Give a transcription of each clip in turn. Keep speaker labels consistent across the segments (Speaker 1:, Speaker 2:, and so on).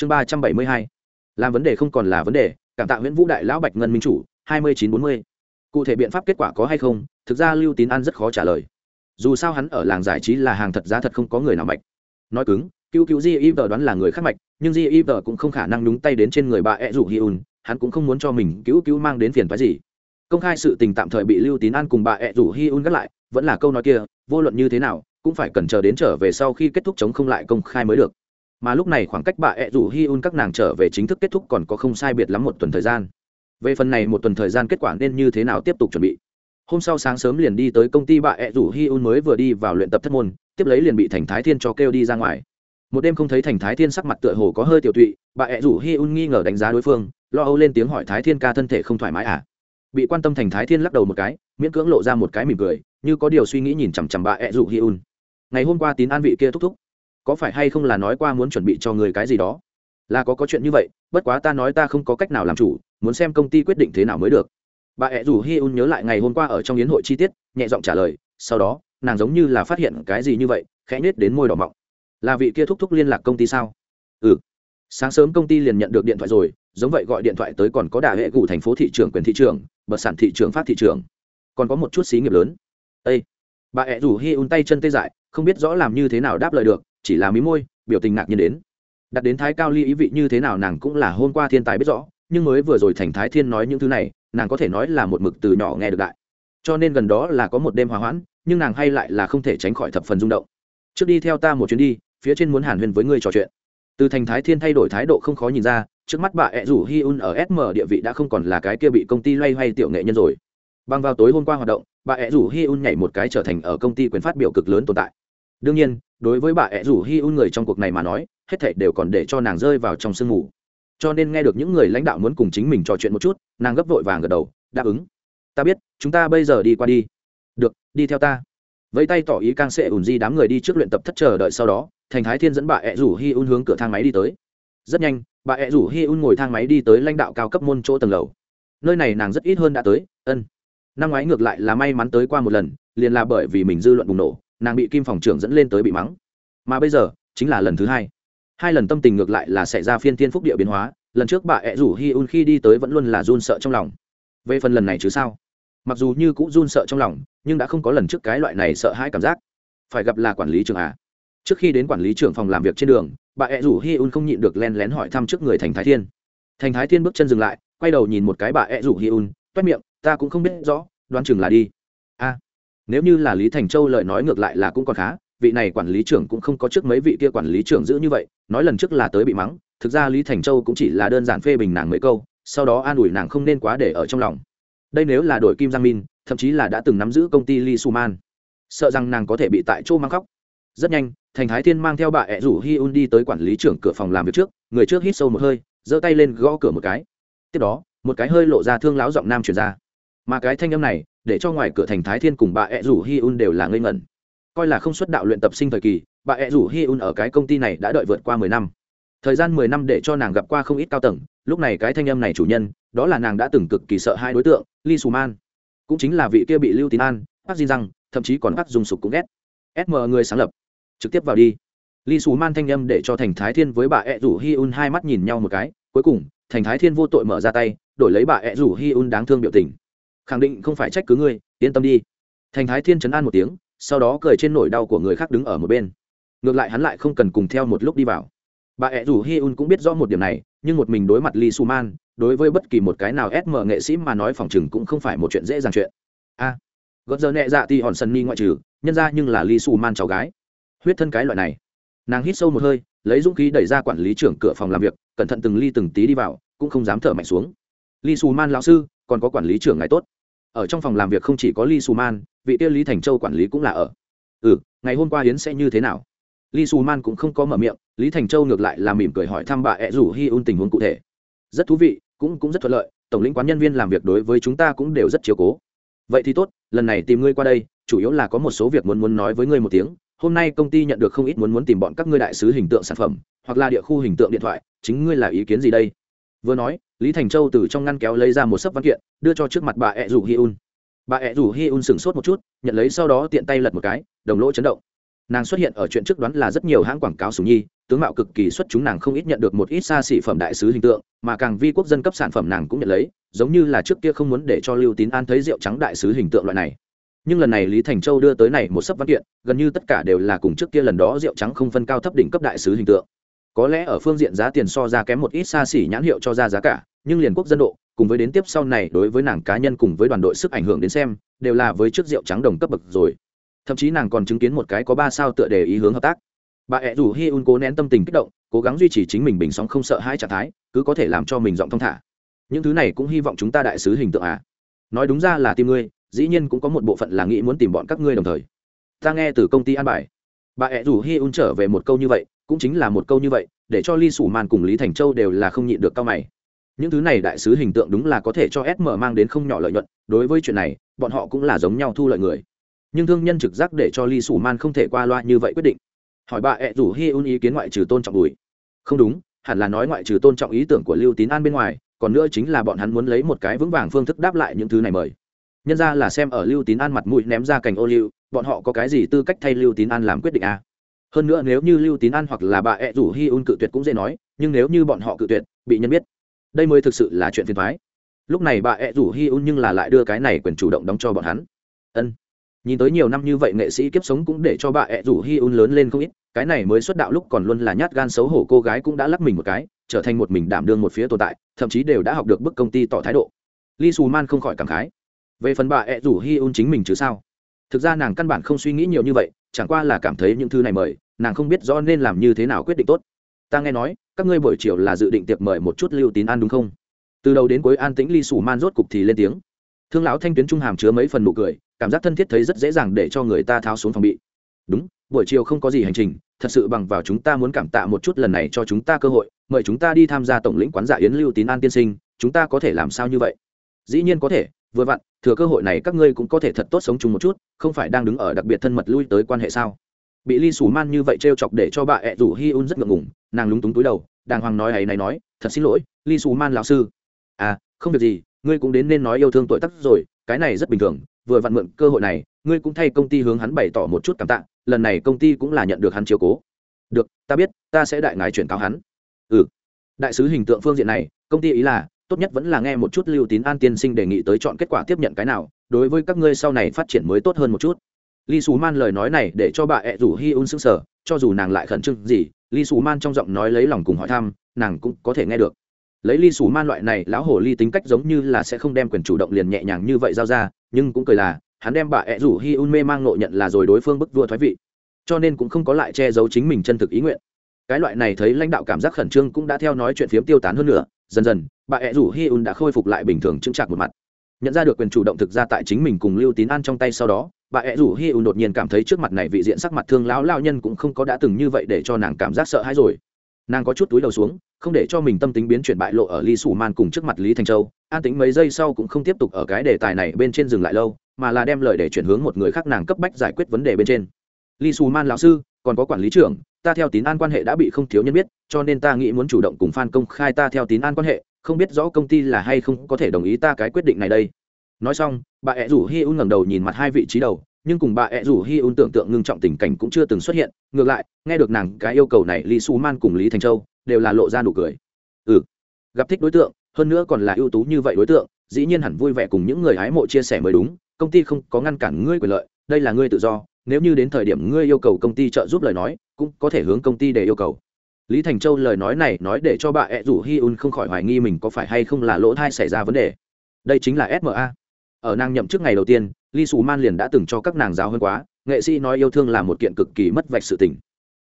Speaker 1: chương ba trăm bảy mươi hai. Làm vấn đề không còn là vấn đề, cảm tạ nguyễn vũ đại lão bạch ngân minh chủ, hai mươi chín bốn mươi. Cụ thể biện pháp kết quả có hay không, thực ra lưu tín an rất khó trả lời. Dù sao hắn ở làng giải trí là hàng thật giá thật không có người nào mạch. Nói cứng cứu cứu di y vờ đoán là người khác mạch, nhưng di y vờ cũng không khả năng nhúng tay đến trên người bà ed rủ hi un, hắn cũng không muốn cho mình cứu cứu mang đến phiền phái gì. Công khai sự tình tạm thời bị lưu tín an cùng bà ed rủ hi un lại, vẫn là câu nói kia, vô luận như thế nào, cũng phải cần chờ đến trở về sau khi kết thúc chống không lại công khai mới được mà lúc này khoảng cách bà ẹ rủ hi un các nàng trở về chính thức kết thúc còn có không sai biệt lắm một tuần thời gian. Về phần này một tuần thời gian kết quả nên như thế nào tiếp tục chuẩn bị? Hôm sau sáng sớm liền đi tới công ty bà ẹ rủ hi un mới vừa đi vào luyện tập thất môn, tiếp lấy liền bị thành thái thiên cho kêu đi ra ngoài. Một đêm không thấy thành thái thiên sắc mặt tựa hồ có hơi tiểu tụy, bà ẹ rủ hi un nghi ngờ đánh giá đối phương, lo âu lên tiếng hỏi thái thiên ca thân thể không thoải mái à? Bị quan tâm thành thái thiên lắc đầu một cái, miễn cưỡng lộ ra một cái mỉm cười, như có điều suy nghĩ nhìn chằm chằm bà ẹ rủ hi un. Ngày hôm qua tín an vị kia thúc thúc có phải hay không là nói qua muốn chuẩn bị cho người cái gì đó? Là có có chuyện như vậy, bất quá ta nói ta không có cách nào làm chủ, muốn xem công ty quyết định thế nào mới được. Bà ẹ rủ hi un nhớ lại ngày hôm qua ở trong yến hội chi tiết, nhẹ giọng trả lời, sau đó, nàng giống như là phát hiện cái gì như vậy, khẽ nết đến môi đỏ mọng. Là vị kia thúc thúc liên lạc công ty sao? Ừ. Sáng sớm công ty liền nhận được điện thoại rồi, giống vậy gọi điện thoại tới còn có đà hệ cụ thành phố thị trường, quyền thị trường, bật sản thị trường, phát thị trường. Còn có một chút xí nghiệp lớn. Ê. Bà ẹ rủ hi un tay chân tê dại, không biết rõ làm như thế nào đáp lời được chỉ là mí môi, biểu tình ngạc nhiên đến. Đặt đến thái cao ly ý vị như thế nào nàng cũng là hôm qua thiên tài biết rõ, nhưng mới vừa rồi thành thái thiên nói những thứ này, nàng có thể nói là một mực từ nhỏ nghe được đại. Cho nên gần đó là có một đêm hòa hoãn, nhưng nàng hay lại là không thể tránh khỏi thập phần rung động. Trước đi theo ta một chuyến đi, phía trên muốn hàn huyên với ngươi trò chuyện. Từ thành thái thiên thay đổi thái độ không khó nhìn ra, trước mắt bà ẹ rủ hi un ở sm địa vị đã không còn là cái kia bị công ty loay hoay tiểu nghệ nhân rồi. Bằng vào tối hôm qua hoạt động, bà ẹ rủ hi un nhảy một cái trở thành ở công ty quyền phát biểu cực lớn tồn tại đương nhiên, đối với bà ẹ rủ hi un người trong cuộc này mà nói, hết thảy đều còn để cho nàng rơi vào trong sương mù. Cho nên nghe được những người lãnh đạo muốn cùng chính mình trò chuyện một chút, nàng gấp vội vàng gật đầu, đáp ứng. Ta biết, chúng ta bây giờ đi qua đi. Được, đi theo ta. Vẫy tay tỏ ý càng sẽ ủn di đám người đi trước luyện tập thất chờ đợi sau đó, thành thái thiên dẫn bà ẹ rủ hi un hướng cửa thang máy đi tới. Rất nhanh, bà ẹ rủ hi un ngồi thang máy đi tới lãnh đạo cao cấp môn chỗ tầng lầu. Nơi này nàng rất ít hơn đã tới, ân. Năm ngoái ngược lại là may mắn tới qua một lần, liền là bởi vì mình dư luận bùng nổ nàng bị kim phòng trưởng dẫn lên tới bị mắng. Mà bây giờ, chính là lần thứ hai. Hai lần tâm tình ngược lại là xảy ra phiên thiên phúc địa biến hóa, lần trước bà ẹ rủ hi un khi đi tới vẫn luôn là run sợ trong lòng. Về phần lần này chứ sao? Mặc dù như cũng run sợ trong lòng, nhưng đã không có lần trước cái loại này sợ hãi cảm giác. Phải gặp là quản lý trường à? Trước khi đến quản lý trưởng phòng làm việc trên đường, bà ẹ rủ hi un không nhịn được len lén hỏi thăm trước người thành thái thiên. Thành thái thiên bước chân dừng lại, quay đầu nhìn một cái bà ẹ rủ hi un, toét miệng, ta cũng không biết rõ, đoán chừng là đi nếu như là lý thành châu lời nói ngược lại là cũng còn khá vị này quản lý trưởng cũng không có trước mấy vị kia quản lý trưởng giữ như vậy nói lần trước là tới bị mắng thực ra lý thành châu cũng chỉ là đơn giản phê bình nàng mấy câu sau đó an ủi nàng không nên quá để ở trong lòng đây nếu là đội kim giang min thậm chí là đã từng nắm giữ công ty Li Suman. Sợ rằng nàng có thể bị tại chỗ mang khóc. Rất nhanh, Thành Thái Thiên mang theo bà ẹ rủ Hyun đi tới quản lý trưởng cửa phòng làm việc trước, người trước hít sâu một hơi, giơ tay lên gõ cửa một cái. Tiếp đó, một cái hơi lộ ra thương láo giọng nam truyền ra. Mà cái thanh âm này, để cho ngoài cửa Thành Thái Thiên cùng bà ẹ rủ Hyun đều là ngây ngẩn. Coi là không xuất đạo luyện tập sinh thời kỳ, bà ẹ rủ Hyun ở cái công ty này đã đợi vượt qua mười năm. Thời gian mười năm để cho nàng gặp qua không ít cao tầng, lúc này cái thanh âm này chủ nhân, đó là nàng đã từng cực kỳ sợ hai đối tượng, Lee Suman cũng chính là vị kia bị lưu tín an bác di răng thậm chí còn bác dùng sục cũng ghét. Sm người sáng lập. Trực tiếp vào đi. Li Su man thanh âm để cho thành thái thiên với bà ẹ rủ hi un hai mắt nhìn nhau một cái cuối cùng thành thái thiên vô tội mở ra tay đổi lấy bà ẹ rủ hi un đáng thương biểu tình khẳng định không phải trách cứ ngươi yên tâm đi. Thành thái thiên chấn an một tiếng sau đó cười trên nỗi đau của người khác đứng ở một bên. Ngược lại hắn lại không cần cùng theo một lúc đi vào. Bà ẹ rủ hi un cũng biết rõ một điểm này nhưng một mình đối mặt lee su man đối với bất kỳ một cái nào sm nghệ sĩ mà nói phòng chừng cũng không phải một chuyện dễ dàng chuyện. A à, gót giờ nhẹ dạ thì hòn sân ni ngoại trừ nhân ra nhưng là lee su man cháu gái. Huyết thân cái loại này. Nàng hít sâu một hơi lấy dũng khí đẩy ra quản lý trưởng cửa phòng làm việc cẩn thận từng ly từng tí đi vào cũng không dám thở mạnh xuống. Lee su man lão sư còn có quản lý trưởng ngài tốt ở trong phòng làm việc không chỉ có li su man, vị tiêu lý thành châu quản lý cũng là ở. Ừ ngày hôm qua hiến sẽ như thế nào? Li su man cũng không có mở miệng, lý thành châu ngược lại là mỉm cười hỏi thăm bà ẹ rủ hi un tình huống cụ thể. Rất thú vị, cũng cũng rất thuận lợi, tổng lĩnh quán nhân viên làm việc đối với chúng ta cũng đều rất chiếu cố. Vậy thì tốt, lần này tìm ngươi qua đây, chủ yếu là có một số việc muốn muốn nói với ngươi một tiếng. Hôm nay công ty nhận được không ít muốn muốn tìm bọn các ngươi đại sứ hình tượng sản phẩm, hoặc là địa khu hình tượng điện thoại, chính ngươi là ý kiến gì đây? Vừa nói, lý thành châu từ trong ngăn kéo lấy ra một sấp văn kiện, đưa cho trước mặt bà ẹ rủ hi un. Bà ẹ rủ hi un sửng sốt một chút, nhận lấy sau đó tiện tay lật một cái, đồng lỗ chấn động. Nàng xuất hiện ở chuyện trước đoán là rất nhiều hãng quảng cáo sùng nhi, tướng mạo cực kỳ xuất chúng nàng không ít nhận được một ít xa xỉ phẩm đại sứ hình tượng, mà càng vi quốc dân cấp sản phẩm nàng cũng nhận lấy, giống như là trước kia không muốn để cho lưu tín an thấy rượu trắng đại sứ hình tượng loại này. Nhưng lần này lý thành châu đưa tới này một sấp văn kiện, gần như tất cả đều là cùng trước kia lần đó rượu trắng không phân cao thấp đỉnh cấp đại sứ hình tượng có lẽ ở phương diện giá tiền so ra kém một ít xa xỉ nhãn hiệu cho ra giá cả, nhưng liền quốc dân độ, cùng với đến tiếp sau này đối với nàng cá nhân cùng với đoàn đội sức ảnh hưởng đến xem, đều là với chiếc rượu trắng đồng cấp bậc rồi. Thậm chí nàng còn chứng kiến một cái có ba sao tựa đề ý hướng hợp tác. Bà ẹ rủ hi un cố nén tâm tình kích động, cố gắng duy trì chính mình bình sóng không sợ hai trạng thái, cứ có thể làm cho mình giọng thong thả. Những thứ này cũng hy vọng chúng ta đại sứ hình tượng à. Nói đúng ra là tim ngươi, dĩ nhiên cũng có một bộ phận là nghĩ muốn tìm bọn các ngươi đồng thời. Ta nghe từ công ty an bài bà ẹ rủ hi un trở về một câu như vậy, cũng chính là một câu như vậy, để cho ly sủ màn cùng lý thành châu đều là không nhịn được cao mày. Những thứ này đại sứ hình tượng đúng là có thể cho sm mang đến không nhỏ lợi nhuận, đối với chuyện này, bọn họ cũng là giống nhau thu lợi người. Nhưng thương nhân trực giác để cho ly sủ man không thể qua loa như vậy quyết định. Hỏi bà ẹ rủ hi un ý kiến ngoại trừ tôn trọng bùi không đúng, hẳn là nói ngoại trừ tôn trọng ý tưởng của lưu tín an bên ngoài, còn nữa chính là bọn hắn muốn lấy một cái vững vàng phương thức đáp lại những thứ này mời. Nhân ra là xem ở lưu tín an mặt mũi ném ra cành ô liu bọn họ có cái gì tư cách thay lưu tín an làm quyết định à? hơn nữa nếu như lưu tín an hoặc là bà ẹ rủ hi un cự tuyệt cũng dễ nói, nhưng nếu như bọn họ cự tuyệt, bị nhân biết, đây mới thực sự là chuyện phiền thoái lúc này bà ẹ rủ hi un nhưng là lại đưa cái này quyền chủ động đóng cho bọn hắn. Ân. Nhìn tới nhiều năm như vậy nghệ sĩ kiếp sống cũng để cho bà ẹ rủ hi un lớn lên không ít, cái này mới xuất đạo lúc còn luôn là nhát gan xấu hổ cô gái cũng đã lắc mình một cái, trở thành một mình đảm đương một phía tồn tại, thậm chí đều đã học được bức công ty tỏ thái độ. Li su man không khỏi cảm khái. Về phần bà ẹ rủ hi un chính mình chứ sao? Thực ra nàng căn bản không suy nghĩ nhiều như vậy, chẳng qua là cảm thấy những thứ này mời, nàng không biết rõ nên làm như thế nào quyết định tốt. Ta nghe nói, các ngươi buổi chiều là dự định tiệc mời một chút lưu tín an đúng không? Từ đầu đến cuối an tĩnh ly sủ man rốt cục thì lên tiếng. Thương lão thanh tuyến trung hàm chứa mấy phần nụ cười, cảm giác thân thiết thấy rất dễ dàng để cho người ta tháo xuống phòng bị. Đúng, buổi chiều không có gì hành trình, thật sự bằng vào chúng ta muốn cảm tạ một chút lần này cho chúng ta cơ hội, mời chúng ta đi tham gia tổng lĩnh quán dạ yến lưu tín an tiên sinh, chúng ta có thể làm sao như vậy? Dĩ nhiên có thể vừa vặn, thừa cơ hội này các ngươi cũng có thể thật tốt sống chung một chút, không phải đang đứng ở đặc biệt thân mật lui tới quan hệ sao? Bị ly sủ man như vậy t r e o chọc để cho bà ẹ rủ hi un rất ngượng ngủng nàng lúng túng túi đầu, đàng hoàng nói ấy này nói, thật xin lỗi, ly sủ man lão sư. À không việc gì, ngươi cũng đến nên nói yêu thương tuổi tắc rồi, cái này rất bình thường, vừa vặn mượn cơ hội này, ngươi cũng thay công ty hướng hắn bày tỏ một chút cảm tạ, lần này công ty cũng là nhận được hắn chiếu cố. Được, ta biết, ta sẽ đại ngài chuyển cáo hắn. Ừ. Đại sứ hình tượng phương diện này, công ty ý là tốt nhất vẫn là nghe một chút lưu tín an tiên sinh đề nghị tới chọn kết quả tiếp nhận cái nào, đối với các ngươi sau này phát triển mới tốt hơn một chút. Li Sú man lời nói này để cho bà ẹ rủ hi un sững sờ, cho dù nàng lại khẩn trương gì li Sú man trong giọng nói lấy lòng cùng hỏi thăm, nàng cũng có thể nghe được. Lấy li Sú man loại này, lão hồ ly tính cách giống như là sẽ không đem quyền chủ động liền nhẹ nhàng như vậy giao ra, nhưng cũng cười là, hắn đem bà ẹ rủ hi un mê mang nộ nhận là rồi đối phương bức vua thoái vị. Cho nên cũng không có lại che giấu chính mình chân thực ý nguyện. Cái loại này thấy lãnh đạo cảm giác khẩn trương cũng đã theo nói chuyện phiếm tiêu tán hơn nữa dần dần, bà ẹ rủ hi un đã khôi phục lại bình thường chững chạc một mặt. Nhận ra được quyền chủ động thực ra tại chính mình cùng lưu tín an trong tay sau đó, bà ẹ rủ hi un đột nhiên cảm thấy trước mặt này vị diện sắc mặt thương lão lao nhân cũng không có đã từng như vậy để cho nàng cảm giác sợ hãi rồi. Nàng có chút túi đầu xuống, không để cho mình tâm tính biến chuyển bại lộ ở ly sủ man cùng trước mặt lý thanh châu. An tính mấy giây sau cũng không tiếp tục ở cái đề tài này bên trên dừng lại lâu, mà là đem lời để chuyển hướng một người khác nàng cấp bách giải quyết vấn đề bên trên. Ly sủ man lão sư, còn có quản lý trưởng ta theo tín an quan hệ đã bị không thiếu nhân biết, cho nên ta nghĩ muốn chủ động cùng f công khai ta theo tín an quan hệ, không biết rõ công ty là hay không có thể đồng ý ta cái quyết định này đây. Nói xong, bà ẹ rủ hi un ngẩng đầu nhìn mặt hai vị trí đầu, nhưng cùng bà ẹ rủ hi un tưởng tượng ngưng trọng tình cảnh cũng chưa từng xuất hiện. Ngược lại, nghe được nàng cái yêu cầu này, lý su man cùng lý thành châu đều là lộ ra nụ cười. Ừ gặp thích đối tượng, hơn nữa còn là ưu tú như vậy đối tượng, dĩ nhiên hẳn vui vẻ cùng những người hái mộ chia sẻ mới đúng. Công ty không có ngăn cản ngươi quyền lợi, đây là ngươi tự do nếu như đến thời điểm ngươi yêu cầu công ty trợ giúp lời nói, cũng có thể hướng công ty để yêu cầu. Lý thành châu lời nói này nói để cho bà ẹ rủ hi un không khỏi hoài nghi mình có phải hay không là lỗ thai xảy ra vấn đề. Đây chính là sma ở nàng nhậm chức ngày đầu tiên, Lý Sù man liền đã từng cho các nàng giáo hơn quá, nghệ sĩ nói yêu thương là một kiện cực kỳ mất vạch sự tình.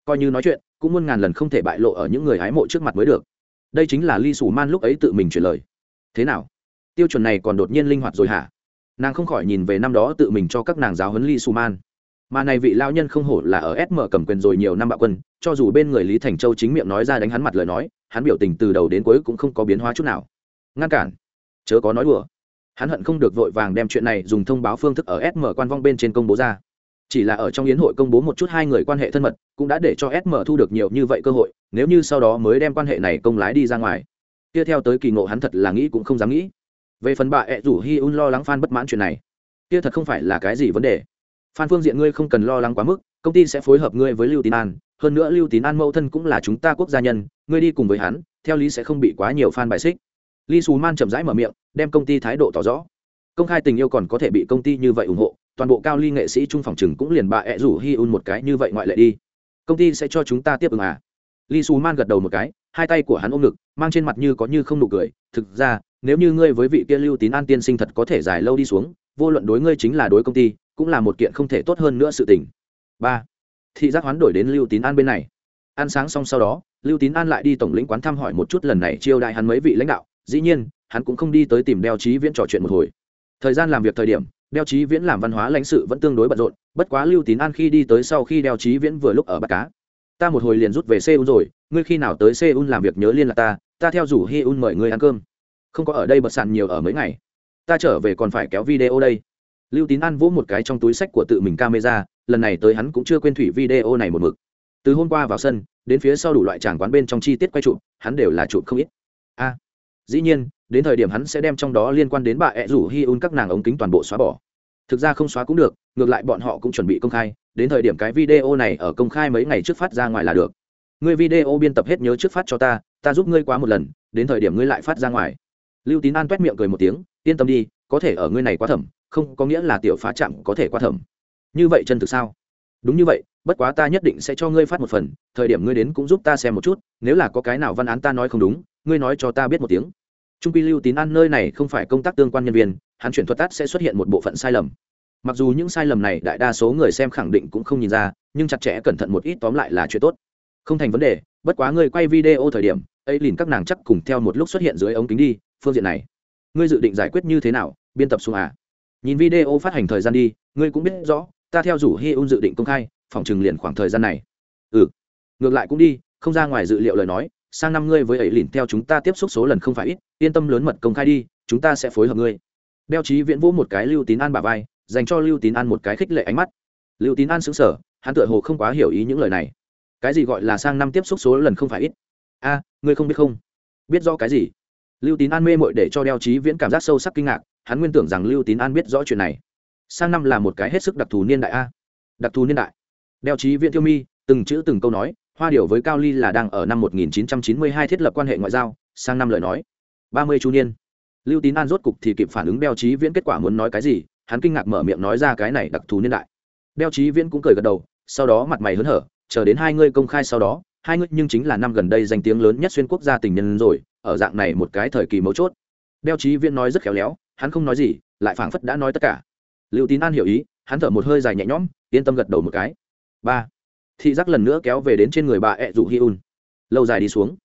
Speaker 1: Coi như nói chuyện, cũng muôn ngàn lần không thể bại lộ ở những người hái mộ trước mặt mới được. Đây chính là Lý Sù man lúc ấy tự mình truyền lời. Thế nào? Tiêu chuẩn này còn đột nhiên linh hoạt rồi hả? Nàng không khỏi nhìn về năm đó tự mình cho các nàng giáo huấn Lý Sù man mà này vị lao nhân không hổ là ở sm cầm quyền rồi nhiều năm bạo quân, cho dù bên người lý thành châu chính miệng nói ra đánh hắn mặt lời nói, hắn biểu tình từ đầu đến cuối cũng không có biến hóa chút nào. Ngăn cản. Chớ có nói đùa. Hắn hận không được vội vàng đem chuyện này dùng thông báo phương thức ở sm quan vong bên trên công bố ra. Chỉ là ở trong yến hội công bố một chút hai người quan hệ thân mật, cũng đã để cho sm thu được nhiều như vậy cơ hội, nếu như sau đó mới đem quan hệ này công lái đi ra ngoài. Tiếp theo tới kỳ ngộ hắn thật là nghĩ cũng không dám nghĩ. Về phần bà ẹ rủ hi un lo lắng phan bất mãn chuyện này. Kia thật không phải là cái gì vấn đề phan phương diện ngươi không cần lo lắng quá mức, công ty sẽ phối hợp ngươi với lưu tín an. Hơn nữa lưu tín an mẫu thân cũng là chúng ta quốc gia nhân, ngươi đi cùng với hắn, theo lý sẽ không bị quá nhiều fan bài xích. Li xù man chậm rãi mở miệng, đem công ty thái độ tỏ rõ. Công khai tình yêu còn có thể bị công ty như vậy ủng hộ, toàn bộ cao ly nghệ sĩ trung phòng chừng cũng liền bà ẹ rủ hi un một cái như vậy ngoại lệ đi. Công ty sẽ cho chúng ta tiếp ứng à? Li su man gật đầu một cái, hai tay của hắn ôm ngực, mang trên mặt như có như không nụ cười. Thực ra, nếu như ngươi với vị kia lưu tín an tiên sinh thật có thể dài lâu đi xuống, vô luận đối ngươi chính là đối công ty cũng là một kiện không thể tốt hơn nữa sự tình. Ba, thị giác hoán đổi đến lưu tín an bên này. Ăn sáng xong sau đó, lưu tín an lại đi tổng lĩnh quán thăm hỏi một chút lần này chiêu đại hắn mấy vị lãnh đạo. Dĩ nhiên, hắn cũng không đi tới tìm đeo chí viễn trò chuyện một hồi. Thời gian làm việc thời điểm, đeo chí viễn làm văn hóa lãnh sự vẫn tương đối bận rộn, bất quá lưu tín an khi đi tới sau khi đeo chí viễn vừa lúc ở bắt cá. Ta một hồi liền rút về seoul rồi, ngươi khi nào tới seoul làm việc nhớ liên lạc ta ta theo rủ hi un mời ngươi ăn cơm. Không có ở đây bật sàn nhiều ở mấy ngày. Ta trở về còn phải kéo video đây lưu tín an vỗ một cái trong túi sách của tự mình camera, lần này tới hắn cũng chưa quên thủy video này một mực. Từ hôm qua vào sân, đến phía sau đủ loại tràng quán bên trong chi tiết quay chụp, hắn đều là chụp không ít. A, dĩ nhiên, đến thời điểm hắn sẽ đem trong đó liên quan đến bà ẹ rủ hi un các nàng ống kính toàn bộ xóa bỏ. Thực ra không xóa cũng được, ngược lại bọn họ cũng chuẩn bị công khai, đến thời điểm cái video này ở công khai mấy ngày trước phát ra ngoài là được. Ngươi video biên tập hết nhớ trước phát cho ta ta giúp ngươi quá một lần, đến thời điểm ngươi lại phát ra ngoài. Lưu tín an t u é t miệng cười một tiếng, yên tâm đi, có thể ở ngươi này quá thẩm không có nghĩa là tiểu phá chạm có thể qua thẩm. Như vậy chân thực sao? Đúng như vậy, bất quá ta nhất định sẽ cho ngươi phát một phần, thời điểm ngươi đến cũng giúp ta xem một chút, nếu là có cái nào văn án ta nói không đúng, ngươi nói cho ta biết một tiếng. Trung pi lưu tín an nơi này không phải công tác tương quan nhân viên, hắn chuyển thuật tắt sẽ xuất hiện một bộ phận sai lầm. Mặc dù những sai lầm này đại đa số người xem khẳng định cũng không nhìn ra, nhưng chặt chẽ cẩn thận một ít tóm lại là chuyện tốt. Không thành vấn đề, bất quá ngươi quay video thời điểm, ấy liền các nàng chắc cùng theo một lúc xuất hiện dưới ống kính đi, phương diện này. Ngươi dự định giải quyết như thế nào, biên tập xuống à? Nhìn video phát hành thời gian đi, ngươi cũng biết rõ, ta theo rủ hi un dự định công khai, phòng trừng liền khoảng thời gian này. Ừ. Ngược lại cũng đi, không ra ngoài dự liệu lời nói, sang năm ngươi với ấy lìn theo chúng ta tiếp xúc số lần không phải ít, yên tâm lớn mật công khai đi, chúng ta sẽ phối hợp ngươi. Đeo chí viễn vũ một cái lưu tín an bà vai, dành cho lưu tín an một cái khích lệ ánh mắt. Lưu tín an xứng sở hắn tựa hồ không quá hiểu ý những lời này. Cái gì gọi là sang năm tiếp xúc số lần không phải ít? A, ngươi không biết không? Biết rõ cái gì? Lưu tín an mê mội để cho đeo Chí viễn cảm giác sâu sắc kinh ngạc hắn nguyên tưởng rằng lưu tín an biết rõ chuyện này. Sang năm là một cái hết sức đặc thù niên đại a. Đặc thù niên đại. Đeo trí viễn tiêu mi, từng chữ từng câu nói, hoa điều với cao ly là đang ở năm 1992 thiết lập quan hệ ngoại giao, sang năm lời nói. Ba mươi chu niên. Lưu tín an rốt cục thì kịp phản ứng đeo trí viễn kết quả muốn nói cái gì, hắn kinh ngạc mở miệng nói ra cái này đặc thù niên đại. Đeo trí viễn cũng cười gật đầu, sau đó mặt mày hớn hở, chờ đến hai ngươi công khai sau đó, hai ngươi nhưng chính là năm gần đây danh tiếng lớn nhất xuyên quốc gia tình nhân rồi, ở dạng này một cái thời kỳ mấu chốt. Đeo trí viễn nói rất khéo léo hắn không nói gì, lại phảng phất đã nói tất cả. Lưu tín an hiểu ý, hắn thở một hơi dài nhẹ nhõm, yên tâm gật đầu một cái. Ba. Thị giác lần nữa kéo về đến trên người bà ẹ rủ hi un. Lâu dài đi xuống.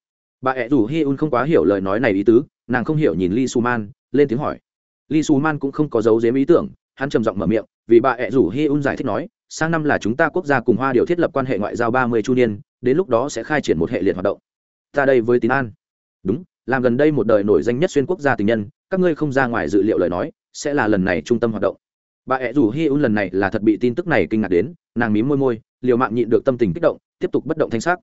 Speaker 1: Bà ẹ rủ hi un không quá hiểu lời nói này ý tứ, nàng không hiểu nhìn li su man, lên tiếng hỏi. Li su man cũng không có dấu dếm ý tưởng, hắn trầm giọng mở miệng, vì bà ẹ rủ hi un giải thích nói, sang năm là chúng ta quốc gia cùng hoa điều thiết lập quan hệ ngoại giao ba mươi chu niên, đến lúc đó sẽ khai triển một hệ liệt hoạt động. Ta đây với tín an. Đúng, làm gần đây một đời nổi danh nhất xuyên quốc gia tình nhân các ngươi không ra ngoài dự liệu lời nói, sẽ là lần này trung tâm hoạt động. Bà ẹ rủ hi un lần này là thật bị tin tức này kinh ngạc đến, nàng mím môi môi, liều mạng nhịn được tâm tình kích động, tiếp tục bất động thanh sắc.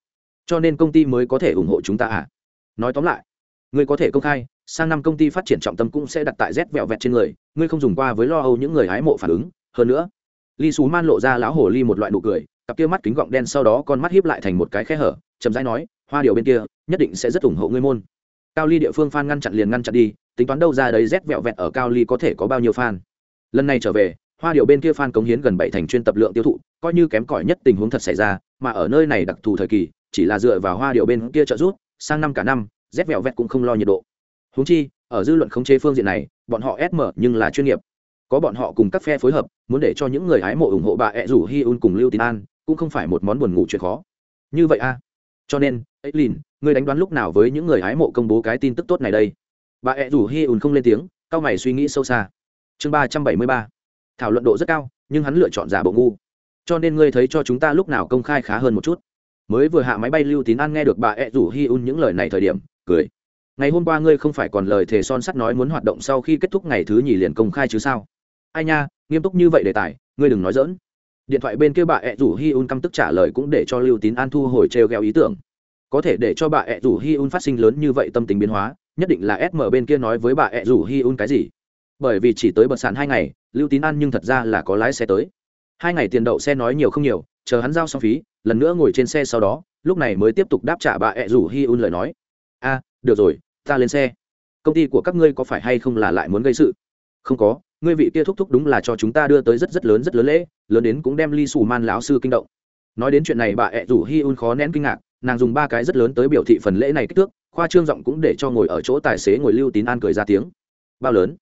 Speaker 1: Cho nên công ty mới có thể ủng hộ chúng ta à? Nói tóm lại, ngươi có thể công khai, sang năm công ty phát triển trọng tâm cũng sẽ đặt tại rét vẹo vẹt trên người, ngươi không dùng qua với lo âu những người hái mộ phản ứng. Hơn nữa ly xú man lộ ra lão hồ ly một loại nụ cười, cặp kia mắt kính gọng đen sau đó con mắt hiếp lại thành một cái khe hở, chậm rãi nói, hoa điều bên kia, nhất định sẽ rất ủng hộ ngươi môn. Cao ly địa phương Phan ngăn chặn liền ngăn chặn đi tính toán đâu ra đấy rét vẹo vẹt ở cao ly có thể có bao nhiêu fan. Lần này trở về, hoa điều bên kia fan cống hiến gần bảy thành chuyên tập lượng tiêu thụ, coi như kém cỏi nhất tình huống thật xảy ra, mà ở nơi này đặc thù thời kỳ, chỉ là dựa vào hoa điều bên kia trợ giúp, sang năm cả năm, rét vẹo vẹt cũng không lo nhiệt độ. Húng chi, ở dư luận khống chế phương diện này, bọn họ sm nhưng là chuyên nghiệp. Có bọn họ cùng các phe phối hợp, muốn để cho những người hái mộ ủng hộ bà ẹ rủ hi un cùng lưu tín an, cũng không phải một món buồn ngủ chuyện khó. Như vậy a cho nên ấy lìn ngươi đánh đoán lúc nào với những người hái mộ công bố cái tin tức tốt này đây? Bà ẹ rủ hi ùn không lên tiếng, cao mày suy nghĩ sâu xa. Chương ba trăm bảy mươi ba. Thảo luận độ rất cao, nhưng hắn lựa chọn giả bộ ngu. Cho nên ngươi thấy cho chúng ta lúc nào công khai khá hơn một chút. Mới vừa hạ máy bay lưu tín an nghe được bà ẹ rủ hi un những lời này thời điểm, cười. Ngày hôm qua ngươi không phải còn lời thề son sắt nói muốn hoạt động sau khi kết thúc ngày thứ nhì liền công khai chứ sao? Ai nha, nghiêm túc như vậy đề tài, ngươi đừng nói dỡn điện thoại bên kia bà ẹ rủ hi un căm tức trả lời cũng để cho lưu tín an thu hồi trêu gheo ý tưởng. Có thể để cho bà ẹ rủ hi un phát sinh lớn như vậy tâm tính biến hóa nhất định là sm bên kia nói với bà ẹ rủ hi un cái gì. Bởi vì chỉ tới bật sàn hai ngày, lưu tín an nhưng thật ra là có lái xe tới. Hai ngày tiền đậu xe nói nhiều không nhiều, chờ hắn giao xong phí, lần nữa ngồi trên xe sau đó, lúc này mới tiếp tục đáp trả bà ẹ rủ hi un lời nói. A, được rồi, ta lên xe. Công ty của các ngươi có phải hay không là lại muốn gây sự? Không có, ngươi vị kia thúc thúc đúng là cho chúng ta đưa tới rất rất lớn rất lớn lễ, lớn đến cũng đem ly xù man lão sư kinh động. Nói đến chuyện này, bà ẹ rủ hi un khó nén kinh ngạc nàng dùng ba cái rất lớn tới biểu thị phần lễ này kích thước khoa trương giọng cũng để cho ngồi ở chỗ tài xế ngồi lưu tín an cười ra tiếng. Bao lớn?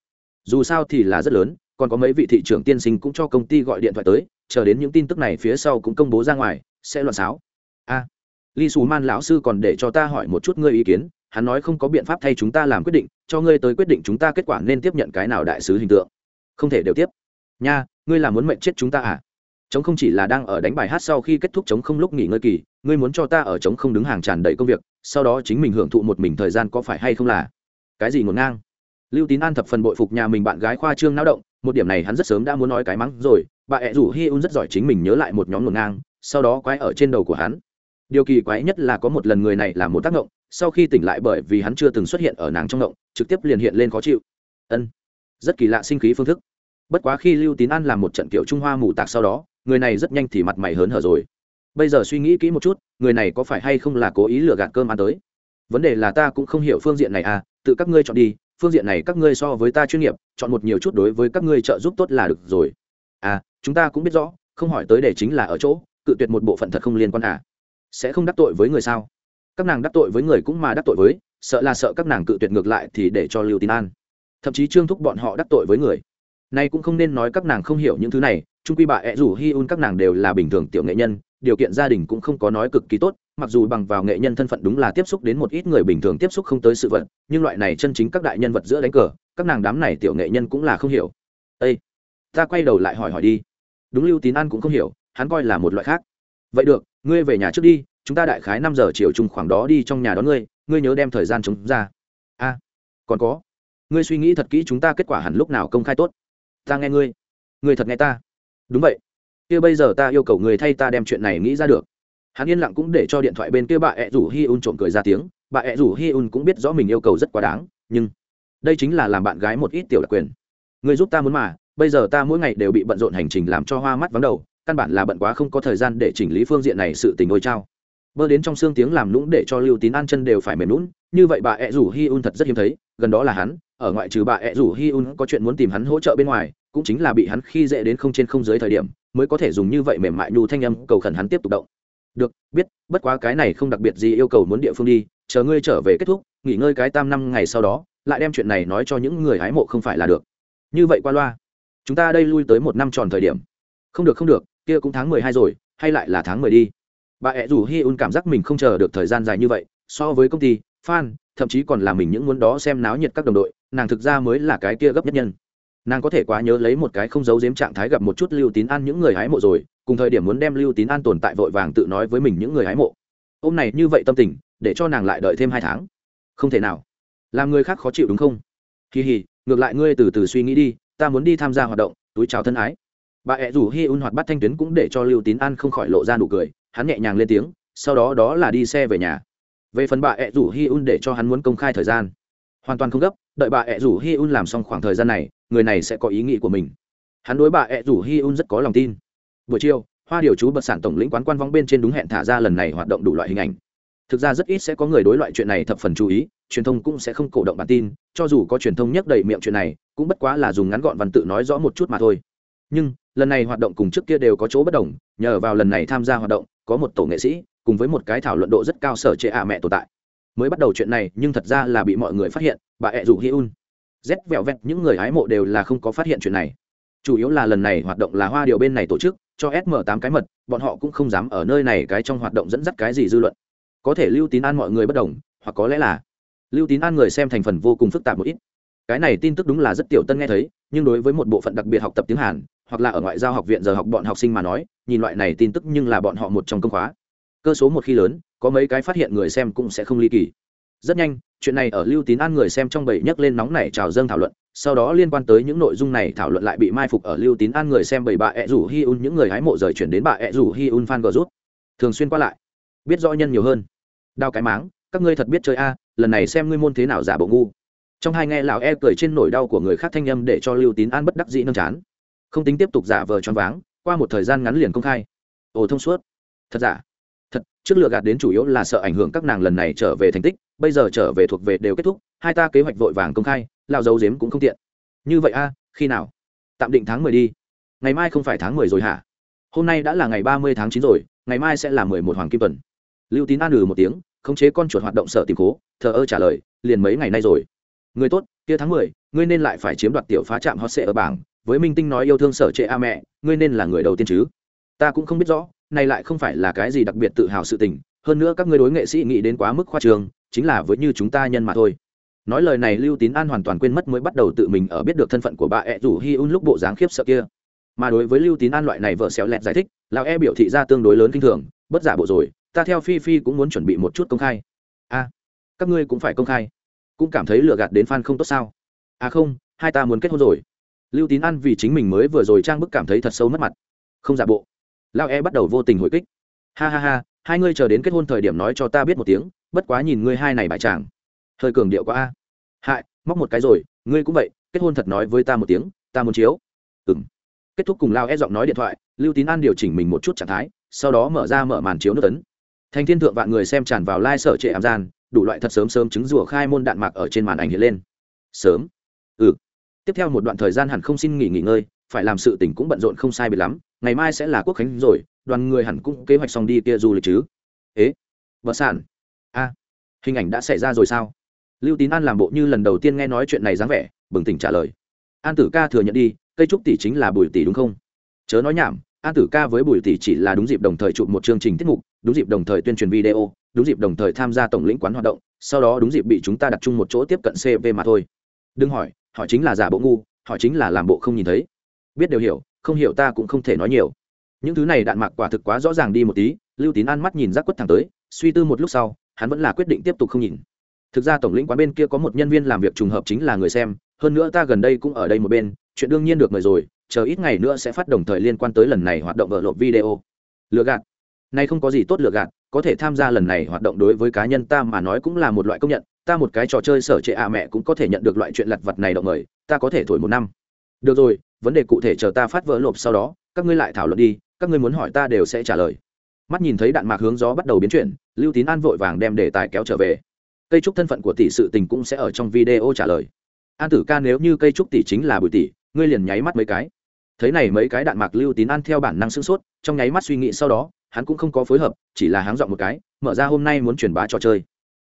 Speaker 1: Dù sao thì là rất lớn còn có mấy vị thị trưởng tiên sinh cũng cho công ty gọi điện thoại tới chờ đến những tin tức này phía sau cũng công bố ra ngoài sẽ loạn xáo. A à, ly xù man lão sư còn để cho ta hỏi một chút ngươi ý kiến hắn nói không có biện pháp thay chúng ta làm quyết định cho ngươi tới quyết định chúng ta kết quả nên tiếp nhận cái nào đại sứ hình tượng. Không thể đều tiếp. Nha ngươi là muốn mệnh chết chúng ta à? Chống không chỉ là đang ở đánh bài hát sau khi kết thúc chống không lúc nghỉ ngơi kỳ, ngươi muốn cho ta ở chống không đứng hàng tràn đầy công việc, sau đó chính mình hưởng thụ một mình thời gian có phải hay không là? Cái gì ngổn ngang? Lưu tín an thập phần bội phục nhà mình bạn gái khoa trương náo động, một điểm này hắn rất sớm đã muốn nói cái mắng rồi, bà ẹ rủ hi un rất giỏi chính mình nhớ lại một nhóm ngổn ngang, sau đó quái ở trên đầu của hắn. Điều kỳ quái nhất là có một lần người này làm một tác động sau khi tỉnh lại bởi vì hắn chưa từng xuất hiện ở nàng trong động trực tiếp liền hiện lên khó chịu. Ân, rất kỳ lạ sinh khí phương thức. Bất quá khi lưu tín an làm một trận kiểu trung hoa mù tạc sau đó người này rất nhanh thì mặt mày hớn hở rồi. Bây giờ suy nghĩ kỹ một chút, người này có phải hay không là cố ý lừa gạt cơm ăn tới? Vấn đề là ta cũng không hiểu phương diện này à tự các ngươi chọn đi, phương diện này các ngươi so với ta chuyên nghiệp, chọn một nhiều chút đối với các ngươi trợ giúp tốt là được rồi. À chúng ta cũng biết rõ, không hỏi tới để chính là ở chỗ, cự tuyệt một bộ phận thật không liên quan à. Sẽ không đắc tội với người sao? Các nàng đắc tội với người cũng mà đắc tội với, sợ là sợ các nàng cự tuyệt ngược lại thì để cho lưu tín an. Thậm chí trương thúc bọn họ đắc tội với người nay cũng không nên nói các nàng không hiểu những thứ này trung quy bà ẹ rủ hi un các nàng đều là bình thường tiểu nghệ nhân, điều kiện gia đình cũng không có nói cực kỳ tốt, mặc dù bằng vào nghệ nhân thân phận đúng là tiếp xúc đến một ít người bình thường tiếp xúc không tới sự vật, nhưng loại này chân chính các đại nhân vật giữa đánh cờ, các nàng đám này tiểu nghệ nhân cũng là không hiểu. Ây ta quay đầu lại hỏi hỏi đi. Đúng lưu tín an cũng không hiểu, hắn coi là một loại khác. Vậy được, ngươi về nhà trước đi, chúng ta đại khái năm giờ chiều chung khoảng đó đi trong nhà đón ngươi ngươi nhớ đem thời gian chống ra. A, còn có. Ngươi suy nghĩ thật kỹ chúng ta kết quả hẳn lúc nào công khai tốt ta nghe ngươi. Ngươi thật nghe ta. Đúng vậy. Kia bây giờ ta yêu cầu người thay ta đem chuyện này nghĩ ra được. Hắn yên lặng cũng để cho điện thoại bên kia bà ẹ rủ hi un trộm cười ra tiếng. Bà ẹ rủ hi un cũng biết rõ mình yêu cầu rất quá đáng, nhưng đây chính là làm bạn gái một ít tiểu đặc quyền. Người giúp ta muốn mà, bây giờ ta mỗi ngày đều bị bận rộn hành trình làm cho hoa mắt vắng đầu, căn bản là bận quá không có thời gian để chỉnh lý phương diện này sự tình ôi trao bơ đến trong xương tiếng làm lũng để cho lưu tín an chân đều phải mềm lún như vậy bà ẹ rủ hi un thật rất hiếm thấy, gần đó là hắn ở ngoại trừ bà ẹ rủ hi un có chuyện muốn tìm hắn hỗ trợ bên ngoài, cũng chính là bị hắn khi dễ đến không trên không dưới thời điểm, mới có thể dùng như vậy mềm mại nhu thanh âm cầu khẩn hắn tiếp tục động. Được, biết, bất quá cái này không đặc biệt gì yêu cầu muốn địa phương đi, chờ ngươi trở về kết thúc, nghỉ ngơi cái tam năm ngày sau đó, lại đem chuyện này nói cho những người hái mộ không phải là được. Như vậy qua loa, chúng ta đây lui tới một năm tròn thời điểm. Không được không được, kia cũng tháng mười hai rồi, hay lại là tháng mười đi. Bà ẹ rủ hi un cảm giác mình không chờ được thời gian dài như vậy, so với công ty fan thậm chí còn là mình những muốn đó xem náo nhiệt các đồng đội, nàng thực ra mới là cái kia gấp nhất nhân. Nàng có thể quá nhớ lấy một cái không giấu giếm trạng thái gặp một chút lưu tín an những người hái mộ rồi, cùng thời điểm muốn đem lưu tín an tồn tại vội vàng tự nói với mình những người hái mộ. Hôm này như vậy tâm tình, để cho nàng lại đợi thêm hai tháng. Không thể nào. Làm người khác khó chịu đúng không? Kỳ hì, ngược lại ngươi từ từ suy nghĩ đi, ta muốn đi tham gia hoạt động, túi chào thân ái. Bà ẹ rủ hi un hoạt bắt thanh tuyến cũng để cho lưu tín an không khỏi lộ ra nụ cười, hắn nhẹ nhàng lên tiếng, sau đó đó là đi xe về nhà về phần bà ẹ rủ hi un để cho hắn muốn công khai thời gian. Hoàn toàn không gấp, đợi bà ẹ rủ hi un làm xong khoảng thời gian này, người này sẽ có ý nghĩ của mình. Hắn đối bà ẹ rủ hi un rất có lòng tin. Buổi chiều, hoa điều chú bật sản tổng lĩnh quán quan vong bên trên đúng hẹn thả ra lần này hoạt động đủ loại hình ảnh. Thực ra rất ít sẽ có người đối loại chuyện này thập phần chú ý, truyền thông cũng sẽ không cổ động bản tin, cho dù có truyền thông nhắc đầy miệng chuyện này, cũng bất quá là dùng ngắn gọn văn tự nói rõ một chút mà thôi. Nhưng, lần này hoạt động cùng trước kia đều có chỗ bất đồng, nhờ vào lần này tham gia hoạt động có một tổ nghệ sĩ cùng với một cái thảo luận độ rất cao sở trệ ạ mẹ tồn tại. Mới bắt đầu chuyện này, nhưng thật ra là bị mọi người phát hiện, bà ẹ rủ hi un rét vẹo vẹt, những người hái mộ đều là không có phát hiện chuyện này. Chủ yếu là lần này hoạt động là hoa điều bên này tổ chức, cho sm tám cái mật, bọn họ cũng không dám ở nơi này, cái trong hoạt động dẫn dắt cái gì dư luận. Có thể lưu tín an mọi người bất đồng, hoặc có lẽ là lưu tín an người xem thành phần vô cùng phức tạp một ít cái này tin tức đúng là rất tiểu tân nghe thấy, nhưng đối với một bộ phận đặc biệt học tập tiếng hàn, hoặc là ở ngoại giao học viện giờ học bọn học sinh mà nói, nhìn loại này tin tức nhưng là bọn họ một trong công khóa. Cơ số một khi lớn, có mấy cái phát hiện người xem cũng sẽ không ly kỳ. Rất nhanh, chuyện này ở lưu tín an người xem trong bảy nhấc lên nóng này trào dâng thảo luận, sau đó liên quan tới những nội dung này thảo luận lại bị mai phục ở lưu tín an người xem bảy bà ẹ rủ hi un những người hái mộ rời chuyển đến bà ẹ rủ hi un fan gờ rút. Thường xuyên qua lại. Biết rõ nhân nhiều hơn. Đao cái máng, các ngươi thật biết chơi a, lần này xem ngươi môn thế nào giả bộ ngu trong hai nghe lão e cười trên nỗi đau của người khác thanh âm để cho lưu tín an bất đắc dĩ nâng chán. Không tính tiếp tục giả vờ choáng váng, qua một thời gian ngắn liền công khai. Ồ, thông suốt. Thật giả? Thật, trước lừa gạt đến chủ yếu là sợ ảnh hưởng các nàng lần này trở về thành tích, bây giờ trở về thuộc về đều kết thúc, hai ta kế hoạch vội vàng công khai lao dấu dếm cũng không tiện. Như vậy a à, khi nào? Tạm định tháng mười đi. Ngày mai không phải tháng mười rồi hả? Hôm nay đã là ngày ba mươi tháng chín rồi, ngày mai sẽ là mười một hoàng kim tuần. Lưu tín an ừ một tiếng, khống chế con chuột hoạt động sợ tìm cố, thờ ơ trả lời, liền mấy ngày nay rồi người tốt, kia tháng mười, ngươi nên lại phải chiếm đoạt tiểu phá trạm hot sệ ở bảng. Với minh tinh nói yêu thương sở trệ a mẹ, ngươi nên là người đầu tiên chứ? Ta cũng không biết rõ, này lại không phải là cái gì đặc biệt tự hào sự tình. Hơn nữa các ngươi đối nghệ sĩ nghĩ đến quá mức khoa trường chính là với như chúng ta nhân mà thôi. Nói lời này lưu tín an hoàn toàn quên mất mới bắt đầu tự mình ở biết được thân phận của bà ẹ rủ hi un lúc bộ dáng khiếp sợ kia. Mà đối với lưu tín an loại này vợ xéo lẹt giải thích, lão e biểu thị ra tương đối lớn kinh thường, bất giả bộ rồi, ta theo phi phi cũng muốn chuẩn bị một chút công khai. A, các ngươi cũng phải công khai cũng cảm thấy lừa gạt đến fan không tốt sao? À không, hai ta muốn kết hôn rồi. Lưu tín an vì chính mình mới vừa rồi trang bức cảm thấy thật sâu mất mặt. Không giả bộ. Lao e bắt đầu vô tình hồi kích. Ha ha ha, hai ngươi chờ đến kết hôn thời điểm nói cho ta biết một tiếng, bất quá nhìn ngươi hai này bại chàng hơi cường điệu quá a. Hại, móc một cái rồi, ngươi cũng vậy, kết hôn thật nói với ta một tiếng, ta muốn chiếu. Ừ m kết thúc cùng lao e giọng nói điện thoại, lưu tín an điều chỉnh mình một chút trạng thái, sau đó mở ra mở màn chiếu nước tấn thành thiên thượng vạn người xem tràn vào lai、like、sở trệ ảm gian đủ loại thật sớm sớm chứng rùa khai môn đạn mạc ở trên màn ảnh hiện lên. Sớm. Ừ. Tiếp theo một đoạn thời gian hẳn không xin nghỉ nghỉ ngơi, phải làm sự tỉnh cũng bận rộn không sai biệt lắm, ngày mai sẽ là quốc khánh rồi, đoàn người hẳn cũng kế hoạch xong đi kia du lịch chứ. Ế? Vợ sản a. Hình ảnh đã xảy ra rồi sao? Lưu tín an làm bộ như lần đầu tiên nghe nói chuyện này dáng vẻ, bừng tỉnh trả lời. An tử ca thừa nhận đi, cây trúc tỷ chính là bùi tỷ đúng không? Chớ nói nhảm, an tử ca với bùi tỷ chỉ là đúng dịp đồng thời chụp một chương trình tiết mục đúng dịp đồng thời tuyên truyền video, đúng dịp đồng thời tham gia tổng lĩnh quán hoạt động, sau đó đúng dịp bị chúng ta đặt chung một chỗ tiếp cận cv mà thôi. Đừng hỏi hỏi chính là giả bộ ngu, hỏi chính là làm bộ không nhìn thấy. Biết đều hiểu, không hiểu ta cũng không thể nói nhiều. Những thứ này đạn mạc quả thực quá rõ ràng đi một tí, lưu tín ăn mắt nhìn rác quất thẳng tới, suy tư một lúc sau, hắn vẫn là quyết định tiếp tục không nhìn. Thực ra tổng lĩnh quán bên kia có một nhân viên làm việc trùng hợp chính là người xem, hơn nữa ta gần đây cũng ở đây một bên, chuyện đương nhiên được mời rồi, chờ ít ngày nữa sẽ phát đồng thời liên quan tới lần này hoạt động vợ lộp video. Lừa gạt nay không có gì tốt lựa gạt, có thể tham gia lần này hoạt động đối với cá nhân ta mà nói cũng là một loại công nhận, ta một cái trò chơi sở trệ à mẹ cũng có thể nhận được loại chuyện lặt vặt này động mời, ta có thể thổi một năm. Được rồi, vấn đề cụ thể chờ ta phát vỡ lộp sau đó, các ngươi lại thảo luận đi, các ngươi muốn hỏi ta đều sẽ trả lời. Mắt nhìn thấy đạn mạc hướng gió bắt đầu biến chuyển, lưu tín an vội vàng đem đề tài kéo trở về. Cây trúc thân phận của tỷ sự tình cũng sẽ ở trong video trả lời. An tử ca nếu như cây trúc tỷ chính là bùi tỷ, ngươi liền nháy mắt mấy cái. Thấy này mấy cái đạn mạc lưu tín an theo bản năng sưng sốt, trong nháy mắt suy nghĩ sau đó hắn cũng không có phối hợp, chỉ là háng dọn một cái, mở ra hôm nay muốn truyền bá trò chơi.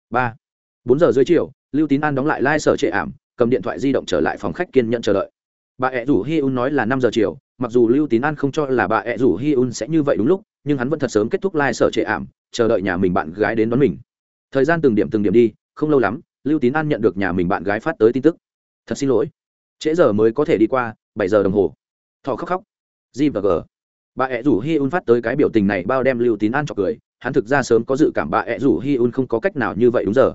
Speaker 1: Ba, bốn giờ dưới chiều, lưu tín an đóng lại lai、like、sở trệ ảm, cầm điện thoại di động trở lại phòng khách kiên nhận chờ đợi. Bà ẹ rủ hi un nói là năm giờ chiều, mặc dù lưu tín an không cho là bà ẹ rủ hi un sẽ như vậy đúng lúc, nhưng hắn vẫn thật sớm kết thúc lai、like、sở trệ ảm, chờ đợi nhà mình bạn gái đến đón mình. Thời gian từng điểm từng điểm đi, không lâu lắm, lưu tín an nhận được nhà mình bạn gái phát tới tin tức. Thật xin lỗi. Trễ giờ mới có thể đi qua, bảy giờ đồng hồ. Thọ khóc khóc. G và g bà ẹ rủ hi un phát tới cái biểu tình này bao đem lưu tín an cho cười, hắn thực ra sớm có dự cảm bà ẹ rủ hi un không có cách nào như vậy đúng giờ.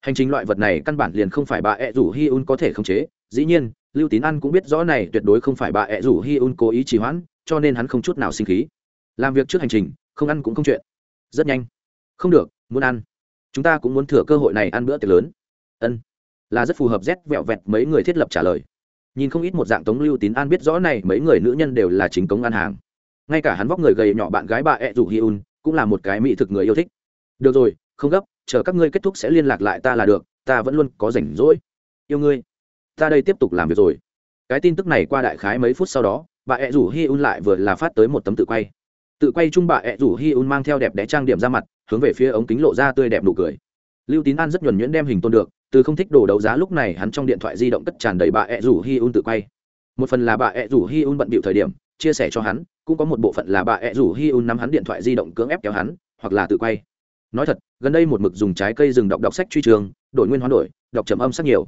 Speaker 1: Hành trình loại vật này căn bản liền không phải bà ẹ rủ hi un có thể khống chế, dĩ nhiên, lưu tín an cũng biết rõ này tuyệt đối không phải bà ẹ rủ hi un cố ý trì hoãn, cho nên hắn không chút nào sinh khí. Làm việc trước hành trình, không ăn cũng không chuyện. Rất nhanh. Không được, muốn ăn. Chúng ta cũng muốn thừa cơ hội này ăn bữa tiệc lớn. Ân. Là rất phù hợp rét vẹo vẹt mấy người thiết lập trả lời. Nhìn không ít một dạng tống lưu tín an biết rõ này mấy người nữ nhân đều là chính cống ăn hàng ngay cả hắn vóc người gầy nhỏ bạn gái bà ẹ rủ hi un cũng là một cái mỹ thực người yêu thích. Được rồi, không gấp, chờ các ngươi kết thúc sẽ liên lạc lại ta là được, ta vẫn luôn có rảnh rỗi. Yêu ngươi. Ta đây tiếp tục làm việc rồi. Cái tin tức này qua đại khái mấy phút sau đó, bà ẹ rủ hi un lại vừa là phát tới một tấm tự quay. Tự quay chung bà ẹ rủ hi un mang theo đẹp đẽ trang điểm ra mặt, hướng về phía ống kính lộ ra tươi đẹp nụ cười. Lưu tín an rất nhuẩn nhuyễn đem hình tôn được, từ không thích đồ đấu giá lúc này hắn trong điện thoại di động cất tràn đầy bà ẹ rủ hi un tự quay. Một phần là bà ẹ rủ hi un bận bịu thời điểm, chia sẻ cho hắn cũng có một bộ phận là bà ẹ rủ hi un nắm hắn điện thoại di động cưỡng ép kéo hắn, hoặc là tự quay. Nói thật, gần đây một mực dùng trái cây rừng đọc đọc sách truy trường, đổi nguyên hoán đổi, đọc trầm âm sắc nhiều.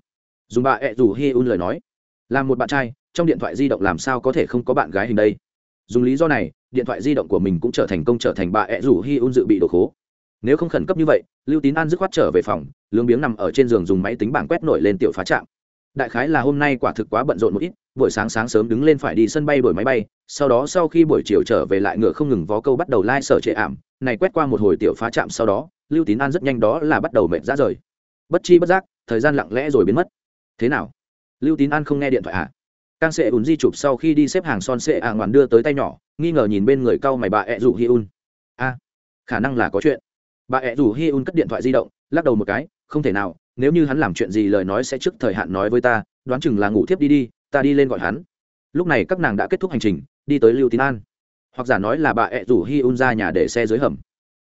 Speaker 1: Dùng bà ẹ rủ hi un lời nói, là một bạn trai, trong điện thoại di động làm sao có thể không có bạn gái hình đây? Dùng lý do này, điện thoại di động của mình cũng trở thành công trở thành bà ẹ rủ hi un dự bị đồ khố. Nếu không khẩn cấp như vậy, lưu tín an dứt khoát trở về phòng lương biếng nằm ở trên giường dùng máy tính bảng quét nổi lên tiểu phá trạm đại khái là hôm nay quả thực quá bận rộn một ít, buổi sáng sáng sớm đứng lên phải đi sân bay đổi máy bay, sau đó sau khi buổi chiều trở về lại ngựa không ngừng vó câu bắt đầu lai、like、sở trệ ảm, này quét qua một hồi tiểu phá chạm sau đó, lưu tín an rất nhanh đó là bắt đầu mệt ra rời. Bất chi bất giác, thời gian lặng lẽ rồi biến mất. Thế nào? Lưu tín an không nghe điện thoại à? Càng sệ ùn di chụp sau khi đi xếp hàng son sệ à ngoằn đưa tới tay nhỏ, nghi ngờ nhìn bên người cau mày bà ẹ rủ hi un. A, khả năng là có chuyện. Bà ẹ rủ hi un cất điện thoại di động, lắc đầu một cái, không thể nào nếu như hắn làm chuyện gì lời nói sẽ trước thời hạn nói với ta, đoán chừng là ngủ thiếp đi đi, ta đi lên gọi hắn. Lúc này các nàng đã kết thúc hành trình, đi tới lưu tín an. Hoặc giả nói là bà ẹ rủ hi un ra nhà để xe dưới hầm.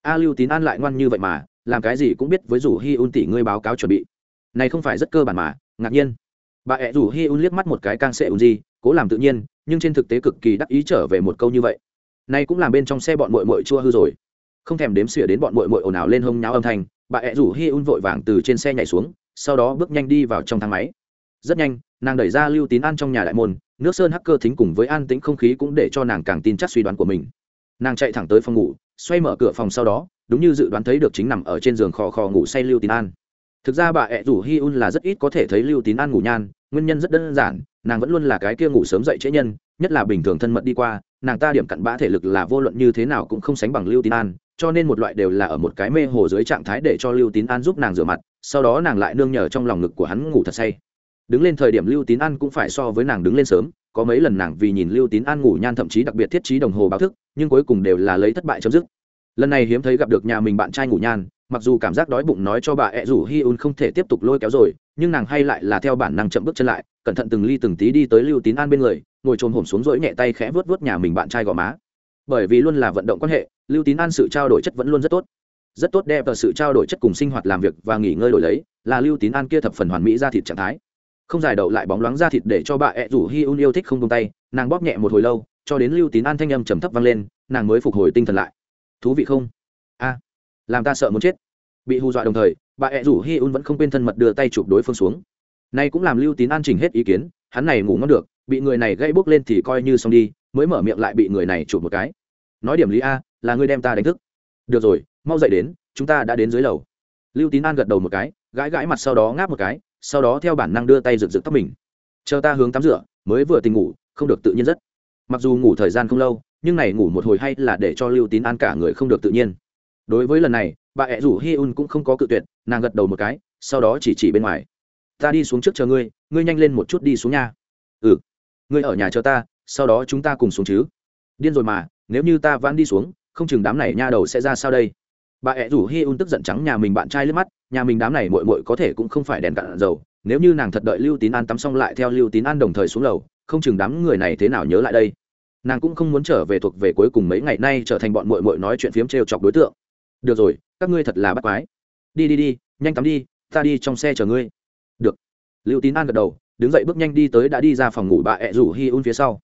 Speaker 1: A, lưu tín an lại ngoan như vậy mà, làm cái gì cũng biết với rủ hi un tỷ ngươi báo cáo chuẩn bị. Này không phải rất cơ bản mà, ngạc nhiên. Bà ẹ rủ hi un liếc mắt một cái càng sẽ un gì, cố làm tự nhiên, nhưng trên thực tế cực kỳ đắc ý trở về một câu như vậy. Này cũng làm bên trong xe bọn mội mội chua hư rồi. Không thèm đếm xỉa đến bọn mội mội ồn ào lên hông nháo âm thanh bà ẹ rủ hi un vội vàng từ trên xe nhảy xuống, sau đó bước nhanh đi vào trong thang máy. Rất nhanh, nàng đẩy ra lưu tín an trong nhà đại môn, nước sơn hacker thính cùng với an tĩnh không khí cũng để cho nàng càng tin chắc suy đoán của mình. Nàng chạy thẳng tới phòng ngủ, xoay mở cửa phòng sau đó, đúng như dự đoán thấy được chính nằm ở trên giường khò khò ngủ say lưu tín an. Thực ra bà ẹ rủ hi un là rất ít có thể thấy lưu tín an ngủ nhan, nguyên nhân rất đơn giản, nàng vẫn luôn là cái kia ngủ sớm dậy trễ nhân, nhất là bình thường thân mật đi qua, nàng ta điểm cặn bã thể lực là vô luận như thế nào cũng không sánh bằng lưu tín an cho nên một loại đều là ở một cái mê hồ dưới trạng thái để cho lưu tín an giúp nàng rửa mặt, sau đó nàng lại nương nhờ trong lòng ngực của hắn ngủ thật say. Đứng lên thời điểm lưu tín an cũng phải so với nàng đứng lên sớm, có mấy lần nàng vì nhìn lưu tín an ngủ nhan thậm chí đặc biệt thiết trí đồng hồ báo thức, nhưng cuối cùng đều là lấy thất bại chấm dứt. Lần này hiếm thấy gặp được nhà mình bạn trai ngủ nhan, mặc dù cảm giác đói bụng nói cho bà ẹ rủ hi un không thể tiếp tục lôi kéo rồi, nhưng nàng hay lại là theo bản năng chậm bước chân lại, cẩn thận từng ly từng tí đi tới lưu tín an bên người, ngồi trồm hổm xuống rỗi nhẹ tay khẽ vớt vớt nhà mình bạn trai gò má. Bởi vì luôn là vận động quan hệ lưu tín an sự trao đổi chất vẫn luôn rất tốt. Rất tốt đẹp ở sự trao đổi chất cùng sinh hoạt làm việc và nghỉ ngơi đổi lấy, là lưu tín an kia thập phần hoàn mỹ ra thịt trạng thái. Không giải đậu lại bóng loáng ra thịt để cho bà ẹ rủ hi un yêu thích không tung tay, nàng bóp nhẹ một hồi lâu, cho đến lưu tín an thanh âm trầm thấp vang lên, nàng mới phục hồi tinh thần lại. Thú vị không? A, làm ta sợ muốn chết. Bị hù dọa đồng thời, bà ẹ rủ hi un vẫn không quên thân mật đưa tay chụp đối phương xuống. Nay cũng làm lưu tín an chỉnh hết ý kiến, hắn này ngủ ngon được, bị người này gây bốc lên thì coi như xong đi, mới mở miệng lại bị người này chụp một cái. Nói điểm lý a là ngươi đem ta đánh thức. Được rồi, mau dậy đến, chúng ta đã đến dưới lầu. Lưu tín an gật đầu một cái, gãi gãi mặt sau đó ngáp một cái, sau đó theo bản năng đưa tay rực rực tóc mình. Chờ ta hướng tắm rửa, mới vừa tình ngủ, không được tự nhiên rất. Mặc dù ngủ thời gian không lâu, nhưng này ngủ một hồi hay là để cho lưu tín an cả người không được tự nhiên. Đối với lần này, bà ẹ rủ hi un cũng không có cự tuyệt, nàng gật đầu một cái, sau đó chỉ chỉ bên ngoài. Ta đi xuống trước chờ ngươi ngươi nhanh lên một chút đi xuống nhà ừ. Ngươi ở nhà chờ ta, sau đó chúng ta cùng xuống chứ. Điên rồi mà, nếu như ta vãn đi xuống không chừng đám này nha đầu sẽ ra sao đây? Bà ẹ rủ hi un tức giận trắng nhà mình bạn trai lướt mắt, nhà mình đám này mội mội có thể cũng không phải đèn cạn dầu, nếu như nàng thật đợi lưu tín an tắm xong lại theo lưu tín an đồng thời xuống lầu, không chừng đám người này thế nào nhớ lại đây? Nàng cũng không muốn trở về thuộc về cuối cùng mấy ngày nay trở thành bọn mội mội nói chuyện phiếm t chọc đối tượng. Được rồi, các ngươi thật là bắt quái. Đi đi đi, nhanh tắm đi, ta đi trong xe chờ ngươi. Được. Lưu tín an gật đầu, đứng dậy bước nhanh đi tới đã đi ra phòng ngủ bà ẹ rủ hi un phía sau.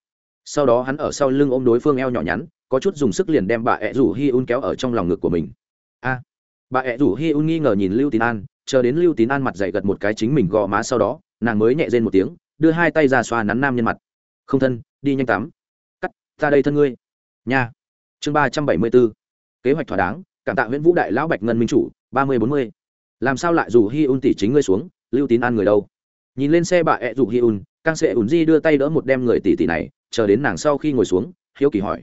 Speaker 1: Sau đó hắn ở sau lưng ôm đối phương eo nhỏ nhắn có chút dùng sức liền đem bà ẹ rủ hi un kéo ở trong lòng ngực của mình. A, bà ẹ rủ hi un nghi ngờ nhìn lưu tín an, chờ đến lưu tín an mặt dậy gật một cái chính mình gò má sau đó, nàng mới nhẹ rên một tiếng, đưa hai tay ra xoa nắn nam nhân mặt. Không thân, đi nhanh tắm. Cắt ra đây thân ngươi. Nha. Chương ba trăm bảy mươi bốn. Kế hoạch thỏa đáng, cảm tạ nguyễn vũ đại lão bạch ngân minh chủ, ba mươi bốn mươi. Làm sao lại dù hi un tỷ chính ngươi xuống, lưu tín an người đâu? Nhìn lên xe bà ẹ rủ hi un càng sẽ ùn di đưa tay đỡ một đem người tỷ tỷ này, chờ đến nàng sau khi ngồi xuống, hiếu kỳ hỏi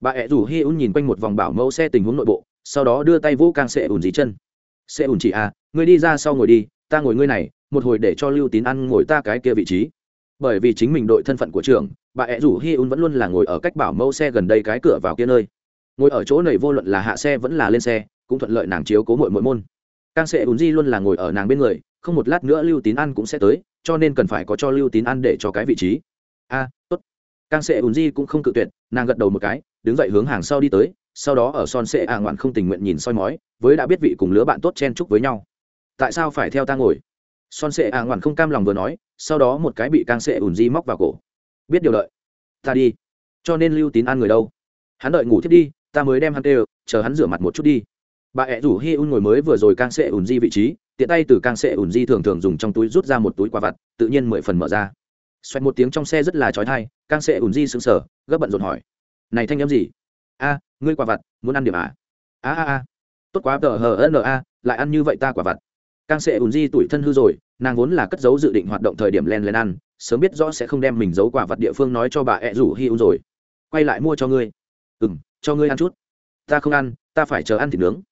Speaker 1: bà ẹ rủ hi un nhìn quanh một vòng bảo mẫu xe tình huống nội bộ, sau đó đưa tay vũ càng sẽ ùn dí chân. Sẽ ùn chị à ngươi đi ra sau ngồi đi, ta ngồi ngươi này, một hồi để cho lưu tín ăn ngồi ta cái kia vị trí. Bởi vì chính mình đội thân phận của trường bà ẹ rủ hi un vẫn luôn là ngồi ở cách bảo mẫu xe gần đây cái cửa vào kia nơi. Ngồi ở chỗ này vô luận là hạ xe vẫn là lên xe, cũng thuận lợi nàng chiếu cố mội mỗi môn. Càng sẽ ùn di luôn là ngồi ở nàng bên người, không một lát nữa lưu tín ăn cũng sẽ tới, cho nên cần phải có cho lưu tín ăn để cho cái vị trí. A, tốt. Càng sẽ ùn di cũng không cự tuyệt, nàng gật đầu một cái đứng dậy hướng hàng sau đi tới, sau đó ở son sẽ à ngoạn không tình nguyện nhìn soi mói, với đã biết vị cùng lứa bạn tốt chen chúc với nhau. Tại sao phải theo ta ngồi? Son sẽ à ngoạn không cam lòng vừa nói, sau đó một cái bị càng sệ ùn di móc vào cổ. Biết điều đợi. Ta đi. Cho nên lưu tín ăn người đâu? Hắn đợi ngủ thiết đi, ta mới đem hắn đều chờ hắn rửa mặt một chút đi. Bà ẹ rủ hi un ngồi mới vừa rồi càng sệ ùn di vị trí, tiện tay từ càng sệ ùn di thường thường dùng trong túi rút ra một túi quả vặt, tự nhiên mười phần mở ra. Xoẹt một tiếng trong xe rất là trói thai càng sệ ùn di sững sờ, gấp bận rộn hỏi này thanh em m gì? A, ngươi quả vặt, muốn ăn điểm à? A a a. Tốt quá, tờ hờ n a, lại ăn như vậy ta quả vặt. Càng sẽ ùn di tuổi thân hư rồi, nàng vốn là cất giấu dự định hoạt động thời điểm len len ăn, sớm biết rõ sẽ không đem mình giấu quả vặt địa phương nói cho bà ẹ rủ hi ùn rồi. Quay lại mua cho ngươi. Ừ m cho ngươi ăn chút. Ta không ăn, ta phải chờ ăn thịt nướng.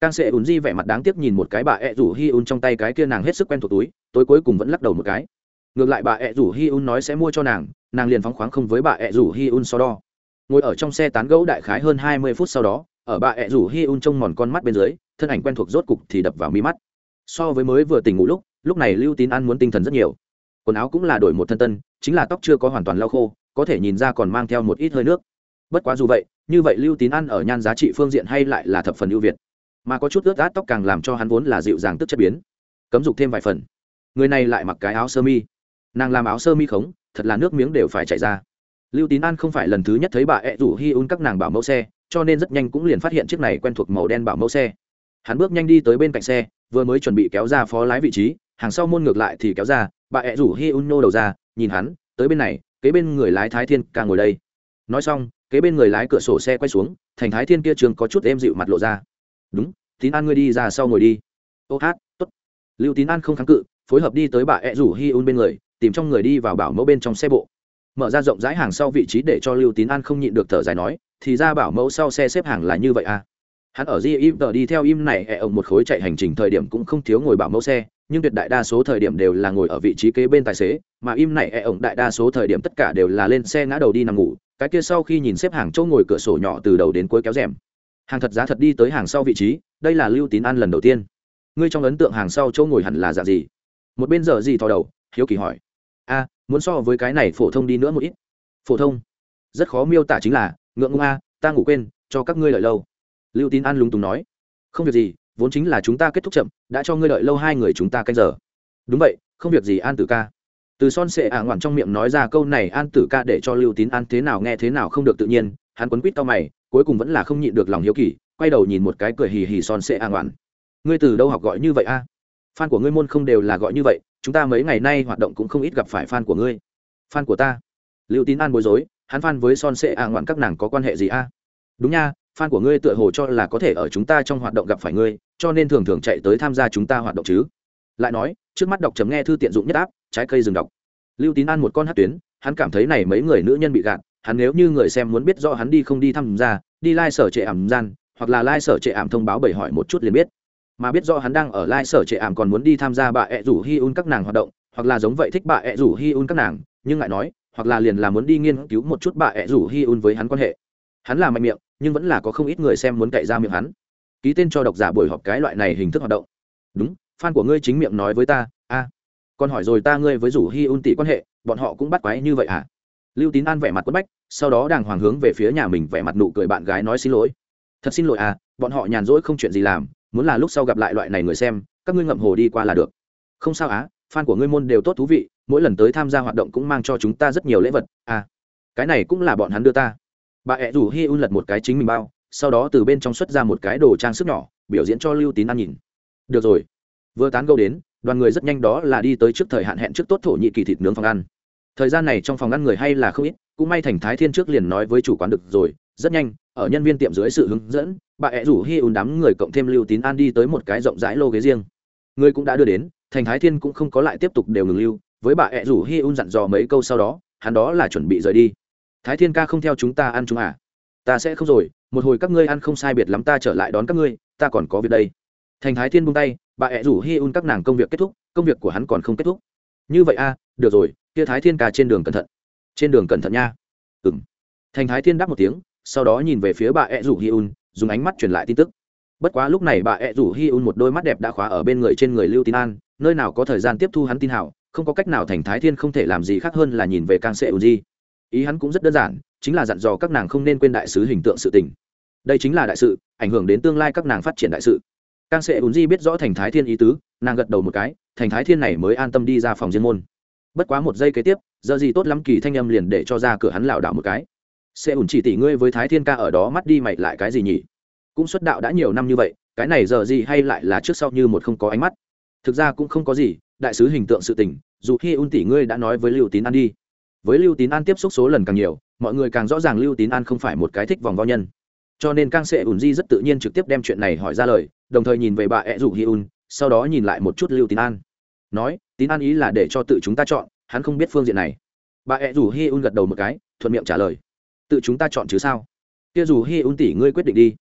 Speaker 1: Càng sẽ ùn di vẻ mặt đáng tiếc nhìn một cái bà ẹ rủ hi ùn trong tay cái kia nàng hết sức quen thuộc túi, tối cuối cùng vẫn lắc đầu một cái. Ngược lại bà ẹ rủ hi ùn nói sẽ mua cho nàng nàng liền phóng khoáng không với bà ẹ rủ hi ùn so đo ngồi ở trong xe tán gẫu đại khái hơn hai mươi phút sau đó, ở bà ẹ rủ hi un trông mòn con mắt bên dưới, thân ảnh quen thuộc rốt cục thì đập vào mi mắt. So với mới vừa tỉnh ngủ lúc lúc này lưu tín an muốn tinh thần rất nhiều. Quần áo cũng là đổi một thân tân, chính là tóc chưa có hoàn toàn lau khô, có thể nhìn ra còn mang theo một ít hơi nước. Bất quá dù vậy, như vậy lưu tín ăn ở nhan giá trị phương diện hay lại là thập phần ưu việt. Mà có chút ướt át tóc càng làm cho hắn vốn là dịu dàng tức chất biến. Cấm dục thêm vài phần. Người này lại mặc cái áo sơ mi. Nàng làm áo sơ mi khống, thật là nước miếng đều phải chảy ra lưu tín an không phải lần thứ nhất thấy bà ẹ rủ hi un các nàng bảo mẫu xe, cho nên rất nhanh cũng liền phát hiện chiếc này quen thuộc màu đen bảo mẫu xe. Hắn bước nhanh đi tới bên cạnh xe, vừa mới chuẩn bị kéo ra phó lái vị trí, hàng sau môn ngược lại thì kéo ra, bà ẹ rủ hi un nô đầu ra, nhìn hắn, tới bên này, kế bên người lái thái thiên càng ngồi đây. Nói xong, kế bên người lái cửa sổ xe quay xuống, thành thái thiên kia trường có chút êm dịu mặt lộ ra. Đúng, tín an ngươi đi ra sau ngồi đi. Ô hát t ố t lưu tín an không kháng cự, phối hợp đi tới bà ẹ rủ hi un bên người, tìm trong người đi vào bảo mẫu bên trong xe bộ mở ra rộng rãi hàng sau vị trí để cho lưu tín an không nhịn được thở dài nói, thì ra bảo mẫu sau xe xếp hàng là như vậy à. Hắn ở di im tờ đi theo im này, ẹ ông một khối chạy hành trình thời điểm cũng không thiếu ngồi bảo mẫu xe, nhưng tuyệt đại đa số thời điểm đều là ngồi ở vị trí kế bên tài xế, mà im này, ẹ ông đại đa số thời điểm tất cả đều là lên xe ngã đầu đi nằm ngủ, cái kia sau khi nhìn xếp hàng chỗ ngồi cửa sổ nhỏ từ đầu đến cuối kéo rèm. Hàng thật giá thật đi tới hàng sau vị trí, đây là lưu tín an lần đầu tiên. Ngươi trong ấn tượng hàng sau chỗ ngồi hẳn là dạng gì? Một bên giờ gì thò đầu, hiếu kỳ hỏi. A muốn so với cái này phổ thông đi nữa một ít. Phổ thông? Rất khó miêu tả chính là, ngượng ngung a, ta ngủ quên, cho các ngươi lợi lâu. Lưu tín an lúng túng nói. Không việc gì, vốn chính là chúng ta kết thúc chậm, đã cho ngươi đợi lâu hai người chúng ta canh giờ. Đúng vậy, không việc gì an tử ca. Từ son sệ ả ngoạn trong miệng nói ra câu này, an tử ca để cho lưu tín an thế nào nghe thế nào không được tự nhiên, hắn quấn quýt tao mày, cuối cùng vẫn là không nhịn được lòng hiếu kỳ, quay đầu nhìn một cái cười hì hì son sệ ả ngoạn. Ngươi từ đâu học gọi như vậy a? À? fan của ngươi môn không đều là gọi như vậy chúng ta mấy ngày nay hoạt động cũng không ít gặp phải fan của ngươi. Fan của ta. Lưu tín an bối rối, hắn fan với son sệ ả ngoạn các nàng có quan hệ gì a? Đúng nha, fan của ngươi tựa hồ cho là có thể ở chúng ta trong hoạt động gặp phải ngươi, cho nên thường thường chạy tới tham gia chúng ta hoạt động chứ. Lại nói, trước mắt đọc chấm nghe thư tiện dụng nhất áp, trái cây rừng đọc. Lưu tín An một con hát tuyến, hắn cảm thấy này mấy người nữ nhân bị gạt, hắn nếu như người xem muốn biết rõ hắn đi không đi tham gia, đi lai、like、sở trệ ảm gian, hoặc là lai、like、sở trệ ảm thông báo bảy hỏi một chút liền biết mà biết rõ hắn đang ở Lai sở trệ ảm còn muốn đi tham gia bà ẹ rủ hi un các nàng hoạt động, hoặc là giống vậy thích bà ẹ rủ hi un các nàng, nhưng lại nói, hoặc là liền là muốn đi nghiên cứu một chút bà ẹ rủ hi un với hắn quan hệ. Hắn là mạnh miệng, nhưng vẫn là có không ít người xem muốn cậy ra miệng hắn. Ký tên cho độc giả buổi họp cái loại này hình thức hoạt động. Đúng, fan của ngươi chính miệng nói với ta, a. Còn hỏi rồi ta ngươi với rủ hi un tỷ quan hệ, bọn họ cũng bắt quái như vậy à? Lưu tín an vẻ mặt quất bách, sau đó đàng hoàng hướng về phía nhà mình vẻ mặt nụ cười bạn gái nói xin lỗi. Thật xin lỗi à bọn họ nhàn rỗi không chuyện gì làm muốn là lúc sau gặp lại loại này người xem, các ngươi ngậm hồ đi qua là được. Không sao á, fan của ngươi môn đều tốt thú vị, mỗi lần tới tham gia hoạt động cũng mang cho chúng ta rất nhiều lễ vật. À cái này cũng là bọn hắn đưa ta. Bà ẹ rủ hi un lật một cái chính mình bao, sau đó từ bên trong xuất ra một cái đồ trang sức nhỏ, biểu diễn cho lưu tín ăn nhìn. Được rồi. Vừa tán gâu đến, đoàn người rất nhanh đó là đi tới trước thời hạn hẹn trước tốt thổ nhị kỳ thịt nướng phòng ăn. Thời gian này trong phòng ăn người hay là không ít, cũng may thành thái thiên trước liền nói với chủ quán được rồi, rất nhanh ở nhân viên tiệm dưới sự hướng dẫn bà ẹ rủ hi ùn đám người cộng thêm lưu tín an đi tới một cái rộng rãi lô ghế riêng. Người cũng đã đưa đến thành thái thiên cũng không có lại tiếp tục đều ngừng lưu với bà ẹ rủ hi ùn dặn dò mấy câu sau đó hắn đó là chuẩn bị rời đi. Thái thiên ca không theo chúng ta ăn chúng à? Ta sẽ không rồi một hồi các ngươi ăn không sai biệt lắm ta trở lại đón các ngươi ta còn có việc đây. Thành thái thiên buông tay bà ẹ rủ hi un các nàng công việc kết thúc công việc của hắn còn không kết thúc. Như vậy a à, được rồi kia thái thiên ca trên đường cẩn thận. Trên đường cẩn thận nha. Ừng thành thái thiên đáp một tiếng sau đó nhìn về phía bà ẹ rủ hi un dùng ánh mắt truyền lại tin tức. Bất quá lúc này bà ẹ rủ hi un một đôi mắt đẹp đã khóa ở bên người trên người lưu tín an, nơi nào có thời gian tiếp thu hắn tin hảo, không có cách nào thành thái thiên không thể làm gì khác hơn là nhìn về càng sệ ưu di ý hắn cũng rất đơn giản, chính là dặn dò các nàng không nên quên đại sứ hình tượng sự tình. Đây chính là đại sự, ảnh hưởng đến tương lai các nàng phát triển đại sự. Càng sẽ ưu di biết rõ thành thái thiên ý tứ, nàng gật đầu một cái, thành thái thiên này mới an tâm đi ra phòng diên môn. Bất quá một giây kế tiếp, giờ gì tốt lắm kỳ thanh âm liền để cho ra cửa hắn lảo đảo một cái sẽ ủn chỉ tỷ ngươi với thái thiên ca ở đó mắt đi mày lại cái gì nhỉ? Cũng xuất đạo đã nhiều năm như vậy, cái này giờ gì hay lại là trước sau như một không có ánh mắt? Thực ra cũng không có gì, đại sứ hình tượng sự tình, dù khi ủn tỷ ngươi đã nói với lưu tín an đi. Với lưu tín an tiếp xúc số lần càng nhiều, mọi người càng rõ ràng lưu tín an không phải một cái thích vòng vo nhân. Cho nên càng sẽ ủn di rất tự nhiên trực tiếp đem chuyện này hỏi ra lời, đồng thời nhìn về bà ẹ rủ hi un, sau đó nhìn lại một chút lưu tín an. Nói, tín an ý là để cho tự chúng ta chọn, hắn không biết phương diện này. Bà ẹ rủ hi un gật đầu một cái, thuận miệng trả lời tự chúng ta chọn chứ sao? Kia dù hi un tỷ ngươi quyết định đi.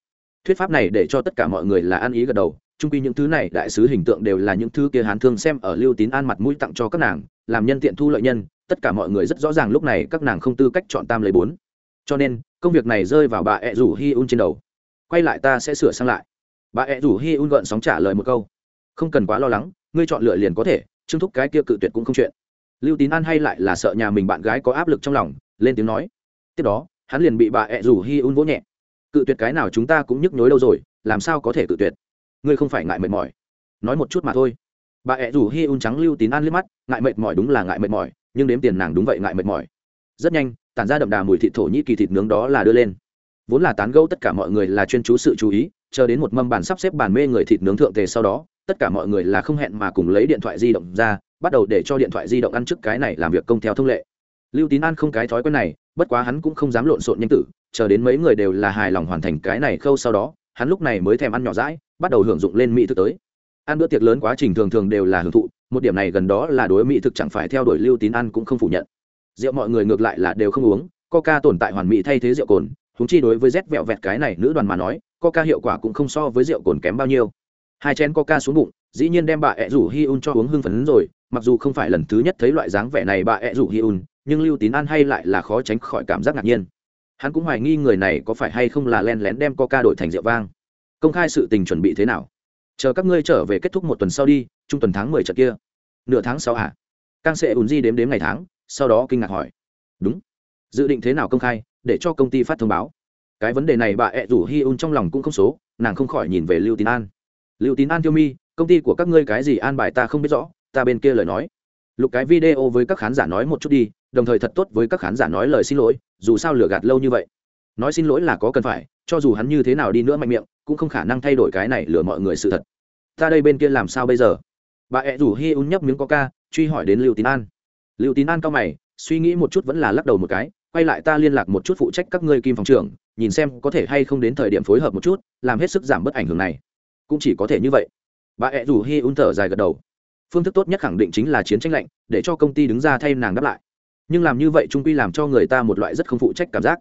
Speaker 1: Thuyết pháp này để cho tất cả mọi người là ăn ý gật đầu trung quy những thứ này đại sứ hình tượng đều là những thứ kia hán thương xem ở lưu tín an mặt mũi tặng cho các nàng, làm nhân tiện thu lợi nhân, tất cả mọi người rất rõ ràng lúc này các nàng không tư cách chọn tam lấy bốn. Cho nên, công việc này rơi vào bà ẹ rủ hi un trên đầu. Quay lại ta sẽ sửa sang lại. Bà ẹ rủ hi un gợn sóng trả lời một câu. Không cần quá lo lắng, ngươi chọn lựa liền có thể, trương thúc cái kia cự tuyệt cũng không chuyện. Lưu tín an hay lại là sợ nhà mình bạn gái có áp lực trong lòng, lên tiếng nói. Tiếp đó hắn liền bị bà ẹ rủ hi un vỗ nhẹ. Cự tuyệt cái nào chúng ta cũng nhức nhối đâu rồi, làm sao có thể cự tuyệt? Ngươi không phải ngại mệt mỏi. Nói một chút mà thôi. Bà ẹ rủ hi un trắng lưu tín an liếc mắt, ngại mệt mỏi đúng là ngại mệt mỏi, nhưng đếm tiền nàng đúng vậy ngại mệt mỏi. Rất nhanh, tản ra đậm đà mùi thịt thổ nhĩ kỳ thịt nướng đó là đưa lên. Vốn là tán gẫu tất cả mọi người là chuyên chú sự chú ý, chờ đến một mâm bàn sắp xếp bàn mê người thịt nướng thượng tề sau đó, tất cả mọi người là không hẹn mà cùng lấy điện thoại di động ra, bắt đầu để cho điện thoại di động ăn trước cái này làm việc công theo thông lệ. Lưu tín an không cái thói quen này bất quá hắn cũng không dám lộn xộn nhanh tử, chờ đến mấy người đều là hài lòng hoàn thành cái này khâu sau đó, hắn lúc này mới thèm ăn nhỏ rãi bắt đầu hưởng dụng lên mỹ thực tới. Ăn bữa tiệc lớn quá trình thường thường đều là hưởng thụ, một điểm này gần đó là đối mỹ thực chẳng phải theo đuổi lưu tín ăn cũng không phủ nhận. Rượu mọi người ngược lại là đều không uống, coca tồn tại hoàn mỹ thay thế rượu cồn húng chi đối với rét vẹo vẹt cái này nữ đoàn mà nói, coca hiệu quả cũng không so với rượu cồn kém bao nhiêu. Hai chén coca xuống bụng, dĩ nhiên đem bà ẹ rủ hi un cho uống hưng phấn rồi, mặc dù không phải lần thứ nhất thấy loại dáng vẻ này bà ẹ rủ hi un nhưng lưu tín An hay lại là khó tránh khỏi cảm giác ngạc nhiên. Hắn cũng hoài nghi người này có phải hay không là len lén đem coca đổi thành rượu vang. Công khai sự tình chuẩn bị thế nào? Chờ các ngươi trở về kết thúc một tuần sau đi, trung tuần tháng mười trận kia. Nửa tháng sau hả? À? càng sẽ ùn di đếm đếm ngày tháng, sau đó kinh ngạc hỏi. Đúng. Dự định thế nào công khai, để cho công ty phát thông báo. Cái vấn đề này bà ẹ rủ hi un trong lòng cũng không số, nàng không khỏi nhìn về lưu tín an. Lưu tín an tiêu mi, công ty của các ngươi cái gì an bài ta không biết rõ, ta bên kia lời nói. Lục cái video với các khán giả nói một chút đi đồng thời thật tốt với các khán giả nói lời xin lỗi, dù sao lừa gạt lâu như vậy. Nói xin lỗi là có cần phải, cho dù hắn như thế nào đi nữa mạnh miệng, cũng không khả năng thay đổi cái này lừa mọi người sự thật. Ta đây bên kia làm sao bây giờ? Bà ẹ rủ hi un nhấp miếng coca, truy hỏi đến lưu tín an. Lưu tín an cao mày, suy nghĩ một chút vẫn là lắc đầu một cái, quay lại ta liên lạc một chút phụ trách các ngươi kim phòng trưởng, nhìn xem có thể hay không đến thời điểm phối hợp một chút, làm hết sức giảm bớt ảnh hưởng này. Cũng chỉ có thể như vậy. Bà ẹ rủ hi un thở dài gật đầu. Phương thức tốt nhất khẳng định chính là chiến tranh lạnh, để cho công ty đứng ra thay nàng đáp lại nhưng làm như vậy trung quy làm cho người ta một loại rất không phụ trách cảm giác.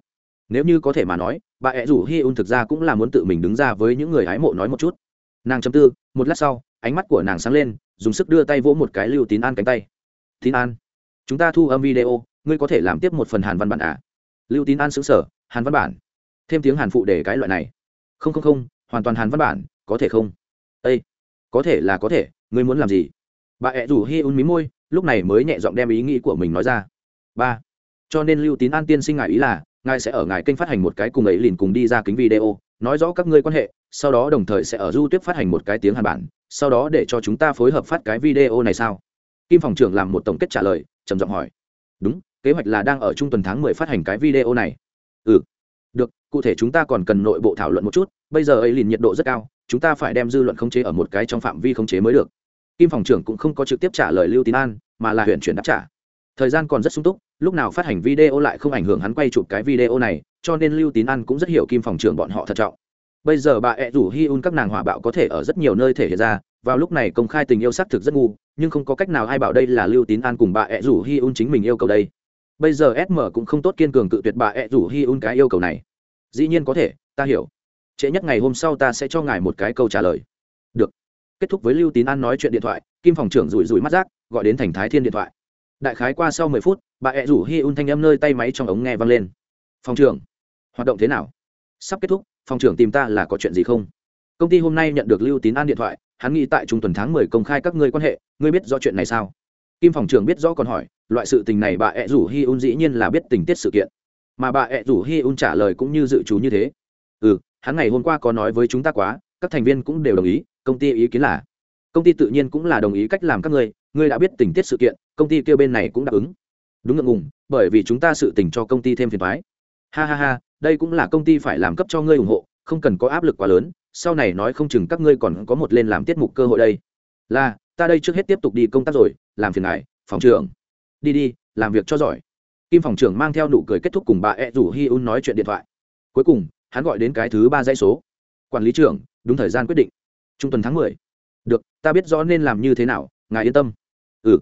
Speaker 1: Nếu như có thể mà nói, bà ẹ rủ hi un thực ra cũng là muốn tự mình đứng ra với những người hái mộ nói một chút. Nàng chấm tư, một lát sau, ánh mắt của nàng sáng lên, dùng sức đưa tay vỗ một cái lưu tín an cánh tay. Tín an, chúng ta thu âm video, ngươi có thể làm tiếp một phần hàn văn bản à? Lưu tín an xứng sở hàn văn bản? Thêm tiếng hàn phụ để cái loại này. Không không không, hoàn toàn hàn văn bản, có thể không? Ây có thể là có thể, ngươi muốn làm gì? Bà ẹ rủ hi un mí môi, lúc này mới nhẹ giọng đem ý nghĩ của mình nói ra ba. Cho nên lưu tín an tiên sinh ngài ý là, ngài sẽ ở ngài kênh phát hành một cái cùng ấy liền cùng đi ra kính video, nói rõ các ngươi quan hệ, sau đó đồng thời sẽ ở du tiếp phát hành một cái tiếng hàn bản, sau đó để cho chúng ta phối hợp phát cái video này sao? Kim phòng trưởng làm một tổng kết trả lời, trầm giọng hỏi. Đúng, kế hoạch là đang ở trung tuần tháng mười phát hành cái video này. Ừ. Được, cụ thể chúng ta còn cần nội bộ thảo luận một chút, bây giờ ấy liền nhiệt độ rất cao, chúng ta phải đem dư luận khống chế ở một cái trong phạm vi khống chế mới được. Kim phòng trưởng cũng không có trực tiếp trả lời lưu tín an, mà là huyện chuyển đáp trả thời gian còn rất sung túc, lúc nào phát hành video lại không ảnh hưởng hắn quay chụp cái video này, cho nên lưu tín an cũng rất hiểu kim phòng trưởng bọn họ thận trọng. Bây giờ bà ẹ rủ hi un các nàng hỏa bạo có thể ở rất nhiều nơi thể hiện ra, vào lúc này công khai tình yêu xác thực rất ngu, nhưng không có cách nào ai bảo đây là lưu tín an cùng bà ẹ rủ hi un chính mình yêu cầu đây. Bây giờ sm cũng không tốt kiên cường cự tuyệt bà ẹ rủ hi un cái yêu cầu này. Dĩ nhiên có thể, ta hiểu. Trễ nhất ngày hôm sau ta sẽ cho ngài một cái câu trả lời. Được. Kết thúc với lưu tín an nói chuyện điện thoại, kim phòng trưởng rủi rủi mắt rác gọi đến thành thái thiên điện thoại đại khái qua sau mười phút, bà ẹ rủ hi un thanh âm nơi tay máy trong ống nghe vang lên. Phòng trưởng, hoạt động thế nào? Sắp kết thúc, phòng trưởng tìm ta là có chuyện gì không? Công ty hôm nay nhận được lưu tín an điện thoại, hắn nghĩ tại trung tuần tháng mười công khai các ngươi quan hệ, ngươi biết rõ chuyện này sao? Kim phòng trưởng biết rõ còn hỏi, loại sự tình này bà ẹ rủ hi un dĩ nhiên là biết tình tiết sự kiện. Mà bà ẹ rủ hi un trả lời cũng như dự trù như thế. Ừ hắn ngày hôm qua có nói với chúng ta quá, các thành viên cũng đều đồng ý, công ty ý kiến là, công ty tự nhiên cũng là đồng ý cách làm các ngươi ngươi đã biết tình tiết sự kiện công ty kêu bên này cũng đáp ứng. Đúng ngượng ngùng, bởi vì chúng ta sự tình cho công ty thêm phiền thoái ha ha ha, đây cũng là công ty phải làm cấp cho ngươi ủng hộ, không cần có áp lực quá lớn, sau này nói không chừng các ngươi còn có một lên làm tiết mục cơ hội đây. Là, ta đây trước hết tiếp tục đi công tác rồi, làm phiền ngài, phòng trưởng. Đi đi, làm việc cho giỏi. Kim phòng trưởng mang theo nụ cười kết thúc cùng bà ed rủ hi un nói chuyện điện thoại. Cuối cùng, hắn gọi đến cái thứ ba dãy số. Quản lý trưởng, đúng thời gian quyết định. Trung tuần tháng mười. Được, ta biết rõ nên làm như thế nào, ngài yên tâm. Ừ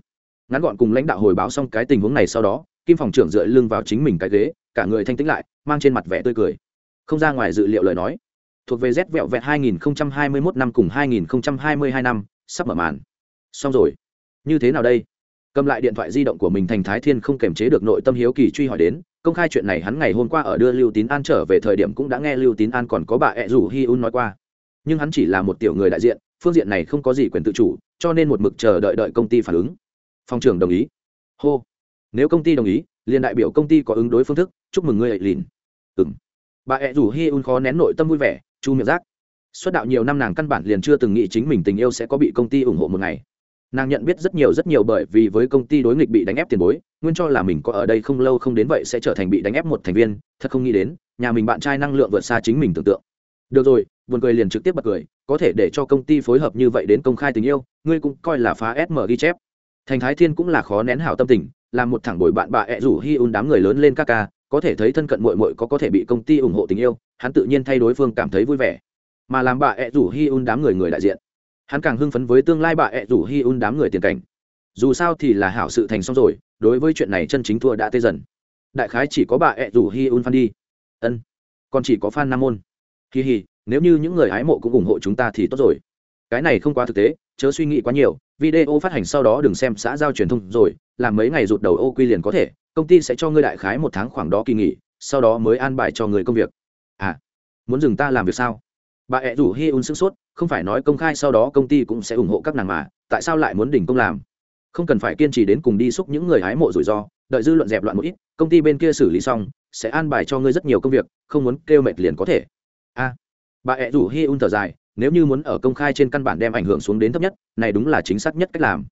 Speaker 1: ngắn gọn cùng lãnh đạo hồi báo xong cái tình huống này sau đó, kim phòng trưởng dựa lưng vào chính mình cái ghế, cả người thanh tĩnh lại, mang trên mặt vẻ tươi cười. Không ra ngoài dự liệu lời nói. Thuộc về z vẹo vẹt 2021 năm cùng 2022 năm, sắp mở màn. Xong rồi. Như thế nào đây? Cầm lại điện thoại di động của mình thành thái thiên không kềm chế được nội tâm hiếu kỳ truy hỏi đến, công khai chuyện này hắn ngày hôm qua ở đưa lưu tín an trở về thời điểm cũng đã nghe lưu tín an còn có bà e ẹ rủ hi un nói qua. Nhưng hắn chỉ là một tiểu người đại diện, phương diện này không có gì quyền tự chủ, cho nên một mực chờ đợi đợi công ty phản ứng phòng trưởng đồng ý. Hô. Nếu công ty đồng ý, liền đại biểu công ty có ứng đối phương thức, chúc mừng ngươi ấy lìn ừng bà ẹ rủ hi un khó nén nội tâm vui vẻ, chu miệng rác. Xuất đạo nhiều năm nàng căn bản liền chưa từng nghĩ chính mình tình yêu sẽ có bị công ty ủng hộ một ngày. Nàng nhận biết rất nhiều rất nhiều bởi vì với công ty đối nghịch bị đánh ép tiền bối, nguyên cho là mình có ở đây không lâu không đến vậy sẽ trở thành bị đánh ép một thành viên, thật không nghĩ đến, nhà mình bạn trai năng lượng vượt xa chính mình tưởng tượng. Được rồi, buồn cười liền trực tiếp bật cười, có thể để cho công ty phối hợp như vậy đến công khai tình yêu, ngươi cũng coi là phá sm ghi chép thành thái thiên cũng là khó nén hảo tâm tình, làm một thẳng bồi bạn bà ẹ rủ hi un đám người lớn lên ca ca, có thể thấy thân cận mội mội có có thể bị công ty ủng hộ tình yêu, hắn tự nhiên thay đối phương cảm thấy vui vẻ. Mà làm bà ẹ rủ hi un đám người người đại diện, hắn càng hưng phấn với tương lai bà ẹ rủ hi un đám người tiền cảnh. Dù sao thì là hảo sự thành xong rồi, đối với chuyện này chân chính thua đã tê dần. Đại khái chỉ có bà ẹ rủ hi un phan đi. Ân, còn chỉ có phan nam môn. Kỳ hì nếu như những người hái mộ cũng ủng hộ chúng ta thì tốt rồi cái này không quá thực tế chớ suy nghĩ quá nhiều video phát hành sau đó đừng xem xã giao truyền thông rồi làm mấy ngày rụt đầu ô quy liền có thể công ty sẽ cho ngươi đại khái một tháng khoảng đó kỳ nghỉ sau đó mới an bài cho người công việc. À muốn dừng ta làm việc sao? Bà ẹ rủ hi un sức sốt không phải nói công khai sau đó công ty cũng sẽ ủng hộ các nàng mà tại sao lại muốn đỉnh công làm? Không cần phải kiên trì đến cùng đi xúc những người hái mộ rủi ro đợi dư luận dẹp loạn một ít công ty bên kia xử lý xong sẽ an bài cho ngươi rất nhiều công việc không muốn kêu mệt liền có thể. A à, bà ẹ rủ hi un thở dài nếu như muốn ở công khai trên căn bản đem ảnh hưởng xuống đến thấp nhất, này đúng là chính xác nhất cách làm.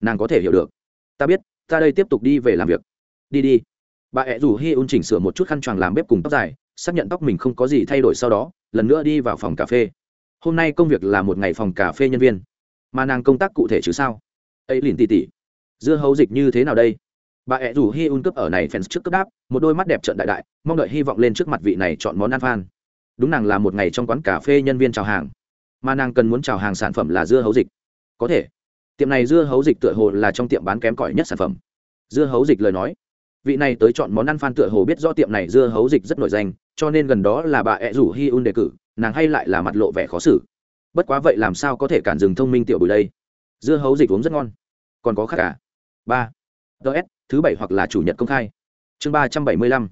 Speaker 1: Nàng có thể hiểu được. Ta biết, ta đây tiếp tục đi về làm việc. Đi đi. Bà ẹ rủ hi un chỉnh sửa một chút khăn choàng làm bếp cùng tóc dài, xác nhận tóc mình không có gì thay đổi sau đó, lần nữa đi vào phòng cà phê. Hôm nay công việc là một ngày phòng cà phê nhân viên. Mà nàng công tác cụ thể chứ sao? Ấy lìn tỉ tỉ. Dưa hấu dịch như thế nào đây? Bà ẹ rủ hi un cướp ở này fans trước cướp đáp, một đôi mắt đẹp trận đại đại, mong đợi hy vọng lên trước mặt vị này chọn món ăn phan. Đúng nàng là một ngày trong quán cà phê nhân viên chào hàng mà nàng cần muốn chào hàng sản phẩm là dưa hấu dịch. Có thể. Tiệm này dưa hấu dịch tựa hồ là trong tiệm bán kém cỏi nhất sản phẩm. Dưa hấu dịch lời nói. Vị này tới chọn món ăn phan tựa hồ biết rõ tiệm này dưa hấu dịch rất nổi danh, cho nên gần đó là bà ẹ rủ hi un đề cử, nàng hay lại là mặt lộ vẻ khó xử. Bất quá vậy làm sao có thể cản dừng thông minh tiểu bùi đây? Dưa hấu dịch uống rất ngon. Còn có khác cả ba. Ts thứ bảy hoặc là chủ nhật công khai. Chương ba trăm bảy mươi lăm.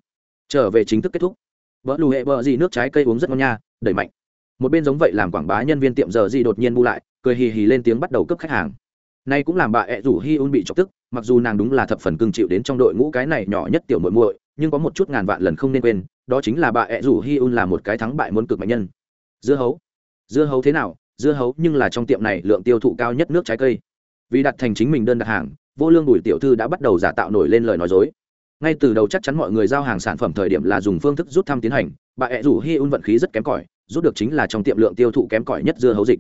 Speaker 1: Trở về chính thức kết thúc. Vỡ lù hệ vợ gì nước trái cây uống rất ngon nha, đẩy mạnh một bên giống vậy làm quảng bá nhân viên tiệm giờ gì đột nhiên bu lại, cười hì hì lên tiếng bắt đầu cấp khách hàng. Nay cũng làm bà ẹ rủ hi un bị chọc tức, mặc dù nàng đúng là thập phần cưng chịu đến trong đội ngũ cái này nhỏ nhất tiểu muội muội, nhưng có một chút ngàn vạn lần không nên quên, đó chính là bà ẹ rủ hi un là một cái thắng bại muốn cực mạnh nhân. Dưa hấu. Dưa hấu thế nào? Dưa hấu nhưng là trong tiệm này lượng tiêu thụ cao nhất nước trái cây. Vì đặt thành chính mình đơn đặt hàng, vô lương bùi tiểu thư đã bắt đầu giả tạo nổi lên lời nói dối. Ngay từ đầu chắc chắn mọi người giao hàng sản phẩm thời điểm là dùng phương thức rút thăm tiến hành bà ẹ rủ hi un vận khí rất kém cỏi, rút được chính là trong tiệm lượng tiêu thụ kém cỏi nhất dưa hấu dịch.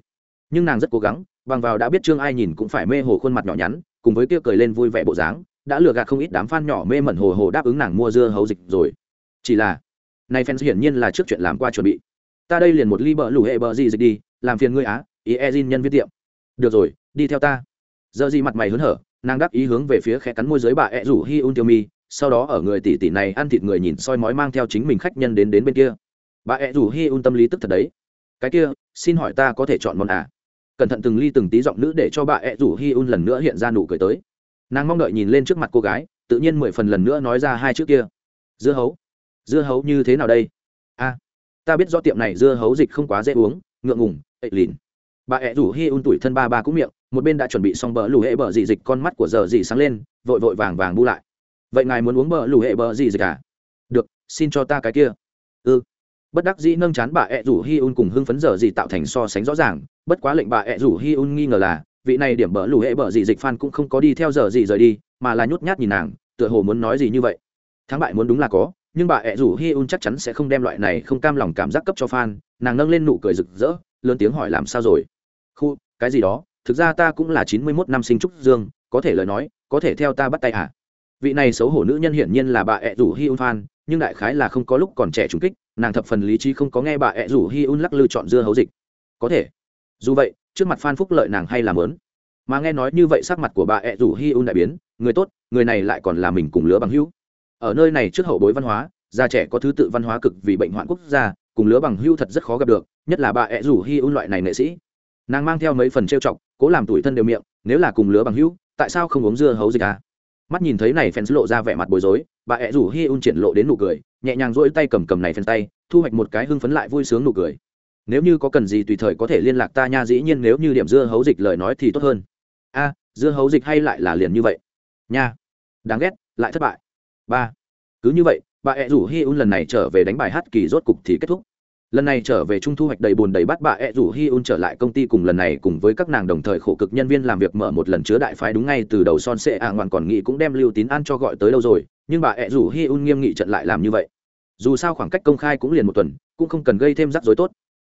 Speaker 1: Nhưng nàng rất cố gắng, bằng vào đã biết trương ai nhìn cũng phải mê hồ khuôn mặt nhỏ nhắn, cùng với kia cười lên vui vẻ bộ dáng, đã lừa gạt không ít đám fan nhỏ mê mẩn hồ hồ đáp ứng nàng mua dưa hấu dịch rồi. Chỉ là nay fans hiển nhiên là trước chuyện làm qua chuẩn bị. Ta đây liền một ly bờ lủ hệ bờ gì dịch đi, làm phiền ngươi á, ý e zin nhân viên tiệm. Được rồi, đi theo ta. Giờ gì mặt mày hớn hở, nàng đáp ý hướng về phía khe cắn môi giới bà ẹ rủ hi un tiêu mi sau đó ở người tỷ tỷ này ăn thịt người nhìn soi mói mang theo chính mình khách nhân đến đến bên kia. Bà ẹ rủ hi un tâm lý tức thật đấy. Cái kia, xin hỏi ta có thể chọn món à? Cẩn thận từng ly từng tí giọng nữ để cho bà ẹ rủ hi un lần nữa hiện ra nụ cười tới. Nàng mong đợi nhìn lên trước mặt cô gái, tự nhiên mười phần lần nữa nói ra hai chữ kia. Dưa hấu. Dưa hấu như thế nào đây? A ta biết rõ tiệm này dưa hấu dịch không quá dễ uống, ngượng ngùng, ệ lìn. Bà ẹ rủ hi un tuổi thân ba ba cũng miệng, một bên đã chuẩn bị xong bờ lù hệ bờ dị dịch, con mắt của giờ dị sáng lên, vội vội vàng vàng bu lại vậy ngài muốn uống bờ lù hệ bờ gì dịch à được, xin cho ta cái kia. Ư bất đắc dĩ nâng chán bà ẹ rủ hi un cùng hưng phấn giờ gì tạo thành so sánh rõ ràng. Bất quá lệnh bà ẹ rủ hi un nghi ngờ là, vị này điểm bờ lù hệ bờ gì dịch phan cũng không có đi theo giờ gì rời đi, mà là nhút nhát nhìn nàng, tựa hồ muốn nói gì như vậy. Thắng bại muốn đúng là có, nhưng bà ẹ rủ hi un chắc chắn sẽ không đem loại này không cam lòng cảm giác cấp cho fan. Nàng nâng lên nụ cười rực rỡ, lớn tiếng hỏi làm sao rồi? Khu, cái gì đó? Thực ra ta cũng là chín mươi mốt năm sinh trúc dương, có thể lời nói, có thể theo ta bắt tay à? Vị này xấu hổ nữ nhân hiển nhiên là bà ẹ rủ hi un fan, nhưng đại khái là không có lúc còn trẻ trung kích, nàng thập phần lý trí không có nghe bà ẹ rủ hi un lắc lư chọn dưa hấu dịch. Có thể. Dù vậy, trước mặt phan phúc lợi nàng hay làm lớn mà nghe nói như vậy sắc mặt của bà ẹ rủ hi un đại biến, người tốt, người này lại còn là mình cùng lứa bằng hữu. Ở nơi này trước hậu bối văn hóa, già trẻ có thứ tự văn hóa cực vì bệnh hoạn quốc gia, cùng lứa bằng hữu thật rất khó gặp được, nhất là bà ẹ rủ hi un loại này nghệ sĩ. Nàng mang theo mấy phần trêu chọc, cố làm tuổi thân đều miệng, nếu là cùng lứa bằng hữu, tại sao không uống dưa hấu dịch à? Mắt nhìn thấy này fans lộ ra vẻ mặt bối rối, bà ẹ rủ hi un triển lộ đến nụ cười, nhẹ nhàng rỗi tay cầm cầm này fans tay, thu hoạch một cái hưng phấn lại vui sướng nụ cười. Nếu như có cần gì tùy thời có thể liên lạc ta nha, dĩ nhiên nếu như điểm dưa hấu dịch lời nói thì tốt hơn. A, dưa hấu dịch hay lại là liền như vậy? Nha. Đáng ghét, lại thất bại. Ba. Cứ như vậy, bà ẹ rủ hi un lần này trở về đánh bài hát kỳ rốt cục thì kết thúc lần này trở về trung thu hoạch đầy bùn đầy bát, bà ẹ rủ hi un trở lại công ty cùng lần này cùng với các nàng đồng thời khổ cực nhân viên làm việc mở một lần chứa đại phái đúng ngay từ đầu son sệ ạ ngoạn còn nghĩ cũng đem lưu tín an cho gọi tới đâu rồi, nhưng bà ẹ rủ hi un nghiêm nghị trận lại làm như vậy. Dù sao khoảng cách công khai cũng liền một tuần, cũng không cần gây thêm rắc rối tốt.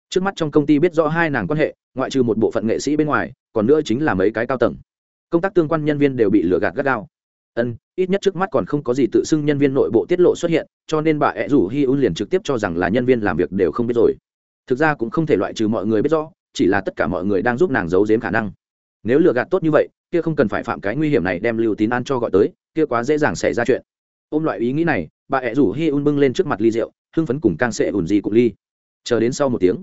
Speaker 1: Trước mắt trong công ty biết rõ hai nàng quan hệ, ngoại trừ một bộ phận nghệ sĩ bên ngoài, còn nữa chính là mấy cái cao tầng. Công tác tương quan nhân viên đều bị lừa gạt gắt gao ân, ít nhất trước mắt còn không có gì tự xưng nhân viên nội bộ tiết lộ xuất hiện, cho nên bà ẹ rủ hi un liền trực tiếp cho rằng là nhân viên làm việc đều không biết rồi. Thực ra cũng không thể loại trừ mọi người biết rõ, chỉ là tất cả mọi người đang giúp nàng giấu giếm khả năng. Nếu lừa gạt tốt như vậy, kia không cần phải phạm cái nguy hiểm này đem lưu tín an cho gọi tới, kia quá dễ dàng xảy ra chuyện. Ôm loại ý nghĩ này, bà ẹ rủ hi un bưng lên trước mặt ly rượu, hưng phấn cùng càng sẽ ủn gì cụ ly. Chờ đến sau một tiếng.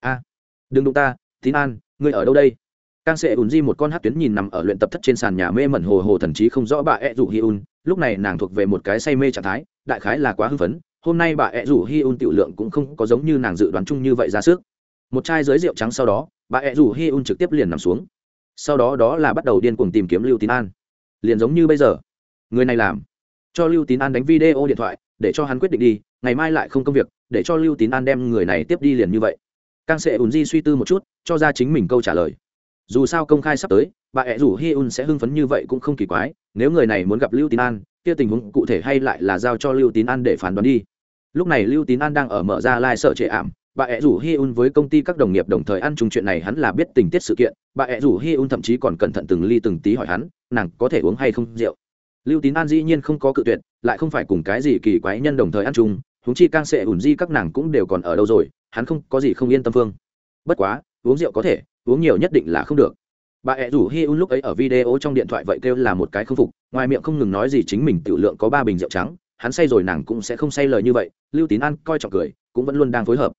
Speaker 1: A, đừng đụng ta, tín an, ngươi ở đâu đây? Càng sẽ ùn di một con hát tuyến nhìn nằm ở luyện tập thất trên sàn nhà mê mẩn hồ hồ thần trí không rõ bà e ẹ rủ hi un. Lúc này nàng thuộc về một cái say mê trạng thái, đại khái là quá hưng phấn. Hôm nay bà e ẹ rủ hi un tiểu lượng cũng không có giống như nàng dự đoán chung như vậy ra sức. Một chai dưới rượu trắng sau đó, bà e ẹ rủ hi un trực tiếp liền nằm xuống. Sau đó đó là bắt đầu điên cuồng tìm kiếm lưu tín an. Liền giống như bây giờ. Người này làm. Cho lưu tín an đánh video điện thoại, để cho hắn quyết định đi, ngày mai lại không công việc, để cho lưu tín an đem người này tiếp đi liền như vậy. Càng sẽ ùn di suy tư một chút, cho ra chính mình câu trả lời dù sao công khai sắp tới, bà ẹ rủ hi un sẽ hưng phấn như vậy cũng không kỳ quái, nếu người này muốn gặp lưu tín an, kia tình huống cụ thể hay lại là giao cho lưu tín an để phán đoán đi. Lúc này lưu tín an đang ở mở ra lai、like、sợ trệ ảm, bà ẹ rủ hi un với công ty các đồng nghiệp đồng thời ăn chung chuyện này hắn là biết tình tiết sự kiện, bà ẹ rủ hi un thậm chí còn cẩn thận từng ly từng tí hỏi hắn, nàng có thể uống hay không rượu. Lưu tín an dĩ nhiên không có cự tuyệt, lại không phải cùng cái gì kỳ quái nhân đồng thời ăn chung húng chi càng sẽ ủn di các nàng cũng đều còn ở đâu rồi, hắn không có gì không yên tâm phương. Bất quá uống rượu có thể, uống nhiều nhất định là không được. Bà ẹ rủ hi un lúc ấy ở video trong điện thoại vậy kêu là một cái không phục, ngoài miệng không ngừng nói gì chính mình tự lượng có ba bình rượu trắng, hắn say rồi nàng cũng sẽ không say lời như vậy, lưu tín an coi trọng cười, cũng vẫn luôn đang phối hợp.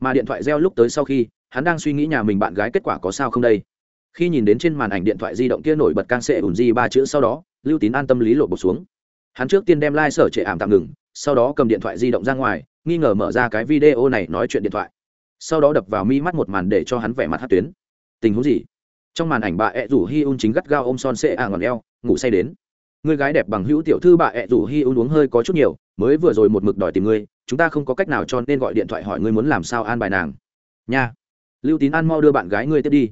Speaker 1: Mà điện thoại reo lúc tới sau khi, hắn đang suy nghĩ nhà mình bạn gái kết quả có sao không đây. Khi nhìn đến trên màn ảnh điện thoại di động kia nổi bật can sệ ủn di ba chữ sau đó, lưu tín an tâm lý lột bột xuống. Hắn trước tiên đem lai、like、sở trệ ảm tạm ngừng, sau đó cầm điện thoại di động ra ngoài, nghi ngờ mở ra cái video này nói chuyện điện thoại sau đó đập vào mi mắt một màn để cho hắn vẻ mặt hát tuyến. Tình huống gì? Trong màn ảnh bà ẹ rủ hi un chính gắt gao ôm son sệ à ngọn eo, ngủ say đến. Người gái đẹp bằng hữu tiểu thư bà ẹ rủ hi un uống hơi có chút nhiều, mới vừa rồi một mực đòi tìm ngươi chúng ta không có cách nào cho nên gọi điện thoại hỏi ngươi muốn làm sao an bài nàng. Nha. Lưu tín an mau đưa bạn gái ngươi tiếp đi.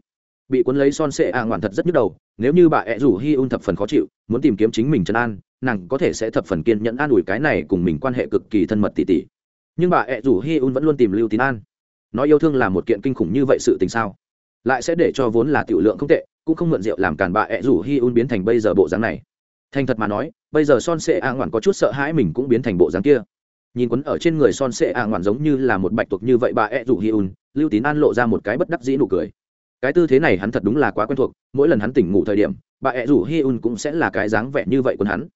Speaker 1: Bị cuốn lấy son sệ à ngoạn thật rất nhức đầu, nếu như bà ẹ rủ hi un thập phần khó chịu, muốn tìm kiếm chính mình chân an, nàng có thể sẽ thập phần kiên nhẫn an ủi cái này cùng mình quan hệ cực kỳ thân mật tỉ tỉ. Nhưng bà ẹ rủ hi un vẫn luôn tìm lưu tín an nói yêu thương là một kiện kinh khủng như vậy sự tình sao? Lại sẽ để cho vốn là tiểu lượng không tệ, cũng không mượn rượu làm cản bà ẹ rủ hi un biến thành bây giờ bộ dáng này. Thành thật mà nói, bây giờ son sệ a ngoạn có chút sợ hãi mình cũng biến thành bộ dáng kia. Nhìn quấn ở trên người son sệ a ngoạn giống như là một bạch tuộc như vậy bà ẹ rủ hi un, lưu tín an lộ ra một cái bất đắc dĩ nụ cười. Cái tư thế này hắn thật đúng là quá quen thuộc, mỗi lần hắn tỉnh ngủ thời điểm bà ẹ rủ hi un cũng sẽ là cái dáng vẻ như vậy của hắn.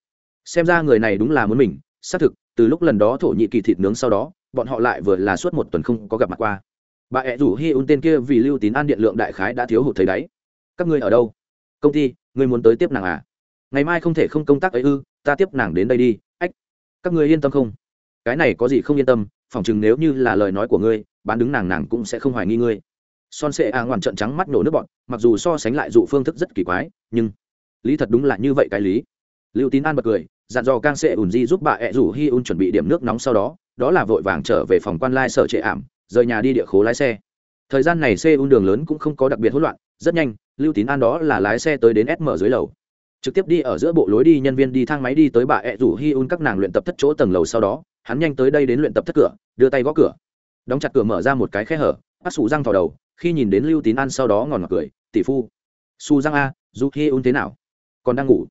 Speaker 1: Xem ra người này đúng là muốn mình, xác thực, từ lúc lần đó thổ nhị kỳ thịt nướng sau đó, bọn họ lại vừa là suốt một tuần không có gặp mặt qua bà ẹ rủ hi un tên kia vì lưu tín an điện lượng đại khái đã thiếu hụt thấy đáy các ngươi ở đâu? Công ty, ngươi muốn tới tiếp nàng à? Ngày mai không thể không công tác ấy ư, ta tiếp nàng đến đây đi, ách. Các ngươi yên tâm không? Cái này có gì không yên tâm, phỏng chừng nếu như là lời nói của ngươi, bán đứng nàng nàng cũng sẽ không hoài nghi ngươi. Son sệ a ngoằn trận trắng mắt nổ nước bọn mặc dù so sánh lại dụ phương thức rất kỳ quái, nhưng lý thật đúng là như vậy cái lý. Lưu tín an bật cười, dặn dò càng sệ ùn di giúp bà ẹ rủ hi un chuẩn bị điểm nước nóng sau đó đó là vội vàng trở về phòng quan lai sở trệ ảm rời nhà đi địa khố lái xe. Thời gian này xe un đường lớn cũng không có đặc biệt hỗn loạn, rất nhanh, lưu tín an đó là lái xe tới đến sm dưới lầu. Trực tiếp đi ở giữa bộ lối đi, nhân viên đi thang máy đi tới bà e ẹ rủ hi un các nàng luyện tập thất chỗ tầng lầu sau đó, hắn nhanh tới đây đến luyện tập thất cửa, đưa tay gõ cửa. Đóng chặt cửa mở ra một cái khe hở bắt sụ răng vào đầu, khi nhìn đến lưu tín an sau đó ngòn ngọt cười, tỷ phu, su răng a dù hi un thế nào? Còn đang ngủ?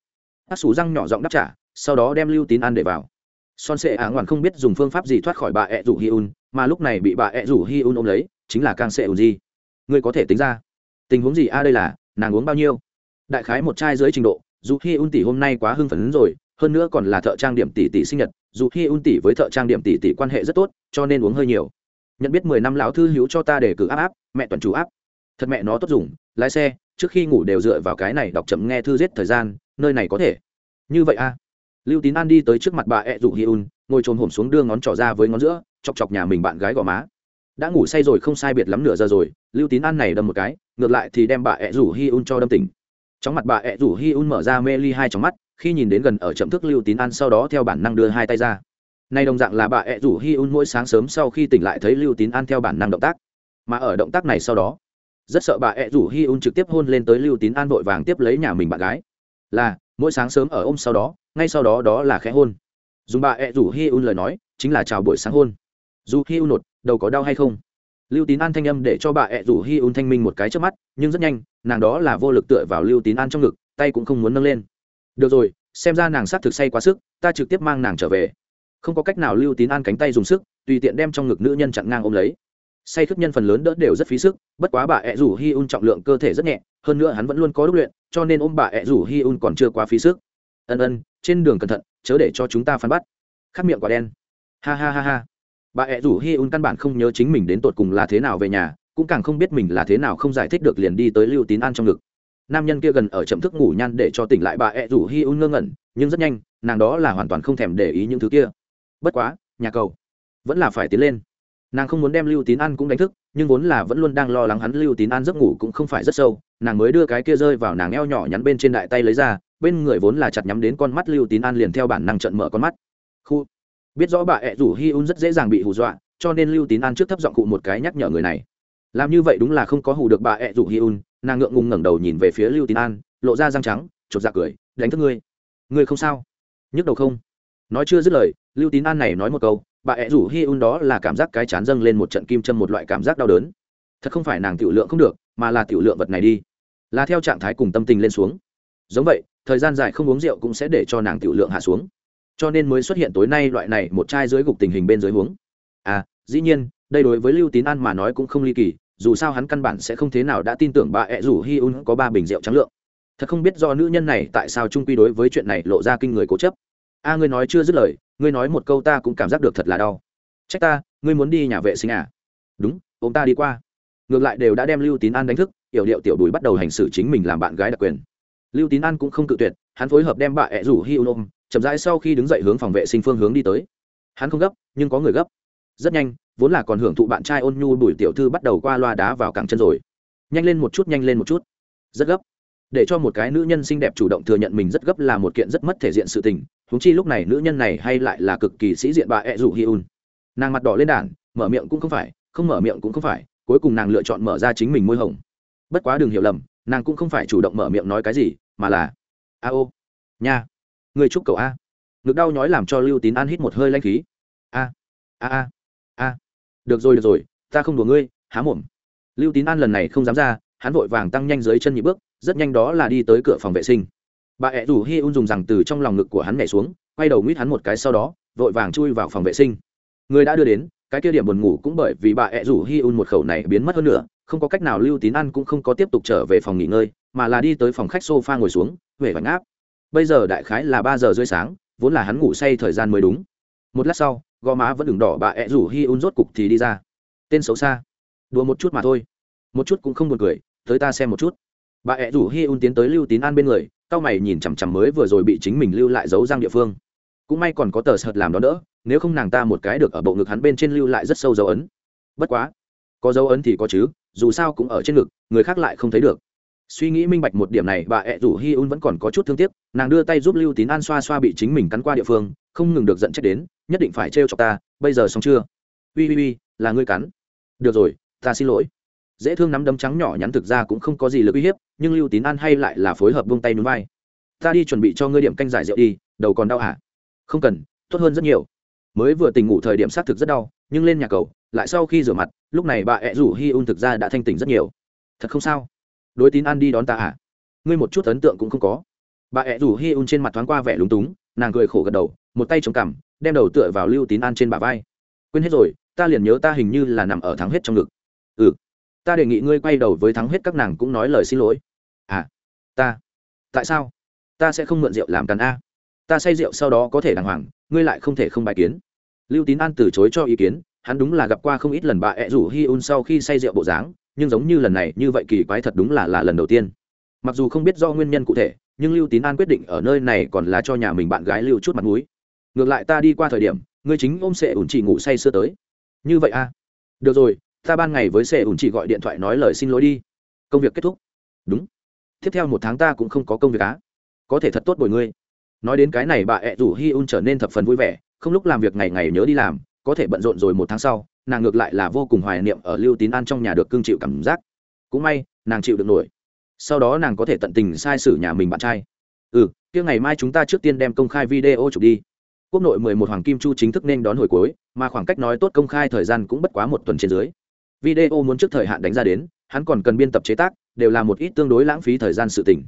Speaker 1: Bắt sụ răng nhỏ giọng đáp trả, sau đó đem lưu tín an để vào son sệ á ngoạn không biết dùng phương pháp gì thoát khỏi bà ẹ rủ hi un, mà lúc này bị bà ẹ rủ hi un ôm lấy, chính là càng sệ ùn di. Ngươi có thể tính ra, tình huống gì a, đây là, nàng uống bao nhiêu? Đại khái một chai dưới trình độ dù hi un tỷ hôm nay quá hưng phấn rồi, hơn nữa còn là thợ trang điểm tỷ tỷ sinh nhật dù hi un tỷ với thợ trang điểm tỷ tỷ quan hệ rất tốt, cho nên uống hơi nhiều. Nhận biết mười năm lão thư hữu cho ta để cử áp áp, mẹ tuần chủ áp. Thật mẹ nó tốt dùng, lái xe, trước khi ngủ đều dựa vào cái này đọc chậm nghe thư giết thời gian, nơi này có thể. Như vậy a lưu tín an đi tới trước mặt bà ẹ rủ hi un ngồi trồm hổm xuống đưa ngón trỏ ra với ngón giữa, chọc chọc nhà mình bạn gái gò má. Đã ngủ say rồi không sai biệt lắm nửa giờ rồi, lưu tín an này đâm một cái, ngược lại thì đem bà ẹ rủ hi un cho đâm tỉnh. Trong mặt bà ẹ rủ hi un mở ra mê ly hai trong mắt, khi nhìn đến gần ở chậm thức lưu tín an sau đó theo bản năng đưa hai tay ra. Nay đồng dạng là bà ẹ rủ hi un mỗi sáng sớm sau khi tỉnh lại thấy lưu tín an theo bản năng động tác. Mà ở động tác này sau đó, rất sợ bà ẹ rủ hi un trực tiếp hôn lên tới lưu tín an vội vàng tiếp lấy nhà mình bạn gái. Là mỗi sáng sớm ở ôm sau đó, ngay sau đó đó là khẽ hôn. Dùng bà ẹ rủ hi un lời nói, chính là chào buổi sáng hôn. Dù hi un nột, đầu có đau hay không? Lưu tín an thanh âm để cho bà ẹ rủ hi un thanh minh một cái trước mắt, nhưng rất nhanh, nàng đó là vô lực tựa vào lưu tín an trong ngực, tay cũng không muốn nâng lên. Được rồi, xem ra nàng sát thực say quá sức, ta trực tiếp mang nàng trở về. Không có cách nào lưu tín an cánh tay dùng sức, tùy tiện đem trong ngực nữ nhân chặn ngang ôm lấy. Say khước nhân phần lớn đỡ đều rất phí sức, bất quá bà ẹ rủ hi un trọng lượng cơ thể rất nhẹ, hơn nữa hắn vẫn luôn có đúc luyện cho nên ôm bà ẹ rủ hi un còn chưa quá phí sức. Ân ân, trên đường cẩn thận, chớ để cho chúng ta phán bắt khắc miệng quả đen. Ha ha ha ha. Bà ẹ rủ hi un căn bản không nhớ chính mình đến tột cùng là thế nào về nhà, cũng càng không biết mình là thế nào không giải thích được liền đi tới lưu tín an trong ngực. Nam nhân kia gần ở chậm thức ngủ nhan để cho tỉnh lại bà ẹ rủ hi un ngơ ngẩn, nhưng rất nhanh, nàng đó là hoàn toàn không thèm để ý những thứ kia. Bất quá, nhà cầu vẫn là phải tiến lên. Nàng không muốn đem lưu tín an cũng đánh thức nhưng vốn là vẫn luôn đang lo lắng hắn lưu tín an giấc ngủ cũng không phải rất sâu, nàng mới đưa cái kia rơi vào nàng eo nhỏ nhắn bên trên đại tay lấy ra, bên người vốn là chặt nhắm đến con mắt lưu tín an liền theo bản năng trận mở con mắt. Khu, biết rõ bà ẹ rủ hi un rất dễ dàng bị hù dọa, cho nên lưu tín an trước thấp giọng cụ một cái nhắc nhở người này. Làm như vậy đúng là không có hù được bà ẹ rủ hi un, nàng ngượng ngùng ngẩng đầu nhìn về phía lưu tín an, lộ ra răng trắng, chột dạ cười, đánh thức ngươi. Ngươi không sao. Nhức đầu không? Nói chưa dứt lời, lưu tín an này nói một câu bà ẹ rủ hi un đó là cảm giác cái chán dâng lên một trận kim châm một loại cảm giác đau đớn. Thật không phải nàng tiểu lượng không được, mà là tiểu lượng vật này đi. Là theo trạng thái cùng tâm tình lên xuống. Giống vậy, thời gian dài không uống rượu cũng sẽ để cho nàng tiểu lượng hạ xuống. Cho nên mới xuất hiện tối nay loại này một chai dưới gục tình hình bên dưới huống à dĩ nhiên, đây đối với lưu tín an mà nói cũng không ly kỳ, dù sao hắn căn bản sẽ không thế nào đã tin tưởng bà ẹ rủ hi un có ba bình rượu trắng lượng. Thật không biết do nữ nhân này tại sao trung quy đối với chuyện này lộ ra kinh người cố chấp. A, ngươi nói chưa dứt lời ngươi nói một câu ta cũng cảm giác được thật là đau. Trách ta, ngươi muốn đi nhà vệ sinh à? Đúng ông ta đi qua. Ngược lại đều đã đem lưu tín an đánh thức yểu điệu tiểu đùi bắt đầu hành xử chính mình làm bạn gái đặc quyền. Lưu tín an cũng không cự tuyệt, hắn phối hợp đem bà ẹ rủ hi u nôm chậm rãi sau khi đứng dậy hướng phòng vệ sinh phương hướng đi tới. Hắn không gấp, nhưng có người gấp. Rất nhanh, vốn là còn hưởng thụ bạn trai ôn nhu bùi tiểu thư bắt đầu qua loa đá vào cẳng chân rồi. Nhanh lên một chút, nhanh lên một chút. Rất gấp để cho một cái nữ nhân xinh đẹp chủ động thừa nhận mình rất gấp là một kiện rất mất thể diện sự tình húng chi lúc này nữ nhân này hay lại là cực kỳ sĩ diện bà ẹ rủ hi un. Nàng mặt đỏ lên đàn, mở miệng cũng không phải, không mở miệng cũng không phải, cuối cùng nàng lựa chọn mở ra chính mình môi hồng. Bất quá đừng hiểu lầm, nàng cũng không phải chủ động mở miệng nói cái gì, mà là, a ô, nha, người chúc cậu a. Ngực đau nhói làm cho lưu tín an hít một hơi lanh khí. A a a a, được rồi được rồi, ta không đùa ngươi, há mồm. Lưu tín an lần này không dám ra hắn vội vàng tăng nhanh dưới chân nhị bước, rất nhanh đó là đi tới cửa phòng vệ sinh. Bà ẹ rủ hi un dùng rằng từ trong lòng ngực của hắn nhảy xuống, quay đầu nguyết hắn một cái sau đó, vội vàng chui vào phòng vệ sinh. Người đã đưa đến, cái kia điểm buồn ngủ cũng bởi vì bà ẹ rủ hi un một khẩu này biến mất hơn nữa, không có cách nào lưu tín ăn cũng không có tiếp tục trở về phòng nghỉ ngơi, mà là đi tới phòng khách sofa ngồi xuống huệ vảnh áp. Bây giờ đại khái là ba giờ rưỡi sáng, vốn là hắn ngủ say thời gian mới đúng. Một lát sau, gò má vẫn đừng đỏ, bà ẹ rủ hi un rốt cục thì đi ra. Tên xấu xa. Đùa một chút mà thôi. Một chút cũng không buồn cười tới ta xem một chút. Bà ẹ rủ hi un tiến tới lưu tín an bên người, cao mày nhìn chằm chằm mới vừa rồi bị chính mình lưu lại dấu giang địa phương. Cũng may còn có tờ sợt làm đó đỡ, nếu không nàng ta một cái được ở bộ ngực hắn bên trên lưu lại rất sâu dấu ấn. Bất quá, có dấu ấn thì có chứ, dù sao cũng ở trên ngực, người khác lại không thấy được. Suy nghĩ minh bạch một điểm này, bà ẹ rủ hi un vẫn còn có chút thương tiếc, nàng đưa tay giúp lưu tín an xoa xoa bị chính mình cắn qua địa phương, không ngừng được giận trách đến, nhất định phải trêu cho ta, bây giờ xong chưa? Ui ui ui là ngươi cắn. Được rồi, ta xin lỗi dễ thương nắm đấm trắng nhỏ nhắn thực ra cũng không có gì lực uy hiếp, nhưng lưu tín an hay lại là phối hợp buông tay núi vai. Ta đi chuẩn bị cho ngươi điểm canh giải rượu đi, đầu còn đau hả? Không cần, tốt hơn rất nhiều. Mới vừa tỉnh ngủ thời điểm xác thực rất đau, nhưng lên nhà cầu, lại sau khi rửa mặt, lúc này bà ẹ rủ hi un thực ra đã thanh tỉnh rất nhiều. Thật không sao? Đối tín an đi đón ta à ngươi một chút ấn tượng cũng không có. Bà ẹ rủ hi un trên mặt thoáng qua vẻ lúng túng, nàng cười khổ gật đầu, một tay chống cằm, đem đầu tựa vào lưu tín an trên bà vai. Quên hết rồi, ta liền nhớ ta hình như là nằm ở thắng hết trong ngực. Ừ ta đề nghị ngươi quay đầu với thắng hết các nàng cũng nói lời xin lỗi. À ta, tại sao? Ta sẽ không mượn rượu làm cắn a. Ta say rượu sau đó có thể đàng hoàng, ngươi lại không thể không bài kiến. Lưu tín an từ chối cho ý kiến, hắn đúng là gặp qua không ít lần bà ẹ rủ hi un sau khi say rượu bộ dáng, nhưng giống như lần này, như vậy kỳ quái thật đúng là là lần đầu tiên. Mặc dù không biết do nguyên nhân cụ thể, nhưng lưu tín an quyết định ở nơi này còn là cho nhà mình bạn gái lưu chút mặt mũi. Ngược lại ta đi qua thời điểm, ngươi chính ôm sệ ủn chỉ ngủ say sưa tới. Như vậy a. À? được rồi ta ban ngày với xe ủn chỉ gọi điện thoại nói lời xin lỗi đi. Công việc kết thúc. Đúng. Tiếp theo một tháng ta cũng không có công việc á. Có thể thật tốt bồi ngươi. Nói đến cái này bà ẹ rủ hi un trở nên thập phần vui vẻ, không lúc làm việc ngày ngày nhớ đi làm, có thể bận rộn rồi một tháng sau, nàng ngược lại là vô cùng hoài niệm ở lưu tín an trong nhà được cương chịu cảm giác. Cũng may, nàng chịu được nổi. Sau đó nàng có thể tận tình sai sử nhà mình bạn trai. Ừ kia ngày mai chúng ta trước tiên đem công khai video chụp đi. Quốc nội mười một hoàng kim chu chính thức nên đón hồi cuối, mà khoảng cách nói tốt công khai thời gian cũng bất quá một tuần trên dưới video muốn trước thời hạn đánh ra đến, hắn còn cần biên tập chế tác, đều là một ít tương đối lãng phí thời gian sự tình.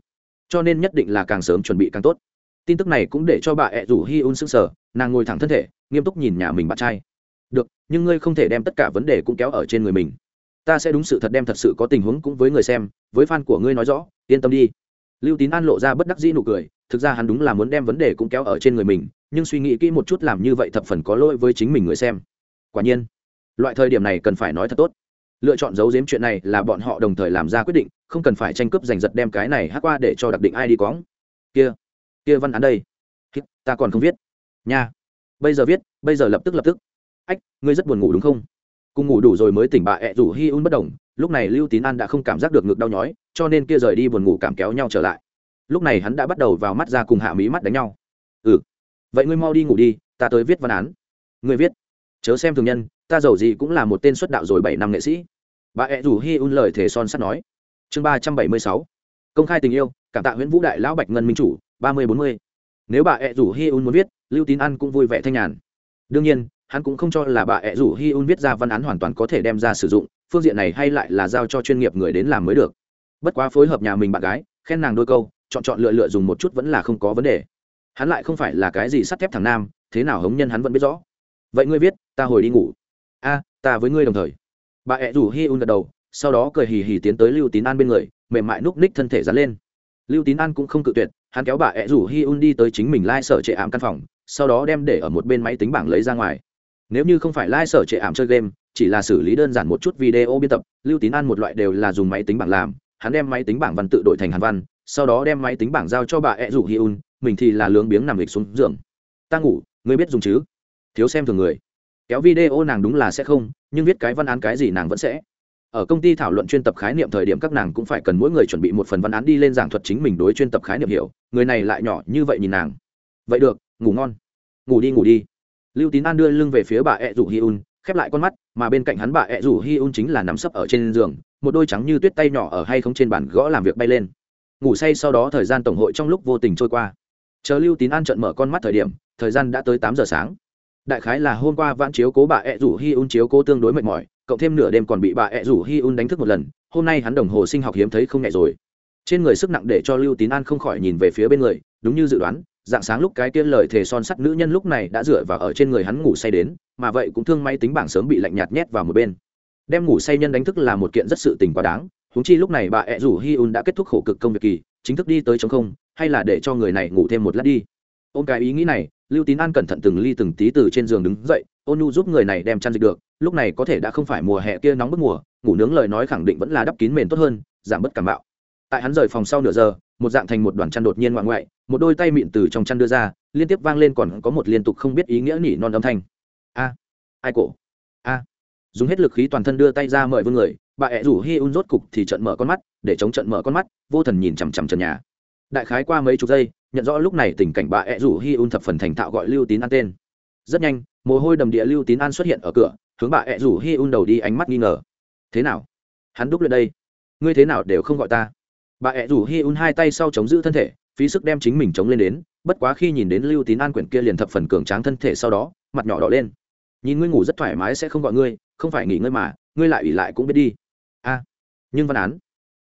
Speaker 1: cho nên nhất định là càng sớm chuẩn bị càng tốt. Tin tức này cũng để cho bà ẹ rủ hi un s ư n g sở nàng ngồi thẳng thân thể, nghiêm túc nhìn nhà mình bạn trai. Được, nhưng ngươi không thể đem tất cả vấn đề cũng kéo ở trên người mình. Ta sẽ đúng sự thật đem thật sự có tình huống cũng với người xem, với fan của ngươi nói rõ, yên tâm đi. Lưu tín an lộ ra bất đắc dĩ nụ cười, thực ra hắn đúng là muốn đem vấn đề cũng kéo ở trên người mình, nhưng suy nghĩ kỹ một chút làm như vậy thập phần có lỗi với chính mình người xem. Quả nhiên, loại thời điểm này cần phải nói thật tốt lựa chọn giấu giếm chuyện này là bọn họ đồng thời làm ra quyết định, không cần phải tranh cướp giành giật đem cái này hát qua để cho đặc định ai đi cóng kia kia văn án đây. Ta còn không viết. Nha. Bây giờ viết, bây giờ lập tức lập tức. Ách, ngươi rất buồn ngủ đúng không? Cùng ngủ đủ rồi mới tỉnh bà ẹ rủ hi un bất đồng lúc này lưu tín an đã không cảm giác được ngực đau nhói, cho nên kia rời đi buồn ngủ cảm kéo nhau trở lại. Lúc này hắn đã bắt đầu vào mắt ra cùng hạ mí mắt đánh nhau. Ừ. Vậy ngươi mau đi ngủ đi, ta tới viết văn án. Ngươi viết. Chớ xem thường nhân, ta giàu gì cũng là một tên xuất đạo rồi bảy năm nghệ sĩ bà ẹ rủ hi un lời thề son sắt nói. Chương ba trăm bảy mươi sáu. Công khai tình yêu, cảm tạ nguyễn vũ đại lão bạch ngân minh chủ, ba mươi bốn mươi. Nếu bà ẹ rủ hi un muốn viết, lưu tín an cũng vui vẻ thanh nhàn. Đương nhiên, hắn cũng không cho là bà ẹ rủ hi un viết ra văn án hoàn toàn có thể đem ra sử dụng, phương diện này hay lại là giao cho chuyên nghiệp người đến làm mới được. Bất quá phối hợp nhà mình bạn gái, khen nàng đôi câu, chọn chọn lựa lựa dùng một chút vẫn là không có vấn đề. Hắn lại không phải là cái gì sắt thép thằng nam, thế nào hống nhân hắn vẫn biết rõ. Vậy ngươi viết, ta hồi đi ngủ. A, ta với ngươi đồng thời bà ẹ rủ hi un gật đầu, sau đó cười hì hì tiến tới lưu tín an bên người, mềm mại núp ních thân thể dán lên. Lưu tín an cũng không cự tuyệt, hắn kéo bà ẹ rủ hi un đi tới chính mình lai、like、sở trệ ảm căn phòng, sau đó đem để ở một bên máy tính bảng lấy ra ngoài. Nếu như không phải lai、like、sở trệ ảm chơi game, chỉ là xử lý đơn giản một chút video biên tập, lưu tín an một loại đều là dùng máy tính bảng làm, hắn đem máy tính bảng văn tự đổi thành hàn văn, sau đó đem máy tính bảng giao cho bà ẹ rủ hi un, mình thì là lướng biếng nằm lịch xuống giường. Ta ngủ, ngươi biết dùng chứ? Thiếu xem thường người kéo video nàng đúng là sẽ không, nhưng viết cái văn án cái gì nàng vẫn sẽ. Ở công ty thảo luận chuyên tập khái niệm thời điểm các nàng cũng phải cần mỗi người chuẩn bị một phần văn án đi lên giảng thuật chính mình đối chuyên tập khái niệm hiểu, người này lại nhỏ như vậy nhìn nàng. Vậy được, ngủ ngon. Ngủ đi ngủ đi. Lưu tín an đưa lưng về phía bà ẹ rủ hi un khép lại con mắt, mà bên cạnh hắn bà ẹ rủ hi un chính là nằm sấp ở trên giường, một đôi trắng như tuyết tay nhỏ ở hay không trên bàn gõ làm việc bay lên. Ngủ say sau đó thời gian tổng hội trong lúc vô tình trôi qua. Chờ lưu tín an trận mở con mắt thời điểm, thời gian đã tới tám giờ sáng đại khái là hôm qua vãn chiếu cố bà ẹ rủ hi un chiếu cố tương đối mệt mỏi, cộng thêm nửa đêm còn bị bà ẹ rủ hi un đánh thức một lần, hôm nay hắn đồng hồ sinh học hiếm thấy không nhẹ rồi. Trên người sức nặng để cho lưu tín an không khỏi nhìn về phía bên người, đúng như dự đoán, dạng sáng lúc cái tiên lời thề son sắt nữ nhân lúc này đã dựa vào ở trên người hắn ngủ say đến, mà vậy cũng thương may tính bảng sớm bị lạnh nhạt nhét vào một bên. Đem ngủ say nhân đánh thức là một kiện rất sự tình quá đáng húng chi lúc này bà ẹ rủ hi un đã kết thúc khổ cực công việc kỳ, chính thức đi tới chống không, hay là để cho người này ngủ thêm một lát đi. Ôm cái ý nghĩ này lưu tín an cẩn thận từng ly từng tí từ trên giường đứng dậy, ôn nhu giúp người này đem chăn dịch được, lúc này có thể đã không phải mùa hè kia nóng bức mùa, ngủ nướng lời nói khẳng định vẫn là đắp kín mền tốt hơn, giảm bớt cảm bạo. Tại hắn rời phòng sau nửa giờ, một dạng thành một đoàn chăn đột nhiên ngoại ngoại, một đôi tay mịn từ trong chăn đưa ra, liên tiếp vang lên còn có một liên tục không biết ý nghĩa nỉ non âm thanh. A, ai cổ? A. Dùng hết lực khí toàn thân đưa tay ra mời vương người, bà ẹ rủ hi un rốt cục thì trận mở con mắt, để chống trận mở con mắt, vô thần nhìn chằm chằm trần nhà. Đại khái qua mấy chục giây nhận rõ lúc này tình cảnh bà ẹ rủ hi un thập phần thành thạo gọi lưu tín an tên. Rất nhanh, mồ hôi đầm địa lưu tín an xuất hiện ở cửa, hướng bà ẹ rủ hi un đầu đi ánh mắt nghi ngờ. Thế nào? Hắn đúc lên đây? Ngươi thế nào đều không gọi ta? Bà ẹ rủ hi un hai tay sau chống giữ thân thể, phí sức đem chính mình chống lên đến, bất quá khi nhìn đến lưu tín an quyển kia liền thập phần cường tráng thân thể sau đó, mặt nhỏ đỏ lên. Nhìn ngươi ngủ rất thoải mái sẽ không gọi ngươi, không phải nghỉ ngơi mà, ngươi lại ủy lại cũng biết đi. A, nhưng văn án,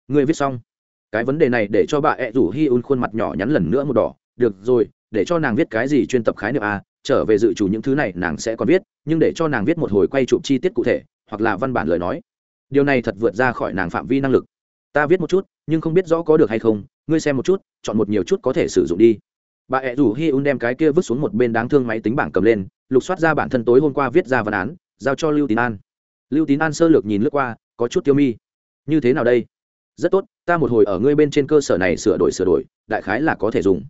Speaker 1: ngươi viết xong cái vấn đề này để cho bà ẹ rủ hi un khuôn mặt nhỏ nhắn lần nữa một đỏ. Được rồi, để cho nàng viết cái gì chuyên tập khái niệm a, trở về dự chủ những thứ này nàng sẽ còn viết, nhưng để cho nàng viết một hồi quay chụp chi tiết cụ thể, hoặc là văn bản lời nói. Điều này thật vượt ra khỏi nàng phạm vi năng lực. Ta viết một chút, nhưng không biết rõ có được hay không, ngươi xem một chút, chọn một nhiều chút có thể sử dụng đi. Bà ẹ rủ hi un đem cái kia vứt xuống một bên đáng thương máy tính bảng cầm lên, lục soát ra bản thân tối hôm qua viết ra văn án, giao cho lưu tín an. Lưu tín an sơ lược nhìn lướt qua, có chút tiêu mi. Như thế nào đây? Rất tốt ta một hồi ở ngươi bên trên cơ sở này sửa đổi sửa đổi, đại khái là có thể dùng.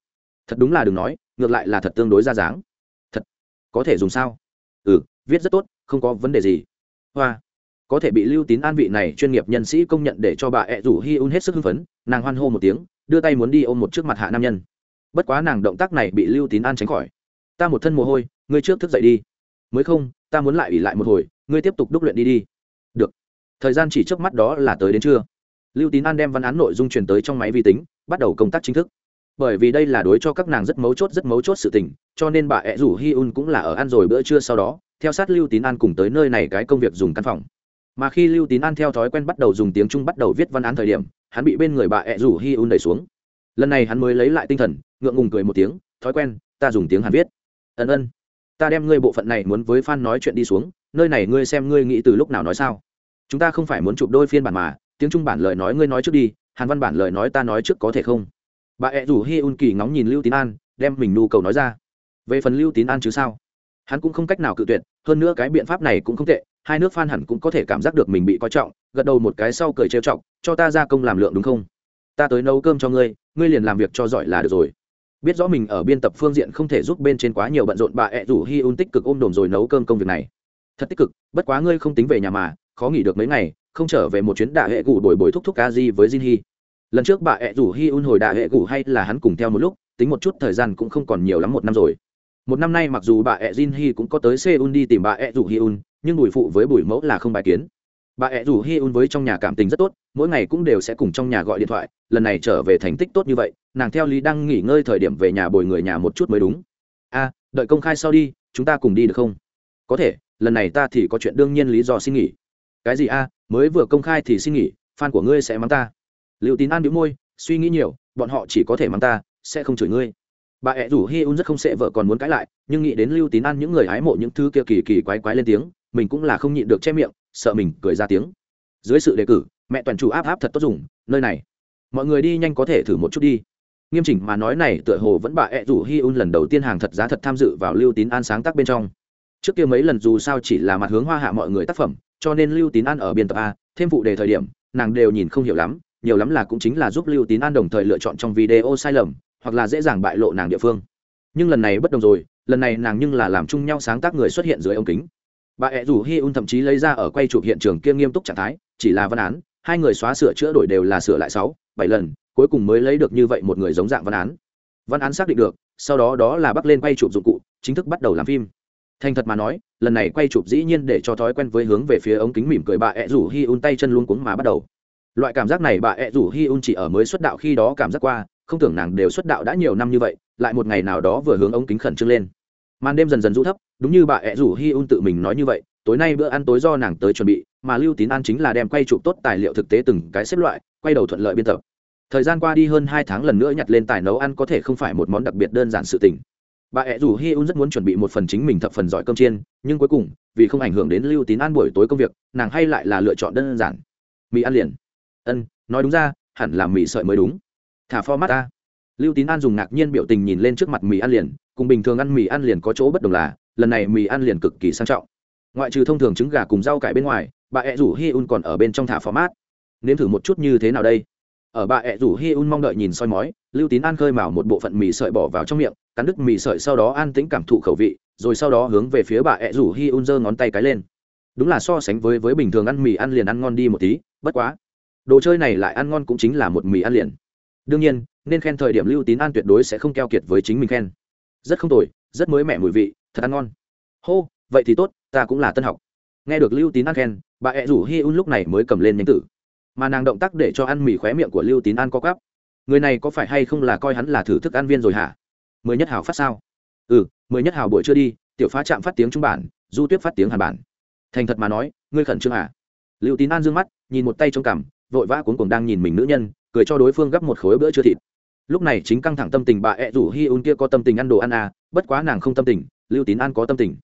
Speaker 1: Thật đúng là đừng nói, ngược lại là thật tương đối ra dáng. Thật. Có thể dùng sao? Ừ viết rất tốt, không có vấn đề gì. Hoa. Có thể bị lưu tín an vị này chuyên nghiệp nhân sĩ công nhận để cho bà ẹ rủ hi un hết sức hưng phấn, nàng hoan hô một tiếng, đưa tay muốn đi ôm một trước mặt hạ nam nhân. Bất quá nàng động tác này bị lưu tín an tránh khỏi. Ta một thân mồ hôi, ngươi trước thức dậy đi. Mới không, ta muốn lại ủy lại một hồi, ngươi tiếp tục đúc luyện đi đi. Được. Thời gian chỉ trước mắt đó là tới đến trưa lưu tín an đem văn án nội dung truyền tới trong máy vi tính, bắt đầu công tác chính thức. Bởi vì đây là đối cho các nàng rất mấu chốt, rất mấu chốt sự tình, cho nên bà ẹ rủ hi un cũng là ở ăn rồi bữa trưa sau đó, theo sát lưu tín an cùng tới nơi này cái công việc dùng căn phòng. Mà khi lưu tín an theo thói quen bắt đầu dùng tiếng trung bắt đầu viết văn án thời điểm, hắn bị bên người bà ẹ rủ hi un đẩy xuống. Lần này hắn mới lấy lại tinh thần, ngượng ngùng cười một tiếng, thói quen, ta dùng tiếng hàn viết. Ân ân, ta đem ngươi bộ phận này muốn với f a n nói chuyện đi xuống, nơi này ngươi xem ngươi nghĩ từ lúc nào nói sao. Chúng ta không phải muốn chụp đôi phiên bản mà tiếng trung bản lời nói ngươi nói trước đi, hàn văn bản lời nói ta nói trước có thể không? Bà ẹ rủ hi un kỳ ngóng nhìn lưu tín an, đem mình nhu cầu nói ra. Về phần lưu tín an chứ sao? Hắn cũng không cách nào cự tuyệt, hơn nữa cái biện pháp này cũng không tệ, hai nước phan hẳn cũng có thể cảm giác được mình bị coi trọng, gật đầu một cái sau cười trêu trọng cho ta ra công làm lượng đúng không? Ta tới nấu cơm cho ngươi ngươi liền làm việc cho giỏi là được rồi. Biết rõ mình ở biên tập phương diện không thể giúp bên trên quá nhiều bận rộn, bà ẹ rủ hi un tích cực ôm đồm rồi nấu cơm công việc này. Thật tích cực, bất quá ngươi không tính về nhà mà, khó nghỉ được mấy ngày không trở về một chuyến đạ hệ cụ đổi bồi thúc thúc ca di với jin hi lần trước bà ẹ rủ hi un hồi đạ hệ cụ hay là hắn cùng theo một lúc, tính một chút thời gian cũng không còn nhiều lắm một năm rồi. Một năm nay mặc dù bà ẹ jin hi cũng có tới seoul đi tìm bà ẹ rủ hi un, nhưng bùi phụ với bùi mẫu là không bài kiến. Bà ẹ rủ hi un với trong nhà cảm tình rất tốt, mỗi ngày cũng đều sẽ cùng trong nhà gọi điện thoại, lần này trở về thành tích tốt như vậy, nàng theo lý đang nghỉ ngơi thời điểm về nhà bồi người nhà một chút mới đúng. A, đợi công khai sau đi, chúng ta cùng đi được không? Có thể, lần này ta thì có chuyện đương nhiên lý do xin nghỉ. Cái gì a? Mới vừa công khai thì xin nghỉ, fan của ngươi sẽ mắng ta. Liệu tín an đĩu môi, suy nghĩ nhiều, bọn họ chỉ có thể mắng ta, sẽ không chửi ngươi. Bà ẹ rủ hi un rất không sẽ vợ còn muốn cãi lại, nhưng nghĩ đến lưu tín an những người hái mộ những thứ kia kỳ kỳ quái quái lên tiếng, mình cũng là không nhịn được che miệng, sợ mình cười ra tiếng. Dưới sự đề cử, mẹ toàn chủ áp áp thật tốt dùng, nơi này. Mọi người đi nhanh có thể thử một chút đi. Nghiêm chỉnh mà nói này tựa hồ vẫn bà ẹ rủ hi un lần đầu tiên hàng thật giá thật tham dự vào lưu tín an sáng tác bên trong. Trước kia mấy lần dù sao chỉ là mặt hướng hoa hạ mọi người tác phẩm cho nên lưu tín an ở biên tập a, thêm phụ đề thời điểm, nàng đều nhìn không hiểu lắm, nhiều lắm là cũng chính là giúp lưu tín an đồng thời lựa chọn trong video sai lầm, hoặc là dễ dàng bại lộ nàng địa phương. Nhưng lần này bất đồng rồi, lần này nàng nhưng là làm chung nhau sáng tác người xuất hiện dưới ống kính. Bà ẹ rủ hi un thậm chí lấy ra ở quay chụp hiện trường kia nghiêm túc trạng thái, chỉ là văn án, hai người xóa sửa chữa đổi đều là sửa lại sáu, bảy lần, cuối cùng mới lấy được như vậy một người giống dạng văn án. Văn án xác định được, sau đó đó là bắt lên quay chụp dụng cụ, chính thức bắt đầu làm phim thành thật mà nói, lần này quay chụp dĩ nhiên để cho thói quen với hướng về phía ống kính mỉm cười bà ẹ rủ hi un tay chân luôn cuống mà bắt đầu. Loại cảm giác này bà ẹ rủ hi un chỉ ở mới xuất đạo khi đó cảm giác qua, không tưởng nàng đều xuất đạo đã nhiều năm như vậy, lại một ngày nào đó vừa hướng ống kính khẩn trương lên. Màn đêm dần dần rũ thấp, đúng như bà ẹ rủ hi un tự mình nói như vậy, tối nay bữa ăn tối do nàng tới chuẩn bị, mà lưu tín an chính là đem quay chụp tốt tài liệu thực tế từng cái xếp loại, quay đầu thuận lợi biên tập. Thời gian qua đi hơn hai tháng lần nữa nhặt lên tài nấu ăn có thể không phải một món đặc biệt đơn giản sự tình bà ẹ rủ hi un rất muốn chuẩn bị một phần chính mình thập phần giỏi cơm chiên, nhưng cuối cùng, vì không ảnh hưởng đến lưu tín an buổi tối công việc, nàng hay lại là lựa chọn đơn giản. Mì ăn liền. Ân, nói đúng ra, hẳn là mì sợi mới đúng. Thả format ta. Lưu tín an dùng ngạc nhiên biểu tình nhìn lên trước mặt mì ăn liền, cùng bình thường ăn mì ăn liền có chỗ bất đồng là, lần này mì ăn liền cực kỳ sang trọng. Ngoại trừ thông thường trứng gà cùng rau cải bên ngoài, bà ẹ rủ hi un còn ở bên trong thả format. Nếm thử một chút như thế nào đây? Ở bà ẹ rủ hi un mong đợi nhìn soi mói, lưu tín an khơi mào một bộ phận mì sợi bỏ vào trong miệng, cắn đứt mì sợi sau đó an tĩnh cảm thụ khẩu vị, rồi sau đó hướng về phía bà ẹ rủ hi un giơ ngón tay cái lên. Đúng là so sánh với với bình thường ăn mì ăn liền ăn ngon đi một tí, bất quá. Đồ chơi này lại ăn ngon cũng chính là một mì ăn liền. Đương nhiên, nên khen thời điểm lưu tín an tuyệt đối sẽ không keo kiệt với chính mình khen. Rất không tồi, rất mới mẻ mùi vị, thật ăn ngon. Hô, vậy thì tốt, ta cũng là tân học. Nghe được lưu tín an khen, bà ẹ rủ hi un lúc này mới cầm lên nhánh tử mà nàng động tác để cho ăn mì khóe miệng của lưu tín an có cắp người này có phải hay không là coi hắn là thử thức ăn viên rồi hả? Mới nhất hào phát sao? Ừ Mới nhất hào buổi chưa đi, tiểu phá chạm phát tiếng trung bản, du tuyết phát tiếng hàn bản. Thành thật mà nói, ngươi khẩn trương à? Lưu tín an d ư ơ n g mắt, nhìn một tay trong cằm, vội vã cuốn cùng đang nhìn mình nữ nhân, cười cho đối phương gấp một khối bữa trưa thịt. Lúc này chính căng thẳng tâm tình bà ẹ rủ hi un kia có tâm tình ăn đồ ăn à bất quá nàng không tâm tình, lưu tín an có tâm tình.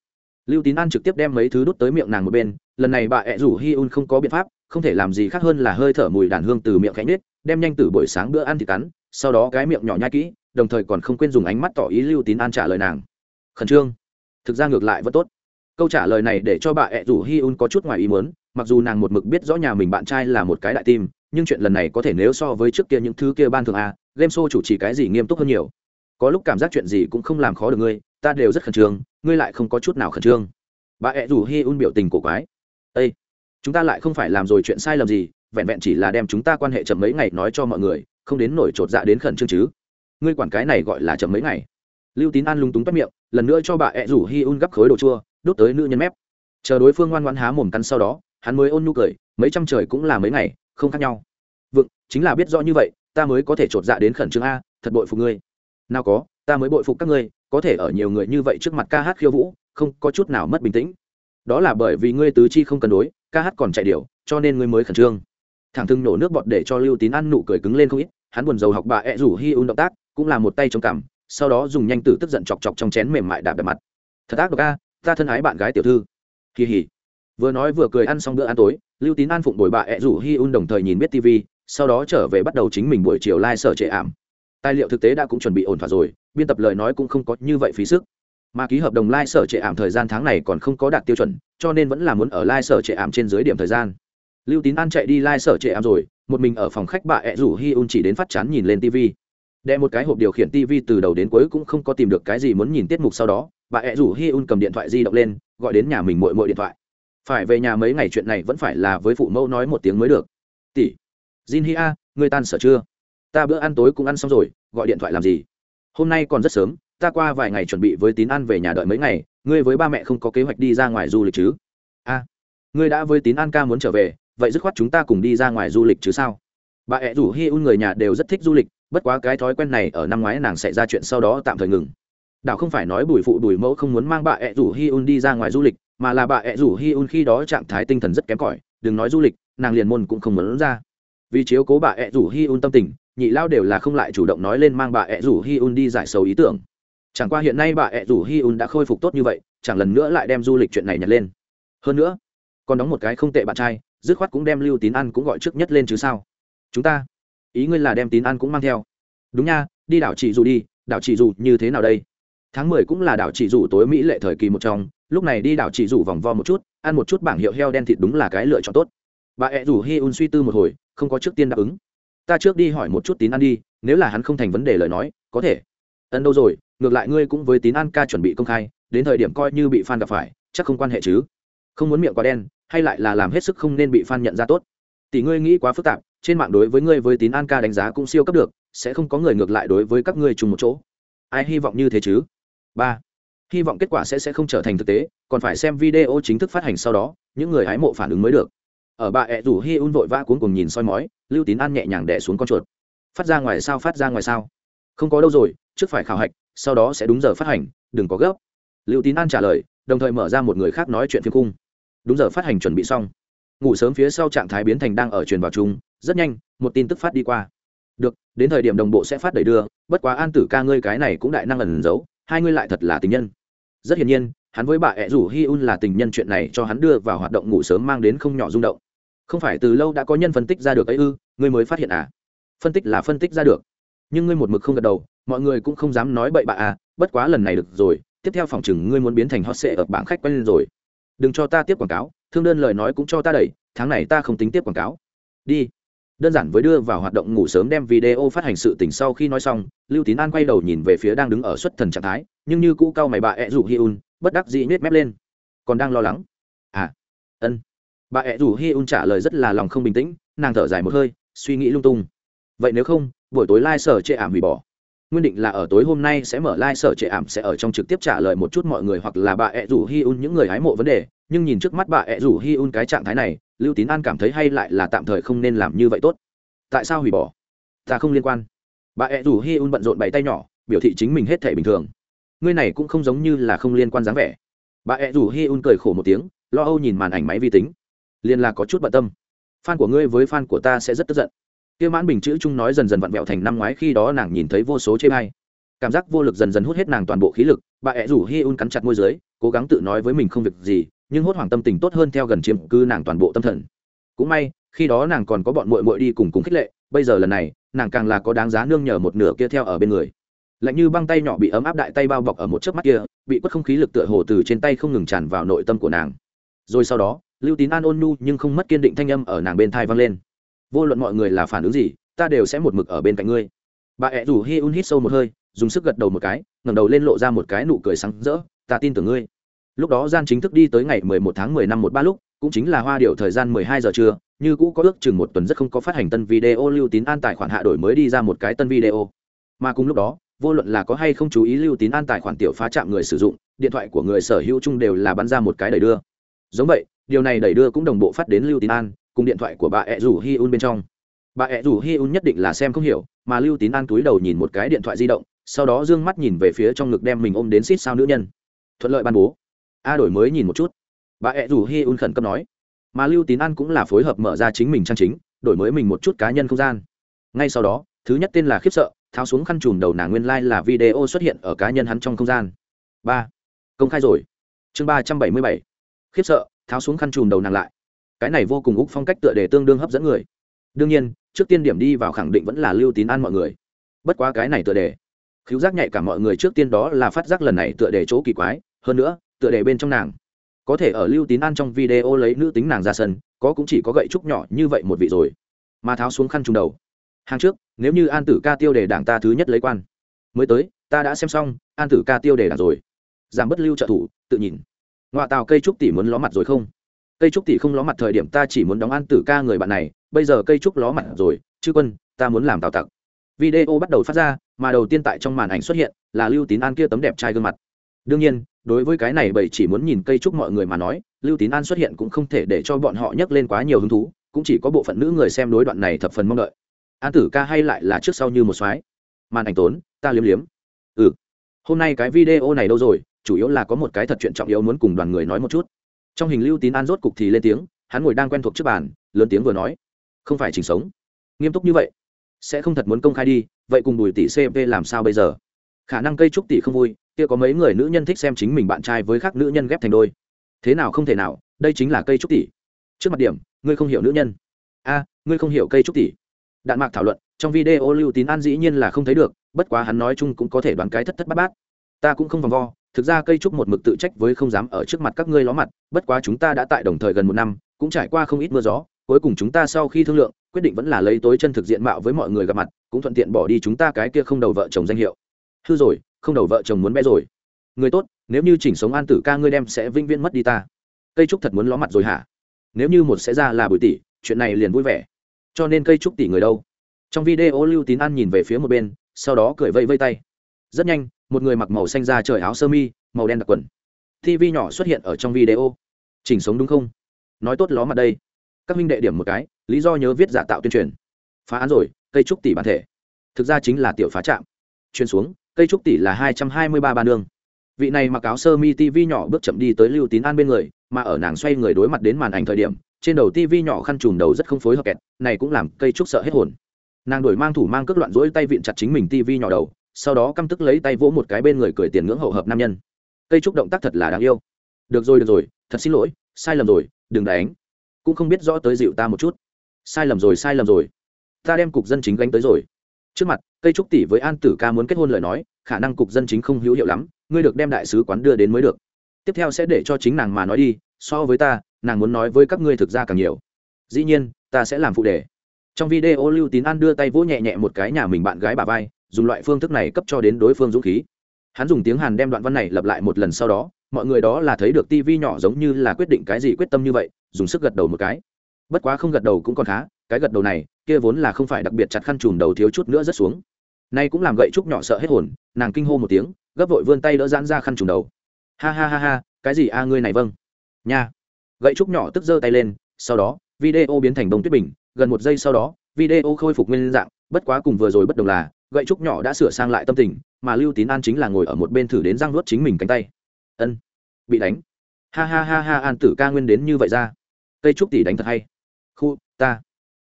Speaker 1: Lưu tín an trực tiếp đem mấy thứ đút tới miệng nàng một bên, lần này bà ẹ rủ hi un không có biện pháp không thể làm gì khác hơn là hơi thở mùi đàn hương từ miệng khẽ nết đem nhanh từ buổi sáng bữa ăn thì cắn, sau đó cái miệng nhỏ nhai kỹ, đồng thời còn không quên dùng ánh mắt tỏ ý lưu tín an trả lời nàng. Khẩn trương. Thực ra ngược lại vẫn tốt. Câu trả lời này để cho bà ẹ rủ hi un có chút ngoài ý muốn, mặc dù nàng một mực biết rõ nhà mình bạn trai là một cái đại tim, nhưng chuyện lần này có thể nếu so với trước kia những thứ kia ban thường a, game show chủ trì cái gì nghiêm túc hơn nhiều. Có lúc cảm giác chuyện gì cũng không làm khó được ngươi, ta đều rất khẩn trương, ngươi lại không có chút nào khẩn trương. Bà ẹ rủ hi un biểu tình cổ quái. Ây chúng ta lại không phải làm rồi chuyện sai lầm gì, vẹn vẹn chỉ là đem chúng ta quan hệ chậm mấy ngày nói cho mọi người, không đến nổi chột dạ đến khẩn trương chứ. Ngươi quản cái này gọi là chậm mấy ngày. Lưu tín an lung túng tắt miệng, lần nữa cho bà ẹ rủ hi un gắp khối đồ chua, đốt tới nữ nhân mép. Chờ đối phương ngoan ngoan há mồm cắn sau đó, hắn mới ôn nhu cười, mấy trăm trời cũng là mấy ngày, không khác nhau. Vựng chính là biết rõ như vậy, ta mới có thể chột dạ đến khẩn trương a, thật bội phục ngươi. Nào có, ta mới bội phục các ngươi, có thể ở nhiều người như vậy trước mặt ca hát khiêu vũ, không có chút nào mất bình tĩnh. Đó là bởi vì ngươi tứ chi không cân đối ca hát còn chạy điều cho nên ngươi mới khẩn trương. Thẳng thừng nổ nước bọt để cho lưu tín ăn nụ cười cứng lên không ít hắn buồn rầu học bà ẹ rủ hi un động tác cũng là một tay trong cằm sau đó dùng nhanh tử tức giận chọc chọc trong chén mềm mại đạp đạp mặt. Thật ác độc ca, ta thân ái bạn gái tiểu thư. Kỳ hỉ. Vừa nói vừa cười ăn xong bữa ăn tối lưu tín an phụng bồi bà ẹ rủ hi un đồng thời nhìn biết tv sau đó trở về bắt đầu chính mình buổi chiều lai、like、sở trệ ảm. Tài liệu thực tế đã cũng chuẩn bị ổn thỏa rồi biên tập lời nói cũng không có như vậy phí sức mà ký hợp đồng lai sở trệ ảm thời gian tháng này còn không có đạt tiêu chuẩn, cho nên vẫn là muốn ở lai sở trệ ảm trên dưới điểm thời gian. Lưu tín an chạy đi lai sở trệ ảm rồi, một mình ở phòng khách bà ẹ rủ hi un chỉ đến phát chán nhìn lên tv đệ một cái hộp điều khiển tv từ đầu đến cuối cũng không có tìm được cái gì muốn nhìn tiết mục sau đó, bà ẹ rủ hi un cầm điện thoại di động lên, gọi đến nhà mình mội mội điện thoại. Phải về nhà mấy ngày chuyện này vẫn phải là với phụ mẫu nói một tiếng mới được. Tỷ, jin hi a người tan sở chưa? Ta bữa ăn tối cũng ăn xong rồi, gọi điện thoại làm gì? Hôm nay còn rất sớm ta qua vài ngày chuẩn bị với tín ăn về nhà đợi mấy ngày, ngươi với ba mẹ không có kế hoạch đi ra ngoài du lịch chứ? A, ngươi đã với tín an ca muốn trở về, vậy dứt khoát chúng ta cùng đi ra ngoài du lịch chứ sao? Bà ẹ rủ hi un người nhà đều rất thích du lịch, bất quá cái thói quen này ở năm ngoái nàng xảy ra chuyện sau đó tạm thời ngừng. Đảo không phải nói bùi phụ bùi mẫu không muốn mang bà ẹ rủ hi un đi ra ngoài du lịch, mà là bà ẹ rủ hi un khi đó trạng thái tinh thần rất kém cỏi, đừng nói du lịch, nàng liền môn cũng không muốn ra. Vì chiếu cố bà ẹ rủ hi un tâm tình, nhị lao đều là không lại chủ động nói lên mang bà ẹ rủ hi un đi giải sầu ý tưởng chẳng qua hiện nay bà ẹ rủ hi un đã khôi phục tốt như vậy, chẳng lần nữa lại đem du lịch chuyện này nhặt lên. Hơn nữa, còn đóng một cái không tệ bạn trai, dứt khoát cũng đem lưu tín ăn cũng gọi trước nhất lên chứ sao? Chúng ta, ý ngươi là đem tín ăn cũng mang theo. Đúng nha, đi đảo chị dù đi, đảo chị dù như thế nào đây? Tháng mười cũng là đảo chị dù tối mỹ lệ thời kỳ một trong, lúc này đi đảo chị dù vòng vo một chút, ăn một chút bảng hiệu heo đen thịt đúng là cái lựa chọn tốt. Bà ẹ rủ hi un suy tư một hồi, không có trước tiên đáp ứng. Ta trước đi hỏi một chút tín ăn đi, nếu là hắn không thành vấn đề lời nói, có thể. Ân đâu rồi ngược lại ngươi cũng với tín an ca chuẩn bị công khai, đến thời điểm coi như bị f a n gặp phải, chắc không quan hệ chứ. Không muốn miệng quá đen, hay lại là làm hết sức không nên bị f a n nhận ra tốt. Tỷ ngươi nghĩ quá phức tạp, trên mạng đối với ngươi với tín an ca đánh giá cũng siêu cấp được, sẽ không có người ngược lại đối với các ngươi chung một chỗ. Ai hy vọng như thế chứ? Ba. Hy vọng kết quả sẽ sẽ không trở thành thực tế, còn phải xem video chính thức phát hành sau đó, những người hái mộ phản ứng mới được. Ở bà ẹ rủ hi un vội vã cuốn cùng nhìn soi mói, lưu tín an nhẹ nhàng đẻ xuống con chuột. Phát ra ngoài sao, phát ra ngoài sao? Không có đâu rồi, trước phải khảo hạch sau đó sẽ đúng giờ phát hành, đừng có gấp. Lưu tín an trả lời, đồng thời mở ra một người khác nói chuyện phim cung đúng giờ phát hành chuẩn bị xong. Ngủ sớm phía sau trạng thái biến thành đang ở truyền vào chung, rất nhanh, một tin tức phát đi qua. Được, đến thời điểm đồng bộ sẽ phát đẩy đưa, bất quá an tử ca ngươi cái này cũng đại năng ẩn giấu, hai ngươi lại thật là tình nhân. Rất hiển nhiên, hắn với bà ẹ rủ hi un là tình nhân chuyện này cho hắn đưa vào hoạt động ngủ sớm mang đến không nhỏ rung động. Không phải từ lâu đã có nhân phân tích ra được ấy ư, ngươi mới phát hiện à? Phân tích là phân tích ra được. Nhưng ngươi một mực không gật đầu mọi người cũng không dám nói bậy bạ à bất quá lần này được rồi, tiếp theo phòng chừng ngươi muốn biến thành hot sệ ở bảng khách quen lên rồi. Đừng cho ta tiếp quảng cáo, thương đơn lời nói cũng cho ta đẩy, tháng này ta không tính tiếp quảng cáo. Đi. Đơn giản với đưa vào hoạt động ngủ sớm đem video phát hành sự tỉnh sau khi nói xong, lưu tín an quay đầu nhìn về phía đang đứng ở xuất thần trạng thái, nhưng như cũ cao mày bà ẹ rủ hi un, bất đắc dĩ nhét mép lên. Còn đang lo lắng. À. Ân. Bà ẹ rủ hi un trả lời rất là lòng không bình tĩnh, nàng thở dài một hơi, suy nghĩ lung tung. Vậy nếu không, buổi tối lai、like、sở chệ ảm hủy bỏ nguyên định là ở tối hôm nay sẽ mở lai、like、sở trệ ảm sẽ ở trong trực tiếp trả lời một chút mọi người hoặc là bà ẹ rủ hi un những người hái mộ vấn đề. Nhưng nhìn trước mắt bà ẹ rủ hi un cái trạng thái này, lưu tín an cảm thấy hay lại là tạm thời không nên làm như vậy tốt. Tại sao hủy bỏ? Ta không liên quan. Bà ẹ rủ hi un bận rộn bày tay nhỏ, biểu thị chính mình hết thể bình thường. Ngươi này cũng không giống như là không liên quan dáng vẻ. Bà ẹ rủ hi un cười khổ một tiếng, lo âu nhìn màn ảnh máy vi tính. Liền là có chút bận tâm. Fan của ngươi với fan của ta sẽ rất tức giận kia mãn bình chữ trung nói dần dần vặn vẹo thành năm ngoái khi đó nàng nhìn thấy vô số chê bai. Cảm giác vô lực dần dần hút hết nàng toàn bộ khí lực, bà ẹ rủ hi un cắn chặt môi dưới, cố gắng tự nói với mình không việc gì, nhưng hốt hoảng tâm tình tốt hơn theo gần chiếm cư nàng toàn bộ tâm thần. Cũng may, khi đó nàng còn có bọn muội muội đi cùng cùng khích lệ, bây giờ lần này, nàng càng là có đáng giá nương nhờ một nửa kia theo ở bên người. Lạnh như băng tay nhỏ bị ấm áp đại tay bao bọc ở một chớp mắt kia, bị quất không khí lực tựa hồ từ trên tay không ngừng tràn vào nội tâm của nàng. Rồi sau đó, lưu tín an ôn nhu nhưng không mất kiên định thanh âm ở nàng bên thai vang lên vô luận mọi người là phản ứng gì, ta đều sẽ một mực ở bên cạnh ngươi. Bà ẹ rủ hi un hít sâu một hơi, dùng sức gật đầu một cái, ngẩng đầu lên lộ ra một cái nụ cười sáng rỡ, ta tin tưởng ngươi. Lúc đó gian chính thức đi tới ngày 11 tháng 10 năm một ba lúc, cũng chính là hoa điệu thời gian 12 giờ trưa, như cũ có ước chừng một tuần rất không có phát hành tân video lưu tín an tài khoản hạ đổi mới đi ra một cái tân video. Mà cùng lúc đó, vô luận là có hay không chú ý lưu tín an tài khoản tiểu phá chạm người sử dụng, điện thoại của người sở hữu chung đều là bắn ra một cái đẩy đưa. Giống vậy, điều này đẩy đưa cũng đồng bộ phát đến lưu tín an cùng điện thoại của bà ẹ rủ hi un bên trong. Bà ẹ rủ hi un nhất định là xem không hiểu, mà lưu tín an túi đầu nhìn một cái điện thoại di động, sau đó d ư ơ n g mắt nhìn về phía trong ngực đem mình ôm đến xít sao nữ nhân. Thuận lợi ban bố. A đổi mới nhìn một chút. Bà ẹ rủ hi un khẩn cấp nói. Mà lưu tín an cũng là phối hợp mở ra chính mình trang chính, đổi mới mình một chút cá nhân không gian. Ngay sau đó, thứ nhất tên là khiếp sợ, tháo xuống khăn trùm đầu nàng nguyên lai、like、là video xuất hiện ở cá nhân hắn trong không gian. Ba. Công khai rồi. Chương ba trăm bảy mươi bảy. Khiếp sợ, tháo xuống khăn trùm đầu nàng lại cái này vô cùng úc phong cách tựa đề tương đương hấp dẫn người. Đương nhiên, trước tiên điểm đi vào khẳng định vẫn là lưu tín an mọi người. Bất quá cái này tựa đề, khiếu giác nhạy cả mọi người trước tiên đó là phát giác lần này tựa đề chỗ kỳ quái, hơn nữa, tựa đề bên trong nàng. Có thể ở lưu tín an trong video lấy nữ tính nàng ra sân, có cũng chỉ có gậy trúc nhỏ như vậy một vị rồi. Mà tháo xuống khăn trùng đầu. Hàng trước, nếu như an tử ca tiêu đề đảng ta thứ nhất lấy quan. Mới tới, ta đã xem xong, an tử ca tiêu đề đảng rồi. Giảm bất lưu trợ thủ, tự nhìn. Ngoại tàu cây trúc tỷ muốn ló mặt rồi không? Cây trúc tỷ không ló mặt thời điểm ta chỉ muốn đóng an tử ca người bạn này, bây giờ cây trúc ló mặt rồi chứ quân, ta muốn làm tào tặc. Video bắt đầu phát ra, mà đầu tiên tại trong màn ảnh xuất hiện là lưu tín an kia tấm đẹp trai gương mặt. Đương nhiên, đối với cái này bảy chỉ muốn nhìn cây trúc mọi người mà nói, lưu tín an xuất hiện cũng không thể để cho bọn họ nhắc lên quá nhiều hứng thú, cũng chỉ có bộ phận nữ người xem đối đoạn này thập phần mong đợi. An tử ca hay lại là trước sau như một soái. Màn ảnh tốn, ta liếm liếm. Ừ. Hôm nay cái video này đâu rồi, chủ yếu là có một cái thật chuyện trọng yếu muốn cùng đoàn người nói một chút trong hình lưu tín an rốt cục thì lên tiếng, hắn ngồi đang quen thuộc trước bàn, lớn tiếng vừa nói. Không phải chỉnh sống. Nghiêm túc như vậy. Sẽ không thật muốn công khai đi, vậy cùng bùi tỷ cp làm sao bây giờ? Khả năng cây trúc tỷ không vui, kia có mấy người nữ nhân thích xem chính mình bạn trai với khác nữ nhân ghép thành đôi. Thế nào không thể nào, đây chính là cây trúc tỷ. Trước mặt điểm, ngươi không hiểu nữ nhân. A, ngươi không hiểu cây trúc tỷ. Đạn mạc thảo luận, trong video lưu tín an dĩ nhiên là không thấy được, bất quá hắn nói chung cũng có thể đoán cái thất thất bát bát. Ta cũng không vòng vo thực ra cây trúc một mực tự trách với không dám ở trước mặt các ngươi ló mặt, bất quá chúng ta đã tại đồng thời gần một năm, cũng trải qua không ít mưa gió, cuối cùng chúng ta sau khi thương lượng, quyết định vẫn là lấy tối chân thực diện mạo với mọi người gặp mặt, cũng thuận tiện bỏ đi chúng ta cái kia không đầu vợ chồng danh hiệu. Hư rồi, không đầu vợ chồng muốn bé rồi. Người tốt, nếu như chỉnh sống an tử ca ngươi đem sẽ vĩnh viễn mất đi ta. Cây trúc thật muốn ló mặt rồi hả? Nếu như một sẽ ra là bùi tỷ, chuyện này liền vui vẻ. Cho nên cây trúc tỷ người đâu? Trong video lưu tín an nhìn về phía một bên, sau đó cười vây vây tay rất nhanh, một người mặc màu xanh da trời áo sơ mi, màu đen đặc quần. Tv nhỏ xuất hiện ở trong video. Chỉnh sống đúng không? Nói tốt ló mặt đây. Các minh đệ điểm một cái, lý do nhớ viết giả tạo tuyên truyền. Phá án rồi, cây trúc tỷ bản thể. Thực ra chính là tiểu phá trạm. Chuyên xuống, cây trúc tỷ là hai trăm hai mươi ba ba nương. Vị này mặc áo sơ mi tv nhỏ bước chậm đi tới lưu tín an bên người, mà ở nàng xoay người đối mặt đến màn ảnh thời điểm, trên đầu tv nhỏ khăn trùm đầu rất không phối hợp kẹt, này cũng làm cây trúc sợ hết hồn. Nàng đổi mang thủ mang cước loạn rỗi tay vịn chặt chính mình tv nhỏ đầu sau đó căm tức lấy tay vỗ một cái bên người cười tiền ngưỡng hậu hợp nam nhân. Cây trúc động tác thật là đáng yêu. Được rồi được rồi, thật xin lỗi, sai lầm rồi, đừng đánh. Cũng không biết rõ tới dịu ta một chút. Sai lầm rồi, sai lầm rồi. Ta đem cục dân chính gánh tới rồi. Trước mặt, cây trúc tỷ với an tử ca muốn kết hôn lời nói, khả năng cục dân chính không hữu hiệu lắm, ngươi được đem đại sứ quán đưa đến mới được. Tiếp theo sẽ để cho chính nàng mà nói đi, so với ta, nàng muốn nói với các ngươi thực ra càng nhiều. Dĩ nhiên, ta sẽ làm phụ đề. Trong video lưu tín an đưa tay vỗ nhẹ nhẹ một cái nhà mình bạn gái bà vai dùng loại phương thức này cấp cho đến đối phương dũng khí. Hắn dùng tiếng hàn đem đoạn văn này lặp lại một lần sau đó, mọi người đó là thấy được tivi nhỏ giống như là quyết định cái gì quyết tâm như vậy, dùng sức gật đầu một cái. Bất quá không gật đầu cũng còn khá, cái gật đầu này, kia vốn là không phải đặc biệt chặt khăn chùm đầu thiếu chút nữa rất xuống. Nay cũng làm gậy trúc nhỏ sợ hết hồn, nàng kinh hô một tiếng, gấp vội vươn tay đỡ giãn ra khăn chùm đầu. Ha ha ha ha, cái gì a ngươi này vâng. Nha. Gậy trúc nhỏ tức giơ tay lên, sau đó, video biến thành bông tuyết bình, gần một giây sau đó, video khôi phục nguyên dạng, bất quá cùng vừa rồi bất đồng là gậy trúc nhỏ đã sửa sang lại tâm tình, mà lưu tín an chính là ngồi ở một bên thử đến răng nuốt chính mình cánh tay. Ân, bị đánh. Ha ha ha ha, an tử ca nguyên đến như vậy ra. Cây trúc tỷ đánh thật hay. Khu, ta.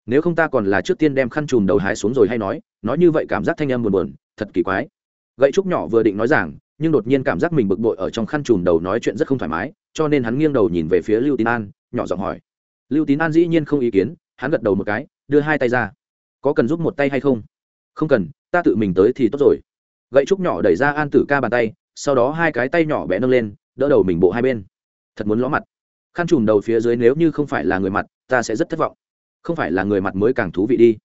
Speaker 1: Nếu không ta còn là trước tiên đem khăn chùm đầu hái xuống rồi hay nói nói như vậy cảm giác thanh âm buồn buồn, thật kỳ quái. Gậy trúc nhỏ vừa định nói rằng nhưng đột nhiên cảm giác mình bực bội ở trong khăn chùm đầu nói chuyện rất không thoải mái, cho nên hắn nghiêng đầu nhìn về phía lưu tín an, nhỏ giọng hỏi. Lưu tín an dĩ nhiên không ý kiến, hắn gật đầu một cái, đưa hai tay ra. Có cần giúp một tay hay không? Không cần ta tự mình tới thì tốt rồi. Gậy trúc nhỏ đẩy ra an tử ca bàn tay, sau đó hai cái tay nhỏ bé nâng lên, đỡ đầu mình bộ hai bên. Thật muốn ló mặt. Khăn trùm đầu phía dưới nếu như không phải là người mặt, ta sẽ rất thất vọng. Không phải là người mặt mới càng thú vị đi.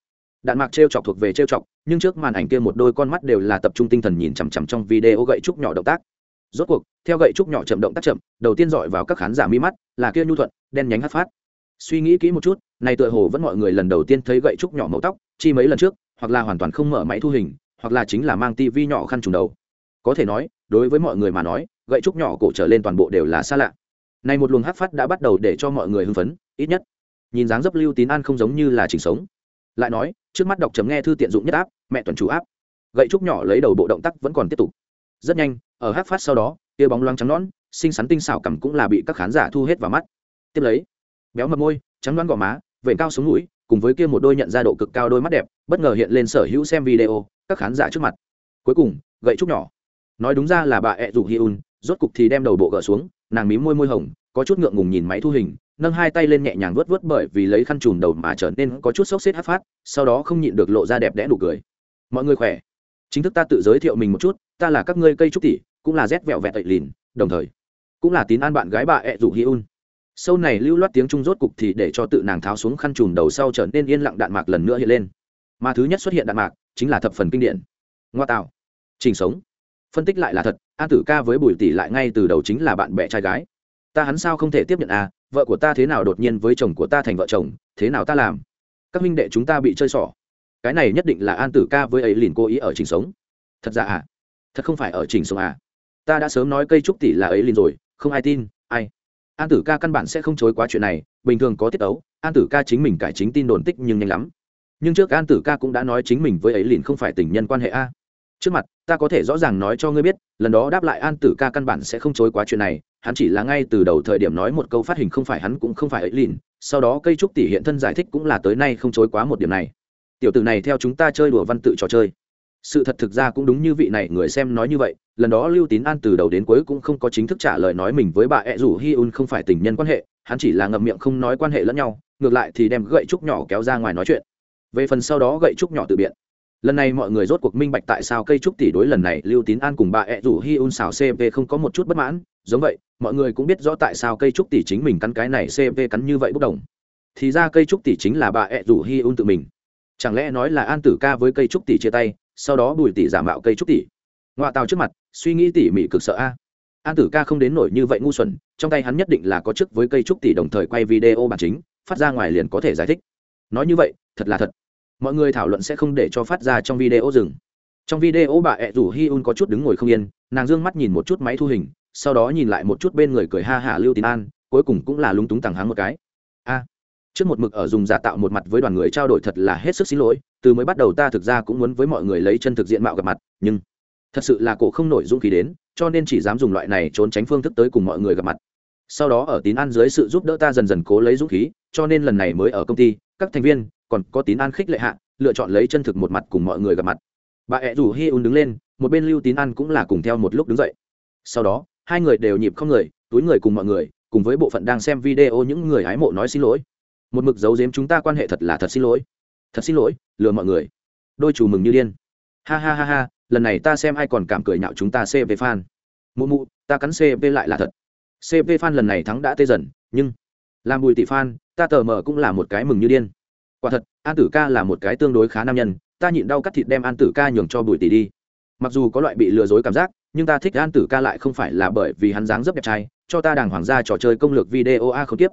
Speaker 1: Đạn mạc trêu chọc thuộc về trêu chọc, nhưng trước màn ảnh kia một đôi con mắt đều là tập trung tinh thần nhìn chằm chằm trong video gậy trúc nhỏ động tác. Rốt cuộc, theo gậy trúc nhỏ chậm động tác chậm, đầu tiên dọi vào các khán giả mi mắt, là kia nhu thuận, đen nhánh hát phát. Suy nghĩ kỹ một chút, này tựa hồ vẫn mọi người lần đầu tiên thấy gậy trúc nhỏ màu tóc, chi mấy lần trước hoặc là hoàn toàn không mở máy thu hình, hoặc là chính là mang tivi nhỏ khăn trùng đầu. Có thể nói, đối với mọi người mà nói, gậy trúc nhỏ cổ trở lên toàn bộ đều là xa lạ. Này một luồng hắc phát đã bắt đầu để cho mọi người hưng phấn, ít nhất. Nhìn dáng dấp lưu tín an không giống như là chỉnh sống. Lại nói, trước mắt đọc chấm nghe thư tiện dụng nhất áp, mẹ tuần chủ áp. Gậy trúc nhỏ lấy đầu bộ động tác vẫn còn tiếp tục. Rất nhanh, ở hắc phát sau đó, tia bóng loáng trắng nón xinh xắn tinh xảo cằm cũng là bị các khán giả thu hết vào mắt. Tiếp lấy, béo mập môi, trắng đoán gò má vện cao xuống mũi cùng với kia một đôi nhận ra độ cực cao đôi mắt đẹp, bất ngờ hiện lên sở hữu xem video, các khán giả trước mặt. Cuối cùng, gậy trúc nhỏ. Nói đúng ra là bà ẹ rủ hi un rốt cục thì đem đầu bộ gỡ xuống, nàng mím môi môi hồng, có chút ngượng ngùng nhìn máy thu hình, nâng hai tay lên nhẹ nhàng vớt vớt bởi vì lấy khăn trùm đầu mà trở nên có chút sốc xếp hát phát, sau đó không nhịn được lộ ra đẹp đẽ nụ cười. Mọi người khỏe? Chính thức ta tự giới thiệu mình một chút, ta là các ngươi cây trúc tỷ, cũng là rét vẹo vẹt tậy lìn, đồng thời, cũng là tín an bạn gái bà ẹ rủ hi un sâu này lưu loát tiếng trung rốt cục thì để cho tự nàng tháo xuống khăn trùm đầu sau trở nên yên lặng đạn mạc lần nữa hiện lên. Mà thứ nhất xuất hiện đạn mạc chính là thập phần kinh điển. Ngoa tạo. Trình sống. Phân tích lại là thật, an tử ca với bùi tỷ lại ngay từ đầu chính là bạn bè trai gái. Ta hắn sao không thể tiếp nhận à vợ của ta thế nào đột nhiên với chồng của ta thành vợ chồng, thế nào ta làm? Các minh đệ chúng ta bị chơi xỏ. Cái này nhất định là an tử ca với ấy liền cố ý ở trình sống. Thật ra à? Thật không phải ở trình sống à? Ta đã sớm nói cây trúc tỷ là ấy liền rồi, không ai tin, ai? An tử ca căn bản sẽ không chối quá chuyện này, bình thường có tiết ấu, an tử ca chính mình cải chính tin đồn tích nhưng nhanh lắm. Nhưng trước an tử ca cũng đã nói chính mình với ấy liền không phải tình nhân quan hệ a. Trước mặt, ta có thể rõ ràng nói cho ngươi biết, lần đó đáp lại an tử ca căn bản sẽ không chối quá chuyện này, hắn chỉ là ngay từ đầu thời điểm nói một câu phát hình không phải hắn cũng không phải ấy liền, sau đó cây trúc tỷ hiện thân giải thích cũng là tới nay không chối quá một điểm này. Tiểu tử này theo chúng ta chơi đùa văn tự trò chơi sự thật thực ra cũng đúng như vị này người xem nói như vậy, lần đó lưu tín an từ đầu đến cuối cũng không có chính thức trả lời nói mình với bà ẹ rủ hi un không phải tình nhân quan hệ, hắn chỉ là ngậm miệng không nói quan hệ lẫn nhau, ngược lại thì đem gậy trúc nhỏ kéo ra ngoài nói chuyện. Về phần sau đó gậy trúc nhỏ tự biện. Lần này mọi người rốt cuộc minh bạch tại sao cây trúc tỷ đối lần này lưu tín an cùng bà ẹ rủ hi un xào cp không có một chút bất mãn, giống vậy, mọi người cũng biết rõ tại sao cây trúc tỷ chính mình cắn cái này cp cắn như vậy bốc đồng. Thì ra cây trúc tỷ chính là bà ẹ rủ hi un tự mình. Chẳng lẽ nói là an tử ca với cây trúc tỷ chia tay sau đó bùi tỷ giả mạo cây trúc tỷ ngoại tàu trước mặt, suy nghĩ tỉ mỉ cực sợ a. An tử ca không đến nổi như vậy ngu xuẩn, trong tay hắn nhất định là có chức với cây trúc tỷ đồng thời quay video bản chính, phát ra ngoài liền có thể giải thích. Nói như vậy, thật là thật. Mọi người thảo luận sẽ không để cho phát ra trong video dừng. Trong video bà ẹ rủ hi un có chút đứng ngồi không yên, nàng d ư ơ n g mắt nhìn một chút máy thu hình, sau đó nhìn lại một chút bên người cười ha hả lưu tín an, cuối cùng cũng là lúng túng tàng háng một cái trước một mực ở dùng giả tạo một mặt với đoàn người trao đổi thật là hết sức xin lỗi, từ mới bắt đầu ta thực ra cũng muốn với mọi người lấy chân thực diện mạo gặp mặt, nhưng thật sự là cổ không nổi dũng khí đến, cho nên chỉ dám dùng loại này trốn tránh phương thức tới cùng mọi người gặp mặt. Sau đó ở tín an dưới sự giúp đỡ ta dần dần cố lấy dũng khí, cho nên lần này mới ở công ty, các thành viên, còn có tín an khích lệ hạ, lựa chọn lấy chân thực một mặt cùng mọi người gặp mặt. Bà ẹ rủ hi un đứng lên, một bên lưu tín an cũng là cùng theo một lúc đứng dậy. Sau đó, hai người đều nhịp không người, túi người cùng mọi người, cùng với bộ phận đang xem video những người hái mộ nói xin lỗi một mực giấu giếm chúng ta quan hệ thật là thật xin lỗi. Thật xin lỗi, lừa mọi người. Đôi chủ mừng như điên. Ha ha ha ha, lần này ta xem ai còn cảm cười nhạo chúng ta cv fan. Mụ mụ, ta cắn cv lại là thật. Cv fan lần này thắng đã tê dần, nhưng làm bùi tỷ fan, ta tờ mờ cũng là một cái mừng như điên. Quả thật, an tử ca là một cái tương đối khá nam nhân, ta nhịn đau cắt thịt đem an tử ca nhường cho bùi tỷ đi. Mặc dù có loại bị lừa dối cảm giác, nhưng ta thích an tử ca lại không phải là bởi vì hắn dáng dấp đẹp trai, cho ta đàng hoàng gia trò chơi công lược video a không tiếp.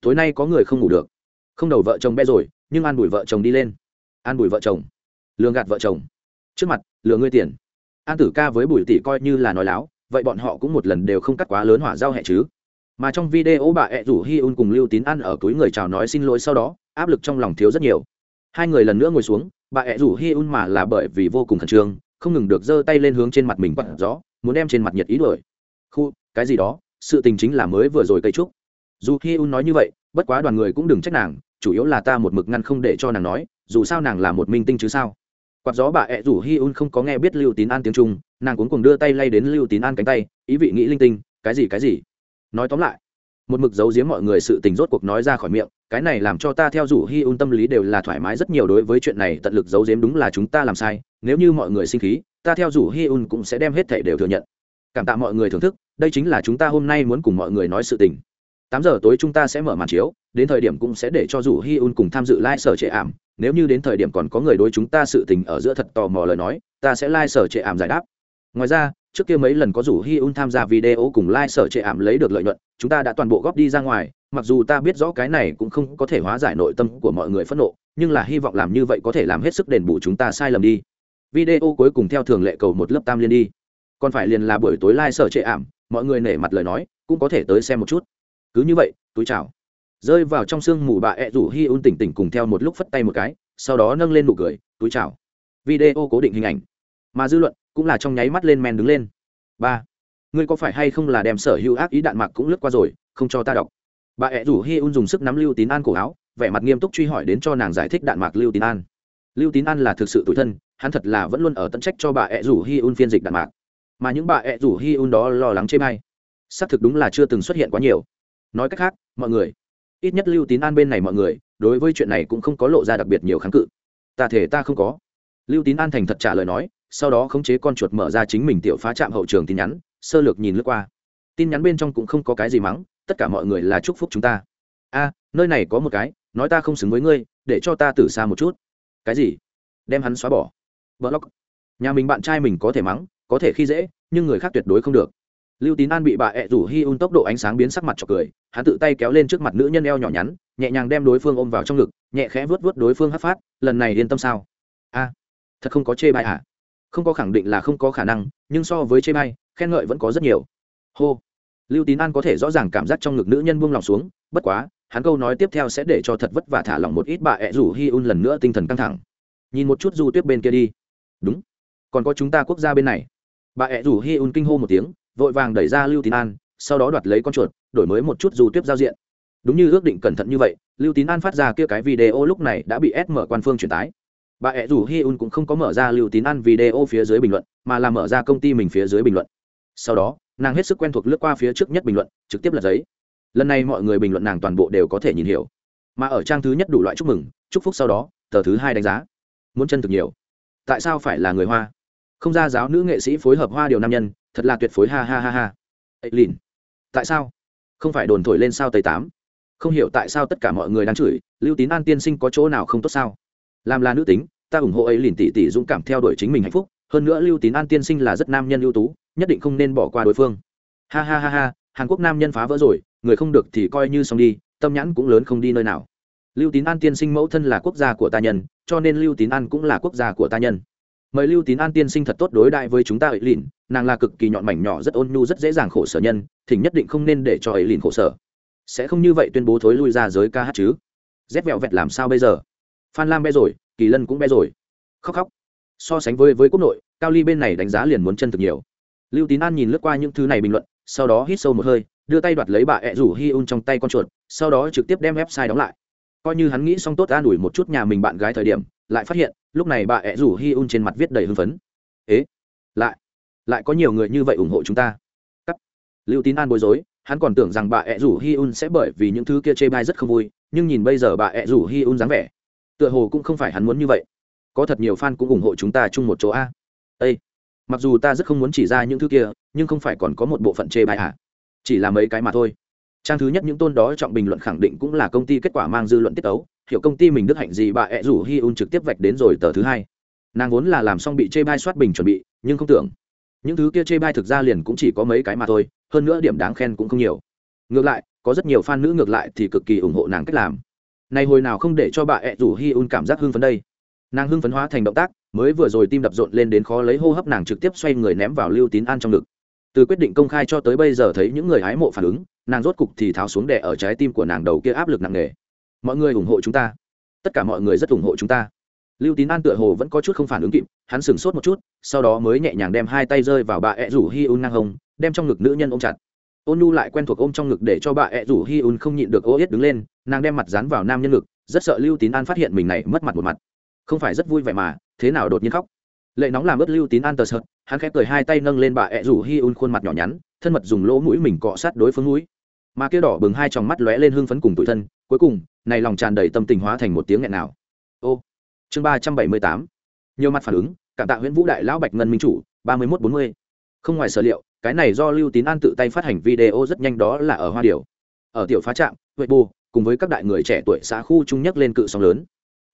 Speaker 1: Tối nay có người không ngủ được không đầu vợ chồng bé rồi, nhưng an bùi vợ chồng đi lên. An bùi vợ chồng. Lường gạt vợ chồng. Trước mặt, lừa ngươi tiền. An tử ca với bùi tỷ coi như là nói láo, vậy bọn họ cũng một lần đều không cắt quá lớn hỏa giao hẹ chứ. Mà trong video bà ẹ rủ hi un cùng lưu tín ăn ở túi người chào nói xin lỗi sau đó, áp lực trong lòng thiếu rất nhiều. Hai người lần nữa ngồi xuống, bà ẹ rủ hi un mà là bởi vì vô cùng khẩn trương, không ngừng được giơ tay lên hướng trên mặt mình quặn gió, muốn đem trên mặt nhiệt ý đuổi. Khu, cái gì đó, sự tình chính là mới vừa rồi cây trúc. Dù hi un nói như vậy, bất quá đoàn người cũng đừng trách nàng chủ yếu là ta một mực ngăn không để cho nàng nói, dù sao nàng là một minh tinh chứ sao? Quạt gió bà ẹ rủ hi un không có nghe biết lưu tín an tiếng trung, nàng cuốn cùng đưa tay lay đến lưu tín an cánh tay, ý vị nghĩ linh tinh, cái gì cái gì? Nói tóm lại, một mực giấu giếm mọi người sự tình rốt cuộc nói ra khỏi miệng, cái này làm cho ta theo rủ hi un tâm lý đều là thoải mái rất nhiều đối với chuyện này tận lực giấu giếm đúng là chúng ta làm sai, nếu như mọi người sinh khí, ta theo rủ hi un cũng sẽ đem hết thể đều thừa nhận. Cảm tạ mọi người thưởng thức, đây chính là chúng ta hôm nay muốn cùng mọi người nói sự tình tám giờ tối chúng ta sẽ mở màn chiếu, đến thời điểm cũng sẽ để cho rủ hi un cùng tham dự lai、like、sở trệ ảm. Nếu như đến thời điểm còn có người đối chúng ta sự tình ở giữa thật tò mò lời nói, ta sẽ lai、like、sở trệ ảm giải đáp. Ngoài ra, trước kia mấy lần có rủ hi un tham gia video cùng lai、like、sở trệ ảm lấy được lợi nhuận, chúng ta đã toàn bộ góp đi ra ngoài, mặc dù ta biết rõ cái này cũng không có thể hóa giải nội tâm của mọi người phẫn nộ, nhưng là hy vọng làm như vậy có thể làm hết sức đền bù chúng ta sai lầm đi. Video cuối cùng theo thường lệ cầu một lớp tam liên đi. Còn phải liền là buổi tối lai、like、sở trệ ảm, mọi người nể mặt lời nói, cũng có thể tới xem một chút cứ như vậy, túi chào. Rơi vào trong sương mù bà ẹ rủ hi un tỉnh tỉnh cùng theo một lúc phất tay một cái, sau đó nâng lên nụ cười, túi chào. Video cố định hình ảnh. Mà dư luận cũng là trong nháy mắt lên men đứng lên. Ba, ngươi có phải hay không là đem sở hữu ác ý đạn mạc cũng lướt qua rồi, không cho ta đọc? Bà ẹ rủ hi un dùng sức nắm lưu tín an cổ áo, vẻ mặt nghiêm túc truy hỏi đến cho nàng giải thích đạn mạc lưu tín an. Lưu tín an là thực sự tủi thân, hắn thật là vẫn luôn ở tận trách cho bà ẹ rủ hi un phiên dịch đạn mạc mà những bà ẹ rủ hi un đó lo lắng chê may xác thực đúng là chưa từng xuất hiện quá nhiều nói cách khác, mọi người, ít nhất lưu tín an bên này mọi người, đối với chuyện này cũng không có lộ ra đặc biệt nhiều kháng cự. Ta thể ta không có. Lưu tín an thành thật trả lời nói, sau đó khống chế con chuột mở ra chính mình tiểu phá trạm hậu trường tin nhắn, sơ lược nhìn lướt qua. Tin nhắn bên trong cũng không có cái gì mắng, tất cả mọi người là chúc phúc chúng ta. A, nơi này có một cái, nói ta không xứng với ngươi, để cho ta tử xa một chút. Cái gì? Đem hắn xóa bỏ. Vợ lóc nhà mình bạn trai mình có thể mắng, có thể khi dễ, nhưng người khác tuyệt đối không được lưu tín an bị bà ẹ rủ hi un tốc độ ánh sáng biến sắc mặt cho cười, hắn tự tay kéo lên trước mặt nữ nhân eo nhỏ nhắn, nhẹ nhàng đem đối phương ôm vào trong ngực, nhẹ khẽ vuốt vuốt đối phương hấp phát, lần này yên tâm sao? A, thật không có chê bai à? Không có khẳng định là không có khả năng, nhưng so với chê bai, khen ngợi vẫn có rất nhiều. Hô. Lưu tín an có thể rõ ràng cảm giác trong ngực nữ nhân buông lòng xuống, bất quá, hắn câu nói tiếp theo sẽ để cho thật vất vả thả lỏng một ít bà ẹ rủ hi un lần nữa tinh thần căng thẳng. Nhìn một chút du tuyết bên kia đi. Đúng. Còn có chúng ta quốc gia bên này. Bà ẹ rủ hi un kinh hô một tiếng vội vàng đẩy ra lưu tín an, sau đó đoạt lấy con chuột, đổi mới một chút du tuyết giao diện. Đúng như ước định cẩn thận như vậy, lưu tín an phát ra kia cái video lúc này đã bị ép mở quan phương truyền tái bà ẹ rủ hi un cũng không có mở ra lưu tín an video phía dưới bình luận, mà là mở ra công ty mình phía dưới bình luận. Sau đó, nàng hết sức quen thuộc lướt qua phía trước nhất bình luận, trực tiếp là giấy. Lần này mọi người bình luận nàng toàn bộ đều có thể nhìn hiểu. Mà ở trang thứ nhất đủ loại chúc mừng, chúc phúc sau đó, tờ thứ hai đánh giá. Muốn chân thực nhiều. Tại sao phải là người hoa? Không ra giáo nữ nghệ sĩ phối hợp hoa điều nam nhân thật là tuyệt phối, ha ha ha ha. Ấy lìn, tại sao? Không phải đồn thổi lên sao tây tám? Không hiểu tại sao tất cả mọi người đang chửi, lưu tín an tiên sinh có chỗ nào không tốt sao? Làm là nữ tính, ta ủng hộ ấy lìn tỷ tỷ dũng cảm theo đuổi chính mình hạnh phúc, hơn nữa lưu tín an tiên sinh là rất nam nhân ưu tú, nhất định không nên bỏ qua đối phương. Ha ha ha ha, hàn quốc nam nhân phá vỡ rồi, người không được thì coi như xong đi, tâm nhãn cũng lớn không đi nơi nào. Lưu tín an tiên sinh mẫu thân là quốc gia của ta nhân, cho nên lưu tín an cũng là quốc gia của ta nhân mời lưu tín an tiên sinh thật tốt đối đại với chúng ta ấy lìn, nàng là cực kỳ nhọn mảnh nhỏ, rất ôn nhu, rất dễ dàng khổ sở nhân, thỉnh nhất định không nên để cho ấy lìn khổ sở. Sẽ không như vậy tuyên bố thối lui ra giới ca hát chứ. Rét vẹo vẹt làm sao bây giờ? Phan lam be rồi, kỳ lân cũng be rồi. Khóc khóc. So sánh với với quốc nội, cao ly bên này đánh giá liền muốn chân thực nhiều. Lưu tín an nhìn lướt qua những thứ này bình luận, sau đó hít sâu một hơi, đưa tay đoạt lấy bà ẹ rủ hi un trong tay con chuột, sau đó trực tiếp đem website đóng lại. Coi như hắn nghĩ xong tốt an ủi một chút nhà mình bạn gái thời điểm, lại phát hiện lúc này bà ẹ rủ hi un trên mặt viết đầy hưng phấn. Ế, lại lại có nhiều người như vậy ủng hộ chúng ta. Cắt lưu tín an bối rối, hắn còn tưởng rằng bà ẹ rủ hi un sẽ bởi vì những thứ kia chê bai rất không vui, nhưng nhìn bây giờ bà ẹ rủ hi un dáng vẻ, tựa hồ cũng không phải hắn muốn như vậy. Có thật nhiều fan cũng ủng hộ chúng ta chung một chỗ a. Ây mặc dù ta rất không muốn chỉ ra những thứ kia, nhưng không phải còn có một bộ phận chê bai à? Chỉ là mấy cái mà thôi. Trang thứ nhất những tôn đó trọng bình luận khẳng định cũng là công ty kết quả mang dư luận tiết ấu hiểu công ty mình đức hạnh gì bà ẹ rủ hi un trực tiếp vạch đến rồi tờ thứ hai. Nàng vốn là làm xong bị chê bai soát bình chuẩn bị, nhưng không tưởng. Những thứ kia chê bai thực ra liền cũng chỉ có mấy cái mà thôi, hơn nữa điểm đáng khen cũng không nhiều. Ngược lại, có rất nhiều fan nữ ngược lại thì cực kỳ ủng hộ nàng cách làm. Này hồi nào không để cho bà ẹ rủ hi un cảm giác hưng phấn đây. Nàng hưng phấn hóa thành động tác, mới vừa rồi tim đập rộn lên đến khó lấy hô hấp nàng trực tiếp xoay người ném vào lưu tín an trong ngực. Từ quyết định công khai cho tới bây giờ thấy những người hái mộ phản ứng, nàng rốt cục thì tháo xuống đè ở trái tim của nàng đầu kia áp lực nặng nề mọi người ủng hộ chúng ta. Tất cả mọi người rất ủng hộ chúng ta. Lưu tín an tựa hồ vẫn có chút không phản ứng kịp, hắn sửng sốt một chút, sau đó mới nhẹ nhàng đem hai tay rơi vào bà ẹ rủ hi un năng hồng đem trong ngực nữ nhân ôm chặt. Ôn nu lại quen thuộc ôm trong ngực để cho bà ẹ rủ hi un không nhịn được ô yết đứng lên, nàng đem mặt dán vào nam nhân ngực, rất sợ lưu tín an phát hiện mình này mất mặt một mặt. Không phải rất vui vẻ mà, thế nào đột nhiên khóc. Lệ nóng làm ướt lưu tín an tờ sợ hắn khẽ cười hai tay nâng lên bà ẹ rủ hi un khuôn mặt nhỏ nhắn, thân mật dùng lỗ mũi mình cọ sát đối phương mũi mà kia đỏ bừng hai tròng mắt lóe lên hưng phấn cùng tủi thân, cuối cùng, này lòng tràn đầy tâm tình hóa thành một tiếng nghẹn nào. Ô, chương ba trăm bảy mươi tám. Nhiều mặt phản ứng, cảm tạ nguyễn vũ đại lão bạch ngân minh chủ, ba mươi mốt bốn mươi. Không ngoài sở liệu, cái này do lưu tín an tự tay phát hành video rất nhanh đó là ở hoa điều ở tiểu phá trạm, huệ bù cùng với các đại người trẻ tuổi xã khu trung nhất lên cự sóng lớn.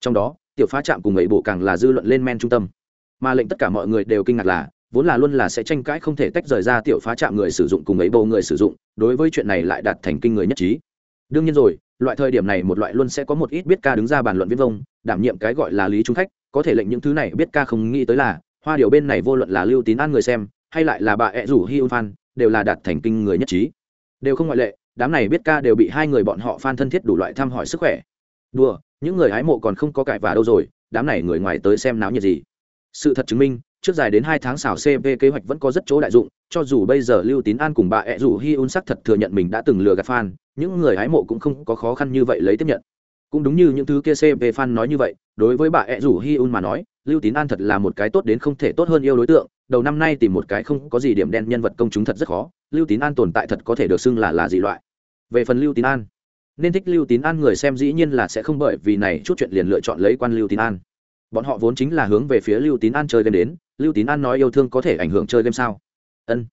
Speaker 1: Trong đó, tiểu phá trạm cùng ấy bộ càng là dư luận lên men trung tâm. Mà lệnh tất cả mọi người đều kinh ngạc là vốn là luôn là sẽ tranh cãi không thể tách rời ra tiểu phá trạm người sử dụng cùng ấy bầu người sử dụng, đối với chuyện này lại đạt thành kinh người nhất trí. Đương nhiên rồi, loại thời điểm này một loại luôn sẽ có một ít biết ca đứng ra bàn luận viết vông, đảm nhiệm cái gọi là lý trung khách, có thể lệnh những thứ này biết ca không nghĩ tới là, hoa điều bên này vô luận là lưu tín an người xem, hay lại là bà ẹ rủ hi un phan, đều là đạt thành kinh người nhất trí. Đều không ngoại lệ, đám này biết ca đều bị hai người bọn họ phan thân thiết đủ loại thăm hỏi sức khỏe. Đùa, những người hái mộ còn không có cãi vả đâu rồi, đám này người ngoài tới xem náo nhiệt gì. Sự thật chứng minh trước dài đến hai tháng xào cp kế hoạch vẫn có rất chỗ đại dụng, cho dù bây giờ lưu tín an cùng bà ẹ rủ hi un sắc thật thừa nhận mình đã từng lừa gạt fan, những người hái mộ cũng không có khó khăn như vậy lấy tiếp nhận. Cũng đúng như những thứ kia cp fan nói như vậy, đối với bà ẹ rủ hi un mà nói, lưu tín an thật là một cái tốt đến không thể tốt hơn yêu đối tượng, đầu năm nay tìm một cái không có gì điểm đen nhân vật công chúng thật rất khó, lưu tín an tồn tại thật có thể được xưng là là gì loại. Về phần lưu tín an, nên thích lưu tín an người xem dĩ nhiên là sẽ không bởi vì này chút chuyện liền lựa chọn lấy quan lưu tín an bọn họ vốn chính là hướng về phía lưu tín an chơi game đến, lưu tín an nói yêu thương có thể ảnh hưởng chơi game sao? Ân.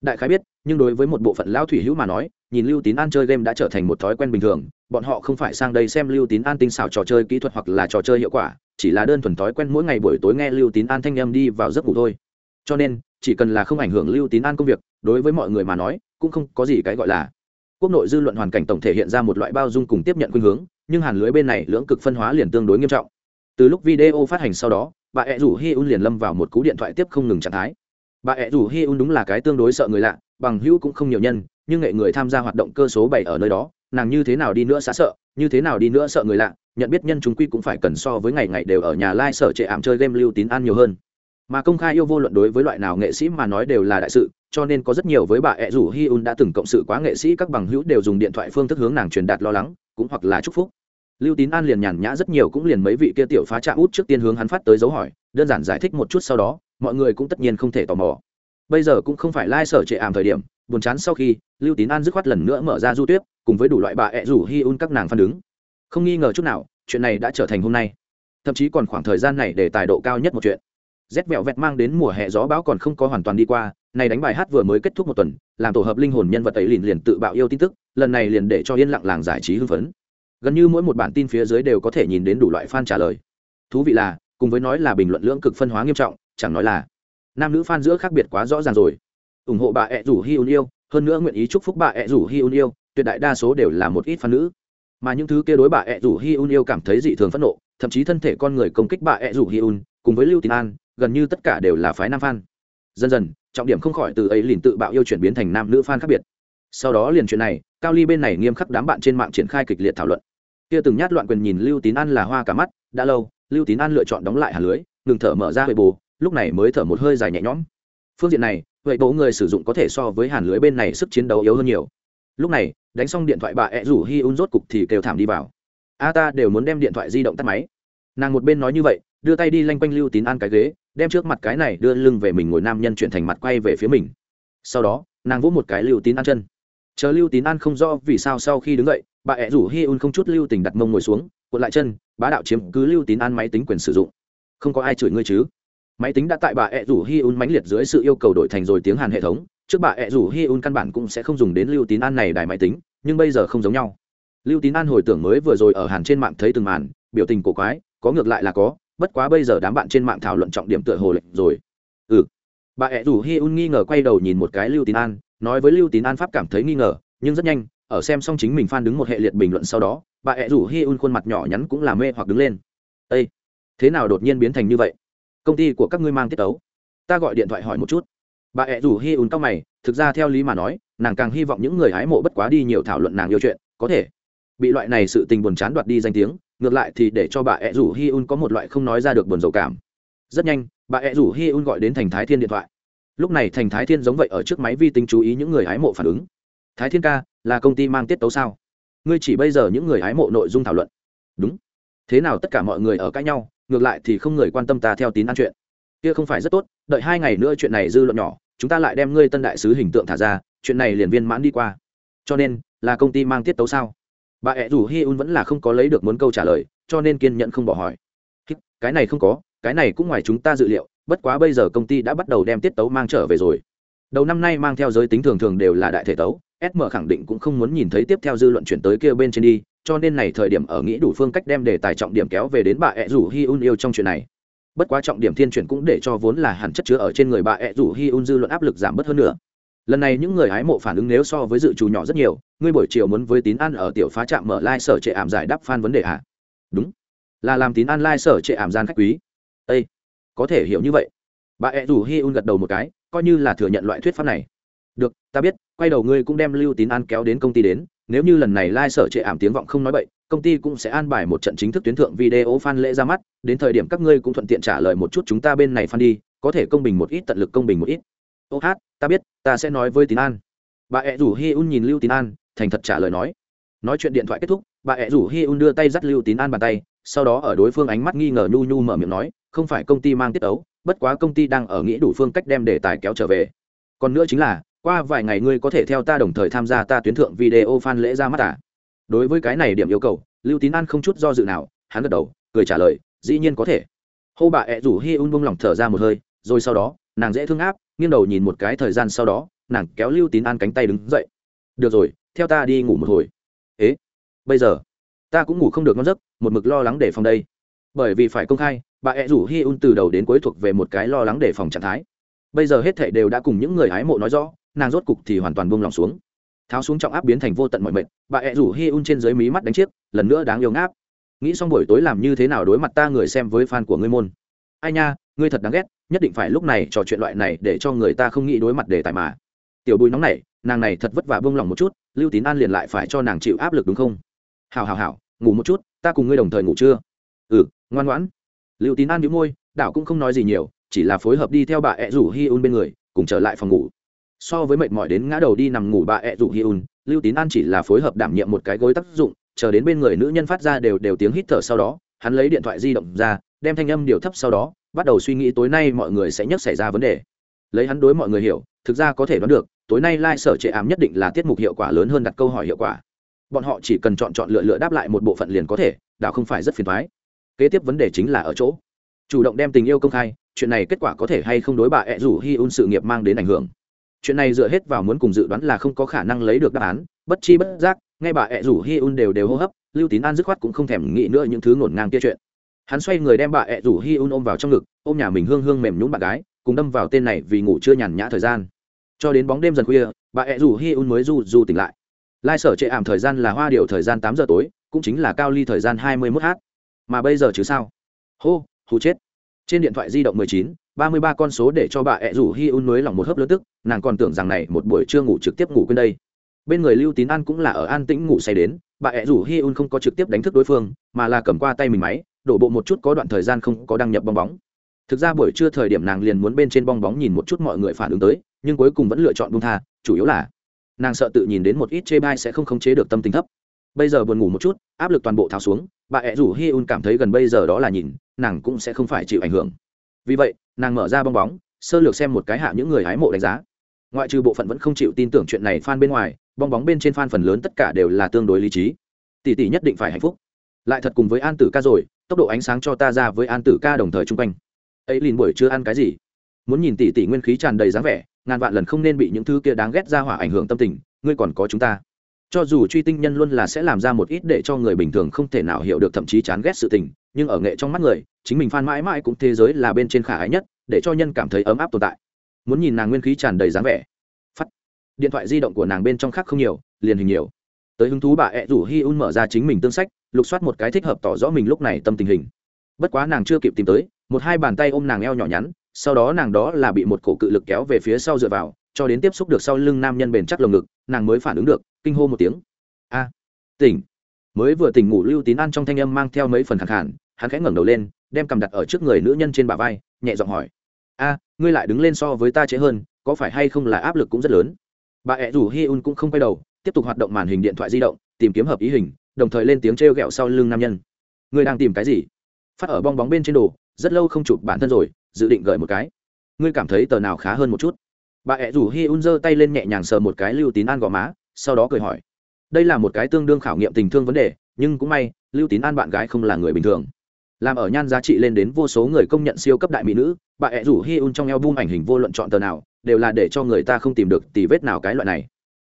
Speaker 1: Đại khái biết, nhưng đối với một bộ phận lão thủy hữu mà nói, nhìn lưu tín an chơi game đã trở thành một thói quen bình thường, bọn họ không phải sang đây xem lưu tín an tinh xảo trò chơi kỹ thuật hoặc là trò chơi hiệu quả, chỉ là đơn thuần thói quen mỗi ngày buổi tối nghe lưu tín an thanh âm đi vào giấc ngủ thôi. Cho nên, chỉ cần là không ảnh hưởng lưu tín an công việc, đối với mọi người mà nói, cũng không có gì cái gọi là. Quốc nội dư luận hoàn cảnh tổng thể hiện ra một loại bao dung cùng tiếp nhận khuynh hướng, nhưng hàn lưới bên này lưỡng cực phân hóa liền tương đối nghiêm trọng từ lúc video phát hành sau đó, bà ẹ rủ hi un liền lâm vào một cú điện thoại tiếp không ngừng trạng thái. Bà ẹ rủ hi un đúng là cái tương đối sợ người lạ, bằng hữu cũng không nhiều nhân, nhưng nghệ người tham gia hoạt động cơ số bảy ở nơi đó, nàng như thế nào đi nữa xã sợ, như thế nào đi nữa sợ người lạ, nhận biết nhân chúng quy cũng phải cần so với ngày ngày đều ở nhà lai、like、sở trệ ảm chơi game lưu tín ăn nhiều hơn. Mà công khai yêu vô luận đối với loại nào nghệ sĩ mà nói đều là đại sự, cho nên có rất nhiều với bà ẹ rủ hi un đã từng cộng sự quá nghệ sĩ các bằng hữu đều dùng điện thoại phương thức hướng nàng truyền đạt lo lắng, cũng hoặc là chúc phúc lưu tín an liền nhàn nhã rất nhiều cũng liền mấy vị kia tiểu phá trạ út trước tiên hướng hắn phát tới dấu hỏi, đơn giản giải thích một chút sau đó, mọi người cũng tất nhiên không thể tò mò. Bây giờ cũng không phải lai、like、sở trệ ảm thời điểm, buồn chán sau khi, lưu tín an dứt khoát lần nữa mở ra du tuyết cùng với đủ loại bà ẹ rủ hi un các nàng phản đứng không nghi ngờ chút nào, chuyện này đã trở thành hôm nay. Thậm chí còn khoảng thời gian này để tài độ cao nhất một chuyện. Rét vẹo vẹt mang đến mùa hè gió bão còn không có hoàn toàn đi qua, này đánh bài hát vừa mới kết thúc một tuần, làm tổ hợp linh hồn nhân vật ấy liền liền tự bạo yêu tin tức, lần này liền để cho yên lặng làng giải trí hưng phấn gần như mỗi một bản tin phía dưới đều có thể nhìn đến đủ loại fan trả lời. Thú vị là, cùng với nói là bình luận lưỡng cực phân hóa nghiêm trọng, chẳng nói là nam nữ fan giữa khác biệt quá rõ ràng rồi. Ủng hộ bà ẹ rủ hi un yêu, hơn nữa nguyện ý chúc phúc bà ẹ rủ hi un yêu, tuyệt đại đa số đều là một ít fan nữ. Mà những thứ kia đối bà ẹ rủ hi un yêu cảm thấy dị thường phẫn nộ, thậm chí thân thể con người công kích bà ẹ rủ hi un, cùng với lưu tín an, gần như tất cả đều là phái nam fan. Dần dần, trọng điểm không khỏi từ ấy liền tự bạo yêu chuyển biến thành nam nữ fan khác biệt. Sau đó liền chuyện này, cao ly bên này nghiêm khắc đám bạn trên mạng triển khai kịch liệt thảo luận kia từng nhát loạn quyền nhìn lưu tín an là hoa cả mắt, đã lâu, lưu tín an lựa chọn đóng lại hà lưới, ngừng thở mở ra huệ bồ, lúc này mới thở một hơi dài nhẹ nhõm. Phương diện này, huệ bố người sử dụng có thể so với hàn lưới bên này sức chiến đấu yếu hơn nhiều. Lúc này, đánh xong điện thoại bà ẹ rủ hi un rốt cục thì kêu thảm đi vào. A ta đều muốn đem điện thoại di động tắt máy. Nàng một bên nói như vậy, đưa tay đi lanh quanh lưu tín an cái ghế, đem trước mặt cái này đưa lưng về mình ngồi nam nhân chuyển thành mặt quay về phía mình. Sau đó, nàng vỗ một cái lưu tín an chân. Chờ lưu tín an không rõ vì sao sau khi đứng dậy bà ẹ rủ hi un không chút lưu tình đặt mông ngồi xuống, cuộn lại chân, bá đạo chiếm cứ lưu tín an máy tính quyền sử dụng. Không có ai chửi ngươi chứ? Máy tính đã tại bà ẹ rủ hi un mãnh liệt dưới sự yêu cầu đổi thành rồi tiếng hàn hệ thống. Trước bà ẹ rủ hi un căn bản cũng sẽ không dùng đến lưu tín an này đài máy tính, nhưng bây giờ không giống nhau. Lưu tín an hồi tưởng mới vừa rồi ở hàn trên mạng thấy từng màn, biểu tình cổ quái, có ngược lại là có, bất quá bây giờ đám bạn trên mạng thảo luận trọng điểm tựa hồ lệnh rồi. Ừ. Bà ẹ rủ hi un nghi ngờ quay đầu nhìn một cái lưu tín an, nói với lưu tín an pháp cảm thấy nghi ngờ, nhưng rất nhanh ở xem xong chính mình phan đứng một hệ liệt bình luận sau đó, bà ẹ rủ hi un khuôn mặt nhỏ nhắn cũng làm mê hoặc đứng lên. Ây thế nào đột nhiên biến thành như vậy? Công ty của các ngươi mang tiết tấu. Ta gọi điện thoại hỏi một chút. Bà ẹ rủ hi un cao mày, thực ra theo lý mà nói, nàng càng hy vọng những người hái mộ bất quá đi nhiều thảo luận nàng yêu chuyện, có thể. Bị loại này sự tình buồn chán đoạt đi danh tiếng, ngược lại thì để cho bà ẹ rủ hi un có một loại không nói ra được buồn dầu cảm. Rất nhanh, bà ẹ rủ hi un gọi đến thành thái thiên điện thoại. Lúc này thành thái thiên giống vậy ở trước máy vi tính chú ý những người hái mộ phản ứng. Thái thiên ca là công ty mang tiết tấu sao? Ngươi chỉ bây giờ những người hái mộ nội dung thảo luận. Đúng. Thế nào tất cả mọi người ở cãi nhau, ngược lại thì không người quan tâm ta theo tín ăn chuyện. Kia không phải rất tốt, đợi hai ngày nữa chuyện này dư luận nhỏ, chúng ta lại đem ngươi tân đại sứ hình tượng thả ra, chuyện này liền viên mãn đi qua. Cho nên, là công ty mang tiết tấu sao? Bà ẹ rủ hi un vẫn là không có lấy được muốn câu trả lời, cho nên kiên nhẫn không bỏ hỏi. Cái này không có, cái này cũng ngoài chúng ta dự liệu, bất quá bây giờ công ty đã bắt đầu đem tiết tấu mang trở về rồi. Đầu năm nay mang theo giới tính thường thường đều là đại thể tấu sm khẳng định cũng không muốn nhìn thấy tiếp theo dư luận chuyển tới kia bên trên đi cho nên này thời điểm ở nghĩ đủ phương cách đem đề tài trọng điểm kéo về đến bà ẹ rủ hi un yêu trong chuyện này. Bất quá trọng điểm thiên chuyển cũng để cho vốn là hẳn chất chứa ở trên người bà ẹ rủ hi un dư luận áp lực giảm bớt hơn nữa. Lần này những người hái mộ phản ứng nếu so với dự trù nhỏ rất nhiều ngươi buổi chiều muốn với tín ăn ở tiểu phá trạm mở lai sở trệ ảm giải đáp fan vấn đề à? đúng. Là làm tín ăn sở trệ ảm gian khách quý. Ê, có thể hiểu như vậy. Bà ẹ rủ hi un gật đầu một cái coi như là thừa nhận loại thuyết pháp này được, ta biết, quay đầu ngươi cũng đem lưu tín an kéo đến công ty đến, nếu như lần này lai、like、sở trệ ảm tiếng vọng không nói bậy, công ty cũng sẽ an bài một trận chính thức tuyến thượng video fan lễ ra mắt, đến thời điểm các ngươi cũng thuận tiện trả lời một chút chúng ta bên này fan đi, có thể công bình một ít, tận lực công bình một ít. Ô hát, ta biết, ta sẽ nói với tín an. Bà ẹ rủ hi un nhìn lưu tín an, thành thật trả lời nói. Nói chuyện điện thoại kết thúc, bà ẹ rủ hi un đưa tay dắt lưu tín an bàn tay, sau đó ở đối phương ánh mắt nghi ngờ nhu nhu mở miệng nói, không phải công ty mang tiết ấu, bất quá công ty đang ở nghĩ đủ phương cách đem đề tài kéo trở về. Còn nữa chính là qua vài ngày ngươi có thể theo ta đồng thời tham gia ta tuyến thượng video fan lễ ra mắt à? Đối với cái này điểm yêu cầu, lưu tín an không chút do dự nào, hắn gật đầu, cười trả lời, dĩ nhiên có thể. Hô bà ẹ rủ hi un bông lỏng thở ra một hơi, rồi sau đó, nàng dễ thương áp, nghiêng đầu nhìn một cái thời gian sau đó, nàng kéo lưu tín an cánh tay đứng dậy. Được rồi, theo ta đi ngủ một hồi. Ế, bây giờ, ta cũng ngủ không được ngon giấc, một mực lo lắng để phòng đây. Bởi vì phải công khai, bà ẹ rủ hi un từ đầu đến cuối thuộc về một cái lo lắng để phòng trạng thái. Bây giờ hết thệ đều đã cùng những người hái mộ nói rõ nàng rốt cục thì hoàn toàn buông lòng xuống. Tháo xuống trọng áp biến thành vô tận mọi mệnh bà ẹ rủ hi un trên dưới mí mắt đánh chiếc, lần nữa đáng yêu ngáp. Nghĩ xong buổi tối làm như thế nào đối mặt ta người xem với fan của ngươi môn? Ai nha, ngươi thật đáng ghét, nhất định phải lúc này trò chuyện loại này để cho người ta không nghĩ đối mặt đề tài mà. Tiểu bùi nóng này nàng này thật vất vả buông lòng một chút, lưu tín an liền lại phải cho nàng chịu áp lực đúng không? Hào hào hào ngủ một chút, ta cùng ngươi đồng thời ngủ chưa ừ ngoan ngoãn. Lưu tín an đĩu môi, đảo cũng không nói gì nhiều, chỉ là phối hợp đi theo bà ẹ rủ hi un bên người, cùng trở lại phòng ngủ so với mệt mỏi đến ngã đầu đi nằm ngủ bà ẹ rủ hi un lưu tín an chỉ là phối hợp đảm nhiệm một cái gối tác dụng, chờ đến bên người nữ nhân phát ra đều đều tiếng hít thở sau đó, hắn lấy điện thoại di động ra, đem thanh âm điều thấp sau đó, bắt đầu suy nghĩ tối nay mọi người sẽ nhắc xảy ra vấn đề. Lấy hắn đối mọi người hiểu, thực ra có thể đoán được, tối nay lai、like、sở trệ ám nhất định là tiết mục hiệu quả lớn hơn đặt câu hỏi hiệu quả. Bọn họ chỉ cần chọn chọn lựa lựa đáp lại một bộ phận liền có thể, đảo không phải rất phiền thoái kế tiếp vấn đề chính là ở chỗ, chủ động đem tình yêu công khai, chuyện này kết quả có thể hay không đối bà ẹ rủ hi un sự nghiệp mang đến ảnh hưởng chuyện này dựa hết vào muốn cùng dự đoán là không có khả năng lấy được đáp án. Bất chi bất giác, ngay bà ẹ rủ hi un đều đều hô hấp, lưu tín an dứt khoát cũng không thèm nghĩ nữa những thứ ngổn ngang kia chuyện. Hắn xoay người đem bà ẹ rủ hi un ôm vào trong ngực, ôm nhà mình hương hương mềm nhún bạn gái, cùng đâm vào tên này vì ngủ chưa nhàn nhã thời gian. Cho đến bóng đêm dần khuya, bà ẹ rủ hi un mới du du tỉnh lại. Lai sở chệ ảm thời gian là hoa điệu thời gian tám giờ tối, cũng chính là cao ly thời gian hai mươi mốt h mà bây giờ chứ sao? Hô, hù chết. Trên điện thoại di động mười chín ba mươi ba con số để cho bà ẹ rủ hi un nới lỏng một hớp lớn tức, nàng còn tưởng rằng này một buổi trưa ngủ trực tiếp ngủ quên đây. Bên người lưu tín an cũng là ở an tĩnh ngủ say đến, bà ẹ rủ hi un không có trực tiếp đánh thức đối phương, mà là cầm qua tay mình máy, đổ bộ một chút có đoạn thời gian không có đăng nhập bong bóng. Thực ra buổi trưa thời điểm nàng liền muốn bên trên bong bóng nhìn một chút mọi người phản ứng tới, nhưng cuối cùng vẫn lựa chọn bung tha, chủ yếu là nàng sợ tự nhìn đến một ít chê bai sẽ không khống chế được tâm tình thấp. Bây giờ buồn ngủ một chút, áp lực toàn bộ tháo xuống, bà ẹ rủ hi un cảm thấy gần bây giờ đó là nhìn, nàng cũng sẽ không phải chịu ảnh hưởng vì vậy, nàng mở ra bong bóng, sơ lược xem một cái hạ những người hái mộ đánh giá. Ngoại trừ bộ phận vẫn không chịu tin tưởng chuyện này fan bên ngoài, bong bóng bên trên fan phần lớn tất cả đều là tương đối lý trí. Tỷ tỷ nhất định phải hạnh phúc. Lại thật cùng với an tử ca rồi, tốc độ ánh sáng cho ta ra với an tử ca đồng thời chung quanh. Ấy liền buổi chưa ăn cái gì? Muốn nhìn tỷ tỷ nguyên khí tràn đầy dáng vẻ, ngàn vạn lần không nên bị những thứ kia đáng ghét ra hỏa ảnh hưởng tâm tình, ngươi còn có chúng ta. Cho dù truy tinh nhân luôn là sẽ làm ra một ít để cho người bình thường không thể nào hiểu được thậm chí chán ghét sự tình nhưng ở nghệ trong mắt người, chính mình phan mãi mãi cũng thế giới là bên trên khả ái nhất, để cho nhân cảm thấy ấm áp tồn tại. Muốn nhìn nàng nguyên khí tràn đầy dáng vẻ. Phắt điện thoại di động của nàng bên trong khác không nhiều, liền hình nhiều. Tới hứng thú bà ẹ rủ hi un mở ra chính mình tương sách, lục soát một cái thích hợp tỏ rõ mình lúc này tâm tình hình. Bất quá nàng chưa kịp tìm tới, một hai bàn tay ôm nàng eo nhỏ nhắn, sau đó nàng đó là bị một cổ cự lực kéo về phía sau dựa vào, cho đến tiếp xúc được sau lưng nam nhân bền chắc lồng ngực, nàng mới phản ứng được, kinh hô một tiếng. A. Tỉnh. Mới vừa tỉnh ngủ lưu tín ăn trong thanh âm mang theo mấy phần khẳng khản hắn khẽ ngẩng đầu lên, đem cầm đặt ở trước người nữ nhân trên bả vai, nhẹ giọng hỏi. A, ngươi lại đứng lên so với ta trễ hơn, có phải hay không là áp lực cũng rất lớn? Bà ẹ rủ hi un cũng không quay đầu, tiếp tục hoạt động màn hình điện thoại di động, tìm kiếm hợp ý hình, đồng thời lên tiếng t r e o g ẹ o sau lưng nam nhân. Ngươi đang tìm cái gì? Phát ở bong bóng bên trên đồ, rất lâu không chụp bản thân rồi, dự định gửi một cái. Ngươi cảm thấy tờ nào khá hơn một chút? Bà ẹ rủ hi un giơ tay lên nhẹ nhàng sờ một cái lưu tín an gò má, sau đó cười hỏi. Đây là một cái tương đương khảo nghiệm tình thương vấn đề, nhưng cũng may, lưu tín an bạn gái không là người bình thường làm ở nhan giá trị lên đến vô số người công nhận siêu cấp đại mỹ nữ, bà ẹ rủ hi un trong eo bung ảnh hình vô luận chọn tờ nào, đều là để cho người ta không tìm được tì vết nào cái loại này.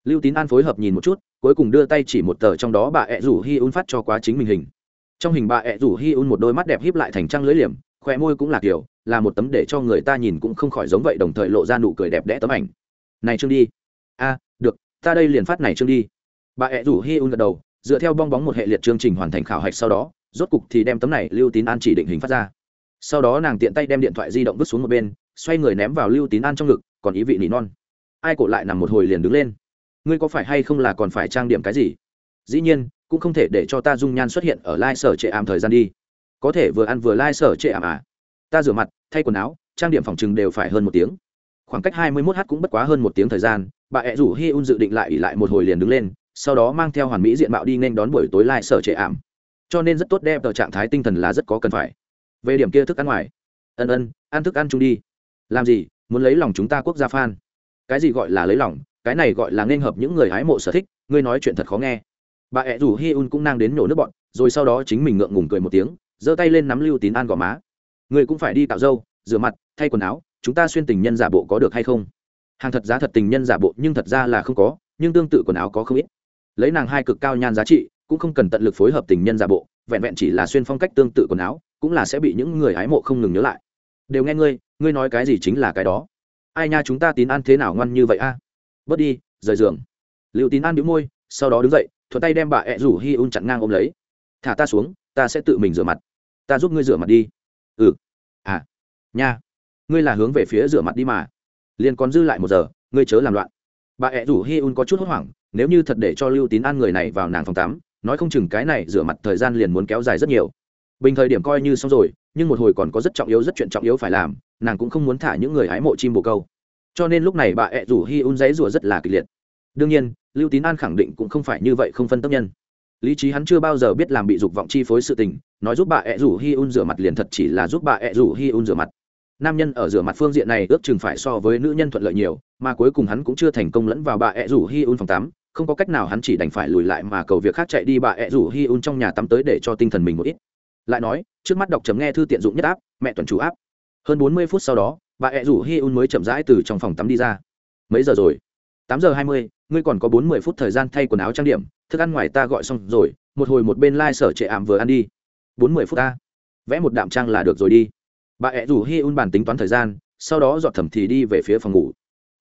Speaker 1: Lưu tín an phối hợp nhìn một chút, cuối cùng đưa tay chỉ một tờ trong đó bà ẹ rủ hi un phát cho quá chính mình hình. Trong hình bà ẹ rủ hi un một đôi mắt đẹp híp lại thành trăng lưỡi liềm khoe môi cũng là kiểu, là một tấm để cho người ta nhìn cũng không khỏi giống vậy đồng thời lộ ra nụ cười đẹp đẽ tấm ảnh. Này trương đi. A, được, ta đây liền phát này trương đi. Bà ẹ rủ hi un gật đầu, dựa theo bong bóng một hệ liệt chương trình hoàn thành khảo hạch sau đó rốt cục thì đem tấm này lưu tín an chỉ định hình phát ra. Sau đó nàng tiện tay đem điện thoại di động vứt xuống một bên, xoay người ném vào lưu tín an trong ngực, còn ý vị nỉ non. Ai cổ lại nằm một hồi liền đứng lên. Ngươi có phải hay không là còn phải trang điểm cái gì? Dĩ nhiên, cũng không thể để cho ta dung nhan xuất hiện ở lai sở trệ ảm thời gian đi. Có thể vừa ăn vừa lai sở trệ ảm à? Ta rửa mặt, thay quần áo, trang điểm phòng chừng đều phải hơn một tiếng. Khoảng cách hai mươi 21 h cũng bất quá hơn một tiếng thời gian, bà ẹ rủ hi un dự định lại ỉ lại một hồi liền đứng lên, sau đó mang theo hoàn mỹ diện mạo đi nên đón buổi tối lai sở trệ ảm cho nên rất tốt đẹp ở trạng thái tinh thần là rất có cần phải. Về điểm kia thức ăn ngoài. Ân ân, ăn thức ăn chung đi. Làm gì? Muốn lấy lòng chúng ta quốc gia fan. cái gì gọi là lấy lòng? Cái này gọi là nên hợp những người hái mộ sở thích. Ngươi nói chuyện thật khó nghe. Bà ẹ rủ hi un cũng năng đến nhổ nước bọn, rồi sau đó chính mình ngượng ngùng cười một tiếng, giơ tay lên nắm lưu tín an gò má. Ngươi cũng phải đi tạo dâu rửa mặt, thay quần áo, chúng ta xuyên tình nhân giả bộ có được hay không? Hàng thật giá thật tình nhân giả bộ nhưng thật ra là không có, nhưng tương tự quần áo có không ít. Lấy nàng hai cực cao nhan giá trị cũng không cần tận lực phối hợp tình nhân giả bộ, vẹn vẹn chỉ là xuyên phong cách tương tự quần áo, cũng là sẽ bị những người ái mộ không ngừng nhớ lại. Đều nghe ngươi ngươi nói cái gì chính là cái đó. Ai nha chúng ta tín an thế nào ngoan như vậy a? Bớt đi, rời giường. Liệu tín an đĩu môi, sau đó đứng dậy, thuận tay đem bà ẹ rủ hi un chặn ngang ôm lấy. Thả ta xuống, ta sẽ tự mình rửa mặt. Ta giúp ngươi rửa mặt đi. Ừ. À. Nha. Ngươi là hướng về phía rửa mặt đi mà. Liền còn dư lại một giờ, ngươi chớ làm loạn. Bà ẹ rủ hi un có chút hốt hoảng, nếu như thật để cho lưu tín an người này vào nàng phòng tắm nói không chừng cái này rửa mặt thời gian liền muốn kéo dài rất nhiều. Bình thời điểm coi như xong rồi, nhưng một hồi còn có rất trọng yếu rất chuyện trọng yếu phải làm, nàng cũng không muốn thả những người hái mộ chim bồ câu. Cho nên lúc này bà ẹ rủ hi un giấy rủa rất là kịch liệt. Đương nhiên, lưu tín an khẳng định cũng không phải như vậy không phân tâm nhân. Lý trí hắn chưa bao giờ biết làm bị dục vọng chi phối sự tình, nói giúp bà ẹ rủ hi un rửa mặt liền thật chỉ là giúp bà ẹ rủ hi un rửa mặt. Nam nhân ở rửa mặt phương diện này ước chừng phải so với nữ nhân thuận lợi nhiều, mà cuối cùng hắn cũng chưa thành công lẫn vào bà ẹ rủ hi un phòng tắm không có cách nào hắn chỉ đành phải lùi lại mà cầu việc khác chạy đi bà ẹ rủ hi un trong nhà tắm tới để cho tinh thần mình một ít. Lại nói, trước mắt đọc chấm nghe thư tiện dụng nhất áp, mẹ tuần chủ áp. Hơn bốn mươi phút sau đó, bà ẹ rủ hi un mới chậm rãi từ trong phòng tắm đi ra. Mấy giờ rồi? Tám giờ hai mươi, ngươi còn có bốn mươi phút thời gian thay quần áo trang điểm, thức ăn ngoài ta gọi xong rồi, một hồi một bên lai、like、sở trệ ảm vừa ăn đi. Bốn mươi phút ta. Vẽ một đạm trang là được rồi đi. Bà ẹ rủ hi un bàn tính toán thời gian, sau đó dọn thẩm thì đi về phía phòng ngủ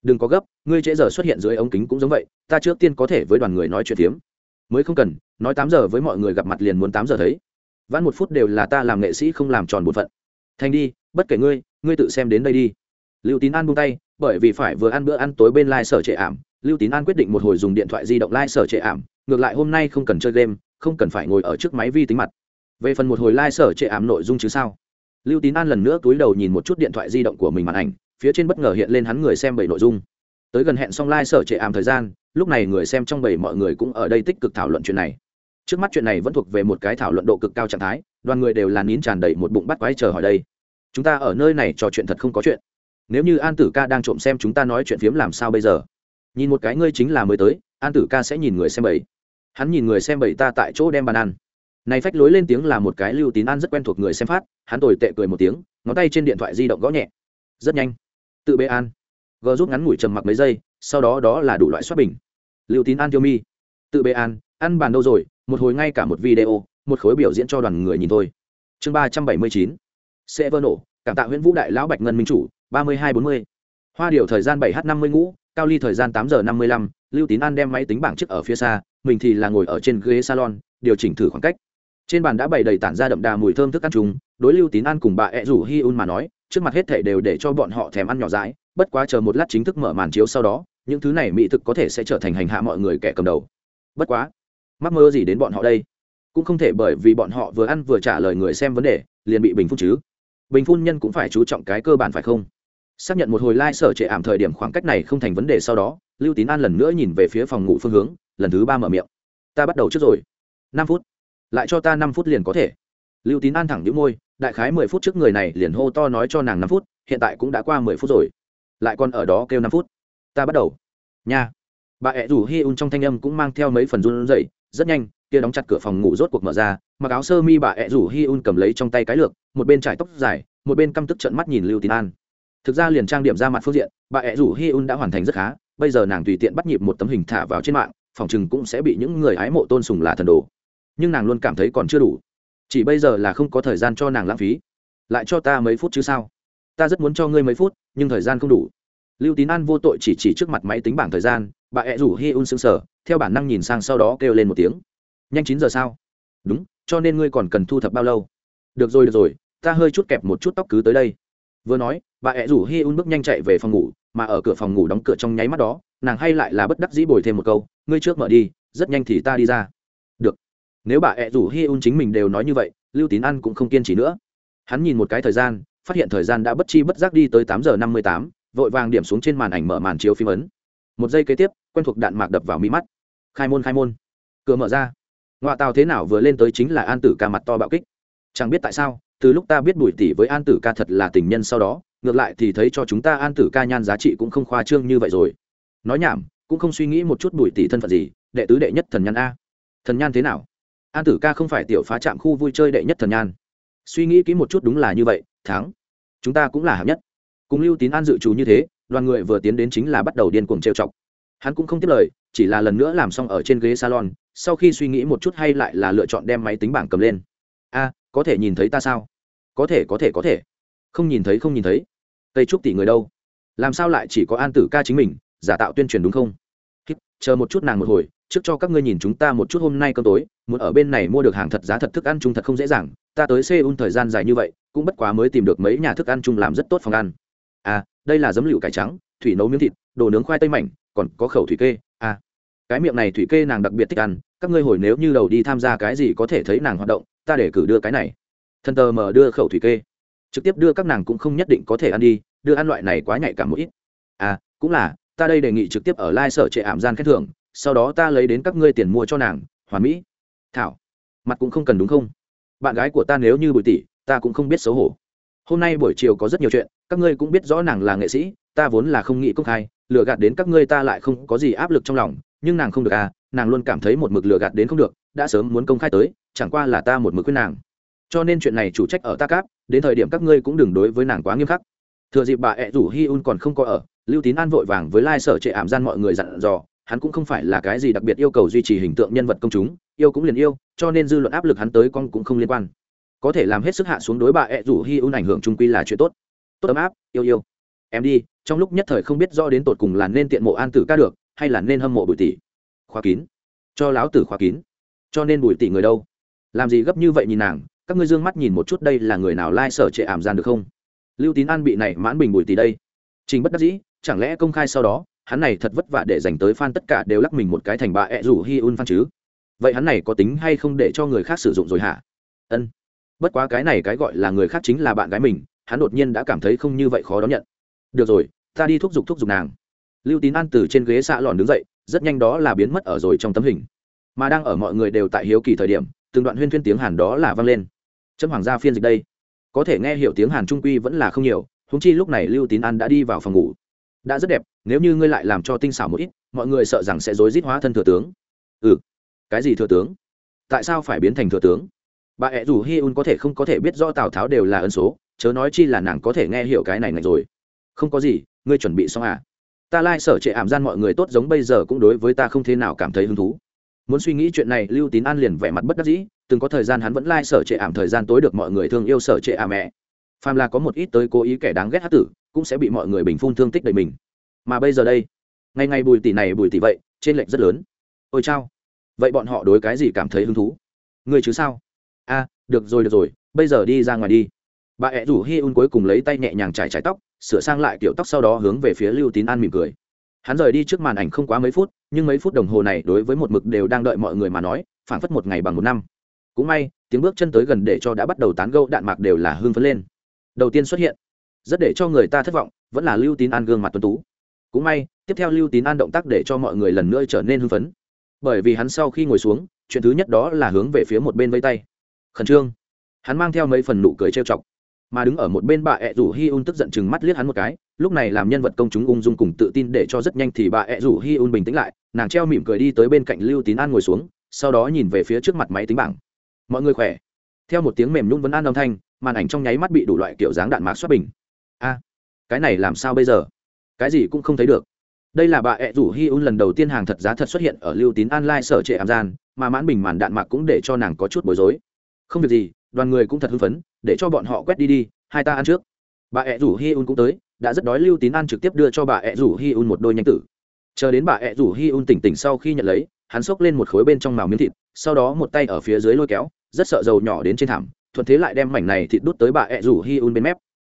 Speaker 1: đừng có gấp, ngươi trễ giờ xuất hiện dưới ống kính cũng giống vậy, ta trước tiên có thể với đoàn người nói chuyện tiếm mới không cần, nói tám giờ với mọi người gặp mặt liền muốn tám giờ thấy. Vãn một phút đều là ta làm nghệ sĩ không làm tròn bổn phận. Thành đi, bất kể ngươi ngươi tự xem đến đây đi. Lưu tín an buông tay, bởi vì phải vừa ăn bữa ăn tối bên lai、like、sở trệ ảm, lưu tín an quyết định một hồi dùng điện thoại di động lai、like、sở trệ ảm, ngược lại hôm nay không cần chơi game, không cần phải ngồi ở trước máy vi tính mặt. Về phần một hồi lai、like、sở trệ ảm nội dung chứ sao? Lưu tín an lần nữa túi đầu nhìn một chút điện thoại di động của mình màn ảnh phía trên bất ngờ hiện lên hắn người xem bảy nội dung. Tới gần hẹn xong lai、like、sở trệ ảm thời gian, lúc này người xem trong bảy mọi người cũng ở đây tích cực thảo luận chuyện này. Trước mắt chuyện này vẫn thuộc về một cái thảo luận độ cực cao trạng thái, đoàn người đều là nín tràn đầy một bụng bắt quái chờ hỏi đây. Chúng ta ở nơi này trò chuyện thật không có chuyện. Nếu như an tử ca đang trộm xem chúng ta nói chuyện phiếm làm sao bây giờ? Nhìn một cái ngươi chính là mới tới, an tử ca sẽ nhìn người xem bảy. Hắn nhìn người xem bảy ta tại chỗ đem bàn ăn. Này phách lối lên tiếng là một cái lưu tín an rất quen thuộc người xem phát, hắn tồi tệ cười một tiếng, ngón tay trên điện thoại di động gõ nhẹ. Rất nhanh tự bê an. G rút ngắn ngủi trầm mặc mấy giây, sau đó đó là đủ loại xuất bình. Lưu tín an tiêu mi. Tự bê an, ăn bàn đâu rồi, một hồi ngay cả một video, một khối biểu diễn cho đoàn người nhìn thôi. Chương ba trăm bảy mươi chín. Sẽ vỡ nổ, cảm tạ nguyễn vũ đại lão bạch ngân minh chủ, ba mươi hai bốn mươi. Hoa điều thời gian bảy h năm mươi ngũ, cao ly thời gian tám giờ năm mươi lăm, lưu tín an đem máy tính bảng trước ở phía xa, mình thì là ngồi ở trên ghế salon, điều chỉnh thử khoảng cách. Trên bàn đã bày đầy tản ra đậm đà mùi thơm thức ăn chúng đối lưu tín an cùng bà ẹ rủ hi un mà nói trước mặt hết thể đều để cho bọn họ thèm ăn nhỏ dãi, bất quá chờ một lát chính thức mở màn chiếu sau đó, những thứ này mỹ thực có thể sẽ trở thành hành hạ mọi người kẻ cầm đầu. Bất quá, mắc mơ gì đến bọn họ đây? Cũng không thể bởi vì bọn họ vừa ăn vừa trả lời người xem vấn đề, liền bị bình phun chứ. Bình phun nhân cũng phải chú trọng cái cơ bản phải không? Xác nhận một hồi like sở chế ảm thời điểm khoảng cách này không thành vấn đề sau đó, lưu tín an lần nữa nhìn về phía phòng ngủ phương hướng, lần thứ ba mở miệng. Ta bắt đầu trước rồi. Năm phút. Lại cho ta năm phút liền có thể lưu tín an thẳng đĩu môi, đại khái mười phút trước người này liền hô to nói cho nàng năm phút, hiện tại cũng đã qua mười phút rồi. Lại còn ở đó kêu năm phút. Ta bắt đầu. Nha. Bà ẹ rủ hi un trong thanh âm cũng mang theo mấy phần run rẩy, rất nhanh, kia đóng chặt cửa phòng ngủ rốt cuộc mở ra, mặc áo sơ mi bà ẹ rủ hi un cầm lấy trong tay cái lược, một bên trải tóc dài, một bên căm tức trận mắt nhìn lưu tín an. Thực ra liền trang điểm ra mặt phương diện, bà ẹ rủ hi un đã hoàn thành rất khá, bây giờ nàng tùy tiện bắt nhịp một tấm hình thả vào trên mạng, phòng chừng cũng sẽ bị những người ái mộ tôn sùng là thần đồ. Nhưng nàng luôn cảm thấy còn chưa đủ chỉ bây giờ là không có thời gian cho nàng lãng phí. Lại cho ta mấy phút chứ sao? Ta rất muốn cho ngươi mấy phút, nhưng thời gian không đủ. Lưu tín an vô tội chỉ chỉ trước mặt máy tính bảng thời gian, bà ẹ rủ hi un sững sờ, theo bản năng nhìn sang sau đó kêu lên một tiếng. Nhanh chín giờ sao? Đúng, cho nên ngươi còn cần thu thập bao lâu? Được rồi được rồi, ta hơi chút kẹp một chút tóc cứ tới đây. Vừa nói, bà ẹ rủ hi un bước nhanh chạy về phòng ngủ, mà ở cửa phòng ngủ đóng cửa trong nháy mắt đó, nàng hay lại là bất đắc dĩ bồi thêm một câu, ngươi trước mở đi, rất nhanh thì ta đi ra nếu bà ẹ rủ hi un chính mình đều nói như vậy, lưu tín ăn cũng không kiên trì nữa. Hắn nhìn một cái thời gian, phát hiện thời gian đã bất chi bất giác đi tới tám giờ năm mươi tám, vội vàng điểm xuống trên màn ảnh mở màn chiếu phim ấn. Một giây kế tiếp, quen thuộc đạn mạc đập vào mi mắt. Khai môn khai môn. Cửa mở ra. Ngoại tàu thế nào vừa lên tới chính là an tử ca mặt to bạo kích. Chẳng biết tại sao, từ lúc ta biết bùi tỷ với an tử ca thật là tình nhân sau đó, ngược lại thì thấy cho chúng ta an tử ca nhan giá trị cũng không khoa trương như vậy rồi. Nói nhảm, cũng không suy nghĩ một chút bùi tỷ thân phận gì, đệ tứ đệ nhất thần nhan a. Thần nhan thế nào? An tử ca không phải tiểu phá trạm khu vui chơi đệ nhất thần nhan. Suy nghĩ kỹ một chút đúng là như vậy thắng. Chúng ta cũng là hạng nhất. Cùng lưu tín an dự trù như thế đoàn người vừa tiến đến chính là bắt đầu điên cuồng trêu chọc. Hắn cũng không tiếp lời chỉ là lần nữa làm xong ở trên ghế salon sau khi suy nghĩ một chút hay lại là lựa chọn đem máy tính bảng cầm lên. A có thể nhìn thấy ta sao? Có thể có thể có thể. Không nhìn thấy không nhìn thấy. Tây trúc tỷ người đâu? Làm sao lại chỉ có an tử ca chính mình giả tạo tuyên truyền đúng không? Hít, chờ một chút nàng một hồi trước cho các ngươi nhìn chúng ta một chút hôm nay cơm tối muốn ở bên này mua được hàng thật giá thật thức ăn chung thật không dễ dàng, ta tới seoul thời gian dài như vậy, cũng bất quá mới tìm được mấy nhà thức ăn chung làm rất tốt phòng ăn. À đây là giấm lựu cải trắng, thủy nấu miếng thịt, đồ nướng khoai tây mảnh, còn có khẩu thủy kê à. Cái miệng này thủy kê nàng đặc biệt thích ăn, các ngươi hồi nếu như đầu đi tham gia cái gì có thể thấy nàng hoạt động, ta để cử đưa cái này. Thân tờ mở đưa khẩu thủy kê. Trực tiếp đưa các nàng cũng không nhất định có thể ăn đi, đưa ăn loại này quá nhạy cảm một ít. À cũng là, ta đây đề nghị trực tiếp ở lai sở trệ ảm gian khen thưởng, sau đó ta lấy đến các ngươi tiền mua cho nàng, hoàn mỹ thảo. Mặt cũng không cần đúng không? Bạn gái của ta nếu như bùi tỷ ta cũng không biết xấu hổ. Hôm nay buổi chiều có rất nhiều chuyện, các ngươi cũng biết rõ nàng là nghệ sĩ, ta vốn là không nghĩ công khai, lừa gạt đến các ngươi ta lại không có gì áp lực trong lòng, nhưng nàng không được à nàng luôn cảm thấy một mực lừa gạt đến không được, đã sớm muốn công khai tới, chẳng qua là ta một mực khuyên nàng. Cho nên chuyện này chủ trách ở ta cáp, đến thời điểm các ngươi cũng đừng đối với nàng quá nghiêm khắc. Thừa dịp bà ẹ rủ hi un còn không có ở, lưu tín an vội vàng với lai sở trệ ảm gian mọi người dặn dò hắn cũng không phải là cái gì đặc biệt yêu cầu duy trì hình tượng nhân vật công chúng, yêu cũng liền yêu, cho nên dư luận áp lực hắn tới con cũng không liên quan. Có thể làm hết sức hạ xuống đối bà ẹ rủ hi un ảnh hưởng trung quy là chuyện tốt. Tốt ấm áp, yêu yêu. Em đi, trong lúc nhất thời không biết do đến tột cùng là nên tiện mộ an tử ca được, hay là nên hâm mộ bùi tỷ. Khóa kín. Cho láo tử khóa kín. Cho nên bùi tỷ người đâu? Làm gì gấp như vậy nhìn nàng, các ngươi dương mắt nhìn một chút đây là người nào lai、like、sở trệ ảm gian được không? Lưu tín an bị này mãn bình bùi tỷ đây. Trình bất đắc dĩ, chẳng lẽ công khai sau đó hắn này thật vất vả để dành tới fan tất cả đều lắc mình một cái thành bà ẹ rủ hi un fan chứ. Vậy hắn này có tính hay không để cho người khác sử dụng rồi hả? Ân. Bất quá cái này cái gọi là người khác chính là bạn gái mình, hắn đột nhiên đã cảm thấy không như vậy khó đón nhận. Được rồi, ta đi thúc giục thúc giục nàng. Lưu tín an từ trên ghế xạ lòn đứng dậy, rất nhanh đó là biến mất ở rồi trong tấm hình. Mà đang ở mọi người đều tại hiếu kỳ thời điểm, từng đoạn huyên thuyên tiếng hàn đó là vang lên. Chấm hoàng gia phiên dịch đây. Có thể nghe hiểu tiếng hàn trung quy vẫn là không nhiều húng chi lúc này lưu tín an đã đi vào phòng ngủ. Đã rất đẹp nếu như ngươi lại làm cho tinh xảo một ít, mọi người sợ rằng sẽ rối rít hóa thân thừa tướng. Ừ. Cái gì thừa tướng? Tại sao phải biến thành thừa tướng? Bà ẹ rủ hi un có thể không có thể biết rõ tào tháo đều là ân số, chớ nói chi là nàng có thể nghe hiểu cái này này rồi. Không có gì, ngươi chuẩn bị xong à? Ta lai、like、sở trệ ảm gian mọi người tốt giống bây giờ cũng đối với ta không thế nào cảm thấy hứng thú. Muốn suy nghĩ chuyện này, lưu tín an liền vẻ mặt bất đắc dĩ, từng có thời gian hắn vẫn lai、like、sở trệ ảm thời gian tối được mọi người thương yêu sở trệ ảm mẹ. Phàm là có một ít tới cố ý kẻ đáng ghét hát tử, cũng sẽ bị mọi người bình phun thương tích đầy mình mà bây giờ đây ngày ngày bùi tỷ này bùi tỷ vậy, trên lệnh rất lớn. Ôi chao, vậy bọn họ đối cái gì cảm thấy hứng thú? Người chứ sao? A, được rồi được rồi, bây giờ đi ra ngoài đi. Bà ẹ rủ hi un cuối cùng lấy tay nhẹ nhàng trải trải tóc, sửa sang lại kiểu tóc sau đó hướng về phía lưu tín an mỉm cười. Hắn rời đi trước màn ảnh không quá mấy phút, nhưng mấy phút đồng hồ này đối với một mực đều đang đợi mọi người mà nói, phảng phất một ngày bằng một năm. Cũng may, tiếng bước chân tới gần để cho đã bắt đầu tán gâu đạn mạc đều là hương phấn lên. Đầu tiên xuất hiện, rất để cho người ta thất vọng, vẫn là lưu tín an gương mặt tuấn tú cũng may, tiếp theo lưu tín an động tác để cho mọi người lần nữa trở nên hưng phấn. Bởi vì hắn sau khi ngồi xuống, chuyện thứ nhất đó là hướng về phía một bên vây tay. Khẩn trương. Hắn mang theo mấy phần nụ cười trêu chọc. Mà đứng ở một bên bà ẹ rủ hi un tức giận chừng mắt liếc hắn một cái, lúc này làm nhân vật công chúng ung dung cùng tự tin để cho rất nhanh thì bà ẹ rủ hi un bình tĩnh lại, nàng treo mỉm cười đi tới bên cạnh lưu tín an ngồi xuống, sau đó nhìn về phía trước mặt máy tính bảng. Mọi người khỏe? Theo một tiếng mềm nhún vấn an âm thanh, màn ảnh trong nháy mắt bị đủ loại kiểu dáng đạn mạc xuất bình. A, cái này làm sao bây giờ? Cái gì cũng không thấy được. Đây là bà ẹ rủ hi un lần đầu tiên hàng thật giá thật xuất hiện ở lưu tín an lai sở trệ ảm gian, mà mãn bình màn đạn mạc cũng để cho nàng có chút bối rối. Không việc gì, đoàn người cũng thật hưng phấn, để cho bọn họ quét đi đi, hai ta ăn trước. Bà ẹ rủ hi un cũng tới, đã rất đói lưu tín an trực tiếp đưa cho bà ẹ rủ hi un một đôi nhanh tử. Chờ đến bà ẹ rủ hi un tỉnh tỉnh sau khi nhận lấy, hắn xốc lên một khối bên trong màu miếng thịt, sau đó một tay ở phía dưới lôi kéo, rất sợ dầu nhỏ đến trên thảm, thuận thế lại đem mảnh này thịt đút tới bà ẹ rủ hi un bên mép.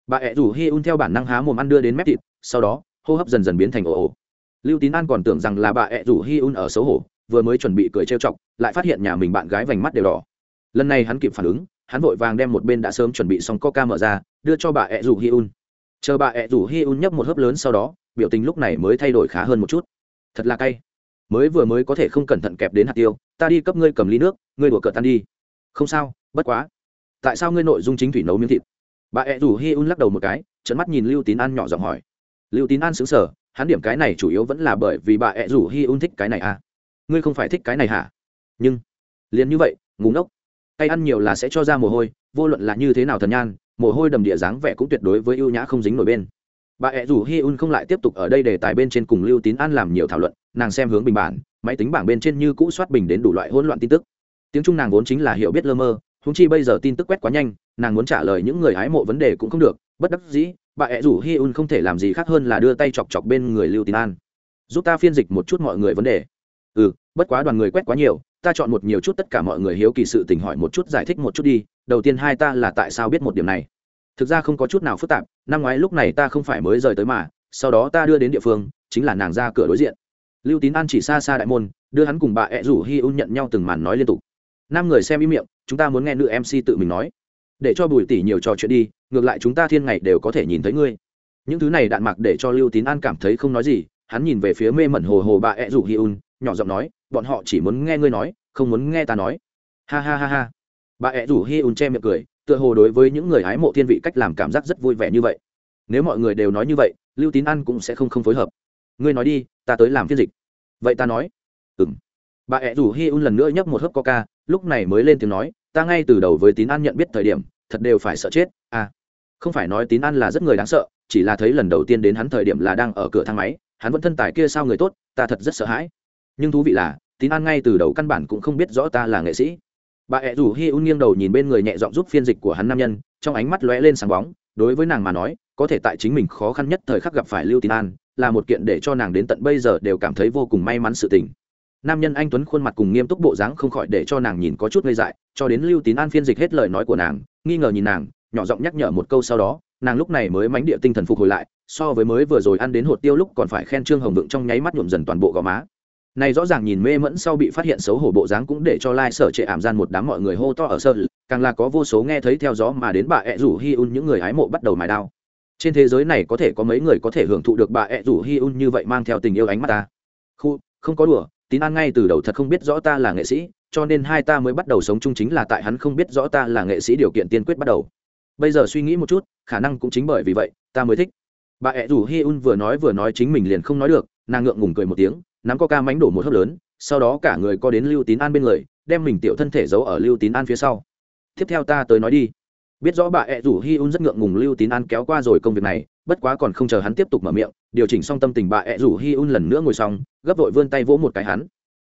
Speaker 1: Bà ẹ rủ hi un theo bản năng há mồm ăn đưa đến mép thịt, sau đó hô hấp dần dần biến thành ồ ồ. Lưu tín an còn tưởng rằng là bà ẹ rủ hi un ở xấu hổ, vừa mới chuẩn bị cười trêu chọc, lại phát hiện nhà mình bạn gái vành mắt đều đỏ. Lần này hắn kịp phản ứng, hắn vội vàng đem một bên đã sớm chuẩn bị xong coca mở ra, đưa cho bà ẹ rủ hi un. Chờ bà ẹ rủ hi un nhấp một hớp lớn sau đó, biểu tình lúc này mới thay đổi khá hơn một chút. Thật là cay. Mới vừa mới có thể không cẩn thận kẹp đến hạt tiêu, ta đi cấp ngươi cầm ly nước, ngươi đùa cợt tan đi. Không sao, bất quá. Tại sao ngươi nội dung chính thủy nấu miếng thịt? Bà ẹ rủ hi un lắc đầu một cái trận mắt nhìn lưu tín an nhỏ giọng hỏi lưu tín an xứng sở hắn điểm cái này chủ yếu vẫn là bởi vì bà ẹ rủ hi un thích cái này à? Ngươi không phải thích cái này hả? Nhưng, liền như vậy ngủ ngốc. Hay ăn nhiều là sẽ cho ra mồ hôi, vô luận là như thế nào thần nhan, mồ hôi đầm địa dáng vẻ cũng tuyệt đối với ưu nhã không dính nổi bên. Bà ẹ rủ hi un không lại tiếp tục ở đây để tài bên trên cùng lưu tín an làm nhiều thảo luận, nàng xem hướng bình bản, máy tính bảng bên trên như cũ soát bình đến đủ loại hỗn loạn tin tức. Tiếng trung nàng vốn chính là hiểu biết lơ mơ húng chi bây giờ tin tức quét quá nhanh, nàng muốn trả lời những người hái mộ vấn đề cũng không được, bất đắc dĩ bà ẹ rủ hi un không thể làm gì khác hơn là đưa tay chọc chọc bên người lưu tín an. Giúp ta phiên dịch một chút mọi người vấn đề. Ừ bất quá đoàn người quét quá nhiều, ta chọn một nhiều chút tất cả mọi người hiếu kỳ sự tình hỏi một chút giải thích một chút đi, đầu tiên hai ta là tại sao biết một điểm này? Thực ra không có chút nào phức tạp, năm ngoái lúc này ta không phải mới rời tới mà, sau đó ta đưa đến địa phương, chính là nàng ra cửa đối diện. Lưu tín an chỉ xa xa đại môn, đưa hắn cùng bà ẹ rủ hi un nhận nhau từng màn nói liên tục. Năm người xem ý miệng, chúng ta muốn nghe nữ mc tự mình nói để cho bùi tỷ nhiều trò chuyện đi, ngược lại chúng ta thiên ngày đều có thể nhìn thấy ngươi. Những thứ này đạn mặc để cho lưu tín an cảm thấy không nói gì, hắn nhìn về phía mê mẩn hồ hồ bà ẹ rủ hi un, nhỏ giọng nói, bọn họ chỉ muốn nghe ngươi nói, không muốn nghe ta nói. Ha ha ha ha. Bà ẹ rủ hi un che miệng cười, tựa hồ đối với những người hái mộ thiên vị cách làm cảm giác rất vui vẻ như vậy. Nếu mọi người đều nói như vậy, lưu tín an cũng sẽ không không phối hợp. Ngươi nói đi, ta tới làm phiên dịch. Vậy ta nói. Ừ m bà ẹ rủ hi un lần nữa nhấp một hớp coca, lúc này mới lên tiếng nói, ta ngay từ đầu với tín an nhận biết thời điểm thật đều phải sợ chết à. Không phải nói tín ăn là rất người đáng sợ, chỉ là thấy lần đầu tiên đến hắn thời điểm là đang ở cửa thang máy, hắn vẫn thân tài kia sao người tốt, ta thật rất sợ hãi. Nhưng thú vị là, tín an ngay từ đầu căn bản cũng không biết rõ ta là nghệ sĩ. Bà ẹ rủ hi un nghiêng đầu nhìn bên người nhẹ giọng giúp phiên dịch của hắn nam nhân, trong ánh mắt lóe lên sáng bóng, đối với nàng mà nói, có thể tại chính mình khó khăn nhất thời khắc gặp phải lưu tín an, là một kiện để cho nàng đến tận bây giờ đều cảm thấy vô cùng may mắn sự tình nam nhân anh tuấn khuôn mặt cùng nghiêm túc bộ dáng không khỏi để cho nàng nhìn có chút ngây dại, cho đến lưu tín an phiên dịch hết lời nói của nàng, nghi ngờ nhìn nàng, nhỏ giọng nhắc nhở một câu sau đó, nàng lúc này mới mánh địa tinh thần phục hồi lại, so với mới vừa rồi ăn đến hột tiêu lúc còn phải khen trương hồng vựng trong nháy mắt nhuộm dần toàn bộ gò má. Này rõ ràng nhìn mê mẫn sau bị phát hiện xấu hổ bộ dáng cũng để cho lai sở trệ ảm gian một đám mọi người hô to ở sơ, càng là có vô số nghe thấy theo gió mà đến bà ẹ rủ hi un những người hái mộ bắt đầu mài đao. Trên thế giới này có thể có mấy người có thể hưởng thụ được bà ẹ rủ hi un như vậy mang theo tình yêu ánh mắt ta. Khu, không có đùa tín an ngay từ đầu thật không biết rõ ta là nghệ sĩ, cho nên hai ta mới bắt đầu sống chung chính là tại hắn không biết rõ ta là nghệ sĩ điều kiện tiên quyết bắt đầu. Bây giờ suy nghĩ một chút, khả năng cũng chính bởi vì vậy, ta mới thích. Bà ẹ rủ hi un vừa nói vừa nói chính mình liền không nói được, nàng ngượng ngùng cười một tiếng, nắm coca mánh đổ một hớp lớn, sau đó cả người co đến lưu tín an bên người, đem mình tiểu thân thể giấu ở lưu tín an phía sau. Tiếp theo ta tới nói đi. Biết rõ bà ẹ rủ hi un rất ngượng ngùng lưu tín an kéo qua rồi công việc này bất quá còn không chờ hắn tiếp tục mở miệng, điều chỉnh xong tâm tình bà ẹ rủ hi un lần nữa ngồi xong, gấp vội vươn tay vỗ một cái hắn.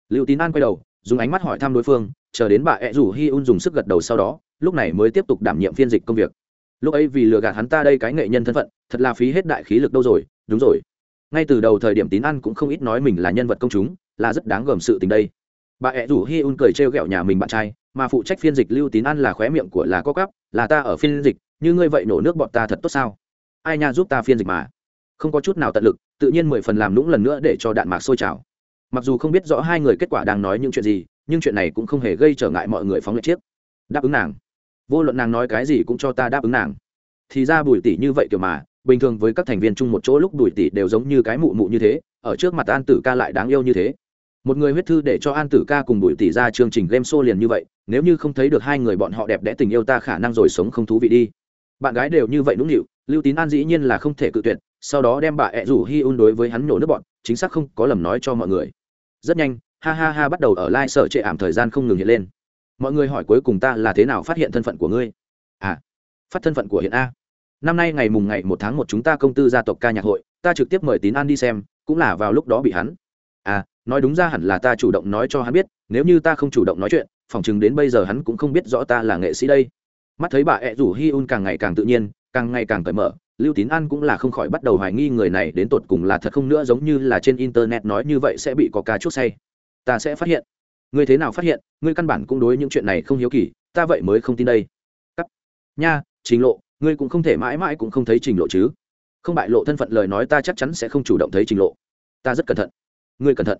Speaker 1: Lưu tín an quay đầu, dùng ánh mắt hỏi thăm đối phương, chờ đến bà ẹ rủ hi un dùng sức gật đầu sau đó, lúc này mới tiếp tục đảm nhiệm phiên dịch công việc. Lúc ấy vì lừa gạt hắn ta đây cái nghệ nhân thân phận, thật là phí hết đại khí lực đâu rồi, đúng rồi. Ngay từ đầu thời điểm tín ăn cũng không ít nói mình là nhân vật công chúng, là rất đáng gờm sự tình đây. Bà ẹ rủ hi un cười trêu ghẹo nhà mình bạn trai, mà phụ trách phiên dịch lưu tín ăn là khóe miệng của là có cắp là ta ở phiên dịch, như ngươi vậy nổ nước bọn ta thật tốt sao? Ai nha giúp ta phiên dịch mà. Không có chút nào tận lực, tự nhiên mười phần làm lũng lần nữa để cho đạn mạc sôi trào. Mặc dù không biết rõ hai người kết quả đang nói những chuyện gì, nhưng chuyện này cũng không hề gây trở ngại mọi người phóng lệ chiếc. Đáp ứng nàng. Vô luận nàng nói cái gì cũng cho ta đáp ứng nàng. Thì ra bùi tỷ như vậy kiểu mà, bình thường với các thành viên chung một chỗ lúc bùi tỷ đều giống như cái mụ mụ như thế, ở trước mặt an tử ca lại đáng yêu như thế. Một người huyết thư để cho an tử ca cùng bùi tỷ ra chương trình game show liền như vậy, nếu như không thấy được hai người bọn họ đẹp đẽ tình yêu ta khả năng rồi sống không thú vị đi. Bạn gái đều như vậy nũng nịu lưu tín an dĩ nhiên là không thể cự tuyệt, sau đó đem bà ẹ rủ hi un đối với hắn nhổ nước bọn, chính xác không có lầm nói cho mọi người. Rất nhanh, ha ha ha bắt đầu ở lai、like、sở trệ ảm thời gian không ngừng hiện lên. Mọi người hỏi cuối cùng ta là thế nào phát hiện thân phận của ngươi? À phát thân phận của hiện a. Năm nay ngày mùng ngày một tháng một chúng ta công tư gia tộc ca nhạc hội, ta trực tiếp mời tín an đi xem, cũng là vào lúc đó bị hắn. À nói đúng ra hẳn là ta chủ động nói cho hắn biết, nếu như ta không chủ động nói chuyện phỏng chừng đến bây giờ hắn cũng không biết rõ ta là nghệ sĩ đây. Mắt thấy bà ẹ rủ hi un càng ngày càng tự nhiên càng ngày càng cởi mở, lưu tín an cũng là không khỏi bắt đầu hoài nghi người này đến tột cùng là thật không nữa giống như là trên internet nói như vậy sẽ bị có ca chút say. Ta sẽ phát hiện. Ngươi thế nào phát hiện? Ngươi căn bản cũng đối những chuyện này không hiếu kỳ, ta vậy mới không tin đây. Cắt. Nha, trình lộ, ngươi cũng không thể mãi mãi cũng không thấy trình lộ chứ. Không bại lộ thân phận lời nói ta chắc chắn sẽ không chủ động thấy trình lộ. Ta rất cẩn thận. Ngươi cẩn thận.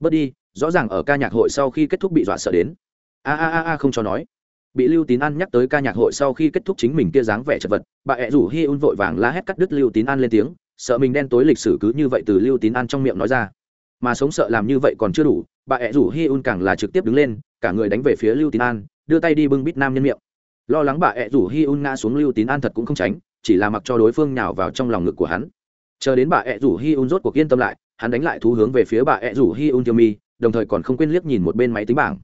Speaker 1: Bớt đi, rõ ràng ở ca nhạc hội sau khi kết thúc bị dọa sợ đến. A a a a không cho nói bị lưu tín an nhắc tới ca nhạc hội sau khi kết thúc chính mình kia dáng vẻ chật vật, bà ẹ rủ hi un vội vàng la hét cắt đứt lưu tín an lên tiếng, sợ mình đen tối lịch sử cứ như vậy từ lưu tín an trong miệng nói ra. Mà sống sợ làm như vậy còn chưa đủ, bà ẹ rủ hi un càng là trực tiếp đứng lên, cả người đánh về phía lưu tín an, đưa tay đi bưng bít nam nhân miệng. Lo lắng bà ẹ rủ hi un ngã xuống lưu tín an thật cũng không tránh, chỉ là mặc cho đối phương nhào vào trong lòng ngực của hắn. Chờ đến bà ẹ rủ hi un rốt cuộc yên tâm lại, hắn đánh lại thú hướng về phía bà ẹ rủ hi un tiêu mi, đồng thời còn không quên liếc nhìn một bên máy tính bảng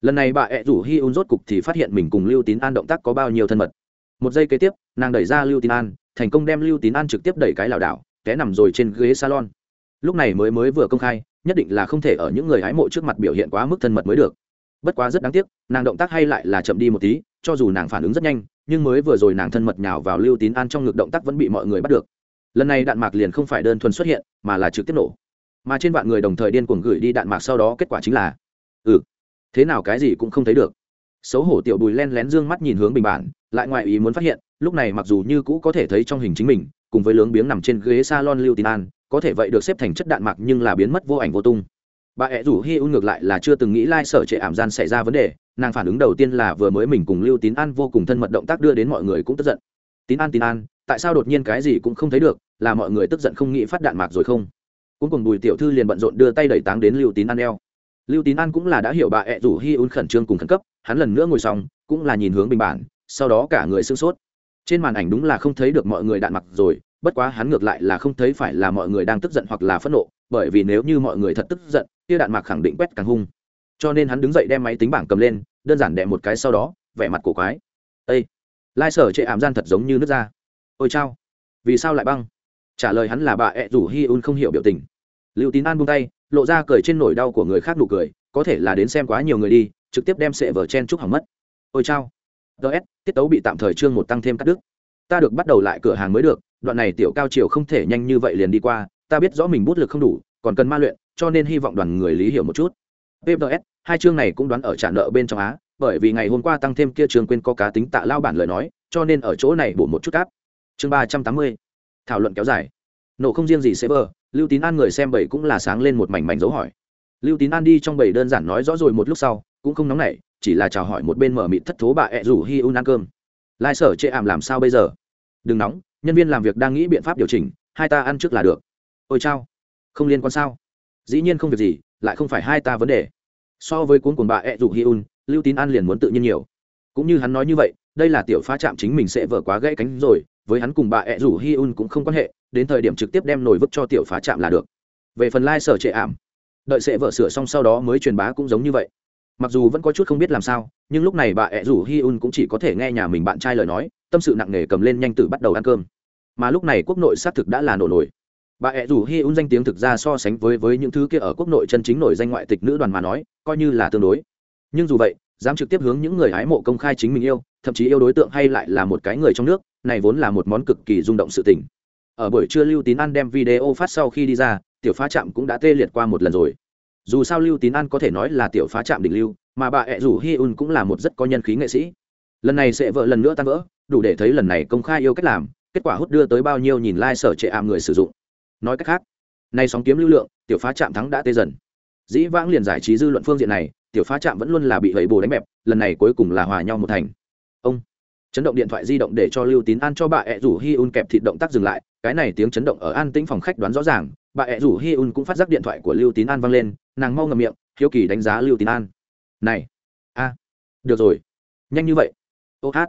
Speaker 1: lần này bà ẹ rủ hi un rốt cục thì phát hiện mình cùng lưu tín an động tác có bao nhiêu thân mật. Một giây kế tiếp, nàng đẩy ra lưu tín an, thành công đem lưu tín an trực tiếp đẩy cái lảo đảo, té nằm rồi trên ghế salon. Lúc này mới mới vừa công khai, nhất định là không thể ở những người hái mộ trước mặt biểu hiện quá mức thân mật mới được. Bất quá rất đáng tiếc, nàng động tác hay lại là chậm đi một tí, cho dù nàng phản ứng rất nhanh, nhưng mới vừa rồi nàng thân mật nhào vào lưu tín an trong ngực động tác vẫn bị mọi người bắt được. Lần này đạn mạc liền không phải đơn thuần xuất hiện, mà là trực tiếp nổ. Mà trên vạn người đồng thời điên cuồng gửi đi đạn mạc sau đó kết quả chính là ừ thế nào cái gì cũng không thấy được. Xấu hổ tiểu bùi len lén dương mắt nhìn hướng bình bản, lại ngoại ý muốn phát hiện, lúc này mặc dù như cũ có thể thấy trong hình chính mình, cùng với lướng biếng nằm trên ghế salon lưu tín an, có thể vậy được xếp thành chất đạn mạc nhưng là biến mất vô ảnh vô tung. Bà ẹ rủ hi un ngược lại là chưa từng nghĩ lai、like、sở trệ ảm gian xảy ra vấn đề, nàng phản ứng đầu tiên là vừa mới mình cùng lưu tín an vô cùng thân mật động tác đưa đến mọi người cũng tức giận. Tín an tín an, tại sao đột nhiên cái gì cũng không thấy được, là mọi người tức giận không nghĩ phát đạn mạc rồi không? Cuối cùng bùi tiểu thư liền bận rộn đưa tay đẩy táng đến lưu tín an eo lưu tín an cũng là đã hiểu bà ẹ rủ hi un khẩn trương cùng khẩn cấp, hắn lần nữa ngồi xong, cũng là nhìn hướng bình bản, sau đó cả người sưng sốt. Trên màn ảnh đúng là không thấy được mọi người đạn mặc rồi, bất quá hắn ngược lại là không thấy phải là mọi người đang tức giận hoặc là phẫn nộ, bởi vì nếu như mọi người thật tức giận, kia đạn mặc khẳng định quét càng hung. Cho nên hắn đứng dậy đem máy tính bảng cầm lên, đơn giản đẻ một cái sau đó, vẻ mặt cổ quái. Ây lai sở chệ ảm gian thật giống như nước ra. Ôi chao, vì sao lại băng? Trả lời hắn là bà ẹ rủ hi un không hiểu biểu tình. Liệu tín an buông tay lộ ra cười trên nỗi đau của người khác nụ cười có thể là đến xem quá nhiều người đi trực tiếp đem sệ vở chen chúc hỏng mất ôi chao ts tiết tấu bị tạm thời trương một tăng thêm cắt đứt ta được bắt đầu lại cửa hàng mới được đoạn này tiểu cao chiều không thể nhanh như vậy liền đi qua ta biết rõ mình bút lực không đủ còn cần ma luyện cho nên hy vọng đoàn người lý hiểu một chút pps hai chương này cũng đoán ở trả nợ bên trong á bởi vì ngày hôm qua tăng thêm kia trường quên có cá tính tạ lao bản lời nói cho nên ở chỗ này bổ một chút cáp chương ba trăm tám mươi thảo luận kéo dài nổ không riêng gì sẽ bờ lưu tín an người xem bảy cũng là sáng lên một mảnh mảnh dấu hỏi. Lưu tín an đi trong bảy đơn giản nói rõ rồi một lúc sau, cũng không nóng nảy, chỉ là chào hỏi một bên mở mịt thất thố bà ẹ rủ hi un ăn cơm. Lai sở chệ ảm làm sao bây giờ? Đừng nóng, nhân viên làm việc đang nghĩ biện pháp điều chỉnh, hai ta ăn trước là được. Ôi chao, không liên quan sao? Dĩ nhiên không việc gì, lại không phải hai ta vấn đề. So với cuốn cuồng bà ẹ rủ hi un, lưu tín an liền muốn tự nhiên nhiều. Cũng như hắn nói như vậy, đây là tiểu pha chạm chính mình sẽ vỡ quá gãy cánh rồi với hắn cùng bà ẹ rủ hi un cũng không quan hệ, đến thời điểm trực tiếp đem nồi vứt cho tiểu phá chạm là được. Về phần lai、like、sở trệ ảm, đợi sẽ vợ sửa xong sau đó mới truyền bá cũng giống như vậy. Mặc dù vẫn có chút không biết làm sao, nhưng lúc này bà ẹ rủ hi un cũng chỉ có thể nghe nhà mình bạn trai lời nói, tâm sự nặng nề cầm lên nhanh tử bắt đầu ăn cơm. Mà lúc này quốc nội xác thực đã là nổ nổi. Bà ẹ rủ hi un danh tiếng thực ra so sánh với với những thứ kia ở quốc nội chân chính nổi danh ngoại tịch nữ đoàn mà nói, coi như là tương đối. Nhưng dù vậy, dám trực tiếp hướng những người hái mộ công khai chính mình yêu, thậm chí yêu đối tượng hay lại là một cái người trong nước này vốn là một món cực kỳ rung động sự tình. Ở buổi trưa lưu tín an đem video phát sau khi đi ra, tiểu phá trạm cũng đã tê liệt qua một lần rồi. Dù sao lưu tín an có thể nói là tiểu phá trạm đỉnh lưu, mà bà ẹ rủ hi un cũng là một rất có nhân khí nghệ sĩ. Lần này sẽ vợ lần nữa tan vỡ, đủ để thấy lần này công khai yêu cách làm, kết quả hút đưa tới bao nhiêu nhìn lai、like、sở trệ ảm người sử dụng. Nói cách khác, nay sóng kiếm lưu lượng, tiểu phá trạm thắng đã tê dần. Dĩ vãng liền giải trí dư luận phương diện này, tiểu phá trạm vẫn luôn là bị gậy bồ đánh bẹp, lần này cuối cùng là hòa nhau một thành. Ông chấn động điện thoại di động để cho lưu tín an cho bà ẹ rủ hi un kẹp thịt động tác dừng lại. Cái này tiếng chấn động ở an tĩnh phòng khách đoán rõ ràng. Bà ẹ rủ hi un cũng phát giác điện thoại của lưu tín an vang lên. Nàng mau ngầm miệng, hiếu kỳ đánh giá lưu tín an. Này, a, được rồi. Nhanh như vậy. Ô hát,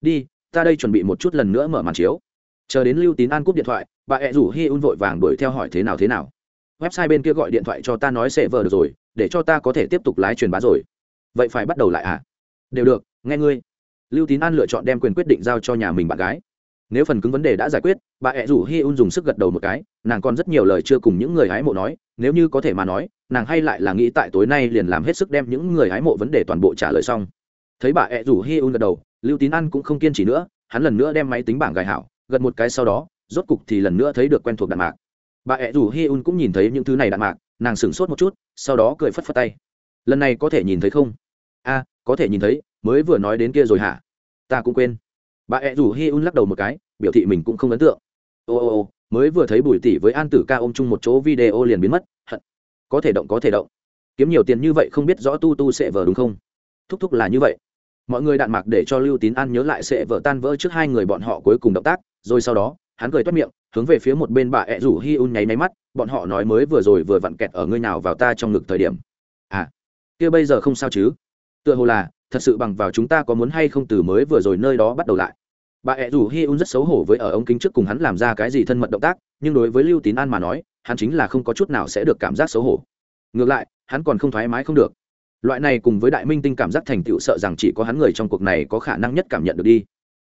Speaker 1: đi, ta đây chuẩn bị một chút lần nữa mở màn chiếu. Chờ đến lưu tín an cúp điện thoại, bà ẹ rủ hi un vội vàng đuổi theo hỏi thế nào thế nào. Website bên kia gọi điện thoại cho ta nói sẽ vờ được rồi, để cho ta có thể tiếp tục lái truyền bá rồi. Vậy phải bắt đầu lại à? Đều được, nghe ngươi lưu tín an lựa chọn đem quyền quyết định giao cho nhà mình bạn gái. Nếu phần cứng vấn đề đã giải quyết, bà ẹ rủ hi un dùng sức gật đầu một cái, nàng còn rất nhiều lời chưa cùng những người hái mộ nói, nếu như có thể mà nói, nàng hay lại là nghĩ tại tối nay liền làm hết sức đem những người hái mộ vấn đề toàn bộ trả lời xong. Thấy bà ẹ rủ hi un gật đầu, lưu tín An cũng không kiên trì nữa, hắn lần nữa đem máy tính bảng gài hảo, gật một cái sau đó, rốt cục thì lần nữa thấy được quen thuộc đạn mạc. Bà ẹ rủ hi un cũng nhìn thấy những thứ này đạn mạc, nàng sửng sốt một chút, sau đó cười phất phất tay. Lần này có thể nhìn thấy không? A có thể nhìn thấy mới vừa nói đến kia rồi hả? Ta cũng quên. Bà ẹ rủ hi un lắc đầu một cái, biểu thị mình cũng không ấn tượng. Ô ô ô, mới vừa thấy bùi tỷ với an tử ca ôm chung một chỗ video liền biến mất, hận. Có thể động, có thể động. Kiếm nhiều tiền như vậy không biết rõ tu tu sẽ vờ đúng không? Thúc thúc là như vậy. Mọi người đạn mạc để cho lưu tín an nhớ lại sẽ vợ tan vỡ trước hai người bọn họ cuối cùng động tác, rồi sau đó, hắn cười toát miệng, hướng về phía một bên bà ẹ rủ hi un nháy máy mắt, bọn họ nói mới vừa rồi vừa vặn kẹt ở ngươi nào vào ta trong ngực thời điểm. À kia bây giờ không sao chứ? Tựa hồ là thật sự bằng vào chúng ta có muốn hay không từ mới vừa rồi nơi đó bắt đầu lại. Bà ẹ rủ hi un rất xấu hổ với ở ống kính trước cùng hắn làm ra cái gì thân mật động tác, nhưng đối với lưu tín an mà nói, hắn chính là không có chút nào sẽ được cảm giác xấu hổ. Ngược lại, hắn còn không thoải mái không được. Loại này cùng với đại minh tinh cảm giác thành tựu sợ rằng chỉ có hắn người trong cuộc này có khả năng nhất cảm nhận được đi.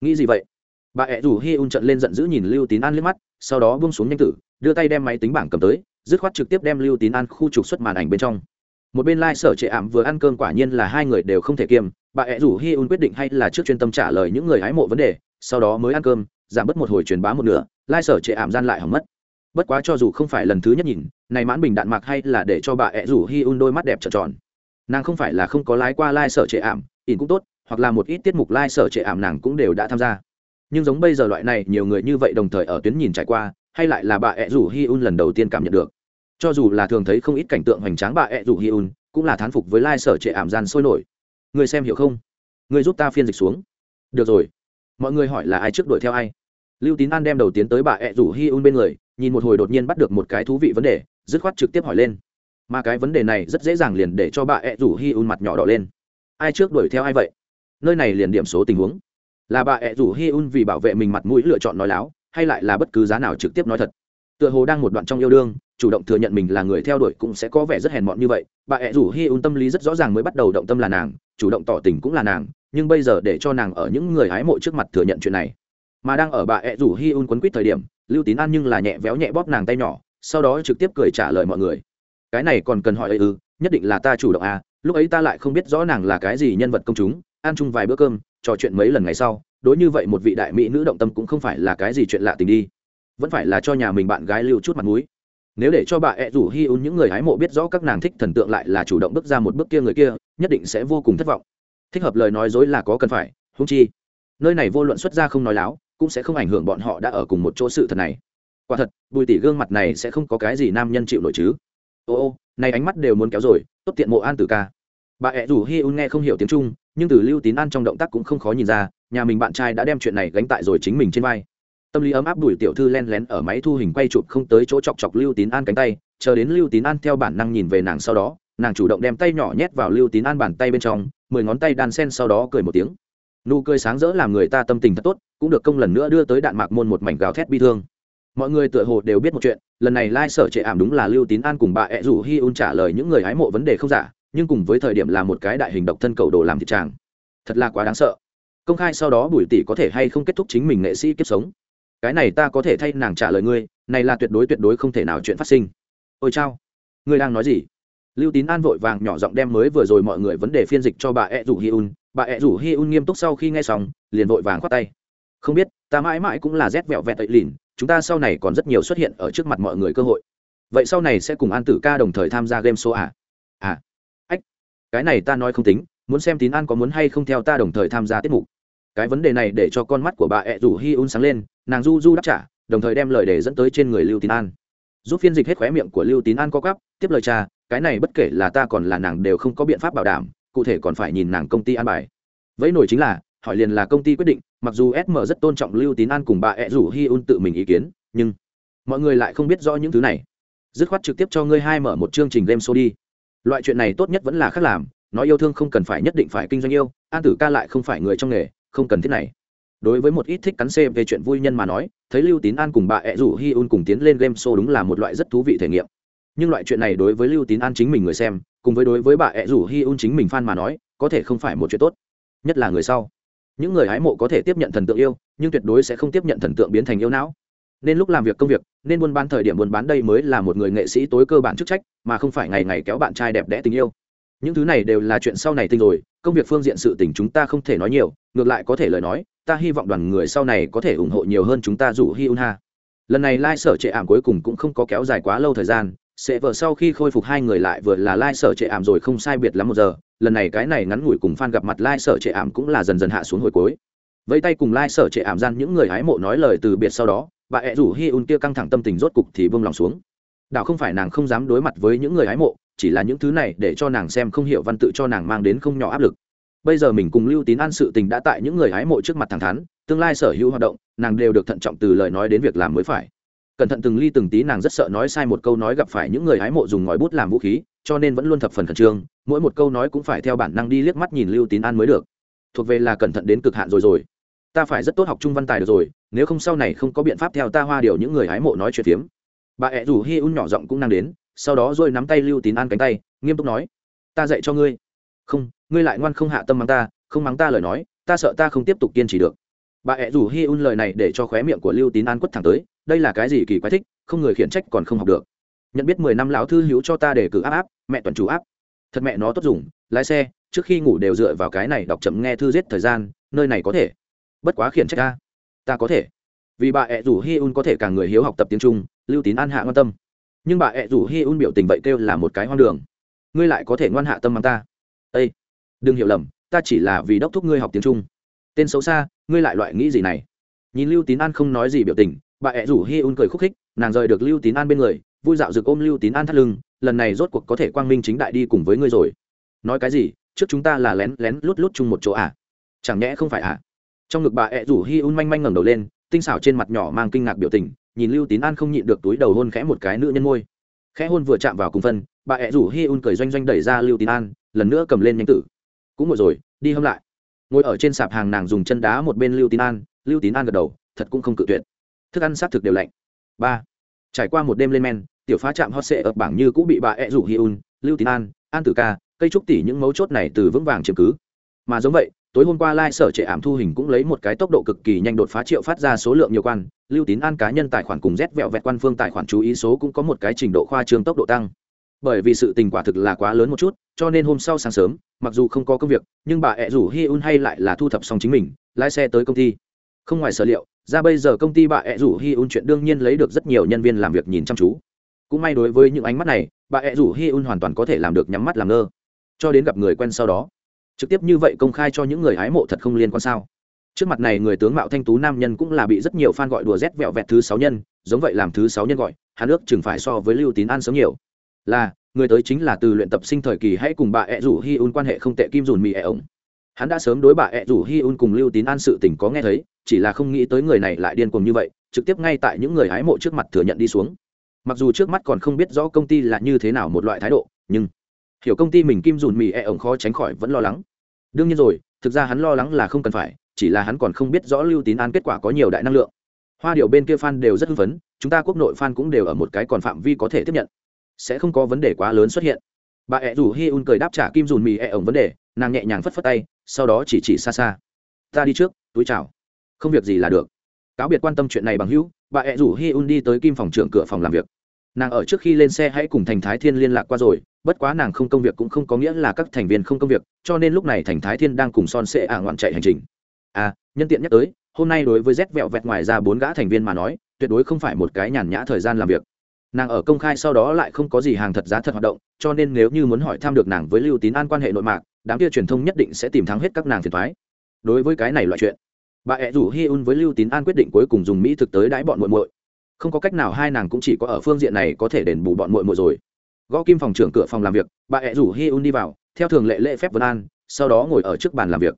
Speaker 1: Nghĩ gì vậy? Bà ẹ rủ hi un trận lên giận dữ nhìn lưu tín an liếc mắt, sau đó buông xuống nhanh tử, đưa tay đem máy tính bảng cầm tới, dứt khoát trực tiếp đem lưu tín an khu trục xuất màn ảnh bên trong một bên lai、like、sở trệ ảm vừa ăn cơm quả nhiên là hai người đều không thể kiềm. Bà ẹ rủ hi un quyết định hay là trước chuyên tâm trả lời những người hái mộ vấn đề, sau đó mới ăn cơm, giảm bớt một hồi truyền bá một nửa, lai、like、sở trệ ảm gian lại hỏng mất. Bất quá cho dù không phải lần thứ nhất nhìn, này mãn bình đạn mặc hay là để cho bà ẹ rủ hi un đôi mắt đẹp trợn tròn. Nàng không phải là không có lái qua lai、like、sở trệ ảm in cũng tốt, hoặc là một ít tiết mục lai、like、sở trệ ảm nàng cũng đều đã tham gia. Nhưng giống bây giờ loại này nhiều người như vậy đồng thời ở tuyến nhìn trải qua, hay lại là bà ẹ rủ hi un lần đầu tiên cảm nhận được cho dù là thường thấy không ít cảnh tượng hoành tráng bà ẹ rủ hi un, cũng là thán phục với lai sở trệ ảm gian sôi nổi. Người xem hiểu không? Người giúp ta phiên dịch xuống. Được rồi. Mọi người hỏi là ai trước đuổi theo ai? Lưu tín an đem đầu tiến tới bà ẹ rủ hi un bên người, nhìn một hồi đột nhiên bắt được một cái thú vị vấn đề, dứt khoát trực tiếp hỏi lên. Mà cái vấn đề này rất dễ dàng liền để cho bà ẹ rủ hi un mặt nhỏ đỏ lên. Ai trước đuổi theo ai vậy? Nơi này liền điểm số tình huống. Là bà ẹ rủ hi un vì bảo vệ mình mặt mũi lựa chọn nói láo, hay lại là bất cứ giá nào trực tiếp nói thật? Tựa hồ đang một đoạn trong yêu đương chủ động thừa nhận mình là người theo đuổi cũng sẽ có vẻ rất hèn mọn như vậy. Bà ẹ rủ hi un tâm lý rất rõ ràng mới bắt đầu động tâm là nàng, chủ động tỏ tình cũng là nàng, nhưng bây giờ để cho nàng ở những người hái mộ trước mặt thừa nhận chuyện này. Mà đang ở bà ẹ rủ hi un quấn quýt thời điểm, lưu tín an nhưng là nhẹ véo nhẹ bóp nàng tay nhỏ, sau đó trực tiếp cười trả lời mọi người. Cái này còn cần hỏi ấy ư, nhất định là ta chủ động à lúc ấy ta lại không biết rõ nàng là cái gì nhân vật công chúng, ăn chung vài bữa cơm, trò chuyện mấy lần ngày sau, đối như vậy một vị đại mỹ nữ động tâm cũng không phải là cái gì chuyện lạ tình đi. Vẫn phải là cho nhà mình bạn gái lưu chút mặt mũi nếu để cho bà ẹ rủ hi un những người hái mộ biết rõ các nàng thích thần tượng lại là chủ động bước ra một bước kia người kia, nhất định sẽ vô cùng thất vọng. Thích hợp lời nói dối là có cần phải húng chi, nơi này vô luận xuất ra không nói láo, cũng sẽ không ảnh hưởng bọn họ đã ở cùng một chỗ sự thật này. Quả thật, bùi tỷ gương mặt này sẽ không có cái gì nam nhân chịu nổi chứ. Ô ô, này ánh mắt đều muốn kéo rồi, tốt tiện mộ an tử ca. Bà ẹ rủ hi un nghe không hiểu tiếng trung, nhưng từ lưu tín an trong động tác cũng không khó nhìn ra, nhà mình bạn trai đã đem chuyện này gánh tại rồi chính mình trên vai tâm lý ấm áp đuổi tiểu thư len lén ở máy thu hình quay chụp không tới chỗ chọc chọc lưu tín an cánh tay, chờ đến lưu tín an theo bản năng nhìn về nàng sau đó, nàng chủ động đem tay nhỏ nhét vào lưu tín an bàn tay bên trong, mười ngón tay đan sen sau đó cười một tiếng. Nụ cười sáng rỡ làm người ta tâm tình thật tốt, cũng được công lần nữa đưa tới đạn mạc môn một mảnh gào thét bi thương. Mọi người tựa hồ đều biết một chuyện, lần này lai、like、sở trệ ảm đúng là lưu tín an cùng bà ẹ rủ hi un trả lời những người hái mộ vấn đề không giả, nhưng cùng với thời điểm là một cái đại hình độc thân cầu đồ làm thị tràng thật là quá đáng sợ. Công khai sau đó bùi tỷ có thể hay không kết thúc chính mình nghệ sĩ kiếp sống? Cái này ta có thể thay nàng trả lời ngươi, này là tuyệt đối tuyệt đối không thể nào chuyện phát sinh. Ôi chao, ngươi đang nói gì? Lưu tín an vội vàng nhỏ giọng đem mới vừa rồi mọi người vấn đề phiên dịch cho bà ed rủ hi un. Bà ed rủ hi un nghiêm túc sau khi nghe xong, liền vội vàng khoát tay. Không biết, ta mãi mãi cũng là rét vẹo vẹt tậy lìn, chúng ta sau này còn rất nhiều xuất hiện ở trước mặt mọi người cơ hội. Vậy sau này sẽ cùng an tử ca đồng thời tham gia game show à? À. Ách, cái này ta nói không tính, muốn xem tín an có muốn hay không theo ta đồng thời tham gia tiết mục. Cái vấn đề này để cho con mắt của bà ed rủ hi un sáng lên nàng du du đáp trả, đồng thời đem lời để dẫn tới trên người lưu tín an. Giúp phiên dịch hết khóe miệng của lưu tín an co cắp tiếp lời cha, cái này bất kể là ta còn là nàng đều không có biện pháp bảo đảm, cụ thể còn phải nhìn nàng công ty an bài. Vẫy nổi chính là, hỏi liền là công ty quyết định, mặc dù sm rất tôn trọng lưu tín an cùng bà ẹ rủ hi un tự mình ý kiến, nhưng mọi người lại không biết rõ những thứ này. Dứt khoát trực tiếp cho ngươi hai mở một chương trình game show đi. Loại chuyện này tốt nhất vẫn là khác làm, nói yêu thương không cần phải nhất định phải kinh doanh yêu, an tử ca lại không phải người trong nghề, không cần thiết này đối với một ít thích cắn xe về chuyện vui nhân mà nói, thấy lưu tín an cùng bà ẹ rủ hi un cùng tiến lên game show đúng là một loại rất thú vị thể nghiệm. Nhưng loại chuyện này đối với lưu tín an chính mình người xem, cùng với đối với bà ẹ rủ hi un chính mình f mà nói, có thể không phải một chuyện tốt. Nhất là người sau. Những người hái mộ có thể tiếp nhận thần tượng yêu, nhưng tuyệt đối sẽ không tiếp nhận thần tượng biến thành yêu não. Nên lúc làm việc công việc, nên buôn bán thời điểm buôn bán đây mới là một người nghệ sĩ tối cơ bản chức trách, mà không phải ngày ngày kéo bạn trai đẹp đẽ tình yêu. Những thứ này đều là chuyện sau này tinh rồi, công việc phương diện sự tình chúng ta không thể nói nhiều, ngược lại có thể lời nói ta hy vọng đoàn người sau này có thể ủng hộ nhiều hơn chúng ta dù hi un ha. Lần này lai sở trệ ảm cuối cùng cũng không có kéo dài quá lâu thời gian, sẽ vợ sau khi khôi phục hai người lại vừa là lai sở trệ ảm rồi không sai biệt lắm một giờ, lần này cái này ngắn ngủi cùng f a n gặp mặt lai sở trệ ảm cũng là dần dần hạ xuống hồi cuối. Vẫy tay cùng lai sở trệ ảm gian những người hái mộ nói lời từ biệt sau đó, bà ẹ rủ hi un kia căng thẳng tâm tình rốt cục thì bông lòng xuống. Đạo không phải nàng không dám đối mặt với những người hái mộ, chỉ là những thứ này để cho nàng xem không hiểu văn tự cho nàng mang đến không nhỏ áp lực bây giờ mình cùng lưu tín an sự tình đã tại những người hái mộ trước mặt thẳng thắn, tương lai sở hữu hoạt động, nàng đều được thận trọng từ lời nói đến việc làm mới phải. Cẩn thận từng ly từng tí nàng rất sợ nói sai một câu nói gặp phải những người hái mộ dùng ngòi bút làm vũ khí, cho nên vẫn luôn thập phần khẩn trương, mỗi một câu nói cũng phải theo bản năng đi liếc mắt nhìn lưu tín an mới được. Thuộc về là cẩn thận đến cực hạn rồi rồi. Ta phải rất tốt học trung văn tài được rồi, nếu không sau này không có biện pháp theo ta hoa điều những người hái mộ nói chuyện phiếm. Bà ẹ rủ hi un nhỏ giọng cũng năng đến, sau đó rồi nắm tay lưu tín an cánh tay, nghiêm túc nói, ta dạy cho ngươi không, ngươi lại ngoan không hạ tâm mắng ta, không mắng ta lời nói, ta sợ ta không tiếp tục kiên trì được. Bà ẹ rủ hi un lời này để cho khóe miệng của lưu tín an quất thẳng tới, đây là cái gì kỳ quái thích, không người khiển trách còn không học được. Nhận biết mười năm lão thư hữu cho ta để cử áp áp, mẹ toàn chủ áp. Thật mẹ nó tốt dùng, lái xe, trước khi ngủ đều dựa vào cái này đọc chậm nghe thư giết thời gian, nơi này có thể. Bất quá khiển trách ta ta có thể. Vì bà ẹ rủ hi un có thể cả người hiếu học tập tiếng trung, lưu tín an hạ quan tâm. Nhưng bà ẹ rủ hi un biểu tình vậy kêu là một cái hoang đường. Ngươi lại có thể ngoan hạ tâm mang ta ây đừng hiểu lầm, ta chỉ là vì đốc thúc ngươi học tiếng trung. Tên xấu xa, ngươi lại loại nghĩ gì này? Nhìn lưu tín an không nói gì biểu tình, bà ẹ rủ hi un cười khúc khích, nàng rời được lưu tín an bên người, vui dạo rực ôm lưu tín an thắt lưng, lần này rốt cuộc có thể quang minh chính đại đi cùng với ngươi rồi. Nói cái gì, trước chúng ta là lén lén lút lút chung một chỗ à? Chẳng nhẽ không phải à? Trong ngực bà ẹ rủ hi un manh manh ngẩng đầu lên, tinh xảo trên mặt nhỏ mang kinh ngạc biểu tình, nhìn lưu tín an không nhịn được túi đầu hôn khẽ một cái nữ nhân môi. Khẽ hôn vừa chạm vào cùng phân, bà ẹ rủ hi un cười doanh doanh đẩy ra lưu tín an lần nữa cầm lên nhanh tử. Cũng ngồi rồi, đi hâm lại. Ngồi ở trên sạp hàng nàng dùng chân đá một bên lưu tín an, lưu tín an gật đầu, thật cũng không cự tuyệt. Thức ăn xác thực đều lạnh. Ba, trải qua một đêm lên men, tiểu phá chạm hot sệ ập bảng như cũng bị bà ẹ rủ hi un, lưu tín an an tử ca, cây trúc tỷ những mấu chốt này từ vững vàng chiếm cứ. Mà giống vậy, tối hôm qua lai sở trệ ảm thu hình cũng lấy một cái tốc độ cực kỳ nhanh đột phá triệu phát ra số lượng nhiều quan, lưu tín an cá nhân tài khoản cùng rét vẹo vẹt quan phương tài khoản chú ý số cũng có một cái trình độ khoa trương tốc độ tăng. Bởi vì sự tình quả thực là quá lớn một chút cho nên hôm sau sáng sớm, mặc dù không có công việc, nhưng bà ẹ rủ hi un hay lại là thu thập xong chính mình, lái xe tới công ty. Không ngoài sở liệu, ra bây giờ công ty bà ẹ rủ hi un chuyện đương nhiên lấy được rất nhiều nhân viên làm việc nhìn chăm chú. Cũng may đối với những ánh mắt này, bà ẹ rủ hi un hoàn toàn có thể làm được nhắm mắt làm ngơ. Cho đến gặp người quen sau đó, trực tiếp như vậy công khai cho những người hái mộ thật không liên quan sao? Trước mặt này người tướng mạo thanh tú nam nhân cũng là bị rất nhiều fan gọi đùa rét vẹo vẹt thứ sáu nhân, giống vậy làm thứ sáu nhân gọi, hắn ước chừng phải so với lưu tín an sớm nhiều. Là người tới chính là từ luyện tập sinh thời kỳ hãy cùng bà ẹ rủ hi un quan hệ không tệ kim dùn mì ẹ ổng hắn đã sớm đối bà ẹ rủ hi un cùng lưu tín an sự tình có nghe thấy, chỉ là không nghĩ tới người này lại điên cuồng như vậy, trực tiếp ngay tại những người hái mộ trước mặt thừa nhận đi xuống. Mặc dù trước mắt còn không biết rõ công ty là như thế nào một loại thái độ, nhưng hiểu công ty mình kim dùn mì ẹ ổng khó tránh khỏi vẫn lo lắng. Đương nhiên rồi, thực ra hắn lo lắng là không cần phải, chỉ là hắn còn không biết rõ lưu tín an kết quả có nhiều đại năng lượng. Hoa điệu bên kia fan đều rất hưng phấn, chúng ta quốc nội fan cũng đều ở một cái còn phạm vi có thể tiếp nhận sẽ không có vấn đề quá lớn xuất hiện. Bà ẹ rủ hi un cười đáp trả kim dùn mì ẹ ổng vấn đề, nàng nhẹ nhàng phất phất tay, sau đó chỉ chỉ xa xa. Ta đi trước, túi chào. Không việc gì là được. Cáo biệt quan tâm chuyện này bằng hữu, bà ẹ rủ hi un đi tới kim phòng trưởng cửa phòng làm việc. Nàng ở trước khi lên xe hãy cùng thành thái thiên liên lạc qua rồi, bất quá nàng không công việc cũng không có nghĩa là các thành viên không công việc, cho nên lúc này thành thái thiên đang cùng son sệ ả ngoạn chạy hành trình. À nhân tiện nhắc tới, hôm nay đối với rét vẹo vẹt ngoài ra bốn gã thành viên mà nói, tuyệt đối không phải một cái nhàn nhã thời gian làm việc nàng ở công khai sau đó lại không có gì hàng thật giá thật hoạt động, cho nên nếu như muốn hỏi thăm được nàng với lưu tín an quan hệ nội mạc, đám kia truyền thông nhất định sẽ tìm thắng hết các nàng phiền thoái đối với cái này loại chuyện, bà ẹ rủ hi un với lưu tín an quyết định cuối cùng dùng mỹ thực tới đãi bọn muội muội. Không có cách nào hai nàng cũng chỉ có ở phương diện này có thể đền bù bọn muội muội rồi. Gõ kim phòng trưởng cửa phòng làm việc, bà ẹ rủ hi un đi vào, theo thường lệ lễ phép vân an, sau đó ngồi ở trước bàn làm việc.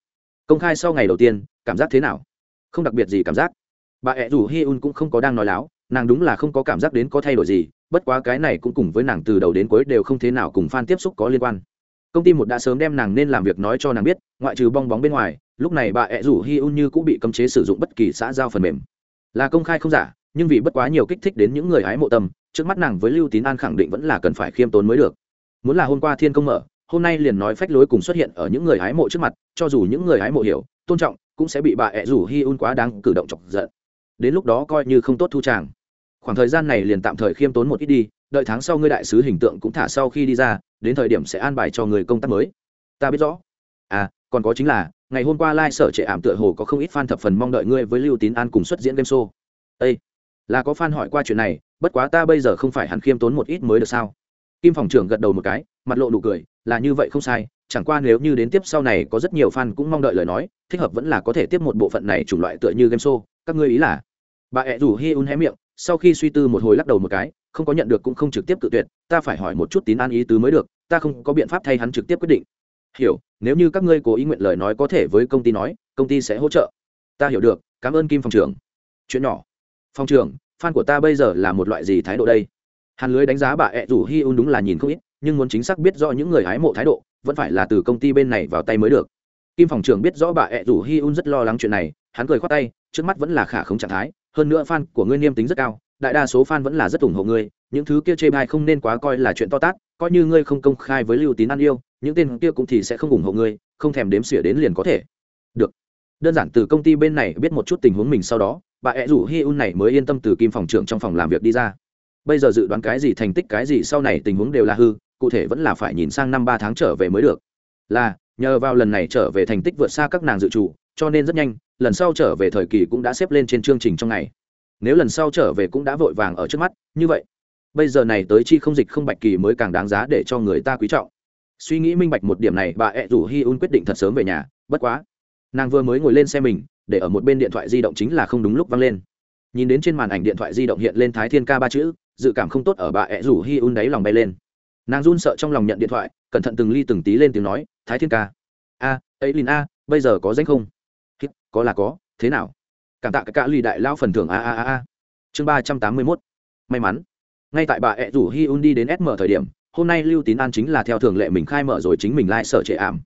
Speaker 1: Công khai sau ngày đầu tiên, cảm giác thế nào? Không đặc biệt gì cảm giác. Bà ẹ rủ hi un cũng không có đang nói láo nàng đúng là không có cảm giác đến có thay đổi gì, bất quá cái này cũng cùng với nàng từ đầu đến cuối đều không thế nào cùng f a n tiếp xúc có liên quan. Công ty một đã sớm đem nàng nên làm việc nói cho nàng biết, ngoại trừ bong bóng bên ngoài, lúc này bà ẹ rủ hi un như cũng bị cấm chế sử dụng bất kỳ xã giao phần mềm. Là công khai không giả, nhưng vì bất quá nhiều kích thích đến những người hái mộ tâm, trước mắt nàng với lưu tín an khẳng định vẫn là cần phải khiêm tốn mới được. Muốn là hôm qua thiên công mở, hôm nay liền nói phách lối cùng xuất hiện ở những người hái mộ trước mặt, cho dù những người hái mộ hiểu, tôn trọng, cũng sẽ bị bà ẹ rủ hi un quá đáng cử động chọc giận. Đến lúc đó coi như không tốt thu tràng khoảng thời gian này liền tạm thời khiêm tốn một ít đi, đợi tháng sau ngươi đại sứ hình tượng cũng thả sau khi đi ra, đến thời điểm sẽ an bài cho người công tác mới. Ta biết rõ. À còn có chính là, ngày hôm qua lai、like、sở trệ ảm tựa hồ có không ít f a n thập phần mong đợi ngươi với lưu tín an cùng xuất diễn game show. Ây là có f a n hỏi qua chuyện này, bất quá ta bây giờ không phải hẳn khiêm tốn một ít mới được sao? Kim phòng trưởng gật đầu một cái, mặt lộ nụ cười, là như vậy không sai, chẳng qua nếu như đến tiếp sau này có rất nhiều fan cũng mong đợi lời nói, thích hợp vẫn là có thể tiếp một bộ phận này chủng loại tựa như game show, các ngươi ý là? Bà ẹ rủ hi un hé miệng sau khi suy tư một hồi lắc đầu một cái, không có nhận được cũng không trực tiếp cự tuyệt, ta phải hỏi một chút tín an ý tứ mới được, ta không có biện pháp thay hắn trực tiếp quyết định. Hiểu, nếu như các ngươi cố ý nguyện lời nói có thể với công ty nói, công ty sẽ hỗ trợ. Ta hiểu được, cảm ơn kim phòng trưởng. Chuyện nhỏ. Phòng trưởng, fan của ta bây giờ là một loại gì thái độ đây? Hàn lưới đánh giá bà ẹ rủ hi un đúng là nhìn không ít, nhưng muốn chính xác biết rõ những người hái mộ thái độ, vẫn phải là từ công ty bên này vào tay mới được. Kim phòng trưởng biết rõ bà ẹ rủ hi un rất lo lắng chuyện này, hắn cười khoát tay, trước mắt vẫn là khả không trạng thái hơn nữa fan của ngươi niêm tính rất cao, đại đa số fan vẫn là rất ủng hộ ngươi, những thứ kia chê bai không nên quá coi là chuyện to tát, coi như ngươi không công khai với lưu tín ăn yêu, những tên kia cũng thì sẽ không ủng hộ ngươi, không thèm đếm xỉa đến liền có thể. Được. Đơn giản từ công ty bên này biết một chút tình huống mình sau đó, bà ẹ rủ hi un này mới yên tâm từ kim phòng trưởng trong phòng làm việc đi ra. Bây giờ dự đoán cái gì thành tích cái gì sau này tình huống đều là hư, cụ thể vẫn là phải nhìn sang năm ba tháng trở về mới được. Là, nhờ vào lần này trở về thành tích vượt xa các nàng dự trù, cho nên rất nhanh lần sau trở về thời kỳ cũng đã xếp lên trên chương trình trong ngày. Nếu lần sau trở về cũng đã vội vàng ở trước mắt, như vậy, bây giờ này tới chi không dịch không bạch kỳ mới càng đáng giá để cho người ta quý trọng. Suy nghĩ minh bạch một điểm này, bà ẹ rủ hi un quyết định thật sớm về nhà, bất quá, nàng vừa mới ngồi lên xe mình, để ở một bên điện thoại di động chính là không đúng lúc văng lên. Nhìn đến trên màn ảnh điện thoại di động hiện lên thái thiên ca ba chữ, dự cảm không tốt ở bà ẹ rủ hi un đáy lòng bay lên. Nàng run sợ trong lòng nhận điện thoại, cẩn thận từng ly từng tí lên tiếng nói, thái thiên ca. A, ấy lìn a, bây giờ có danh không? Có là có, thế nào? Cảm tạ cả lì đại lao phần thưởng, a a a a. Chương ba trăm tám mươi mốt. May mắn. Ngay tại bà ẹ rủ hi un đi đến sm thời điểm, hôm nay lưu tín an chính là theo thường lệ mình khai mở rồi chính mình lại sở trệ ảm.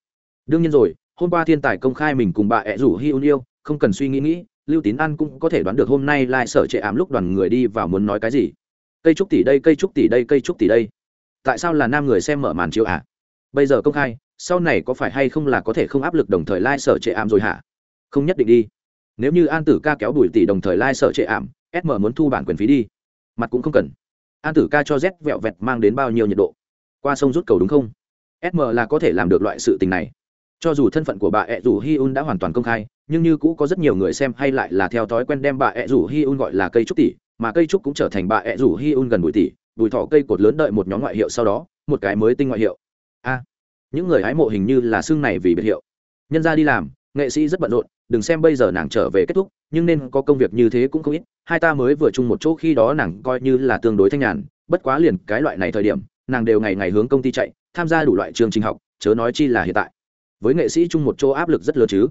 Speaker 1: Đương nhiên rồi, hôm qua thiên tài công khai mình cùng bà ẹ rủ hi un yêu, không cần suy nghĩ nghĩ, lưu tín an cũng có thể đoán được hôm nay lai sở trệ ảm lúc đoàn người đi vào muốn nói cái gì. Cây trúc tỷ đây, cây trúc tỷ đây, cây trúc tỷ đây. Tại sao là nam người xem mở màn chiếu ạ à? bây giờ công khai, sau này có phải hay không là có thể không áp lực đồng thời lai sở trệ ảm rồi hả? Không nhất định đi. Nếu như an tử ca kéo đuổi tỷ đồng thời lai trệ ảm sm muốn thu bản quyền phí đi, mặt cũng không cần. An tử ca cho z vẹo vẹt mang đến bao nhiêu nhiệt độ? Qua sông rút cầu đúng không? Sm là có thể làm được loại sự tình này. Cho dù thân phận của bà e ẹ rủ hi un đã hoàn toàn công khai, nhưng như cũ có rất nhiều người xem hay lại là theo thói quen đem bà e ẹ rủ hi un gọi là cây trúc tỷ, mà cây trúc cũng trở thành bà e ẹ rủ hi un gần bụi tỷ, bùi thỏ cây cột lớn đợi một nhóm ngoại hiệu sau đó, một cái mới tinh ngoại hiệu. A, những người hái mộ hình như là xương này vì biệt hiệu. Nhân ra đi làm nghệ sĩ rất bận rộn, đừng xem bây giờ nàng trở về kết thúc, nhưng nên có công việc như thế cũng không ít, hai ta mới vừa chung một chỗ khi đó nàng coi như là tương đối thanh nhàn, bất quá liền cái loại này thời điểm, nàng đều ngày ngày hướng công ty chạy, tham gia đủ loại chương trình học, chớ nói chi là hiện tại. Với nghệ sĩ chung một chỗ áp lực rất lớn chứ.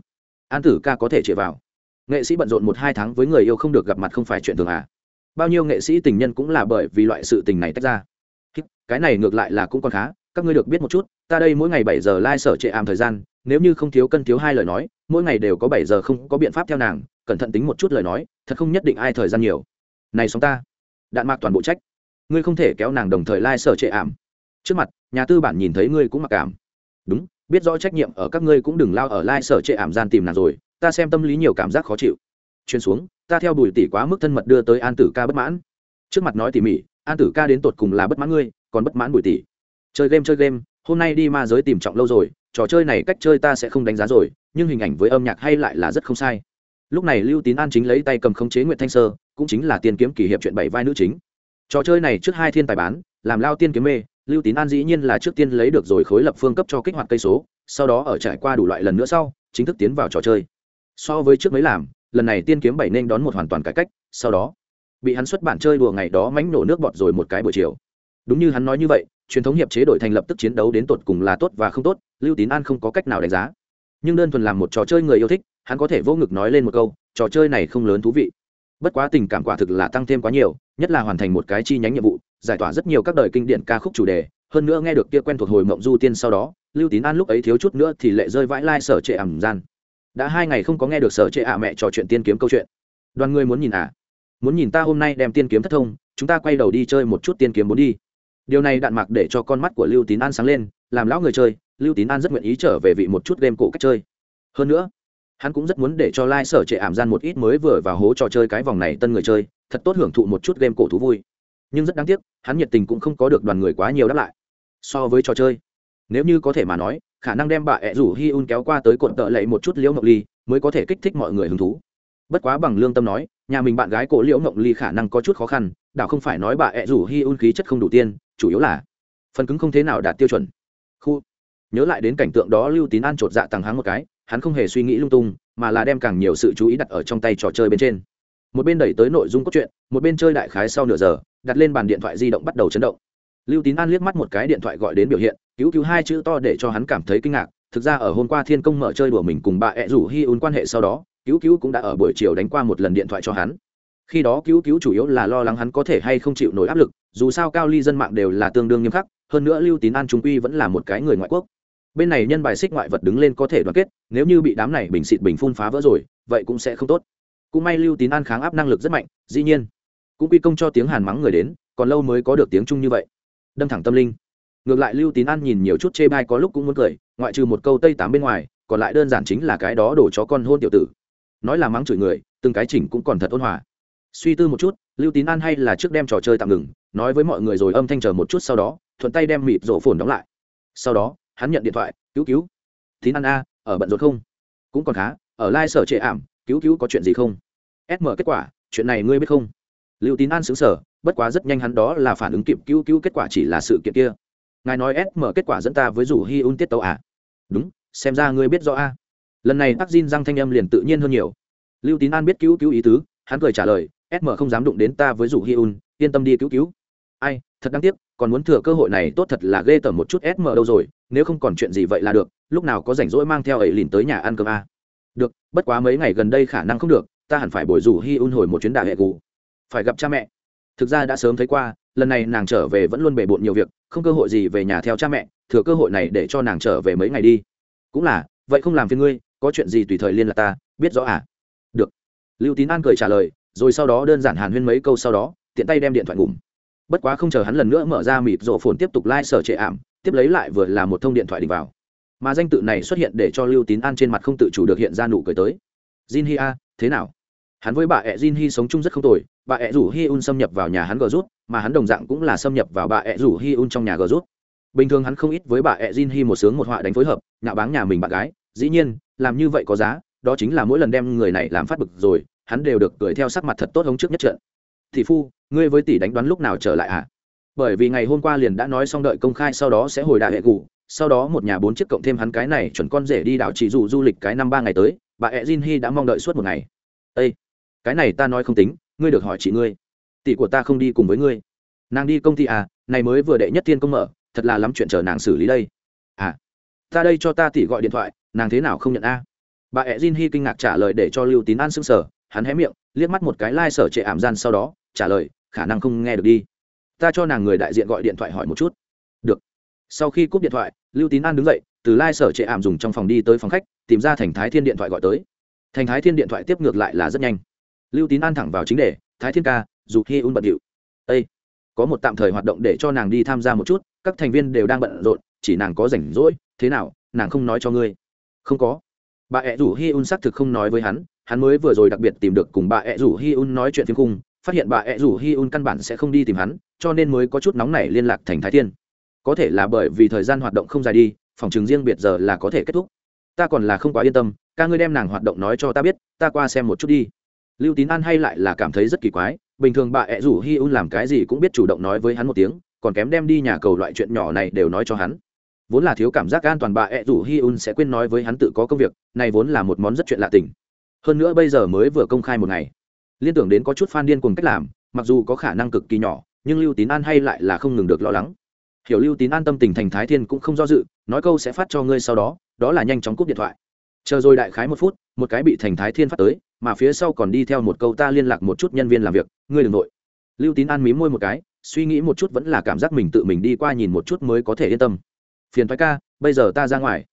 Speaker 1: An tử ca có thể chạy vào. Nghệ sĩ bận rộn một hai tháng với người yêu không được gặp mặt không phải chuyện thường à. Bao nhiêu nghệ sĩ tình nhân cũng là bởi vì loại sự tình này tách ra. Cái này ngược lại là cũng còn khá, các ngươi được biết một chút, ta đây mỗi ngày bảy giờ lai、like、sở trệ ảm thời gian nếu như không thiếu cân thiếu hai lời nói, mỗi ngày đều có bảy giờ không có biện pháp theo nàng, cẩn thận tính một chút lời nói, thật không nhất định ai thời gian nhiều. Này xong ta, đạn mạc toàn bộ trách. Ngươi không thể kéo nàng đồng thời lai、like、sở trệ ảm. Trước mặt, nhà tư bản nhìn thấy ngươi cũng mặc cảm. Đúng, biết rõ trách nhiệm ở các ngươi cũng đừng lao ở lai、like、sở trệ ảm gian tìm nàng rồi, ta xem tâm lý nhiều cảm giác khó chịu. Chuyên xuống, ta theo bùi tỷ quá mức thân mật đưa tới an tử ca bất mãn. Trước mặt nói tỉ mỉ, an tử ca đến tột cùng là bất mãn ngươi, còn bất mãn bùi tỷ. Chơi game chơi game, hôm nay đi ma giới tìm trọng lâu rồi trò chơi này cách chơi ta sẽ không đánh giá rồi, nhưng hình ảnh với âm nhạc hay lại là rất không sai. Lúc này lưu tín an chính lấy tay cầm khống chế nguyễn thanh sơ, cũng chính là tiên kiếm kỷ hiệp chuyện bảy vai nữ chính. Trò chơi này trước hai thiên tài bán, làm lao tiên kiếm mê, lưu tín an dĩ nhiên là trước tiên lấy được rồi khối lập phương cấp cho kích hoạt cây số, sau đó ở trải qua đủ loại lần nữa sau, chính thức tiến vào trò chơi. So với trước mấy làm, lần này tiên kiếm bảy nên đón một hoàn toàn cải cách, sau đó, bị hắn xuất bản chơi đùa ngày đó mánh nổ nước bọt rồi một cái buổi chiều. Đúng như hắn nói như vậy truyền thống hiệp chế đội thành lập tức chiến đấu đến tột cùng là tốt và không tốt, lưu tín an không có cách nào đánh giá. Nhưng đơn thuần làm một trò chơi người yêu thích, hắn có thể vô ngực nói lên một câu, trò chơi này không lớn thú vị. Bất quá tình cảm quả thực là tăng thêm quá nhiều, nhất là hoàn thành một cái chi nhánh nhiệm vụ, giải tỏa rất nhiều các đời kinh điển ca khúc chủ đề. Hơn nữa nghe được kia quen thuộc hồi mộng du tiên sau đó, lưu tín an lúc ấy thiếu chút nữa thì lệ rơi vãi lai sở trệ ảm gian. Đã hai ngày không có nghe được sở trệ ạ mẹ trò chuyện tiên kiếm câu chuyện. Đoàn người muốn nhìn à? Muốn nhìn ta hôm nay đem tiên kiếm thất thông, chúng ta quay đầu đi chơi một chút tiên kiếm muốn đi điều này đạn mạc để cho con mắt của lưu tín an sáng lên, làm lão người chơi, lưu tín an rất nguyện ý trở về vị một chút game cổ cách chơi. Hơn nữa, hắn cũng rất muốn để cho lai、like、sở trệ ảm gian một ít mới vừa vào hố trò chơi cái vòng này tân người chơi, thật tốt hưởng thụ một chút game cổ thú vui. Nhưng rất đáng tiếc, hắn nhiệt tình cũng không có được đoàn người quá nhiều đáp lại. So với trò chơi, nếu như có thể mà nói, khả năng đem bà ẹ rủ hi un kéo qua tới cuộn tợ lệ một chút liễu mộng ly mới có thể kích thích mọi người hứng thú. Bất quá bằng lương tâm nói, nhà mình bạn gái cổ liễu mộng ly khả năng có chút khó khăn, đảo không phải nói bà ẹ rủ hi un khí chất không đủ tiên chủ yếu là phần cứng không thế nào đạt tiêu chuẩn. Khu, nhớ lại đến cảnh tượng đó lưu tín an chột dạ tàng háng một cái, hắn không hề suy nghĩ lung tung, mà là đem càng nhiều sự chú ý đặt ở trong tay trò chơi bên trên. Một bên đẩy tới nội dung cốt truyện, một bên chơi đại khái sau nửa giờ, đặt lên bàn điện thoại di động bắt đầu chấn động. Lưu tín an liếc mắt một cái điện thoại gọi đến biểu hiện, cứu cứu hai chữ to để cho hắn cảm thấy kinh ngạc, thực ra ở hôm qua thiên công mở chơi đùa mình cùng bà ẹ rủ hi un quan hệ sau đó, cứu cứu cũng đã ở buổi chiều đánh qua một lần điện thoại cho hắn khi đó cứu cứu chủ yếu là lo lắng hắn có thể hay không chịu nổi áp lực, dù sao cao ly dân mạng đều là tương đương nghiêm khắc, hơn nữa lưu tín an trung quy vẫn là một cái người ngoại quốc. Bên này nhân bài xích ngoại vật đứng lên có thể đoàn kết, nếu như bị đám này bình xịt bình phun phá vỡ rồi, vậy cũng sẽ không tốt. Cũng may lưu tín an kháng áp năng lực rất mạnh, dĩ nhiên, cũng quy công cho tiếng hàn mắng người đến, còn lâu mới có được tiếng trung như vậy. Đâm thẳng tâm linh. Ngược lại lưu tín an nhìn nhiều chút chê bai có lúc cũng muốn cười, ngoại trừ một câu tây tám bên ngoài, còn lại đơn giản chính là cái đó đổ chó con hôn tiểu tử. Nói là mắng chửi người, từng cái chỉnh cũng còn thật ôn hòa suy tư một chút, lưu tín an hay là trước đem trò chơi tạm ngừng, nói với mọi người rồi âm thanh chờ một chút sau đó, thuận tay đem mịt rổ phồn đóng lại. Sau đó, hắn nhận điện thoại, cứu cứu. Tín an a, ở bận rộn không? Cũng còn khá, ở lai sở trệ ảm, cứu cứu có chuyện gì không? Sm kết quả, chuyện này ngươi biết không? Lưu tín an xứng sở bất quá rất nhanh hắn đó là phản ứng kịp cứu cứu kết quả chỉ là sự kiện kia. Ngài nói sm kết quả dẫn ta với rủ hi un tiết tấu à? Đúng, xem ra ngươi biết rõ a. Lần này tắc Jin răng thanh âm liền tự nhiên hơn nhiều. Lưu tín an biết cứu cứu ý tứ, hắn cười trả lời sm không dám đụng đến ta với rủ hi un, yên tâm đi cứu cứu. Ai, thật đáng tiếc, còn muốn thừa cơ hội này tốt thật là ghê tởm một chút sm đâu rồi, nếu không còn chuyện gì vậy là được, lúc nào có rảnh rỗi mang theo ấy lìn tới nhà ăn cơm a. Được, bất quá mấy ngày gần đây khả năng không được, ta hẳn phải bồi rủ hi un hồi một chuyến đà hệ cụ phải gặp cha mẹ. Thực ra đã sớm thấy qua, lần này nàng trở về vẫn luôn bề bộn nhiều việc, không cơ hội gì về nhà theo cha mẹ, thừa cơ hội này để cho nàng trở về mấy ngày đi. Cũng là, vậy không làm phiền ngươi, có chuyện gì tùy thời liên lạc ta, biết rõ à? Được. Lưu tín an cười trả lời rồi sau đó đơn giản hàn huyên mấy câu sau đó, tiện tay đem điện thoại ngủm. Bất quá không chờ hắn lần nữa mở ra mịp rộ phồn tiếp tục lai、like、sở trệ ảm, tiếp lấy lại vừa là một thông điện thoại đỉnh vào. Mà danh tự này xuất hiện để cho lưu tín an trên mặt không tự chủ được hiện ra nụ cười tới. Jin hi a thế nào? Hắn với bà ẹ jin hi sống chung rất không tồi, bà ẹ rủ hi un xâm nhập vào nhà hắn gờ rút, mà hắn đồng dạng cũng là xâm nhập vào bà ẹ rủ hi un trong nhà gờ rút. Bình thường hắn không ít với bà ẹ jin hi một sướng một họa đánh phối hợp, nhạo báng nhà mình bạn gái. Dĩ nhiên, làm như vậy có giá, đó chính là mỗi lần đem người này làm phát bực rồi hắn đều được cười theo sắc mặt thật tốt hống trước nhất trận. Thị phu, ngươi với tỷ đánh đoán lúc nào trở lại ạ à? bởi vì ngày hôm qua liền đã nói xong đợi công khai sau đó sẽ hồi đại hệ cụ sau đó một nhà bốn chiếc cộng thêm hắn cái này chuẩn con rể đi đảo chỉ dù du lịch cái năm ba ngày tới, bà ẹ jin hi đã mong đợi suốt một ngày. Ây cái này ta nói không tính, ngươi được hỏi chị ngươi. Tỷ của ta không đi cùng với ngươi. Nàng đi công ty à này mới vừa đệ nhất thiên công mở, thật là lắm chuyện chờ nàng xử lý đây. À ta đây cho ta tỷ gọi điện thoại, nàng thế nào không nhận a? Bà ẹ jin hi kinh ngạc trả lời để cho lưu tín an s ư n g sở hắn hé miệng, liếc mắt một cái lai、like、sở trệ ảm gian sau đó, trả lời, khả năng không nghe được đi. Ta cho nàng người đại diện gọi điện thoại hỏi một chút. Được. Sau khi cúp điện thoại, lưu tín an đứng dậy, từ lai、like、sở trệ ảm dùng trong phòng đi tới phòng khách, tìm ra thành thái thiên điện thoại gọi tới. Thành thái thiên điện thoại tiếp ngược lại là rất nhanh. Lưu tín an thẳng vào chính đề, thái thiên ca, dù khi un bận điệu. Â có một tạm thời hoạt động để cho nàng đi tham gia một chút, các thành viên đều đang bận rộn, chỉ nàng có rảnh rỗi, thế nào, nàng không nói cho ngươi. Không có. Bà ẹ rủ hi un xác thực không nói với hắn hắn mới vừa rồi đặc biệt tìm được cùng bà ẹ rủ hi un nói chuyện phim khung, phát hiện bà ẹ rủ hi un căn bản sẽ không đi tìm hắn, cho nên mới có chút nóng này liên lạc thành thái thiên. Có thể là bởi vì thời gian hoạt động không dài đi, phòng chứng riêng biệt giờ là có thể kết thúc. Ta còn là không quá yên tâm, ca ngươi đem nàng hoạt động nói cho ta biết, ta qua xem một chút đi. Lưu tín an hay lại là cảm thấy rất kỳ quái, bình thường bà ẹ rủ hi un làm cái gì cũng biết chủ động nói với hắn một tiếng, còn kém đem đi nhà cầu loại chuyện nhỏ này đều nói cho hắn. Vốn là thiếu cảm giác an toàn bà ẹ rủ hi un sẽ quên nói với hắn tự có công việc, này vốn là một món rất chuyện lạ tình hơn nữa bây giờ mới vừa công khai một ngày. Liên tưởng đến có chút f điên cùng cách làm, mặc dù có khả năng cực kỳ nhỏ, nhưng lưu tín an hay lại là không ngừng được lo lắng. Hiểu lưu tín an tâm tình thành thái thiên cũng không do dự, nói câu sẽ phát cho ngươi sau đó đó là nhanh chóng cúp điện thoại. Chờ rồi đại khái một phút, một cái bị thành thái thiên phát tới, mà phía sau còn đi theo một câu ta liên lạc một chút nhân viên làm việc, ngươi đừng nội lưu tín an mí môi một cái, suy nghĩ một chút vẫn là cảm giác mình tự mình đi qua nhìn một chút mới có thể yên tâm. Phiền thoái ca, bây giờ ta ra ngoài.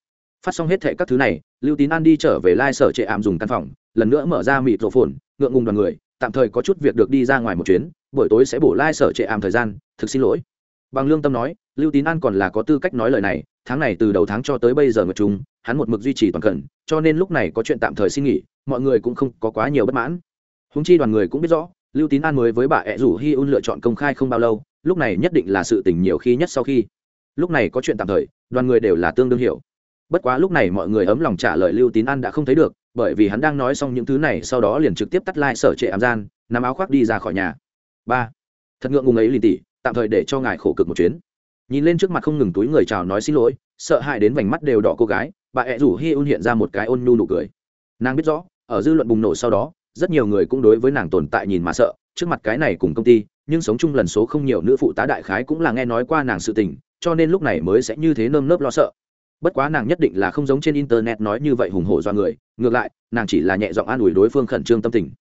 Speaker 1: Phát xong hết thệ các thứ này lưu tín an đi trở về lai、like、sở trệ ảm dùng căn phòng lần nữa mở ra mịt rổ phồn ngượng ngùng đoàn người tạm thời có chút việc được đi ra ngoài một chuyến buổi tối sẽ bổ lai、like、sở trệ ảm thời gian thực xin lỗi. Bằng lương tâm nói lưu tín an còn là có tư cách nói lời này tháng này từ đầu tháng cho tới bây giờ ngược chúng hắn một mực duy trì toàn cận, cho nên lúc này có chuyện tạm thời xin nghỉ mọi người cũng không có quá nhiều bất mãn. Húng chi đoàn người cũng biết rõ lưu tín an mới với bà ẹ rủ hi un lựa chọn công khai không bao lâu lúc này nhất định là sự tình nhiều khi nhất sau khi. Lúc này có chuyện tạm thời đoàn người đều là tương đương hiểu bất quá lúc này mọi người ấm lòng trả lời lưu tín an đã không thấy được, bởi vì hắn đang nói xong những thứ này, sau đó liền trực tiếp tắt lai、like、sở trệ ám gian, nắm áo khoác đi ra khỏi nhà. Ba. Thật ngượng ngùng ấy lì tỉ, tạm thời để cho ngài khổ cực một chuyến. Nhìn lên trước mặt không ngừng túi người chào nói xin lỗi, sợ hãi đến vành mắt đều đỏ cô gái, bà ẹ rủ hi un hiện ra một cái ôn nhu nụ cười. Nàng biết rõ, ở dư luận bùng nổ sau đó, rất nhiều người cũng đối với nàng tồn tại nhìn mà sợ, trước mặt cái này cùng công ty, nhưng sống chung lần số không nhiều nữ phụ tá đại khái cũng là nghe nói qua nàng sự tình, cho nên lúc này mới sẽ như thế nơm nớp lo sợ bất quá nàng nhất định là không giống trên internet nói như vậy hùng hổ do người, ngược lại, nàng chỉ là nhẹ giọng an ủi đối phương khẩn trương tâm tình.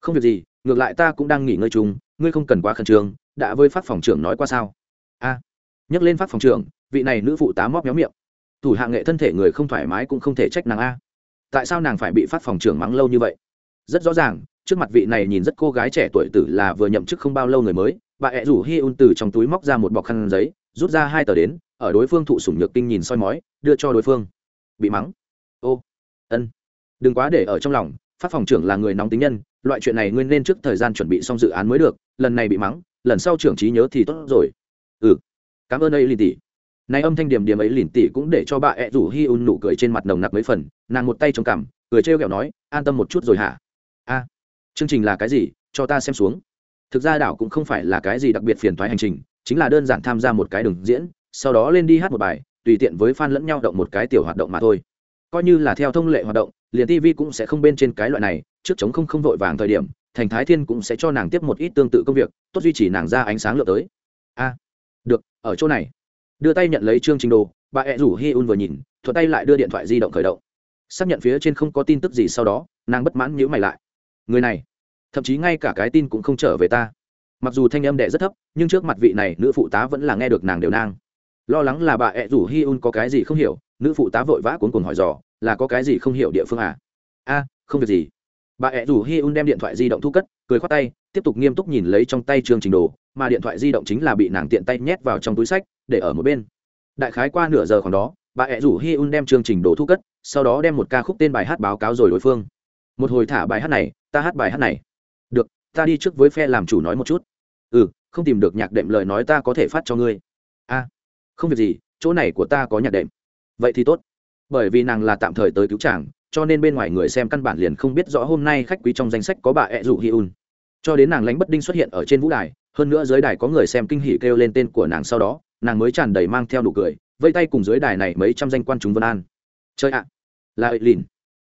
Speaker 1: Không việc gì, ngược lại ta cũng đang nghỉ ngơi chung, ngươi không cần quá khẩn trương, đã với phát phòng trưởng nói qua sao? A, nhắc lên phát phòng trưởng, vị này nữ phụ tá móc méo miệng. Thủ hạ nghệ thân thể người không thoải mái cũng không thể trách nàng a. Tại sao nàng phải bị phát phòng trưởng mắng lâu như vậy? Rất rõ ràng, trước mặt vị này nhìn rất cô gái trẻ tuổi tử là vừa nhậm chức không bao lâu người mới, bà ẹ rủ hi un từ trong túi móc ra một bọc khăn giấy, rút ra hai tờ đến ở đối phương thụ sủng nhược kinh nhìn soi mói, đưa cho đối phương. Bị mắng. Ô, ân. Đừng quá để ở trong lòng, phát phòng trưởng là người nóng tính nhân, loại chuyện này nguyên nên trước thời gian chuẩn bị xong dự án mới được, lần này bị mắng, lần sau trưởng trí nhớ thì tốt rồi. Ừ. Cảm ơn ấy lìn tỷ. Nay âm thanh điểm điểm ấy lìn tỷ cũng để cho bà ẹ rủ hi un nụ cười trên mặt nồng nặc mấy phần, nàng một tay trong cằm, cười trêu ghẹo nói, an tâm một chút rồi hả? A, chương trình là cái gì? Cho ta xem xuống. Thực ra đảo cũng không phải là cái gì đặc biệt phiền thoái hành trình, chính là đơn giản tham gia một cái đường diễn sau đó lên đi hát một bài, tùy tiện với fan lẫn nhau động một cái tiểu hoạt động mà thôi. Coi như là theo thông lệ hoạt động, liền tv cũng sẽ không bên trên cái loại này, trước chống không không vội vàng thời điểm, thành thái thiên cũng sẽ cho nàng tiếp một ít tương tự công việc, tốt duy trì nàng ra ánh sáng lựa tới. A, được, ở chỗ này. Đưa tay nhận lấy chương trình đồ, bà ẹ rủ hi un vừa nhìn, thuận tay lại đưa điện thoại di động khởi động. Xác nhận phía trên không có tin tức gì sau đó, nàng bất mãn nhữ mày lại. Người này, thậm chí ngay cả cái tin cũng không trở về ta. Mặc dù thanh âm đệ rất thấp, nhưng trước mặt vị này nữ phụ tá vẫn là nghe được nàng đều nang lo lắng là bà ẹ rủ hi un có cái gì không hiểu, nữ phụ tá vội vã cuốn cùng hỏi dò, là có cái gì không hiểu địa phương à? A, không việc gì. Bà ẹ rủ hi un đem điện thoại di động thu cất, cười khoát tay, tiếp tục nghiêm túc nhìn lấy trong tay chương trình đồ, mà điện thoại di động chính là bị nàng tiện tay nhét vào trong túi sách, để ở một bên. Đại khái qua nửa giờ khoảng đó, bà ẹ rủ hi un đem chương trình đồ thu cất, sau đó đem một ca khúc tên bài hát báo cáo rồi đối phương. Một hồi thả bài hát này, ta hát bài hát này. Được, ta đi trước với phe làm chủ nói một chút. Ừ không tìm được nhạc đệm lời nói ta có thể phát cho ngươi. A không việc gì, chỗ này của ta có nhạc đệm. Vậy thì tốt. Bởi vì nàng là tạm thời tới cứu chàng, cho nên bên ngoài người xem căn bản liền không biết rõ hôm nay khách quý trong danh sách có bà ẹ rủ hi un. Cho đến nàng lánh bất đinh xuất hiện ở trên vũ đài, hơn nữa dưới đài có người xem kinh hỉ kêu lên tên của nàng sau đó, nàng mới tràn đầy mang theo nụ cười, vây tay cùng dưới đài này mấy trăm danh quan chúng vân an. Chơi ạ! Là ấy lìn.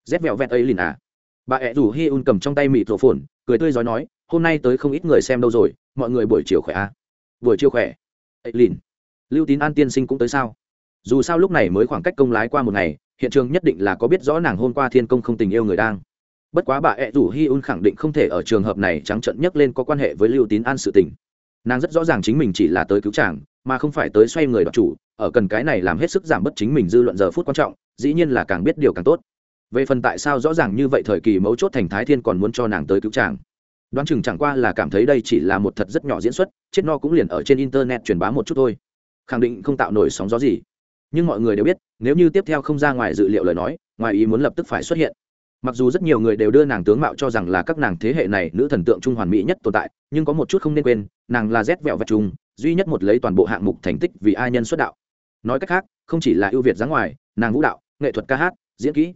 Speaker 1: Rét vẹo vẹt ấy lìn à. Bà ẹ rủ hi un cầm trong tay mịt rổ phồn, cười tươi giói nói, hôm nay tới không ít người xem đâu rồi, mọi người buổi chiều khỏe à? Buổi chiều khỏe. Ấy lìn lưu tín an tiên sinh cũng tới sao? Dù sao lúc này mới khoảng cách công lái qua một ngày, hiện trường nhất định là có biết rõ nàng hôm qua thiên công không tình yêu người đang. Bất quá bà ẹ rủ hi un khẳng định không thể ở trường hợp này trắng trận nhắc lên có quan hệ với lưu tín an sự tình. Nàng rất rõ ràng chính mình chỉ là tới cứu chàng, mà không phải tới xoay người đọc chủ, ở cần cái này làm hết sức giảm bớt chính mình dư luận giờ phút quan trọng, dĩ nhiên là càng biết điều càng tốt. Về phần tại sao rõ ràng như vậy thời kỳ mấu chốt thành thái thiên còn muốn cho nàng tới cứu chàng. Đoán chừng chẳng qua là cảm thấy đây chỉ là một thật rất nhỏ diễn xuất, chết no cũng liền ở trên internet truyền bá một chút thôi khẳng định không tạo nổi sóng gió gì. Nhưng mọi người đều biết, nếu như tiếp theo không ra ngoài dự liệu lời nói, ngoài ý muốn lập tức phải xuất hiện. Mặc dù rất nhiều người đều đưa nàng tướng mạo cho rằng là các nàng thế hệ này nữ thần tượng trung hoàn mỹ nhất tồn tại, nhưng có một chút không nên quên, nàng là rét vẹo vật trung duy nhất một lấy toàn bộ hạng mục thành tích vì ai nhân xuất đạo. Nói cách khác, không chỉ là ưu việt dáng ngoài, nàng vũ đạo, nghệ thuật ca hát, diễn kỹ,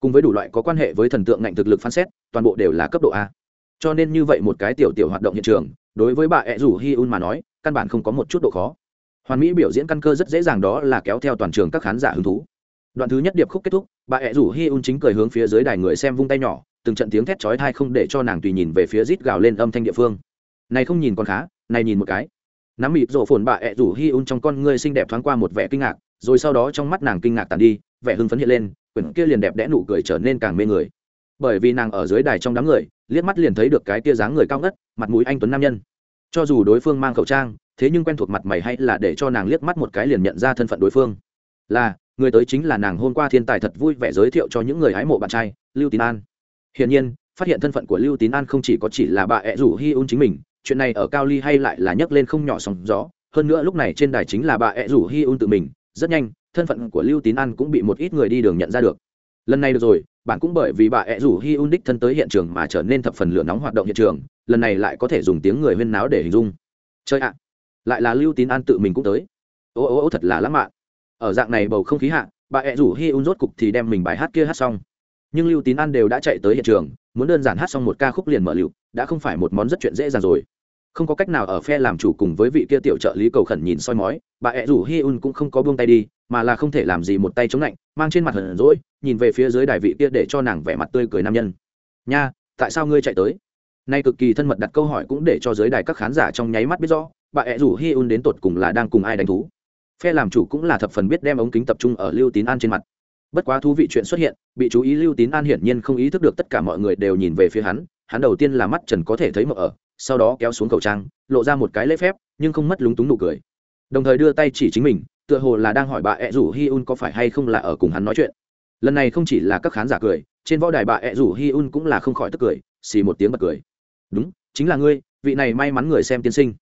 Speaker 1: cùng với đủ loại có quan hệ với thần tượng ngạnh thực lực phán xét, toàn bộ đều là cấp độ a. Cho nên như vậy một cái tiểu tiểu hoạt động hiện trường, đối với bà ẹ rủ hi un mà nói, căn bản không có một chút độ khó hoàn mỹ biểu diễn căn cơ rất dễ dàng đó là kéo theo toàn trường các khán giả hứng thú. Đoạn thứ nhất điệp khúc kết thúc, bà ẹ rủ hi un chính cười hướng phía dưới đài người xem vung tay nhỏ, từng trận tiếng thét chói thai không để cho nàng tùy nhìn về phía rít gào lên âm thanh địa phương. Này không nhìn còn khá, này nhìn một cái. Nắm mịp rổ phồn bà ẹ rủ hi un trong con ngươi xinh đẹp thoáng qua một vẻ kinh ngạc, rồi sau đó trong mắt nàng kinh ngạc tàn đi, vẻ hưng phấn hiện lên, quyển kia liền đẹp đẽ nụ cười trở nên càng mê người. Bởi vì nàng ở dưới đài trong đám người, liếc mắt liền thấy được cái tia dáng người cao ngất, mặt mũi anh tuấn nam nhân. Cho dù đối phương mang khẩu trang thế nhưng quen thuộc mặt mày hay là để cho nàng liếc mắt một cái liền nhận ra thân phận đối phương. Là, người tới chính là nàng hôm qua thiên tài thật vui vẻ giới thiệu cho những người hái mộ bạn trai, lưu tín an. Hiển nhiên, phát hiện thân phận của lưu tín an không chỉ có chỉ là bà ẹ rủ hi un chính mình, chuyện này ở cao ly hay lại là nhấc lên không nhỏ sóng gió. Hơn nữa lúc này trên đài chính là bà ẹ rủ hi un tự mình, rất nhanh, thân phận của lưu tín an cũng bị một ít người đi đường nhận ra được. Lần này được rồi, bạn cũng bởi vì bà ẹ rủ hi un đích thân tới hiện trường mà trở nên thập phần lửa nóng hoạt động hiện trường, lần này lại có thể dùng tiếng người huyên náo để hình dung. Chơi ạ lại là lưu tín an tự mình cũng tới. Ô ô ô, thật là lãng mạn. Ở dạng này bầu không khí hạ, bà ẹ rủ hi un rốt cục thì đem mình bài hát kia hát xong. Nhưng lưu tín an đều đã chạy tới hiện trường, muốn đơn giản hát xong một ca khúc liền mở lựu, đã không phải một món rất chuyện dễ dàng rồi. Không có cách nào ở phe làm chủ cùng với vị kia tiểu trợ lý cầu khẩn nhìn soi mói, bà ẹ rủ hi un cũng không có buông tay đi, mà là không thể làm gì một tay chống lạnh, mang trên mặt hờn rỗi nhìn về phía dưới đài vị kia để cho nàng vẻ mặt tươi cười nam nhân. Nha, tại sao ngươi chạy tới? Nay cực kỳ thân mật đặt câu hỏi cũng để cho dưới đài các khán giả trong nháy mắt biết rõ, bà ẹ rủ hi un đến tột cùng là đang cùng ai đánh thú. Phe làm chủ cũng là thập phần biết đem ống kính tập trung ở lưu tín an trên mặt. Bất quá thú vị chuyện xuất hiện, bị chú ý lưu tín an hiển nhiên không ý thức được tất cả mọi người đều nhìn về phía hắn hắn đầu tiên là mắt trần có thể thấy mở ở, sau đó kéo xuống khẩu trang, lộ ra một cái lễ phép, nhưng không mất lúng túng nụ cười. Đồng thời đưa tay chỉ chính mình, tựa hồ là đang hỏi bà ẹ rủ hi un có phải hay không là ở cùng hắn nói chuyện. Lần này không chỉ là các khán giả cười, trên võ đài bà ẹ rủ hi un cũng là không khỏi tức cười, xì một tiếng bật cười đúng, chính là ngươi, vị này may mắn người xem tiên sinh.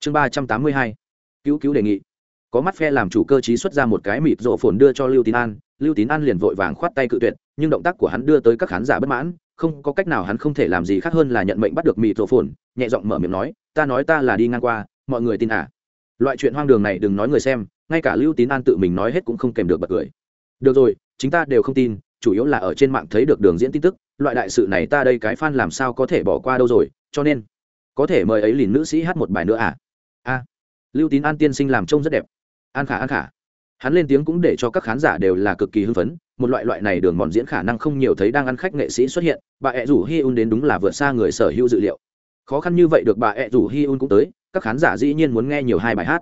Speaker 1: Chương ba trăm tám mươi hai. Cứu cứu đề nghị. Có mắt phe làm chủ cơ chí xuất ra một cái mịt rộ phồn đưa cho lưu tín an. Lưu tín an liền vội vàng khoát tay cự tuyệt, nhưng động tác của hắn đưa tới các khán giả bất mãn, không có cách nào hắn không thể làm gì khác hơn là nhận mệnh bắt được mịt rộ phồn, nhẹ giọng mở miệng nói, ta nói ta là đi ngang qua, mọi người tin à? Loại chuyện hoang đường này đừng nói người xem, ngay cả lưu tín an tự mình nói hết cũng không kèm được bật cười. Được rồi chúng ta đều không tin chủ yếu là ở trên mạng thấy được đường diễn tin tức, loại đại sự này ta đây cái fan làm sao có thể bỏ qua đâu rồi, cho nên, có thể mời ấy lìn nữ sĩ hát một bài nữa à? A lưu tín an tiên sinh làm trông rất đẹp. An khả an khả. Hắn lên tiếng cũng để cho các khán giả đều là cực kỳ hưng phấn, một loại loại này đường mòn diễn khả năng không nhiều thấy đang ăn khách nghệ sĩ xuất hiện, bà ẹ rủ hi un đến đúng là vượt xa người sở hữu dự liệu. Khó khăn như vậy được bà ẹ rủ hi un cũng tới, các khán giả dĩ nhiên muốn nghe nhiều hai bài hát.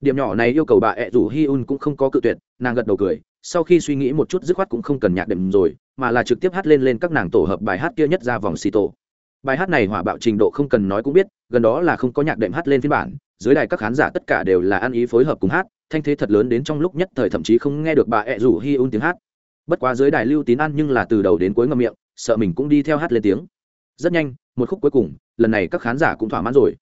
Speaker 1: Điểm nhỏ này yêu cầu bà ẹ rủ hi un cũng không có cự tuyệt, nàng gật đầu cười sau khi suy nghĩ một chút dứt khoát cũng không cần nhạc đệm rồi, mà là trực tiếp hát lên lên các nàng tổ hợp bài hát kia nhất ra vòng xì tổ bài hát này hỏa bạo trình độ không cần nói cũng biết, gần đó là không có nhạc đệm hát lên phiên bản, dưới đài các khán giả tất cả đều là ăn ý phối hợp cùng hát, thanh thế thật lớn đến trong lúc nhất thời thậm chí không nghe được bà ẹ rủ hi un tiếng hát. Bất quá dưới đài lưu tín ăn nhưng là từ đầu đến cuối ngậm miệng, sợ mình cũng đi theo hát lên tiếng. Rất nhanh, một khúc cuối cùng, lần này các khán giả cũng thỏa mãn rồi.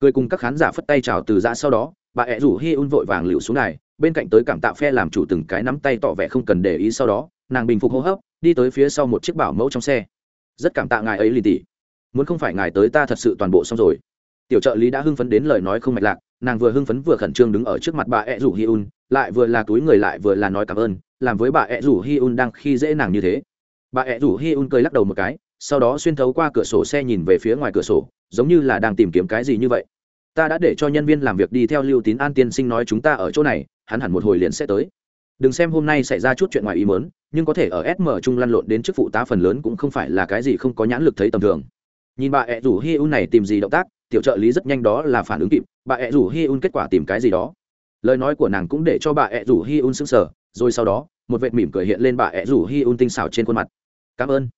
Speaker 1: Cười cùng các khán giả phất tay chào từ giã sau đó bà ẹ rủ hi un vội vàng lựu xuống này bên cạnh tới cảm tạo phe làm chủ từng cái nắm tay tỏ vẻ không cần để ý sau đó, nàng bình phục hô hấp, đi tới phía sau một chiếc bảo mẫu trong xe. Rất cảm tạ ngài ấy lì tỉ muốn không phải ngài tới ta thật sự toàn bộ xong rồi. Tiểu trợ lý đã hưng phấn đến lời nói không mạch lạc, nàng vừa hưng phấn vừa khẩn trương đứng ở trước mặt bà ẹ rủ hi un, lại vừa là túi người lại vừa là nói cảm ơn, làm với bà ẹ rủ hi un đang khi dễ nàng như thế. Bà ẹ rủ hi un cười lắc đầu một cái, sau đó xuyên thấu qua cửa sổ xe nhìn về phía ngoài cửa sổ, giống như là đang tìm kiếm cái gì như vậy ta đã để cho nhân viên làm việc đi theo lưu tín an tiên sinh nói chúng ta ở chỗ này, hắn hẳn một hồi liền sẽ tới. Đừng xem hôm nay xảy ra chút chuyện ngoài ý mớn nhưng có thể ở sm trung lăn lộn đến chức phụ tá phần lớn cũng không phải là cái gì không có nhãn lực thấy tầm thường. Nhìn bà ẹ rủ hi un này tìm gì động tác, tiểu trợ lý rất nhanh đó là phản ứng kịp, bà ẹ rủ hi un kết quả tìm cái gì đó. Lời nói của nàng cũng để cho bà ẹ rủ hi un sững sờ, rồi sau đó, một vệt mỉm cười hiện lên bà ẹ rủ hi un tinh xảo trên khuôn mặt. Cảm ơn.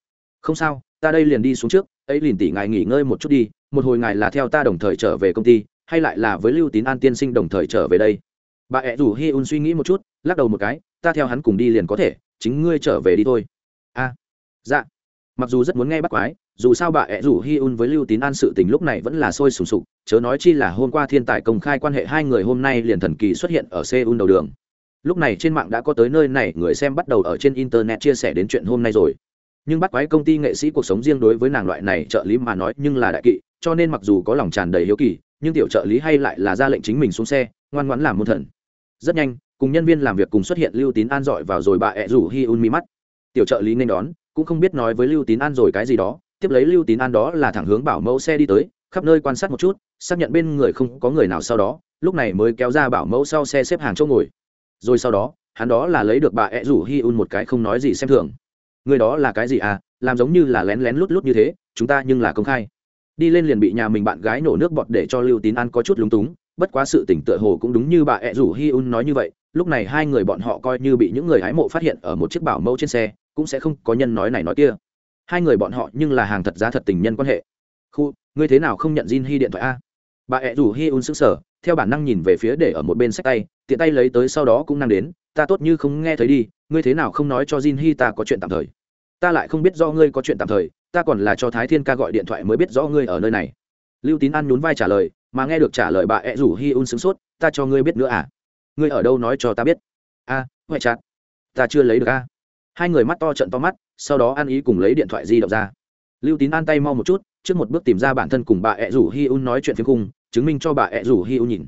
Speaker 1: Không sao ta đây liền đi xuống trước, ấy liền tỷ ngài nghỉ ngơi một chút đi, một hồi ngài là theo ta đồng thời trở về công ty, hay lại là với lưu tín an tiên sinh đồng thời trở về đây. Bà ẹ rủ hi un suy nghĩ một chút, lắc đầu một cái, ta theo hắn cùng đi liền có thể, chính ngươi trở về đi thôi. A dạ. Mặc dù rất muốn nghe bắt quái, dù sao bà ẹ rủ hi un với lưu tín an sự tình lúc này vẫn là sôi sùng sục, chớ nói chi là hôm qua thiên tài công khai quan hệ hai người hôm nay liền thần kỳ xuất hiện ở seoul đầu đường. Lúc này trên mạng đã có tới nơi này, người xem bắt đầu ở trên internet chia sẻ đến chuyện hôm nay rồi nhưng bắt quái công ty nghệ sĩ cuộc sống riêng đối với nàng loại này trợ lý mà nói nhưng là đại kỵ, cho nên mặc dù có lòng tràn đầy hiếu kỳ, nhưng tiểu trợ lý hay lại là ra lệnh chính mình xuống xe, ngoan ngoãn làm môn thần. Rất nhanh, cùng nhân viên làm việc cùng xuất hiện lưu tín an dọi vào rồi bà ẹ rủ hi un mi mắt. Tiểu trợ lý nên đón, cũng không biết nói với lưu tín an rồi cái gì đó, tiếp lấy lưu tín an đó là thẳng hướng bảo mẫu xe đi tới, khắp nơi quan sát một chút, xác nhận bên người không có người nào sau đó, lúc này mới kéo ra bảo mẫu sau xe xếp hàng chỗ ngồi. Rồi sau đó, hắn đó là lấy được bà ẹ rủ hi un một cái không nói gì xem thường người đó là cái gì à làm giống như là lén lén lút lút như thế, chúng ta nhưng là công khai. Đi lên liền bị nhà mình bạn gái nổ nước bọt để cho lưu tín an có chút lúng túng, bất quá sự tỉnh tựa hồ cũng đúng như bà ẹ rủ hi un nói như vậy, lúc này hai người bọn họ coi như bị những người hái mộ phát hiện ở một chiếc bảo mẫu trên xe, cũng sẽ không có nhân nói này nói kia. Hai người bọn họ nhưng là hàng thật giá thật tình nhân quan hệ. Khu, ngươi thế nào không nhận Jin Hi điện thoại a? Bà ẹ rủ Hi un sững sờ, theo bản năng nhìn về phía để ở một bên sách tay, tiện tay lấy tới sau đó cũng năng đến, ta tốt như không nghe thấy đi, ngươi thế nào không nói cho Jin Hi ta có chuyện tạm thời ta lại không biết do ngươi có chuyện tạm thời ta còn là cho thái thiên ca gọi điện thoại mới biết rõ ngươi ở nơi này. Lưu tín an nhún vai trả lời mà nghe được trả lời bà ẹ rủ hi un sửng sốt ta cho ngươi biết nữa à? Ngươi ở đâu nói cho ta biết? A huệ chặt ta chưa lấy được a. Hai người mắt to trận to mắt sau đó ăn ý cùng lấy điện thoại di động ra. Lưu tín an tay mau một chút trước một bước tìm ra bản thân cùng bà ẹ rủ hi un nói chuyện phiếm cùng, chứng minh cho bà ẹ rủ hi un nhìn.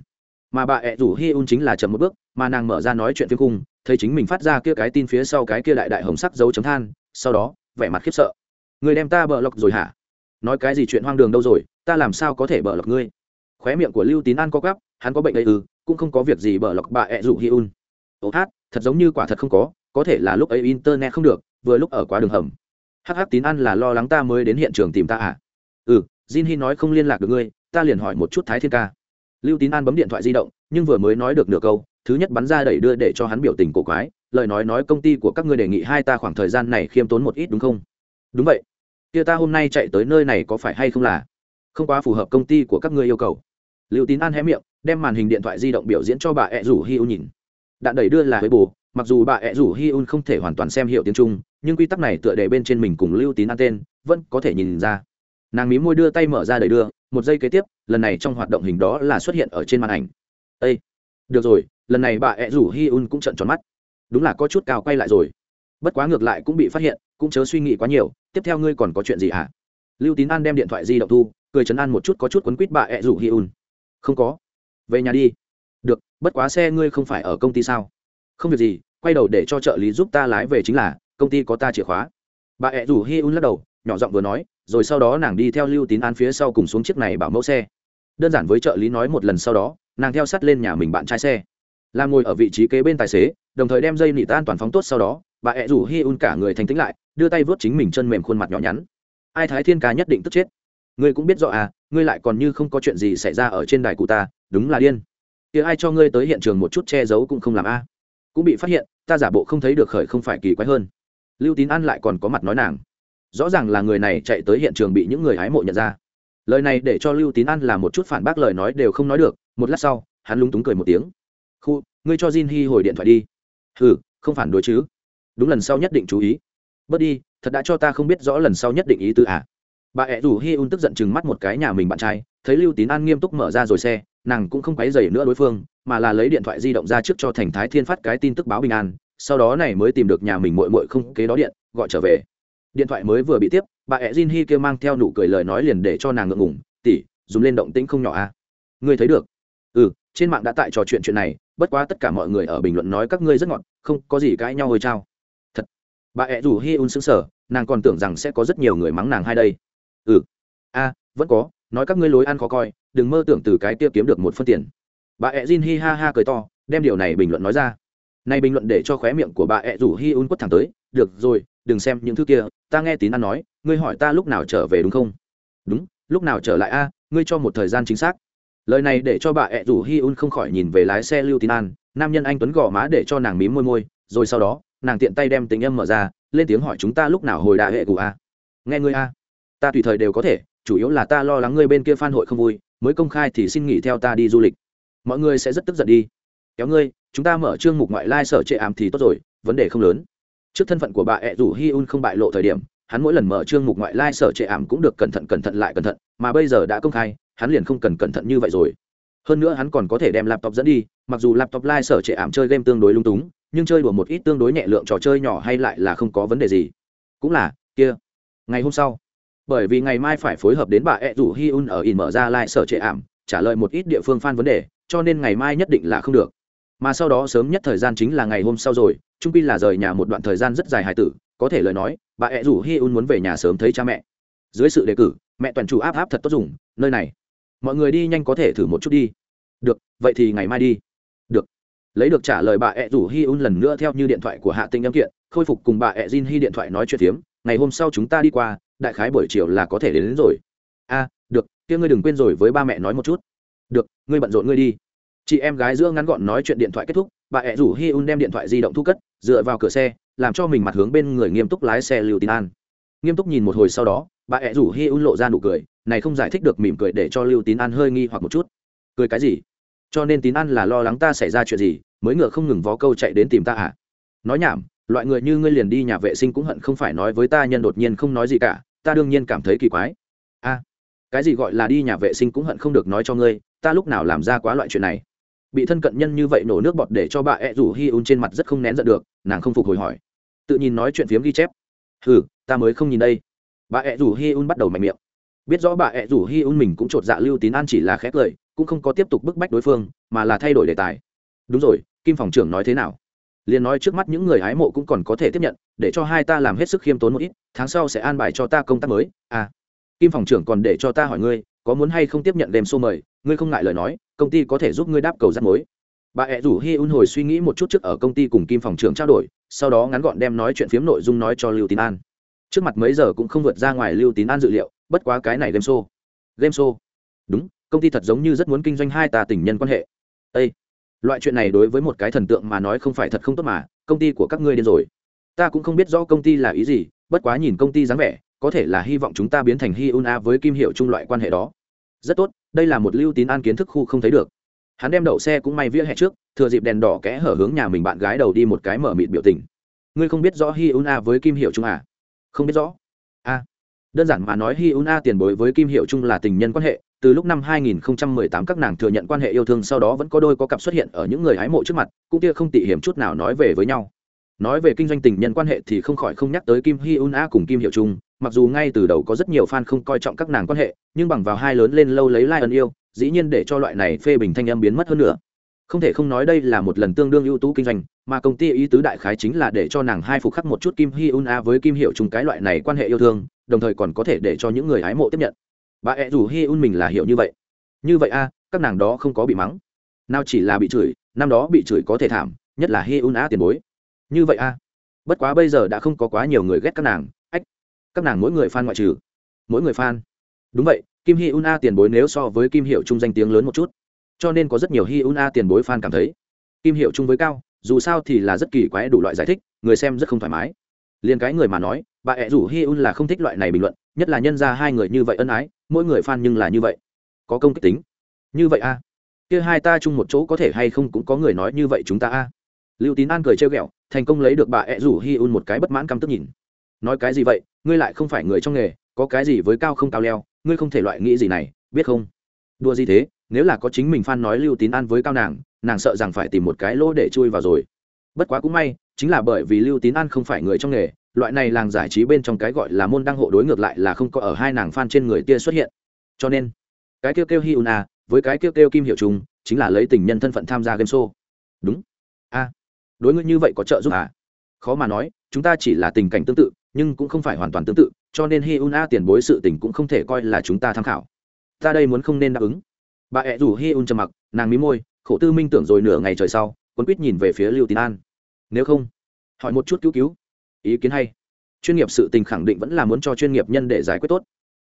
Speaker 1: Mà bà ẹ rủ hi un chính là chậm một bước mà nàng mở ra nói chuyện phiếm cùng, thấy chính mình phát ra kia cái tin phía sau cái kia đại đại hồng sắc dấu chấm than sau đó vẻ mặt khiếp sợ. Người đem ta bờ lọc rồi hả? Nói cái gì chuyện hoang đường đâu rồi ta làm sao có thể bờ lọc ngươi? Khóe miệng của lưu tín an co gắp, hắn có bệnh ấy ư cũng không có việc gì bờ lọc bà ẹ rủ hi un. Ô hát thật giống như quả thật không có có thể là lúc ấy internet không được vừa lúc ở quá đường hầm. Hh tín ăn là lo lắng ta mới đến hiện trường tìm ta à? Ừ jin hi nói không liên lạc được ngươi ta liền hỏi một chút thái thiên ca. Lưu tín an bấm điện thoại di động nhưng vừa mới nói được nửa câu thứ nhất bắn ra đẩy đưa để cho hắn biểu tình cổ quái lời nói nói công ty của các ngươi đề nghị hai ta khoảng thời gian này khiêm tốn một ít đúng không? Đúng vậy. Kia ta hôm nay chạy tới nơi này có phải hay không là? Không quá phù hợp công ty của các ngươi yêu cầu. Lưu tín an hé miệng, đem màn hình điện thoại di động biểu diễn cho bà ẹ rủ hi un nhìn. Đạn đẩy đưa là với bù mặc dù bà ẹ rủ hi un không thể hoàn toàn xem hiệu tiếng trung, nhưng quy tắc này tựa đề bên trên mình cùng lưu tín an tên, vẫn có thể nhìn ra. Nàng mí môi đưa tay mở ra đẩy đưa, một giây kế tiếp, lần này trong hoạt động hình đó là xuất hiện ở trên màn ảnh. Ây được rồi, lần này bà ẹ rủ hi un cũng trận tròn mắt đúng là có chút cao quay lại rồi. Bất quá ngược lại cũng bị phát hiện, cũng chớ suy nghĩ quá nhiều, tiếp theo ngươi còn có chuyện gì hả? Lưu tín an đem điện thoại di động thu, cười chấn an một chút có chút quấn quýt bà ẹ rủ hi un. Không có. Về nhà đi. Được, bất quá xe ngươi không phải ở công ty sao? Không việc gì, quay đầu để cho trợ lý giúp ta lái về chính là, công ty có ta chìa khóa. Bà ẹ rủ hi un lắc đầu, nhỏ giọng vừa nói, rồi sau đó nàng đi theo lưu tín an phía sau cùng xuống chiếc này bảo mẫu xe. Đơn giản với trợ lý nói một lần sau đó, nàng theo sát lên nhà mình bạn trai xe. Làm ngồi ở vị trí kế bên tài xế đồng thời đem dây nịt an toàn phóng tốt sau đó, bà ẹ rủ hi un cả người thành tính lại, đưa tay vớt chính mình chân mềm khuôn mặt nhỏ nhắn. Ai thái thiên ca nhất định tức chết. Ngươi cũng biết rõ à ngươi lại còn như không có chuyện gì xảy ra ở trên đài cụ ta, đúng là điên. Kia ai cho ngươi tới hiện trường một chút che giấu cũng không làm a. Cũng bị phát hiện, ta giả bộ không thấy được khởi không phải kỳ quái hơn. Lưu tín an lại còn có mặt nói nàng. Rõ ràng là người này chạy tới hiện trường bị những người hái mộ nhận ra. Lời này để cho lưu tín an là một chút phản bác lời nói đều không nói được, một lát sau, hắn lúng túng cười một tiếng. Khu, ngươi cho jin Hy hồi điện thoại đi ừ không phản đối chứ. Đúng lần sau nhất định chú ý. Bớt đi, thật đã cho ta không biết rõ lần sau nhất định ý tư à. Bà ẹ rủ hi un tức giận chừng mắt một cái nhà mình bạn trai, thấy lưu tín an nghiêm túc mở ra rồi xe, nàng cũng không quấy dày nữa đối phương, mà là lấy điện thoại di động ra trước cho thành thái thiên phát cái tin tức báo bình an, sau đó này mới tìm được nhà mình mội mội không kế đó điện, gọi trở về. Điện thoại mới vừa bị tiếp, bà ẹ jin hi kêu mang theo nụ cười lời nói liền để cho nàng ngượng ngủng tỉ dùng lên động tĩnh không nhỏ à. Ngươi thấy được. Ừ trên mạng đã tại trò chuyện chuyện này, bất quá tất cả mọi người ở bình luận nói các ngươi rất ngọt không có gì cãi nhau hồi trao. Thật. Bà ẹ rủ hi un xứng sở nàng còn tưởng rằng sẽ có rất nhiều người mắng nàng hai đây. Ừ. A, vẫn có, nói các ngươi lối ăn khó coi, đừng mơ tưởng từ cái kia kiếm được một phân tiền. Bà ẹ jin hi ha ha cười to, đem điều này bình luận nói ra. Nay bình luận để cho khóe miệng của bà ẹ rủ hi un quất thẳng tới, được rồi, đừng xem những thứ kia, ta nghe tín ăn nói, ngươi hỏi ta lúc nào trở về đúng không? Đúng, lúc nào trở lại a, ngươi cho một thời gian chính xác lời này để cho bà ẹ rủ hi un không khỏi nhìn về lái xe lưu tín an. Nam nhân anh tuấn gò má để cho nàng mím môi môi, rồi sau đó, nàng tiện tay đem tình âm mở ra, lên tiếng hỏi chúng ta lúc nào hồi đại hệ cụ a. Nghe ngươi a. Ta tùy thời đều có thể, chủ yếu là ta lo lắng ngươi bên kia phan hội không vui, mới công khai thì xin nghỉ theo ta đi du lịch. Mọi người sẽ rất tức giận đi. Kéo ngươi, chúng ta mở chương mục ngoại lai sở trệ ảm thì tốt rồi, vấn đề không lớn. Trước thân phận của bà ẹ rủ hi un không bại lộ thời điểm, hắn mỗi lần mở chương mục ngoại lai sở trệ ảm cũng được cẩn thận cẩn thận lại cẩn thận, mà bây giờ đã công khai hắn liền không cần cẩn thận như vậy rồi. Hơn nữa hắn còn có thể đem laptop dẫn đi, mặc dù laptop lai sở trệ ảm chơi game tương đối lung túng, nhưng chơi đùa một ít tương đối nhẹ lượng trò chơi nhỏ hay lại là không có vấn đề gì. Cũng là, kia, ngày hôm sau. Bởi vì ngày mai phải phối hợp đến bà ed rủ hi un ở in mở ra lai sở trệ ảm, trả lời một ít địa phương fan vấn đề, cho nên ngày mai nhất định là không được. Mà sau đó sớm nhất thời gian chính là ngày hôm sau rồi trung pi là rời nhà một đoạn thời gian rất dài hài tử, có thể lời nói, bà ed rủ hi un muốn về nhà sớm thấy cha mẹ. Dưới sự đề cử, mẹ toàn chủ áp áp thật tốt dùng, nơi này mọi người đi nhanh có thể thử một chút đi. Được vậy thì ngày mai đi. Được. Lấy được trả lời bà ẹ rủ hi un lần nữa theo như điện thoại của hạ tinh âm kiện khôi phục cùng bà ed jin hi điện thoại nói chuyện phiếm ngày hôm sau chúng ta đi qua đại khái buổi chiều là có thể đến, đến rồi. A được kia ngươi đừng quên rồi với ba mẹ nói một chút. Được ngươi bận rộn ngươi đi. Chị em gái giữa ngắn gọn nói chuyện điện thoại kết thúc bà ẹ rủ hi un đem điện thoại di động thu cất dựa vào cửa xe làm cho mình mặt hướng bên người nghiêm túc lái xe lưu tín an nghiêm túc nhìn một hồi sau đó bà ẹ rủ hi un lộ ra nụ cười, này không giải thích được mỉm cười để cho lưu tín an hơi nghi hoặc một chút. Cười cái gì? Cho nên tín an là lo lắng ta xảy ra chuyện gì, mới ngựa không ngừng vó câu chạy đến tìm ta à? Nói nhảm, loại người như ngươi liền đi nhà vệ sinh cũng hận không phải nói với ta nhân đột nhiên không nói gì cả, ta đương nhiên cảm thấy kỳ quái. A cái gì gọi là đi nhà vệ sinh cũng hận không được nói cho ngươi, ta lúc nào làm ra quá loại chuyện này? Bị thân cận nhân như vậy nổ nước bọt để cho bà ẹ rủ hi un trên mặt rất không nén giận được, nàng không phục hồi hỏi. Tự nhìn nói chuyện phiếm ghi chép. Ừ ta mới không nhìn đây bà ẹ rủ hi un bắt đầu mạnh miệng. Biết rõ bà ẹ rủ hi un mình cũng chột dạ lưu tín an chỉ là khét lời cũng không có tiếp tục bức bách đối phương, mà là thay đổi đề tài. Đúng rồi, kim phòng trưởng nói thế nào? Liền nói trước mắt những người hái mộ cũng còn có thể tiếp nhận, để cho hai ta làm hết sức khiêm tốn một ít, tháng sau sẽ an bài cho ta công tác mới. À kim phòng trưởng còn để cho ta hỏi ngươi, có muốn hay không tiếp nhận đêm xô mời? Ngươi không ngại lời nói, công ty có thể giúp ngươi đáp cầu rắt mối. Bà ẹ rủ hi un hồi suy nghĩ một chút trước ở công ty cùng kim phòng trưởng trao đổi, sau đó ngắn gọn đem nói chuyện phiếm nội dung nói cho lưu tín an trước mặt mấy giờ cũng không vượt ra ngoài lưu tín an dự liệu, bất quá cái này game show. Game show? Đúng, công ty thật giống như rất muốn kinh doanh hai ta tình nhân quan hệ. Â loại chuyện này đối với một cái thần tượng mà nói không phải thật không tốt mà, công ty của các ngươi điên rồi. Ta cũng không biết rõ công ty là ý gì, bất quá nhìn công ty dáng vẻ, có thể là hy vọng chúng ta biến thành hi un a với kim hiệu chung loại quan hệ đó. Rất tốt, đây là một lưu tín an kiến thức khu không thấy được. Hắn đem đậu xe cũng may vía hè trước, thừa dịp đèn đỏ kẽ hở hướng nhà mình bạn gái đầu đi một cái mở mịt biểu tình. Ngươi không biết rõ hi un a với kim hiệu chung à? Không biết rõ. A đơn giản mà nói, hi un a tiền bối với kim hiệu chung là tình nhân quan hệ. Từ lúc năm 2018 các nàng thừa nhận quan hệ yêu thương, sau đó vẫn có đôi có cặp xuất hiện ở những người hái mộ trước mặt, cũng kia không tỉ hiểm chút nào nói về với nhau. Nói về kinh doanh tình nhân quan hệ thì không khỏi không nhắc tới kim hi un a cùng kim hiệu chung mặc dù ngay từ đầu có rất nhiều fan không coi trọng các nàng quan hệ, nhưng bằng vào hai lớn lên lâu lấy lai ân yêu, dĩ nhiên để cho loại này phê bình thanh âm biến mất hơn nữa không thể không nói đây là một lần tương đương ưu tú kinh doanh, mà công ty ý tứ đại khái chính là để cho nàng hai phục khắc một chút kim hi un a với kim hiệu chung cái loại này quan hệ yêu thương, đồng thời còn có thể để cho những người hái mộ tiếp nhận. Bà ẹ rủ hi un mình là hiểu như vậy. Như vậy a, các nàng đó không có bị mắng. Nào chỉ là bị chửi, năm đó bị chửi có thể thảm, nhất là hi un a tiền bối. Như vậy a, bất quá bây giờ đã không có quá nhiều người ghét các nàng, ách, các nàng mỗi người f a n ngoại trừ, mỗi người f a n đúng vậy, kim hi un a tiền bối nếu so với kim hiệu chung danh tiếng lớn một chút cho nên có rất nhiều hi un a tiền bối f a n cảm thấy, kim hiệu chung với cao, dù sao thì là rất kỳ quái đủ loại giải thích, người xem rất không thoải mái. Liền cái người mà nói, bà ẹ rủ hi un là không thích loại này bình luận, nhất là nhân ra hai người như vậy ân ái, mỗi người f a n nhưng là như vậy. Có công kích tính. Như vậy a. Kia hai ta chung một chỗ có thể hay không cũng có người nói như vậy chúng ta a. Lưu tín an cười trêu ghẹo, thành công lấy được bà ẹ rủ hi un một cái bất mãn căm tức nhìn. Nói cái gì vậy, ngươi lại không phải người trong nghề, có cái gì với cao không cao leo, ngươi không thể loại nghĩ gì này, biết không? Đùa gì thế? Nếu là có chính mình phan nói lưu tín an với cao nàng nàng sợ rằng phải tìm một cái lỗ để chui vào rồi. Bất quá cũng may, chính là bởi vì lưu tín an không phải người trong nghề, loại này làng giải trí bên trong cái gọi là môn đăng hộ đối ngược lại là không có ở hai nàng phan trên người tia xuất hiện. Cho nên, cái kêu kêu hi una a, với cái kêu kêu kim hiệu trùng chính là lấy tình nhân thân phận tham gia game show. Đúng. A, đối ngữ như vậy có trợ giúp à? Khó mà nói, chúng ta chỉ là tình cảnh tương tự, nhưng cũng không phải hoàn toàn tương tự, cho nên hi una a tiền bối sự tình cũng không thể coi là chúng ta tham khảo. Ta đây muốn không nên đáp ứng bà ẹ rủ hi un trầm mặc nàng mí môi khổ tư minh tưởng rồi nửa ngày trời sau quân quýt nhìn về phía lưu tín an. Nếu không hỏi một chút cứu cứu. Ý kiến hay. Chuyên nghiệp sự tình khẳng định vẫn là muốn cho chuyên nghiệp nhân để giải quyết tốt.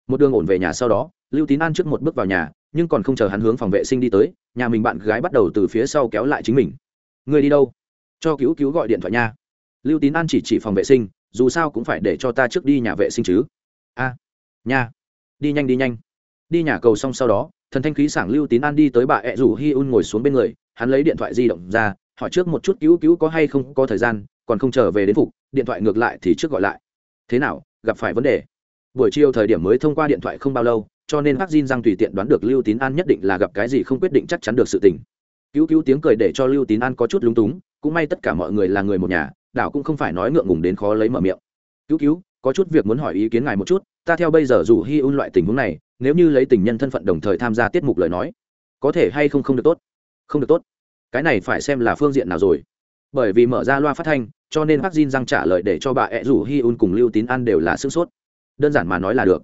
Speaker 1: Một đường ổn về nhà sau đó lưu tín an trước một bước vào nhà nhưng còn không chờ hắn hướng phòng vệ sinh đi tới nhà mình bạn gái bắt đầu từ phía sau kéo lại chính mình. Người đi đâu? Cho cứu cứu gọi điện thoại nha. Lưu tín an chỉ chỉ phòng vệ sinh dù sao cũng phải để cho ta trước đi nhà vệ sinh chứ. A à, nha. Đi nhanh đi nhanh. Đi nhà cầu xong sau đó thần thanh khí sảng lưu tín an đi tới bà ẹ rủ hi un ngồi xuống bên người hắn lấy điện thoại di động ra hỏi trước một chút cứu cứu có hay không có thời gian còn không trở về đến phục điện thoại ngược lại thì trước gọi lại thế nào gặp phải vấn đề buổi chiều thời điểm mới thông qua điện thoại không bao lâu cho nên hắc Jin răng tùy tiện đoán được Lưu Tín An nhất định là gặp cái gì không quyết định chắc chắn được sự tình. Cứu cứu tiếng cười để cho Lưu Tín An có chút lúng túng, cũng may tất cả mọi người là người một nhà, đảo cũng không phải nói ngượng ngùng đến khó lấy mở miệng. Cứu cứu, có chút việc muốn hỏi ý kiến ngài một chút, ta theo bây giờ dù hy Un loại tình huống này, nếu như lấy tình nhân thân phận đồng thời tham gia tiết mục lời nói, có thể hay không không được tốt? Không được tốt. Cái này phải xem là phương diện nào rồi. Bởi vì mở ra loa phát thanh, cho nên bác Jin Giang trả lời để cho bà ẹ rủ Hi Un cùng Lưu Tín An đều là sức sốt. Đơn giản mà nói là được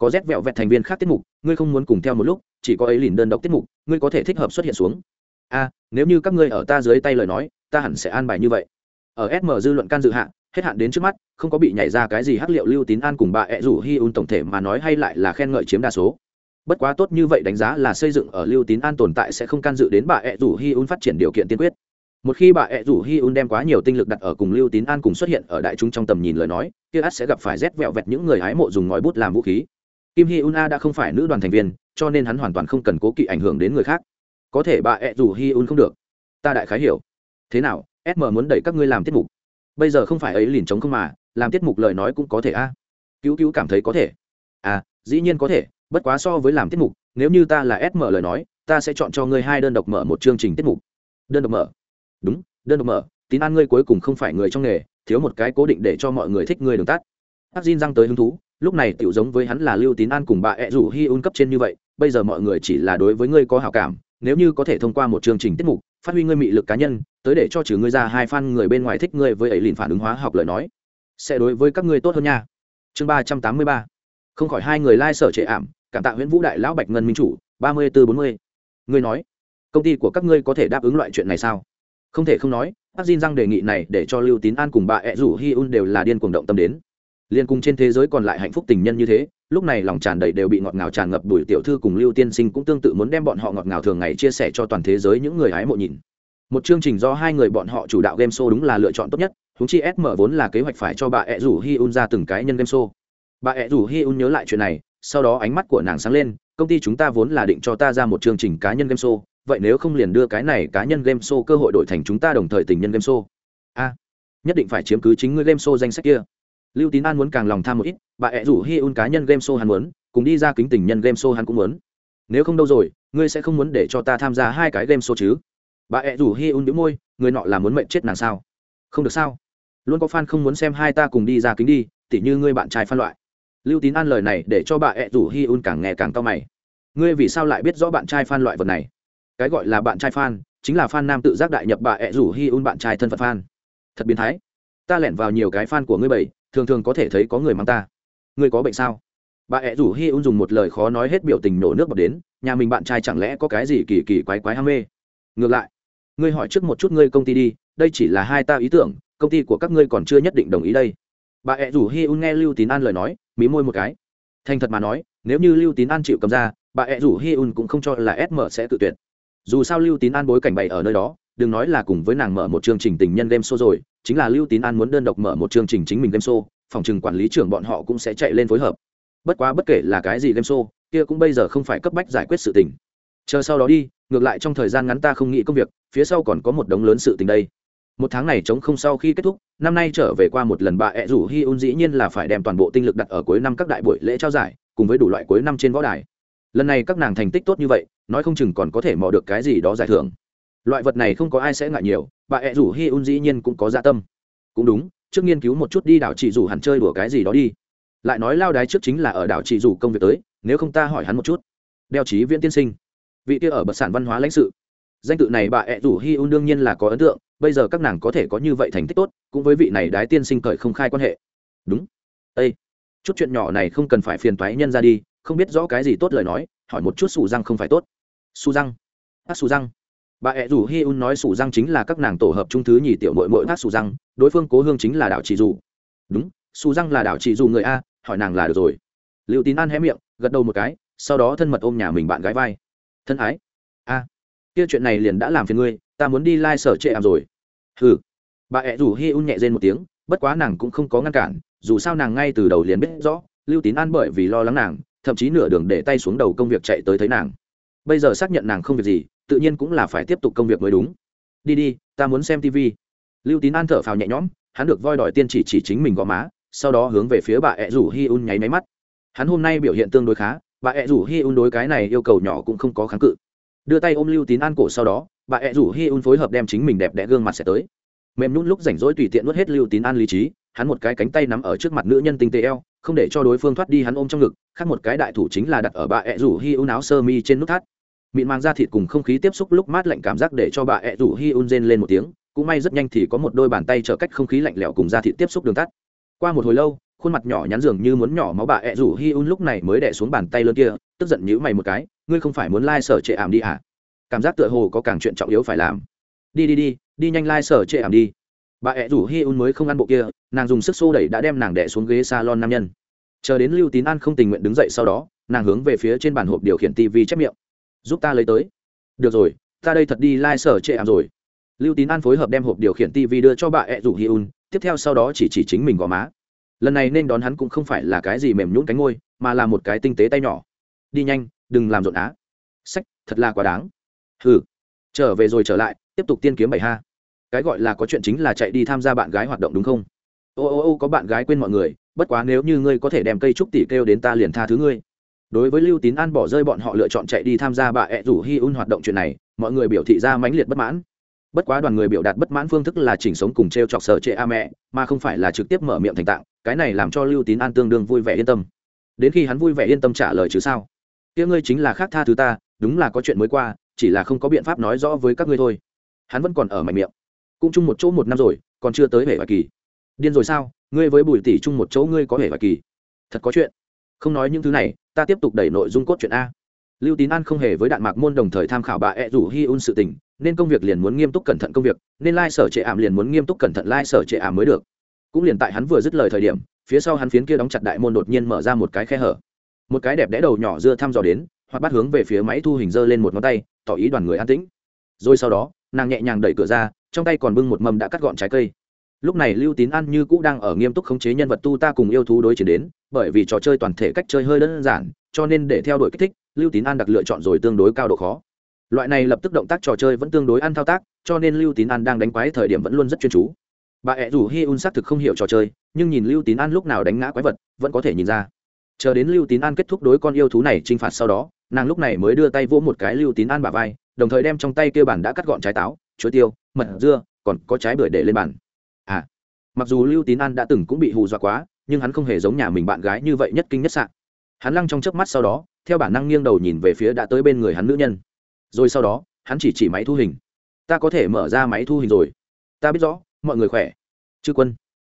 Speaker 1: có rét vẹo vẹt thành viên khác tiết mục ngươi không muốn cùng theo một lúc chỉ có ấy lìn đơn độc tiết mục ngươi có thể thích hợp xuất hiện xuống a nếu như các ngươi ở ta dưới tay lời nói ta hẳn sẽ an bài như vậy ở sm dư luận can dự hạn hết hạn đến trước mắt, không có bị nhảy ra cái gì hắc liệu lưu tín an cùng bà ẹ rủ hi un tổng thể mà nói hay lại là khen ngợi chiếm đa số. Bất quá tốt như vậy đánh giá là xây dựng ở lưu tín an tồn tại sẽ không can dự đến bà ẹ rủ hi un phát triển điều kiện tiên quyết. Một khi bà ẹ rủ hi un đem quá nhiều tinh lực đặt ở cùng lưu tín an cùng xuất hiện ở đại chúng trong tầm nhìn lời nói, kia ắt sẽ gặp phải rét vẹo vẹt những người hái mộ dùng ngòi bút làm vũ khí. Kim hi un a đã không phải nữ đoàn thành viên, cho nên hắn hoàn toàn không cần cố kỵ ảnh hưởng đến người khác. Có thể bà ẹ rủ hi un không được. Ta đại khái hiểu. Thế nào sm muốn đẩy các ngươi làm tiết mục? Bây giờ không phải ấy liền chống không mà, làm tiết mục lời nói cũng có thể a. Cứu cứu cảm thấy có thể. À dĩ nhiên có thể, bất quá so với làm tiết mục, nếu như ta là mở lời nói, ta sẽ chọn cho ngươi hai đơn độc mở một chương trình tiết mục. Đơn độc mở. Đúng, đơn độc mở. Tín an ngươi cuối cùng không phải người trong nghề, thiếu một cái cố định để cho mọi người thích ngươi đường tắt. Hát xin răng tới hứng thú, lúc này tiểu giống với hắn là lưu tín an cùng bà e ẹ rủ hi un cấp trên như vậy, bây giờ mọi người chỉ là đối với ngươi có hảo cảm, nếu như có thể thông qua một chương trình tiết mục phát huy ngươi mị lực cá nhân, tới để cho trừ ngươi ra hai fan người bên ngoài thích ngươi với ấy liền phản ứng hóa học lời nói, sẽ đối với các ngươi tốt hơn nha. Chương ba trăm tám mươi ba. Không khỏi hai người lai、like、sở trệ ảm, cảm tạ nguyễn vũ đại lão bạch ngân minh chủ, ba mươi tư bốn mươi. Ngươi nói, công ty của các ngươi có thể đáp ứng loại chuyện này sao? Không thể không nói bác xin răng đề nghị này để cho lưu tín an cùng bà ẹ rủ hi un đều là điên cuồng động tâm đến. Liên cùng trên thế giới còn lại hạnh phúc tình nhân như thế lúc này lòng tràn đầy đều bị ngọt ngào tràn ngập, bùi tiểu thư cùng lưu tiên sinh cũng tương tự muốn đem bọn họ ngọt ngào thường ngày chia sẻ cho toàn thế giới những người hái mộ nhìn. Một chương trình do hai người bọn họ chủ đạo game show đúng là lựa chọn tốt nhất húng chi sm vốn là kế hoạch phải cho bà ẹ rủ hi un ra từng cái nhân game show. Bà ẹ rủ hi un nhớ lại chuyện này, sau đó ánh mắt của nàng sáng lên, công ty chúng ta vốn là định cho ta ra một chương trình cá nhân game show, vậy nếu không liền đưa cái này cá nhân game show cơ hội đổi thành chúng ta đồng thời tình nhân game show? A, nhất định phải chiếm cứ chính người game show danh sách kia lưu tín an muốn càng lòng tham một ít, bà ẹ rủ hi un cá nhân game show hắn muốn, cùng đi ra kính tình nhân game show hắn cũng muốn. Nếu không đâu rồi, ngươi sẽ không muốn để cho ta tham gia hai cái game show chứ? Bà ẹ rủ hi un đĩu môi, người nọ là muốn mệnh chết nàng sao? Không được sao? Luôn có fan không muốn xem hai ta cùng đi ra kính đi, tỉ như ngươi bạn trai phan loại. Lưu tín an lời này để cho bà ẹ rủ hi un càng nghe càng to mày. Ngươi vì sao lại biết rõ bạn trai fan loại vật này? Cái gọi là bạn trai fan chính là fan nam tự giác đại nhập bà ẹ rủ hi un bạn trai thân phận fan thật biến thái. Ta lẻn vào nhiều cái fan của ngươi bảy thường thường có thể thấy có người mang ta. Ngươi có bệnh sao? Bà ẹ rủ hi un dùng một lời khó nói hết biểu tình nổ nước bọt đến, nhà mình bạn trai chẳng lẽ có cái gì kỳ kỳ quái quái ham mê? Ngược lại, ngươi hỏi trước một chút ngươi công ty đi, đây chỉ là hai ta ý tưởng, công ty của các ngươi còn chưa nhất định đồng ý đây. Bà ẹ rủ hi un nghe lưu tín an lời nói, mí môi một cái. Thành thật mà nói, nếu như lưu tín an chịu cầm ra, bà ẹ rủ hi un cũng không cho là sm sẽ tự tuyệt. Dù sao lưu tín an bối cảnh bày ở nơi đó, đừng nói là cùng với nàng mở một chương trình tình nhân game show rồi chính là lưu tín an muốn đơn độc mở một chương trình chính mình game show, phòng trừng quản lý trưởng bọn họ cũng sẽ chạy lên phối hợp. Bất quá bất kể là cái gì game show, kia cũng bây giờ không phải cấp bách giải quyết sự tình. Chờ sau đó đi, ngược lại trong thời gian ngắn ta không nghĩ công việc, phía sau còn có một đống lớn sự tình đây. Một tháng này chống không sau khi kết thúc, năm nay trở về qua một lần bà ẹ rủ hi un dĩ nhiên là phải đem toàn bộ tinh lực đặt ở cuối năm các đại buổi lễ trao giải, cùng với đủ loại cuối năm trên võ đài. Lần này các nàng thành tích tốt như vậy, nói không chừng còn có thể mò được cái gì đó giải thưởng loại vật này không có ai sẽ ngại nhiều, bà ẹ rủ hi un dĩ nhiên cũng có dạ tâm. Cũng đúng, trước nghiên cứu một chút đi đảo chị rủ hẳn chơi đùa cái gì đó đi. Lại nói lao đái trước chính là ở đảo chị rủ công việc tới, nếu không ta hỏi hắn một chút. Đeo trí viễn tiên sinh, vị kia ở bậc sản văn hóa lãnh sự. Danh tự này bà ẹ rủ hi un đương nhiên là có ấn tượng, bây giờ các nàng có thể có như vậy thành tích tốt, cũng với vị này đái tiên sinh cởi không khai quan hệ. Đúng. Ây chút chuyện nhỏ này không cần phải phiền toái nhân ra đi, không biết rõ cái gì tốt lời nói, hỏi một chút sủ răng không phải tốt. Xù răng hát xù răng bà ẹ rủ hi un nói sủ răng chính là các nàng tổ hợp trung thứ nhì tiểu mội mội thác sủ răng, đối phương cố hương chính là đảo chỉ dù đúng, sủ răng là đảo chỉ dù người a, hỏi nàng là được rồi. Liệu tín an hé miệng, gật đầu một cái, sau đó thân mật ôm nhà mình bạn gái vai. Thân ái. A. Kia chuyện này liền đã làm phiền ngươi, ta muốn đi lai、like、sở trệ ảm rồi. Ừ bà ẹ rủ hi un nhẹ dên một tiếng, bất quá nàng cũng không có ngăn cản, dù sao nàng ngay từ đầu liền biết rõ lưu tín an bởi vì lo lắng nàng, thậm chí nửa đường để tay xuống đầu công việc chạy tới thấy nàng. Bây giờ xác nhận nàng không việc gì tự nhiên cũng là phải tiếp tục công việc mới đúng. Đi đi, ta muốn xem tv lưu tín an thở phào nhẹ nhõm, hắn được voi đòi tiên chỉ chỉ chính mình gõ má, sau đó hướng về phía bà ẹ rủ hi un nháy máy mắt. Hắn hôm nay biểu hiện tương đối khá, bà ẹ rủ hi un đối cái này yêu cầu nhỏ cũng không có kháng cự. Đưa tay ôm lưu tín an cổ sau đó, bà ẹ rủ hi un phối hợp đem chính mình đẹp đẽ gương mặt sẽ tới. Mềm nhún lúc rảnh rỗi tùy tiện nuốt hết lưu tín an lý trí, hắn một cái cánh tay nắm ở trước mặt nữ nhân tinh tế eo, không để cho đối phương thoát đi hắn ôm trong ngực, khác một cái đại thủ chính là đặt ở bà ẹ rủ hi un áo sơ mi trên nút thắt mịn mang da thịt cùng không khí tiếp xúc lúc mát lạnh cảm giác để cho bà ẹ rủ hi un rên lên một tiếng, cũng may rất nhanh thì có một đôi bàn tay trở cách không khí lạnh lẽo cùng da thịt tiếp xúc đường tắt. Qua một hồi lâu, khuôn mặt nhỏ nhắn dường như muốn nhỏ máu bà ẹ rủ hi un lúc này mới đẻ xuống bàn tay lớn kia, tức giận nhữ mày một cái, ngươi không phải muốn lai、like、sở trệ ảm đi à? Cảm giác tựa hồ có càng chuyện trọng yếu phải làm. Đi đi đi đi nhanh lai、like、sở trệ ảm đi. Bà ẹ rủ hi un mới không ăn bộ kia, nàng dùng sức xô đẩy đã đem nàng đẻ xuống ghế s a lon nam nhân. Chờ đến lưu tín an không tình nguyện đứng dậy sau đó, nàng hướng về phía trên bàn hộp điều khiển tv chép miệng giúp ta lấy tới. Được rồi, ta đây thật đi lai、like、sở trệ ảm rồi. Lưu tín an phối hợp đem hộp điều khiển tv đưa cho bà ẹ rủ hi un, tiếp theo sau đó chỉ chỉ chính mình gò má. Lần này nên đón hắn cũng không phải là cái gì mềm nhún cánh ngôi, mà là một cái tinh tế tay nhỏ. Đi nhanh, đừng làm rộn á. Sách, thật là quá đáng. Hừ. Trở về rồi trở lại, tiếp tục tiên kiếm bảy ha. Cái gọi là có chuyện chính là chạy đi tham gia bạn gái hoạt động đúng không? Ô ô ô, có bạn gái quên mọi người, bất quá nếu như ngươi có thể đem cây trúc tỷ kêu đến ta liền tha thứ ngươi đối với lưu tín an bỏ rơi bọn họ lựa chọn chạy đi tham gia bà ẹ rủ hi un hoạt động chuyện này, mọi người biểu thị ra mãnh liệt bất mãn. Bất quá đoàn người biểu đạt bất mãn phương thức là chỉnh sống cùng t r e o chọc sở trệ a mẹ, mà không phải là trực tiếp mở miệng thành tạng, cái này làm cho lưu tín an tương đương vui vẻ yên tâm. Đến khi hắn vui vẻ yên tâm trả lời chứ sao? Kia ngươi chính là khác tha thứ ta, đúng là có chuyện mới qua, chỉ là không có biện pháp nói rõ với các ngươi thôi. Hắn vẫn còn ở mạnh miệng. Cũng chung một chỗ một năm rồi, còn chưa tới hệ vài kỳ. Điên rồi sao? Ngươi với bùi tỷ chung một chỗ ngươi có hệ vài kỳ. Thật có chuyện không nói những thứ này, ta tiếp tục đẩy nội dung cốt truyện a. Lưu tín an không hề với đạn mạc môn đồng thời tham khảo bà ẹ rủ hi un sự tình, nên công việc liền muốn nghiêm túc cẩn thận công việc, nên lai、like、sở trệ ảm liền muốn nghiêm túc cẩn thận lai、like、sở trệ ảm mới được. Cũng liền tại hắn vừa dứt lời thời điểm, phía sau hắn phiến kia đóng chặt đại môn đột nhiên mở ra một cái khe hở. Một cái đẹp đẽ đầu nhỏ dưa thăm dò đến, hoặc bắt hướng về phía máy thu hình dơ lên một ngón tay, tỏ ý đoàn người an tĩnh. Rồi sau đó, nàng nhẹ nhàng đẩy cửa ra, trong tay còn bưng một mầm đã cắt gọn trái cây. Lúc này lưu tín an như cũ đang ở nghiêm túc khống chế nhân vật tu ta cùng yêu thú đối chiến đến bởi vì trò chơi toàn thể cách chơi hơi đơn giản, cho nên để theo đuổi kích thích, lưu tín an đặc lựa chọn rồi tương đối cao độ khó. Loại này lập tức động tác trò chơi vẫn tương đối ăn thao tác, cho nên lưu tín an đang đánh quái thời điểm vẫn luôn rất chuyên chú. Bà ẹ rủ hi un xác thực không hiểu trò chơi, nhưng nhìn lưu tín an lúc nào đánh ngã quái vật, vẫn có thể nhìn ra. Chờ đến lưu tín an kết thúc đối con yêu thú này t r i n h phạt sau đó, nàng lúc này mới đưa tay vỗ một cái lưu tín an bà vai, đồng thời đem trong tay kêu bản đã cắt gọn trái táo, chuối tiêu, mật dưa, còn có trái bưởi để lên bàn. À mặc dù lưu tín an đã từng cũng bị hù dọa quá nhưng hắn không hề giống nhà mình bạn gái như vậy nhất kinh nhất sạn. Hắn lăng trong chớp mắt sau đó, theo bản năng nghiêng đầu nhìn về phía đã tới bên người hắn nữ nhân. Rồi sau đó, hắn chỉ chỉ máy thu hình. Ta có thể mở ra máy thu hình rồi. Ta biết rõ, mọi người khỏe. Chư quân,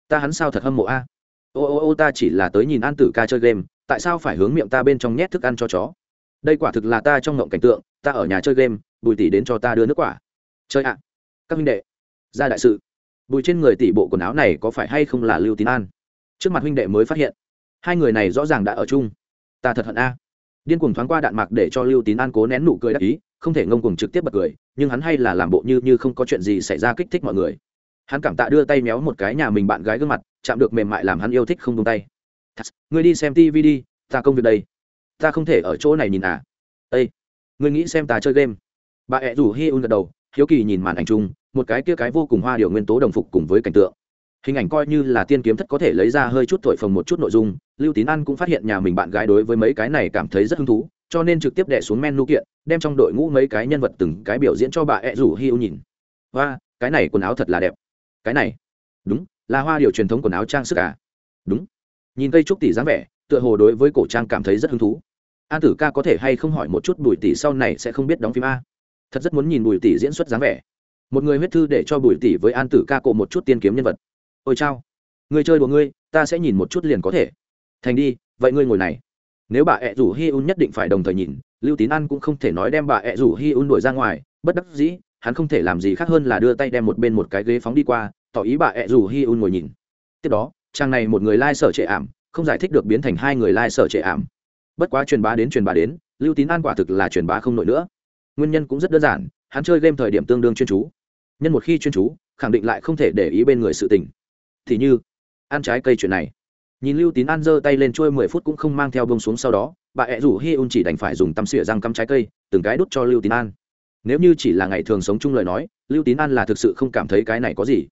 Speaker 1: ta hắn sao thật hâm mộ a? Ô ô ô, ta chỉ là tới nhìn an tử ca chơi game, tại sao phải hướng miệng ta bên trong nhét thức ăn cho chó? Đây quả thực là ta trong ngộng cảnh tượng, ta ở nhà chơi game, bùi tỷ đến cho ta đưa nước quả. Chơi ạ. Các huynh đệ, ra đại sự. Bùi trên người tỷ bộ quần áo này có phải hay không là lưu tín an? Trước mặt huynh đệ mới phát hiện. Hai người này rõ ràng đã ở chung. Ta thật hận a. Điên cuồng thoáng qua đạn mạc để cho lưu tín an cố nén nụ cười đắc ý không thể ngông cuồng trực tiếp bật cười nhưng hắn hay là làm bộ như như không có chuyện gì xảy ra kích thích mọi người. Hắn cảm tạ đưa tay méo một cái nhà mình bạn gái gương mặt chạm được mềm mại làm hắn yêu thích không tung tay. Thật, ngươi đi xem tv đi ta công việc đây. Ta không thể ở chỗ này nhìn à. Ây ngươi nghĩ xem ta chơi game. Bà ẹ rủ hi un gật đầu hiếu kỳ nhìn màn ảnh chung một cái kia cái vô cùng hoa điều nguyên tố đồng phục cùng với cảnh tượng hình ảnh coi như là tiên kiếm thất có thể lấy ra hơi chút thổi phồng một chút nội dung, lưu tín an cũng phát hiện nhà mình bạn gái đối với mấy cái này cảm thấy rất hứng thú, cho nên trực tiếp đẻ xuống menu kiện, đem trong đội ngũ mấy cái nhân vật từng cái biểu diễn cho bà ẹ rủ hi u nhìn. Và cái này quần áo thật là đẹp. Cái này? Đúng, là hoa điều truyền thống quần áo trang sức à? Đúng. Nhìn cây trúc tỷ dáng vẻ, tựa hồ đối với cổ trang cảm thấy rất hứng thú. An tử ca có thể hay không hỏi một chút bùi tỷ sau này sẽ không biết đóng phim a? Thật rất muốn nhìn bùi tỷ diễn xuất dáng vẻ. Một người huyết thư để cho bùi tỷ với an tử ca cộ một chút tiên kiếm nhân vật ôi chao. Người chơi của ngươi, ta sẽ nhìn một chút liền có thể. Thành đi, vậy ngươi ngồi này. Nếu bà ẹ rủ hi un nhất định phải đồng thời nhìn, lưu tín an cũng không thể nói đem bà ẹ rủ hi un đuổi ra ngoài, bất đắc dĩ, hắn không thể làm gì khác hơn là đưa tay đem một bên một cái ghế phóng đi qua, tỏ ý bà ẹ rủ hi un ngồi nhìn. Tiếp đó trang này một người lai、like、sở trệ ảm, không giải thích được biến thành hai người lai、like、sở trệ ảm. Bất quá truyền bá đến truyền bá đến, lưu tín an quả thực là truyền bá không nổi nữa. Nguyên nhân cũng rất đơn giản, hắn chơi game thời điểm tương đương chuyên chú. Nhân một khi chuyên chú, khẳng định lại không thể để ý bên người sự tình thì như ăn trái cây chuyện này. Nhìn lưu tín An giơ tay lên trôi mười phút cũng không mang theo bông xuống sau đó, bà ẹ rủ hi un chỉ đành phải dùng tăm xỉa răng cắm trái cây, từng cái đút cho lưu tín an. Nếu như chỉ là ngày thường sống chung lời nói, lưu tín an là thực sự không cảm thấy cái này có gì.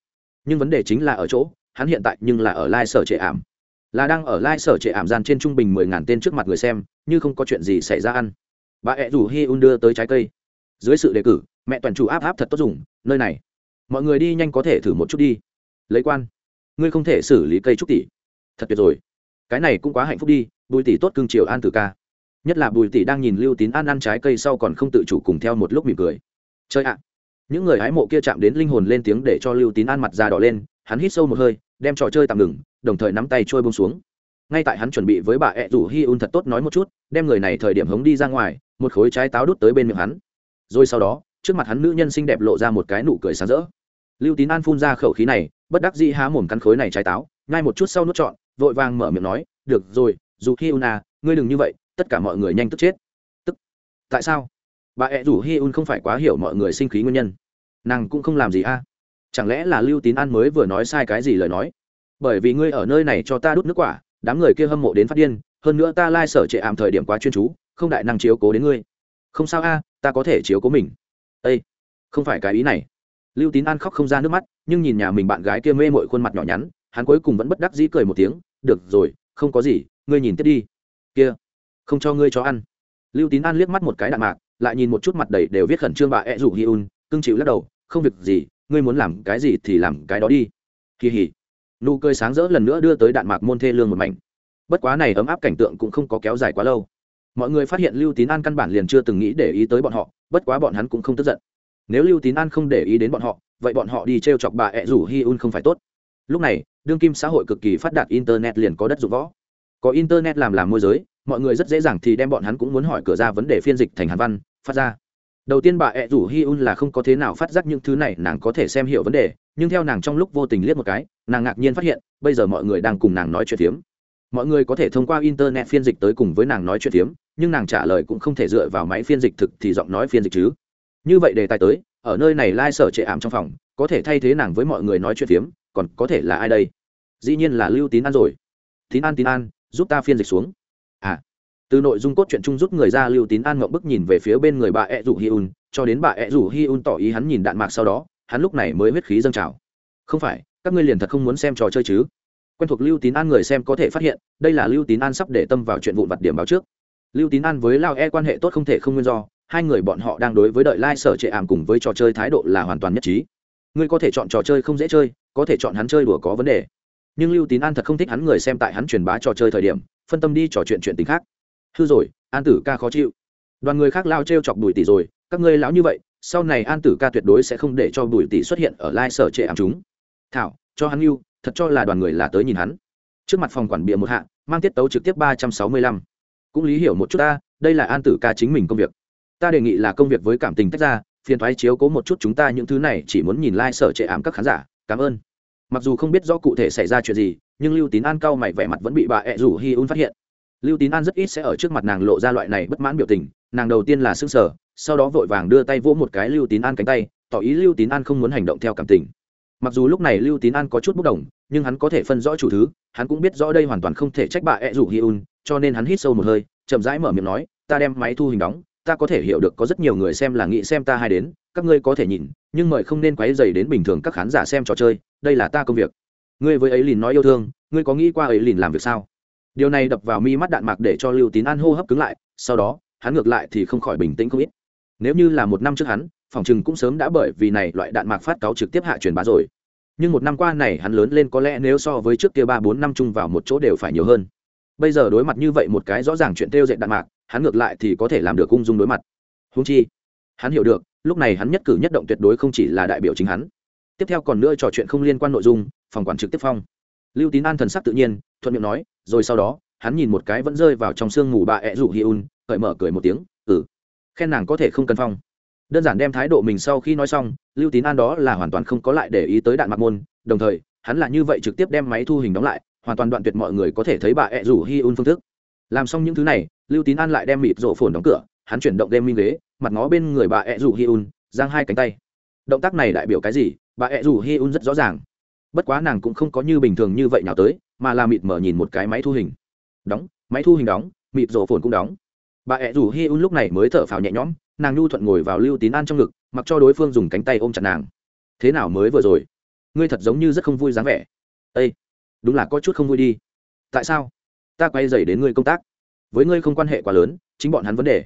Speaker 1: Nhưng vấn đề chính là ở chỗ, hắn hiện tại nhưng là ở lai sở trệ ảm. Là đang ở lai sở trệ ảm gian trên trung bình mười ngàn tên trước mặt người xem, như không có chuyện gì xảy ra ăn. Bà ẹ rủ hi un đưa tới trái cây. Dưới sự đề cử, mẹ toàn chủ áp áp thật tốt dùng, nơi này, mọi người đi nhanh có thể thử một chút đi. Lấy quan ngươi không thể xử lý cây trúc tỷ. Thật tuyệt rồi. Cái này cũng quá hạnh phúc đi, bùi tỷ tốt cưng chiều an tử ca. Nhất là bùi tỷ đang nhìn lưu tín an ăn trái cây sau còn không tự chủ cùng theo một lúc mỉm cười. Chơi ạ. Những người hái mộ kia chạm đến linh hồn lên tiếng để cho lưu tín an mặt da đỏ lên, hắn hít sâu một hơi, đem trò chơi tạm ngừng, đồng thời nắm tay trôi bông xuống. Ngay tại hắn chuẩn bị với bà ẹ rủ hi un thật tốt nói một chút, đem người này thời điểm hống đi ra ngoài, một khối trái táo đút tới bên miệng hắn. Rồi sau đó, trước mặt hắn nữ nhân xinh đẹp lộ ra một cái nụ cười sáng rỡ lưu tín an phun ra khẩu khí này, bất đắc dĩ há mồm cắn khối này trái táo ngay một chút sau nuốt trọn, vội vàng mở miệng nói, được rồi, dù hi un à ngươi đừng như vậy, tất cả mọi người nhanh tức chết. Tức? Tại sao? Bà ẹ rủ hi un không phải quá hiểu mọi người sinh khí nguyên nhân. Nàng cũng không làm gì a chẳng lẽ là lưu tín an mới vừa nói sai cái gì lời nói? Bởi vì ngươi ở nơi này cho ta đút nước quả, đám người kia hâm mộ đến phát điên, hơn nữa ta lai sở trệ ảm thời điểm quá chuyên chú, không đại năng chiếu cố đến ngươi. Không sao a, ta có thể chiếu cố mình. Ây không phải cái ý này lưu tín an khóc không ra nước mắt, nhưng nhìn nhà mình bạn gái kia mê mội khuôn mặt nhỏ nhắn, hắn cuối cùng vẫn bất đắc dĩ cười một tiếng, được rồi, không có gì, ngươi nhìn tiếp đi. Kia, không cho ngươi cho ăn. Lưu tín an liếc mắt một cái đạn mạc, lại nhìn một chút mặt đầy đều viết khẩn trương bà ẹ rủ hi un, cưng chịu lắc đầu, không việc gì, ngươi muốn làm cái gì thì làm cái đó đi. Kỳ hỉ. Nụ cười sáng rỡ lần nữa đưa tới đạn mạc môn thê lương một mảnh. Bất quá này ấm áp cảnh tượng cũng không có kéo dài quá lâu. Mọi người phát hiện lưu tín an căn bản liền chưa từng nghĩ để ý tới bọn họ, bất quá bọn hắn cũng không tức giận nếu lưu tín an không để ý đến bọn họ, vậy bọn họ đi t r e o chọc bà ẹ rủ hi un không phải tốt. Lúc này, đương kim xã hội cực kỳ phát đạt internet liền có đất dụng võ. Có internet làm làm môi giới, mọi người rất dễ dàng thì đem bọn hắn cũng muốn hỏi cửa ra vấn đề phiên dịch thành hàn văn, phát ra. Đầu tiên bà ẹ rủ hi un là không có thế nào phát giác những thứ này, nàng có thể xem hiểu vấn đề, nhưng theo nàng trong lúc vô tình liếc một cái, nàng ngạc nhiên phát hiện, bây giờ mọi người đang cùng nàng nói chuyện phiếm. Mọi người có thể thông qua internet phiên dịch tới cùng với nàng nói chuyện phiếm, nhưng nàng trả lời cũng không thể dựa vào máy phiên dịch thực thì giọng nói phiên dịch chứ như vậy đề tài tới, ở nơi này lai、like、sở trệ ảm trong phòng, có thể thay thế nàng với mọi người nói chuyện phiếm, còn có thể là ai đây? Dĩ nhiên là lưu tín an rồi. Tín an tín an, giúp ta phiên dịch xuống. À từ nội dung cốt truyện chung rút người ra lưu tín an ngậm bức nhìn về phía bên người bà ẹ rủ hi un, cho đến bà ẹ rủ hi un tỏ ý hắn nhìn đạn mạc sau đó, hắn lúc này mới huyết khí dâng trào. Không phải, các ngươi liền thật không muốn xem trò chơi chứ? Quen thuộc lưu tín an người xem có thể phát hiện, đây là lưu tín an sắp để tâm vào chuyện vụn vặt điểm báo trước. Lưu tín an với lao e quan hệ tốt không thể không nguyên do hai người bọn họ đang đối với đợi lai、like、sở trệ ảm cùng với trò chơi thái độ là hoàn toàn nhất trí. Ngươi có thể chọn trò chơi không dễ chơi, có thể chọn hắn chơi đùa có vấn đề. Nhưng lưu tín an thật không thích hắn người xem tại hắn truyền bá trò chơi thời điểm, phân tâm đi trò chuyện chuyện tính khác. Hư rồi, an tử ca khó chịu. Đoàn người khác lao t r e o chọc bùi tỷ rồi, các ngươi lão như vậy, sau này an tử ca tuyệt đối sẽ không để cho bùi tỷ xuất hiện ở lai、like、sở trệ ảm chúng. Thảo, cho hắn lưu thật cho là đoàn người là tới nhìn hắn. Trước mặt phòng quản bịa một hạ, mang tiết tấu trực tiếp ba trăm sáu mươi lăm. Cũng lý hiểu một chút ta, đây là an tử ca chính mình công việc ta đề nghị là công việc với cảm tình tách ra, phiền thoái chiếu cố một chút chúng ta những thứ này, chỉ muốn nhìn lai、like、sở trệ ảm các khán giả. Cảm ơn. Mặc dù không biết rõ cụ thể xảy ra chuyện gì, nhưng lưu tín an cau mày vẻ mặt vẫn bị bà ẹ rủ hi un phát hiện. Lưu tín an rất ít sẽ ở trước mặt nàng lộ ra loại này bất mãn biểu tình, nàng đầu tiên là s ư n g sở sau đó vội vàng đưa tay vỗ một cái lưu tín an cánh tay, tỏ ý lưu tín an không muốn hành động theo cảm tình. Mặc dù lúc này lưu tín an có chút bốc đồng, nhưng hắn có thể phân rõ chủ thứ, hắn cũng biết rõ đây hoàn toàn không thể trách bà ẹ rủ hi un, cho nên hắn hít sâu một hơi, chậm rãi mở miệng nói, ta đem máy thu hình đóng ta có thể hiểu được có rất nhiều người xem là nghĩ xem ta hay đến, các ngươi có thể nhìn, nhưng mời không nên quấy dày đến bình thường các khán giả xem trò chơi, đây là ta công việc. Ngươi với ấy lìn nói yêu thương, ngươi có nghĩ qua ấy lìn làm việc sao? Điều này đập vào mi mắt đạn mạc để cho lưu tín an hô hấp cứng lại, sau đó, hắn ngược lại thì không khỏi bình tĩnh không ít. Nếu như là một năm trước hắn, phòng chừng cũng sớm đã bởi vì này loại đạn mạc phát cáo trực tiếp hạ truyền bá rồi. Nhưng một năm qua này hắn lớn lên có lẽ nếu so với trước kia ba bốn năm chung vào một chỗ đều phải nhiều hơn. Bây giờ đối mặt như vậy một cái rõ ràng chuyện tiêu dệt đạn mạc hắn ngược lại thì có thể làm được ung dung đối mặt. Húng chi, hắn hiểu được, lúc này hắn nhất cử nhất động tuyệt đối không chỉ là đại biểu chính hắn. Tiếp theo còn nữa trò chuyện không liên quan nội dung, phòng quản trực tiếp phong. Lưu tín an thần sắc tự nhiên, thuận miệng nói, rồi sau đó, hắn nhìn một cái vẫn rơi vào trong sương ngủ bà ẹ rủ hi un, cởi mở cười một tiếng ừ khen nàng có thể không cần phong. Đơn giản đem thái độ mình sau khi nói xong, lưu tín an đó là hoàn toàn không có lại để ý tới đạn mặc môn, đồng thời, hắn là như vậy trực tiếp đem máy thu hình đóng lại, hoàn toàn đoạn tuyệt mọi người có thể thấy bà ẹ rủ hi un phương thức làm xong những thứ này, lưu tín an lại đem mịt rổ phồn đóng cửa, hắn chuyển động đem minh ghế, mặt ngó bên người bà ẹ rủ hi un giang hai cánh tay. Động tác này đại biểu cái gì? Bà ẹ rủ hi un rất rõ ràng. Bất quá nàng cũng không có như bình thường như vậy nào tới, mà là mịt mở nhìn một cái máy thu hình. Đóng, máy thu hình đóng, mịt rổ phồn cũng đóng. Bà ẹ rủ hi un lúc này mới thở phào nhẹ nhõm, nàng nhu thuận ngồi vào lưu tín an trong ngực, mặc cho đối phương dùng cánh tay ôm chặt nàng. Thế nào mới vừa rồi? Ngươi thật giống như rất không vui dáng vẻ. Ây đúng là có chút không vui đi. Tại sao? Ta quay dày đến ngươi công tác. Với ngươi không quan hệ quá lớn, chính bọn hắn vấn đề.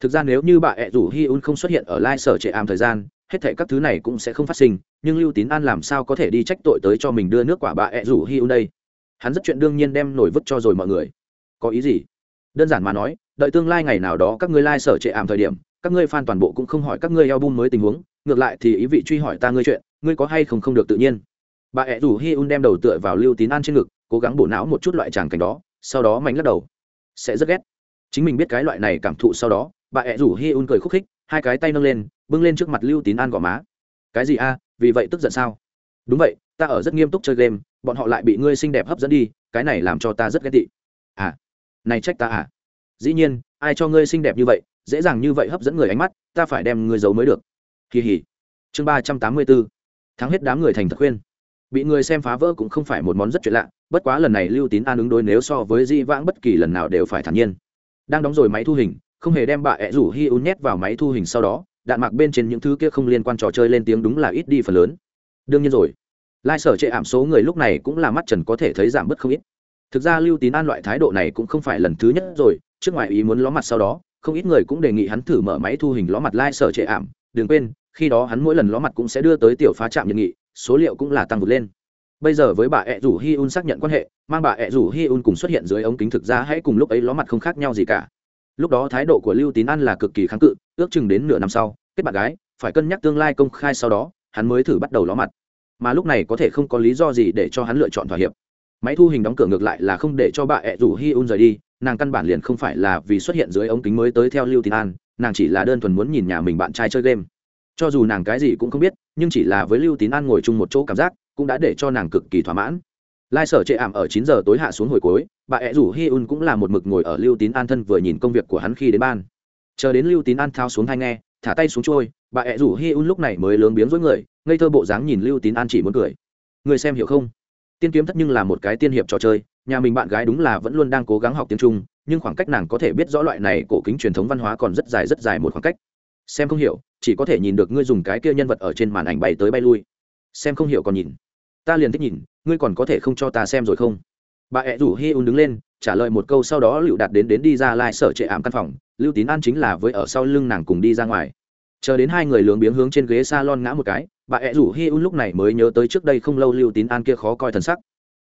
Speaker 1: Thực ra nếu như bà ẹ rủ hi un không xuất hiện ở lai sở trệ ảm thời gian, hết thệ các thứ này cũng sẽ không phát sinh, nhưng lưu tín an làm sao có thể đi trách tội tới cho mình đưa nước quả bà ẹ rủ hi un đây? Hắn rất chuyện đương nhiên đem nổi vứt cho rồi mọi người. Có ý gì? Đơn giản mà nói, đợi tương lai ngày nào đó các ngươi lai sở trệ ảm thời điểm, các ngươi fan toàn bộ cũng không hỏi các ngươi album mới tình huống, ngược lại thì ý vị truy hỏi ta ngươi chuyện, ngươi có hay không không được tự nhiên? Bà ẹ rủ hi un đem đầu tựa vào lưu tín an trên ngực, cố gắng bổ não một chút loại tràng cảnh đó sau đó mạnh lắc đầu. Sẽ rất ghét. Chính mình biết cái loại này cảm thụ sau đó, bà ẹ rủ hi un cười khúc khích, hai cái tay nâng lên, bưng lên trước mặt lưu tín an gò má. Cái gì a, vì vậy tức giận sao? Đúng vậy, ta ở rất nghiêm túc chơi game, bọn họ lại bị ngươi xinh đẹp hấp dẫn đi, cái này làm cho ta rất ghét tị. À này trách ta à? Dĩ nhiên, ai cho ngươi xinh đẹp như vậy, dễ dàng như vậy hấp dẫn người ánh mắt, ta phải đem ngươi giấu mới được. Kỳ hỉ. Chương ba trăm tám mươi bốn. Thắng hết đám người thành thật khuyên. Bị người xem phá vỡ cũng không phải một món rất chuyện lạ bất quá lần này lưu tín an ứng đối nếu so với di vãng bất kỳ lần nào đều phải thản nhiên. Đang đóng rồi máy thu hình, không hề đem bà ẹ rủ hi un nhét vào máy thu hình sau đó, đạn mạc bên trên những thứ kia không liên quan trò chơi lên tiếng đúng là ít đi phần lớn. Đương nhiên rồi. Lai sở trệ ảm số người lúc này cũng là mắt trần có thể thấy giảm bớt không ít. Thực ra lưu tín an loại thái độ này cũng không phải lần thứ nhất rồi, trước ngoài ý muốn ló mặt sau đó, không ít người cũng đề nghị hắn thử mở máy thu hình ló mặt Lai Sở trệ ảm. Đừng quên, khi đó hắn mỗi lần ló mặt cũng sẽ đưa tới tiểu phá trạm nhận nghị, số liệu cũng là tăng vượt lên bây giờ với bà ẹ rủ hi un xác nhận quan hệ, mang bà ẹ rủ hi un cùng xuất hiện dưới ống kính thực ra hãy cùng lúc ấy ló mặt không khác nhau gì cả. Lúc đó thái độ của lưu tín an là cực kỳ kháng cự, ước chừng đến nửa năm sau, kết bạn gái, phải cân nhắc tương lai công khai sau đó, hắn mới thử bắt đầu ló mặt. Mà lúc này có thể không có lý do gì để cho hắn lựa chọn thỏa hiệp. Máy thu hình đóng cửa ngược lại là không để cho bà ẹ rủ hi un rời đi, nàng căn bản liền không phải là vì xuất hiện dưới ống kính mới tới theo lưu tín an, nàng chỉ là đơn thuần muốn nhìn nhà mình bạn trai chơi game. Cho dù nàng cái gì cũng không biết, nhưng chỉ là với lưu tín an ngồi chung một chỗ cảm giác cũng đã để cho nàng cực kỳ thỏa mãn. Lai sở chệ ảm ở chín giờ tối hạ xuống hồi cuối, bà ẹ rủ hi un cũng là một mực ngồi ở lưu tín an thân vừa nhìn công việc của hắn khi đến ban. Chờ đến lưu tín an thao xuống hai nghe, thả tay xuống trôi, bà ẹ rủ hi un lúc này mới lướng biếng dối người, ngây thơ bộ dáng nhìn lưu tín an chỉ muốn cười. Người xem hiểu không? Tiên kiếm thất nhưng là một cái tiên hiệp trò chơi, nhà mình bạn gái đúng là vẫn luôn đang cố gắng học tiếng trung, nhưng khoảng cách nàng có thể biết rõ loại này cổ kính truyền thống văn hóa còn rất dài rất dài một khoảng cách. Xem không hiểu, chỉ có thể nhìn được ngươi dùng cái kia nhân vật ở trên màn ảnh bay tới bay lui. Xem không hiểu còn nhìn ta liền thích nhìn, ngươi còn có thể không cho ta xem rồi không? Bà ẹ rủ hi un đứng lên, trả lời một câu sau đó lựu đạt đến đến đi ra lai、like、sở trệ ảm căn phòng, lưu tín an chính là với ở sau lưng nàng cùng đi ra ngoài. Chờ đến hai người lướng biếng hướng trên ghế s a lon ngã một cái, bà ẹ rủ hi un lúc này mới nhớ tới trước đây không lâu lưu tín an kia khó coi thần sắc.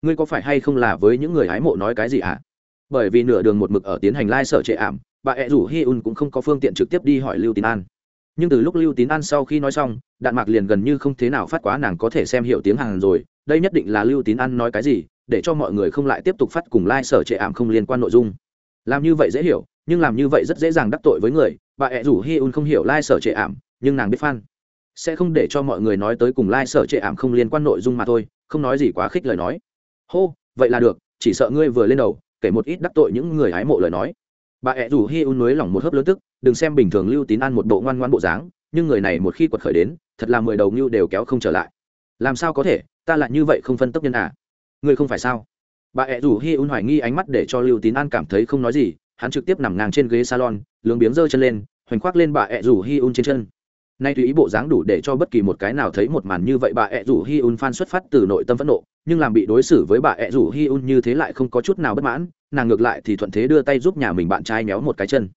Speaker 1: Ngươi có phải hay không là với những người hái mộ nói cái gì ạ? À? bởi vì nửa đường một mực ở tiến hành lai sở trệ ảm, bà ẹ rủ hi un cũng không có phương tiện trực tiếp đi hỏi lưu tín an nhưng từ lúc lưu tín an sau khi nói xong, đạn mạc liền gần như không thế nào phát quá nàng có thể xem hiểu tiếng hàn rồi. Đây nhất định là lưu tín an nói cái gì, để cho mọi người không lại tiếp tục phát cùng lai、like、sở trệ ảm không liên quan nội dung. Làm như vậy dễ hiểu, nhưng làm như vậy rất dễ dàng đắc tội với người. Bà ẹ rủ hi un không hiểu lai、like、sở trệ ảm, nhưng nàng biết phan sẽ không để cho mọi người nói tới cùng lai、like、sở trệ ảm không liên quan nội dung mà thôi, không nói gì quá khích lời nói. Hô, vậy là được, chỉ sợ ngươi vừa lên đầu, kể một ít đắc tội những người hái mộ lời nói bà ẹ rủ hi un nới lỏng một hớp lớn tức, đừng xem bình thường lưu tín ăn một bộ ngoan ngoan bộ dáng, nhưng người này một khi quật khởi đến, thật là mười đầu ngưu đều kéo không trở lại. Làm sao có thể, ta lại như vậy không phân tốc nhân à? Ngươi không phải sao? Bà ẹ rủ hi un hoài nghi ánh mắt để cho lưu tín an cảm thấy không nói gì, hắn trực tiếp nằm ngang trên ghế salon, lướng biếng giơ chân lên, hoành khoác lên bà ẹ rủ hi un trên chân. Nay tùy ý bộ dáng đủ để cho bất kỳ một cái nào thấy một màn như vậy, bà ẹ rủ hi un phan xuất phát từ nội tâm phẫn nộ, nhưng làm bị đối xử với bà ẹ rủ hi un như thế lại không có chút nào bất mãn nàng ngược lại thì thuận thế đưa tay giúp nhà mình bạn trai méo một cái chân.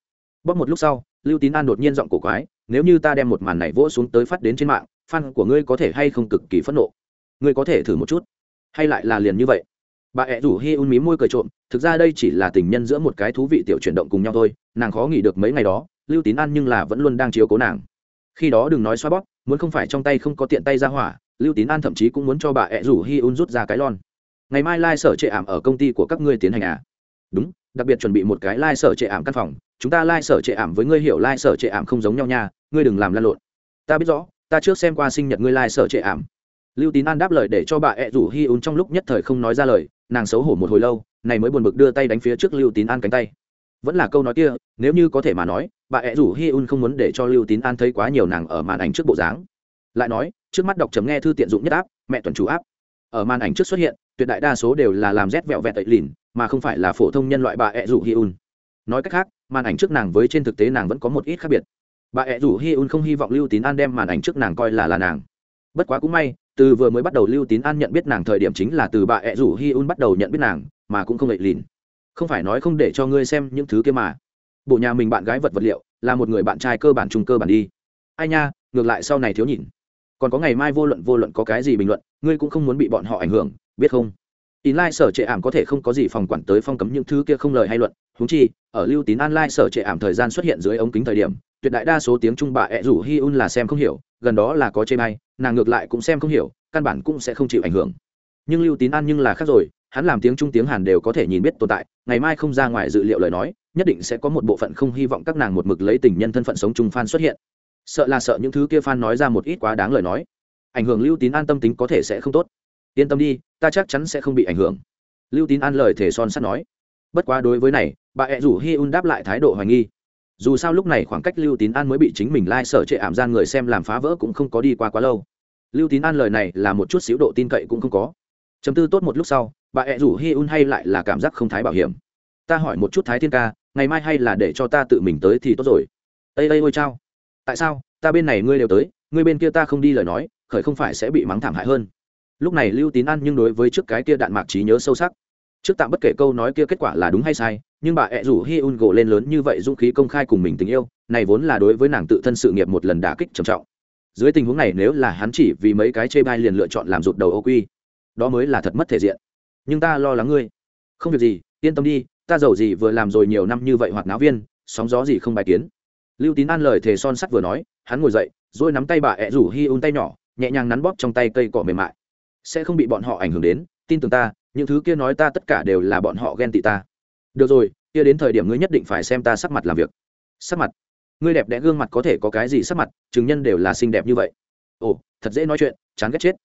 Speaker 1: Bóp một lúc sau, lưu tín an đột nhiên giọng cổ quái, nếu như ta đem một màn này vỗ xuống tới phát đến trên mạng, fan của ngươi có thể hay không cực kỳ phẫn nộ? Ngươi có thể thử một chút. Hay lại là liền như vậy? Bà ẹ rủ hi un mí môi cười trộm, thực ra đây chỉ là tình nhân giữa một cái thú vị tiểu chuyển động cùng nhau thôi, nàng khó nghỉ được mấy ngày đó, lưu tín an nhưng là vẫn luôn đang chiếu cố nàng. Khi đó đừng nói xoa bóp, muốn không phải trong tay không có tiện tay ra hỏa, lưu tín an thậm chí cũng muốn cho bà ẹ rủ hi un rút ra cái lon. Ngày mai lai、like、sở trệ ảm ở công ty của các ngươi tiến hành à? Đúng, đặc biệt chuẩn bị một cái lai、like、sở trệ ảm căn phòng. Chúng ta lai、like、sở trệ ảm với ngươi hiểu lai、like、sở trệ ảm không giống nhau nha, ngươi đừng làm lan lộn. Ta biết rõ, ta trước xem qua sinh nhật ngươi lai、like、sở trệ ảm. Lưu tín an đáp lời để cho bà ẹ rủ hi un trong lúc nhất thời không nói ra lời, nàng xấu hổ một hồi lâu, này mới buồn bực đưa tay đánh phía trước lưu tín an cánh tay. Vẫn là câu nói kia, nếu như có thể mà nói, bà ẹ rủ hi un không muốn để cho lưu tín an thấy quá nhiều nàng ở màn ảnh trước bộ dáng. Lại nói, trước mắt đọc chấm nghe thư tiện dụng nhất áp, mẹ tuần chủ áp. Ở màn ảnh trước xuất hiện, tuyệt đại đa số đều là làm rét vẹo vẹt tẩy lìn mà không phải là phổ thông nhân loại bà ẹ rủ hi un. Nói cách khác, màn ảnh trước nàng với trên thực tế nàng vẫn có một ít khác biệt. Bà ẹ rủ hi un không hy vọng lưu tín an đem màn ảnh trước nàng coi là là nàng. Bất quá cũng may, từ vừa mới bắt đầu lưu tín an nhận biết nàng thời điểm chính là từ bà ẹ rủ hi un bắt đầu nhận biết nàng, mà cũng không lệ lìn không phải nói không để cho ngươi xem những thứ kia mà. Bộ nhà mình bạn gái vật vật liệu, là một người bạn trai cơ bản trung cơ bản đi. Ai nha, ngược lại sau này thiếu nhìn. Còn có ngày mai vô luận vô luận có cái gì bình luận, ngươi cũng không muốn bị bọn họ ảnh hưởng, biết không? In lai sở trệ ảm có thể không có gì phòng quản tới phong cấm những thứ kia không lời hay luận. Húng chi, ở lưu tín an lai sở trệ ảm thời gian xuất hiện dưới ống kính thời điểm, tuyệt đại đa số tiếng trung bà ẹ rủ hi un là xem không hiểu, gần đó là có chê may nàng ngược lại cũng xem không hiểu, căn bản cũng sẽ không chịu ảnh hưởng. Nhưng lưu tín an nhưng là khác rồi, hắn làm tiếng trung tiếng hàn đều có thể nhìn biết tồn tại, ngày mai không ra ngoài dự liệu lời nói, nhất định sẽ có một bộ phận không hy vọng các nàng một mực lấy tình nhân thân phận sống chung fan xuất hiện. Sợ là sợ những thứ kia fan nói ra một ít quá đáng lời nói. Ảnh hưởng lưu tín an tâm tính có thể sẽ không tốt yên tâm đi, ta chắc chắn sẽ không bị ảnh hưởng. Lưu tín an lời thể son sắt nói. Bất quá đối với này, bà ẹ rủ hi un đáp lại thái độ hoài nghi. Dù sao lúc này khoảng cách lưu tín an mới bị chính mình lai、like、sở trệ ảm gian người xem làm phá vỡ cũng không có đi qua quá lâu. Lưu tín an lời này là một chút xíu độ tin cậy cũng không có. Chấm tư tốt một lúc sau, bà ẹ rủ hi un hay lại là cảm giác không thái bảo hiểm. Ta hỏi một chút thái thiên ca, ngày mai hay là để cho ta tự mình tới thì tốt rồi. Ây ây ôi chao. Tại sao? Ta bên này ngươi đều tới, ngươi bên kia ta không đi lời nói, khởi không phải sẽ bị mắng thảm hại hơn lúc này lưu tín ăn nhưng đối với trước cái kia đạn mạc trí nhớ sâu sắc. Trước tạm bất kể câu nói kia kết quả là đúng hay sai, nhưng bà ẹ rủ hi un gỗ lên lớn như vậy dũng khí công khai cùng mình tình yêu, này vốn là đối với nàng tự thân sự nghiệp một lần đả kích trầm trọng. Dưới tình huống này nếu là hắn chỉ vì mấy cái chê bai liền lựa chọn làm rụt đầu ô quy, đó mới là thật mất thể diện. Nhưng ta lo lắng ngươi. Không việc gì, yên tâm đi, ta giàu gì vừa làm rồi nhiều năm như vậy hoạt náo viên, sóng gió gì không bài kiến. Lưu tín an lời thề son sắt vừa nói, hắn ngồi dậy rồi nắm tay bà ẹ rủ hi un tay nhỏ, nhẹ nhàng nắn bóp trong tay cây cỏ mềm mại sẽ không bị bọn họ ảnh hưởng đến, tin tưởng ta, những thứ kia nói ta tất cả đều là bọn họ ghen tị ta. Được rồi, kia đến thời điểm ngươi nhất định phải xem ta sắc mặt làm việc. Sắc mặt? Ngươi đẹp đẽ gương mặt có thể có cái gì sắc mặt, chứng nhân đều là xinh đẹp như vậy. Ồ, thật dễ nói chuyện, chán ghét chết.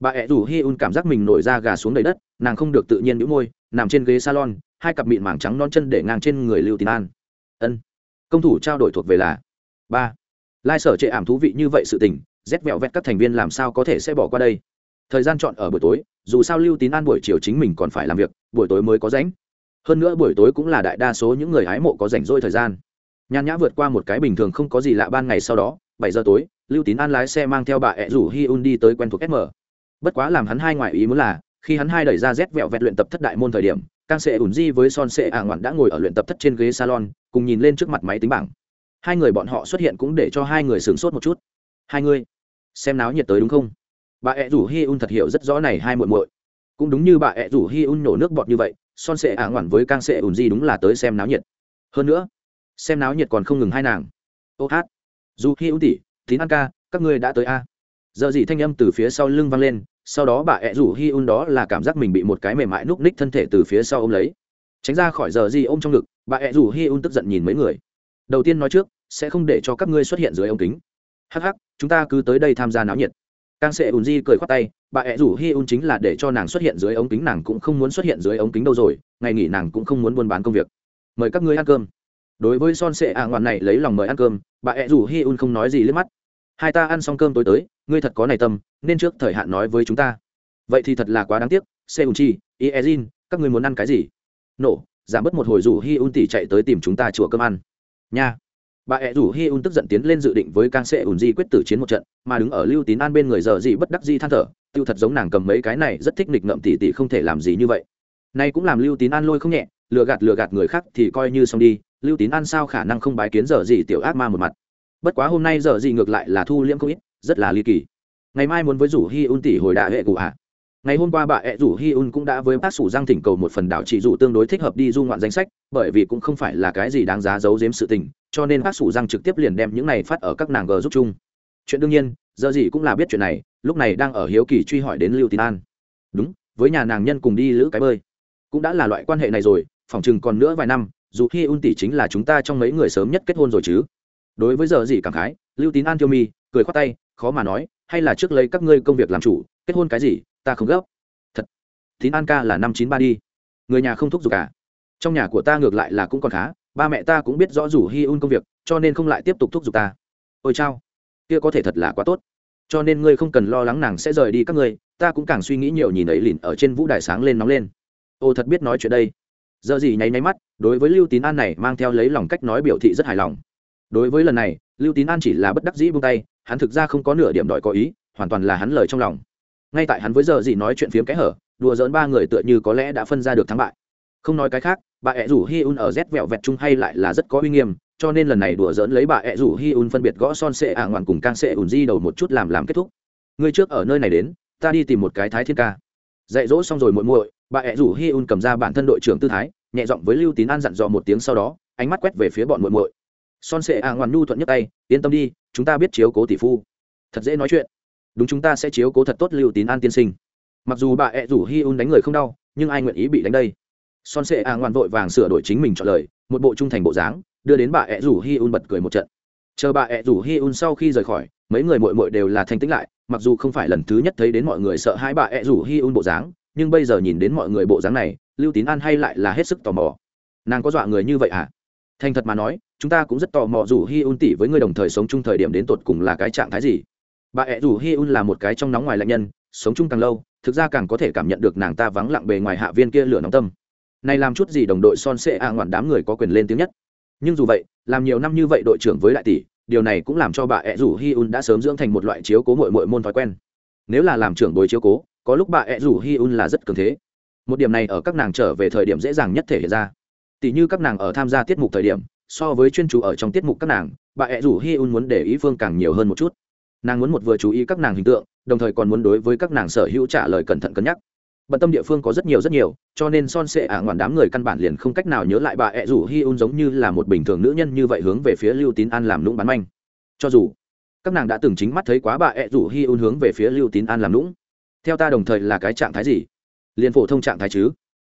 Speaker 1: Bà ẹ rủ hi un cảm giác mình nổi da gà xuống đầy đất, nàng không được tự nhiên nhũ môi, nằm trên ghế salon, hai cặp mịn mảng trắng non chân để ngang trên người lưu tín an. Ân. Công thủ trao đổi thuộc về là ba. Lai sở trệ ảm thú vị như vậy sự tình rét vẹo vẹt các thành viên làm sao có thể sẽ bỏ qua đây? Thời gian chọn ở buổi tối, dù sao lưu tín an buổi chiều chính mình còn phải làm việc, buổi tối mới có rảnh. Hơn nữa buổi tối cũng là đại đa số những người hái mộ có rảnh rỗi thời gian. Nhàn nhã vượt qua một cái bình thường không có gì lạ ban ngày sau đó, bảy giờ tối, lưu tín an lái xe mang theo bà ẹ rủ hi un đi tới quen thuộc sm bất quá làm hắn hai ngoại ý muốn là, khi hắn hai đẩy ra rét vẹo vẹt luyện tập thất đại môn thời điểm càng sệ ủn di với son sệ ả ngoạn đã ngồi ở luyện tập thất trên ghế salon, cùng nhìn lên trước mặt máy tính bảng. Hai người bọn họ xuất hiện cũng để cho hai người sửng sốt một chút. Hai người, xem náo nhiệt tới đúng không? Bà ẹ rủ hi un thật hiểu rất rõ này hai muội muội. Cũng đúng như bà ẹ rủ hi un nổ nước bọt như vậy, son sệ à ả ngoản với càng sệ ủn di đúng là tới xem náo nhiệt. Hơn nữa, xem náo nhiệt còn không ngừng hai nàng. Ô hát, dù hi un tỉ tín an ca, các ngươi đã tới a. Giờ gì thanh âm từ phía sau lưng vang lên, sau đó bà ẹ rủ hi un đó là cảm giác mình bị một cái mềm mại núp ních thân thể từ phía sau ôm lấy. Tránh ra khỏi giờ gì ôm trong ngực, bà ẹ rủ hi un tức giận nhìn mấy người. Đầu tiên nói trước, sẽ không để cho các ngươi xuất hiện dưới ống kính. Hắc hắc, chúng ta cứ tới đây tham gia náo nhiệt càng sẽ ùn di cười khoát tay bà ẹ rủ hi un chính là để cho nàng xuất hiện dưới ống kính nàng cũng không muốn xuất hiện dưới ống kính đâu rồi ngày nghỉ nàng cũng không muốn buôn bán công việc. Mời các ngươi ăn cơm. Đối với son sệ ạ à ngoạn này lấy lòng mời ăn cơm bà ẹ rủ hi un không nói gì liếc mắt. Hai ta ăn xong cơm tối tới ngươi thật có này tâm nên trước thời hạn nói với chúng ta. Vậy thì thật là quá đáng tiếc se un chi Jin, các ngươi muốn ăn cái gì? Nổ giảm bớt một hồi rủ hi un tỉ chạy tới tìm chúng ta chùa cơm ăn. Nha bà ẹ rủ hi un tức giận tiến lên dự định với càng sẽ ùn di quyết tử chiến một trận, mà đứng ở lưu tín an bên người giờ gì bất đắc di than thở, tiêu thật giống nàng cầm mấy cái này, rất thích nghịch ngợm tỉ tỉ không thể làm gì như vậy. Nay cũng làm lưu tín an lôi không nhẹ, lừa gạt lừa gạt người khác thì coi như xong đi, lưu tín an sao khả năng không bái kiến giờ gì tiểu ác ma một mặt? Bất quá hôm nay giờ gì ngược lại là thu liễm không ít, rất là ly kỳ. Ngày mai muốn với rủ hi un tỷ hồi đại hệ cụ hạ ngày hôm qua bà ẹ rủ hi un cũng đã với bác sủ giang thỉnh cầu một phần đảo chỉ dụ tương đối thích hợp đi du ngoạn danh sách, bởi vì cũng không phải là cái gì đáng giá giấu giếm sự tình cho nên bác sủ răng trực tiếp liền đem những này phát ở các nàng g giúp chung. Chuyện đương nhiên, giờ gì cũng là biết chuyện này, lúc này đang ở hiếu kỳ truy hỏi đến lưu tín an. Đúng, với nhà nàng nhân cùng đi lữ cái bơi. Cũng đã là loại quan hệ này rồi, phỏng chừng còn nữa vài năm, dù khi un tỷ chính là chúng ta trong mấy người sớm nhất kết hôn rồi chứ. Đối với giờ gì cảm khái, lưu tín an tiêu mi, cười khoát tay, khó mà nói, hay là trước lấy các ngươi công việc làm chủ, kết hôn cái gì, ta không gấp. Thật, tín an ca là năm chín ba đi. Người nhà không thúc giục cả trong nhà của ta ngược lại là cũng còn khá ba mẹ ta cũng biết rõ rủ hi un công việc, cho nên không lại tiếp tục thúc giục ta. Ôi chao, kia có thể thật là quá tốt. Cho nên ngươi không cần lo lắng nàng sẽ rời đi các ngươi, ta cũng càng suy nghĩ nhiều nhìn ấy lìn ở trên vũ đài sáng lên nóng lên. Ô, thật biết nói chuyện đây. Giờ gì nháy nháy mắt, đối với lưu tín an này mang theo lấy lòng cách nói biểu thị rất hài lòng. Đối với lần này, lưu tín an chỉ là bất đắc dĩ buông tay, hắn thực ra không có nửa điểm đòi có ý, hoàn toàn là hắn lời trong lòng. Ngay tại hắn với giờ gì nói chuyện phiếm cái hở, đùa dỡn ba người tựa như có lẽ đã phân ra được thắng bại không nói cái khác, bà ẹ rủ hi un ở rét vẹo vẹt chung hay lại là rất có uy nghiêm, cho nên lần này đùa dỡn lấy bà ẹ rủ hi un phân biệt gõ son sệ ả ngoạn cùng càng sệ ùn di đầu một chút làm làm kết thúc. Ngươi trước ở nơi này đến, ta đi tìm một cái thái thiên ca. Dạy dỗ xong rồi muội muội, bà ẹ rủ hi un cầm ra bản thân đội trưởng tư thái, nhẹ giọng với lưu tín an dặn dò một tiếng sau đó, ánh mắt quét về phía bọn muội muội. Son sệ ả ngoạn nhu thuận nhất tay, yên tâm đi, chúng ta biết chiếu cố tỷ phu. Thật dễ nói chuyện. Đúng chúng ta sẽ chiếu cố thật tốt lưu tín an tiên sinh. Mặc dù bà ẹ rủ hi un đánh người không đau, nhưng ai nguyện ý bị đánh đây? Son sệ a ngoan vội vàng sửa đổi chính mình chọn lời, một bộ trung thành bộ dáng, đưa đến bà ẹ rủ hi un bật cười một trận. Chờ bà ẹ rủ hi un sau khi rời khỏi, mấy người mội mội đều là thanh tĩnh lại, mặc dù không phải lần thứ nhất thấy đến mọi người sợ hai bà ẹ rủ hi un bộ dáng, nhưng bây giờ nhìn đến mọi người bộ dáng này, lưu tín an hay lại là hết sức tò mò. Nàng có dọa người như vậy à? Thành thật mà nói, chúng ta cũng rất tò mò rủ hi un tỷ với người đồng thời sống chung thời điểm đến tột cùng là cái trạng thái gì. Bà ẹ rủ hi un là một cái trong nóng ngoài lạnh nhân, sống chung càng lâu, thực ra càng có thể cảm nhận được nàng ta vắng lặng bề ngoài hạ viên kia lửa nóng tâm này làm chút gì đồng đội son sệ a à ngoạn đám người có quyền lên tiếng nhất. Nhưng dù vậy, làm nhiều năm như vậy đội trưởng với đại tỷ, điều này cũng làm cho bà ẹ rủ hi un đã sớm dưỡng thành một loại chiếu cố mội mội môn thói quen. Nếu là làm trưởng bồi chiếu cố, có lúc bà ẹ rủ hi un là rất cường thế. Một điểm này ở các nàng trở về thời điểm dễ dàng nhất thể hiện ra. Tỷ như các nàng ở tham gia tiết mục thời điểm, so với chuyên chủ ở trong tiết mục các nàng, bà ẹ rủ hi un muốn để ý phương càng nhiều hơn một chút. Nàng muốn một vừa chú ý các nàng hình tượng, đồng thời còn muốn đối với các nàng sở hữu trả lời cẩn thận cân nhắc bận tâm địa phương có rất nhiều rất nhiều, cho nên son sệ ả ngoản đám người căn bản liền không cách nào nhớ lại bà ẹ rủ hi un giống như là một bình thường nữ nhân như vậy hướng về phía lưu tín an làm lũng bán manh. Cho dù các nàng đã từng chính mắt thấy quá bà ẹ rủ hi un hướng về phía lưu tín an làm lũng theo ta đồng thời là cái trạng thái gì? Liền phổ thông trạng thái chứ?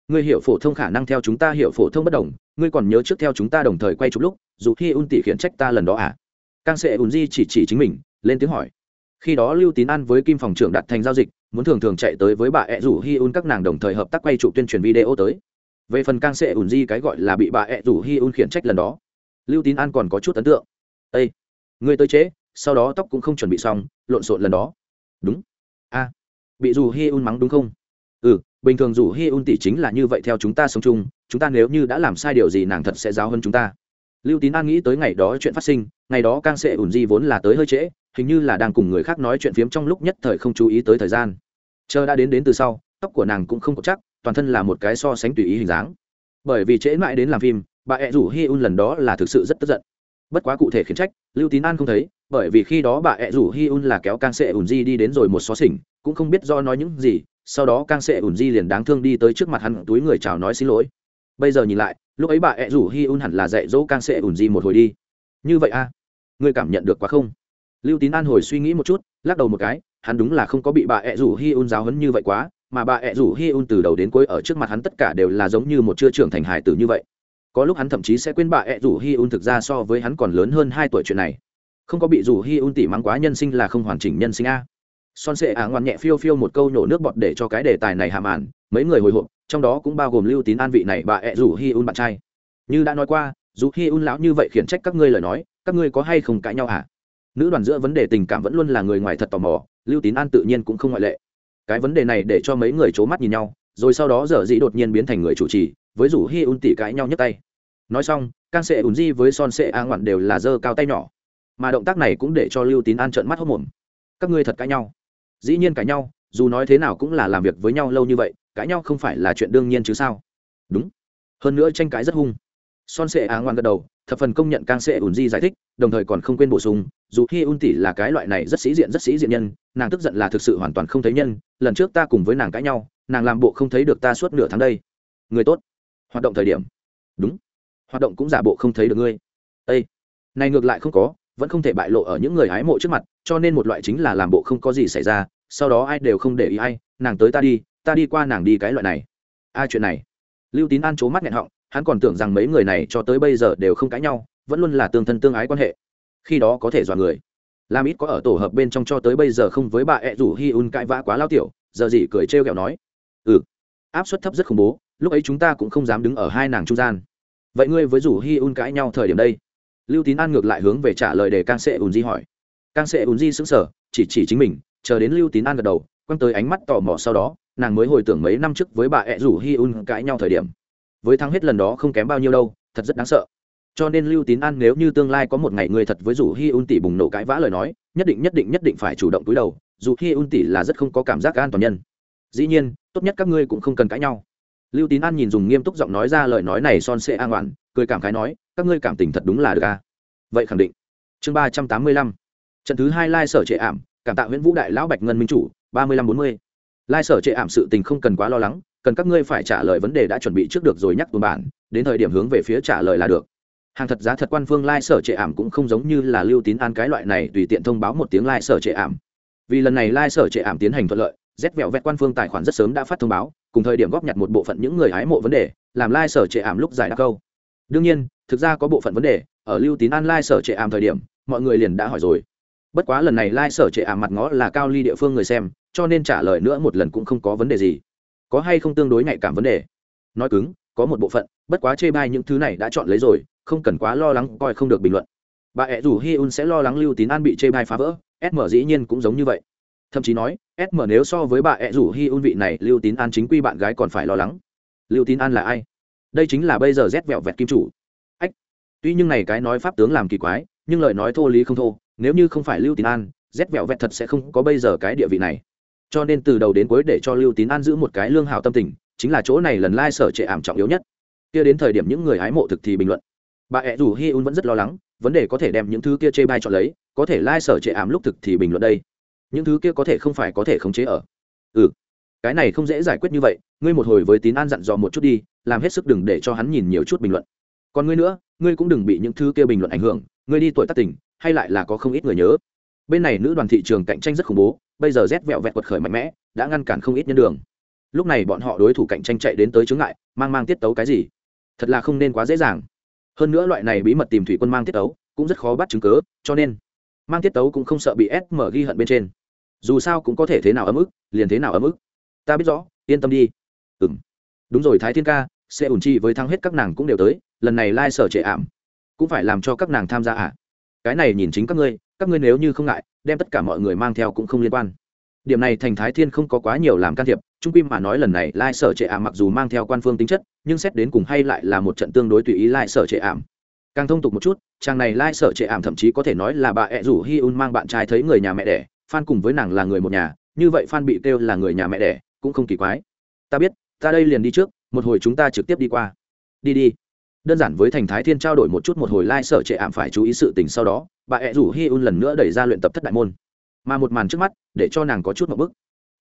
Speaker 1: Ngươi hiểu phổ thông khả năng theo chúng ta hiểu phổ thông bất đồng, ngươi còn nhớ trước theo chúng ta đồng thời quay chụp lúc, dù hi un tỷ khiển trách ta lần đó à? Càng sệ ùn di chỉ chỉ chính mình, lên tiếng hỏi. Khi đó lưu tín an với kim phòng trưởng đặt thành giao dịch muốn thường thường chạy tới với bà ẹ rủ hi un các nàng đồng thời hợp tác quay trụ tuyên truyền video tới. Về phần càng sẽ ủn di cái gọi là bị bà ẹ rủ hi un khiển trách lần đó. Lưu tín an còn có chút ấn tượng. Ây người tới chế, sau đó tóc cũng không chuẩn bị xong, lộn xộn lần đó. Đúng. A, bị dù hi un mắng đúng không? Ừ bình thường dù hi un tỷ chính là như vậy theo chúng ta sống chung, chúng ta nếu như đã làm sai điều gì nàng thật sẽ giáo hơn chúng ta lưu tín an nghĩ tới ngày đó chuyện phát sinh, ngày đó càng sẽ ủn di vốn là tới hơi trễ, hình như là đang cùng người khác nói chuyện phiếm trong lúc nhất thời không chú ý tới thời gian. Chờ đã đến đến từ sau, tóc của nàng cũng không có chắc, toàn thân là một cái so sánh tùy ý hình dáng. Bởi vì trễ mãi đến làm phim, bà ẹ rủ hi un lần đó là thực sự rất tức giận. Bất quá cụ thể khiến trách, lưu tín an không thấy, bởi vì khi đó bà ẹ rủ hi un là kéo càng sẽ ủn di đi đến rồi một xó xỉnh, cũng không biết do nói những gì, sau đó càng sẽ ủn di liền đáng thương đi tới trước mặt hắn túi người chào nói xin lỗi bây giờ nhìn lại, lúc ấy bà ẹ rủ hi un hẳn là dạy dỗ càng sẽ ủn di một hồi đi. Như vậy a à? ngươi cảm nhận được quá không? Lưu tín an hồi suy nghĩ một chút, lắc đầu một cái, hắn đúng là không có bị bà ẹ rủ hi un giáo hấn như vậy quá, mà bà ẹ rủ hi un từ đầu đến cuối ở trước mặt hắn tất cả đều là giống như một chưa trưởng thành hải tử như vậy. Có lúc hắn thậm chí sẽ quên bà ẹ rủ hi un thực ra so với hắn còn lớn hơn hai tuổi chuyện này. Không có bị rủ hi un tỉ mắng quá nhân sinh là không hoàn chỉnh nhân sinh a. Son sệ ả ngoan nhẹ phiêu phiêu một câu nhổ nước bọt để cho cái đề tài này hạ màn, mấy người hồi hộp trong đó cũng bao gồm lưu tín an vị này bà ẹ rủ hi un bạn trai. Như đã nói qua, dù hi un lão như vậy khiển trách các ngươi lời nói, các ngươi có hay không cãi nhau à nữ đoàn giữa vấn đề tình cảm vẫn luôn là người ngoài thật tò mò, lưu tín an tự nhiên cũng không ngoại lệ. Cái vấn đề này để cho mấy người c h ố mắt nhìn nhau, rồi sau đó dở dĩ đột nhiên biến thành người chủ trì, với rủ hi un tỉ cãi nhau nhấc tay. Nói xong, can sệ ùn di với son sệ a ngoạn đều là dơ cao tay nhỏ. Mà động tác này cũng để cho lưu tín an trợn mắt hốc mồm. Các ngươi thật cãi nhau. Dĩ nhiên cãi nhau, dù nói thế nào cũng là làm việc với nhau lâu như vậy cãi nhau không phải là chuyện đương nhiên chứ sao? Đúng. Hơn nữa tranh cãi rất hung. Son sệ á ngoan gật đầu, thập phần công nhận càng sệ ùn di giải thích, đồng thời còn không quên bổ sung, dù khi ùn tỷ là cái loại này rất sĩ diện, rất sĩ diện nhân, nàng tức giận là thực sự hoàn toàn không thấy nhân, lần trước ta cùng với nàng cãi nhau, nàng làm bộ không thấy được ta suốt nửa tháng đây. Người tốt. Hoạt động thời điểm. Đúng. Hoạt động cũng giả bộ không thấy được ngươi. Ây này ngược lại không có, vẫn không thể bại lộ ở những người hái mộ trước mặt, cho nên một loại chính là làm bộ không có gì xảy ra, sau đó ai đều không để ý ai, nàng tới ta đi ta đi qua nàng đi cái loại này. Ai chuyện này. Lưu tín an c mắt nghẹn họng, hắn còn tưởng rằng mấy người này cho tới bây giờ đều không cãi nhau, vẫn luôn là tương thân tương ái quan hệ. Khi đó có thể dọa người. Làm ít có ở tổ hợp bên trong cho tới bây giờ không với bà ẹ rủ hi un cãi vã quá lao tiểu, giờ gì cười trêu ghẹo nói. Ừ áp suất thấp rất khủng bố, lúc ấy chúng ta cũng không dám đứng ở hai nàng trung gian. Vậy ngươi với rủ hi un cãi nhau thời điểm đây? Lưu tín an ngược lại hướng về trả lời để càng sệ ùn di hỏi. Càng sệ ùn di sững sờ, chỉ chỉ chính mình, chờ đến lưu tín an gật đầu, quăng tới ánh mắt tò mò sau đó nàng mới hồi tưởng mấy năm trước với bà ẹ rủ hi un cãi nhau thời điểm. Với thắng hết lần đó không kém bao nhiêu đâu, thật rất đáng sợ. Cho nên lưu tín an nếu như tương lai có một ngày người thật với rủ hi un tỷ bùng nổ cãi vã lời nói, nhất định nhất định nhất định phải chủ động túi đầu, dù hi un tỷ là rất không có cảm giác an toàn nhân. Dĩ nhiên, tốt nhất các ngươi cũng không cần cãi nhau. Lưu tín an nhìn dùng nghiêm túc giọng nói ra lời nói này son sệ an ngoạn cười cảm khái nói, các ngươi cảm tình thật đúng là được a vậy khẳng định. Chương ba trăm tám mươi lăm. Trận thứ hai lai sở trệ ảm, cảm tạ nguyễn vũ đại lão bạch ngân minh chủ, ba mươi lăm bốn mươi lai sở trệ ảm sự tình không cần quá lo lắng, cần các ngươi phải trả lời vấn đề đã chuẩn bị trước được rồi nhắc tuần bản, đến thời điểm hướng về phía trả lời là được. Hàng thật giá thật quan phương sở trệ ảm cũng không giống như là lưu tín an cái loại này tùy tiện thông báo một tiếng lai sở trệ ảm. Vì lần này lai sở trệ ảm tiến hành thuận lợi rét vẹo vẹt quan phương tài khoản rất sớm đã phát thông báo, cùng thời điểm góp nhặt một bộ phận những người hái mộ vấn đề, làm lai sở trệ ảm lúc giải đáp câu. Đương nhiên, thực ra có bộ phận vấn đề, ở lưu tín an lai sở trệ ảm thời điểm, mọi người liền đã hỏi rồi bất quá lần này lai、like、sở trệ ảm mặt ngó là cao ly địa phương người xem, cho nên trả lời nữa một lần cũng không có vấn đề gì. Có hay không tương đối nhạy cảm vấn đề? Nói cứng, có một bộ phận, bất quá chê bai những thứ này đã chọn lấy rồi, không cần quá lo lắng, coi không được bình luận. Bà ẹ rủ hi un sẽ lo lắng lưu tín an bị chê bai phá vỡ sm dĩ nhiên cũng giống như vậy. Thậm chí nói sm nếu so với bà ẹ rủ hi un vị này, lưu tín an chính quy bạn gái còn phải lo lắng. Lưu tín an là ai? Đây chính là bây giờ rét vẹo vẹt kim chủ. Ách, tuy nhưng này cái nói pháp tướng làm kỳ quái, nhưng lời nói thô lý không thô nếu như không phải lưu tín an rét vẹo vẹt thật sẽ không có bây giờ cái địa vị này. Cho nên từ đầu đến cuối để cho lưu tín an giữ một cái lương hào tâm tình, chính là chỗ này lần lai sở trệ ảm trọng yếu nhất. Kia đến thời điểm những người hái mộ thực thì bình luận. Bà ẹ rủ hi un vẫn rất lo lắng, vấn đề có thể đem những thứ kia chê bai chọn lấy, có thể lai sở trệ ảm lúc thực thì bình luận đây. Những thứ kia có thể không phải có thể khống chế ở. Ừ cái này không dễ giải quyết như vậy, ngươi một hồi với tín an dặn dò một chút đi, làm hết sức đừng để cho hắn nhìn nhiều chút bình luận. Còn ngươi nữa, ngươi cũng đừng bị những thứ kia bình luận ảnh hưởng, ngươi đi tuổi tác tỉnh hay lại là có không ít người nhớ. Bên này nữ đoàn thị trường cạnh tranh rất khủng bố, bây giờ rét vẹo vẹt quật khởi mạnh mẽ, đã ngăn cản không ít nhân đường. Lúc này bọn họ đối thủ cạnh tranh chạy đến tới chướng ngại, mang mang tiết tấu cái gì? Thật là không nên quá dễ dàng. Hơn nữa loại này bí mật tìm thủy quân mang tiết tấu, cũng rất khó bắt chứng cớ cho nên mang tiết tấu cũng không sợ bị ép mở ghi hận bên trên. Dù sao cũng có thể thế nào ấm ức, liền thế nào ấm ức. Ta biết rõ, yên tâm đi. Ừ m đúng rồi thái thiên ca sẽ ủn chi với thăng hết các nàng cũng đều tới, lần này lai、like、sở trệ ảm, cũng phải làm cho các nàng tham gia ạ à cái này nhìn chính các ngươi các ngươi nếu như không ngại, đem tất cả mọi người mang theo cũng không liên quan. Điểm này thành thái thiên không có quá nhiều làm can thiệp, trung pim mà nói lần này lai sở trệ ảm mặc dù mang theo quan phương tính chất, nhưng xét đến cùng hay lại là một trận tương đối tùy ý lai sở trệ ảm. Càng thông tục một chút, chàng này lai sở trệ ảm thậm chí có thể nói là bà ẹ rủ hi un mang bạn trai thấy người nhà mẹ đẻ phan cùng với nàng là người một nhà, như vậy phan bị kêu là người nhà mẹ đẻ cũng không kỳ quái. Ta biết, ta đây liền đi trước, một hồi chúng ta trực tiếp đi qua. Đi đi đơn giản với thành thái thiên trao đổi một chút một hồi lai、like、sở trệ ảm phải chú ý sự tình sau đó, bà ẹ rủ hi un lần nữa đẩy ra luyện tập thất đại môn. Mà một màn trước mắt, để cho nàng có chút một bức.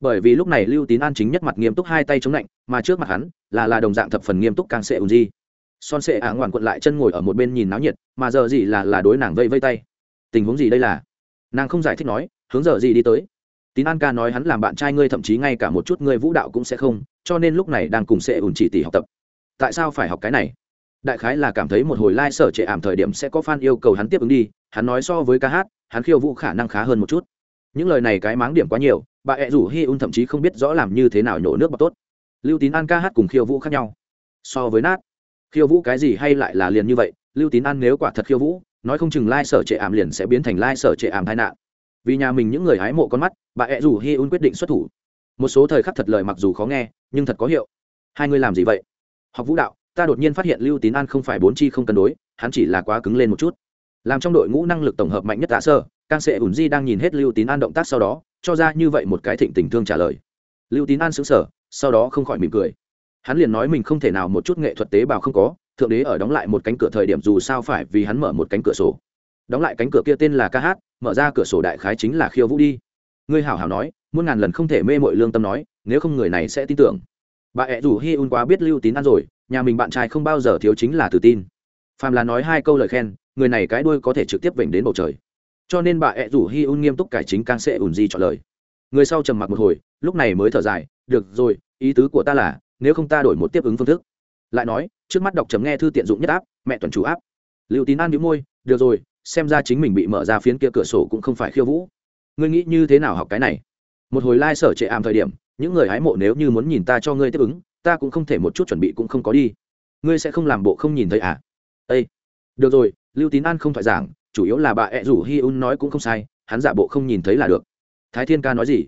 Speaker 1: Bởi vì lúc này lưu tín an chính nhất mặt nghiêm túc hai tay chống lạnh, mà trước mặt hắn là là đồng dạng thập phần nghiêm túc càng sệ ùn di son sệ ả ngoạn quận lại chân ngồi ở một bên nhìn náo nhiệt, mà giờ gì là là đối nàng vây vây tay. Tình huống gì đây là? Nàng không giải thích nói, hướng giờ gì đi tới. Tín an ca nói hắn làm bạn trai ngươi thậm chí ngay cả một chút ngươi vũ đạo cũng sẽ không, cho nên lúc này đang cùng sệ ùn chỉ tỷ học tập. Tại sao phải học cái này? Đại khái là cảm thấy một hồi lai、like、sở trệ ảm thời điểm sẽ có f a n yêu cầu hắn tiếp ứng đi, hắn nói so với ca hát, hắn khiêu vũ khả năng khá hơn một chút. Những lời này cái máng điểm quá nhiều, bà ẹ rủ hi un thậm chí không biết rõ làm như thế nào nhổ nước bọt tốt. Lưu tín an ca hát cùng khiêu vũ khác nhau. So với nát. Khiêu vũ cái gì hay lại là liền như vậy, lưu tín an nếu quả thật khiêu vũ, nói không chừng lai sở trệ ảm liền sẽ biến thành lai sở trệ ảm tai nạn. Vì nhà mình những người hái mộ con mắt, bà ẹ rủ hi un quyết định xuất thủ. Một số thời khắc thật lời mặc dù khó nghe, nhưng thật có hiệu. Hai người làm gì vậy? Học vũ đạo ta đột nhiên phát hiện lưu tín an không phải bốn chi không cân đối, hắn chỉ là quá cứng lên một chút. Làm trong đội ngũ năng lực tổng hợp mạnh nhất tạ sơ càng sẽ ủn di đang nhìn hết lưu tín an động tác sau đó, cho ra như vậy một cái thịnh tình thương trả lời. Lưu tín an xứng sở sau đó không khỏi mỉm cười. Hắn liền nói mình không thể nào một chút nghệ thuật tế bào không có, thượng đế ở đóng lại một cánh cửa thời điểm dù sao phải vì hắn mở một cánh cửa sổ. Đóng lại cánh cửa kia tên là ca hát, mở ra cửa sổ đại khái chính là khiêu vũ đi. Ngươi hảo hảo nói, muôn ngàn lần không thể mê mội lương tâm nói, nếu không người này sẽ tin tưởng. Bà ẹ rủ hi un quá biết lưu tín ăn rồi nhà mình bạn trai không bao giờ thiếu chính là tự tin. Phàm là nói hai câu lời khen, người này cái đuôi có thể trực tiếp vểnh đến bầu trời. Cho nên bà ẹ rủ hi un nghiêm túc cải chính càng sẽ ủn di trả lời. Người sau trầm mặc một hồi, lúc này mới thở dài, được rồi, ý tứ của ta là, nếu không ta đổi một tiếp ứng phương thức. Lại nói, trước mắt đọc chấm nghe thư tiện dụng nhất áp, mẹ tuần chủ áp. Liệu tín an đĩu môi, được rồi, xem ra chính mình bị mở ra phiến kia cửa sổ cũng không phải khiêu vũ. Ngươi nghĩ như thế nào học cái này? Một hồi lai、like、sở trệ ảm thời điểm, những người hái mộ nếu như muốn nhìn ta cho ngươi tiếp ứng ta cũng không thể một chút chuẩn bị cũng không có đi. Ngươi sẽ không làm bộ không nhìn thấy à? Â được rồi, lưu tín an không thoại giảng, chủ yếu là bà ẹ rủ hi un nói cũng không sai, hắn giả bộ không nhìn thấy là được. Thái thiên ca nói gì?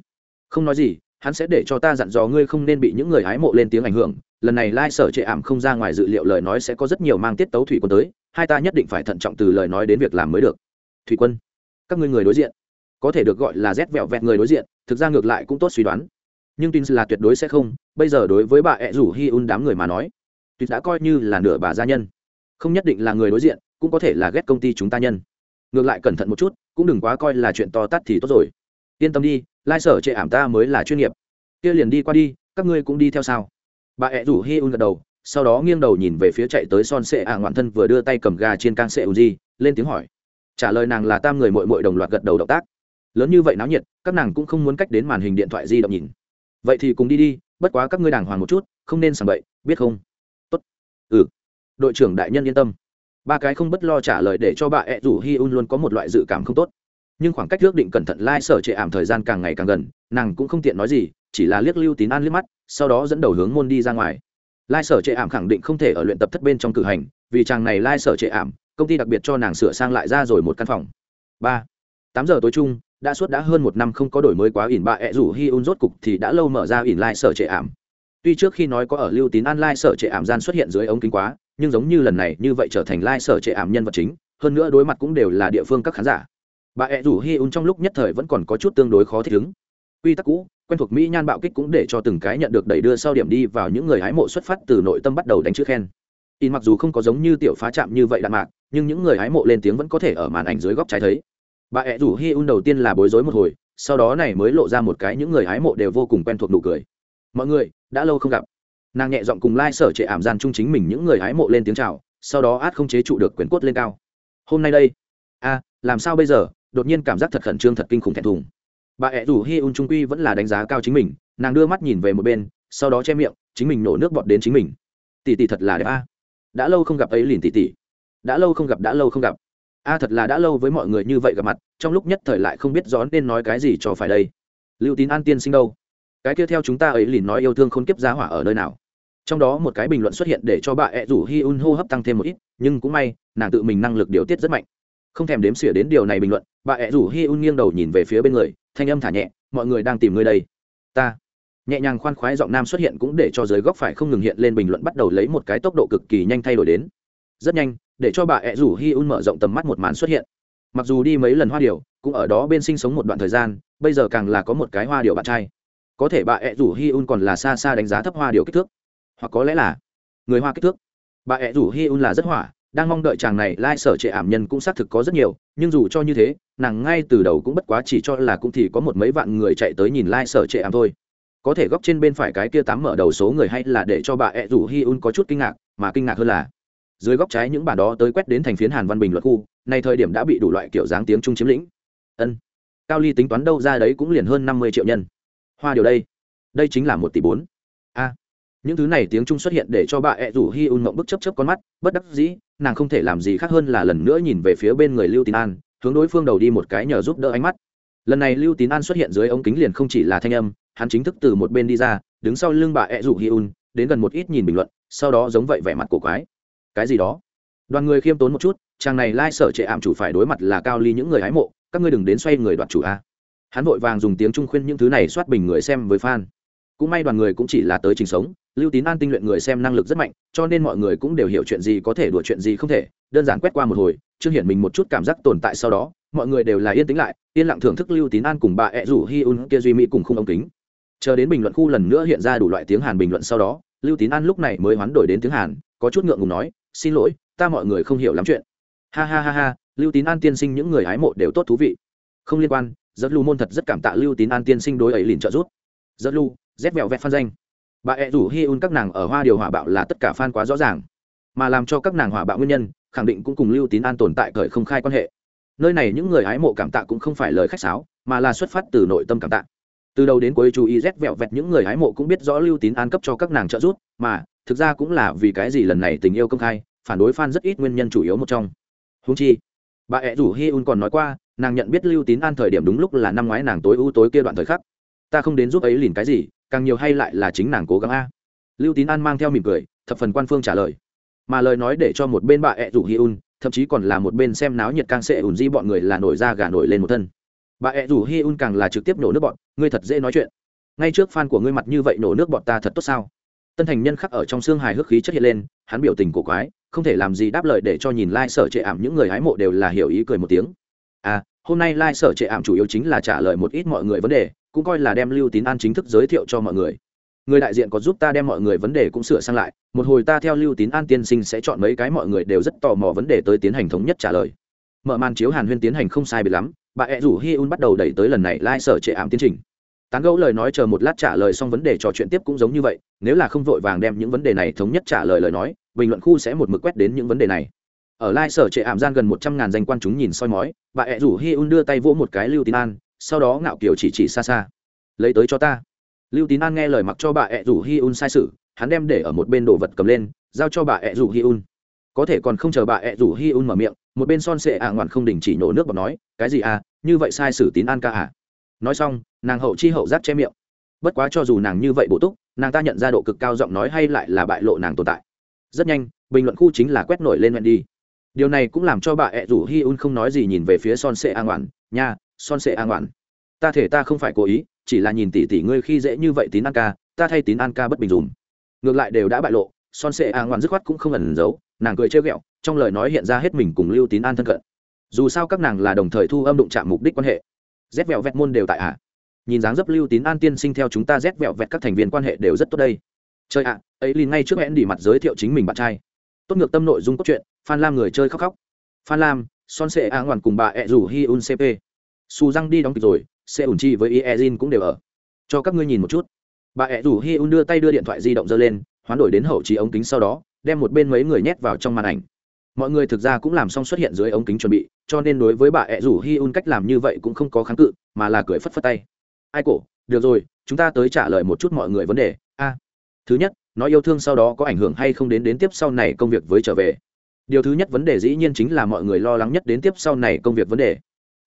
Speaker 1: Không nói gì, hắn sẽ để cho ta dặn dò ngươi không nên bị những người hái mộ lên tiếng ảnh hưởng. Lần này lai、like、sở trệ ảm không ra ngoài dự liệu lời nói sẽ có rất nhiều mang tiết tấu thủy quân tới, hai ta nhất định phải thận trọng từ lời nói đến việc làm mới được. Thủy quân, các ngươi người đối diện, có thể được gọi là rét vẹo vẹt người đối diện, thực ra ngược lại cũng tốt suy đoán. Nhưng tin là tuyệt đối sẽ không bây giờ đối với bà ẹ rủ hi un đám người mà nói, tuyệt đã coi như là nửa bà gia nhân. Không nhất định là người đối diện, cũng có thể là ghét công ty chúng ta nhân. Ngược lại cẩn thận một chút, cũng đừng quá coi là chuyện to tát thì tốt rồi. Yên tâm đi, lai sở chệ ảm ta mới là chuyên nghiệp. Kia liền đi qua đi, các ngươi cũng đi theo sao? Bà ẹ rủ hi un gật đầu, sau đó nghiêng đầu nhìn về phía chạy tới son sệ ả ngoạn thân vừa đưa tay cầm gà trên cang sệ ùn di, lên tiếng hỏi. Trả lời nàng là tam người mội mội đồng loạt gật đầu động tác. Lớn như vậy náo nhiệt, các nàng cũng không muốn cách đến màn hình điện thoại di động nhìn. Vậy thì cùng đi đi bất quá các ngươi đàng hoàng một chút, không nên sàng bậy, biết không? Tốt. Ừ. Đội trưởng đại nhân yên tâm. Ba cái không bất lo trả lời để cho bà ẹ rủ hi un luôn có một loại dự cảm không tốt. Nhưng khoảng cách ước định cẩn thận lai、like、sở trệ ảm thời gian càng ngày càng gần, nàng cũng không tiện nói gì, chỉ là liếc lưu tín an liếc mắt, sau đó dẫn đầu hướng môn đi ra ngoài. Lai、like、sở trệ ảm khẳng định không thể ở luyện tập thất bên trong cử hành, vì chàng này lai、like、sở trệ ảm, công ty đặc biệt cho nàng sửa sang lại ra rồi một căn phòng. Ba. Tám giờ tối chung đã suốt đã hơn một năm không có đổi mới quá ỉn bạ ẹ rủ hi un rốt cục thì đã lâu mở ra ỉn lai sở trệ ảm. Tuy trước khi nói có ở lưu tín an lai sở trệ ảm gian xuất hiện dưới ống kính quá, nhưng giống như lần này như vậy trở thành lai sở trệ ảm nhân vật chính, hơn nữa đối mặt cũng đều là địa phương các khán giả. Bà ẹ rủ hi un trong lúc nhất thời vẫn còn có chút tương đối khó thích ứng. Quy tắc cũ, quen thuộc mỹ nhan bạo kích cũng để cho từng cái nhận được đẩy đưa sau điểm đi vào những người hái mộ xuất phát từ nội tâm bắt đầu đánh chữ khen. In mặc dù không có giống như tiểu phá chạm như vậy đạn mạc, nhưng những người hái mộ lên tiếng vẫn có thể ở màn ảnh dưới góc trái thấy bà ẹ rủ hi un đầu tiên là bối rối một hồi, sau đó này mới lộ ra một cái những người hái mộ đều vô cùng quen thuộc nụ cười. Mọi người, đã lâu không gặp. Nàng nhẹ giọng cùng lai、like、sở trệ ảm gian chung chính mình những người hái mộ lên tiếng c h à o sau đó át không chế trụ được quyền quất lên cao. Hôm nay đây. A, làm sao bây giờ? Đột nhiên cảm giác thật khẩn trương, thật kinh khủng thẹn thùng. Bà ẹ rủ hi un trung quy vẫn là đánh giá cao chính mình, nàng đưa mắt nhìn về một bên, sau đó che miệng, chính mình nổ nước bọt đến chính mình. Tỷ tỷ thật là đẹp a. Đã lâu không gặp ấy liền tỷ tỷ. Đã lâu không gặp, đã lâu không gặp a thật là đã lâu với mọi người như vậy gặp mặt, trong lúc nhất thời lại không biết rõ nên nói cái gì cho phải đây. Lưu tín an tiên sinh đâu? Cái kia theo chúng ta ấy liền nói yêu thương khôn kiếp giá hỏa ở nơi nào? Trong đó một cái bình luận xuất hiện để cho bà ẹ rủ hi un hô hấp tăng thêm một ít, nhưng cũng may, nàng tự mình năng lực điều tiết rất mạnh. Không thèm đếm xỉa đến điều này bình luận, bà ẹ rủ hi un nghiêng đầu nhìn về phía bên người, thanh âm thả nhẹ, mọi người đang tìm ngươi đây. Ta. Nhẹ nhàng khoan khoái giọng nam xuất hiện cũng để cho giới góc phải không ngừng hiện lên bình luận bắt đầu lấy một cái tốc độ cực kỳ nhanh thay đổi đến. Rất nhanh để cho bà ẹ rủ hi un mở rộng tầm mắt một màn xuất hiện. Mặc dù đi mấy lần hoa điều, cũng ở đó bên sinh sống một đoạn thời gian, bây giờ càng là có một cái hoa điều bạn trai. Có thể bà ẹ rủ hi un còn là xa xa đánh giá thấp hoa điều kích thước. Hoặc có lẽ là người hoa kích thước. Bà ẹ rủ hi un là rất hỏa, đang mong đợi chàng này lai、like、sở trệ ảm nhân cũng xác thực có rất nhiều, nhưng dù cho như thế, nàng ngay từ đầu cũng bất quá chỉ cho là cũng thì có một mấy vạn người chạy tới nhìn lai、like、sở trệ ảm thôi. Có thể góc trên bên phải cái kia tám mở đầu số người hay là để cho bà ẹ rủ hi un có chút kinh ngạc, mà kinh ngạc hơn là dưới góc trái những bản đó tới quét đến thành phiến hàn văn bình luật khu, nay thời điểm đã bị đủ loại kiểu dáng tiếng trung chiếm lĩnh. Ân, cao ly tính toán đâu ra đấy cũng liền hơn năm mươi triệu nhân. Hoa điều đây đây chính là một tỷ bốn. A, những thứ này tiếng trung xuất hiện để cho bà ẹ rủ hi un mộng bức chấp chấp con mắt, bất đắc dĩ, nàng không thể làm gì khác hơn là lần nữa nhìn về phía bên người lưu tín an, hướng đối phương đầu đi một cái nhờ giúp đỡ ánh mắt. Lần này lưu tín an xuất hiện dưới ống kính liền không chỉ là thanh âm, hắn chính thức từ một bên đi ra, đứng sau lưng bà ẹ rủ hi un, đến gần một ít nhìn bình luận, sau đó giống vậy vẻ mặt cổ quái cái gì đó. Đoàn người khiêm tốn một chút, chàng này lai、like、sở trệ ảm chủ phải đối mặt là cao ly những người hái mộ, các ngươi đừng đến xoay người đoạt chủ a. Hắn vội vàng dùng tiếng trung khuyên những thứ này soát bình người xem với fan. Cũng may đoàn người cũng chỉ là tới trình sống, lưu tín an tinh luyện người xem năng lực rất mạnh, cho nên mọi người cũng đều hiểu chuyện gì có thể đùa chuyện gì không thể, đơn giản quét qua một hồi chưa hiển mình một chút cảm giác tồn tại sau đó, mọi người đều là yên tĩnh lại, yên lặng thưởng thức lưu tín an cùng bà ẹ rủ hi un kia duy mỹ cùng không ống kính. Chờ đến bình luận khu lần nữa hiện ra đủ loại tiếng hàn bình luận sau đó, lưu tín an lúc này mới hoán đổi đến tiếng hàn, có chút ngượng ngùng nói xin lỗi, ta mọi người không hiểu lắm chuyện. Ha ha ha ha, lưu tín an tiên sinh những người hái mộ đều tốt thú vị. Không liên quan rất lưu môn thật rất cảm tạ lưu tín an tiên sinh đối ấy liền trợ giúp. Rất lưu rét vẹo vẹt phan danh. Bà ẹ rủ hi un các nàng ở hoa điều hỏa bạo là tất cả fan quá rõ ràng. Mà làm cho các nàng hỏa bạo nguyên nhân, khẳng định cũng cùng lưu tín an tồn tại cởi không khai quan hệ. Nơi này những người hái mộ cảm tạ cũng không phải lời khách sáo, mà là xuất phát từ nội tâm cảm tạ từ đầu đến cuối chú ý rét vẹo vẹt những người hái mộ cũng biết rõ lưu tín an cấp cho các nàng trợ giúp, mà thực ra cũng là vì cái gì lần này tình yêu công khai, phản đối fan rất ít nguyên nhân chủ yếu một trong. Húng chi, bà ẹ rủ hi un còn nói qua, nàng nhận biết lưu tín an thời điểm đúng lúc là năm ngoái nàng tối ưu tối kia đoạn thời khắc. Ta không đến giúp ấy liền cái gì, càng nhiều hay lại là chính nàng cố gắng a. Lưu tín an mang theo mỉm cười, thập phần quan phương trả lời. Mà lời nói để cho một bên bà ẹ rủ hi un, thậm chí còn là một bên xem náo nhiệt càng sẽ ủn di bọn người là nổi ra gà nổi lên một thân bà ẹ rủ hi un càng là trực tiếp nổ nước bọn, ngươi thật dễ nói chuyện. Ngay trước fan của ngươi mặt như vậy nổ nước bọn ta thật tốt sao? Tân thành nhân khắc ở trong xương hài hước khí chất hiện lên, hắn biểu tình cổ quái, không thể làm gì đáp lời để cho nhìn lai、like、sở trệ ảm những người hái mộ đều là hiểu ý cười một tiếng. À hôm nay lai、like、sở trệ ảm chủ yếu chính là trả lời một ít mọi người vấn đề, cũng coi là đem lưu tín an chính thức giới thiệu cho mọi người. Người đại diện có giúp ta đem mọi người vấn đề cũng sửa sang lại, một hồi ta theo lưu tín an tiên sinh sẽ chọn mấy cái mọi người đều rất tò mò vấn đề tới tiến hành thống nhất trả lời mở màn chiếu hàn huyên tiến hành không sai bị lắm, bà ẹ rủ hi un bắt đầu đẩy tới lần này lai、like、sở trệ ảm tiến trình. Tán gẫu lời nói chờ một lát trả lời xong vấn đề trò chuyện tiếp cũng giống như vậy, nếu là không vội vàng đem những vấn đề này thống nhất trả lời lời nói, bình luận khu sẽ một mực quét đến những vấn đề này. Ở lai sở trệ ảm gian gần một trăm ngàn danh quan chúng nhìn soi mói, bà ẹ rủ hi un đưa tay vỗ một cái lưu tín an, sau đó ngạo kiều chỉ chỉ xa xa. Lấy tới cho ta. Lưu tín an nghe lời mặc cho bà ẹ rủ hi un sai sự, hắn đem để ở một bên đồ vật cầm lên, giao cho bà ẹ rủ hi un có thể còn không chờ bà ẹ rủ hi un mở miệng, một bên son sệ ạ ngoạn không đình chỉ nổ nước bọc nói, cái gì à như vậy sai sử tín an ca à? Nói xong, nàng hậu chi hậu giác che miệng. Bất quá cho dù nàng như vậy bổ túc, nàng ta nhận ra độ cực cao giọng nói hay lại là bại lộ nàng tồn tại. Rất nhanh, bình luận khu chính là quét nổi lên đi. Điều này cũng làm cho bà ẹ rủ hi un không nói gì nhìn về phía son sệ A ngoạn, nha, son sệ A ngoạn, ta thể ta không phải cố ý, chỉ là nhìn tỉ tỉ ngươi khi dễ như vậy tín an ca, ta thay tín an ca bất bình dùm ngược lại đều đã bại lộ son sệ a à ngoan dứt khoát cũng không ẩn giấu, nàng cười trêu ghẹo, trong lời nói hiện ra hết mình cùng lưu tín an thân cận. Dù sao các nàng là đồng thời thu âm đụng chạm mục đích quan hệ. Rét vẹo vẹt môn đều tại ạ. À. nhìn dáng dấp lưu tín an tiên sinh theo chúng ta rét vẹo vẹt các thành viên quan hệ đều rất tốt đây. Chơi ạ, ấy liền ngay trước hẹn đi mặt giới thiệu chính mình bạn trai. Tốt ngược tâm nội dung cốt truyện, phan lam người chơi khóc khóc. Phan lam, son sệ a à ngoan cùng bà ẹ rủ hi un cp su răng đi đóng kịch rồi, sẽ ủn chi với iezin cũng đều ở. Cho các ngươi nhìn một chút. Bà ẹ rủ hi un đưa tay đưa điện thoại di động dơ lên hoán đổi đến hậu trí ống kính sau đó, đem một bên mấy người nhét vào trong màn ảnh. Mọi người thực ra cũng làm xong xuất hiện dưới ống kính chuẩn bị, cho nên đối với bà ẹ rủ hi un cách làm như vậy cũng không có kháng cự, mà là cười phất phất tay. Ai cổ, được rồi, chúng ta tới trả lời một chút mọi người vấn đề. A, thứ nhất nói yêu thương sau đó có ảnh hưởng hay không đến đến tiếp sau này công việc với trở về? Điều thứ nhất vấn đề dĩ nhiên chính là mọi người lo lắng nhất đến tiếp sau này công việc vấn đề.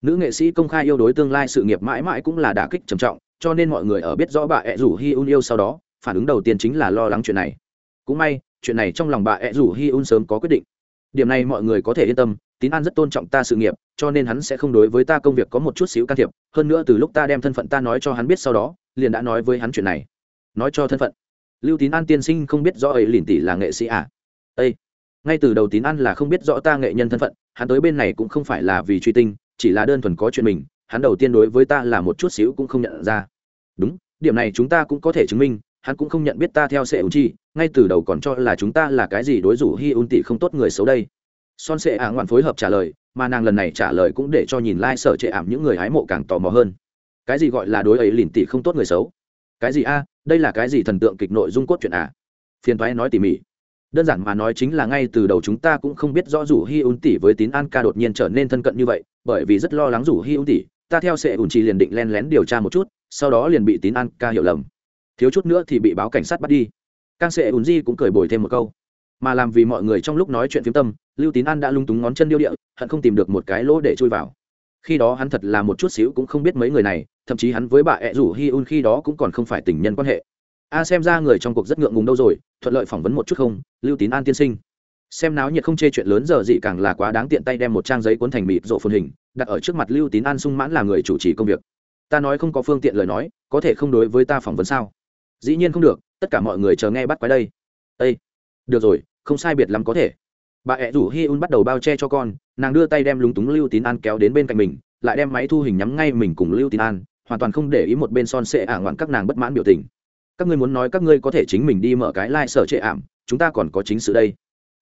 Speaker 1: Nữ nghệ sĩ công khai yêu đối tương lai sự nghiệp mãi mãi cũng là đả kích trầm trọng, cho nên mọi người ở biết rõ bà ẹ rủ hi un yêu sau đó phản ứng đầu tiên chính là lo lắng chuyện này. Cũng may, chuyện này trong lòng bà ed rủ hi un sớm có quyết định. Điểm này mọi người có thể yên tâm, tín an rất tôn trọng ta sự nghiệp, cho nên hắn sẽ không đối với ta công việc có một chút xíu can thiệp. Hơn nữa từ lúc ta đem thân phận ta nói cho hắn biết sau đó, liền đã nói với hắn chuyện này. Nói cho thân phận. Lưu tín an tiên sinh không biết rõ ấy lìn tỷ là nghệ sĩ à? Â ngay từ đầu tín an là không biết rõ ta nghệ nhân thân phận, hắn tới bên này cũng không phải là vì truy tinh, chỉ là đơn thuần có chuyện mình, hắn đầu tiên đối với ta là một chút xíu cũng không nhận ra. Đúng, điểm này chúng ta cũng có thể chứng minh hắn cũng không nhận biết ta theo sệ ủ chi, ngay từ đầu còn cho là chúng ta là cái gì đối rủ hi un tỷ không tốt người xấu đây. Son sệ ả ngoạn phối hợp trả lời, mà nàng lần này trả lời cũng để cho nhìn lai、like、sở trệ ảm những người hái mộ càng tò mò hơn. Cái gì gọi là đối ấy lìn tỷ không tốt người xấu? Cái gì a, đây là cái gì thần tượng kịch nội dung cốt truyện à? Phiền thoái nói tỉ mỉ. Đơn giản mà nói chính là ngay từ đầu chúng ta cũng không biết rõ rủ hi un tỷ với tín an ca đột nhiên trở nên thân cận như vậy, bởi vì rất lo lắng rủ hi un tỷ ta theo sệ ủn chi liền định len lén điều tra một chút, sau đó liền bị tín an ca hiểu lầm thiếu chút nữa thì bị báo cảnh sát bắt đi. Càng sệ ùn di cũng cười bồi thêm một câu. Mà làm vì mọi người trong lúc nói chuyện phiếm tâm, lưu tín an đã lung túng ngón chân điêu địa, hận không tìm được một cái lỗ để chui vào. Khi đó hắn thật là một chút xíu cũng không biết mấy người này, thậm chí hắn với bà ẹ rủ hi un khi đó cũng còn không phải tình nhân quan hệ. A xem ra người trong cuộc rất ngượng ngùng đâu rồi, thuận lợi phỏng vấn một chút không, lưu tín an tiên sinh. Xem náo nhiệt không chê chuyện lớn giờ gì càng là quá đáng tiện tay đem một trang giấy cuốn thành mịt rộ phồn hình, đặt ở trước mặt lưu tín an sung mãn là người chủ trì công việc. Ta nói không có phương tiện lời nói, có thể không đối với ta phỏng vấn sao? Dĩ nhiên không được, tất cả mọi người chờ nghe bắt quái đây. Ây được rồi, không sai biệt lắm có thể. Bà ẹ rủ hi un bắt đầu bao che cho con, nàng đưa tay đem lúng túng lưu tín an kéo đến bên cạnh mình, lại đem máy thu hình nhắm ngay mình cùng lưu tín an, hoàn toàn không để ý một bên son sệ ả ngoạn các nàng bất mãn biểu tình. Các ngươi muốn nói các ngươi có thể chính mình đi mở cái lai、like、sở trệ ảm, chúng ta còn có chính sự đây.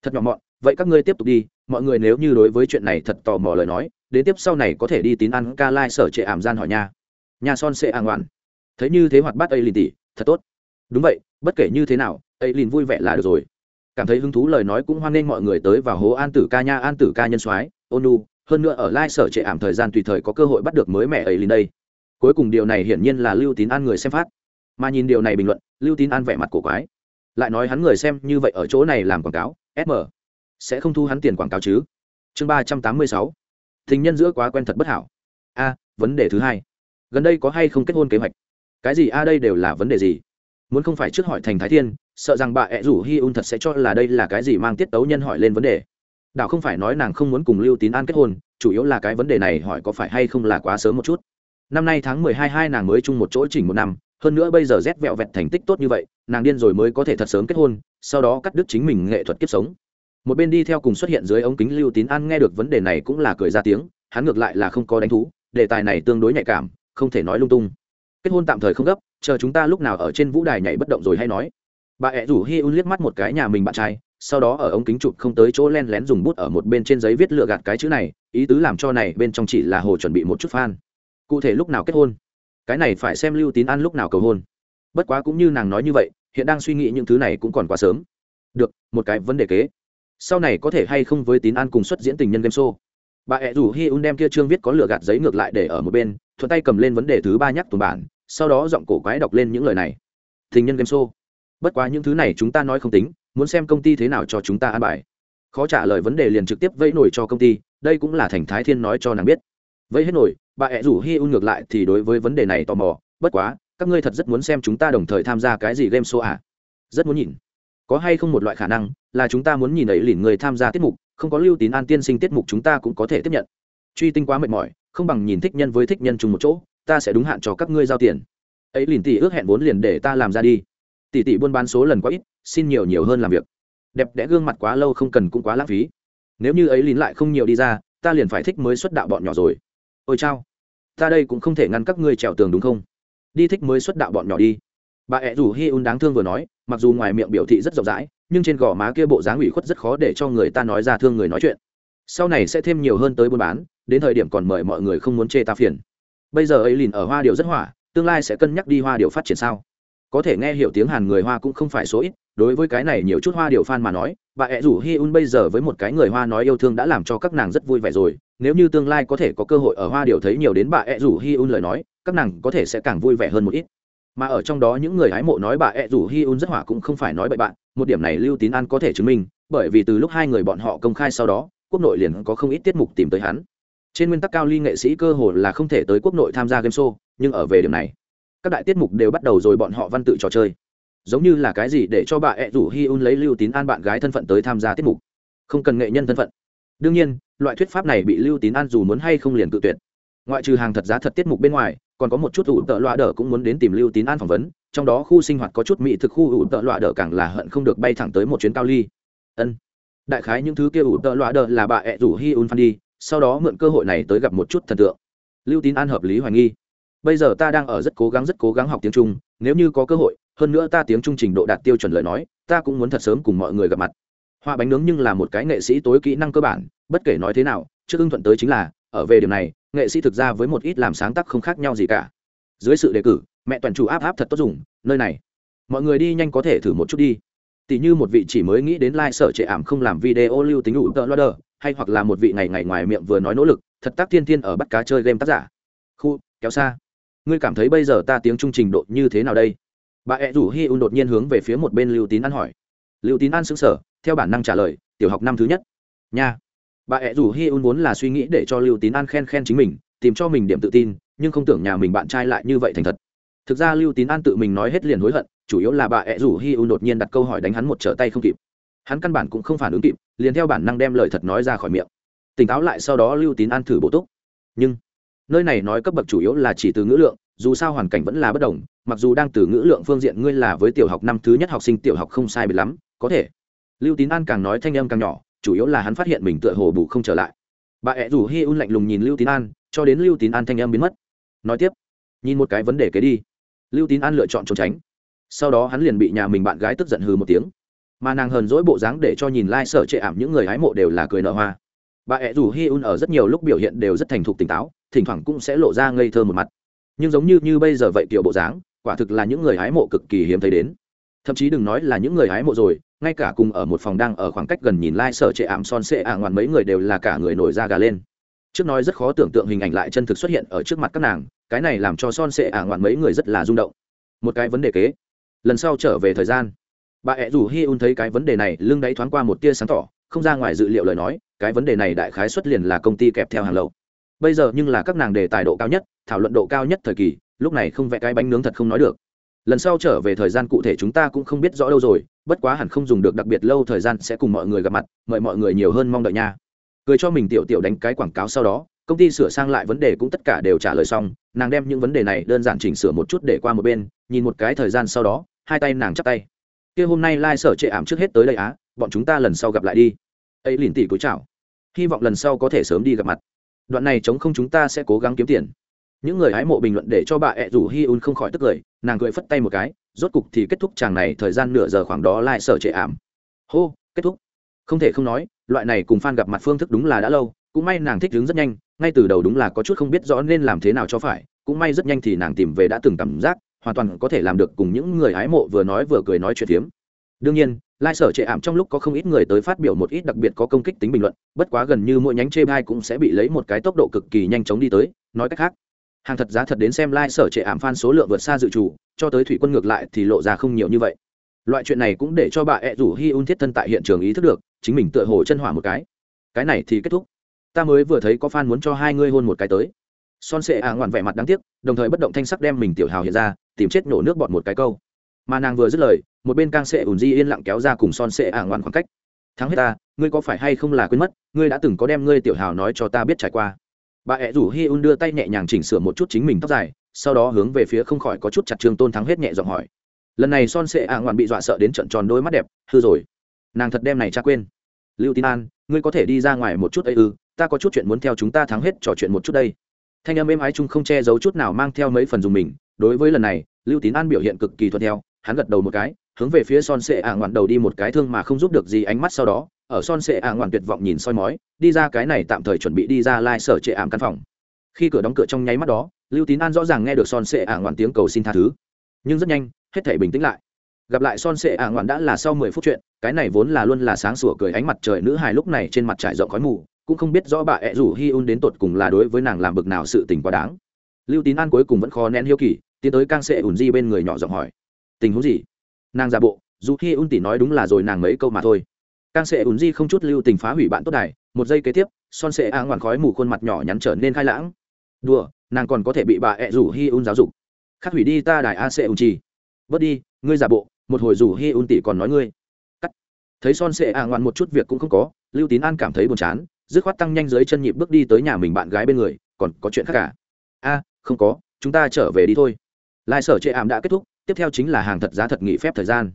Speaker 1: Thật nhỏ mọn, vậy các ngươi tiếp tục đi, mọi người nếu như đối với chuyện này thật tò mò lời nói, đến tiếp sau này có thể đi tín ăn ca lai、like、sở trệ ảm gian hỏi nha. Nhà son sệ ả ngoạn. Thấy như thế hoạt bát ấy lì tỉ thật tốt. Đúng vậy, bất kể như thế nào ấy lìn vui vẻ là được rồi. Cảm thấy hứng thú lời nói cũng hoan nghênh mọi người tới vào hố an tử ca nha, an tử ca nhân soái ônu hơn nữa ở lai sở trệ ảm thời gian tùy thời có cơ hội bắt được mới mẹ ấy liền đây. Cuối cùng điều này hiển nhiên là lưu tín an người xem phát. Mà nhìn điều này bình luận, lưu tín an vẻ mặt cổ quái. Lại nói hắn người xem như vậy ở chỗ này làm quảng cáo sm sẽ không thu hắn tiền quảng cáo chứ? Chương ba trăm tám mươi sáu. Thình nhân giữa quá quen thật bất hảo. A, vấn đề thứ hai. Gần đây có hay không kết hôn kế hoạch? Cái gì a đây đều là vấn đề gì? Muốn không phải trước hỏi thành thái thiên, sợ rằng bà ẹ rủ hi un thật sẽ cho là đây là cái gì mang tiết tấu nhân hỏi lên vấn đề. Đạo không phải nói nàng không muốn cùng lưu tín an kết hôn, chủ yếu là cái vấn đề này hỏi có phải hay không là quá sớm một chút. Năm nay tháng mười hai hai nàng mới chung một chỗ chỉnh một năm, hơn nữa bây giờ rét vẹo vẹt thành tích tốt như vậy, nàng điên rồi mới có thể thật sớm kết hôn, sau đó cắt đứt chính mình nghệ thuật kiếp sống. Một bên đi theo cùng xuất hiện dưới ống kính lưu tín an nghe được vấn đề này cũng là cười ra tiếng, hắn ngược lại là không có đánh thú, đề tài này tương đối nhạy cảm, không thể nói lung tung kết hôn tạm thời không gấp, chờ chúng ta lúc nào ở trên vũ đài nhảy bất động rồi hay nói. Bà ẹ rủ hi un liếc mắt một cái nhà mình bạn trai, sau đó ở ống kính chụp không tới chỗ len lén dùng bút ở một bên trên giấy viết lựa gạt cái chữ này, ý tứ làm cho này bên trong chỉ là hồ chuẩn bị một chút fan. Cụ thể lúc nào kết hôn? Cái này phải xem lưu tín an lúc nào cầu hôn. Bất quá cũng như nàng nói như vậy, hiện đang suy nghĩ những thứ này cũng còn quá sớm. Được, một cái vấn đề kế. Sau này có thể hay không với tín an cùng xuất diễn tình nhân game show? Bà ẹ rủ hi un đem kia trương viết có lựa gạt giấy ngược lại để ở một bên, thuận tay cầm lên vấn đề thứ ba nhắc tồn bản sau đó giọng cổ quái đọc lên những lời này. Tình nhân game show. Bất quá những thứ này chúng ta nói không tính, muốn xem công ty thế nào cho chúng ta an bài. Khó trả lời vấn đề liền trực tiếp vẫy nổi cho công ty, đây cũng là thành thái thiên nói cho nàng biết. Vẫy hết nổi, bà ẹ rủ hi un ngược lại thì đối với vấn đề này tò mò, bất quá, các ngươi thật rất muốn xem chúng ta đồng thời tham gia cái gì game show à? Rất muốn nhìn. Có hay không một loại khả năng là chúng ta muốn nhìn ấy lìn người tham gia tiết mục, không có lưu tín an tiên sinh tiết mục chúng ta cũng có thể tiếp nhận. Truy tinh quá mệt mỏi, không bằng nhìn thích nhân với thích nhân chung một chỗ ta sẽ đúng hạn cho các ngươi giao tiền. Ấy lìn tỷ ước hẹn vốn liền để ta làm ra đi. Tỷ tỷ buôn bán số lần quá ít, xin nhiều nhiều hơn làm việc. Đẹp đẽ gương mặt quá lâu không cần cũng quá lãng phí. Nếu như ấy lìn lại không nhiều đi ra, ta liền phải thích mới xuất đạo bọn nhỏ rồi. Ôi chao, ta đây cũng không thể ngăn các ngươi trèo tường đúng không? Đi thích mới xuất đạo bọn nhỏ đi. Bà ẹ rủ hi un đáng thương vừa nói, mặc dù ngoài miệng biểu thị rất rộng rãi, nhưng trên gò má kia bộ dáng ủy khuất rất khó để cho người ta nói ra thương người nói chuyện. Sau này sẽ thêm nhiều hơn tới buôn bán, đến thời điểm còn mời mọi người không muốn chê ta phiền bây giờ ấy lìn ở hoa điều rất hỏa, tương lai sẽ cân nhắc đi hoa điều phát triển sao? Có thể nghe hiểu tiếng hàn người hoa cũng không phải số ít, đối với cái này nhiều chút hoa điều fan mà nói, bà ẹ rủ hi un bây giờ với một cái người hoa nói yêu thương đã làm cho các nàng rất vui vẻ rồi. Nếu như tương lai có thể có cơ hội ở hoa điều thấy nhiều đến bà ẹ rủ hi un lời nói, các nàng có thể sẽ càng vui vẻ hơn một ít. Mà ở trong đó những người hái mộ nói bà ẹ rủ hi un rất hỏa cũng không phải nói bậy bạn, một điểm này lưu tín an có thể chứng minh, bởi vì từ lúc hai người bọn họ công khai sau đó, quốc nội liền có không ít tiết mục tìm tới hắn trên nguyên tắc cao ly nghệ sĩ cơ hồ là không thể tới quốc nội tham gia game show, nhưng ở về điểm này, các đại tiết mục đều bắt đầu rồi bọn họ văn tự trò chơi. Giống như là cái gì để cho bà ẹ rủ hi un lấy lưu tín an bạn gái thân phận tới tham gia tiết mục. Không cần nghệ nhân thân phận. Đương nhiên, loại thuyết pháp này bị lưu tín an dù muốn hay không liền tự tuyệt. Ngoại trừ hàng thật giá thật tiết mục bên ngoài, còn có một chút ủ tợ loạ đờ cũng muốn đến tìm lưu tín an phỏng vấn, trong đó khu sinh hoạt có chút mỹ thực khu ủ tợ loạ đờ càng là hận không được bay thẳng tới một chuyến cao ly. Ân. Đại khái những thứ kia ủ tợ loạ đờ là bà ẹ rủ hi un phan đi sau đó mượn cơ hội này tới gặp một chút thần tượng. Lưu tín an hợp lý hoài nghi. Bây giờ ta đang ở rất cố gắng, rất cố gắng học tiếng trung, nếu như có cơ hội, hơn nữa ta tiếng trung trình độ đạt tiêu chuẩn lời nói, ta cũng muốn thật sớm cùng mọi người gặp mặt. Hoa bánh nướng nhưng là một cái nghệ sĩ tối kỹ năng cơ bản, bất kể nói thế nào, trước ưng thuận tới chính là, ở về điểm này, nghệ sĩ thực ra với một ít làm sáng tác không khác nhau gì cả. Dưới sự đề cử, mẹ toàn chủ áp áp thật tốt dùng, nơi này. Mọi người đi nhanh có thể thử một chút đi tỷ như một vị chỉ mới nghĩ đến lai、like、sở trệ ảm không làm video lưu tính ủ tợ loa đờ, hay hoặc là một vị ngày ngày ngoài miệng vừa nói nỗ lực, thật tác thiên thiên ở bắt cá chơi game tác giả. Khu, kéo xa. Ngươi cảm thấy bây giờ ta tiếng trung trình độ như thế nào đây? Bà ẹ rủ hi un đột nhiên hướng về phía một bên lưu tín an hỏi. Lưu tín an xứng sở theo bản năng trả lời, tiểu học năm thứ nhất. Nha. Bà ẹ rủ hi un vốn là suy nghĩ để cho lưu tín an khen khen chính mình, tìm cho mình điểm tự tin, nhưng không tưởng nhà mình bạn trai lại như vậy thành thật. Thực ra lưu tín an tự mình nói hết liền hối hận chủ yếu là bà ẹ rủ hi u đột nhiên đặt câu hỏi đánh hắn một trở tay không kịp. Hắn căn bản cũng không phản ứng kịp, liền theo bản năng đem lời thật nói ra khỏi miệng. Tỉnh táo lại sau đó lưu tín an thử bổ túc. Nhưng, nơi này nói cấp bậc chủ yếu là chỉ từ ngữ lượng, dù sao hoàn cảnh vẫn là bất đồng, mặc dù đang từ ngữ lượng phương diện ngươi là với tiểu học năm thứ nhất học sinh, tiểu học không sai biệt lắm, có thể. Lưu tín an càng nói thanh âm càng nhỏ, chủ yếu là hắn phát hiện mình tựa hồ bù không trở lại. Bà ẹ rủ hi un lạnh lùng nhìn lưu tín an, cho đến lưu tín an thanh âm biến mất. Nói tiếp, nhìn một cái vấn đề kế đi. Lưu tín an lựa chọn trốn tránh sau đó hắn liền bị nhà mình bạn gái tức giận hừ một tiếng. Mà nàng hờn dỗi bộ dáng để cho nhìn lai、like、sở trệ ảm những người hái mộ đều là cười nợ hoa. Bà ẹ rủ hi un ở rất nhiều lúc biểu hiện đều rất thành thục tỉnh táo, thỉnh thoảng cũng sẽ lộ ra ngây thơ một mặt. Nhưng giống như như bây giờ vậy kiểu bộ dáng, quả thực là những người hái mộ cực kỳ hiếm thấy đến. Thậm chí đừng nói là những người hái mộ rồi, ngay cả cùng ở một phòng đang ở khoảng cách gần nhìn lai、like、sở trệ ảm son sệ ả ngoạn mấy người đều là cả người nổi da gà lên. Trước nói rất khó tưởng tượng hình ảnh lại chân thực xuất hiện ở trước mặt các nàng, cái này làm cho son sệ ả ngoạn mấy người rất là rung động. Một cái vấn đề kế lần sau trở về thời gian. Bà ẹ rủ hi un thấy cái vấn đề này, lưng đáy thoáng qua một tia sáng tỏ, không ra ngoài dự liệu lời nói, cái vấn đề này đại khái xuất liền là công ty kẹp theo hàng lậu. Bây giờ nhưng là các nàng đề tài độ cao nhất, thảo luận độ cao nhất thời kỳ, lúc này không vẽ cái bánh nướng thật không nói được. Lần sau trở về thời gian cụ thể chúng ta cũng không biết rõ đâu rồi, bất quá hẳn không dùng được đặc biệt lâu thời gian sẽ cùng mọi người gặp mặt, mời mọi người nhiều hơn mong đợi nha. Cười cho mình tiểu tiểu đánh cái quảng cáo sau đó, công ty sửa sang lại vấn đề cũng tất cả đều trả lời xong, nàng đem những vấn đề này đơn giản chỉnh sửa một chút để qua một bên, nhìn một cái thời gian sau đó hai tay nàng chắp tay. Kia hôm nay lai、like、sở trệ ảm trước hết tới đây á, bọn chúng ta lần sau gặp lại đi. Ấy liền tỷ cúi chào. Hy vọng lần sau có thể sớm đi gặp mặt. Đoạn này chống không chúng ta sẽ cố gắng kiếm tiền. Những người hái mộ bình luận để cho bà ẹ rủ hi un không khỏi tức cười, nàng cười phất tay một cái, rốt cục thì kết thúc chàng này thời gian nửa giờ khoảng đó lại sở trệ ảm. Hô, kết thúc. Không thể không nói, loại này cùng f a n gặp mặt phương thức đúng là đã lâu, cũng may nàng thích đứng rất nhanh, ngay từ đầu đúng là có chút không biết rõ nên làm thế nào cho phải, cũng may rất nhanh thì nàng tìm về đã từng cảm giác hoàn toàn có thể làm được cùng những người hái mộ vừa nói vừa cười nói chuyện phiếm. Đương nhiên, lai sở trệ ảm trong lúc có không ít người tới phát biểu một ít đặc biệt có công kích tính bình luận, bất quá gần như mỗi nhánh chê bai cũng sẽ bị lấy một cái tốc độ cực kỳ nhanh chóng đi tới, nói cách khác, hàng thật giá thật đến xem lai sở trệ ảm fan số lượng vượt xa dự trù, cho tới thủy quân ngược lại thì lộ ra không nhiều như vậy. Loại chuyện này cũng để cho bà ẹ rủ hi un thiết thân tại hiện trường ý thức được, chính mình tựa hồ chân hỏa một cái. Cái này thì kết thúc. Ta mới vừa thấy có fan muốn cho hai ngươi hôn một cái tới. Son sệ ả ngoạn vẻ mặt đáng tiếc, đồng thời bất động thanh sắc đem mình tiểu hào hiện ra tìm chết nổ nước bọt một cái câu. Mà nàng vừa dứt lời, một bên càng sệ ùn di yên lặng kéo ra cùng son sệ ả ngoan khoảng cách. Thắng hết ta, ngươi có phải hay không là quên mất, ngươi đã từng có đem ngươi tiểu hào nói cho ta biết trải qua. Bà ẹ rủ hi un đưa tay nhẹ nhàng chỉnh sửa một chút chính mình tóc dài, sau đó hướng về phía không khỏi có chút chặt trường tôn thắng hết nhẹ giọng hỏi. Lần này son sệ ả ngoan bị dọa sợ đến trận tròn đôi mắt đẹp, hư rồi. Nàng thật đem này cha quên. Lưu tín an, ngươi có thể đi ra ngoài một chút ấy ư, ta có chút chuyện muốn theo chúng ta thắng hết trò chuyện một chút đây. Thanh âm êm ái chung không che giấu chút nào mang theo mấy phần dùng mình đối với lần này, lưu tín an biểu hiện cực kỳ thuận theo, hắn gật đầu một cái, hướng về phía son sệ ả ngoạn đầu đi một cái thương mà không giúp được gì ánh mắt sau đó, ở son sệ ả ngoạn tuyệt vọng nhìn soi mói, đi ra cái này tạm thời chuẩn bị đi ra lai、like、sở sở trệ ảm căn phòng. Khi cửa đóng cửa trong nháy mắt đó, lưu tín an rõ ràng nghe được son sệ ả ngoạn tiếng cầu xin tha thứ. Nhưng rất nhanh, hết thể bình tĩnh lại. Gặp lại son sệ ả ngoạn đã là sau mười phút chuyện, cái này vốn là luôn là sáng sủa cười ánh mặt trời nữ hài lúc này trên mặt trải rộng khói mù, cũng không biết rõ bà ẹ rủ hi un đến tột cùng là đối với nàng làm bực nào sự tình quá đáng lưu tín an cuối cùng vẫn khó nén hiếu kỳ, tiến tới càng sệ ủn di bên người nhỏ giọng hỏi, tình huống gì? Nàng giả bộ, dù hi un tỷ nói đúng là rồi nàng mấy câu mà thôi. Càng sệ ủn di không chút lưu tình phá hủy bạn tốt này một giây kế tiếp, son sệ a ngoằn khói mù khuôn mặt nhỏ nhắn trở nên khai lãng. Đùa, nàng còn có thể bị bà ẹ rủ hi un giáo dục. Khắc hủy đi ta đài a sệ ủn chi bớt đi, ngươi giả bộ, một hồi rủ hi un tỷ còn nói ngươi. Cắt. Thấy son sệ a ngoạn một chút việc cũng không có, lưu tín an cảm thấy buồn chán, dứt khoát tăng nhanh dưới chân nhịp bước đi tới nhà mình bạn gái bên người, còn có chuyện khác cả không có, chúng ta trở về đi thôi. Lai sở chệ ảm đã kết thúc, tiếp theo chính là hàng thật giá thật nghỉ phép thời gian.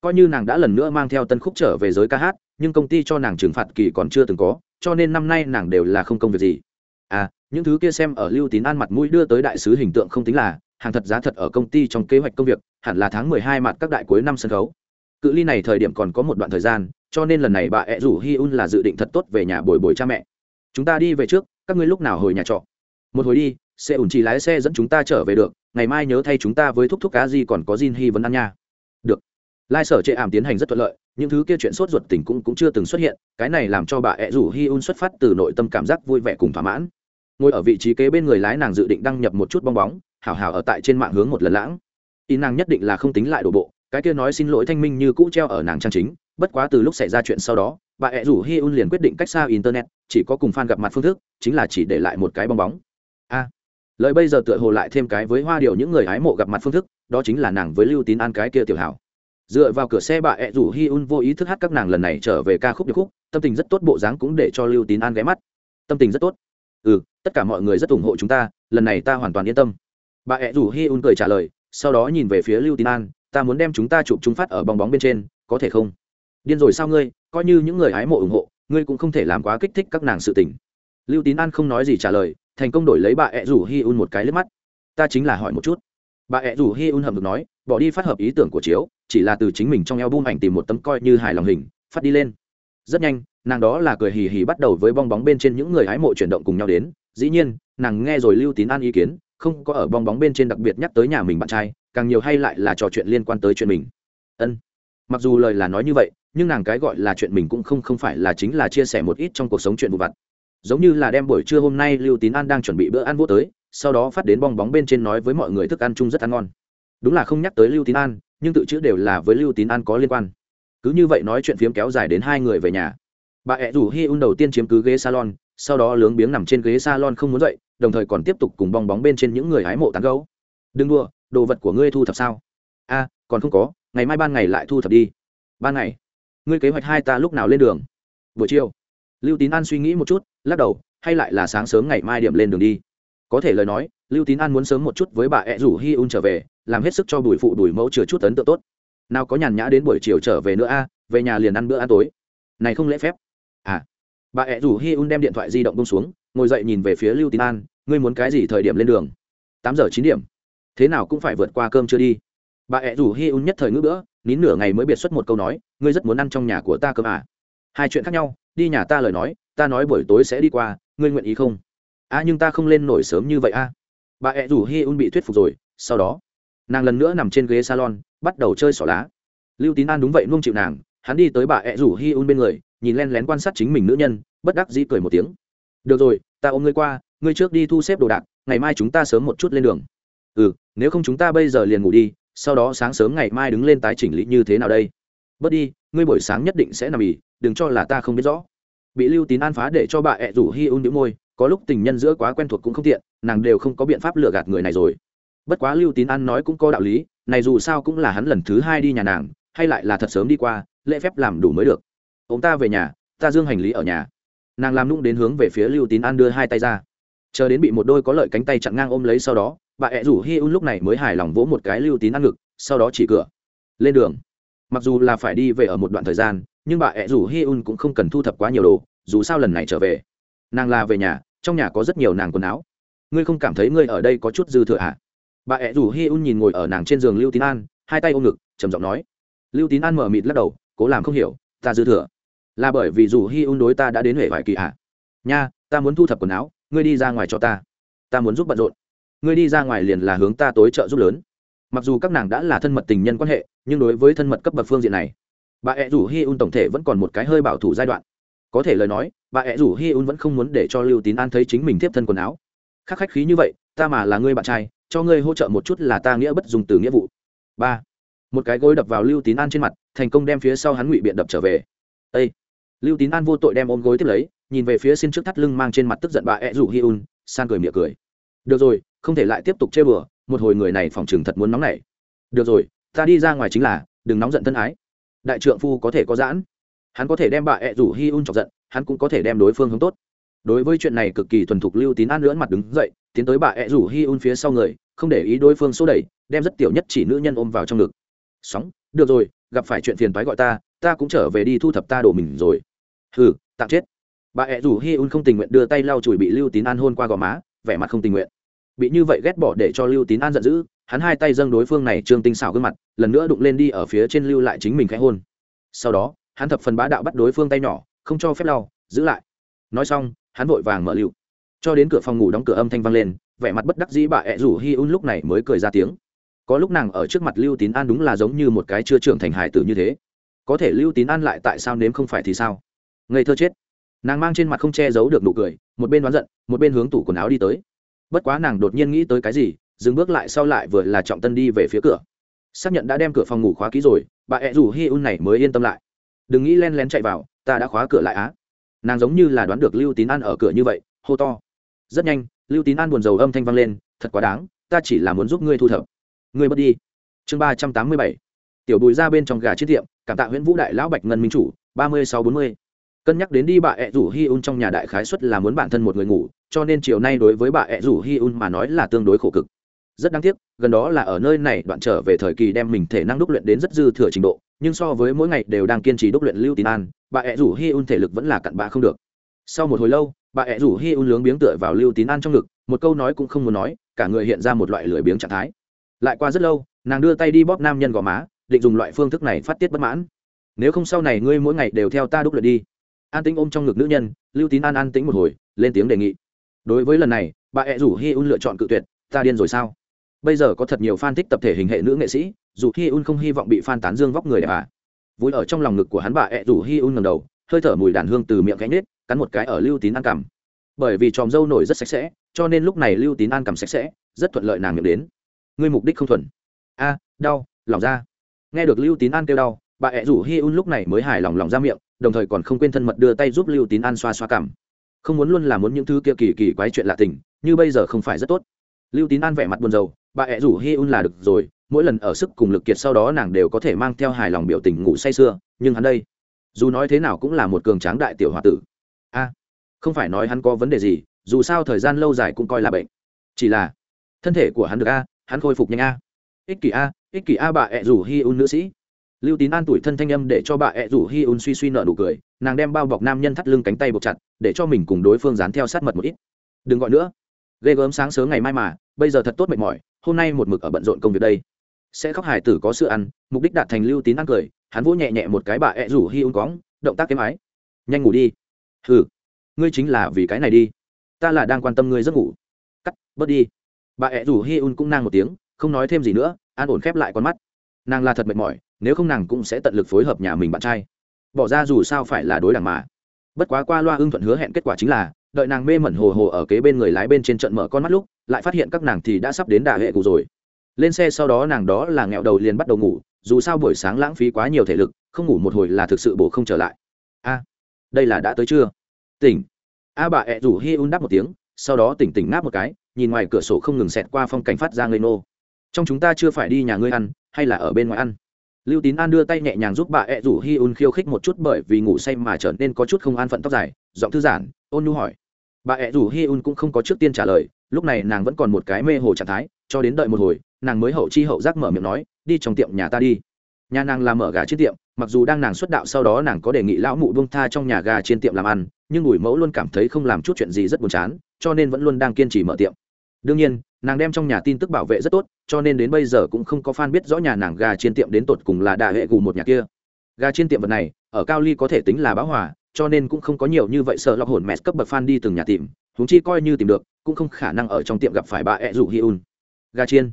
Speaker 1: Coi như nàng đã lần nữa mang theo tân khúc trở về giới ca hát, nhưng công ty cho nàng trừng phạt kỳ còn chưa từng có, cho nên năm nay nàng đều là không công việc gì. À những thứ kia xem ở lưu tín an mặt mũi đưa tới đại sứ hình tượng không tính là, hàng thật giá thật ở công ty trong kế hoạch công việc, hẳn là tháng mười hai mặt các đại cuối năm sân khấu. Cự ly này thời điểm còn có một đoạn thời gian, cho nên lần này bà ẹ rủ hi un là dự định thật tốt về nhà bồi bồi cha mẹ. Chúng ta đi về trước, các ngươi lúc nào hồi nhà trọ? Một hồi đi xe ủn chỉ lái xe dẫn chúng ta trở về được ngày mai nhớ thay chúng ta với thúc thúc cá gì còn có Jin Hy vấn ăn nha. Được. Lai sở trệ ảm tiến hành rất thuận lợi, những thứ kia chuyện sốt ruột tình cũng cũng chưa từng xuất hiện, cái này làm cho bà ẹ rủ Hy Un xuất phát từ nội tâm cảm giác vui vẻ cùng thỏa mãn. Ngồi ở vị trí kế bên người lái nàng dự định đăng nhập một chút bong bóng, hào hào ở tại trên mạng hướng một lần lãng. Y nàng nhất định là không tính lại đổ bộ, cái kia nói xin lỗi thanh minh như cũ treo ở nàng trang chính, bất quá từ lúc xảy ra chuyện sau đó, bà ẹ rủ Hy Un liền quyết định cách xa internet, chỉ có cùng fan gặp mặt phương thức, chính là chỉ để lại một cái bong bóng. Lời bây giờ tựa hồ lại thêm cái với hoa điều những người hái mộ gặp mặt phương thức, đó chính là nàng với lưu tín an cái kia tiểu hảo. Dựa vào cửa xe bà ẹ rủ hi un vô ý thức hát các nàng lần này trở về ca khúc điệp khúc, tâm tình rất tốt bộ dáng cũng để cho lưu tín an ghé mắt. Tâm tình rất tốt. Ừ tất cả mọi người rất ủng hộ chúng ta, lần này ta hoàn toàn yên tâm. Bà ẹ rủ hi un cười trả lời, sau đó nhìn về phía lưu tín an, ta muốn đem chúng ta chụp chúng phát ở bong bóng bên trên, có thể không? Điên rồi sao ngươi, coi như những người hái mộ ủng hộ, ngươi cũng không thể làm quá kích thích các nàng sự tình. Lưu tín an không nói gì trả lời thành công đổi lấy bà ẹ rủ hi un một cái lên mắt. Ta chính là hỏi một chút. Bà ẹ rủ hi un hầm được nói, bỏ đi phát hợp ý tưởng của chiếu, chỉ là từ chính mình trong eo bung ảnh tìm một tấm coi như hài lòng hình, phát đi lên. Rất nhanh, nàng đó là cười hì hì bắt đầu với bong bóng bên trên những người hái mộ chuyển động cùng nhau đến. Dĩ nhiên, nàng nghe rồi lưu tín an ý kiến, không có ở bong bóng bên trên đặc biệt nhắc tới nhà mình bạn trai, càng nhiều hay lại là trò chuyện liên quan tới chuyện mình. Ân. Mặc dù lời là nói như vậy, nhưng nàng cái gọi là chuyện mình cũng không không phải là chính là chia sẻ một ít trong cuộc sống chuyện vụ vặt giống như là đem buổi trưa hôm nay lưu tín an đang chuẩn bị bữa ăn vô tới, sau đó phát đến bong bóng bên trên nói với mọi người thức ăn chung rất ăn ngon. Đúng là không nhắc tới lưu tín an, nhưng tự chữ đều là với lưu tín an có liên quan. Cứ như vậy nói chuyện phiếm kéo dài đến hai người về nhà. Bà ẹ rủ hi un đầu tiên chiếm cứ ghế salon, sau đó lướng biếng nằm trên ghế salon không muốn dậy, đồng thời còn tiếp tục cùng bong bóng bên trên những người hái mộ tán gấu đừng đua đồ vật của ngươi thu thập sao? A, còn không có, ngày mai ban ngày lại thu thập đi. Ban ngày? Ngươi kế hoạch hai ta lúc nào lên đường? Buổi chiều. Lưu tín an suy nghĩ một chút lắc đầu, hay lại là sáng sớm ngày mai điểm lên đường đi. Có thể lời nói, lưu tín an muốn sớm một chút với bà ẹ rủ hi un trở về, làm hết sức cho bùi phụ đùi mẫu chừa chút ấn tượng tốt. Nào có nhàn nhã đến buổi chiều trở về nữa a, về nhà liền ăn bữa ăn tối. Này không lễ phép. À. Bà ẹ rủ hi un đem điện thoại di động bông xuống, ngồi dậy nhìn về phía lưu tín an, ngươi muốn cái gì thời điểm lên đường? Tám giờ chín điểm. Thế nào cũng phải vượt qua cơm chưa đi. Bà ẹ rủ hi un nhất thời ngữ bữa, nín nửa ngày mới biệt xuất một câu nói, ngươi rất muốn ăn trong nhà của ta cơm à? Hai chuyện khác nhau, đi nhà ta lời nói ta nói buổi tối sẽ đi qua ngươi nguyện ý không? A à, nhưng ta không lên nổi sớm như vậy a à. bà ẹ rủ hi un bị thuyết phục rồi sau đó nàng lần nữa nằm trên ghế salon bắt đầu chơi xỏ lá. Lưu tín an đúng vậy nuông chịu nàng hắn đi tới bà ẹ rủ hi un bên người nhìn len lén quan sát chính mình nữ nhân bất đắc dĩ cười một tiếng. Được rồi ta ôm ngươi qua ngươi trước đi thu xếp đồ đạc ngày mai chúng ta sớm một chút lên đường. Ừ nếu không chúng ta bây giờ liền ngủ đi sau đó sáng sớm ngày mai đứng lên tái chỉnh lý như thế nào đây? Bớt đi ngươi buổi sáng nhất định sẽ nằm ỉ đừng cho là ta không biết rõ bị lưu tín an phá để cho bà ẹ rủ hi un đĩu môi, có lúc tình nhân giữa quá quen thuộc cũng không tiện, nàng đều không có biện pháp lừa gạt người này rồi. Bất quá lưu tín an nói cũng có đạo lý, này dù sao cũng là hắn lần thứ hai đi nhà nàng, hay lại là thật sớm đi qua, lễ phép làm đủ mới được. Ông ta về nhà, ta dương hành lý ở nhà. Nàng làm nung đến hướng về phía lưu tín an đưa hai tay ra. Chờ đến bị một đôi có lợi cánh tay chặn ngang ôm lấy sau đó, bà ẹ rủ hi un lúc này mới hài lòng vỗ một cái lưu tín ăn ngực, sau đó chỉ cửa. Lên đường. Mặc dù là phải đi về ở một đoạn thời gian nhưng bà ẹ rủ hi un cũng không cần thu thập quá nhiều đồ, dù sao lần này trở về. Nàng là về nhà, trong nhà có rất nhiều nàng quần áo. Ngươi không cảm thấy ngươi ở đây có chút dư thừa à? bà ẹ rủ hi un nhìn ngồi ở nàng trên giường lưu tín an, hai tay ôm ngực, trầm giọng nói. Lưu tín an mở mịt lắc đầu, cố làm không hiểu, ta dư thừa. Là bởi vì dù hi un đối ta đã đến huệ vải kỳ à. nha, ta muốn thu thập quần áo, ngươi đi ra ngoài cho ta. Ta muốn giúp bận rộn. Ngươi đi ra ngoài liền là hướng ta tối trợ giúp lớn. Mặc dù các nàng đã là thân mật tình nhân quan hệ, nhưng đối với thân mật cấp bậc phương diện này bà ẹ rủ hi un tổng thể vẫn còn một cái hơi bảo thủ giai đoạn. Có thể lời nói, bà ẹ rủ hi un vẫn không muốn để cho lưu tín an thấy chính mình tiếp thân quần áo. Khắc khách khí như vậy, ta mà là ngươi bạn trai, cho ngươi hỗ trợ một chút là ta nghĩa bất dùng từ nghĩa vụ. Ba. Một cái gối đập vào lưu tín an trên mặt, thành công đem phía sau hắn ngụy biện đập trở về. Ây lưu tín an vô tội đem ôm gối tiếp lấy, nhìn về phía xin trước thắt lưng mang trên mặt tức giận bà ẹ rủ hi un, san cười miệng cười. Được rồi, không thể lại tiếp tục chơi bừa, một hồi người này phòng chừng thật muốn nóng nảy. Được rồi, ta đi ra ngoài chính là, đừng nóng giận thân ái đại trượng phu có thể có giãn. Hắn có thể đem bà ẹ rủ hi un chọc giận, hắn cũng có thể đem đối phương hướng tốt. Đối với chuyện này cực kỳ thuần thục lưu tín an lưỡn mặt đứng dậy, tiến tới bà ẹ rủ hi un phía sau người, không để ý đối phương xô đẩy, đem rất tiểu nhất chỉ nữ nhân ôm vào trong ngực. Sóng, được rồi, gặp phải chuyện phiền toái gọi ta ta cũng trở về đi thu thập ta đổ mình rồi. Hừ, tạm chết. Bà ẹ rủ hi un không tình nguyện đưa tay lau chùi bị lưu tín an hôn qua gò má, vẻ mặt không tình nguyện. Bị như vậy ghét bỏ để cho lưu tín an giận dữ hắn hai tay dâng đối phương này trương tinh xảo gương mặt, lần nữa đụng lên đi ở phía trên lưu lại chính mình khẽ hôn. Sau đó, hắn thập phần bá đạo bắt đối phương tay nhỏ, không cho phép lau, giữ lại. Nói xong, hắn vội vàng mở lưu. Cho đến cửa phòng ngủ đóng cửa âm thanh vang lên, vẻ mặt bất đắc dĩ bà ẹ rủ hi un lúc này mới cười ra tiếng. Có lúc nàng ở trước mặt lưu tín an đúng là giống như một cái chưa trưởng thành hải tử như thế. Có thể lưu tín an lại tại sao nếm không phải thì sao? Ngây thơ chết. Nàng mang trên mặt không che giấu được nụ cười, một bên đoán giận, một bên hướng tủ quần áo đi tới. Bất quá nàng đột nhiên nghĩ tới cái gì dừng bước lại sau lại vừa là trọng tân đi về phía cửa. Xác nhận đã đem cửa phòng ngủ khóa ký rồi, bà ẹ rủ hi un này mới yên tâm lại. Đừng nghĩ len lén chạy vào, ta đã khóa cửa lại á. Nàng giống như là đoán được lưu tín an ở cửa như vậy, hô to. Rất nhanh, lưu tín an buồn rầu âm thanh vang lên, thật quá đáng, ta chỉ là muốn giúp ngươi thu thập. Ngươi mất đi. Chương ba trăm tám mươi bảy. Tiểu bùi ra bên trong gà chiết tiệm, cảm tạ nguyễn vũ đại lão bạch ngân minh chủ, ba mươi sáu bốn mươi. Cân nhắc đến đi bà ẹ rủ hi un trong nhà đại khái xuất là muốn bản thân một người ngủ, cho nên chiều nay đối với bà ẹ rủ hi un mà nói là tương đối khổ cực rất đáng tiếc, gần đó là ở nơi này đoạn trở về thời kỳ đem mình thể năng đúc luyện đến rất dư thừa trình độ, nhưng so với mỗi ngày đều đang kiên trì đúc luyện lưu tín an, bà ẹ rủ hi un thể lực vẫn là cặn bã không được. Sau một hồi lâu, bà ẹ rủ hi un lướng biếng tựa vào lưu tín an trong ngực, một câu nói cũng không muốn nói, cả người hiện ra một loại lười biếng trạng thái. Lại qua rất lâu, nàng đưa tay đi bóp nam nhân gò má, định dùng loại phương thức này phát tiết bất mãn. Nếu không sau này ngươi mỗi ngày đều theo ta đúc luyện đi. An tĩnh ôm trong ngực nữ nhân, lưu tín an an tĩnh một hồi, lên tiếng đề nghị. Đối với lần này, bà ẹ rủ hi un lựa chọn cự tuyệt, ta điên rồi sao? Bây giờ có thật nhiều fan thích tập thể hình hệ nữ nghệ sĩ, dù hi un không hy vọng bị fan tán dương vóc người đẹp à. Vui ở trong lòng ngực của hắn bà ẹ rủ hi un ngầm đầu, hơi thở mùi đàn hương từ miệng cánh nết, cắn một cái ở lưu tín an cằm bởi vì tròm dâu nổi rất sạch sẽ, cho nên lúc này lưu tín an cằm sạch sẽ, rất thuận lợi nàng miệng đến. Ngươi mục đích không thuận. A, đau, lòng ra. Nghe được lưu tín an kêu đau, bà ẹ rủ hi un lúc này mới hài lòng lòng ra miệng, đồng thời còn không quên thân mật đưa tay giúp lưu tín an xoa xoa cảm. Không muốn luôn là muốn những thứ kia kỳ kỳ quái chuyện lạ tình, như bây giờ không phải rất tốt. Lưu tín an vẻ mặt buồn rầu bà ẹ rủ hi un là được rồi, mỗi lần ở sức cùng lực kiệt sau đó nàng đều có thể mang theo hài lòng biểu tình ngủ say sưa, nhưng hắn đây, dù nói thế nào cũng là một cường tráng đại tiểu h o a tử. A, không phải nói hắn có vấn đề gì, dù sao thời gian lâu dài cũng coi là bệnh. Chỉ là, thân thể của hắn được a, hắn khôi phục nhanh a. Ích kỷ a, ích kỷ a bà ẹ rủ hi un nữ sĩ. Lưu tín an tuổi thân thanh âm để cho bà ẹ rủ hi un suy suy nợ nụ cười, nàng đem bao bọc nam nhân thắt lưng cánh tay buộc chặt, để cho mình cùng đối phương dán theo sát mật một ít. Đừng gọi nữa. Ghê gớm sáng sớm ngày mai mà, bây giờ thật tốt mệt mỏi hôm nay một mực ở bận rộn công việc đây. Sẽ khóc hải tử có sự ăn, mục đích đạt thành lưu tín ăn cười, hắn vỗ nhẹ nhẹ một cái bà ẹ rủ hi un cóng, động tác êm ái. Nhanh ngủ đi. Ừ ngươi chính là vì cái này đi. Ta là đang quan tâm ngươi giấc ngủ. Cắt, bớt đi. Bà ẹ rủ hi un cũng nang một tiếng, không nói thêm gì nữa, an ổn khép lại con mắt. Nàng là thật mệt mỏi, nếu không nàng cũng sẽ tận lực phối hợp nhà mình bạn trai. Bỏ ra dù sao phải là đối đẳng mà. Bất quá qua loa ưng thuận hứa hẹn kết quả chính là đợi nàng mê mẩn hồ hồ ở kế bên người lái bên trên trận mở con mắt lúc, lại phát hiện các nàng thì đã sắp đến đà hệ cụ rồi. Lên xe sau đó nàng đó là nghẹo đầu liền bắt đầu ngủ, dù sao buổi sáng lãng phí quá nhiều thể lực, không ngủ một hồi là thực sự bổ không trở lại. A, đây là đã tới chưa? Tỉnh. A bà ẹ rủ hi un đáp một tiếng, sau đó tỉnh tỉnh ngáp một cái, nhìn ngoài cửa sổ không ngừng xẹt qua phong cảnh phát ra ngây nô trong chúng ta chưa phải đi nhà ngươi ăn, hay là ở bên ngoài ăn? Lưu tín an đưa tay nhẹ nhàng giúp bà ẹ rủ hi un khiêu khích một chút bởi vì ngủ say mà trở nên có chút không an phận tóc dài, giọng thư giản ôn nhu hỏi bà ẹ rủ hi un cũng không có trước tiên trả lời, lúc này nàng vẫn còn một cái mê hồ trạng thái, cho đến đợi một hồi, nàng mới hậu chi hậu giác mở miệng nói, đi trong tiệm nhà ta đi. Nhà nàng làm mở gà trên tiệm, mặc dù đang nàng xuất đạo sau đó nàng có đề nghị lão mụ bông tha trong nhà gà trên tiệm làm ăn, nhưng ủi mẫu luôn cảm thấy không làm chút chuyện gì rất buồn chán, cho nên vẫn luôn đang kiên trì mở tiệm. Đương nhiên, nàng đem trong nhà tin tức bảo vệ rất tốt, cho nên đến bây giờ cũng không có fan biết rõ nhà nàng gà trên tiệm đến tột cùng là đại hệ gù một nhà kia. Gà trên tiệm vật này, ở cao ly có thể tính là báo hòa cho nên cũng không có nhiều như vậy sợ lọc hồn mẹ cấp bậc fan đi từng nhà tìm, huống chi coi như tìm được, cũng không khả năng ở trong tiệm gặp phải bà ẹ rủ hi un gà chiên.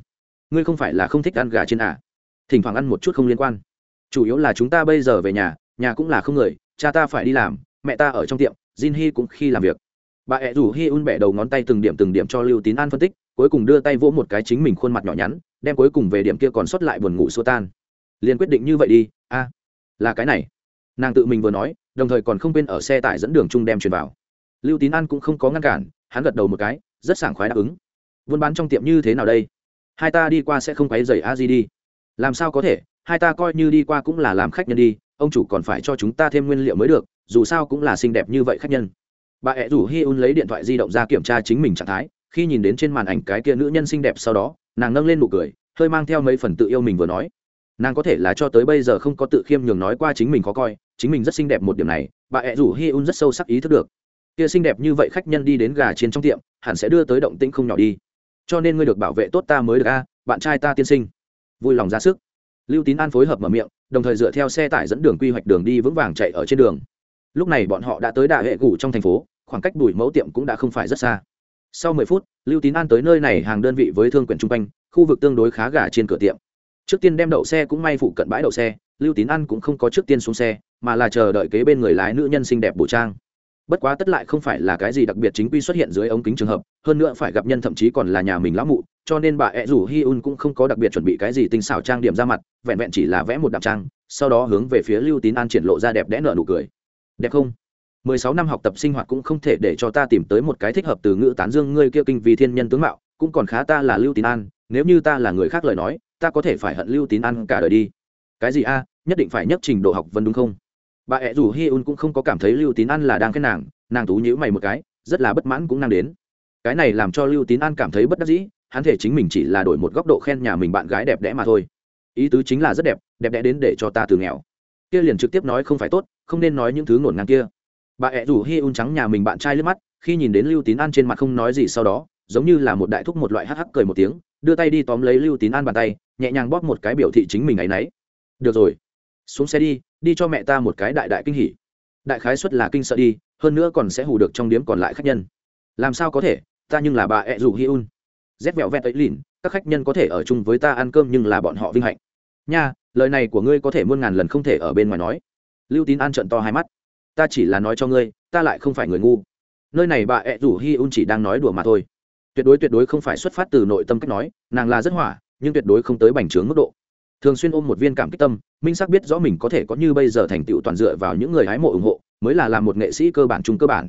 Speaker 1: Ngươi không phải là không thích ăn gà chiên à? Thỉnh thoảng ăn một chút không liên quan. Chủ yếu là chúng ta bây giờ về nhà nhà cũng là không người, cha ta phải đi làm, mẹ ta ở trong tiệm, jin hi cũng khi làm việc. Bà ẹ rủ hi un bẻ đầu ngón tay từng điểm từng điểm cho lưu tín an phân tích, cuối cùng đưa tay vỗ một cái chính mình khuôn mặt nhỏ nhắn, đem cuối cùng về điểm kia còn sót lại buồn ngủ xua tan. Liền quyết định như vậy đi, a. Là cái này nàng tự mình vừa nói, đồng thời còn không quên ở xe tải dẫn đường chung đem truyền vào. Lưu tín an cũng không có ngăn cản, hắn gật đầu một cái, rất sảng khoái đáp ứng. Buôn bán trong tiệm như thế nào đây? Hai ta đi qua sẽ không quấy dày a di đi. Làm sao có thể? Hai ta coi như đi qua cũng là làm khách nhân đi, ông chủ còn phải cho chúng ta thêm nguyên liệu mới được, dù sao cũng là xinh đẹp như vậy khách nhân. Bà ẹ rủ hi un lấy điện thoại di động ra kiểm tra chính mình trạng thái, khi nhìn đến trên màn ảnh cái kia nữ nhân xinh đẹp sau đó, nàng nâng lên nụ cười, hơi mang theo mấy phần tự yêu mình vừa nói nàng có thể là cho tới bây giờ không có tự khiêm nhường nói qua chính mình khó coi, chính mình rất xinh đẹp một điểm này, bà ẹ rủ hi un rất sâu sắc ý thức được. Kia xinh đẹp như vậy khách nhân đi đến gà trên trong tiệm, hẳn sẽ đưa tới động tĩnh không nhỏ đi. Cho nên ngươi được bảo vệ tốt ta mới được a, bạn trai ta tiên sinh. Vui lòng ra sức. Lưu tín an phối hợp mở miệng, đồng thời dựa theo xe tải dẫn đường quy hoạch đường đi vững vàng chạy ở trên đường. Lúc này bọn họ đã tới đà hệ gủ trong thành phố, khoảng cách đuổi mẫu tiệm cũng đã không phải rất xa. Sau mười phút, lưu tín an tới nơi này hàng đơn vị với thương quyển chung quanh, khu vực tương đối khá gà trên cửa tiệm trước tiên đem đậu xe cũng may phụ cận bãi đậu xe, lưu tín an cũng không có trước tiên xuống xe, mà là chờ đợi kế bên người lái nữ nhân xinh đẹp bổ trang. Bất quá tất lại không phải là cái gì đặc biệt chính quy xuất hiện dưới ống kính trường hợp, hơn nữa phải gặp nhân thậm chí còn là nhà mình lão mụ, cho nên bà ẹ rủ hi un cũng không có đặc biệt chuẩn bị cái gì tinh xảo trang điểm ra mặt, vẹn vẹn chỉ là vẽ một đạm trang, sau đó hướng về phía lưu tín an triển lộ ra đẹp đẽ nở nụ cười. Đẹp không? Mười sáu năm học tập sinh hoạt cũng không thể để cho ta tìm tới một cái thích hợp từ ngữ tán dương ngươi kia kinh vì thiên nhân tướng mạo, cũng còn khá ta là lưu tín an, nếu như ta là người khác lời nói ta có thể phải hận lưu tín an cả đời đi. Cái gì a? Nhất định phải nhất trình độ học vân đúng không? Bà ẹ rủ hi un cũng không có cảm thấy lưu tín an là đang khen nàng nàng tú nhữ mày một cái, rất là bất mãn cũng năng đến. Cái này làm cho lưu tín an cảm thấy bất đắc dĩ, hắn thể chính mình chỉ là đổi một góc độ khen nhà mình bạn gái đẹp đẽ mà thôi. Ý tứ chính là rất đẹp đẹp đẽ đến để cho ta từ nghèo. Kia liền trực tiếp nói không phải tốt, không nên nói những thứ ngổn ngang kia. Bà ẹ rủ hi un trắng nhà mình bạn trai lướt mắt, khi nhìn đến lưu tín an trên mặt không nói gì sau đó, giống như là một đại thúc một loại hắc hắc cười một tiếng, đưa tay đi tóm lấy lưu tín an bàn tay nhẹ nhàng bóp một cái biểu thị chính mình ấ y n ấ y được rồi, xuống xe đi đi cho mẹ ta một cái đại đại kinh hỉ. Đại khái xuất là kinh sợ đi, hơn nữa còn sẽ hù được trong điếm còn lại khách nhân. Làm sao có thể, ta nhưng là bà ẹ rủ hi un rét vẹo vẹt ấy lìn, các khách nhân có thể ở chung với ta ăn cơm nhưng là bọn họ vinh hạnh. Nha, lời này của ngươi có thể muôn ngàn lần không thể ở bên ngoài nói. Lưu tín an trận to hai mắt. Ta chỉ là nói cho ngươi, ta lại không phải người ngu. Nơi này bà ẹ rủ hi un chỉ đang nói đùa mà thôi. Tuyệt đối tuyệt đối không phải xuất phát từ nội tâm cách nói, nàng là rất hỏa nhưng tuyệt đối không tới bành trướng mức độ. Thường xuyên ôm một viên cảm kích tâm, minh sắc biết rõ mình có thể có như bây giờ thành tựu toàn dựa vào những người hái mộ ủng hộ, mới là làm một nghệ sĩ cơ bản chung cơ bản.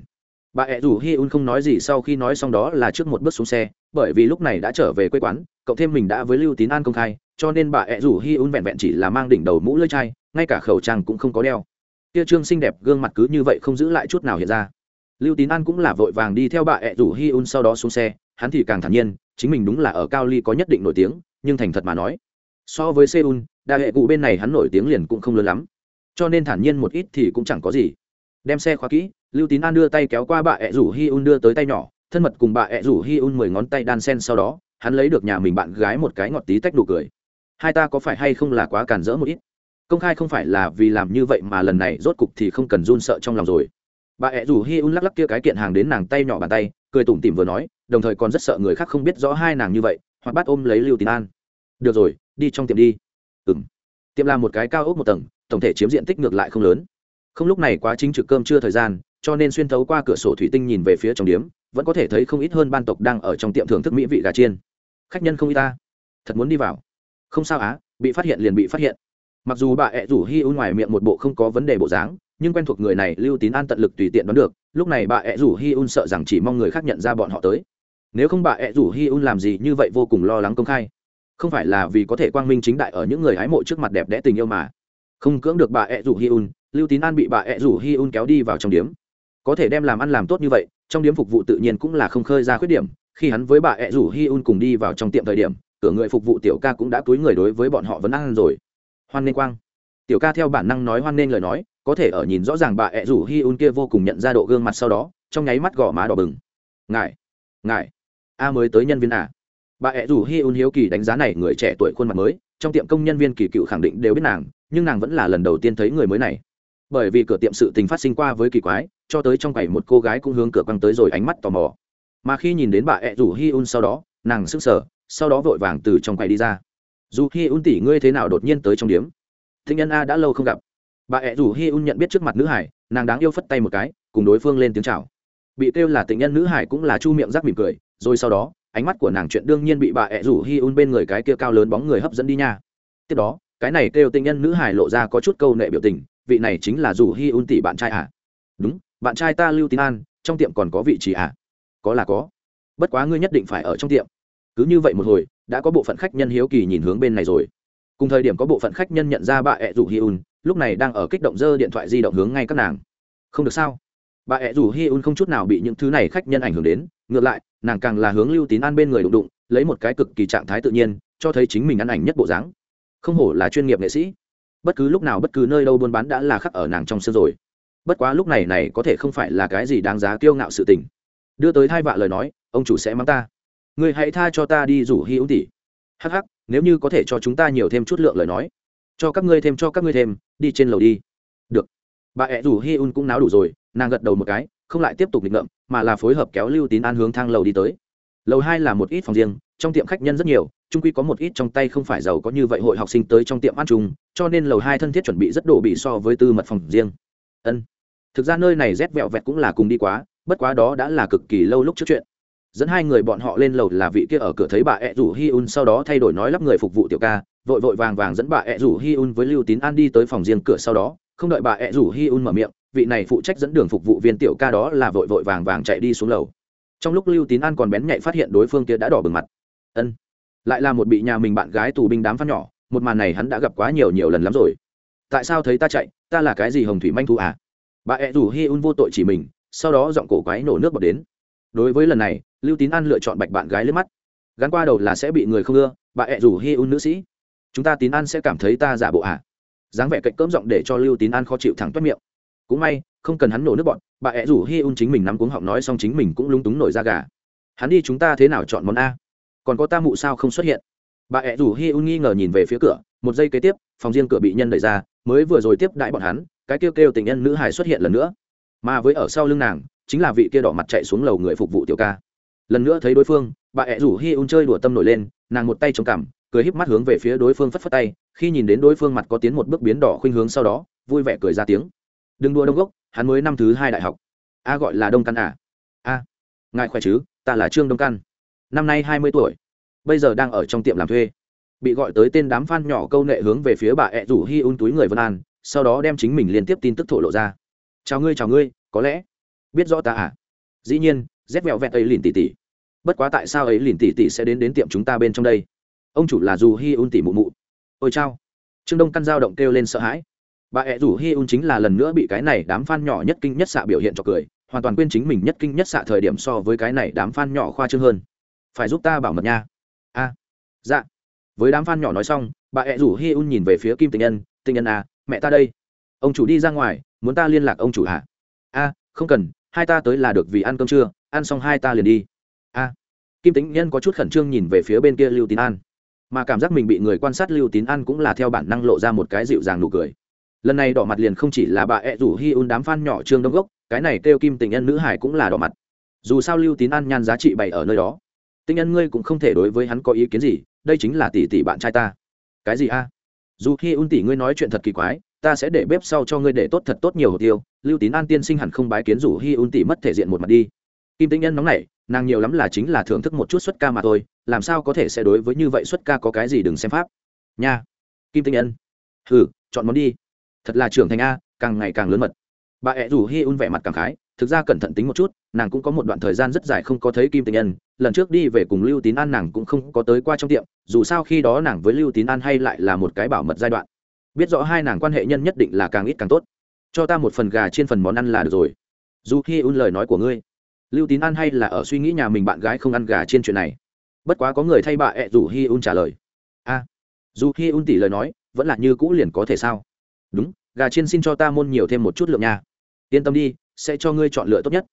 Speaker 1: Bà ẹ rủ hi un không nói gì sau khi nói xong đó là trước một bước xuống xe, bởi vì lúc này đã trở về quê quán cộng thêm mình đã với lưu tín an công khai, cho nên bà ẹ rủ hi un vẹn vẹn chỉ là mang đỉnh đầu mũ lưỡi chai, ngay cả khẩu trang cũng không có đeo. Kia trương xinh đẹp, gương mặt cứ như vậy không giữ lại chút nào hiện ra. Lưu tín an cũng là vội vàng đi theo bà ẹ rủ hi un sau đó xuống xe, hắn thì càng thản nhiên, chính mình đúng là ở cao ly có nhất định nổi tiếng nhưng thành thật mà nói, so với seoul, đa hệ cụ bên này hắn nổi tiếng liền cũng không lớn lắm. Cho nên thản nhiên một ít thì cũng chẳng có gì. Đem xe khóa kỹ, lưu tín an đưa tay kéo qua bà ẹ rủ hi un đưa tới tay nhỏ, thân mật cùng bà ẹ rủ hi un mười ngón tay đan sen sau đó, hắn lấy được nhà mình bạn gái một cái ngọt tí tách đủ cười. Hai ta có phải hay không là quá cản rỡ một ít? Công khai không phải là vì làm như vậy mà lần này rốt cục thì không cần run sợ trong lòng rồi. Bà ẹ rủ hi un lắc lắc kia cái kiện hàng đến nàng tay nhỏ bàn tay, cười tủm tỉm vừa nói, đồng thời còn rất sợ người khác không biết rõ hai nàng như vậy hoặc bắt ôm lấy lưu tín an. Được rồi, đi trong tiệm đi. Ừ m tiệm là một cái cao ốc một tầng, tổng thể chiếm diện tích ngược lại không lớn. Không lúc này quá chính trực cơm chưa thời gian, cho nên xuyên thấu qua cửa sổ thủy tinh nhìn về phía trong điếm, vẫn có thể thấy không ít hơn ban tộc đang ở trong tiệm thưởng thức mỹ vị gà chiên. Khách nhân không y ta. Thật muốn đi vào. Không sao á, bị phát hiện liền bị phát hiện. Mặc dù bà ẹ rủ hi u ngoài miệng một bộ không có vấn đề bộ dáng, nhưng quen thuộc người này lưu tín an tận lực tùy tiện đoán được, lúc này bà ẹ rủ hi un sợ rằng chỉ mong người khác nhận ra bọn họ tới nếu không bà ẹ rủ hi un làm gì như vậy vô cùng lo lắng công khai. Không phải là vì có thể quang minh chính đại ở những người hái mộ trước mặt đẹp đẽ tình yêu mà. Không cưỡng được bà ẹ rủ hi un, lưu tín an bị bà ẹ rủ hi un kéo đi vào trong điếm. Có thể đem làm ăn làm tốt như vậy, trong điếm phục vụ tự nhiên cũng là không khơi ra khuyết điểm. Khi hắn với bà ẹ rủ hi un cùng đi vào trong tiệm thời điểm, cửa người phục vụ tiểu ca cũng đã túi người đối với bọn họ vẫn ăn rồi. Hoan nên quang. Tiểu ca theo bản năng nói hoan nên lời nói, có thể ở nhìn rõ ràng bà ẹ rủ hi un kia vô cùng nhận ra độ gương mặt sau đó, trong nháy mắt gò má đỏ bừng. Ngài ngài a mới tới nhân viên à? Bà ẹ rủ hi un hiếu kỳ đánh giá này người trẻ tuổi khuôn mặt mới, trong tiệm công nhân viên kỳ cựu khẳng định đều biết nàng, nhưng nàng vẫn là lần đầu tiên thấy người mới này. Bởi vì cửa tiệm sự tình phát sinh qua với kỳ quái, cho tới trong quầy một cô gái cũng hướng cửa quăng tới rồi ánh mắt tò mò. Mà khi nhìn đến bà ẹ rủ hi un sau đó, nàng sững sờ, sau đó vội vàng từ trong quầy đi ra. Dù hi un tỷ ngươi thế nào đột nhiên tới trong điếm? Thịnh nhân a đã lâu không gặp. Bà ẹ rủ hi un nhận biết trước mặt nữ hải, nàng đáng yêu phất tay một cái, cùng đối phương lên tiếng chào. Bị kêu là tịnh nhân nữ hải cũng là chu miệng rắc mỉm cười rồi sau đó, ánh mắt của nàng chuyện đương nhiên bị bà ẹ rủ hi un bên người cái kia cao lớn bóng người hấp dẫn đi nha. Tiếp đó, cái này kêu tinh nhân nữ hải lộ ra có chút câu nệ biểu tình, vị này chính là rủ hi un tỷ bạn trai à? Đúng, bạn trai ta lưu tín an, trong tiệm còn có vị trí à? Có là có. Bất quá ngươi nhất định phải ở trong tiệm. Cứ như vậy một hồi, đã có bộ phận khách nhân hiếu kỳ nhìn hướng bên này rồi. Cùng thời điểm có bộ phận khách nhân nhận ra bà ẹ rủ hi un, lúc này đang ở kích động dơ điện thoại di động hướng ngay các nàng. Không được sao? Bà ẹ rủ hi un không chút nào bị những thứ này khách nhân ảnh hưởng đến, ngược lại nàng càng là hướng lưu tín an bên người đụng đụng, lấy một cái cực kỳ trạng thái tự nhiên, cho thấy chính mình ăn ảnh nhất bộ dáng. Không hổ là chuyên nghiệp nghệ sĩ. Bất cứ lúc nào bất cứ nơi đâu buôn bán đã là khắc ở nàng trong sân rồi. Bất quá lúc này này có thể không phải là cái gì đáng giá kiêu ngạo sự tình. Đưa tới thai vạ lời nói, ông chủ sẽ mắng ta. Người hãy tha cho ta đi rủ hy ứng tỷ. Hắc hắc, nếu như có thể cho chúng ta nhiều thêm chút lượng lời nói. Cho các ngươi thêm, cho các ngươi thêm, đi trên lầu đi. Được. Bà ẹ rủ hi un cũng náo đủ rồi, nàng gật đầu một cái, không lại tiếp tục nghịch ngợm mà là phối hợp kéo lưu tín an hướng thang lầu đi tới. Lầu hai là một ít phòng riêng, trong tiệm khách nhân rất nhiều trung quy có một ít trong tay không phải giàu có như vậy hội học sinh tới trong tiệm ăn chung, cho nên lầu hai thân thiết chuẩn bị rất đổ bị so với tư mật phòng riêng. Ân. Thực ra nơi này rét vẹo vẹt cũng là cùng đi quá, bất quá đó đã là cực kỳ lâu lúc trước chuyện. Dẫn hai người bọn họ lên lầu là vị kia ở cửa thấy bà ẹ rủ hi un, sau đó thay đổi nói lắp người phục vụ tiểu ca, vội vội vàng vàng dẫn bà ẹ rủ hi un với lưu tín an đi tới phòng riêng cửa sau đó, không đợi bà ẹ rủ hi un mở miệng vị này phụ trách dẫn đường phục vụ viên tiểu ca đó là vội vội vàng vàng chạy đi xuống lầu. Trong lúc lưu tín an còn bén nhạy phát hiện đối phương kia đã đỏ bừng mặt. Ân, lại là một bị nhà mình bạn gái tù binh đám phát nhỏ, một màn này hắn đã gặp quá nhiều nhiều lần lắm rồi. Tại sao thấy ta chạy? Ta là cái gì hồng thủy manh thu à? Bà ẹ rủ hi un vô tội chỉ mình, sau đó giọng cổ quái nổ nước bọt đến. Đối với lần này, lưu tín an lựa chọn bạch bạn gái lên mắt. Gắn qua đầu là sẽ bị người không ưa, bà ẹ rủ hi un nữ sĩ. Chúng ta tín an sẽ cảm thấy ta giả bộ à. dáng vẻ cạnh cơm giọng để cho lưu tín an khó chịu thẳng toát miệng cũng may, không cần hắn nổ nước bọn, bà ẹ rủ hi un chính mình nắm cuống họng nói xong chính mình cũng lúng túng nổi ra gà. Hắn đi chúng ta thế nào chọn món a? Còn có ta mụ sao không xuất hiện? Bà ẹ rủ hi un nghi ngờ nhìn về phía cửa, một giây kế tiếp, phòng riêng cửa bị nhân đẩy ra, mới vừa rồi tiếp đãi bọn hắn, cái kêu kêu tình nhân nữ hải xuất hiện lần nữa. Mà với ở sau lưng nàng, chính là vị kia đỏ mặt chạy xuống lầu người phục vụ tiểu ca. Lần nữa thấy đối phương, bà ẹ rủ hi un chơi đùa tâm nổi lên, nàng một tay chống cằm, cười híp mắt hướng về phía đối phương phất phất tay, khi nhìn đến đối phương mặt có tiến một bước biến đỏ khuynh hướng sau đó, vui vẻ cười ra tiếng đừng đua đông gốc hắn mới năm thứ hai đại học. A gọi là đông căn à? A, ngài khỏe chứ? Ta là trương đông căn. Năm nay hai mươi tuổi. Bây giờ đang ở trong tiệm làm thuê. Bị gọi tới tên đám f nhỏ câu nệ hướng về phía bà ẹ rủ hi un túi người vân an, sau đó đem chính mình liên tiếp tin tức thổ lộ ra. Chào ngươi chào ngươi, có lẽ biết rõ ta à? Dĩ nhiên rét vẹo vẹt ấy lìn tỉ tỉ. Bất quá tại sao ấy lìn tỉ tỉ sẽ đến đến tiệm chúng ta bên trong đây? Ông chủ là dù hi un tỉ mụ mụ. Ôi chao. Trương đông căn dao động kêu lên sợ hãi bà ẹ rủ hi un chính là lần nữa bị cái này đám f a n nhỏ nhất kinh nhất xạ biểu hiện cho cười, hoàn toàn quên chính mình nhất kinh nhất xạ thời điểm so với cái này đám f a n nhỏ khoa trương hơn. Phải giúp ta bảo mật nha. A. Dạ. Với đám f a n nhỏ nói xong, bà ẹ rủ hi un nhìn về phía kim tình nhân tình nhân à mẹ ta đây. Ông chủ đi ra ngoài, muốn ta liên lạc ông chủ hả? A, không cần, hai ta tới là được vì ăn cơm trưa, ăn xong hai ta liền đi. A. Kim tính nhân có chút khẩn trương nhìn về phía bên kia lưu tín an, mà cảm giác mình bị người quan sát lưu tín an cũng là theo bản năng lộ ra một cái dịu dàng nụ cười lần này đỏ mặt liền không chỉ là bà ẹ rủ hi un đám f a n nhỏ trương đông gốc, cái này kêu kim tình nhân nữ hải cũng là đỏ mặt. Dù sao lưu tín an nhan giá trị bày ở nơi đó. Tinh nhân ngươi cũng không thể đối với hắn có ý kiến gì, đây chính là tỷ tỷ bạn trai ta. Cái gì a? Dù hi un tỷ ngươi nói chuyện thật kỳ quái, ta sẽ để bếp sau cho ngươi để tốt thật tốt nhiều hồ tiêu. Lưu tín an tiên sinh hẳn không bái kiến rủ hi un tỷ mất thể diện một mặt đi. Kim tinh nhân nóng này nàng nhiều lắm là chính là thưởng thức một chút xuất ca mà thôi, làm sao có thể sẽ đối với như vậy xuất ca có cái gì đừng xem pháp. Nha. Kim tinh nhân ừ chọn món đi thật là trưởng thành a càng ngày càng lớn mật. Bà ẹ rủ hi un vẻ mặt càng khái thực ra cẩn thận tính một chút nàng cũng có một đoạn thời gian rất dài không có thấy kim tình nhân lần trước đi về cùng lưu tín an nàng cũng không có tới qua trong tiệm dù sao khi đó nàng với lưu tín an hay lại là một cái bảo mật giai đoạn. Biết rõ hai nàng quan hệ nhân nhất định là càng ít càng tốt. Cho ta một phần gà trên phần món ăn là được rồi. Dù khi un lời nói của ngươi lưu tín an hay là ở suy nghĩ nhà mình bạn gái không ăn gà trên chuyện này. Bất quá có người thay bà ẹ rủ hi un trả lời. A à, dù hi un tỷ lời nói vẫn là như cũ liền có thể sao? Đúng, gà chiên xin cho ta môn nhiều thêm một chút lượng nha. Yên tâm đi, sẽ cho ngươi chọn lựa tốt nhất.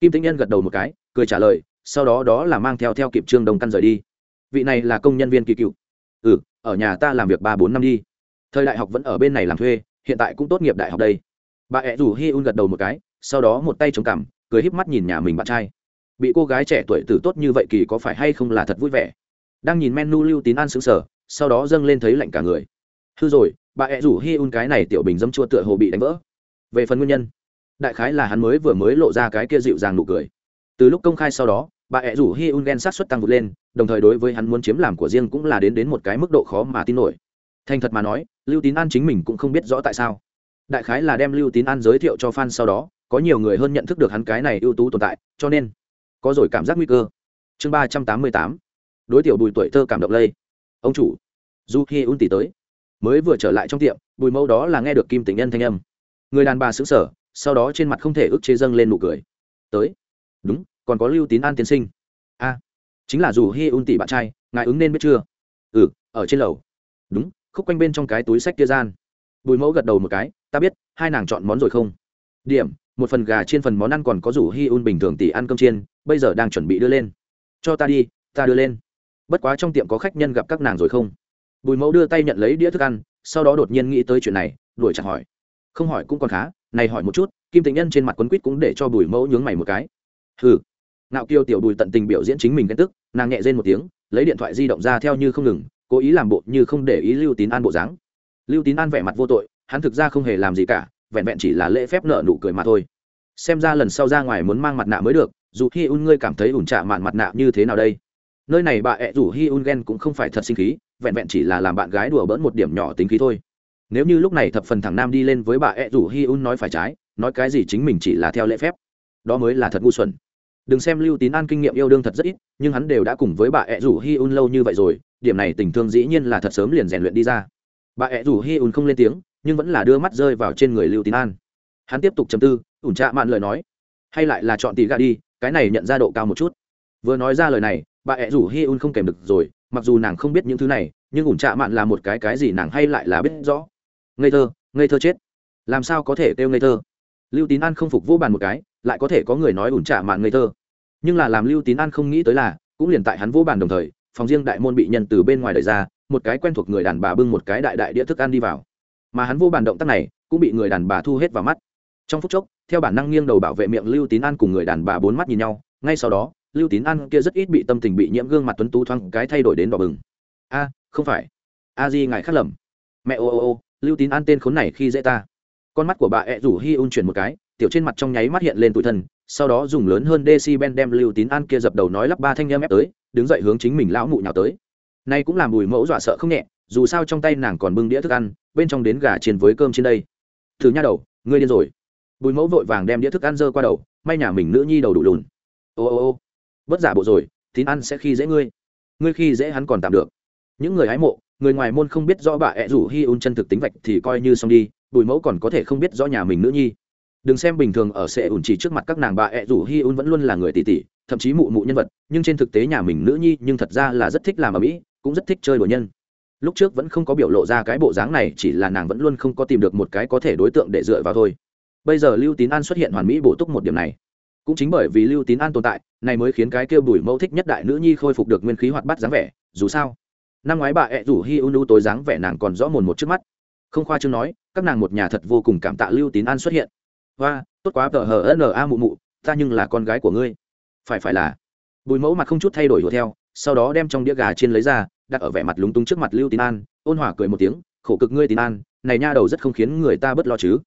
Speaker 1: Kim tĩnh nhân gật đầu một cái, cười trả lời, sau đó đó là mang theo theo kịp trương đông căn rời đi. Vị này là công nhân viên kỳ cựu. Ừ ở nhà ta làm việc ba bốn năm đi. Thời đại học vẫn ở bên này làm thuê, hiện tại cũng tốt nghiệp đại học đây. Bà ẹ rủ hi un gật đầu một cái, sau đó một tay chống cằm, cười híp mắt nhìn nhà mình bạn trai. Bị cô gái trẻ tuổi tử tốt như vậy kỳ có phải hay không là thật vui vẻ. Đang nhìn menu lưu tín an xứng sở sau đó dâng lên thấy lạnh cả người. Hư rồi bà ẹ rủ hi un cái này tiểu bình dâm chua tựa hồ bị đánh vỡ. Về phần nguyên nhân, đại khái là hắn mới vừa mới lộ ra cái kia dịu dàng nụ cười. Từ lúc công khai sau đó, bà ẹ rủ hi un ghen sát xuất tăng vượt lên, đồng thời đối với hắn muốn chiếm làm của riêng cũng là đến đến một cái mức độ khó mà tin nổi. Thành thật mà nói, lưu tín an chính mình cũng không biết rõ tại sao. Đại khái là đem lưu tín an giới thiệu cho f a n sau đó, có nhiều người hơn nhận thức được hắn cái này ưu tú tồn tại, cho nên có rồi cảm giác nguy cơ. Chương ba trăm tám mươi tám, đối tiểu bùi tuổi thơ cảm động lây. Ông chủ du hi un tỷ tới mới vừa trở lại trong tiệm, bùi mẫu đó là nghe được kim tình nhân thanh âm. Người đàn bà xứng sở sau đó trên mặt không thể ức chế dâng lên nụ cười. Tới. Đúng, còn có lưu tín an tiên sinh. A, chính là dù hi un tỷ bạn trai, ngài ứng nên biết chưa? Ừ ở trên lầu. Đúng, khúc quanh bên trong cái túi sách kia gian. Bùi mẫu gật đầu một cái, ta biết, hai nàng chọn món rồi không? Điểm, một phần gà trên phần món ăn còn có rủ hi un bình thường tỷ ăn cơm chiên, bây giờ đang chuẩn bị đưa lên. Cho ta đi, ta đưa lên. Bất quá trong tiệm có khách nhân gặp các nàng rồi không? Bùi mẫu đưa tay nhận lấy đĩa thức ăn, sau đó đột nhiên nghĩ tới chuyện này, đuổi chặt hỏi. Không hỏi cũng còn khá, này hỏi một chút, kim tình nhân trên mặt quấn quýt cũng để cho bùi mẫu nhướng mày một cái. Hừ. Nạo kiêu tiểu bùi tận tình biểu diễn chính mình ghen tức nàng nhẹ rên một tiếng, lấy điện thoại di động ra theo như không ngừng, cố ý làm bộ như không để ý lưu tín an bộ dáng. Lưu tín an vẻ mặt vô tội, hắn thực ra không hề làm gì cả, vẹn vẹn chỉ là lễ phép nợ nụ cười mà thôi. Xem ra lần sau ra ngoài muốn mang mặt nạ mới được, dù hi un ngươi cảm thấy ủn trả mạn mặt nạ như thế nào đây? Nơi này bà ẹ rủ hi un ghen cũng không phải thật sinh khí vẹn vẹn chỉ là làm bạn gái đùa bỡn một điểm nhỏ tính khí thôi. Nếu như lúc này thập phần thằng nam đi lên với bà ẹ rủ hi un nói phải trái, nói cái gì chính mình chỉ là theo lễ phép. Đó mới là thật ngu xuẩn. Đừng xem lưu tín an kinh nghiệm yêu đương thật rất ít, nhưng hắn đều đã cùng với bà ẹ rủ hi un lâu như vậy rồi, điểm này tình thương dĩ nhiên là thật sớm liền rèn luyện đi ra. Bà ẹ rủ hi un không lên tiếng, nhưng vẫn là đưa mắt rơi vào trên người lưu tín an. Hắn tiếp tục chầm tư, ủn trạ mạn lời nói. Hay lại là chọn tỷ gà đi, cái này nhận ra độ cao một chút. Vừa nói ra lời này bà ẹ rủ hi un không kèm được rồi, mặc dù nàng không biết những thứ này, nhưng ủn trạ mạn là một cái cái gì nàng hay lại là biết rõ. Ngây thơ ngây thơ chết. Làm sao có thể kêu ngây thơ? Lưu tín an không phục vô bàn một cái, lại có thể có người nói ủn trạ mạn ngây thơ. Nhưng là làm lưu tín an không nghĩ tới là, cũng liền tại hắn vô bàn đồng thời, phòng riêng đại môn bị nhân từ bên ngoài đẩy ra, một cái quen thuộc người đàn bà bưng một cái đại đại đĩa thức ăn đi vào. Mà hắn vô bàn động tác này, cũng bị người đàn bà thu hết vào mắt. Trong phút chốc, theo bản năng nghiêng đầu bảo vệ miệng lưu tín an cùng người đàn bà bốn mắt nhìn nhau, ngay sau đó lưu tín an kia rất ít bị tâm tình bị nhiễm gương mặt tuấn tú thoáng cái thay đổi đến đỏ bừng. A, không phải. A di ngài khắc lầm. Mẹ ô ô ô, lưu tín an tên khốn này khi dễ ta. Con mắt của bà ẹ rủ hi un chuyển một cái, tiểu trên mặt trong nháy mắt hiện lên tủi thân, sau đó dùng lớn hơn decibel đem lưu tín an kia dập đầu nói lắp ba thanh â ép tới, đứng dậy hướng chính mình lão mụ nhào tới. Nay cũng làm bùi mẫu dọa sợ không nhẹ, dù sao trong tay nàng còn bưng đĩa thức ăn, bên trong đến gà chiên với cơm trên đây. Thử nha đầu, ngươi điên rồi. Bùi mẫu vội vàng đem đĩa thức ăn dơ qua đầu, may nhà mình nữ nhi đầu đủ lùn. Ô ô ô bất giả bộ rồi, tín ăn sẽ khi dễ ngươi. Ngươi khi dễ hắn còn tạm được. Những người hái mộ, người ngoài môn không biết rõ bà ẹ rủ hi un chân thực tính vạch thì coi như xong đi, bùi mẫu còn có thể không biết rõ nhà mình nữ nhi. Đừng xem bình thường ở sệ ủn chỉ trước mặt các nàng bà ẹ rủ hi un vẫn luôn là người tỷ tỷ thậm chí mụ mụ nhân vật, nhưng trên thực tế nhà mình nữ nhi nhưng thật ra là rất thích làm ở mỹ, cũng rất thích chơi đồ nhân. Lúc trước vẫn không có biểu lộ ra cái bộ dáng này, chỉ là nàng vẫn luôn không có tìm được một cái có thể đối tượng để dựa vào thôi. Bây giờ lưu tín an xuất hiện hoàn mỹ bổ túc một điểm này cũng chính bởi vì lưu tín an tồn tại, này mới khiến cái kêu bùi mẫu thích nhất đại nữ nhi khôi phục được nguyên khí hoạt bát dáng vẻ, dù sao, năm ngoái bà ẹ rủ hi unu tối dáng vẻ nàng còn rõ mồn một trước mắt. Không khoa chương nói, các nàng một nhà thật vô cùng cảm tạ lưu tín an xuất hiện. Và tốt quá, tờ hờ n a mụ mụ, ta nhưng là con gái của ngươi. Phải phải là. Bùi mẫu mặt không chút thay đổi hùa theo, sau đó đem trong đĩa gà chiên lấy ra, đặt ở vẻ mặt lúng túng trước mặt lưu tín an, ôn hỏa cười một tiếng, khổ cực ngươi tín an, này nha đầu rất không khiến người ta bớt lo chứ.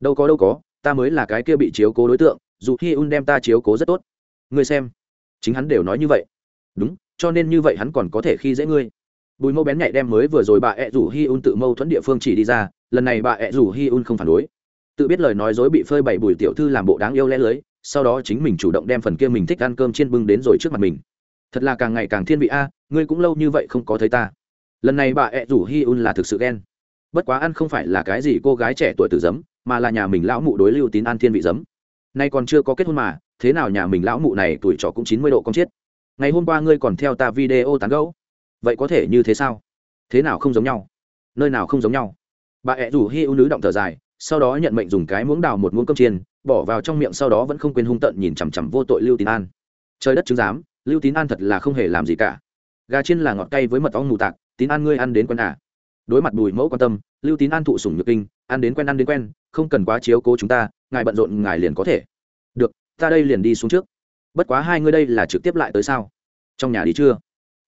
Speaker 1: Đâu có đâu có, ta mới là cái kia bị chiếu cố đối tượng dù hi un đem ta chiếu cố rất tốt. Ngươi xem. Chính hắn đều nói như vậy. Đúng, cho nên như vậy hắn còn có thể khi dễ ngươi. Bùi mẫu bén nhạy đem mới vừa rồi bà ẹ rủ hi un tự mâu thuẫn địa phương chỉ đi ra, lần này bà ẹ rủ hi un không phản đối. Tự biết lời nói dối bị phơi bày bùi tiểu thư làm bộ đáng yêu lẽ lưới, sau đó chính mình chủ động đem phần kia mình thích ăn cơm chiên bưng đến rồi trước mặt mình. Thật là càng ngày càng thiên vị a, ngươi cũng lâu như vậy không có thấy ta. Lần này bà ẹ rủ hi un là thực sự ghen. Bất quá ăn không phải là cái gì cô gái trẻ tuổi tử giấm, mà là nhà mình lão mụ đối lưu tín an thiên vị giấm nay còn chưa có kết hôn mà, thế nào nhà mình lão mụ này tuổi trọ cũng chín mươi độ con chết. Ngày hôm qua ngươi còn theo ta video tán gẫu. Vậy có thể như thế sao? Thế nào không giống nhau? Nơi nào không giống nhau? Bà ẹ rủ hi ưu nữ động thở dài, sau đó nhận mệnh dùng cái muỗng đào một muỗng cơm chiên, bỏ vào trong miệng sau đó vẫn không quên hung tận nhìn chằm chằm vô tội lưu tín an. Trời đất chứng giám, lưu tín an thật là không hề làm gì cả. Gà chiên là ngọt cay với mật ong mù tạc, tín an ngươi ăn đến quen à. Đối mặt bùi mẫu quan tâm lưu tín an thụ sủng nhược kinh ăn đến quen ăn đến quen không cần quá chiếu cố chúng ta ngài bận rộn ngài liền có thể. Được ta đây liền đi xuống trước. Bất quá hai ngươi đây là trực tiếp lại tới sao? Trong nhà đi chưa?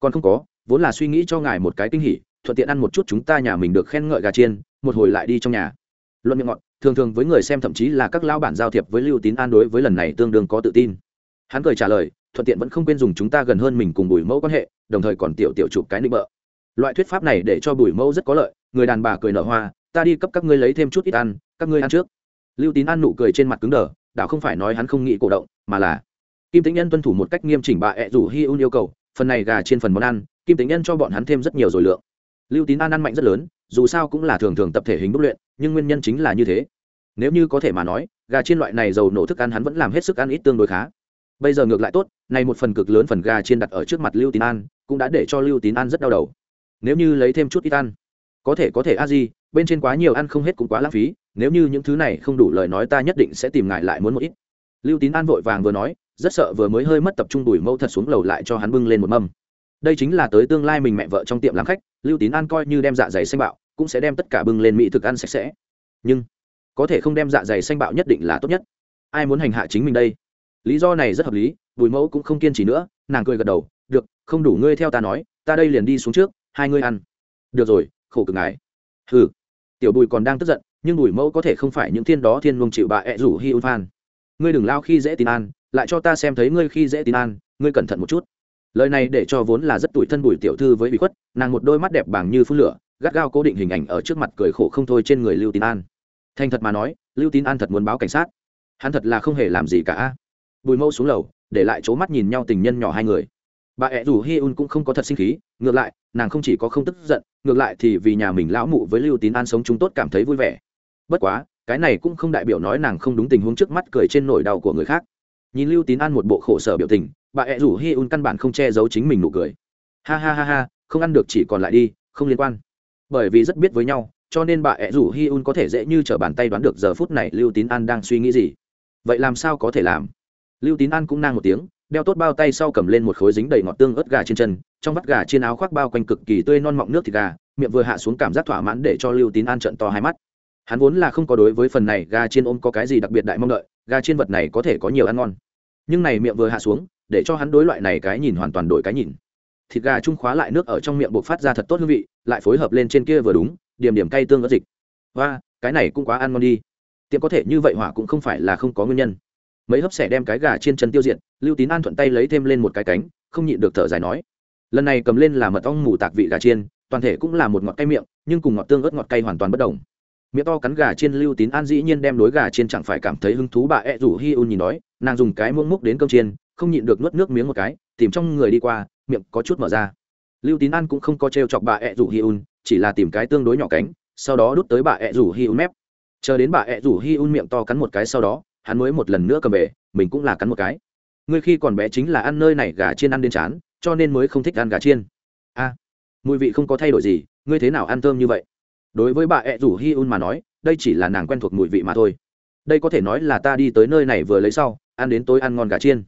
Speaker 1: Còn không có vốn là suy nghĩ cho ngài một cái kinh hỉ thuận tiện ăn một chút chúng ta nhà mình được khen ngợi gà chiên một hồi lại đi trong nhà. Luận miệng ngọn, thường thường với người xem thậm chí là các lao bản giao thiệp với lưu tín an đối với lần này tương đương có tự tin. Hắn cười trả lời thuận tiện vẫn không quên dùng chúng ta gần hơn mình cùng bùi mẫu quan hệ đồng thời còn tiểu tiểu chụp cái nịnh bợ loại thuyết pháp này để cho bùi mẫu rất có lợi, người đàn bà cười nở hoa, ta đi cấp các ngươi lấy thêm chút ít ăn, các ngươi ăn trước. Lưu tín an nụ cười trên mặt cứng đờ đạo không phải nói hắn không nghĩ cổ động, mà là kim Tĩnh nhân tuân thủ một cách nghiêm chỉnh bà ẹ rủ hi un yêu cầu, phần này gà trên phần món ăn, kim Tĩnh nhân cho bọn hắn thêm rất nhiều rồi lượng. Lưu tín an ăn mạnh rất lớn, dù sao cũng là thường thường tập thể hình đúc luyện, nhưng nguyên nhân chính là như thế. Nếu như có thể mà nói, gà chiên loại này dầu nổ thức ăn hắn vẫn làm hết sức ăn ít tương đối khá. Bây giờ ngược lại tốt, này một phần cực lớn phần gà chiên đặt ở trước mặt lưu tín an, cũng đã để cho lưu tín an rất đau đầu nếu như lấy thêm chút ít ăn. Có thể có thể, a di, bên trên quá nhiều ăn không hết cũng quá lãng phí, nếu như những thứ này không đủ lời nói ta nhất định sẽ tìm ngại lại muốn một ít. Lưu tín an vội vàng vừa nói, rất sợ vừa mới hơi mất tập trung đùi mâu thật xuống lầu lại cho hắn bưng lên một mâm. Đây chính là tới tương lai mình mẹ vợ trong tiệm làm khách, lưu tín an coi như đem dạ dày xanh bạo, cũng sẽ đem tất cả bưng lên mỹ thực ăn sạch sẽ. Nhưng, có thể không đem dạ dày xanh bạo nhất định là tốt nhất. Ai muốn hành hạ chính mình đây? Lý do này rất hợp lý bùi mẫu cũng không kiên trì nữa, nàng cười gật đầu, được, không đủ, ngươi theo ta nói, ta đây liền đi xuống trước hai ngươi ăn. Được rồi, khổ cực ngài. Ừ tiểu bùi còn đang tức giận, nhưng bùi mẫu có thể không phải những thiên đó thiên luồng chịu bà ẹ rủ hi un phan. Ngươi đừng lao khi dễ tin an, lại cho ta xem thấy ngươi khi dễ tin an, ngươi cẩn thận một chút. Lời này để cho vốn là rất tủi thân bùi tiểu thư với bị khuất, nàng một đôi mắt đẹp bảng như phun lửa, gắt gao cố định hình ảnh ở trước mặt cười khổ không thôi trên người lưu tín an. Thành thật mà nói, lưu tín an thật muốn báo cảnh sát. Hắn thật là không hề làm gì cả. Bùi mẫu xuống lầu, để lại chỗ mắt nhìn nhau tình nhân nhỏ hai người. Bà ẹ rủ hi un cũng không có thật sinh khí ngược lại, nàng không chỉ có không tức giận, ngược lại thì vì nhà mình lão mụ với lưu tín an sống chúng tốt cảm thấy vui vẻ. Bất quá, cái này cũng không đại biểu nói nàng không đúng tình huống trước mắt cười trên nỗi đau của người khác. Nhìn lưu tín an một bộ khổ sở biểu tình, bà ẹ rủ hi un căn bản không che giấu chính mình nụ cười. Ha ha ha ha, không ăn được chỉ còn lại đi, không liên quan. Bởi vì rất biết với nhau, cho nên bà ẹ rủ hi un có thể dễ như t r ở bàn tay đoán được giờ phút này lưu tín an đang suy nghĩ gì. Vậy làm sao có thể làm? Lưu tín an cũng nang một tiếng đeo tốt bao tay sau cầm lên một khối dính đầy ngọt tương ớt gà trên chân, trong vắt gà trên áo khoác bao quanh cực kỳ tươi non mọng nước thịt gà, miệng vừa hạ xuống cảm giác thỏa mãn để cho lưu tín an trận to hai mắt. Hắn vốn là không có đối với phần này gà chiên ôm có cái gì đặc biệt đại mong đợi, gà chiên vật này có thể có nhiều ăn ngon. Nhưng này miệng vừa hạ xuống, để cho hắn đối loại này cái nhìn hoàn toàn đổi cái nhìn. Thịt gà trung khóa lại nước ở trong miệng buộc phát ra thật tốt hương vị, lại phối hợp lên trên kia vừa đúng, điểm điểm cay tương ớt dịch. Và cái này cũng quá ăn ngon đi. Tiệm có thể như vậy hỏa cũng không phải là không có nguyên nhân mấy hấp xẻ đem cái gà trên chân tiêu diệt, lưu tín an thuận tay lấy thêm lên một cái cánh, không nhịn được thở dài nói. Lần này cầm lên là mật ong mù tạc vị gà chiên, toàn thể cũng là một ngọt cay miệng, nhưng cùng ngọt tương ớt ngọt cay hoàn toàn bất đồng. Miệng to cắn gà chiên, lưu tín an dĩ nhiên đem đối gà chiên chẳng phải cảm thấy hứng thú, bà ẹ rủ hi un nhìn nói, nàng dùng cái muỗng múc đến cơm chiên, không nhịn được nuốt nước miếng một cái, tìm trong người đi qua, miệng có chút mở ra. Lưu tín an cũng không có t chọc bà ẹ rủ hi un, chỉ là tìm cái tương đối nhỏ cánh, sau đó đút tới bà ẹ rủ hi un mép. Chờ đến bà ẹ rủ hi un miệng to cắn một cái sau đó hắn mới một lần nữa cầm về, mình cũng là cắn một cái. Ngươi khi còn bé chính là ăn nơi này gà chiên ăn đến chán, cho nên mới không thích ăn gà chiên. A, mùi vị không có thay đổi gì, ngươi thế nào ăn thơm như vậy? Đối với bà ẹ rủ hi un mà nói, đây chỉ là nàng quen thuộc mùi vị mà thôi. Đây có thể nói là ta đi tới nơi này vừa lấy sau, ăn đến tối ăn ngon gà chiên.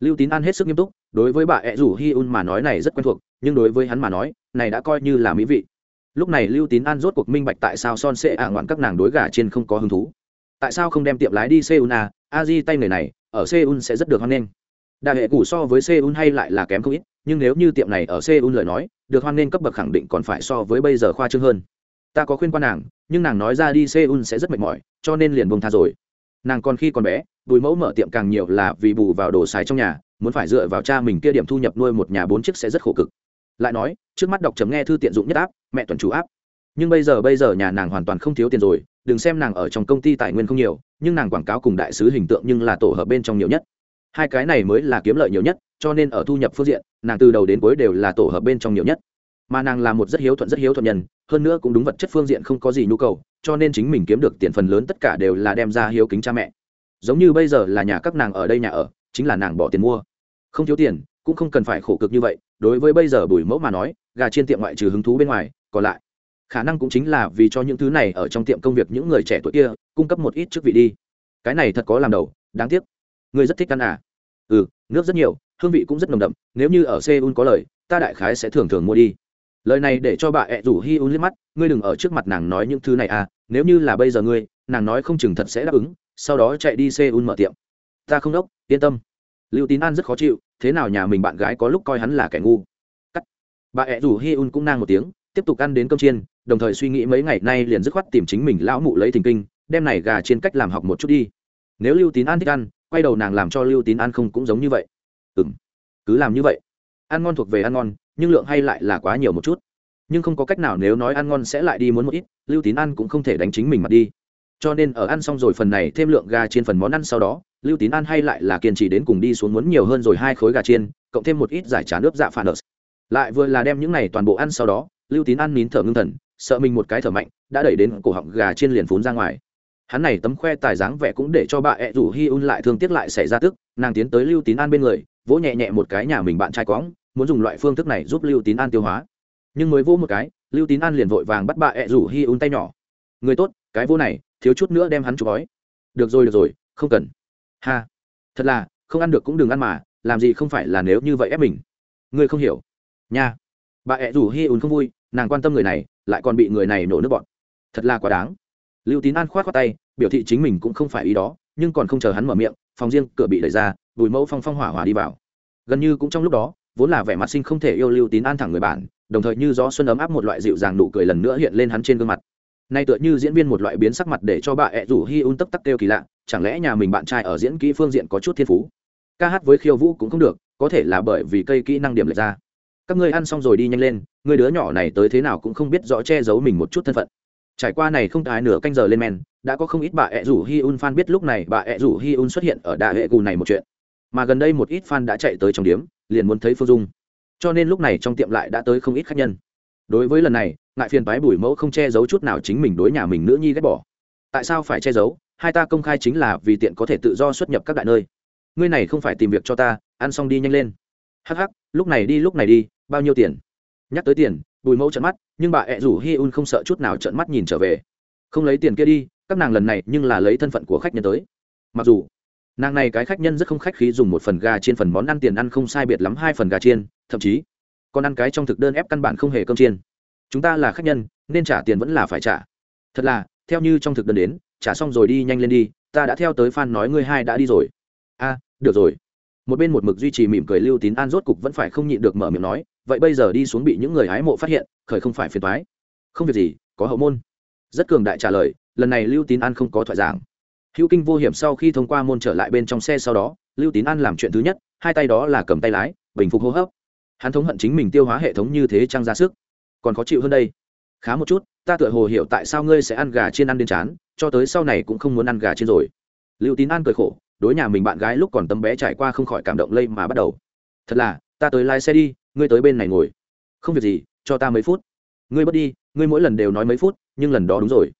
Speaker 1: Lưu tín ăn hết sức nghiêm túc, đối với bà ẹ rủ hi un mà nói này rất quen thuộc, nhưng đối với hắn mà nói, này đã coi như là mỹ vị. Lúc này lưu tín ăn rốt cuộc minh bạch tại sao son sẽ ạ ngoạn các nàng đối gà chiên không có hứng thú tại sao không đem tiệm lái đi seoul à? A di tay người này, ở seoul sẽ rất được hoan nghênh. Đại hệ cũ so với seoul hay lại là kém không ít, nhưng nếu như tiệm này ở seoul lời nói, được hoan nghênh cấp bậc khẳng định còn phải so với bây giờ khoa trương hơn. Ta có khuyên quan nàng, nhưng nàng nói ra đi seoul sẽ rất mệt mỏi, cho nên liền bông tha rồi. Nàng còn khi còn bé, bùi mẫu mở tiệm càng nhiều là vì bù vào đồ xài trong nhà, muốn phải dựa vào cha mình kia điểm thu nhập nuôi một nhà bốn chiếc sẽ rất khổ cực. Lại nói, trước mắt đọc chấm nghe thư tiện dụng nhất áp mẹ tuần chủ áp nhưng bây giờ bây giờ nhà nàng hoàn toàn không thiếu tiền rồi đừng xem nàng ở trong công ty tài nguyên không nhiều, nhưng nàng quảng cáo cùng đại sứ hình tượng nhưng là tổ hợp bên trong nhiều nhất. Hai cái này mới là kiếm lợi nhiều nhất, cho nên ở thu nhập phương diện, nàng từ đầu đến cuối đều là tổ hợp bên trong nhiều nhất. Mà nàng là một rất hiếu thuận, rất hiếu thuận nhân, hơn nữa cũng đúng vật chất phương diện không có gì nhu cầu, cho nên chính mình kiếm được tiền phần lớn tất cả đều là đem ra hiếu kính cha mẹ. Giống như bây giờ là nhà các nàng ở đây nhà ở, chính là nàng bỏ tiền mua. Không thiếu tiền, cũng không cần phải khổ cực như vậy, đối với bây giờ bùi mẫu mà nói, gà trên tiệm ngoại trừ hứng thú bên ngoài, còn lại khả năng cũng chính là vì cho những thứ này ở trong tiệm công việc những người trẻ tuổi kia cung cấp một ít chức vị đi. Cái này thật có làm đầu, đáng tiếc. Người rất thích ăn à? Ừ nước rất nhiều, hương vị cũng rất nồng đậm, nếu như ở seoul có lời, ta đại khái sẽ thường thường mua đi. Lời này để cho bà ẹ rủ hi un liếc mắt, ngươi đừng ở trước mặt nàng nói những thứ này à nếu như là bây giờ ngươi, nàng nói không chừng thật sẽ đáp ứng, sau đó chạy đi seoul mở tiệm. Ta không đốc, yên tâm. Lưu tín an rất khó chịu, thế nào nhà mình bạn gái có lúc coi hắn là kẻ ngu. Cắt. Bà ẹ rủ hi un cũng nang một tiếng, tiếp tục ăn đến cơm chiên đồng thời suy nghĩ mấy ngày nay liền dứt khoát tìm chính mình lão mụ lấy thình kinh, đem này gà trên cách làm học một chút đi. Nếu lưu tín an thích ăn, quay đầu nàng làm cho lưu tín an không cũng giống như vậy. Ừ m cứ làm như vậy. Ăn ngon thuộc về ăn ngon, nhưng lượng hay lại là quá nhiều một chút. Nhưng không có cách nào nếu nói ăn ngon sẽ lại đi muốn một ít, lưu tín ăn cũng không thể đánh chính mình mặt đi. Cho nên ở ăn xong rồi phần này thêm lượng gà trên phần món ăn sau đó, lưu tín ăn hay lại là kiên trì đến cùng đi xuống muốn nhiều hơn rồi hai khối gà chiên, cộng thêm một ít giải trà nước dạ phản ớt. Lại vừa là đem những này toàn bộ ăn sau đó, lưu tín ăn nín thở ngưng thần sợ mình một cái thở mạnh, đã đẩy đến cổ họng gà trên liền phún ra ngoài. Hắn này tấm khoe tài dáng vẻ cũng để cho bà ẹ rủ hi un lại thương tiếc lại xảy ra tức, nàng tiến tới lưu tín an bên người, vỗ nhẹ nhẹ một cái nhà mình bạn trai quõng muốn dùng loại phương thức này giúp lưu tín an tiêu hóa. Nhưng mới vỗ một cái, lưu tín an liền vội vàng bắt bà ẹ rủ hi un tay nhỏ. Người tốt, cái vô này, thiếu chút nữa đem hắn chú bói. được rồi được rồi, không cần. Ha, thật là, không ăn được cũng đừng ăn mà, làm gì không phải là nếu như vậy ép mình. Ngươi không hiểu. Nha. Bà ẹ rủ hi un không vui, nàng quan tâm người này lại còn bị người này nổ nước bọn thật là quá đáng. Lưu tín an k h o á t khoác tay, biểu thị chính mình cũng không phải ý đó, nhưng còn không chờ hắn mở miệng, phòng riêng cửa bị đẩy ra, bùi mẫu phong phong hỏa hỏa đi vào. Gần như cũng trong lúc đó, vốn là vẻ mặt sinh không thể yêu lưu tín an thẳng người bản đồng thời như gió xuân ấm áp một loại dịu dàng nụ cười lần nữa hiện lên hắn trên gương mặt. Nay tựa như diễn viên một loại biến sắc mặt để cho bà ẹ rủ hi un tấp tắc kêu kỳ lạ, chẳng lẽ nhà mình bạn trai ở diễn kỹ phương diện có chút thiên phú? Ca hát với khiêu vũ cũng không được, có thể là bởi vì cây kỹ năng điểm lệch ra các ngươi ăn xong rồi đi nhanh lên người đứa nhỏ này tới thế nào cũng không biết rõ che giấu mình một chút thân phận. Trải qua này không tái nửa canh giờ lên men, đã có không ít bà ẹ rủ hi un fan biết lúc này bà ẹ rủ hi un xuất hiện ở đại hệ gù này một chuyện. Mà gần đây một ít fan đã chạy tới trong điếm, liền muốn thấy phương dung. Cho nên lúc này trong tiệm lại đã tới không ít khách nhân. Đối với lần này, ngại phiền toái bùi mẫu không che giấu chút nào chính mình đối nhà mình nữ nhi ghét bỏ. Tại sao phải che giấu? Hai ta công khai chính là vì tiện có thể tự do xuất nhập các đại nơi. Ngươi này không phải tìm việc cho ta, ăn xong đi nhanh lên. Hắc hắc, lúc này đi, lúc này đi bao nhiêu tiền? Nhắc tới tiền, bùi mẫu trận mắt, nhưng bà ẹ rủ hi un không sợ chút nào trận mắt nhìn trở về. Không lấy tiền kia đi, các nàng lần này nhưng là lấy thân phận của khách nhân tới. Mặc dù, nàng này cái khách nhân rất không khách khí dùng một phần gà chiên phần món ăn tiền ăn không sai biệt lắm hai phần gà chiên, thậm chí, còn ăn cái trong thực đơn ép căn bản không hề cơm chiên. Chúng ta là khách nhân, nên trả tiền vẫn là phải trả. Thật là, theo như trong thực đơn đến, trả xong rồi đi nhanh lên đi, ta đã theo tới fan nói ngươi hai đã đi rồi. A, được rồi. Một bên một mực duy trì mỉm cười lưu tín an rốt cục vẫn phải không nhịn được mở miệng nói vậy bây giờ đi xuống bị những người hái mộ phát hiện, khởi không phải phiền thoái không việc gì, có hậu môn. Rất cường đại trả lời, lần này lưu tín an không có thoại giảng. Hữu kinh vô hiểm sau khi thông qua môn trở lại bên trong xe sau đó, lưu tín an làm chuyện thứ nhất, hai tay đó là cầm tay lái, bình phục hô hấp. Hắn thống hận chính mình tiêu hóa hệ thống như thế trăng ra sức. Còn khó chịu hơn đây. Khá một chút, ta tựa hồ hiểu tại sao ngươi sẽ ăn gà chiên ăn đến chán, cho tới sau này cũng không muốn ăn gà chiên rồi. Lưu tín an cười khổ, đối nhà mình bạn gái lúc còn tấm bé trải qua không khỏi cảm động lây mà bắt đầu. Thật là, ta tới lái xe đi ngươi tới bên này ngồi. Không việc gì, cho ta mấy phút. Ngươi bớt đi, ngươi mỗi lần đều nói mấy phút, nhưng lần đó đúng rồi.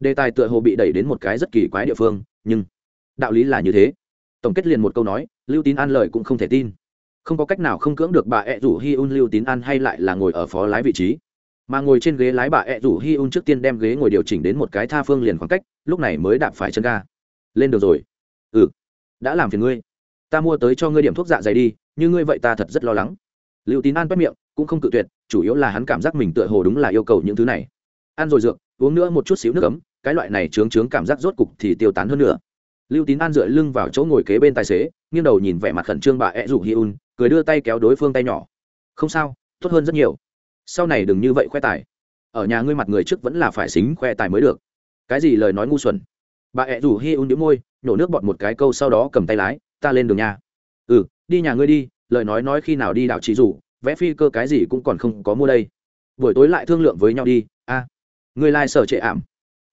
Speaker 1: Đề tài tựa hồ bị đẩy đến một cái rất kỳ quái địa phương, nhưng đạo lý là như thế. Tổng kết liền một câu nói, lưu tín an lời cũng không thể tin. Không có cách nào không cưỡng được bà ẹ rủ hi un lưu tín an hay lại là ngồi ở phó lái vị trí. Mà ngồi trên ghế lái bà ẹ rủ hi un trước tiên đem ghế ngồi điều chỉnh đến một cái tha phương liền khoảng cách, lúc này mới đạp phải chân ga. Lên được rồi. Ừ. Đã làm phiền ngươi. Ta mua tới cho ngươi điểm thuốc dạ dày đi, như ngươi vậy ta thật rất lo lắng lưu tín an quét miệng, cũng không cự tuyệt, chủ yếu là hắn cảm giác mình tựa hồ đúng là yêu cầu những thứ này. Ăn rồi dược, uống nữa một chút xíu nước ấm, cái loại này trướng trướng cảm giác rốt cục thì tiêu tán hơn nữa. Lưu tín an dựa lưng vào chỗ ngồi kế bên tài xế, nghiêng đầu nhìn vẻ mặt khẩn trương bà ẹ rủ hi un, cười đưa tay kéo đối phương tay nhỏ. Không sao, tốt hơn rất nhiều. Sau này đừng như vậy khoe tài. Ở nhà ngươi mặt người trước vẫn là phải xính khoe tài mới được. Cái gì lời nói ngu xuẩn? Bà ẹ rủ hi un đĩu môi, nhổ nước bọt một cái câu sau đó cầm tay lái, ta lên đường nhà. Ừ đi nhà ngươi đi lời nói nói khi nào đi đảo trí rủ vẽ phi cơ cái gì cũng còn không có mua đây. Buổi tối lại thương lượng với nhau đi a. À, lai lai、like、sở trệ ảm.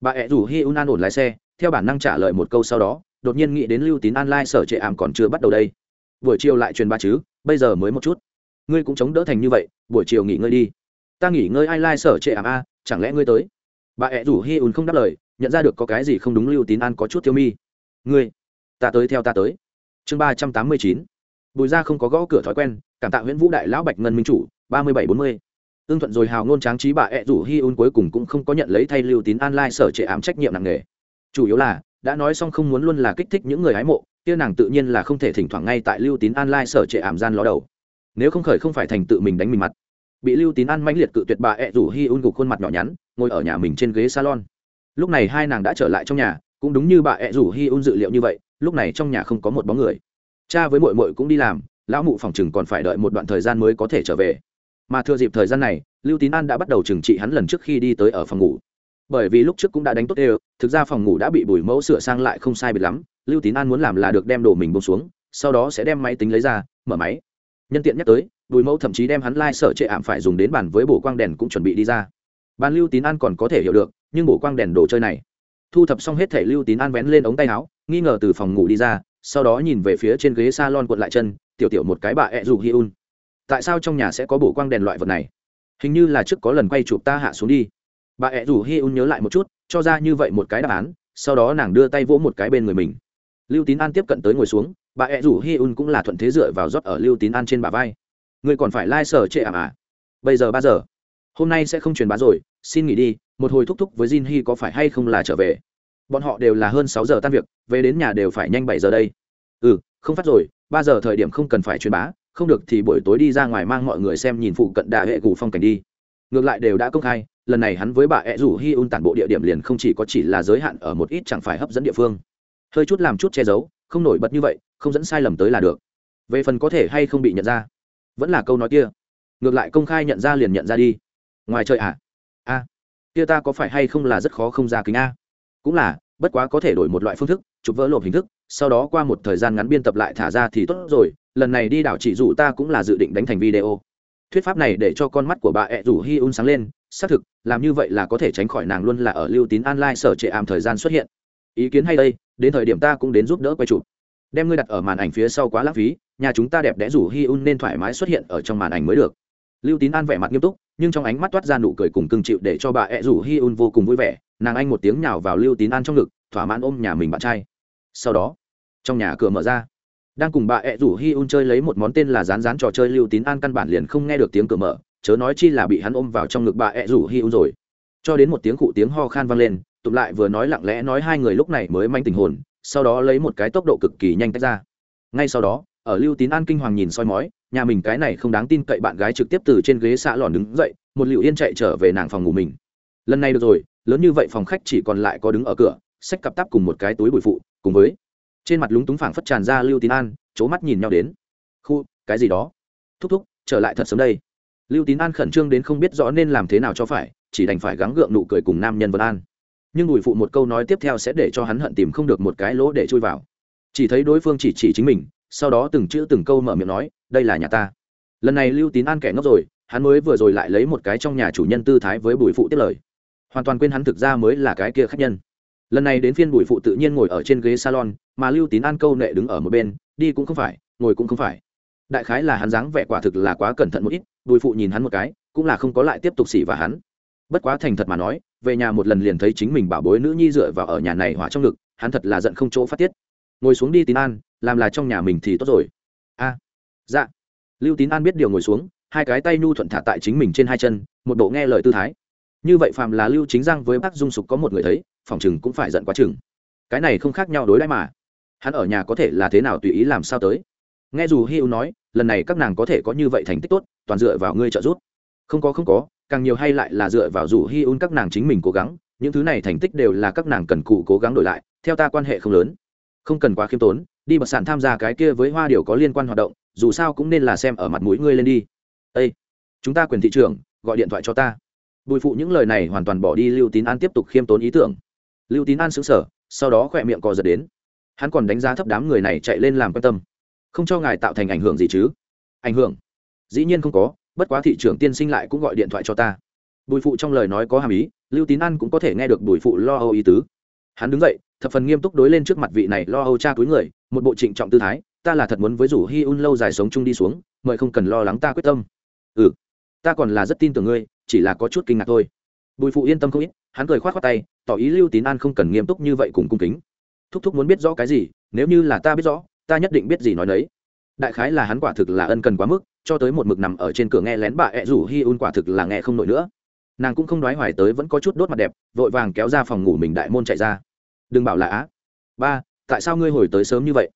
Speaker 1: Bà ẹ rủ hi un an ổn lái xe theo bản năng trả lời một câu sau đó đột nhiên nghĩ đến lưu tín an lai、like、sở trệ ảm còn chưa bắt đầu đây. Buổi chiều lại truyền ba chứ bây giờ mới một chút. Ngươi cũng chống đỡ thành như vậy buổi chiều nghỉ ngơi đi. Ta nghỉ ngơi ai lai、like、sở trệ ảm a chẳng lẽ ngươi tới? Bà ẹ rủ hi un không đáp lời nhận ra được có cái gì không đúng lưu tín an có chút thiếu mi. Ngươi ta tới theo ta tới. Chương ba trăm tám mươi chín bùi gia không có gõ cửa thói quen, cảm tạ nguyễn vũ đại lão bạch ngân minh chủ, ba mươi bảy bốn mươi. Tương thuận rồi hào ngôn tráng trí bà ẹ rủ hi un cuối cùng cũng không có nhận lấy thay lưu tín an lai sở trệ ám trách nhiệm nặng nề. Chủ yếu là, đã nói xong không muốn luôn là kích thích những người hái mộ, kia nàng tự nhiên là không thể thỉnh thoảng ngay tại lưu tín an lai sở trệ ảm gian ló đầu. Nếu không khởi không phải thành tự mình đánh mình mặt. Bị lưu tín an mãnh liệt cự tuyệt bà ẹ rủ hi un gục khuôn mặt nhỏ nhắn, ngồi ở nhà mình trên ghế salon. Lúc này hai nàng đã trở lại trong nhà, cũng đúng như bà ẹ rủ hi un dự liệu như vậy, lúc này trong nhà không có một bóng người cha với mội mội cũng đi làm, lão mụ phòng chừng còn phải đợi một đoạn thời gian mới có thể trở về. Mà thừa dịp thời gian này, lưu tín an đã bắt đầu trừng trị hắn lần trước khi đi tới ở phòng ngủ. Bởi vì lúc trước cũng đã đánh tốt đều, thực ra phòng ngủ đã bị bùi mẫu sửa sang lại không sai biệt lắm, lưu tín an muốn làm là được đem đồ mình bông xuống, sau đó sẽ đem máy tính lấy ra, mở máy. Nhân tiện nhắc tới, bùi mẫu thậm chí đem hắn lai、like、sở trệ ảm phải dùng đến bàn với bổ quang đèn cũng chuẩn bị đi ra. Bàn lưu tín an còn có thể hiểu được, nhưng bổ quang đèn đồ chơi này. Thu thập xong hết thể lưu tín an vén lên ống tay áo, nghi ngờ từ phòng ngủ đi ra sau đó nhìn về phía trên ghế s a lon cuộn lại chân, tiểu tiểu một cái bà ẹ dù hi un tại sao trong nhà sẽ có bổ quang đèn loại vật này? Hình như là trước có lần quay chụp ta hạ xuống đi. Bà ẹ rủ hi un nhớ lại một chút, cho ra như vậy một cái đáp án, sau đó nàng đưa tay vỗ một cái bên người mình. Lưu tín an tiếp cận tới ngồi xuống, bà ẹ rủ hi un cũng là thuận thế dựa vào rót ở lưu tín an trên bà vai. Người còn phải lai、like、sở trệ ảm à bây giờ ba giờ. Hôm nay sẽ không truyền bá rồi, xin nghỉ đi, một hồi thúc thúc với jin hi có phải hay không là trở về? Bọn họ đều là hơn sáu giờ tan việc, về đến nhà đều phải nhanh bảy giờ đây. Ừ không phát rồi, ba giờ thời điểm không cần phải truyền bá, không được thì buổi tối đi ra ngoài mang mọi người xem nhìn phụ cận đà hệ cù phong cảnh đi. Ngược lại đều đã công khai, lần này hắn với bà ẹ rủ hi un tản bộ địa điểm liền không chỉ có chỉ là giới hạn ở một ít chẳng phải hấp dẫn địa phương. Hơi chút làm chút che giấu, không nổi bật như vậy, không dẫn sai lầm tới là được. Về phần có thể hay không bị nhận ra, vẫn là câu nói kia. Ngược lại công khai nhận ra liền nhận ra đi. Ngoài trời à? A kia ta có phải hay không là rất khó không ra kính a? Cũng là, bất quá có thể đổi một loại phương thức, chụp vỡ lộp hình thức, sau đó qua một thời gian ngắn biên tập lại thả ra thì tốt rồi, lần này đi đảo chỉ dụ ta cũng là dự định đánh thành video. Thuyết pháp này để cho con mắt của bà ẹ rủ hi un sáng lên, xác thực, làm như vậy là có thể tránh khỏi nàng luôn là ở lưu tín online sở trệ ảm thời gian xuất hiện. Ý kiến hay đây, đến thời điểm ta cũng đến giúp đỡ quay chụp. Đem ngươi đặt ở màn ảnh phía sau quá lãng phí, nhà chúng ta đẹp đẽ rủ hi un nên thoải mái xuất hiện ở trong màn ảnh mới được. Lưu tín an vẻ mặt nghiêm túc, nhưng trong ánh mắt toát ra nụ cười cùng cưng chịu để cho bà ẹ rủ hi un vô cùng vui vẻ nàng anh một tiếng nhào vào lưu tín an trong ngực, thỏa mãn ôm nhà mình bạn trai. Sau đó, trong nhà cửa mở ra, đang cùng bà ẹ rủ hi un chơi lấy một món tên là rán rán trò chơi lưu tín an căn bản liền không nghe được tiếng cửa mở, chớ nói chi là bị hắn ôm vào trong ngực bà ẹ rủ hi un rồi. Cho đến một tiếng cụ tiếng ho khan vang lên, tụm lại vừa nói lặng lẽ nói hai người lúc này mới manh tình hồn, sau đó lấy một cái tốc độ cực kỳ nhanh tách ra. Ngay sau đó, ở lưu tín an kinh hoàng nhìn soi mói, nhà mình cái này không đáng tin cậy bạn gái trực tiếp từ trên ghế xạ lòn đứng dậy, một liệu yên chạy trở về nàng phòng ngủ mình. Lần này được rồi lớn như vậy phòng khách chỉ còn lại có đứng ở cửa, xách cặp tắp cùng một cái túi bụi phụ, cùng với trên mặt lúng túng phảng phất tràn ra lưu tín an c h ố mắt nhìn nhau đến. Khu, cái gì đó? Thúc thúc, trở lại thật sớm đây. Lưu tín an khẩn trương đến không biết rõ nên làm thế nào cho phải, chỉ đành phải gắng gượng nụ cười cùng nam nhân vân an. Nhưng bùi phụ một câu nói tiếp theo sẽ để cho hắn hận tìm không được một cái lỗ để chui vào. Chỉ thấy đối phương chỉ chỉ chính mình, sau đó từng chữ từng câu mở miệng nói, đây là nhà ta. Lần này lưu tín an kẻ ngốc rồi, hắn mới vừa rồi lại lấy một cái trong nhà chủ nhân tư thái với bùi phụ tiếp lời hoàn toàn quên hắn thực ra mới là cái kia khách nhân. Lần này đến phiên bùi phụ tự nhiên ngồi ở trên ghế salon, mà lưu tín an câu nệ đứng ở một bên, đi cũng không phải, ngồi cũng không phải. Đại khái là hắn dáng vẻ quả thực là quá cẩn thận một ít, bùi phụ nhìn hắn một cái, cũng là không có lại tiếp tục xỉ và hắn. Bất quá thành thật mà nói, về nhà một lần liền thấy chính mình bảo bối nữ nhi dựa vào ở nhà này hỏa trong ngực, hắn thật là giận không chỗ phát tiết. Ngồi xuống đi tín an, làm là trong nhà mình thì tốt rồi. A dạ. Lưu tín an biết điều ngồi xuống, hai cái tay nhu thuận thả tại chính mình trên hai chân, một bộ nghe lời tư thái như vậy phàm là lưu chính giang với bác dung sục có một người thấy, phòng chừng cũng phải giận quá chừng. Cái này không khác nhau đối đãi mà. Hắn ở nhà có thể là thế nào tùy ý làm sao tới. Nghe dù hi nói, lần này các nàng có thể có như vậy thành tích tốt, toàn dựa vào ngươi trợ giúp. Không có không có, càng nhiều hay lại là dựa vào dù hi un các nàng chính mình cố gắng, những thứ này thành tích đều là các nàng cần cụ cố gắng đổi lại, theo ta quan hệ không lớn. Không cần quá khiêm tốn, đi bật sản tham gia cái kia với hoa điều có liên quan hoạt động, dù sao cũng nên là xem ở mặt mũi ngươi lên đi. Ây chúng ta quyền thị trường gọi điện thoại cho ta bùi phụ những lời này hoàn toàn bỏ đi lưu tín an tiếp tục khiêm tốn ý tưởng. Lưu tín an xứng sở sau đó khỏe miệng cò giật đến. Hắn còn đánh giá thấp đám người này chạy lên làm quan tâm. Không cho ngài tạo thành ảnh hưởng gì chứ? Ảnh hưởng? Dĩ nhiên không có, bất quá thị trưởng tiên sinh lại cũng gọi điện thoại cho ta. Bùi phụ trong lời nói có hàm ý, lưu tín an cũng có thể nghe được bùi phụ lo âu ý tứ. Hắn đứng dậy, thập phần nghiêm túc đối lên trước mặt vị này lo âu cha túi người, một bộ trịnh trọng tư thái, ta là thật muốn với rủ hi un lâu dài sống chung đi xuống, mời không cần lo lắng ta quyết tâm. Ừ ta còn là rất tin tưởng ngươi chỉ là có chút kinh ngạc thôi. Bùi phụ yên tâm không ít, hắn cười k h o á t khoác tay, tỏ ý lưu tín an không cần nghiêm túc như vậy cùng cung kính. Thúc thúc muốn biết rõ cái gì, nếu như là ta biết rõ, ta nhất định biết gì nói đấy đại khái là hắn quả thực là ân cần quá mức, cho tới một mực nằm ở trên cửa nghe lén bà ẹ rủ hi un quả thực là nghe không nổi nữa. Nàng cũng không đoái hoài tới vẫn có chút đốt mặt đẹp, vội vàng kéo ra phòng ngủ mình đại môn chạy ra. Đừng bảo là á. Ba, tại sao ngươi hồi tới sớm như vậy?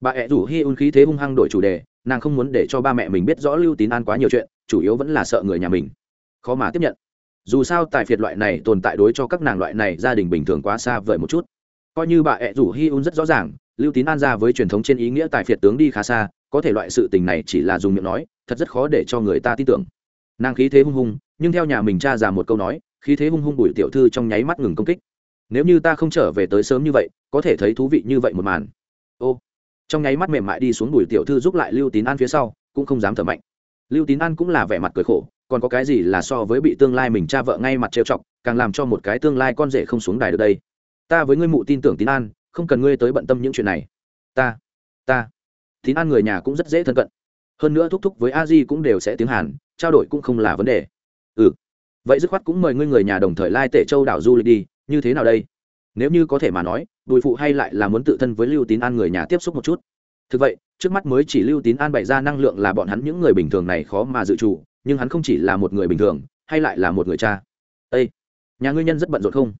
Speaker 1: Bà ẹ rủ hi un khí thế hung hăng đổi chủ đề, nàng không muốn để cho ba mẹ mình biết rõ lưu tín an quá nhiều chuyện, chủ yếu vẫn là sợ người nhà mình khó mà tiếp nhận. Dù sao tài phiệt loại này tồn tại đối cho các nàng loại này gia đình bình thường quá xa vời một chút. Coi như bà ẹ rủ hi un rất rõ ràng, lưu tín an ra với truyền thống trên ý nghĩa tài phiệt tướng đi khá xa, có thể loại sự tình này chỉ là dùng miệng nói, thật rất khó để cho người ta tin tưởng. Nàng khí thế hung hung, nhưng theo nhà mình cha già một câu nói, khí thế hung hung bùi tiểu thư trong nháy mắt ngừng công kích. Nếu như ta không trở về tới sớm như vậy, có thể thấy thú vị như vậy một màn. Ô, trong nháy mắt mềm mại đi xuống bùi tiểu thư giúp lại lưu tín an phía sau, cũng không dám thở mạnh. Lưu tín an cũng là vẻ mặt cười khổ còn có cái gì là so với bị tương lai mình cha vợ ngay mặt trêu chọc, càng làm cho một cái tương lai con rể không xuống đài được đây? Ta với ngươi mụ tin tưởng tín an, không cần ngươi tới bận tâm những chuyện này. Ta ta. Tín an người nhà cũng rất dễ thân cận. Hơn nữa thúc thúc với a di cũng đều sẽ tiếng hàn, trao đổi cũng không là vấn đề. Ừ. Vậy dứt khoát cũng mời ngươi người nhà đồng thời lai tể châu đảo du lịch đi, như thế nào đây? Nếu như có thể mà nói, bùi phụ hay lại là muốn tự thân với lưu tín an người nhà tiếp xúc một chút. Thực vậy, trước mắt mới chỉ lưu tín an bày ra năng lượng là bọn hắn những người bình thường này khó mà dự trù nhưng hắn không chỉ là một người bình thường, hay lại là một người cha. Â nhà ngươi nhân rất bận rộn không?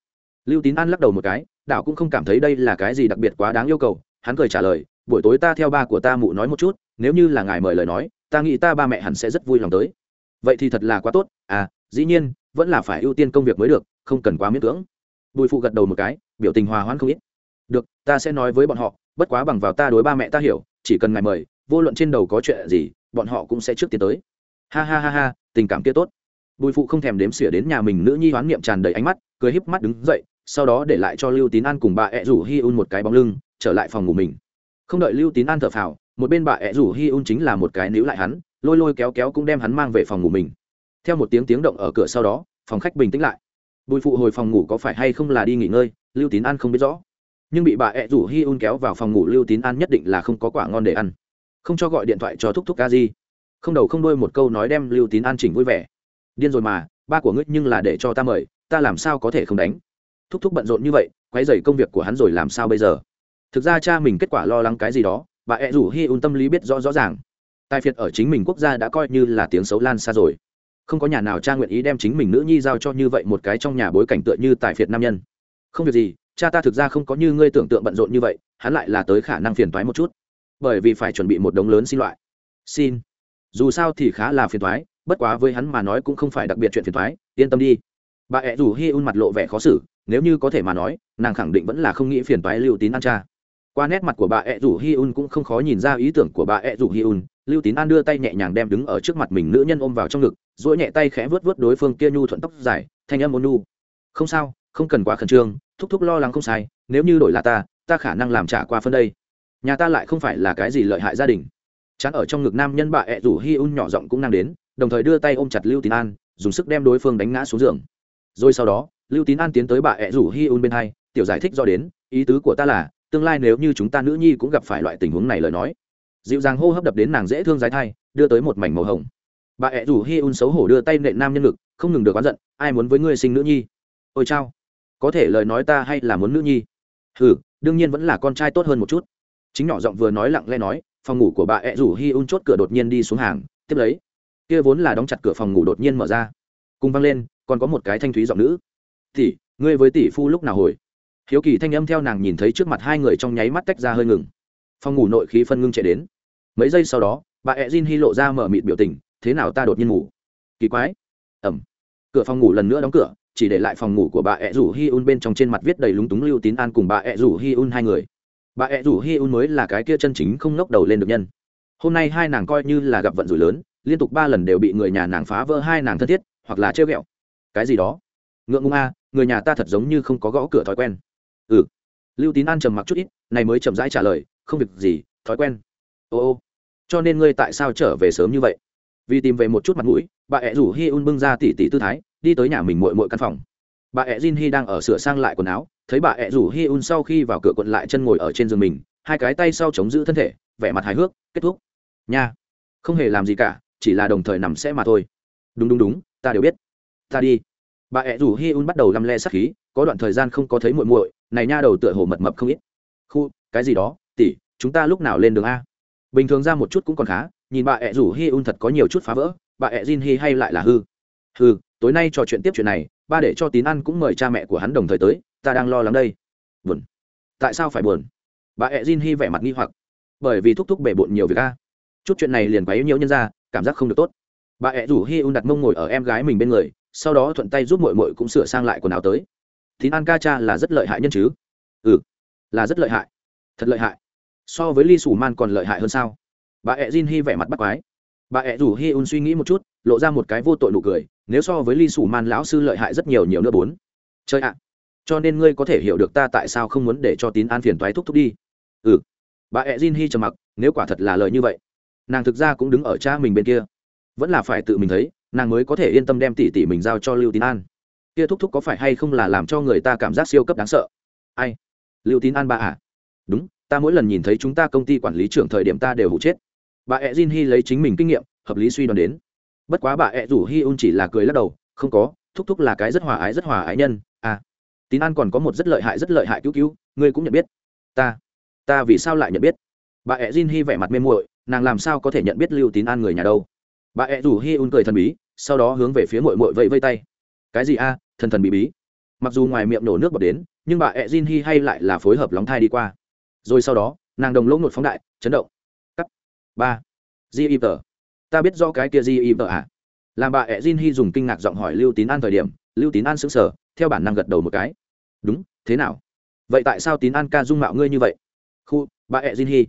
Speaker 1: Lưu tín an lắc đầu một cái, đảo cũng không cảm thấy đây là cái gì đặc biệt quá đáng yêu cầu, hắn cười trả lời, buổi tối ta theo ba của ta mụ nói một chút, nếu như là ngài mời lời nói, ta nghĩ ta ba mẹ hẳn sẽ rất vui lòng tới. Vậy thì thật là quá tốt à dĩ nhiên, vẫn là phải ưu tiên công việc mới được, không cần quá miễn cưỡng. Bùi phụ gật đầu một cái, biểu tình hòa hoãn không ít. Được, ta sẽ nói với bọn họ, bất quá bằng vào ta đối ba mẹ ta hiểu, chỉ cần ngài mời, vô luận trên đầu có chuyện gì, bọn họ cũng sẽ trước tiến tới ha ha ha ha, tình cảm kia tốt. Bùi phụ không thèm đếm xỉa đến nhà mình nữ nhi hoán niệm tràn đầy ánh mắt, cười híp mắt đứng dậy, sau đó để lại cho lưu tín an cùng bà ẹ rủ hi un một cái bóng lưng, trở lại phòng ngủ mình. Không đợi lưu tín an thở phào, một bên bà ẹ rủ hi un chính là một cái níu lại hắn, lôi lôi kéo kéo cũng đem hắn mang về phòng ngủ mình. Theo một tiếng tiếng động ở cửa sau đó, phòng khách bình tĩnh lại. Bùi phụ hồi phòng ngủ có phải hay không là đi nghỉ ngơi, lưu tín an không biết rõ. Nhưng bị bà ẹ rủ hi un kéo vào phòng ngủ, lưu tín an nhất định là không có quả ngon để ăn. Không cho gọi điện thoại cho thúc thúc ca di không đầu không đuôi một câu nói đem lưu tín an chỉnh vui vẻ. Điên rồi mà, ba của ngươi nhưng là để cho ta mời, ta làm sao có thể không đánh? Thúc thúc bận rộn như vậy quay dày công việc của hắn rồi làm sao bây giờ? Thực ra cha mình kết quả lo lắng cái gì đó, bà ẹ rủ hi un tâm lý biết rõ rõ ràng. Tài phiệt ở chính mình quốc gia đã coi như là tiếng xấu lan xa rồi. Không có nhà nào cha nguyện ý đem chính mình nữ nhi giao cho như vậy một cái trong nhà bối cảnh tựa như tài phiệt nam nhân. Không việc gì, cha ta thực ra không có như ngươi tưởng tượng bận rộn như vậy, hắn lại là tới khả năng phiền toái một chút. Bởi vì phải chuẩn bị một đống lớn xin loại. Xin dù sao thì khá là phiền toái bất quá với hắn mà nói cũng không phải đặc biệt chuyện phiền toái yên tâm đi. Bà ẹ rủ hi un mặt lộ vẻ khó xử, nếu như có thể mà nói, nàng khẳng định vẫn là không nghĩ phiền toái lưu tín an cha. Qua nét mặt của bà ẹ rủ hi un cũng không khó nhìn ra ý tưởng của bà ẹ rủ hi un, lưu tín an đưa tay nhẹ nhàng đem đứng ở trước mặt mình nữ nhân ôm vào trong ngực, duỗi nhẹ tay khẽ vớt vớt đối phương kia nhu thuận tóc dài, thanh âm ôn nhu. Không sao, không cần quá khẩn trương, thúc thúc lo lắng không sai, nếu như đổi là ta ta khả năng làm trả qua phân đây. Nhà ta lại không phải là cái gì lợi hại gia đình chán ở trong ngực nam nhân bà ẹ rủ hi un nhỏ giọng cũng năng đến, đồng thời đưa tay ôm chặt lưu tín an, dùng sức đem đối phương đánh ngã xuống giường. Rồi sau đó, lưu tín an tiến tới bà ẹ rủ hi un bên hai, tiểu giải thích do đến, ý tứ của ta là, tương lai nếu như chúng ta nữ nhi cũng gặp phải loại tình huống này lời nói. Dịu dàng hô hấp đập đến nàng dễ thương dài thai, đưa tới một mảnh màu hồng. Bà ẹ rủ hi un xấu hổ đưa tay nện nam nhân ngực, không ngừng được oán giận, ai muốn với ngươi sinh nữ nhi? Ôi chao, có thể lời nói ta hay là muốn nữ nhi? Ừ đương nhiên vẫn là con trai tốt hơn một chút. Chính nhỏ giọng vừa nói lặng lẽ nói phòng ngủ của bà ẹ rủ hi un chốt cửa đột nhiên đi xuống hàng, tiếp lấy. Kia vốn là đóng chặt cửa phòng ngủ đột nhiên mở ra. Cùng văng lên, còn có một cái thanh thúy giọng nữ. Tỷ, ngươi với tỷ phu lúc nào hồi? Hiếu kỳ thanh âm theo nàng nhìn thấy trước mặt hai người trong nháy mắt tách ra hơi ngừng. Phòng ngủ nội khí phân ngưng chạy đến. Mấy giây sau đó, bà ẹ jin hy lộ ra mở mịt biểu tình, thế nào ta đột nhiên ngủ? Kỳ quái. Ẩm cửa phòng ngủ lần nữa đóng cửa, chỉ để lại phòng ngủ của bà ẹ rủ hi un bên trong trên mặt viết đầy lúng túng lưu tín an cùng bà ẹ rủ hi un hai người bà ẹ rủ hi un mới là cái kia chân chính không ngóc đầu lên được nhân. Hôm nay hai nàng coi như là gặp vận rủi lớn, liên tục ba lần đều bị người nhà nàng phá vỡ hai nàng thân thiết, hoặc là trêu ghẹo. Cái gì đó? Ngượng ngung a, người nhà ta thật giống như không có gõ cửa thói quen. Ừ. Lưu tín an trầm mặc chút ít, này mới chậm rãi trả lời, không việc gì, thói quen. Ô ô. Cho nên ngươi tại sao trở về sớm như vậy? Vì tìm về một chút mặt mũi, bà ẹ rủ hi un bưng ra tỉ tỉ tư thái, đi tới nhà mình mội mội căn phòng. Bà ẹ jin hi đang ở sửa sang lại quần áo thấy bà ẹ rủ hi un sau khi vào cửa quận lại chân ngồi ở trên giường mình, hai cái tay sau chống giữ thân thể, vẻ mặt hài hước, kết thúc. Nha, không hề làm gì cả, chỉ là đồng thời nằm sẽ mà thôi. Đúng đúng đúng, ta đều biết. Ta đi. Bà ẹ rủ hi un bắt đầu lăm le sắc khí, có đoạn thời gian không có thấy muội muội, này nha đầu tựa hồ mật mập không ít. Khu, cái gì đó, tỷ, chúng ta lúc nào lên đường a? Bình thường ra một chút cũng còn khá, nhìn bà ẹ rủ hi un thật có nhiều chút phá vỡ, bà ẹ jin hi hay lại là hư. Hư tối nay trò chuyện tiếp chuyện này, ba để cho tín ăn cũng mời cha mẹ của hắn đồng thời tới ta đang lo lắng đây. Buồn. Tại sao phải buồn? Bà ẹ jin hi vẻ mặt nghi hoặc. Bởi vì thúc thúc bể bộn nhiều việc a. Chút chuyện này liền quấy nhiễu nhân ra, cảm giác không được tốt. Bà ẹ rủ hy un đặt mông ngồi ở em gái mình bên người, sau đó thuận tay giúp mội mội cũng sửa sang lại quần áo tới. Thì an ca cha là rất lợi hại nhân chứ? Ừ là rất lợi hại. Thật lợi hại. So với ly sủ man còn lợi hại hơn sao? Bà ẹ jin hi vẻ mặt bắt quái. Bà ẹ rủ hi un suy nghĩ một chút, lộ ra một cái vô tội nụ cười, nếu so với ly sủ man lão sư lợi hại rất nhiều nhiều nữa bốn. Chơi ạ cho nên ngươi có thể hiểu được ta tại sao không muốn để cho tín an phiền toái thúc thúc đi. Ừ. Bà ẹ jin hi trầm mặc, nếu quả thật là lời như vậy, nàng thực ra cũng đứng ở cha mình bên kia. Vẫn là phải tự mình thấy, nàng mới có thể yên tâm đem tỷ tỷ mình giao cho lưu tín an. Kia thúc thúc có phải hay không là làm cho người ta cảm giác siêu cấp đáng sợ? Ai? Lưu tín an bà à? Đúng, ta mỗi lần nhìn thấy chúng ta công ty quản lý trưởng thời điểm ta đều hụ chết. Bà ẹ jin hi lấy chính mình kinh nghiệm, hợp lý suy đoán đến. Bất quá bà e ẹ rủ hi un chỉ là cười lắc đầu, không có, thúc thúc là cái rất hòa ái, rất hòa ái nhân tín an còn có một rất lợi hại rất lợi hại cứu cứu, ngươi cũng nhận biết. Ta ta vì sao lại nhận biết? Bà ẹ jin hi vẻ mặt mê muội, nàng làm sao có thể nhận biết lưu tín an người nhà đâu? Bà ẹ rủ hi un cười thần bí, sau đó hướng về phía mội mội vẫy vây tay. Cái gì a? Thần thần bí bí. Mặc dù ngoài miệng nổ nước bọt đến, nhưng bà ẹ jin hi hay lại là phối hợp lóng thai đi qua. Rồi sau đó, nàng đồng lỗ ngột phóng đại, chấn động. Cắt. Ba. Di y tờ. Ta biết do cái kia di y tờ à? Làm bà ẹ jin hi dùng kinh ngạc giọng hỏi lưu tín an thời điểm, lưu tín an sững sờ theo bản năng gật đầu một cái. Đúng, thế nào? Vậy tại sao tín an ca dung mạo ngươi như vậy? Khu, bà ẹ jin hi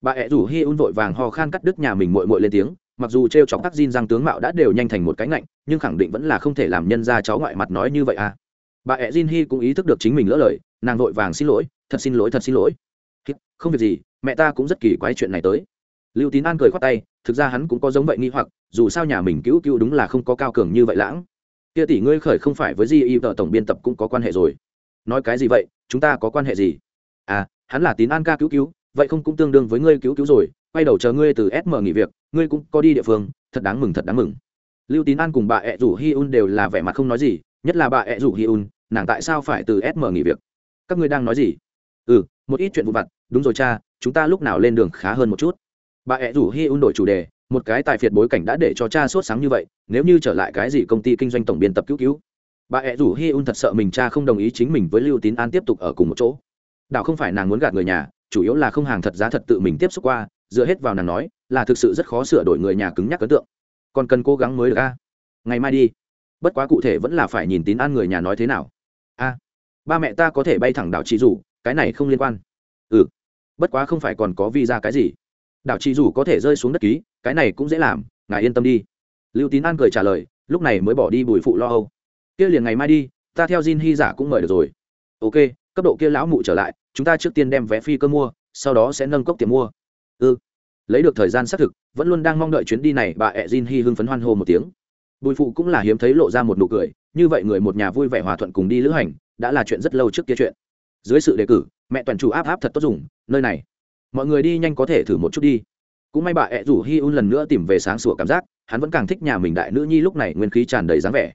Speaker 1: bà ẹ rủ hi un vội vàng ho khan cắt đứt nhà mình mội mội lên tiếng, mặc dù t r e o chọc tắc Jin rằng tướng mạo đã đều nhanh thành một cái ngạnh, nhưng khẳng định vẫn là không thể làm nhân ra cháu ngoại mặt nói như vậy à. Bà ẹ Jin hi cũng ý thức được chính mình lỡ lời, nàng vội vàng xin lỗi, thật xin lỗi, thật xin lỗi. Không việc gì, mẹ ta cũng rất kỳ quái chuyện này tới. Lưu tín an cười khoát tay, thực ra hắn cũng có giống vậy nghi hoặc, dù sao nhà mình cứu cứu đúng là không có cao cường như vậy lãng kia tỷ ngươi khởi không phải với di y vợ tổng biên tập cũng có quan hệ rồi. Nói cái gì vậy? Chúng ta có quan hệ gì? À hắn là tín an ca cứu cứu, vậy không cũng tương đương với ngươi cứu cứu rồi. Quay đầu chờ ngươi từ sm nghỉ việc, ngươi cũng có đi địa phương, thật đáng mừng, thật đáng mừng. Lưu tín an cùng bà ẹ rủ hi un đều là vẻ mặt không nói gì, nhất là bà ẹ rủ hi un, nàng tại sao phải từ sm nghỉ việc? Các ngươi đang nói gì? Ừ một ít chuyện vụ vặt. Đúng rồi cha, chúng ta lúc nào lên đường khá hơn một chút. Bà ẹ rủ hi un đổi chủ đề một cái tài phiệt bối cảnh đã để cho cha sốt sáng như vậy, nếu như trở lại cái gì công ty kinh doanh tổng biên tập cứu cứu. Bà ẹ rủ hi un thật sợ mình cha không đồng ý chính mình với lưu tín an tiếp tục ở cùng một chỗ. Đạo không phải nàng muốn gạt người nhà, chủ yếu là không hàng thật giá thật tự mình tiếp xúc qua, dựa hết vào nàng nói, là thực sự rất khó sửa đổi người nhà cứng nhắc ấn tượng. Còn cần cố gắng mới được a. Ngày mai đi. Bất quá cụ thể vẫn là phải nhìn tín an người nhà nói thế nào. A. Ba mẹ ta có thể bay thẳng đảo chị rủ cái này không liên quan. Ừ. Bất quá không phải còn có visa cái gì đảo chỉ dù có thể rơi xuống đất ký, cái này cũng dễ làm, ngài yên tâm đi. Lưu tín an cười trả lời, lúc này mới bỏ đi bùi phụ lo âu. Kia liền ngày mai đi, ta theo Jin hy giả cũng mời được rồi. Ok, cấp độ kia lão mụ trở lại, chúng ta trước tiên đem vé phi cơ mua, sau đó sẽ nâng cốc tiền mua. Ư ừ. lấy được thời gian xác thực, vẫn luôn đang mong đợi chuyến đi này, bà ẹ jin hy hưng phấn hoan hô một tiếng. Bùi phụ cũng là hiếm thấy lộ ra một nụ cười, như vậy người một nhà vui vẻ hòa thuận cùng đi lữ hành, đã là chuyện rất lâu trước kia chuyện. Dưới sự đề cử, mẹ toàn chủ áp áp thật tốt dùng, nơi này mọi người đi nhanh có thể thử một chút đi. Cũng may bà ẹ rủ hi un lần nữa tìm về sáng sủa cảm giác, hắn vẫn càng thích nhà mình đại nữ nhi lúc này nguyên khí tràn đầy dáng vẻ.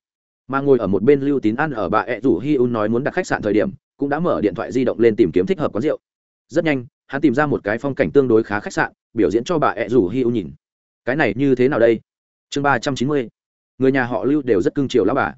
Speaker 1: Mà ngồi ở một bên lưu tín ăn ở bà ẹ rủ hi un nói muốn đặt khách sạn thời điểm, cũng đã mở điện thoại di động lên tìm kiếm thích hợp quán rượu. Rất nhanh, hắn tìm ra một cái phong cảnh tương đối khá khách sạn, biểu diễn cho bà ẹ rủ hi un nhìn. Cái này như thế nào đây? Chương ba trăm chín mươi. Người nhà họ lưu đều rất cưng chiều lắm bà.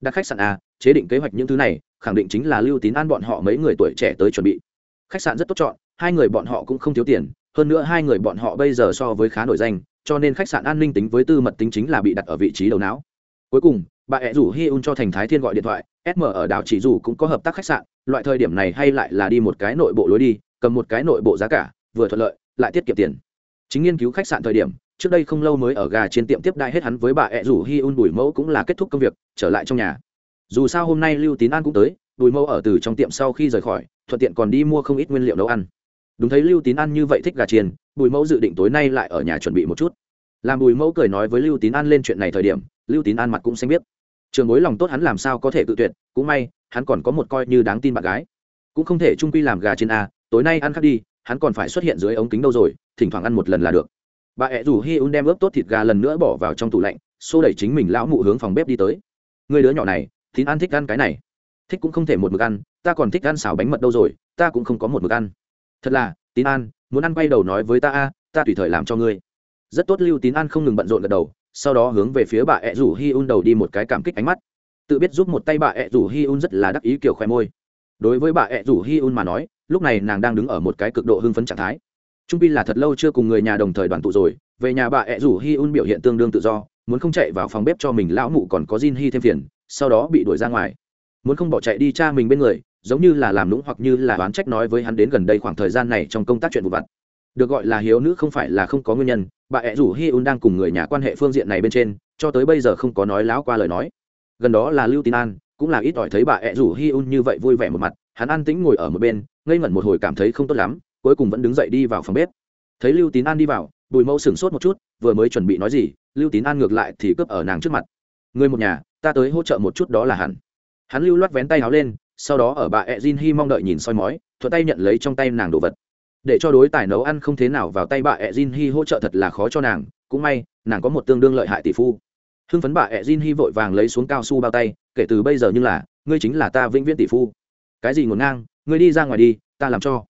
Speaker 1: Đặt khách sạn à chế định kế hoạch những thứ này, khẳng định chính là lưu tín an bọn họ mấy người tuổi trẻ tới chuẩn bị. Khách sạn rất tốt chọn hai người bọn họ cũng không thiếu tiền, hơn nữa hai người bọn họ bây giờ so với khá nổi danh, cho nên khách sạn an ninh tính với tư mật tính chính là bị đặt ở vị trí đầu não. Cuối cùng, bà ẹ rủ hi un cho thành thái thiên gọi điện thoại sm ở đảo chỉ dù cũng có hợp tác khách sạn, loại thời điểm này hay lại là đi một cái nội bộ lối đi, cầm một cái nội bộ giá cả, vừa thuận lợi, lại tiết kiệm tiền. Chính nghiên cứu khách sạn thời điểm, trước đây không lâu mới ở gà trên tiệm tiếp đai hết hắn với bà ẹ rủ hi un bùi mẫu cũng là kết thúc công việc, trở lại trong nhà. Dù sao hôm nay lưu tín an cũng tới, bùi mẫu ở từ trong tiệm sau khi rời khỏi, thuận tiện còn đi mua không ít nguyên liệu nấu ăn đúng thấy lưu tín ăn như vậy thích gà chiên, bùi mẫu dự định tối nay lại ở nhà chuẩn bị một chút. Làm bùi mẫu cười nói với lưu tín an lên chuyện này thời điểm, lưu tín an mặt cũng xanh biết trường bối lòng tốt hắn làm sao có thể tự tuyệt, cũng may, hắn còn có một coi như đáng tin bạn gái. Cũng không thể trung quy làm gà trên a à, tối nay ăn khác đi, hắn còn phải xuất hiện dưới ống kính đâu rồi, thỉnh thoảng ăn một lần là được. Bà ẹ rủ hi un đem ướp tốt thịt gà lần nữa bỏ vào trong tủ lạnh, xô đẩy chính mình lão mụ hướng phòng bếp đi tới. Người đứa nhỏ này, Tín ăn thích ăn cái này. Thích cũng không thể một mực ăn, ta còn thích ăn xào bánh mật đâu rồi, ta cũng không có một mực ăn thật là tín an muốn ăn quay đầu nói với ta a ta tùy thời làm cho ngươi. Rất tốt lưu tín an không ngừng bận rộn gật đầu sau đó hướng về phía bà ẹ rủ hi un đầu đi một cái cảm kích ánh mắt. Tự biết giúp một tay bà ẹ rủ hi un rất là đắc ý kiểu khoe môi. Đối với bà ẹ rủ hi un mà nói lúc này nàng đang đứng ở một cái cực độ hưng phấn trạng thái. Trung pi là thật lâu chưa cùng người nhà đồng thời đoàn tụ rồi về nhà bà ẹ rủ hi un biểu hiện tương đương tự do muốn không chạy vào phòng bếp cho mình lão mụ còn có Jin Hi thêm phiền, sau đó bị đuổi ra ngoài. Muốn không bỏ chạy đi cha mình bên người, giống như là làm nũng hoặc như là oán trách nói với hắn đến gần đây khoảng thời gian này trong công tác chuyện vụ vặt. Được gọi là hiếu nữ không phải là không có nguyên nhân, bà ẹ rủ Hi Un đang cùng người nhà quan hệ phương diện này bên trên, cho tới bây giờ không có nói láo qua lời nói. Gần đó là Lưu Tín An, cũng là ít ỏi thấy bà ẹ rủ Hi Un như vậy vui vẻ một mặt, hắn an tĩnh ngồi ở một bên, ngây ngẩn một hồi cảm thấy không tốt lắm, cuối cùng vẫn đứng dậy đi vào phòng bếp. Thấy Lưu Tín An đi vào, Bùi Mẫu sửng sốt một chút, vừa mới chuẩn bị nói gì, lưu tín an ngược lại thì cướp ở nàng trước mặt người một nhà ta tới hỗ trợ một chút đó là hẳn hắn lưu loát vén tay áo lên sau đó ở bà e jin hi mong đợi nhìn soi mói, thuận tay nhận lấy trong tay nàng đồ vật. Để cho đối tài nấu ăn không thế nào vào tay bà e jin hi hỗ trợ thật là khó cho nàng, cũng may, nàng có một tương đương lợi hại tỷ phu. Hưng phấn bà e jin hi vội vàng lấy xuống cao su bao tay, kể từ bây giờ như là, ngươi chính là ta vĩnh viễn tỷ phu. Cái gì ngổn ngang, ngươi đi ra ngoài đi, ta làm cho.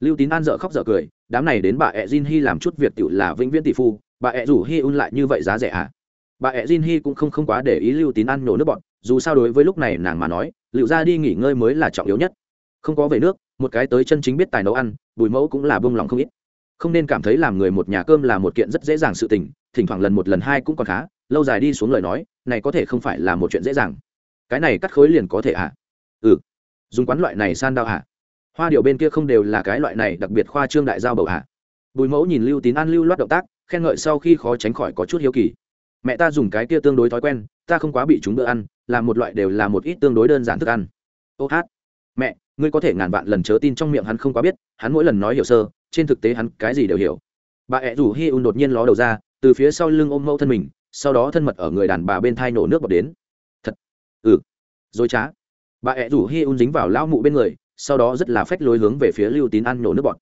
Speaker 1: Lưu tín an dợ khóc dợ cười, đám này đến bà e jin hi làm chút việc tiểu là vĩnh viễn tỷ phu, bà ẹ rủ hi un lại như vậy giá rẻ à? Bà ẹ jin hi cũng không không quá để ý lưu tín ăn nổ nước bọn dù sao đối với lúc này nàng mà nói liệu ra đi nghỉ ngơi mới là trọng yếu nhất. Không có về nước một cái tới chân chính biết tài nấu ăn bùi mẫu cũng là bông lòng không ít. Không nên cảm thấy làm người một nhà cơm là một kiện rất dễ dàng sự tình thỉnh thoảng lần một lần hai cũng còn khá lâu dài đi xuống lời nói này có thể không phải là một chuyện dễ dàng. Cái này cắt khối liền có thể à ừ. Dùng quán loại này san đao à, hoa điệu bên kia không đều là cái loại này đặc biệt khoa trương đại giao bầu à, bùi mẫu nhìn lưu tín ăn lưu loát động tác khen ngợi sau khi khó tránh khỏi có chút hiếu kỳ. Mẹ ta dùng cái kia tương đối thói quen ta không quá bị chúng bữa ăn, là một loại đều là một ít tương đối đơn giản thức ăn. Ô hát, mẹ, ngươi có thể ngàn vạn lần chớ tin trong miệng hắn không quá biết, hắn mỗi lần nói hiểu sơ, trên thực tế hắn cái gì đều hiểu. Bà ẹ rủ hi un đột nhiên ló đầu ra, từ phía sau lưng ôm mẫu thân mình, sau đó thân mật ở người đàn bà bên thai nổ nước bọt đến. Thật ừ dối trá. Bà ẹ rủ hi un dính vào lão mụ bên người, sau đó rất là phách lối hướng về phía lưu tín ăn nổ nước bọt.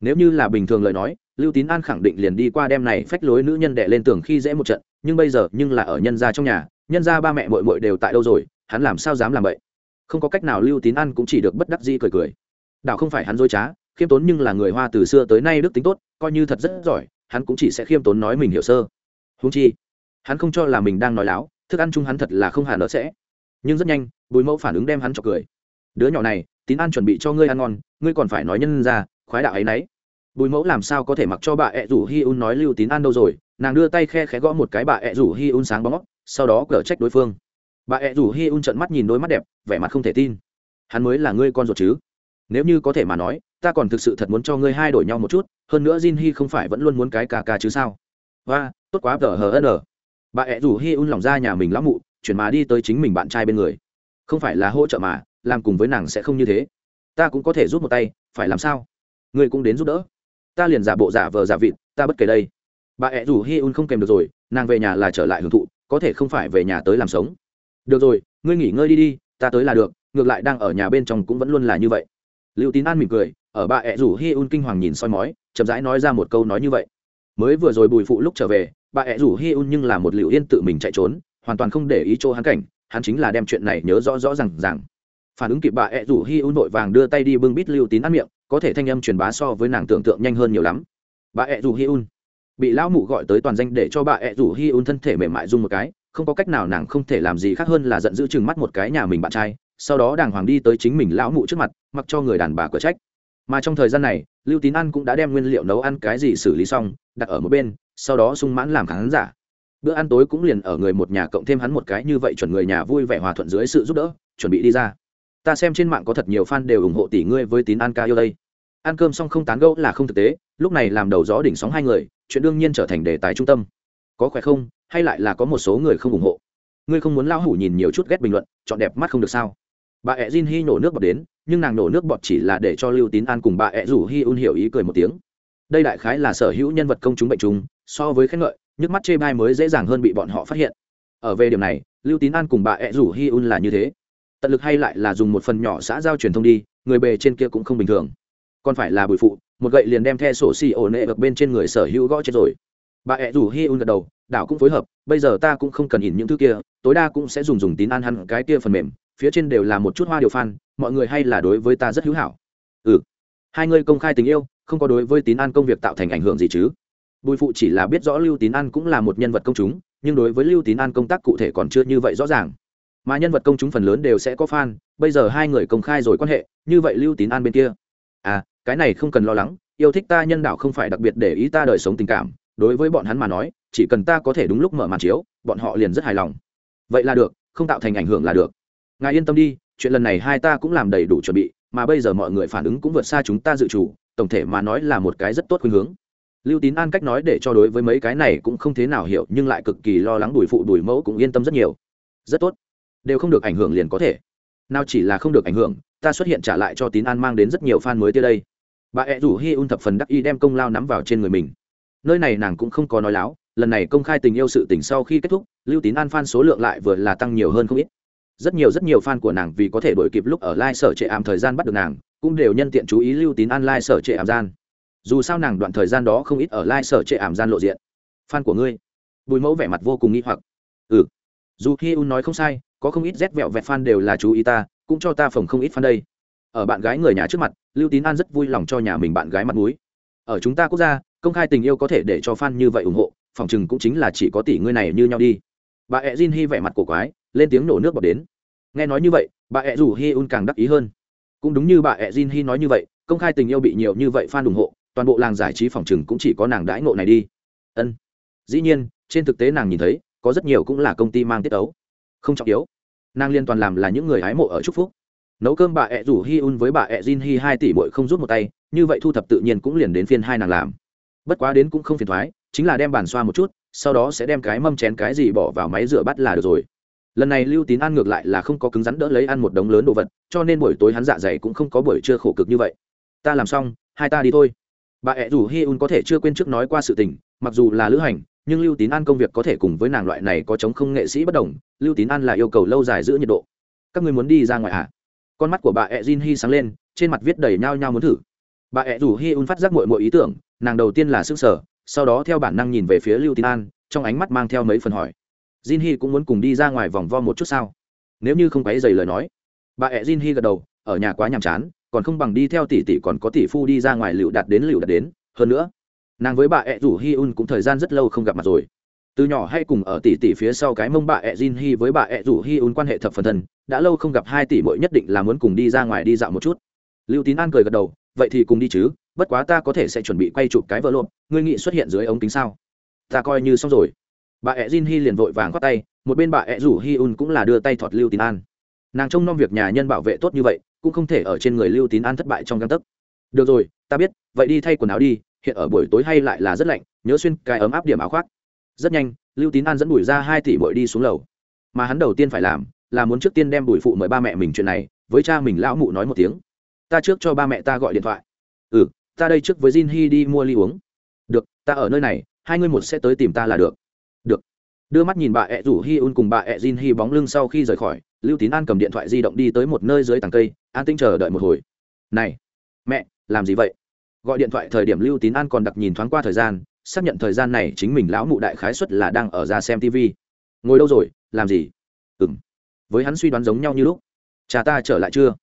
Speaker 1: Nếu như là bình thường lời nói, lưu tín an khẳng định liền đi qua đem này phách lối nữ nhân đệ lên tường khi dễ một trận, nhưng bây giờ nhưng là ở nhân gia trong nhà nhân gia ba mẹ mội mội đều tại đâu rồi, hắn làm sao dám làm vậy? Không có cách nào lưu tín an cũng chỉ được bất đắc dĩ cười cười. Đảo không phải hắn dối trá, khiêm tốn nhưng là người hoa từ xưa tới nay đức tính tốt, coi như thật rất giỏi, hắn cũng chỉ sẽ khiêm tốn nói mình hiểu sơ. Húng chi, hắn không cho là mình đang nói láo, thức ăn chung hắn thật là không hà nợ sẽ. Nhưng rất nhanh, bùi mẫu phản ứng đem hắn cho cười. Đứa nhỏ này, tín an chuẩn bị cho ngươi ăn ngon, ngươi còn phải nói nhân ra, khoái đạo ấy nấy. Bùi mẫu làm sao có thể mặc cho bà ẹ rủ hi un nói lưu tín ăn đâu rồi, nàng đưa tay khe khẽ gõ một cái bà ẹ rủ hi un sáng bóng sau đó cở trách đối phương. Bà ẹ rủ hi un trận mắt nhìn đôi mắt đẹp, vẻ mặt không thể tin. Hắn mới là ngươi con ruột chứ? Nếu như có thể mà nói, ta còn thực sự thật muốn cho ngươi hai đổi nhau một chút, hơn nữa jin hi không phải vẫn luôn muốn cái ca ca chứ sao? Và tốt quá, tờ hờ ân bà ẹ rủ hi un lòng ra nhà mình lão mụ, chuyển mà đi tới chính mình bạn trai bên người. Không phải là hỗ trợ mà, làm cùng với nàng sẽ không như thế. Ta cũng có thể giúp một tay, phải làm sao? Ngươi cũng đến giúp đỡ. Ta liền giả bộ giả vờ giả vịt, ta bất kể đây. Bà ẹ rủ hi un không kèm được rồi, nàng về nhà là trở lại hưởng thụ có thể không phải về nhà tới làm sống. Được rồi, ngươi nghỉ ngơi đi đi, ta tới là được, ngược lại đang ở nhà bên trong cũng vẫn luôn là như vậy. Liệu tín an mỉm cười, ở bà ẹ rủ hi un kinh hoàng nhìn soi mói, chậm rãi nói ra một câu nói như vậy. Mới vừa rồi bùi phụ lúc trở về, bà ẹ rủ hi un nhưng là một liệu yên tự mình chạy trốn, hoàn toàn không để ý chỗ hắn cảnh, hắn chính là đem chuyện này nhớ rõ rõ rằng rằng phản ứng kịp bà ẹ rủ hi un vội vàng đưa tay đi bưng bít lưu tín ăn miệng, có thể thanh âm truyền bá so với nàng tưởng tượng nhanh hơn nhiều lắm. Bà ẹ rủ hi un bị lão mụ gọi tới toàn danh để cho bà ẹ rủ hi un thân thể mềm mại dung một cái, không có cách nào nàng không thể làm gì khác hơn là giận dữ chừng mắt một cái nhà mình bạn trai, sau đó đàng hoàng đi tới chính mình lão mụ trước mặt, mặc cho người đàn bà cửa trách. Mà trong thời gian này, lưu tín ăn cũng đã đem nguyên liệu nấu ăn cái gì xử lý xong, đặt ở một bên, sau đó sung mãn làm khán giả. Bữa ăn tối cũng liền ở người một nhà cộng thêm hắn một cái như vậy chuẩn người nhà vui vẻ hòa thuận dưới sự giúp đỡ, chuẩn bị đi ra. Ta xem trên mạng có thật nhiều fan đều ủng hộ tỷ ngươi với tín an ca yêu đây. Ăn cơm xong không tán gẫu là không thực tế, lúc này làm đầu gió đỉnh sóng hai người chuyện đương nhiên trở thành đề tài trung tâm. Có khỏe không? Hay lại là có một số người không ủng hộ? Ngươi không muốn lao hủ nhìn nhiều chút ghét bình luận, chọn đẹp mắt không được sao? Bà ẹ jin hi nổ nước bọt đến, nhưng nàng nổ nước bọt chỉ là để cho lưu tín an cùng bà ẹ rủ hi un hiểu ý cười một tiếng. Đây đại khái là sở hữu nhân vật công chúng bệnh chúng so với khen ngợi, nhức mắt chê bai mới dễ dàng hơn bị bọn họ phát hiện. Ở về điểm này, lưu tín an cùng bà ẹ rủ hi un là như thế. Tận lực hay lại là dùng một phần nhỏ xã giao truyền thông đi, người bề trên kia cũng không bình thường. Còn phải là bùi phụ một gậy liền đem the sổ xì ổ nệ bậc bên trên người sở hữu gõ chết rồi. Bà ẹ rủ hi un gật đầu, đảo cũng phối hợp, bây giờ ta cũng không cần nhìn những thứ kia, tối đa cũng sẽ dùng dùng tín an hẳn cái kia phần mềm, phía trên đều là một chút hoa điều phan, mọi người hay là đối với ta rất hữu hảo. Ừ. Hai người công khai tình yêu, không có đối với tín an công việc tạo thành ảnh hưởng gì chứ? Bùi phụ chỉ là biết rõ lưu tín an cũng là một nhân vật công chúng, nhưng đối với lưu tín an công tác cụ thể còn chưa như vậy rõ ràng. Mà nhân vật công chúng phần lớn đều sẽ có fan, bây giờ hai người công khai rồi quan hệ, như vậy lưu tín an bên kia. À cái này không cần lo lắng, yêu thích ta nhân đạo không phải đặc biệt để ý ta đời sống tình cảm, đối với bọn hắn mà nói, chỉ cần ta có thể đúng lúc mở màn chiếu, bọn họ liền rất hài lòng. Vậy là được, không tạo thành ảnh hưởng là được. Ngài yên tâm đi, chuyện lần này hai ta cũng làm đầy đủ chuẩn bị, mà bây giờ mọi người phản ứng cũng vượt xa chúng ta dự chủ, tổng thể mà nói là một cái rất tốt khuynh hướng. Lưu tín an cách nói để cho đối với mấy cái này cũng không thế nào hiểu, nhưng lại cực kỳ lo lắng đùi phụ đùi mẫu cũng yên tâm rất nhiều. Rất tốt. Đều không được ảnh hưởng liền có thể. Nào chỉ là không được ảnh hưởng, ta xuất hiện trả lại cho tín an mang đến rất nhiều fan mới tới đây bà ẹ rủ hi un thập phần đắc y đem công lao nắm vào trên người mình. Nơi này nàng cũng không có nói láo, lần này công khai tình yêu sự tình sau khi kết thúc, lưu tín an fan số lượng lại vừa là tăng nhiều hơn không ít. Rất nhiều rất nhiều fan của nàng vì có thể đổi kịp lúc ở lai sở trệ ảm thời gian bắt được nàng, cũng đều nhân tiện chú ý lưu tín an lai sở trệ ảm gian. Dù sao nàng đoạn thời gian đó không ít ở lai sở trệ ảm gian lộ diện. Fan của ngươi. Bùi mẫu vẻ mặt vô cùng nghi hoặc. Ừ. Dù hi un nói không sai, có không ít rét vẹo vẹt fan đều là chú ý ta, cũng cho ta phòng không ít fan đây. Ở bạn gái người nhà trước mặt lưu tín an rất vui lòng cho nhà mình bạn gái mặt mũi. Ở chúng ta quốc gia, công khai tình yêu có thể để cho fan như vậy ủng hộ, phòng chừng cũng chính là chỉ có tỷ ngươi này như nhau đi. Bà ẹ jin hy vẻ mặt cổ quái, lên tiếng nổ nước bọt đến. Nghe nói như vậy, bà ẹ rủ hi un càng đắc ý hơn. Cũng đúng như bà ẹ jin hy nói như vậy, công khai tình yêu bị nhiều như vậy fan ủng hộ, toàn bộ làng giải trí phòng chừng cũng chỉ có nàng đãi ngộ này đi. Ân. Dĩ nhiên, trên thực tế nàng nhìn thấy, có rất nhiều cũng là công ty mang tiết ấu. Không trọng yếu. Nàng liên toàn làm là những người hái mộ ở trúc phúc nấu cơm bà ẹ rủ hi un với bà ẹ jin hi hai tỷ bội không rút một tay, như vậy thu thập tự nhiên cũng liền đến phiên hai nàng làm. Bất quá đến cũng không phiền thoái, chính là đem bàn xoa một chút, sau đó sẽ đem cái mâm chén cái gì bỏ vào máy rửa bát là được rồi. Lần này lưu tín ăn ngược lại là không có cứng rắn đỡ lấy ăn một đống lớn đồ vật, cho nên buổi tối hắn dạ dày cũng không có buổi trưa khổ cực như vậy. Ta làm xong, hai ta đi thôi. Bà ẹ rủ hi un có thể chưa quên trước nói qua sự tình, mặc dù là lữ hành, nhưng lưu tín an công việc có thể cùng với nàng loại này có chống không nghệ sĩ bất đồng, lưu tín an là yêu cầu lâu dài giữ nhiệt độ. Các người muốn đi ra ngoài à? Con mắt của bà ẹ jin hi sáng lên, trên mặt viết đầy nhao nhao muốn thử. Bà ẹ rủ hi un phát giác mội mội ý tưởng, nàng đầu tiên là s ư sở sau đó theo bản năng nhìn về phía lưu tín an, trong ánh mắt mang theo mấy phần hỏi. Jin hi cũng muốn cùng đi ra ngoài vòng vo một chút sao? Nếu như không quấy dày lời nói. Bà ẹ jin hi gật đầu, ở nhà quá nhàm chán, còn không bằng đi theo tỷ tỷ còn có tỷ phu đi ra ngoài lựu đạt đến lựu đạt đến. Hơn nữa, nàng với bà ẹ rủ hi un cũng thời gian rất lâu không gặp mặt rồi từ nhỏ hay cùng ở tỷ tỷ phía sau cái mông bà ẹ jin hi với bà ẹ rủ hi un quan hệ thập phần thân, đã lâu không gặp hai tỷ mỗi nhất định là muốn cùng đi ra ngoài đi dạo một chút. Lưu tín an cười gật đầu, vậy thì cùng đi chứ, bất quá ta có thể sẽ chuẩn bị quay chụp cái vỡ lộn, ngươi nghị xuất hiện dưới ống kính sao? Ta coi như xong rồi. Bà ẹ jin hi liền vội vàng khoát tay, một bên bà ẹ rủ hi un cũng là đưa tay thọt lưu tín an. Nàng trông nom việc nhà nhân bảo vệ tốt như vậy, cũng không thể ở trên người lưu tín an thất bại trong găng tấc. Được rồi, ta biết, vậy đi thay quần áo đi, hiện ở buổi tối hay lại là rất lạnh, nhớ xuyên cái ấm áp điểm áo khoác rất nhanh, lưu tín an dẫn bùi ra hai tỷ bội đi xuống lầu. Mà hắn đầu tiên phải làm là muốn trước tiên đem bùi phụ mời ba mẹ mình chuyện này với cha mình lão mụ nói một tiếng. Ta trước cho ba mẹ ta gọi điện thoại. Ừ ta đây trước với jin hi đi mua ly uống. Được, ta ở nơi này, hai ngươi một sẽ tới tìm ta là được. Được. Đưa mắt nhìn bà ẹ rủ hi un cùng bà ẹ jin hi bóng lưng sau khi rời khỏi, lưu tín an cầm điện thoại di động đi tới một nơi dưới tầng cây, an tinh chờ đợi một hồi. Này, mẹ, làm gì vậy? Gọi điện thoại thời điểm lưu tín an còn đặc nhìn thoáng qua thời gian xác nhận thời gian này chính mình lão mụ đại khái xuất là đang ở ra xem tv ngồi đâu rồi? Làm gì? Ừng với hắn suy đoán giống nhau như lúc. Cha ta trở lại chưa?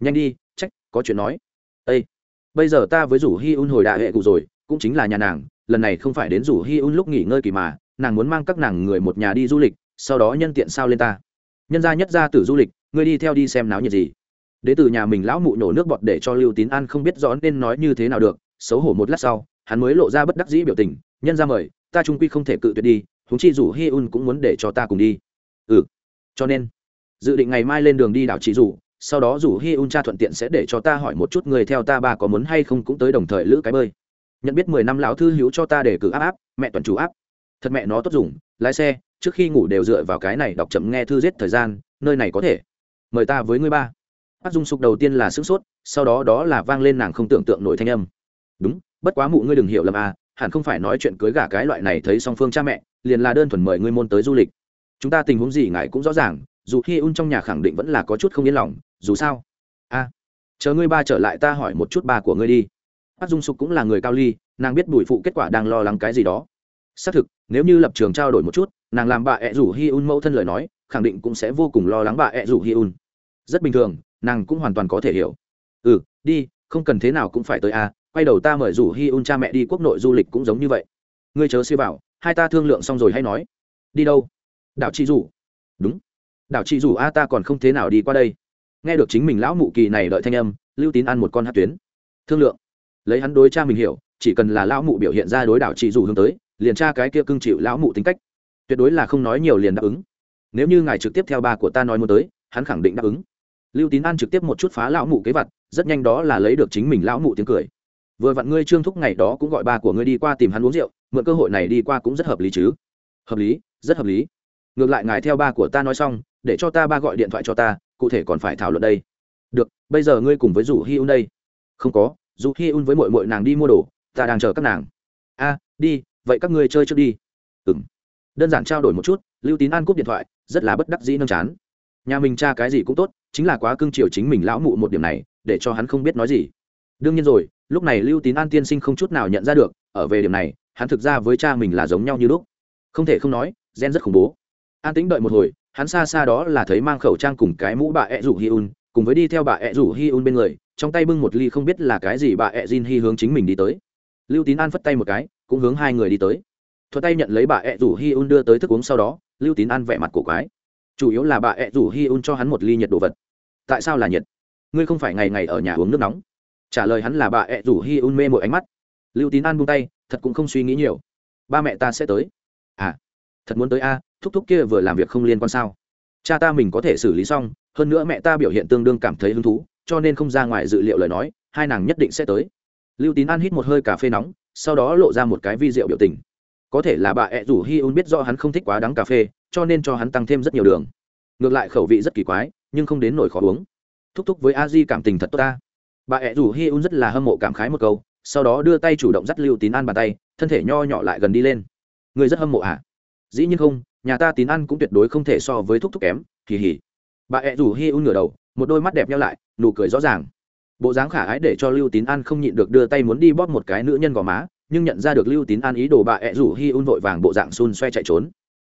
Speaker 1: Nhanh đi, trách, có chuyện nói. Ây bây giờ ta với rủ hi un hồi đại hệ cụ rồi, cũng chính là nhà nàng, lần này không phải đến rủ hi un lúc nghỉ ngơi kỳ mà, nàng muốn mang các nàng người một nhà đi du lịch, sau đó nhân tiện sao lên ta. Nhân gia nhất gia tử du lịch, ngươi đi theo đi xem náo nhiệt gì. Đ tử nhà mình lão mụ nổ nước bọt để cho lưu tín an không biết rõ nên nói như thế nào được, xấu hổ một lát sau hắn mới lộ ra bất đắc dĩ biểu tình, nhân ra mời, ta trung quy không thể cự tuyệt đi húng chi rủ hi un cũng muốn để cho ta cùng đi. Ừ. Cho nên, dự định ngày mai lên đường đi đảo chỉ rủ sau đó rủ hi un cha thuận tiện sẽ để cho ta hỏi một chút người theo ta ba có muốn hay không cũng tới đồng thời lữ cái bơi. Nhận biết mười năm lão thư hữu cho ta để cử áp áp, mẹ toàn chủ áp. Thật mẹ nó tốt dùng, lái xe, trước khi ngủ đều dựa vào cái này đọc chậm nghe thư giết thời gian, nơi này có thể. Mời ta với ngươi ba. Áp dung sục đầu tiên là sức sốt, sau đó đó là vang lên nàng không tưởng tượng nổi thanh âm. Đúng bất quá mụ ngươi đừng hiểu lầm à hẳn không phải nói chuyện cưới gả cái loại này thấy song phương cha mẹ, liền là đơn thuần mời ngươi môn tới du lịch. Chúng ta tình huống gì ngài cũng rõ ràng, dù khi un trong nhà khẳng định vẫn là có chút không yên lòng, dù sao. A chờ ngươi ba trở lại ta hỏi một chút ba của ngươi đi. Bác dung sục cũng là người cao ly, nàng biết bùi phụ kết quả đang lo lắng cái gì đó. Xác thực, nếu như lập trường trao đổi một chút, nàng làm bà ẹ rủ hi un mẫu thân lời nói, khẳng định cũng sẽ vô cùng lo lắng bà ẹ rủ hi un. Rất bình thường, nàng cũng hoàn toàn có thể hiểu. Ừ đi, không cần thế nào cũng phải tới a quay đầu ta mời rủ hi un cha mẹ đi, quốc nội du lịch cũng giống như vậy. Ngươi chớ suy bảo hai ta thương lượng xong rồi hay nói. Đi đâu? Đảo chị rủ đúng. Đảo chị rủ a, ta còn không thế nào đi qua đây. Nghe được chính mình lão mụ kỳ này đợi thanh âm, lưu tín ăn một con hát tuyến. Thương lượng. Lấy hắn đối cha mình hiểu, chỉ cần là lão mụ biểu hiện ra đối đảo chị rủ hướng tới, liền tra cái kia cưng chịu lão mụ tính cách. Tuyệt đối là không nói nhiều liền đáp ứng. Nếu như ngài trực tiếp theo ba của ta nói muốn tới, hắn khẳng định đáp ứng. Lưu tín an trực tiếp một chút phá lão mụ kế vật rất nhanh đó là lấy được chính mình lão mụ tiếng cười vừa vặn ngươi trương thúc ngày đó cũng gọi ba của ngươi đi qua tìm hắn uống rượu, mượn cơ hội này đi qua cũng rất hợp lý chứ? Hợp lý, rất hợp lý. Ngược lại ngài theo ba của ta nói xong, để cho ta ba gọi điện thoại cho ta, cụ thể còn phải thảo luận đây. Được, bây giờ ngươi cùng với rủ hi un đây. Không có dù hi un với mội mội nàng đi mua đồ, ta đang chờ các nàng. A, đi, vậy các ngươi chơi trước đi. Ừ m đơn giản trao đổi một chút, lưu tín an cúp điện thoại, rất là bất đắc dĩ nâng chán. Nhà mình cha cái gì cũng tốt, chính là quá cưng chiều chính mình lão mụ một điểm này, để cho hắn không biết nói gì. Đương nhiên rồi lúc này lưu tín an tiên sinh không chút nào nhận ra được, ở về điểm này, hắn thực ra với cha mình là giống nhau như lúc. Không thể không nói, gen rất khủng bố. An tính đợi một hồi, hắn xa xa đó là thấy mang khẩu trang cùng cái mũ bà ẹ rủ hi un cùng với đi theo bà ẹ rủ hi un bên người, trong tay bưng một ly không biết là cái gì bà ẹ jin hi hướng chính mình đi tới. Lưu tín an phất tay một cái, cũng hướng hai người đi tới. Thuật tay nhận lấy bà ẹ rủ hi un đưa tới thức uống sau đó, lưu tín an vẻ mặt cổ quái. Chủ yếu là bà ẹ rủ hi un cho hắn một ly nhiệt đồ vật. Tại sao là nhiệt? Ngươi không phải ngày ngày ở nhà uống nước nóng trả lời hắn là bà ẹ rủ hi un mê mội ánh mắt. Lưu tín an buông tay, thật cũng không suy nghĩ nhiều. Ba mẹ ta sẽ tới. À thật muốn tới a, thúc thúc kia vừa làm việc không liên quan sao? Cha ta mình có thể xử lý xong, hơn nữa mẹ ta biểu hiện tương đương cảm thấy hứng thú, cho nên không ra ngoài dự liệu lời nói, hai nàng nhất định sẽ tới. Lưu tín an hít một hơi cà phê nóng, sau đó lộ ra một cái vi rượu biểu tình. Có thể là bà ẹ rủ hi un biết do hắn không thích quá đắng cà phê, cho nên cho hắn tăng thêm rất nhiều đường. Ngược lại khẩu vị rất kỳ quái, nhưng không đến nổi khó uống. Thúc thúc với a di cảm tình thật tốt ta bà ẹ rủ hi un rất là hâm mộ cảm khái một câu, sau đó đưa tay chủ động dắt lưu tín an bàn tay, thân thể nho nhỏ lại gần đi lên. Người rất hâm mộ à? dĩ nhiên không, nhà ta tín ăn cũng tuyệt đối không thể so với thúc thúc kém kỳ hỉ bà ẹ rủ hi un ngửa đầu, một đôi mắt đẹp nhau lại, nụ cười rõ ràng. Bộ dáng khả ái để cho lưu tín an không nhịn được đưa tay muốn đi bóp một cái nữ nhân gò má, nhưng nhận ra được lưu tín an ý đồ bà ẹ rủ hi un vội vàng bộ dạng xun xoe chạy trốn.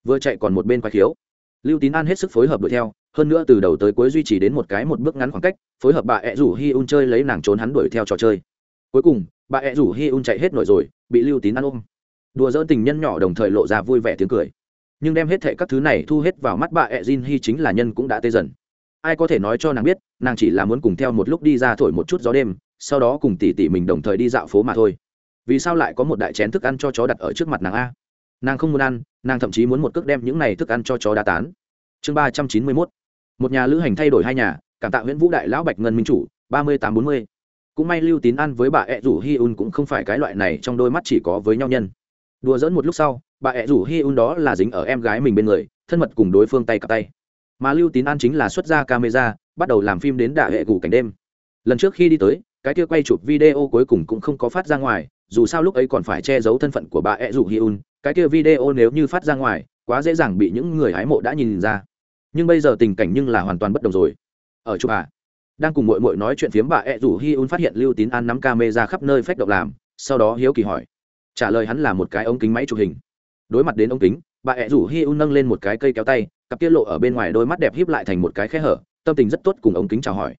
Speaker 1: Vừa chạy còn một bên quái khiếu. Lưu tín an hết sức phối hợp đuổi theo hơn nữa từ đầu tới cuối duy trì đến một cái một bước ngắn khoảng cách, phối hợp bà ẹ rủ hi un chơi lấy nàng trốn hắn đuổi theo trò chơi. Cuối cùng, bà ẹ rủ hi un chạy hết nổi rồi, bị lưu tín ăn ôm. Đùa dỡ tình nhân nhỏ đồng thời lộ ra vui vẻ tiếng cười. Nhưng đem hết thệ các thứ này thu hết vào mắt bà ẹ jin hi chính là nhân cũng đã tê dần. Ai có thể nói cho nàng biết, nàng chỉ là muốn cùng theo một lúc đi ra thổi một chút gió đêm, sau đó cùng tỉ tỉ mình đồng thời đi dạo phố mà thôi. Vì sao lại có một đại chén thức ăn cho chó đặt ở trước mặt nàng a? Nàng không muốn ăn, nàng thậm chí muốn một cước đem những này thức ăn cho chó đa tán. Chương ba trăm chín mươi mốt một nhà lữ hành thay đổi hai nhà, cảm tạ nguyễn vũ đại lão bạch ngân minh chủ, ba mươi tám bốn mươi. Cũng may lưu tín an với bà ẹ rủ hi un cũng không phải cái loại này trong đôi mắt chỉ có với nhau nhân. Đùa dỡn một lúc sau, bà ẹ rủ hi un đó là dính ở em gái mình bên người, thân mật cùng đối phương tay cặp tay. Mà lưu tín an chính là xuất ra camera, bắt đầu làm phim đến đạ hệ gù cảnh đêm. Lần trước khi đi tới, cái kia quay chụp video cuối cùng cũng không có phát ra ngoài, dù sao lúc ấy còn phải che giấu thân phận của bà ẹ rủ hi un, cái kia video nếu như phát ra ngoài, quá dễ dàng bị những người hái mộ đã nhìn ra nhưng bây giờ tình cảnh nhưng là hoàn toàn bất đồng rồi. Ở chụp à đang cùng mội mội nói chuyện phiếm bà ẹ rủ hi un phát hiện lưu tín an nắm camera khắp nơi phách động làm, sau đó hiếu kỳ hỏi. Trả lời hắn là một cái ống kính máy chụp hình. Đối mặt đến ống kính, bà ẹ rủ hi un nâng lên một cái cây kéo tay, cặp tiết lộ ở bên ngoài đôi mắt đẹp híp lại thành một cái khe hở, tâm tình rất tốt cùng ống kính chào hỏi.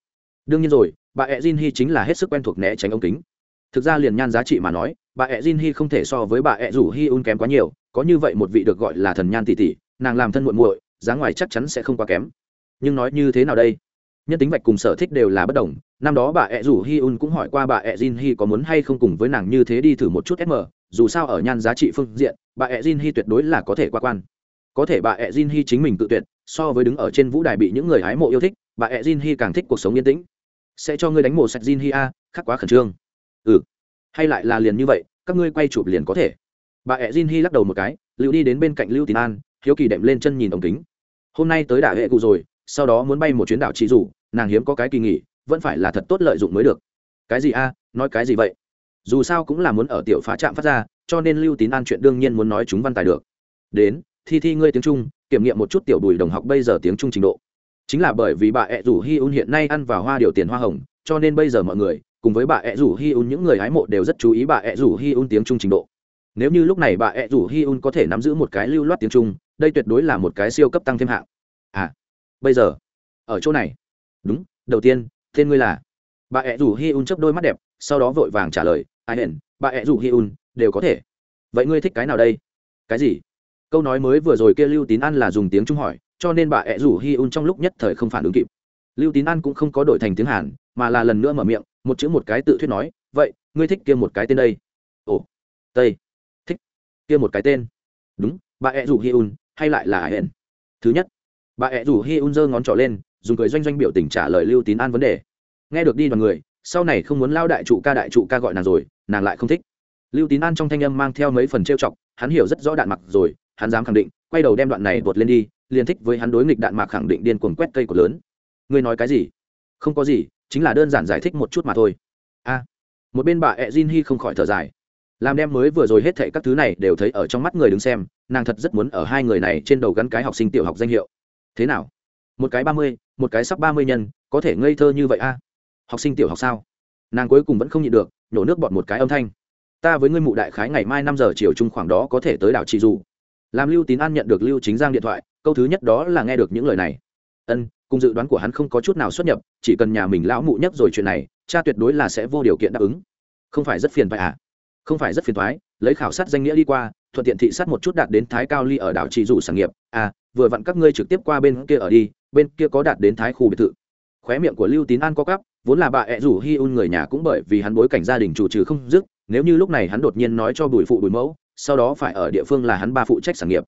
Speaker 1: Đương nhiên rồi, bà ẹ jin hi chính là hết sức quen thuộc né tránh ống kính. Thực ra liền nhan giá trị mà nói, bà ẹ jin hi không thể so với bà ẹ rủ hi un kém quá nhiều, có như vậy một vị được gọi là thần nhan tỷ tỷ, nàng làm thân muộn muội giá ngoài chắc chắn sẽ không quá kém. Nhưng nói như thế nào đây? Nhân tính vạch cùng sở thích đều là bất đồng. Năm đó bà ẹ rủ hi un cũng hỏi qua bà ẹ jin hi có muốn hay không cùng với nàng như thế đi thử một chút sm dù sao ở nhan giá trị phương diện, bà ẹ jin hi tuyệt đối là có thể qua quan. Có thể bà ẹ jin hi chính mình tự tuyệt, so với đứng ở trên vũ đài bị những người hái mộ yêu thích, bà ẹ jin hi càng thích cuộc sống yên tĩnh. Sẽ cho ngươi đánh mồ sạch jin hi a, khắc quá khẩn trương. Ừ. Hay lại là liền như vậy, các ngươi quay chụp liền có thể. Bà ẹ jin hi lắc đầu một cái, lưu đi đến bên cạnh lưu tín an hiếu kỳ đệm lên chân nhìn ống kính. Hôm nay tới đả hệ cụ rồi, sau đó muốn bay một chuyến đảo chị rủ nàng hiếm có cái kỳ nghỉ, vẫn phải là thật tốt lợi dụng mới được. Cái gì a? Nói cái gì vậy? Dù sao cũng là muốn ở tiểu phá trạm phát ra, cho nên lưu tín an chuyện đương nhiên muốn nói chúng văn tài được. Đến, thi thi ngươi tiếng trung, kiểm nghiệm một chút tiểu bùi đồng học bây giờ tiếng trung trình độ. Chính là bởi vì bà ẹ rủ hi un hiện nay ăn vào hoa điều tiền hoa hồng, cho nên bây giờ mọi người, cùng với bà ẹ rủ hi un những người hái mộ đều rất chú ý bà ẹ rủ hi un tiếng trung trình độ. Nếu như lúc này bà ẹ rủ hi un có thể nắm giữ một cái lưu loát tiếng trung đây tuyệt đối là một cái siêu cấp tăng thêm hạng. À bây giờ, ở chỗ này. Đúng, đầu tiên, tên ngươi là bà ẹ rủ hi un chấp đôi mắt đẹp, sau đó vội vàng trả lời, ai hển bà ẹ rủ hi un, đều có thể. Vậy ngươi thích cái nào đây? Cái gì? Câu nói mới vừa rồi kia lưu tín an là dùng tiếng trung hỏi, cho nên bà ẹ rủ hi un trong lúc nhất thời không phản ứng kịp. Lưu tín an cũng không có đổi thành tiếng hàn, mà là lần nữa mở miệng, một chữ một cái tự thuyết nói, vậy, ngươi thích kia một cái tên đây? Ồ, tây. Thích kia một cái tên? Đúng, bà ẹ rủ hi un hay lại là hẹn thứ nhất, bà ẹ rủ hi un giơ ngón trỏ lên, dùng cười doanh doanh biểu tình trả lời lưu tín an vấn đề. Nghe được đi đoàn người, sau này không muốn lao đại trụ ca đại trụ ca gọi nàng rồi, nàng lại không thích. Lưu tín an trong thanh âm mang theo mấy phần trêu chọc, hắn hiểu rất rõ đạn mặc rồi, hắn dám khẳng định, quay đầu đem đoạn này vượt lên đi, liền thích với hắn đối nghịch đạn mạc khẳng định điên cuồng quét cây của lớn. Ngươi nói cái gì? Không có gì, chính là đơn giản giải thích một chút mà thôi. A. Một bên bà ẹ jin hi không khỏi thở dài. Làm đem mới vừa rồi hết thệ các thứ này đều thấy ở trong mắt người đứng xem nàng thật rất muốn ở hai người này trên đầu gắn cái học sinh tiểu học danh hiệu. Thế nào? Một cái ba mươi, một cái sắp ba mươi nhân, có thể ngây thơ như vậy a? Học sinh tiểu học sao? Nàng cuối cùng vẫn không nhịn được, nhổ nước bọt một cái âm thanh. Ta với ngươi mụ đại khái ngày mai năm giờ chiều chung khoảng đó có thể tới đảo chị dù. Làm lưu tín an nhận được lưu chính giang điện thoại, câu thứ nhất đó là nghe được những lời này. Ân, cùng dự đoán của hắn không có chút nào xuất nhập, chỉ cần nhà mình lão mụ nhất rồi chuyện này, cha tuyệt đối là sẽ vô điều kiện đáp ứng. Không phải rất phiền phải à? Không phải rất phiền thoái lấy khảo sát danh nghĩa đi qua, thuận tiện thị sát một chút đạt đến thái cao ly ở đảo trị dù sản nghiệp. À vừa vặn các ngươi trực tiếp qua bên kia ở đi, bên kia có đạt đến thái khu biệt thự. Khóe miệng của lưu tín an có cắp vốn là bà ẹ rủ hi un người nhà cũng bởi vì hắn bối cảnh gia đình chủ trừ không dứt, nếu như lúc này hắn đột nhiên nói cho bùi phụ bùi mẫu, sau đó phải ở địa phương là hắn ba phụ trách sản nghiệp.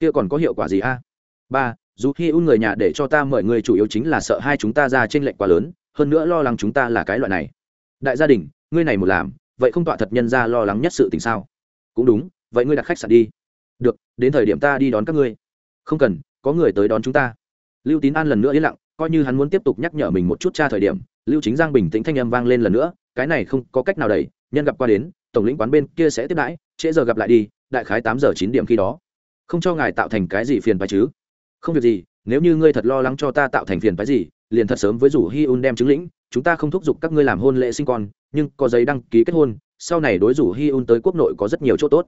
Speaker 1: Kia còn có hiệu quả gì a? Ba, dù hi un người nhà để cho ta mời người chủ yếu chính là sợ hai chúng ta ra trên lệnh quá lớn, hơn nữa lo lắng chúng ta là cái loại này. Đại gia đình, ngươi này một làm, vậy không tọa thật nhân ra lo lắng nhất sự tình sao? Cũng đúng, vậy ngươi đặt khách sạn đi. Được, đến thời điểm ta đi đón các ngươi. Không cần, có người tới đón chúng ta. Lưu tín an lần nữa yên lặng, coi như hắn muốn tiếp tục nhắc nhở mình một chút tra thời điểm, lưu chính giang bình tĩnh thanh âm vang lên lần nữa, cái này không có cách nào đẩy, nhân gặp qua đến, tổng lĩnh quán bên kia sẽ tiếp đãi, trễ giờ gặp lại đi, đại khái tám giờ chín điểm khi đó. Không cho ngài tạo thành cái gì phiền phái chứ? Không việc gì, nếu như ngươi thật lo lắng cho ta tạo thành phiền phái gì, liền thật sớm với rủ hi un đem chứng lĩnh, chúng ta không thúc giục các ngươi làm hôn lễ sinh con, nhưng có giấy đăng ký kết hôn sau này đối rủ hi un tới quốc nội có rất nhiều chỗ tốt.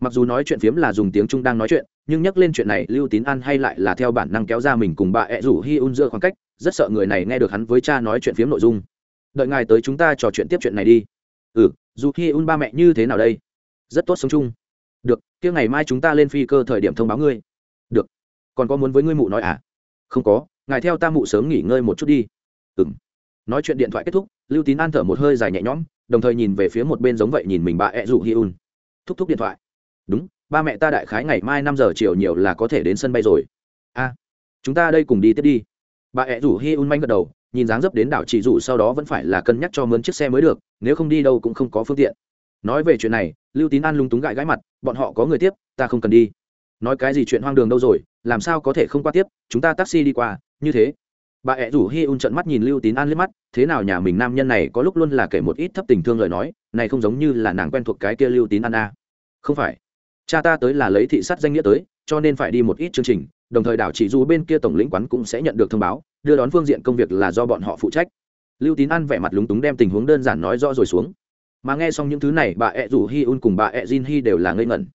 Speaker 1: Mặc dù nói chuyện phiếm là dùng tiếng trung đang nói chuyện, nhưng nhắc lên chuyện này, lưu tín an hay lại là theo bản năng kéo ra mình cùng bà ẹ rủ hi un giữa khoảng cách, rất sợ người này nghe được hắn với cha nói chuyện phiếm nội dung. Đợi ngài tới chúng ta trò chuyện tiếp chuyện này đi. Ừ dù hi un ba mẹ như thế nào đây? Rất tốt sống chung. Được, kia ngày mai chúng ta lên phi cơ thời điểm thông báo ngươi. Được. Còn có muốn với ngươi mụ nói à? Không có, ngài theo ta mụ sớm nghỉ ngơi một chút đi. Ừ m nói chuyện điện thoại kết thúc, lưu tín an thở một hơi dài nhẹ nhõm đồng thời nhìn về phía một bên giống vậy nhìn mình bà ẹ rủ hi un. Thúc thúc điện thoại. Đúng, ba mẹ ta đại khái ngày mai năm giờ chiều nhiều là có thể đến sân bay rồi. A, chúng ta đây cùng đi tiếp đi. Bà ẹ rủ hi un manh gật đầu, nhìn dáng dấp đến đảo chỉ rủ sau đó vẫn phải là cân nhắc cho mướn chiếc xe mới được, nếu không đi đâu cũng không có phương tiện. Nói về chuyện này, lưu tín an lung túng gãi gãi mặt, bọn họ có người tiếp, ta không cần đi. Nói cái gì chuyện hoang đường đâu rồi, làm sao có thể không qua tiếp, chúng ta taxi đi qua, như thế bà ẹ rủ hi un trận mắt nhìn lưu tín an liếc mắt, thế nào nhà mình nam nhân này có lúc luôn là kể một ít thấp tình thương lời nói, này không giống như là nàng quen thuộc cái kia lưu tín an a không phải. Cha ta tới là lấy thị sát danh nghĩa tới, cho nên phải đi một ít chương trình, đồng thời đảo chỉ du bên kia tổng lĩnh quán cũng sẽ nhận được thông báo, đưa đón phương diện công việc là do bọn họ phụ trách. Lưu tín an vẻ mặt lúng túng đem tình huống đơn giản nói rõ rồi xuống. Mà nghe xong những thứ này, bà ẹ rủ hi un cùng bà ẹ jin hi đều là ngây ngẩn.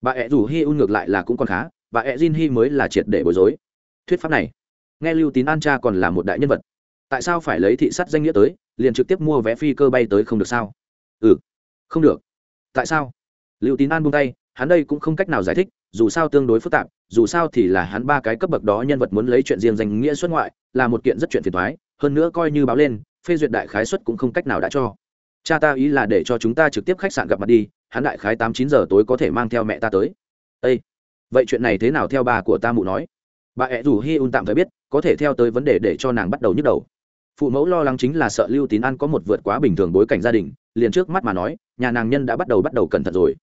Speaker 1: Bà ẹ rủ hi un ngược lại là cũng còn khá, bà ẹ jin hi mới là triệt để bối rối. Thuyết pháp này nghe lưu tín an cha còn là một đại nhân vật. Tại sao phải lấy thị sát danh nghĩa tới, liền trực tiếp mua vé phi cơ bay tới không được sao? Ừ không được. Tại sao? Lưu tín an buông tay, hắn đây cũng không cách nào giải thích, dù sao tương đối phức tạp, dù sao thì là hắn ba cái cấp bậc đó nhân vật muốn lấy chuyện riêng danh nghĩa xuất ngoại, là một kiện rất chuyện phiền thoái hơn nữa coi như báo lên, phê duyệt đại khái xuất cũng không cách nào đã cho. Cha ta ý là để cho chúng ta trực tiếp khách sạn gặp mặt đi, hắn đại khái tám chín giờ tối có thể mang theo mẹ ta tới. Ây vậy chuyện này thế nào theo bà của ta mụ nói? Bà ẹ rủ hi un tạm thời biết có thể theo tới vấn đề để cho nàng bắt đầu nhức đầu. Phụ mẫu lo lắng chính là sợ lưu tín an có một vượt quá bình thường bối cảnh gia đình, liền trước mắt mà nói, nhà nàng nhân đã bắt đầu bắt đầu cẩn thận rồi.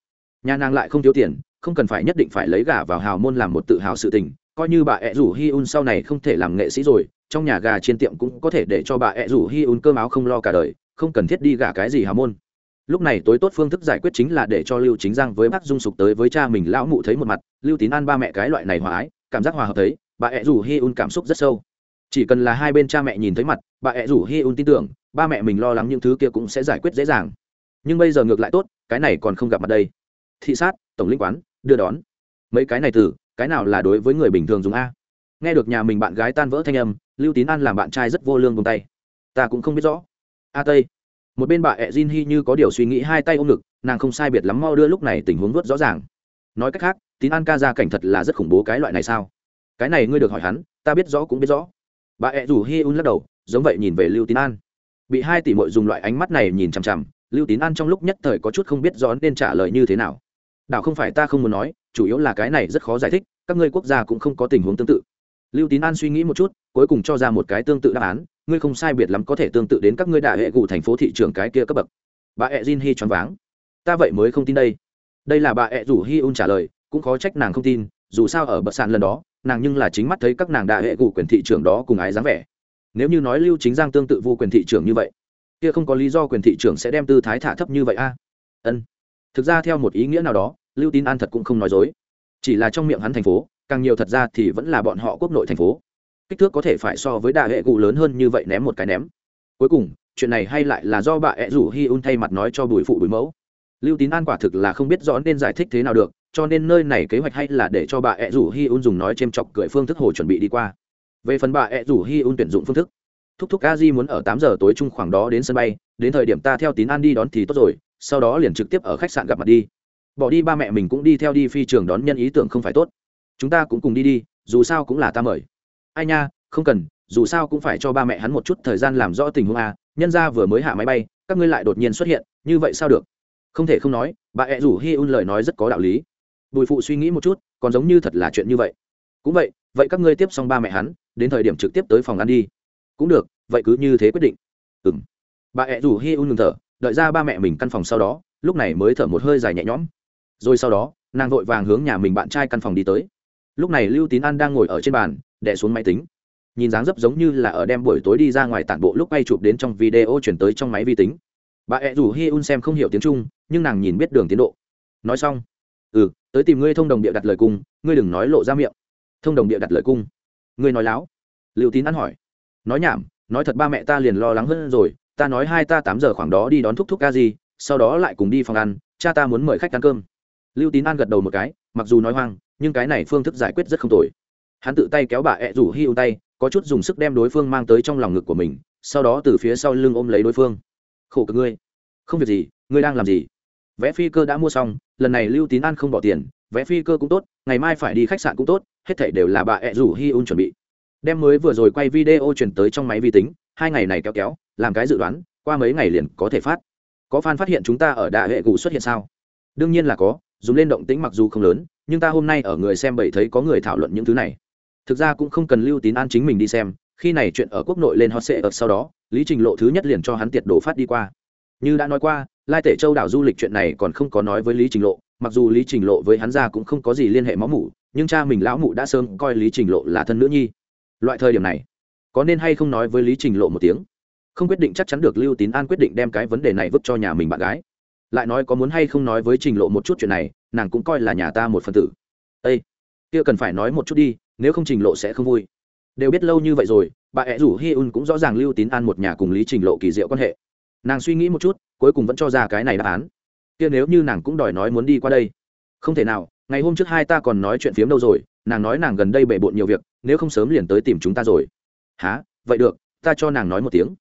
Speaker 1: Nhà nàng lại không thiếu tiền, không cần phải nhất định phải lấy gà vào hào môn làm một tự hào sự tình, coi như bà ẹ rủ hi un sau này không thể làm nghệ sĩ rồi, trong nhà gà trên tiệm cũng có thể để cho bà ẹ rủ hi un cơm áo không lo cả đời, không cần thiết đi gả cái gì hào môn. Lúc này tối tốt phương thức giải quyết chính là để cho lưu chính giang với bác dung sục tới với cha mình lão mụ thấy một mặt, lưu tín an ba mẹ cái loại này hòa ái, cảm giác hòa hợp thấy bà ẹ rủ hi un cảm xúc rất sâu. Chỉ cần là hai bên cha mẹ nhìn thấy mặt, bà ẹ rủ hi un tin tưởng, ba mẹ mình lo lắng những thứ kia cũng sẽ giải quyết dễ dàng. Nhưng bây giờ ngược lại tốt, cái này còn không gặp mặt đây. Thị sát, tổng linh quán, đưa đón. Mấy cái này từ, cái nào là đối với người bình thường dùng a? Nghe được nhà mình bạn gái tan vỡ thanh âm, lưu tín an làm bạn trai rất vô lương vùng tay. Ta cũng không biết rõ. A tây. Một bên bà ẹ jin hy như có điều suy nghĩ hai tay ôm ngực, nàng không sai biệt lắm mau đưa lúc này tình huống vớt rõ ràng. Nói cách khác, tín an ca ra cảnh thật là rất khủng bố cái loại này sao? Cái này ngươi được hỏi hắn, ta biết rõ cũng biết rõ. Bà ẹ rủ hi un lắc đầu, giống vậy nhìn về lưu tín an. Bị hai tỷ mội dùng loại ánh mắt này nhìn chằm chằm, lưu tín an trong lúc nhất thời có chút không biết rõ nên trả lời như thế nào. Đảo không phải ta không muốn nói, chủ yếu là cái này rất khó giải thích, các ngươi quốc gia cũng không có tình huống tương tự. Lưu tín an suy nghĩ một chút, cuối cùng cho ra một cái tương tự đáp án, ngươi không sai biệt lắm có thể tương tự đến các ngươi đại hệ cụ thành phố thị trường cái kia cấp bậc. Bà ẹ jin hi choáng váng. Ta vậy mới không tin đây. Đây là bà ẹ rủ hi un trả lời, cũng khó trách nàng không tin, dù sao ở bậc sàn lần đó nàng nhưng là chính mắt thấy các nàng đại hệ cụ quyền thị trường đó cùng ái dáng vẻ. Nếu như nói lưu chính giang tương tự vu quyền thị trường như vậy, kia không có lý do quyền thị trường sẽ đem tư thái thả thấp như vậy a? Ân. Thực ra theo một ý nghĩa nào đó, lưu tín an thật cũng không nói dối. Chỉ là trong miệng hắn thành phố, càng nhiều thật ra thì vẫn là bọn họ quốc nội thành phố. Kích thước có thể phải so với đại hệ cụ lớn hơn như vậy ném một cái ném. Cuối cùng, chuyện này hay lại là do bà ẹ rủ hi un thay mặt nói cho bùi phụ bùi mẫu lưu tín an quả thực là không biết rõ nên giải thích thế nào được, cho nên nơi này kế hoạch hay là để cho bà ẹ rủ hi un dùng nói c h ê m chọc cười phương thức hồ chuẩn bị đi qua. Về phần bà ẹ rủ hi un tuyển dụng phương thức, thúc thúc a di muốn ở tám giờ tối chung khoảng đó đến sân bay, đến thời điểm ta theo tín an đi đón thì tốt rồi, sau đó liền trực tiếp ở khách sạn gặp mặt đi. Bỏ đi ba mẹ mình cũng đi theo đi phi trường đón nhân ý tưởng không phải tốt. Chúng ta cũng cùng đi đi, dù sao cũng là ta mời. Ai nha, không cần, dù sao cũng phải cho ba mẹ hắn một chút thời gian làm rõ tình huống a, nhân ra vừa mới hạ máy bay, các ngươi lại đột nhiên xuất hiện, như vậy sao được? Không thể không nói, bà ẹ rủ hi un lời nói rất có đạo lý. Bùi phụ suy nghĩ một chút, còn giống như thật là chuyện như vậy. Cũng vậy vậy các ngươi tiếp xong ba mẹ hắn, đến thời điểm trực tiếp tới phòng ăn đi. Cũng được, vậy cứ như thế quyết định. Ừ m bà ẹ rủ hi un ngừng thở, đợi ra ba mẹ mình căn phòng sau đó, lúc này mới thở một hơi dài nhẹ nhõm. Rồi sau đó, nàng vội vàng hướng nhà mình bạn trai căn phòng đi tới. Lúc này lưu tín an đang ngồi ở trên bàn đẻ xuống máy tính. Nhìn dáng dấp giống như là ở đem buổi tối đi ra ngoài tản bộ lúc bay chụp đến trong video chuyển tới trong máy vi tính bà ẹ rủ hi un xem không hiểu tiếng trung, nhưng nàng nhìn biết đường tiến độ. Nói xong ừ tới tìm ngươi thông đồng địa đặt lời cung, ngươi đừng nói lộ ra miệng. Thông đồng địa đặt lời cung. Ngươi nói láo. Liệu tín ăn hỏi. Nói nhảm, nói thật ba mẹ ta liền lo lắng hơn rồi, ta nói hai ta tám giờ khoảng đó đi đón thúc thúc ca gì, sau đó lại cùng đi phòng ăn, cha ta muốn mời khách ăn cơm. Lưu tín an gật đầu một cái, mặc dù nói hoang, nhưng cái này phương thức giải quyết rất không tồi. Hắn tự tay kéo bà ẹ rủ hi un tay, có chút dùng sức đem đối phương mang tới trong lòng ngực của mình, sau đó từ phía sau lưng ôm lấy đối phương khổ cực ngươi. Không việc gì, ngươi đang làm gì? Vé phi cơ đã mua xong, lần này lưu tín an không bỏ tiền, vé phi cơ cũng tốt, ngày mai phải đi khách sạn cũng tốt, hết thảy đều là bà ẹ rủ hi un chuẩn bị. Đem mới vừa rồi quay video chuyển tới trong máy vi tính, hai ngày này kéo kéo, làm cái dự đoán, qua mấy ngày liền có thể phát. Có fan phát hiện chúng ta ở đại hệ cụ xuất hiện sao? Đương nhiên là có, dùng lên động tĩnh mặc dù không lớn, nhưng ta hôm nay ở người xem bảy thấy có người thảo luận những thứ này. Thực ra cũng không cần lưu tín an chính mình đi xem, khi này chuyện ở quốc nội lên hot sệ ở sau đó lý trình lộ thứ nhất liền cho hắn tiệt đổ phát đi qua. Như đã nói qua, lai tể châu đảo du lịch chuyện này còn không có nói với lý trình lộ, mặc dù lý trình lộ với hắn ra cũng không có gì liên hệ máu mủ, nhưng cha mình lão mụ đã sớm coi lý trình lộ là thân nữ nhi. Loại thời điểm này, có nên hay không nói với lý trình lộ một tiếng? Không quyết định chắc chắn được lưu tín an quyết định đem cái vấn đề này vứt cho nhà mình bạn gái. Lại nói có muốn hay không nói với trình lộ một chút chuyện này, nàng cũng coi là nhà ta một phần tử. Â kia cần phải nói một chút đi, nếu không trình lộ sẽ không vui đều biết lâu như vậy rồi, bà ẹ rủ hi un cũng rõ ràng lưu tín an một nhà cùng lý trình lộ kỳ diệu quan hệ. Nàng suy nghĩ một chút, cuối cùng vẫn cho ra cái này đáp án. Kia nếu như nàng cũng đòi nói muốn đi qua đây. Không thể nào, ngày hôm trước hai ta còn nói chuyện phiếm đâu rồi, nàng nói nàng gần đây bể bộn nhiều việc, nếu không sớm liền tới tìm chúng ta rồi. Há vậy được, ta cho nàng nói một tiếng.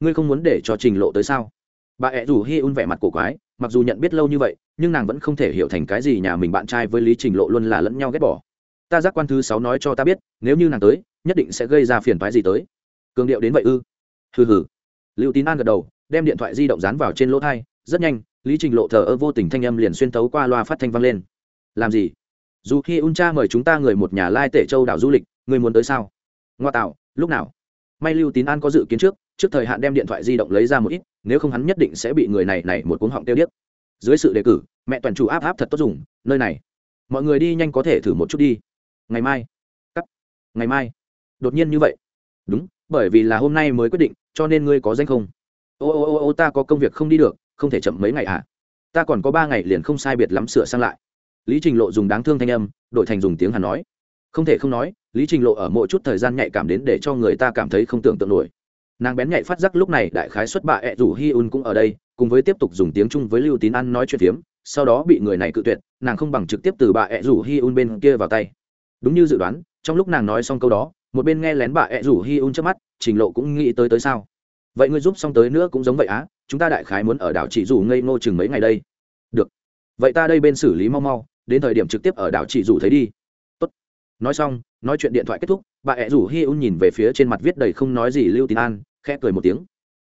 Speaker 1: Ngươi không muốn để cho trình lộ tới sao? Bà ẹ rủ hi un vẻ mặt cổ quái, mặc dù nhận biết lâu như vậy, nhưng nàng vẫn không thể hiểu thành cái gì nhà mình bạn trai với lý trình lộ luôn là lẫn nhau ghét bỏ. Ta giác quan thứ sáu nói cho ta biết, nếu như nàng tới nhất định sẽ gây ra phiền phái gì tới. Cường điệu đến vậy ư? Hừ hừ. Lưu tín an gật đầu, đem điện thoại di động dán vào trên lỗ thai, rất nhanh, lý trình lộ thờ ơ vô tình thanh âm liền xuyên tấu qua loa phát thanh vang lên. Làm gì? Dù khi un cha mời chúng ta người một nhà lai tể châu đảo du lịch, người muốn tới sao? Ngoa tạo, lúc nào? May lưu tín an có dự kiến trước trước thời hạn đem điện thoại di động lấy ra một ít, nếu không hắn nhất định sẽ bị người này này một cuốn họng tiêu điếc. Dưới sự đề cử, mẹ toàn chủ áp áp thật tốt dùng, nơi này. Mọi người đi nhanh có thể thử một chút đi. Ngày mai. Cắt. Ngày mai đột nhiên như vậy. Đúng, bởi vì là hôm nay mới quyết định, cho nên ngươi có danh không? Ô ô ô ô, ta có công việc không đi được, không thể chậm mấy ngày à? Ta còn có ba ngày liền không sai biệt lắm sửa sang lại. Lý trình lộ dùng đáng thương thanh âm, đổi thành dùng tiếng hàn nói. Không thể không nói, lý trình lộ ở mỗi chút thời gian nhạy cảm đến để cho người ta cảm thấy không tưởng tượng nổi. Nàng bén nhạy phát giác lúc này đại khái xuất bà ẹ rủ hi un cũng ở đây, cùng với tiếp tục dùng tiếng chung với lưu tín ăn nói chuyện phiếm, sau đó bị người này cự tuyệt, nàng không bằng trực tiếp từ bà ẹ rủ hi un bên kia vào tay. Đúng như dự đoán, trong lúc nàng nói xong câu đó một bên nghe lén bà ẹ rủ hi un trước mắt, trình lộ cũng nghĩ tới tới sao? Vậy ngươi giúp xong tới nữa cũng giống vậy á, chúng ta đại khái muốn ở đảo chỉ rủ ngây ngô chừng mấy ngày đây. Được. Vậy ta đây bên xử lý mau mau, đến thời điểm trực tiếp ở đảo chỉ rủ thấy đi. Tốt. nói xong, nói chuyện điện thoại kết thúc, bà ẹ rủ hi un nhìn về phía trên mặt viết đầy không nói gì lưu tín an, khẽ cười một tiếng.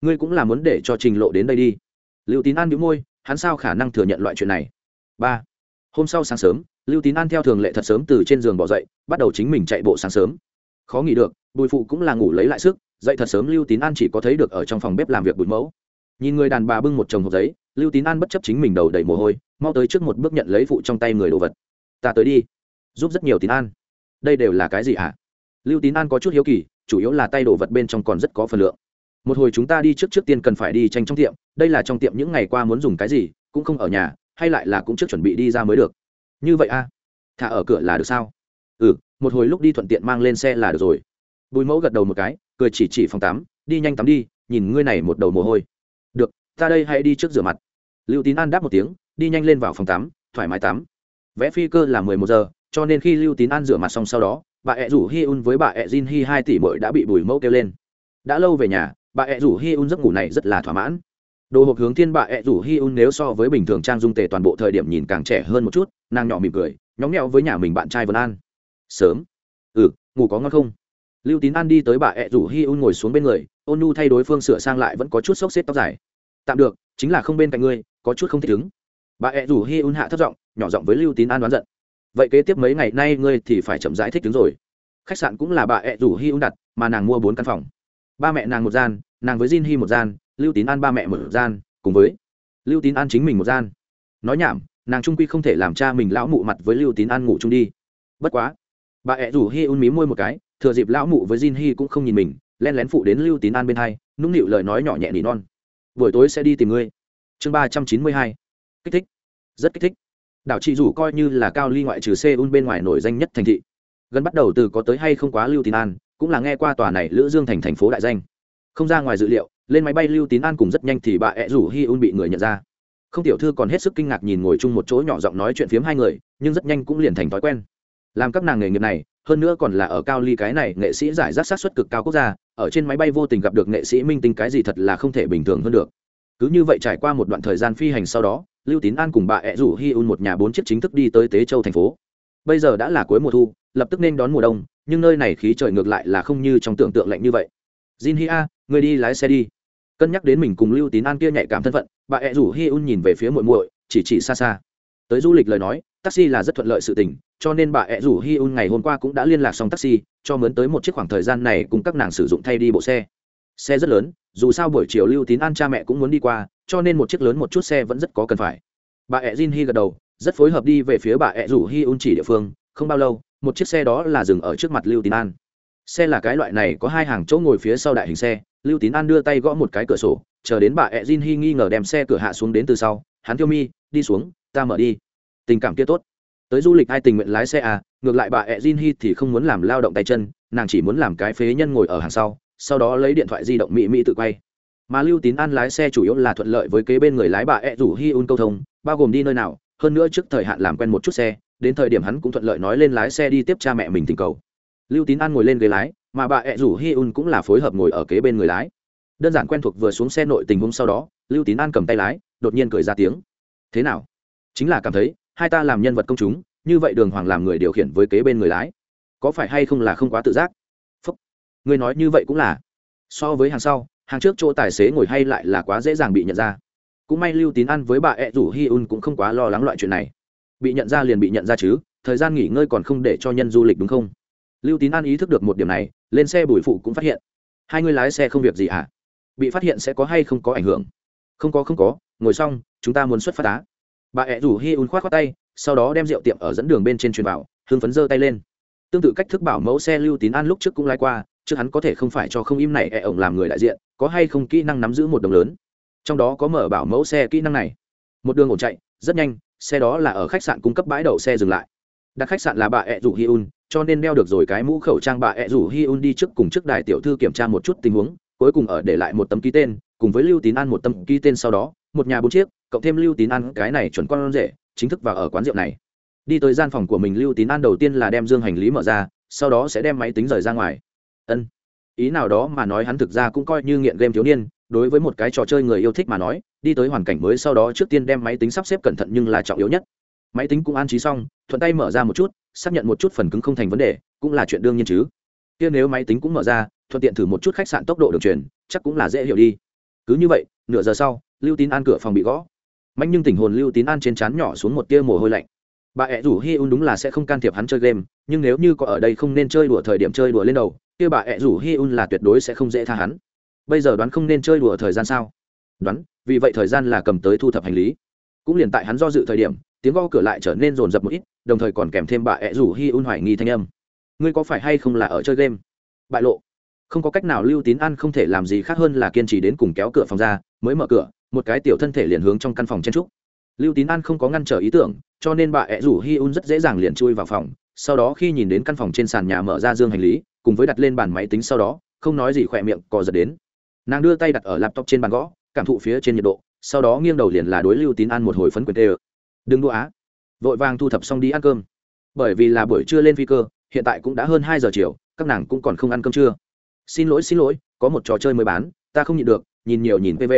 Speaker 1: Ngươi cũng là muốn để cho trình lộ đến đây đi. Lưu tín an bị môi, hắn sao khả năng thừa nhận loại chuyện này? Ba. Hôm sau sáng sớm, lưu tín an theo thường lệ thật sớm từ trên giường bỏ dậy, bắt đầu chính mình chạy bộ sáng sớm khó nghỉ được, bùi phụ cũng là ngủ lấy lại sức, dậy thật sớm lưu tín an chỉ có thấy được ở trong phòng bếp làm việc bùi mẫu. Nhìn người đàn bà bưng một chồng hộp giấy, lưu tín an bất chấp chính mình đầu đầy mồ hôi, mau tới trước một bước nhận lấy phụ trong tay người đồ vật. Ta tới đi, giúp rất nhiều tín an. Đây đều là cái gì hả lưu tín an có chút hiếu kỳ, chủ yếu là tay đồ vật bên trong còn rất có phần lượng. Một hồi chúng ta đi trước trước tiên cần phải đi tranh trong tiệm, đây là trong tiệm những ngày qua muốn dùng cái gì, cũng không ở nhà, hay lại là cũng trước chuẩn bị đi ra mới được. Như vậy a à? thả ở cửa là được sao? Ừ một hồi lúc đi thuận tiện mang lên xe là được rồi. Bùi mẫu gật đầu một cái, cười chỉ chỉ phòng tắm, đi nhanh tắm đi, nhìn ngươi này một đầu mồ hôi. Được, ta đây hãy đi trước rửa mặt. Lưu tín an đáp một tiếng, đi nhanh lên vào phòng tắm, thoải mái tắm. Vẽ phi cơ là mười một giờ, cho nên khi lưu tín an rửa mặt xong sau đó, bà ẹ rủ hi un với bà ẹ jin hi hai tỷ bội đã bị bùi mẫu kêu lên. Đã lâu về nhà, bà ẹ rủ hi un giấc ngủ này rất là thỏa mãn. Đồ hộp hướng thiên bà ẹ rủ hi un nếu so với bình thường trang dung tề toàn bộ thời điểm nhìn càng trẻ hơn một chút, nàng nhỏ mỉm cười nhóng nhẽo với nhà mình bạn trai vân an sớm. Ừ ngủ có ngon không? Lưu tín an đi tới bà ẹ rủ hi un ngồi xuống bên người, ôn nu thay đối phương sửa sang lại vẫn có chút xốc xếp tóc dài. Tạm được, chính là không bên cạnh ngươi, có chút không thích ứng. Bà ẹ rủ hi un hạ thấp giọng, nhỏ giọng với lưu tín an đoán giận. Vậy kế tiếp mấy ngày nay ngươi thì phải chậm rãi thích ứng rồi. Khách sạn cũng là bà ẹ rủ hi un đặt, mà nàng mua bốn căn phòng. Ba mẹ nàng một gian, nàng với jin hi một gian, lưu tín an ba mẹ một gian, cùng với lưu tín an chính mình một gian. Nói nhảm, nàng trung quy không thể làm cha mình lão mụ mặt với lưu tín an ngủ chung đi. Bất quá bà ẹ rủ hi un mí môi một cái, thừa dịp lão mụ với jin hi cũng không nhìn mình, len lén phụ đến lưu tín an bên hai, nũng nịu lời nói nhỏ nhẹ nỉ non. Buổi tối sẽ đi tìm ngươi. Chương ba trăm chín mươi hai. Kích thích. Rất kích thích. Đảo chị rủ coi như là cao ly ngoại trừ seoul bên ngoài nổi danh nhất thành thị. Gần bắt đầu từ có tới hay không quá lưu tín an, cũng là nghe qua tòa này lữ dương thành thành phố đại danh. Không ra ngoài dự liệu, lên máy bay lưu tín an cùng rất nhanh thì bà ẹ rủ hi un bị người nhận ra. Không tiểu thư còn hết sức kinh ngạc nhìn ngồi chung một chỗ nhỏ giọng nói chuyện phiếm hai người, nhưng rất nhanh cũng liền thành thói quen làm các nàng nghề nghiệp này, hơn nữa còn là ở cao ly cái này nghệ sĩ giải rác sát xuất cực cao quốc gia, ở trên máy bay vô tình gặp được nghệ sĩ minh tinh cái gì thật là không thể bình thường hơn được. Cứ như vậy trải qua một đoạn thời gian phi hành sau đó, lưu tín an cùng bà ẹ rủ hi un một nhà bốn chiếc chính thức đi tới tế châu thành phố. Bây giờ đã là cuối mùa thu, lập tức nên đón mùa đông, nhưng nơi này khí trời ngược lại là không như trong tưởng tượng lạnh như vậy. Jin hi a, người đi lái xe đi. Cân nhắc đến mình cùng lưu tín an kia nhạy cảm thân phận, bà ẹ rủ hi un nhìn về phía muội muội, chỉ chỉ xa xa tới du lịch lời nói, taxi là rất thuận lợi sự tình, cho nên bà ẹ rủ hi un ngày hôm qua cũng đã liên lạc xong taxi, cho mướn tới một chiếc khoảng thời gian này cùng các nàng sử dụng thay đi bộ xe. Xe rất lớn, dù sao buổi chiều lưu tín an cha mẹ cũng muốn đi qua, cho nên một chiếc lớn một chút xe vẫn rất có cần phải. Bà ẹ jin hi gật đầu, rất phối hợp đi về phía bà ẹ rủ hi un chỉ địa phương, không bao lâu, một chiếc xe đó là dừng ở trước mặt lưu tín an. Xe là cái loại này có hai hàng chỗ ngồi phía sau đại hình xe, lưu tín an đưa tay gõ một cái cửa sổ, chờ đến bà ẹ jin hi nghi ngờ đem xe cửa hạ xuống đến từ sau, hắn thiêu mi, đi xuống ta mở đi. Tình cảm kia tốt. Tới du lịch ai tình nguyện lái xe à ngược lại bà ẹ jin hi thì không muốn làm lao động tay chân, nàng chỉ muốn làm cái phế nhân ngồi ở hàng sau sau đó lấy điện thoại di động mỹ mỹ tự quay. Mà lưu tín an lái xe chủ yếu là thuận lợi với kế bên người lái bà ẹ rủ hi un câu thông, bao gồm đi nơi nào, hơn nữa trước thời hạn làm quen một chút xe, đến thời điểm hắn cũng thuận lợi nói lên lái xe đi tiếp cha mẹ mình tình cầu. Lưu tín an ngồi lên ghế lái, mà bà ẹ rủ hi un cũng là phối hợp ngồi ở kế bên người lái. Đơn giản quen thuộc vừa xuống xe nội tình hôm sau đó, lưu tín an cầm tay lái, đột nhiên cười ra tiếng. Thế nào? Chính là cảm thấy, hai ta làm nhân vật công chúng, như vậy đường hoàng làm người điều khiển với kế bên người lái, có phải hay không là không quá tự giác? Phúc người nói như vậy cũng là. So với hàng sau, hàng trước chỗ tài xế ngồi hay lại là quá dễ dàng bị nhận ra. Cũng may lưu tín ăn với bà ẹ rủ hi un cũng không quá lo lắng loại chuyện này. Bị nhận ra liền bị nhận ra chứ, thời gian nghỉ ngơi còn không để cho nhân du lịch đúng không? Lưu tín an ý thức được một điểm này, lên xe bùi phụ cũng phát hiện. Hai người lái xe không việc gì hả? À? bị phát hiện sẽ có hay không có ảnh hưởng? Không có không có, ngồi xong, chúng ta muốn xuất phát á bà ẹ rủ hi un k h o á t tay, sau đó đem rượu tiệm ở dẫn đường bên trên truyền vào, hưng phấn giơ tay lên. Tương tự cách thức bảo mẫu xe lưu tín an lúc trước cũng lái qua, trước hắn có thể không phải cho không im này ẹ ổng làm người đại diện, có hay không kỹ năng nắm giữ một đồng lớn. Trong đó có mở bảo mẫu xe kỹ năng này. Một đường ổn chạy, rất nhanh, xe đó là ở khách sạn cung cấp bãi đậu xe dừng lại. Đặt khách sạn là bà ẹ rủ hi un, cho nên đeo được rồi cái mũ khẩu trang bà ẹ rủ hi un đi trước cùng trước đài tiểu thư kiểm tra một chút tình huống, cuối cùng ở để lại một tấm ký tên, cùng với lưu tín an một tấm ký tên sau đó, một nhà bốn chiếc cộng thêm lưu tín an, cái này chuẩn con rể, chính thức vào ở quán rượu này. Đi tới gian phòng của mình, lưu tín an đầu tiên là đem dương hành lý mở ra, sau đó sẽ đem máy tính rời ra ngoài. Ân. Ý nào đó mà nói hắn thực ra cũng coi như nghiện game thiếu niên, đối với một cái trò chơi người yêu thích mà nói, đi tới hoàn cảnh mới sau đó trước tiên đem máy tính sắp xếp cẩn thận nhưng là trọng yếu nhất. Máy tính cũng an trí xong, thuận tay mở ra một chút, xác nhận một chút phần cứng không thành vấn đề, cũng là chuyện đương nhiên chứ. Kia nếu máy tính cũng mở ra, thuận tiện thử một chút khách sạn tốc độ đường truyền, chắc cũng là dễ hiểu đi. Cứ như vậy, nửa giờ sau, lưu tín an cửa phòng bị gõ mạnh nhưng tình hồn lưu tín an trên trán nhỏ xuống một tia mồ hôi lạnh. Bà ẹ rủ hi un đúng là sẽ không can thiệp hắn chơi game, nhưng nếu như có ở đây không nên chơi đùa thời điểm chơi đùa lên đầu, kia bà ẹ rủ hi un là tuyệt đối sẽ không dễ tha hắn. Bây giờ đoán không nên chơi đùa thời gian sao? Đoán, vì vậy thời gian là cầm tới thu thập hành lý. Cũng liền tại hắn do dự thời điểm, tiếng gõ cửa lại trở nên rồn rập một ít, đồng thời còn kèm thêm bà ẹ rủ hi un hoài nghi thanh âm. Ngươi có phải hay không là ở chơi game? Bại lộ. Không có cách nào lưu tín An không thể làm gì khác hơn là kiên trì đến cùng kéo cửa phòng ra, mới mở cửa một cái tiểu thân thể liền hướng trong căn phòng chen trúc. Lưu tín an không có ngăn trở ý tưởng, cho nên bà ẹ rủ hi un rất dễ dàng liền chui vào phòng. Sau đó khi nhìn đến căn phòng trên sàn nhà mở ra dương hành lý, cùng với đặt lên bàn máy tính sau đó, không nói gì khỏe miệng, cò giật đến. Nàng đưa tay đặt ở laptop trên bàn gõ, cảm thụ phía trên nhiệt độ, sau đó nghiêng đầu liền là đối lưu tín An một hồi phấn quyền tê ơ. Đừng đua á, vội vàng thu thập xong đi ăn cơm. Bởi vì là buổi trưa lên phi cơ, hiện tại cũng đã hơn hai giờ chiều, các nàng cũng còn không ăn cơm trưa. Xin lỗi xin lỗi, có một trò chơi mới bán, ta không nhịn được, nhìn nhiều nhìn pv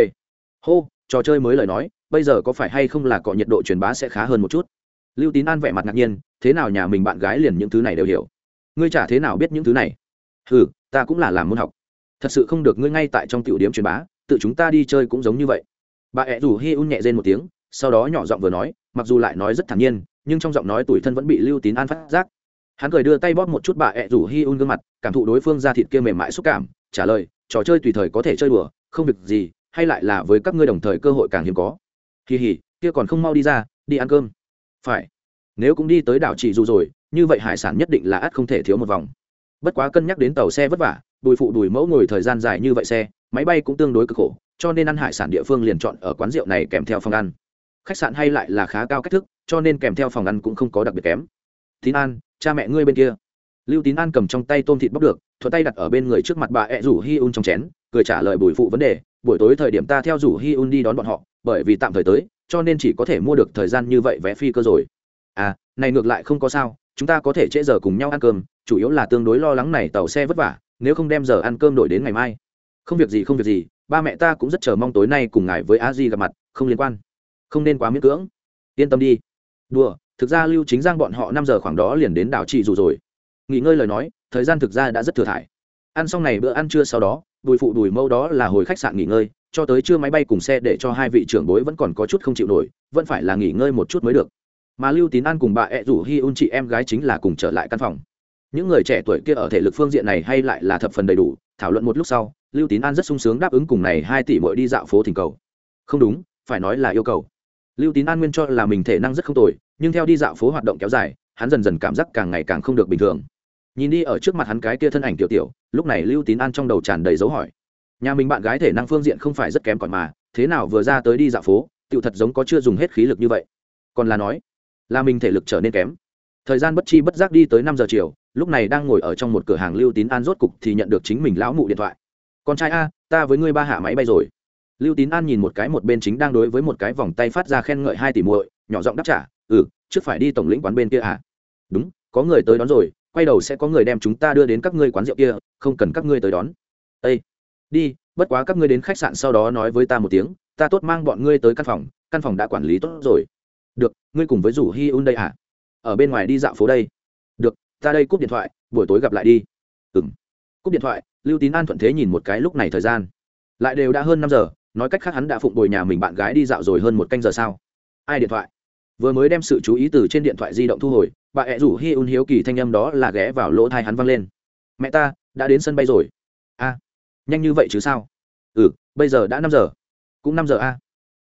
Speaker 1: hô, trò chơi mới lời nói, bây giờ có phải hay không là cọ nhiệt độ truyền bá sẽ khá hơn một chút? Lưu tín an vẻ mặt ngạc nhiên, thế nào nhà mình bạn gái liền những thứ này đều hiểu? Ngươi chả thế nào biết những thứ này? Ừ ta cũng là làm môn học. Thật sự không được ngươi ngay tại trong tiểu điểm truyền bá, tự chúng ta đi chơi cũng giống như vậy. Bà ẹ rủ hi un nhẹ rên một tiếng, sau đó nhỏ giọng vừa nói, mặc dù lại nói rất thản nhiên, nhưng trong giọng nói tuổi thân vẫn bị lưu tín an phát giác. Hắn cười đưa tay bóp một chút bà ẹ rủ hi un gương mặt, cảm thụ đối phương ra thịt kia mềm mại xúc cảm, trả lời, trò chơi tùy thời có thể chơi đùa, không việc gì hay lại là với các ngươi đồng thời cơ hội càng hiếm có? Kỳ hỉ, kia còn không mau đi ra, đi ăn cơm. Phải. Nếu cũng đi tới đảo chỉ dù rồi, như vậy hải sản nhất định là ắt không thể thiếu một vòng. Bất quá cân nhắc đến tàu xe vất vả, bùi phụ đùi mẫu ngồi thời gian dài như vậy xe, máy bay cũng tương đối cực khổ, cho nên ăn hải sản địa phương liền chọn ở quán rượu này kèm theo phòng ăn. Khách sạn hay lại là khá cao cách thức, cho nên kèm theo phòng ăn cũng không có đặc biệt kém. Tín an, cha mẹ ngươi bên kia. Lưu tín an cầm trong tay tôm thịt bóc được, thuận tay đặt ở bên người trước mặt bà ẹ rủ hi un trong chén, cười trả lời bùi phụ vấn đề buổi tối thời điểm ta theo rủ hi un đi đón bọn họ, bởi vì tạm thời tới, cho nên chỉ có thể mua được thời gian như vậy vé phi cơ rồi. À này ngược lại không có sao, chúng ta có thể trễ giờ cùng nhau ăn cơm, chủ yếu là tương đối lo lắng này tàu xe vất vả, nếu không đem giờ ăn cơm đổi đến ngày mai. Không việc gì, không việc gì, ba mẹ ta cũng rất chờ mong tối nay cùng ngài với a di gặp mặt, không liên quan. Không nên quá miễn cưỡng. Yên tâm đi. Đùa, thực ra lưu chính giang bọn họ năm giờ khoảng đó liền đến đảo trị dù rồi. Nghỉ ngơi lời nói, thời gian thực ra đã rất thừa thải ăn xong này bữa ăn trưa sau đó, đùi phụ đùi mâu đó là hồi khách sạn nghỉ ngơi, cho tới trưa máy bay cùng xe để cho hai vị trưởng bối vẫn còn có chút không chịu nổi, vẫn phải là nghỉ ngơi một chút mới được. Mà lưu tín an cùng bà ẹ rủ hi un chị em gái chính là cùng trở lại căn phòng. Những người trẻ tuổi kia ở thể lực phương diện này hay lại là thập phần đầy đủ, thảo luận một lúc sau, lưu tín an rất sung sướng đáp ứng cùng này hai tỷ mỗi đi dạo phố thỉnh cầu. Không đúng, phải nói là yêu cầu. Lưu tín an nguyên cho là mình thể năng rất không tồi, nhưng theo đi dạo phố hoạt động kéo dài, hắn dần dần cảm giác càng ngày càng không được bình thường nhìn đi ở trước mặt hắn cái kia thân ảnh tiểu tiểu, lúc này lưu tín an trong đầu tràn đầy dấu hỏi. Nhà mình bạn gái thể năng phương diện không phải rất kém còn mà, thế nào vừa ra tới đi dạo phố tựu thật giống có chưa dùng hết khí lực như vậy. Còn là nói, là mình thể lực trở nên kém. Thời gian bất chi bất giác đi tới năm giờ chiều, lúc này đang ngồi ở trong một cửa hàng lưu tín an rốt cục thì nhận được chính mình lão mụ điện thoại. Con trai a, ta với ngươi ba hạ máy bay rồi. Lưu tín an nhìn một cái một bên chính đang đối với một cái vòng tay phát ra khen ngợi hai tỷ muội, nhỏ giọng đáp trả ừ trước phải đi tổng lĩnh quán bên kia à? Đúng, có người tới đón rồi quay đầu sẽ có người đem chúng ta đưa đến các ngươi quán rượu kia, không cần các ngươi tới đón. Ây đi, bất quá các ngươi đến khách sạn sau đó nói với ta một tiếng, ta tốt mang bọn ngươi tới căn phòng căn phòng đã quản lý tốt rồi. Được, ngươi cùng với rủ hi un đây à ở bên ngoài đi dạo phố đây. Được, ta đây cúp điện thoại, buổi tối gặp lại đi. Ừ m cúp điện thoại, lưu tín an thuận thế nhìn một cái lúc này thời gian. Lại đều đã hơn năm giờ, nói cách khác hắn đã phụng bồi nhà mình bạn gái đi dạo rồi hơn một canh giờ sao? Ai điện thoại? Vừa mới đem sự chú ý từ trên điện thoại di động thu hồi, bà ẹ rủ hi un hiếu kỳ thanh âm đó là ghé vào lỗ thai hắn văng lên. Mẹ ta, đã đến sân bay rồi. A, nhanh như vậy chứ sao? Ừ bây giờ đã năm giờ. Cũng năm giờ a.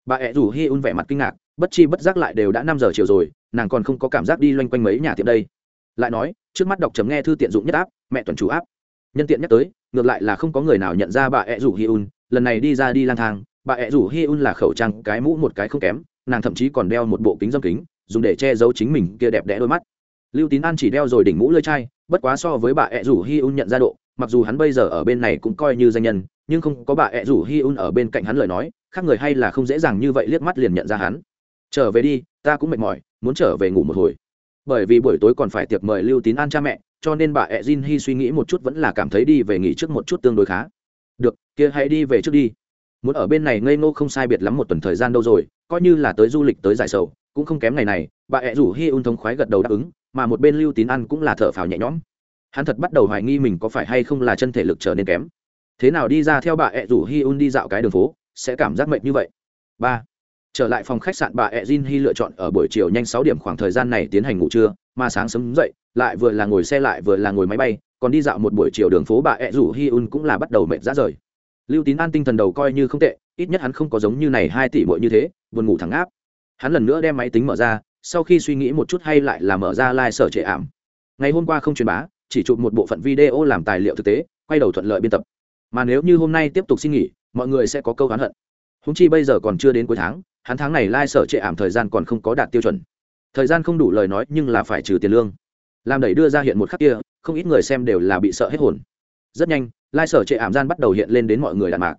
Speaker 1: Bà ẹ rủ hi un vẻ mặt kinh ngạc, bất chi bất giác lại đều đã năm giờ chiều rồi, nàng còn không có cảm giác đi loanh quanh mấy nhà tiệm đây. Lại nói, trước mắt đọc chấm nghe thư tiện dụng nhất áp mẹ tuần chủ áp nhân tiện nhắc tới, ngược lại là không có người nào nhận ra bà ẹ rủ hi un, lần này đi ra đi lang thang, bà ẹ rủ hi un là khẩu trang cái mũ một cái không kém nàng thậm chí còn đeo một bộ kính dâm kính, dùng để che giấu chính mình kia đẹp đẽ đôi mắt. Lưu tín an chỉ đeo rồi đỉnh mũ lơi chai, bất quá so với bà ẹ rủ hi un nhận ra độ, mặc dù hắn bây giờ ở bên này cũng coi như danh nhân, nhưng không có bà ẹ rủ hi un ở bên cạnh hắn lời nói, khác người hay là không dễ dàng như vậy liếc mắt liền nhận ra hắn. Trở về đi, ta cũng mệt mỏi, muốn trở về ngủ một hồi. Bởi vì buổi tối còn phải tiệc mời lưu tín an cha mẹ, cho nên bà ẹ jin hi suy nghĩ một chút vẫn là cảm thấy đi về nghỉ trước một chút tương đối khá. Được, kia hãy đi về trước đi. Muốn ở bên này ngây ngô không sai biệt lắm một tuần thời gian đâu rồi coi như là tới du lịch tới giải sầu, cũng không kém ngày này, bà ẹ rủ hi un thống khoái gật đầu đáp ứng, mà một bên lưu tín ăn cũng là thở phào nhẹ nhõm. Hắn thật bắt đầu hoài nghi mình có phải hay không là chân thể lực trở nên kém. Thế nào đi ra theo bà ẹ rủ hi un đi dạo cái đường phố, sẽ cảm giác mệt như vậy. Ba. Trở lại phòng khách sạn, bà ẹ jin hy lựa chọn ở buổi chiều nhanh sáu điểm khoảng thời gian này tiến hành ngủ trưa, mà sáng sớm dậy, lại vừa là ngồi xe lại vừa là ngồi máy bay, còn đi dạo một buổi chiều đường phố bà ẹ rủ hi un cũng là bắt đầu mệt ra rời. Lưu tín an tinh thần đầu coi như không tệ ít nhất hắn không có giống như này hai tỷ bội như thế, buồn ngủ thẳng áp. Hắn lần nữa đem máy tính mở ra, sau khi suy nghĩ một chút hay lại là mở ra lai、like、sở trệ ảm. Ngày hôm qua không truyền bá, chỉ chụp một bộ phận video làm tài liệu thực tế, quay đầu thuận lợi biên tập. Mà nếu như hôm nay tiếp tục xin nghỉ, mọi người sẽ có câu hắn hận. Húng chi bây giờ còn chưa đến cuối tháng, hắn tháng này lai、like、sở trệ ảm thời gian còn không có đạt tiêu chuẩn. Thời gian không đủ lời nói nhưng là phải trừ tiền lương. Làm đẩy đưa ra hiện một khắc kia, không ít người xem đều là bị sợ hết hồn. Rất nhanh, lai、like、sở trệ ảm gian bắt đầu hiện lên đến mọi người đàn mạc.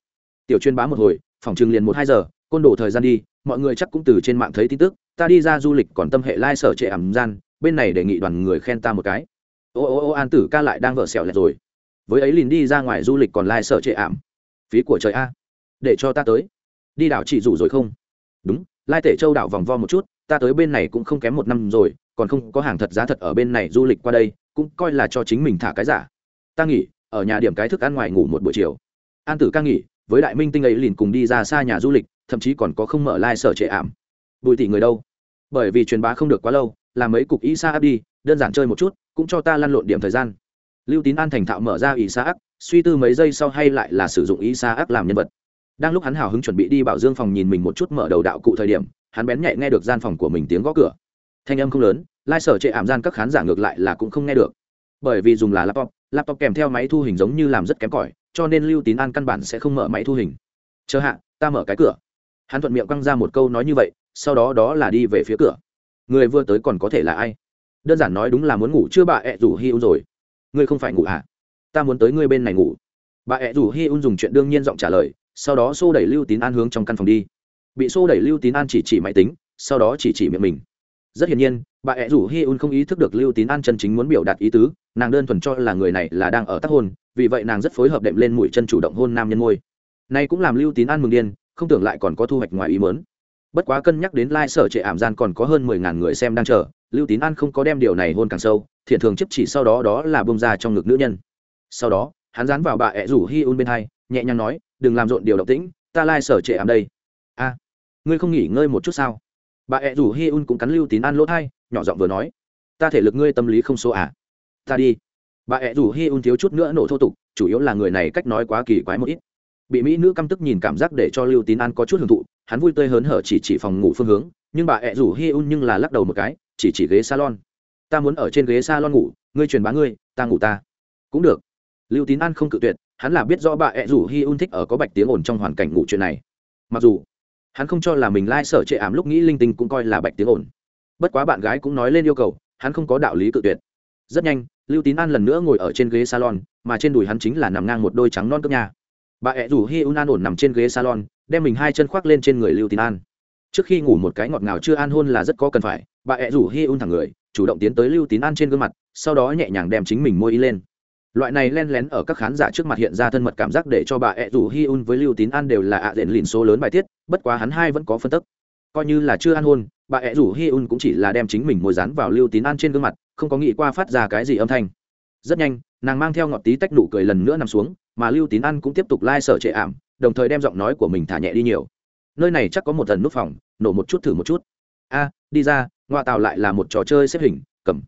Speaker 1: Tiểu chuyên bá một hồi phòng trường liền một hai giờ, côn đổ thời gian đi, mọi người chắc cũng từ trên mạng thấy tin tức, ta đi ra du lịch còn tâm hệ lai、like、sở trệ ảm gian, bên này đề nghị đoàn người khen ta một cái. Ô ô ô, an tử ca lại đang vợ xẻo lẹt rồi. Với ấy liền đi ra ngoài du lịch còn lai、like、sở trệ ảm. Phí của trời a. Để cho ta tới. Đi đảo chỉ rủ rồi không? Đúng, lai tể châu đảo vòng vo một chút, ta tới bên này cũng không kém một năm rồi, còn không có hàng thật giá thật ở bên này du lịch qua đây, cũng coi là cho chính mình thả cái giả. Ta nghỉ, ở nhà điểm cái thức ăn ngoài ngủ một buổi chiều. An tử ca nghỉ với đại minh tinh ấy liền cùng đi ra xa nhà du lịch, thậm chí còn có không mở lai、like、sở trệ ảm. Bùi tỷ người đâu? Bởi vì truyền bá không được quá lâu, làm mấy cục ý xa áp đi, đơn giản chơi một chút, cũng cho ta lăn lộn điểm thời gian. Lưu tín an thành thạo mở ra ý xa áp, suy tư mấy giây sau hay lại là sử dụng ý xa áp làm nhân vật. Đang lúc hắn hào hứng chuẩn bị đi bảo dương phòng nhìn mình một chút mở đầu đạo cụ thời điểm, hắn bén nhạy nghe được gian phòng của mình tiếng gõ cửa. Thanh âm không lớn, lai sở trệ ảm gian các khán giả ngược lại là cũng không nghe được. Bởi vì dùng là laptop laptop kèm theo máy thu hình giống như làm rất kém cỏi cho nên lưu tín an căn bản sẽ không mở máy thu hình. Chờ hạ, ta mở cái cửa. Hắn thuận miệng quăng ra một câu nói như vậy, sau đó đó là đi về phía cửa. Người vừa tới còn có thể là ai? Đơn giản nói đúng là muốn ngủ chưa bà ẹ rủ hi un rồi. Ngươi không phải ngủ à? Ta muốn tới ngươi bên này ngủ. Bà ẹ rủ hi un dùng chuyện đương nhiên giọng trả lời, sau đó xô đẩy lưu tín an hướng trong căn phòng đi. Bị xô đẩy lưu tín an chỉ chỉ máy tính, sau đó chỉ chỉ miệng mình. Rất hiển nhiên, bà ẹ rủ hi un không ý thức được lưu tín an chân chính muốn biểu đạt ý tứ, nàng đơn thuần cho là người này là đang ở tác hôn vì vậy nàng rất phối hợp đệm lên mũi chân chủ động hôn nam nhân ngôi nay cũng làm lưu tín an mừng điên, không tưởng lại còn có thu hoạch ngoài ý mớn bất quá cân nhắc đến lai、like、sở trệ ảm gian còn có hơn mười ngàn người xem đang chờ, lưu tín an không có đem điều này hôn càng sâu, thiện thường chấp chỉ sau đó đó là bông ra trong ngực nữ nhân. Sau đó, hắn dán vào bà ẹ rủ hi un bên hai, nhẹ nhàng nói, đừng làm rộn điều động tĩnh, ta lai、like、sở trệ ảm đây. A, ngươi không nghỉ ngơi một chút sao? Bà ẹ rủ hi un cũng cắn lưu tín an lỗ thai, nhỏ giọng vừa nói, ta thể lực ngươi tâm lý không số à? Ta đi bà ẹ rủ hi un thiếu chút nữa nổ thô tục, chủ yếu là người này cách nói quá kỳ quái một ít. Bị mỹ nữ căm tức nhìn cảm giác để cho lưu tín an có chút hưởng thụ, hắn vui tươi hớn hở chỉ chỉ phòng ngủ phương hướng, nhưng bà ẹ rủ hi un nhưng là lắc đầu một cái, chỉ chỉ ghế salon. Ta muốn ở trên ghế salon ngủ, ngươi truyền bá ngươi, ta ngủ ta. Cũng được. Lưu tín an không cự tuyệt, hắn là biết rõ bà ẹ rủ hi un thích ở có bạch tiếng ồn trong hoàn cảnh ngủ chuyện này. Mặc dù, hắn không cho là mình lai、like、sở trệ ảm lúc nghĩ linh tinh cũng coi là bạch tiếng ồn. Bất quá bạn gái cũng nói lên yêu cầu, hắn không có đạo lý cự tuyệt rất nhanh, lưu tín an lần nữa ngồi ở trên ghế salon, mà trên đùi hắn chính là nằm ngang một đôi trắng non cướp nhà. Bà ẹ rủ hi un an ổn nằm trên ghế salon, đem mình hai chân khoác lên trên người lưu tín an. Trước khi ngủ một cái ngọt ngào chưa an hôn là rất có cần phải, bà ẹ rủ hi un thẳng người, chủ động tiến tới lưu tín an trên gương mặt, sau đó nhẹ nhàng đem chính mình môi y lên. Loại này len lén ở các khán giả trước mặt hiện ra thân mật cảm giác để cho bà ẹ rủ hi un với lưu tín an đều là ạ à diện lìn số lớn bài tiết, bất quá hắn hai vẫn có phân tức coi như là chưa ăn hôn, bà ẹ rủ hi un cũng chỉ là đem chính mình mồi dán vào lưu tín an trên gương mặt, không có nghĩ qua phát ra cái gì âm thanh. Rất nhanh, nàng mang theo ngọt tí tách nụ cười lần nữa nằm xuống, mà lưu tín an cũng tiếp tục lai、like、sở trệ ảm, đồng thời đem giọng nói của mình thả nhẹ đi nhiều. Nơi này chắc có một tần nút phòng, nổ một chút thử một chút. A, đi ra, ngoại tạo lại là một trò chơi xếp hình, cầm.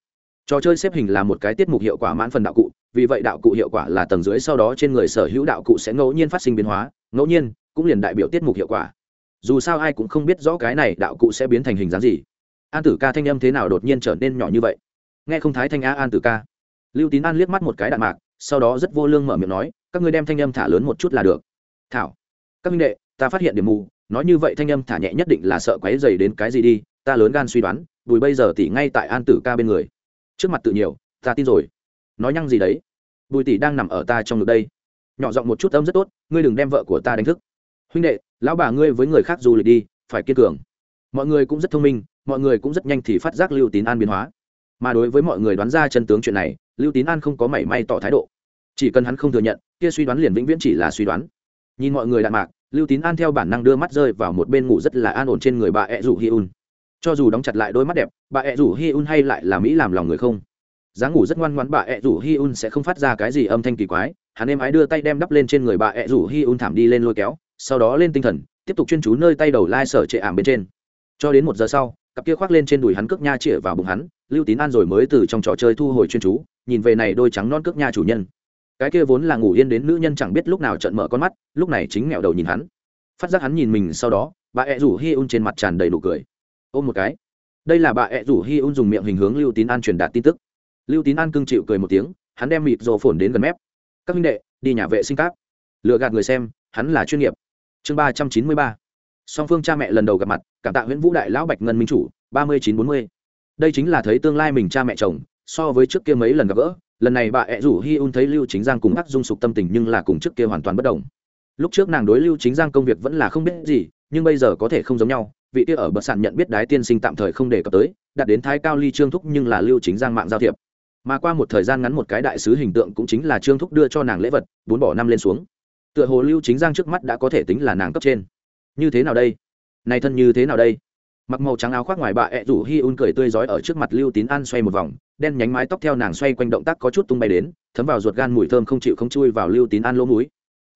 Speaker 1: Trò chơi xếp hình là một cái tiết mục hiệu quả mãn phần đạo cụ, vì vậy đạo cụ hiệu quả là tầng dưới sau đó trên người sở hữu đạo cụ sẽ ngẫu nhiên phát sinh biến hóa, ngẫu nhiên cũng liền đại biểu tiết mục hiệu quả dù sao ai cũng không biết rõ cái này đạo cụ sẽ biến thành hình dáng gì. An tử ca thanh âm thế nào đột nhiên trở nên nhỏ như vậy? Nghe không thái thanh á an tử ca. Lưu tín an liếc mắt một cái đạn mạc, sau đó rất vô lương mở miệng nói, các ngươi đem thanh âm thả lớn một chút là được. Thảo, các minh đệ, ta phát hiện điểm mù, nói như vậy thanh âm thả nhẹ nhất định là sợ quáy dày đến cái gì đi, ta lớn gan suy đoán, bùi bây giờ tỷ ngay tại an tử ca bên người. Trước mặt tự nhiều, ta tin rồi. Nói nhăng gì đấy? Bùi tỷ đang nằm ở ta trong ngực đây. Nhỏ giọng một chút âm rất tốt, ngươi đừng đem vợ của ta đánh thức. Huynh đệ lão bà ngươi với người khác du lịch đi, phải kiên cường. Mọi người cũng rất thông minh, mọi người cũng rất nhanh thì phát giác lưu tín an biến hóa. Mà đối với mọi người đoán ra chân tướng chuyện này, lưu tín an không có mảy may tỏ thái độ. Chỉ cần hắn không thừa nhận, kia suy đoán liền vĩnh viễn chỉ là suy đoán. Nhìn mọi người đạn mạc, lưu tín an theo bản năng đưa mắt rơi vào một bên ngủ rất là an ổn trên người bà ẹ rủ hi un cho dù đóng chặt lại đôi mắt đẹp, bà ẹ rủ hi un hay lại là mỹ làm lòng người không? Dáng ngủ rất ngoan ngoãn, bà ẹ rủ hi un sẽ không phát ra cái gì âm thanh kỳ quái. Hắn em ái đưa tay đem đắp lên trên người bà ẹ rủ hi un thảm đi lên lôi kéo sau đó lên tinh thần, tiếp tục chuyên chú nơi tay đầu lai sở trệ ảm bên trên. Cho đến một giờ sau, cặp kia khoác lên trên đùi hắn cước nha chĩa vào bụng hắn, lưu tín an rồi mới từ trong trò chơi thu hồi chuyên chú, nhìn về này đôi trắng non cước nha chủ nhân. Cái kia vốn là ngủ yên đến nữ nhân chẳng biết lúc nào trận mở con mắt, lúc này chính mẹo đầu nhìn hắn. Phát giác hắn nhìn mình sau đó, bà ẹ rủ hi un trên mặt tràn đầy nụ cười. Ôm một cái. Đây là bà ẹ rủ hi un dùng miệng hình hướng lưu tín an truyền đạt tin tức. Lưu tín an cưng chịu cười một tiếng, hắn đem mịt rồ phồn đến gần mép. Các minh đệ, đi nhà vệ sinh cáp. Lựa gạt người xem, hắn là chuyên nghiệp chương ba trăm chín mươi ba. Song phương cha mẹ lần đầu gặp mặt, cảm tạ nguyễn vũ đại lão bạch ngân minh chủ, ba mươi chín bốn mươi. Đây chính là thấy tương lai mình cha mẹ chồng, so với trước kia mấy lần gặp gỡ, lần này bà ẹ rủ hi un thấy lưu chính giang cùng ác dung sục tâm tình nhưng là cùng trước kia hoàn toàn bất đồng. Lúc trước nàng đối lưu chính giang công việc vẫn là không biết gì, nhưng bây giờ có thể không giống nhau, vị kia ở bậc sạn nhận biết đái tiên sinh tạm thời không đề cập tới, đạt đến thái cao ly trương thúc nhưng là lưu chính giang mạng giao thiệp. Mà qua một thời gian ngắn một cái đại sứ hình tượng cũng chính là trương thúc đưa cho nàng lễ vật, bốn bỏ năm lên xuống tựa hồ lưu chính giang trước mắt đã có thể tính là nàng cấp trên. Như thế nào đây? Này thân như thế nào đây? Mặc màu trắng áo khoác ngoài bà ẹ rủ hi un cười tươi rói ở trước mặt lưu tín an xoay một vòng, đen nhánh mái tóc theo nàng xoay quanh động tác có chút tung bay đến, thấm vào ruột gan mùi thơm không chịu không chui vào lưu tín an lỗ múi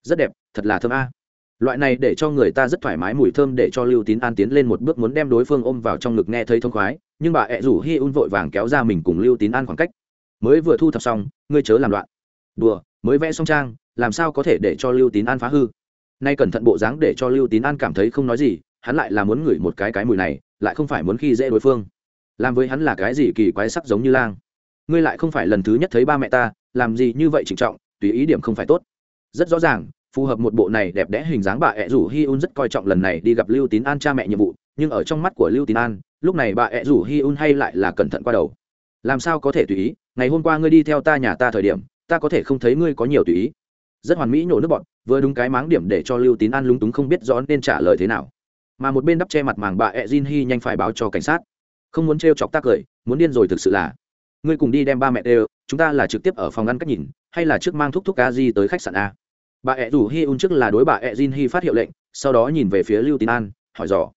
Speaker 1: rất đẹp, thật là thơm a. Loại này để cho người ta rất thoải mái mùi thơm để cho lưu tín an tiến lên một bước muốn đem đối phương ôm vào trong ngực nghe thấy thông khoái, nhưng bà ẹ rủ hi un vội vàng kéo ra mình cùng lưu tín an khoảng cách. Mới vừa thu thập xong, ngươi chớ làm loạn. Đùa, mới vẽ xong trang làm sao có thể để cho lưu tín an phá hư? Nay cẩn thận bộ dáng để cho lưu tín an cảm thấy không nói gì, hắn lại là muốn ngửi một cái cái mùi này, lại không phải muốn khi dễ đối phương. Làm với hắn là cái gì kỳ quái sắc giống như lang. Ngươi lại không phải lần thứ nhất thấy ba mẹ ta, làm gì như vậy trịnh trọng, tùy ý điểm không phải tốt. Rất rõ ràng, phù hợp một bộ này đẹp đẽ hình dáng bà ẹ rủ hi un rất coi trọng lần này đi gặp lưu tín an cha mẹ nhiệm vụ, nhưng ở trong mắt của lưu tín an, lúc này bà ẹ rủ hi un hay lại là cẩn thận qua đầu. Làm sao có thể tùy ý? Ngày hôm qua ngươi đi theo ta nhà ta thời điểm, ta có thể không thấy ngươi có nhiều tùy ý rất hoàn mỹ nhổ nước bọn vừa đúng cái máng điểm để cho lưu tín an lúng túng không biết rõ nên trả lời thế nào. Mà một bên đắp che mặt màng bà ẹ jin hy nhanh phải báo cho cảnh sát. Không muốn t chọc ta cười, muốn điên rồi thực sự là. Ngươi cùng đi đem ba mẹ đều, chúng ta là trực tiếp ở phòng ngăn cách nhìn, hay là trước mang thuốc thuốc ca di tới khách sạn a? Bà ẹ rủ hi un trước là đối bà ẹ jin hy phát hiệu lệnh, sau đó nhìn về phía lưu tín an, hỏi dò.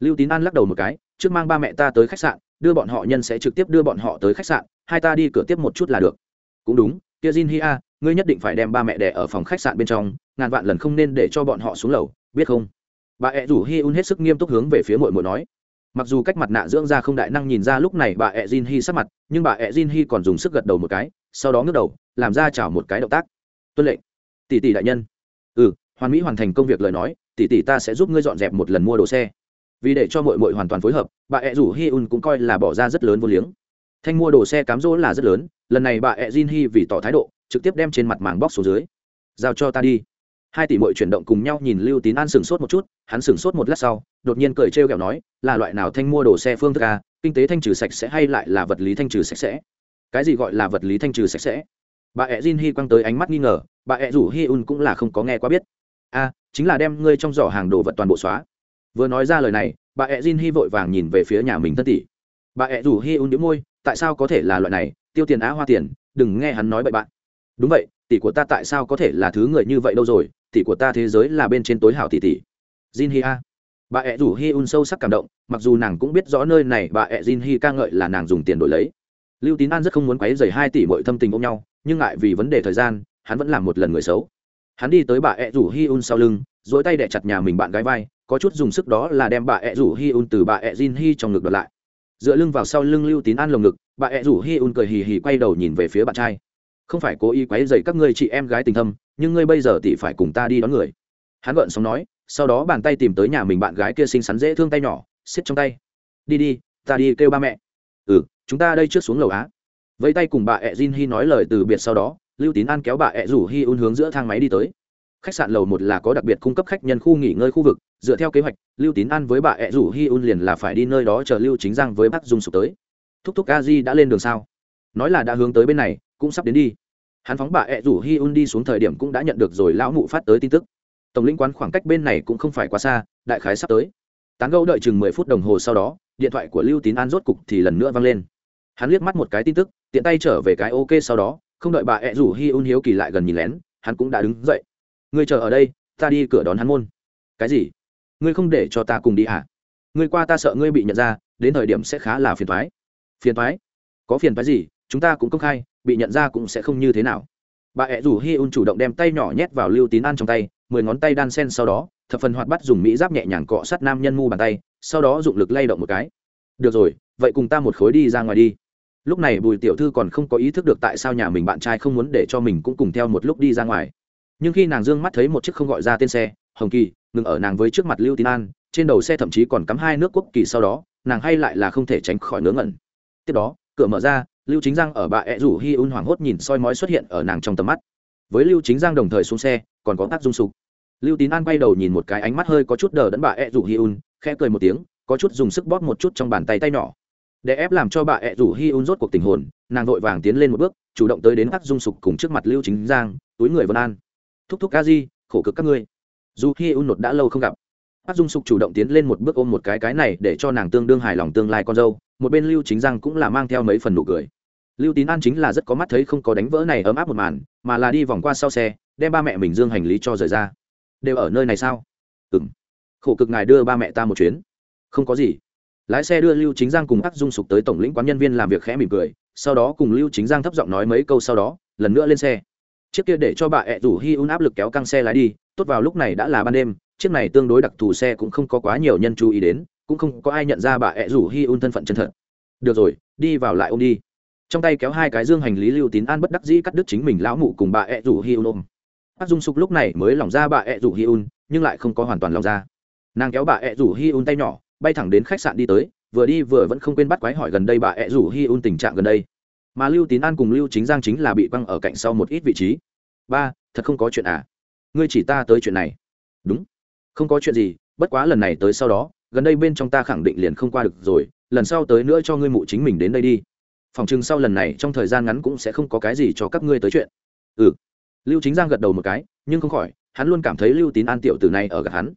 Speaker 1: Lưu tín an lắc đầu một cái, trước mang ba mẹ ta tới khách sạn, đưa bọn họ nhân sẽ trực tiếp đưa bọn họ tới khách sạn, hai ta đi cửa tiếp một chút là được. Cũng đúng, kia jin hi a ngươi nhất định phải đem ba mẹ đẻ ở phòng khách sạn bên trong, ngàn vạn lần không nên để cho bọn họ xuống lầu, biết không? Bà ẹ rủ hi un hết sức nghiêm túc hướng về phía mội mội nói. Mặc dù cách mặt nạ dưỡng ra không đại năng nhìn ra lúc này bà ẹ jin hi sắc mặt, nhưng bà ẹ jin hi còn dùng sức gật đầu một cái, sau đó ngước đầu, làm ra chảo một cái động tác. Tuân lệnh, tỷ tỷ đại nhân. Ừ hoàn mỹ hoàn thành công việc lời nói, tỷ tỷ ta sẽ giúp ngươi dọn dẹp một lần mua đồ xe. Vì để cho mội mội hoàn toàn phối hợp, bà ẹ rủ hi un cũng coi là bỏ ra rất lớn vô liếng. Thanh mua đồ xe cám dỗ là rất lớn, lần này bà ẹ jin hi vì tỏ thái độ trực tiếp đem trên mặt màng bóc xuống dưới. Giao cho ta đi. Hai tỷ mội chuyển động cùng nhau nhìn lưu tín an sửng sốt một chút, hắn sửng sốt một lát sau, đột nhiên cười trêu kẹo nói, là loại nào thanh mua đồ xe phương thức a kinh tế thanh trừ sạch sẽ hay lại là vật lý thanh trừ sạch sẽ? Cái gì gọi là vật lý thanh trừ sạch sẽ? Bà ẹ jin hy quăng tới ánh mắt nghi ngờ, bà ẹ rủ hy un cũng là không có nghe quá biết. A, chính là đem ngươi trong giỏ hàng đồ vật toàn bộ xóa. Vừa nói ra lời này, bà ẹ jin hy vội vàng nhìn về phía nhà mình thân tỷ. Bà ẹ rủ hy un đĩu môi, tại sao có thể là loại này? Tiêu tiền á hoa tiền, đừng nghe hắn nói bậy bạn đúng vậy, tỷ của ta tại sao có thể là thứ người như vậy đâu rồi? Tỷ của ta thế giới là bên trên tối hảo tỷ tỷ. Jin hi a bà ẹ rủ hi un sâu sắc cảm động, mặc dù nàng cũng biết rõ nơi này bà ẹ jin hi ca ngợi là nàng dùng tiền đổi lấy. Lưu tín an rất không muốn quấy dày hai tỷ mọi thâm tình ôm nhau, nhưng ngại vì vấn đề thời gian, hắn vẫn làm một lần người xấu. Hắn đi tới bà ẹ rủ hi un sau lưng dỗi tay đẻ chặt nhà mình bạn gái vai, có chút dùng sức đó là đem bà ẹ rủ hi un từ bà ẹ jin hi trong ngực đợt lại. Dựa lưng vào sau lưng lưu tín an lồng ngực, bà ẹ rủ hi un cười hì hì quay đầu nhìn về phía bạn trai không phải cố ý quấy dày các ngươi chị em gái tình thâm, nhưng ngươi bây giờ tỷ phải cùng ta đi đón người. Hắn gợn sống nói, sau đó bàn tay tìm tới nhà mình bạn gái kia xinh xắn dễ thương tay nhỏ xiết trong tay. Đi đi, ta đi kêu ba mẹ. Ừ chúng ta đây trước xuống lầu á. Vẫy tay cùng bà ẹ jin Hy nói lời từ biệt sau đó, lưu tín an kéo bà ẹ rủ hy un hướng giữa thang máy đi tới. Khách sạn lầu một là có đặc biệt cung cấp khách nhân khu nghỉ ngơi khu vực, dựa theo kế hoạch, lưu tín an với bà ẹ rủ hi un liền là phải đi nơi đó chờ lưu chính giang với bác dung sụp tới. Thúc thúc a di đã lên đường sao? Nói là đã hướng tới bên này cũng sắp đến đi. Hắn phóng bà ẹ rủ hi un đi xuống thời điểm cũng đã nhận được rồi lão mụ phát tới tin tức. Tổng lĩnh quán khoảng cách bên này cũng không phải quá xa đại khái sắp tới. Tán gâu đợi chừng mười phút đồng hồ sau đó điện thoại của lưu tín an rốt cục thì lần nữa vang lên. Hắn liếc mắt một cái tin tức tiện tay trở về cái ok sau đó không đợi bà ẹ rủ hi un hiếu kỳ lại gần nhìn lén hắn cũng đã đứng dậy. Ngươi chờ ở đây ta đi cửa đón hắn môn. Cái gì? Ngươi không để cho ta cùng đi à, ngươi qua ta sợ ngươi bị nhận ra đến thời điểm sẽ khá là phiền thoái phiền thoái có phiền thoái gì? Chúng ta cũng công khai, bị nhận ra cũng sẽ không như thế nào. Bà ẹ rủ hi un chủ động đem tay nhỏ nhét vào lưu tín an trong tay, mười ngón tay đan sen sau đó, thập phần hoạt bắt dùng mỹ giáp nhẹ nhàng cọ sát nam nhân mu bàn tay, sau đó dụng lực lay động một cái. Được rồi, vậy cùng ta một khối đi ra ngoài đi. Lúc này bùi tiểu thư còn không có ý thức được tại sao nhà mình bạn trai không muốn để cho mình cũng cùng theo một lúc đi ra ngoài. Nhưng khi nàng d ư ơ n g mắt thấy một chiếc không gọi ra tên xe, hồng kỳ, ngừng ở nàng với trước mặt lưu tín an, trên đầu xe thậm chí còn cắm hai nước quốc kỳ sau đó, nàng hay lại là không thể tránh khỏi ngớ ngẩn. Tiếp đó, cửa mở ra lưu chính giang ở bà ẹ rủ hi un hoảng hốt nhìn soi mói xuất hiện ở nàng trong tầm mắt. Với lưu chính giang đồng thời xuống xe, còn có tác dung sục. Lưu tín an quay đầu nhìn một cái ánh mắt hơi có chút đờ đẫn bà ẹ rủ hi un, khẽ cười một tiếng, có chút dùng sức bóp một chút trong bàn tay tay nhỏ. Để ép làm cho bà ẹ rủ hi un rốt cuộc tình hồn, nàng vội vàng tiến lên một bước, chủ động tới đến các dung sục cùng trước mặt lưu chính giang, túi người vân an. Thúc thúc ca di, khổ cực các ngươi. Dù hi un nột đã lâu không gặp các dung sục chủ động tiến lên một bước ôm một cái cái này để cho nàng tương đương hài lòng tương lai con dâu một bên lưu chính giang cũng là mang theo mấy phần nụ cười. Lưu tín an chính là rất có mắt thấy không có đánh vỡ này ấm áp một màn, mà là đi vòng qua sau xe, đem ba mẹ mình dương hành lý cho rời ra. Đều ở nơi này sao? Ừ m khổ cực ngài đưa ba mẹ ta một chuyến. Không có gì. Lái xe đưa lưu chính giang cùng ác dung sục tới tổng lĩnh quán nhân viên làm việc khẽ mỉm cười, sau đó cùng lưu chính giang thấp giọng nói mấy câu sau đó, lần nữa lên xe. Chiếc kia để cho bà ẹ rủ hi un áp lực kéo căng xe lái đi, tốt vào lúc này đã là ban đêm, chiếc này tương đối đặc thù xe cũng không có quá nhiều nhân chú ý đến cũng không có ai nhận ra bà ẹ rủ hi un thân phận chân thật. Được rồi, đi vào lại ôm đi. Trong tay kéo hai cái dương hành lý lưu tín an bất đắc dĩ cắt đứt chính mình lão mụ cùng bà ẹ rủ hi un ôm. Bác dung sục lúc này mới lỏng ra bà ẹ rủ hi un, nhưng lại không có hoàn toàn lỏng ra. Nàng kéo bà ẹ rủ hi un tay nhỏ, bay thẳng đến khách sạn đi tới, vừa đi vừa vẫn không quên bắt quái hỏi gần đây bà ẹ rủ hi un tình trạng gần đây. Mà lưu tín an cùng lưu chính giang chính là bị băng ở cạnh sau một ít vị trí. Ba, thật không có chuyện à? Ngươi chỉ ta tới chuyện này. Đúng, không có chuyện gì, bất quá lần này tới sau đó gần đây bên trong ta khẳng định liền không qua được rồi, lần sau tới nữa cho ngươi mụ chính mình đến đây đi. Phòng chừng sau lần này trong thời gian ngắn cũng sẽ không có cái gì cho các ngươi tới chuyện. Ừ. Lưu chính giang gật đầu một cái, nhưng không khỏi, hắn luôn cảm thấy lưu tín an tiểu từ này ở gặp hắn.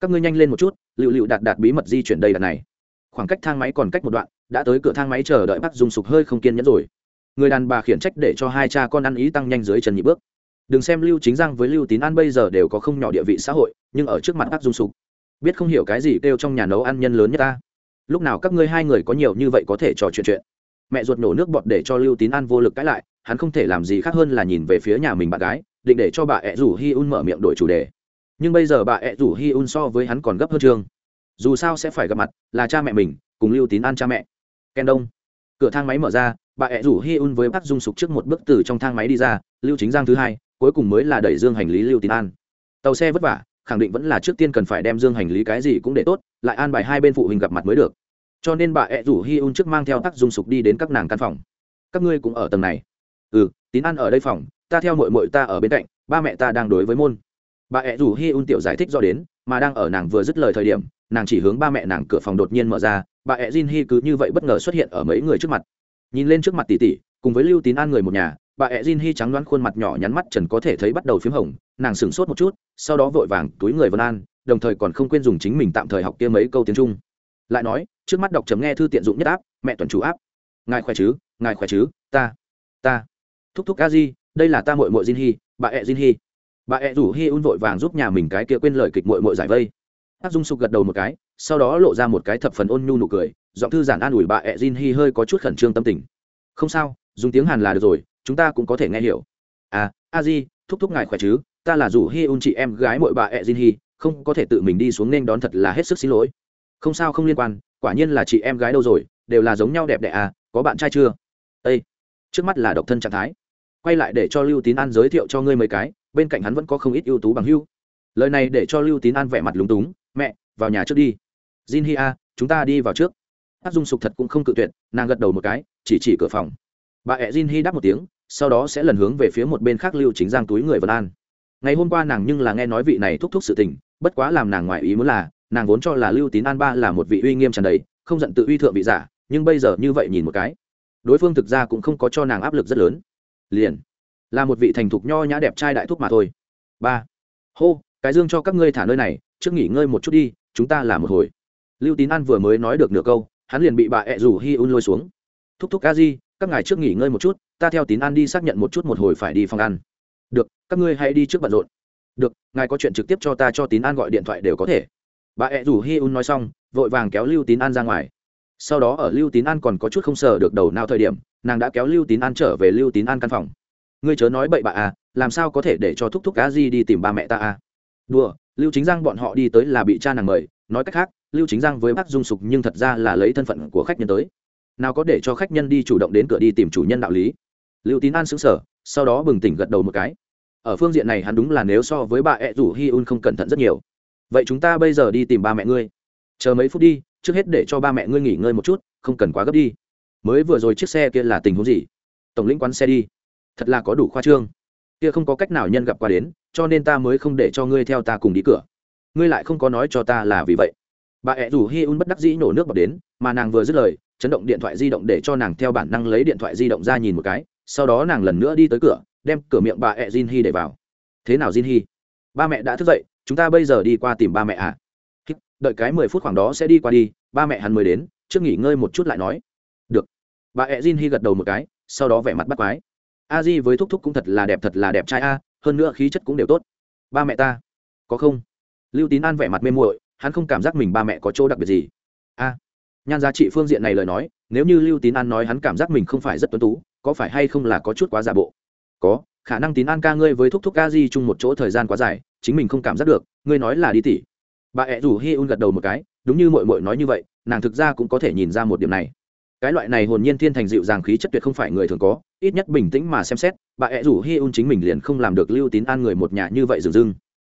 Speaker 1: Các ngươi nhanh lên một chút liệu liệu đạt đạt bí mật di chuyển đây đặt này. Khoảng cách thang máy còn cách một đoạn, đã tới cửa thang máy chờ đợi bác dung sục hơi không kiên nhẫn rồi. Người đàn bà khiển trách để cho hai cha con ăn ý tăng nhanh dưới chân nhị bước. Đừng xem lưu chính giang với lưu tín an bây giờ đều có không nhỏ địa vị xã hội, nhưng ở trước mặt bác dung sục biết không hiểu cái gì kêu trong nhà nấu ăn nhân lớn nhất ta. Lúc nào các ngươi hai người có nhiều như vậy có thể trò chuyện chuyện. Mẹ ruột nổ nước bọt để cho lưu tín an vô lực cãi lại, hắn không thể làm gì khác hơn là nhìn về phía nhà mình bạn gái, định để cho bà ẹ rủ hi un mở miệng đổi chủ đề. Nhưng bây giờ bà ẹ rủ hi un so với hắn còn gấp hơn trương dù sao sẽ phải gặp mặt, là cha mẹ mình, cùng lưu tín an cha mẹ. Ken đông. Cửa thang máy mở ra, bà ẹ rủ hi un với bác dung sục trước một bước từ trong thang máy đi ra, lưu chính giang thứ hai, cuối cùng mới là đẩy dương hành lý lưu tín an. Tàu xe vất vả khẳng định vẫn là trước tiên cần phải đem dương hành lý cái gì cũng để tốt, lại an bài hai bên phụ huynh gặp mặt mới được. Cho nên bà ẹ rủ hi un trước mang theo tắc dung sục đi đến các nàng căn phòng. Các ngươi cũng ở tầng này. Ừ tín an ở đây phòng, ta theo mội mội ta ở bên cạnh, ba mẹ ta đang đối với môn. Bà ẹ rủ hi un tiểu giải thích do đến, mà đang ở nàng vừa dứt lời thời điểm, nàng chỉ hướng ba mẹ nàng cửa phòng đột nhiên mở ra, bà ẹ jin hi cứ như vậy bất ngờ xuất hiện ở mấy người trước mặt. Nhìn lên trước mặt tỷ tỷ, cùng với lưu tín an người một nhà, bà ẹ jin hi trắng đoán khuôn mặt nhỏ nhắn mắt trần có thể thấy bắt đầu p h í m hồng, nàng sửng sốt một chút sau đó vội vàng túi người vân an, đồng thời còn không quên dùng chính mình tạm thời học kia mấy câu tiếng trung. Lại nói, trước mắt đọc chấm nghe thư tiện dụng nhất áp, mẹ tuần chủ áp. Ngài khỏe chứ, ngài khỏe chứ, ta ta. Thúc thúc a di, đây là ta mội mội jin hi, bà ẹ jin hi. Bà ẹ rủ hi un vội vàng giúp nhà mình cái kia quên lời kịch mội mội giải vây. Áp dung sục gật đầu một cái, sau đó lộ ra một cái thập phần ôn nhu nụ cười, giọng thư giản an ủi bà ẹ jin hi hơi có chút khẩn trương tâm tình. Không sao, dùng tiếng hàn là được rồi, chúng ta cũng có thể nghe hiểu. À a di, thúc thúc ngài khỏe chứ? Ta là rủ hi un chị em gái mội bà ẹ jin hi không có thể tự mình đi xuống nên đón thật là hết sức xin lỗi. Không sao, không liên quan, quả nhiên là chị em gái đâu rồi, đều là giống nhau đẹp đẽ à có bạn trai chưa? Ây trước mắt là độc thân trạng thái. Quay lại để cho lưu tín an giới thiệu cho ngươi mấy cái, bên cạnh hắn vẫn có không ít ưu tú bằng hưu lời này để cho lưu tín an vẻ mặt lúng túng, mẹ, vào nhà trước đi. Jin hi a à, chúng ta đi vào trước. Hát dung sục thật cũng không cự tuyệt, nàng gật đầu một cái, chỉ chỉ cửa phòng. Bà ẹ jin hi đáp một tiếng, sau đó sẽ lần hướng về phía một bên khác lưu chính giang túi người vân an ngày hôm qua nàng nhưng là nghe nói vị này thúc thúc sự tình, bất quá làm nàng ngoại ý muốn là, nàng vốn cho là lưu tín an ba là một vị uy nghiêm tràn đầy, không giận tự uy thượng vị giả, nhưng bây giờ như vậy nhìn một cái, đối phương thực ra cũng không có cho nàng áp lực rất lớn. Liền, là một vị thành thục nho nhã đẹp trai đại thúc mà thôi. Ba, hô, cái dương cho các ngươi thả nơi này, trước nghỉ ngơi một chút đi, chúng ta là một hồi. Lưu tín an vừa mới nói được nửa câu, hắn liền bị bà ẹ rủ hi un lôi xuống. Thúc thúc ca di, các ngài trước nghỉ ngơi một chút, ta theo tín an đi xác nhận một chút một hồi phải đi phòng ăn được, các ngươi hãy đi trước bận rộn. Được, ngài có chuyện trực tiếp cho ta cho tín an gọi điện thoại đều có thể. Bà ẹ rủ hi un nói xong, vội vàng kéo lưu tín an ra ngoài. Sau đó ở lưu tín an còn có chút không sờ được đầu nào thời điểm, nàng đã kéo lưu tín an trở về lưu tín an căn phòng. Ngươi chớ nói bậy bạ à làm sao có thể để cho thúc thúc cá di đi tìm ba mẹ ta à? Đùa, lưu chính giang bọn họ đi tới là bị cha nàng mời, nói cách khác, lưu chính giang với bác dung sục nhưng thật ra là lấy thân phận của khách nhân tới. Nào có để cho khách nhân đi chủ động đến cửa đi tìm chủ nhân đạo lý. Lưu tín an xứng sở sau đó bừng tỉnh gật đầu một cái. Ở phương diện này hắn đúng là nếu so với bà ẹ rủ hi un không cẩn thận rất nhiều. Vậy chúng ta bây giờ đi tìm ba mẹ ngươi. Chờ mấy phút đi, trước hết để cho ba mẹ ngươi nghỉ ngơi một chút, không cần quá gấp đi. Mới vừa rồi chiếc xe kia là tình huống gì? Tổng lĩnh quán xe đi. Thật là có đủ khoa trương. Kia không có cách nào nhân gặp qua đến, cho nên ta mới không để cho ngươi theo ta cùng đi cửa. Ngươi lại không có nói cho ta là vì vậy. Bà ẹ rủ hi un bất đắc dĩ nổ nước vào đến, mà nàng vừa dứt lời, chấn động điện thoại di động để cho nàng theo bản năng lấy điện thoại di động ra nhìn một cái sau đó nàng lần nữa đi tới cửa, đem cửa miệng bà ẹ jin hi để vào. Thế nào jin hi ba mẹ đã thức dậy, chúng ta bây giờ đi qua tìm ba mẹ à? Đợi cái mười phút khoảng đó sẽ đi qua đi, ba mẹ hắn mới đến, trước nghỉ ngơi một chút lại nói. Được. Bà ẹ jin hi gật đầu một cái, sau đó vẻ mặt bắt quái. A di với thúc thúc cũng thật là đẹp thật là đẹp trai a, hơn nữa khí chất cũng đều tốt. Ba mẹ ta, có không? Lưu tín an vẻ mặt mê muội, hắn không cảm giác mình ba mẹ có chỗ đặc biệt gì. A. Nhan giá trị phương diện này lời nói, nếu như lưu tín an nói hắn cảm giác mình không phải rất tuấn tú có phải hay không là có chút quá giả bộ? Có, khả năng tín an ca ngươi với thúc thúc ca di chung một chỗ thời gian quá dài, chính mình không cảm giác được, ngươi nói là đi tỉ. Bà ẹ rủ hi un gật đầu một cái, đúng như mội mội nói như vậy, nàng thực ra cũng có thể nhìn ra một điểm này. Cái loại này hồn nhiên thiên thành dịu dàng khí chất tuyệt không phải người thường có, ít nhất bình tĩnh mà xem xét, bà ẹ rủ hi un chính mình liền không làm được lưu tín an người một nhà như vậy dừng dưng.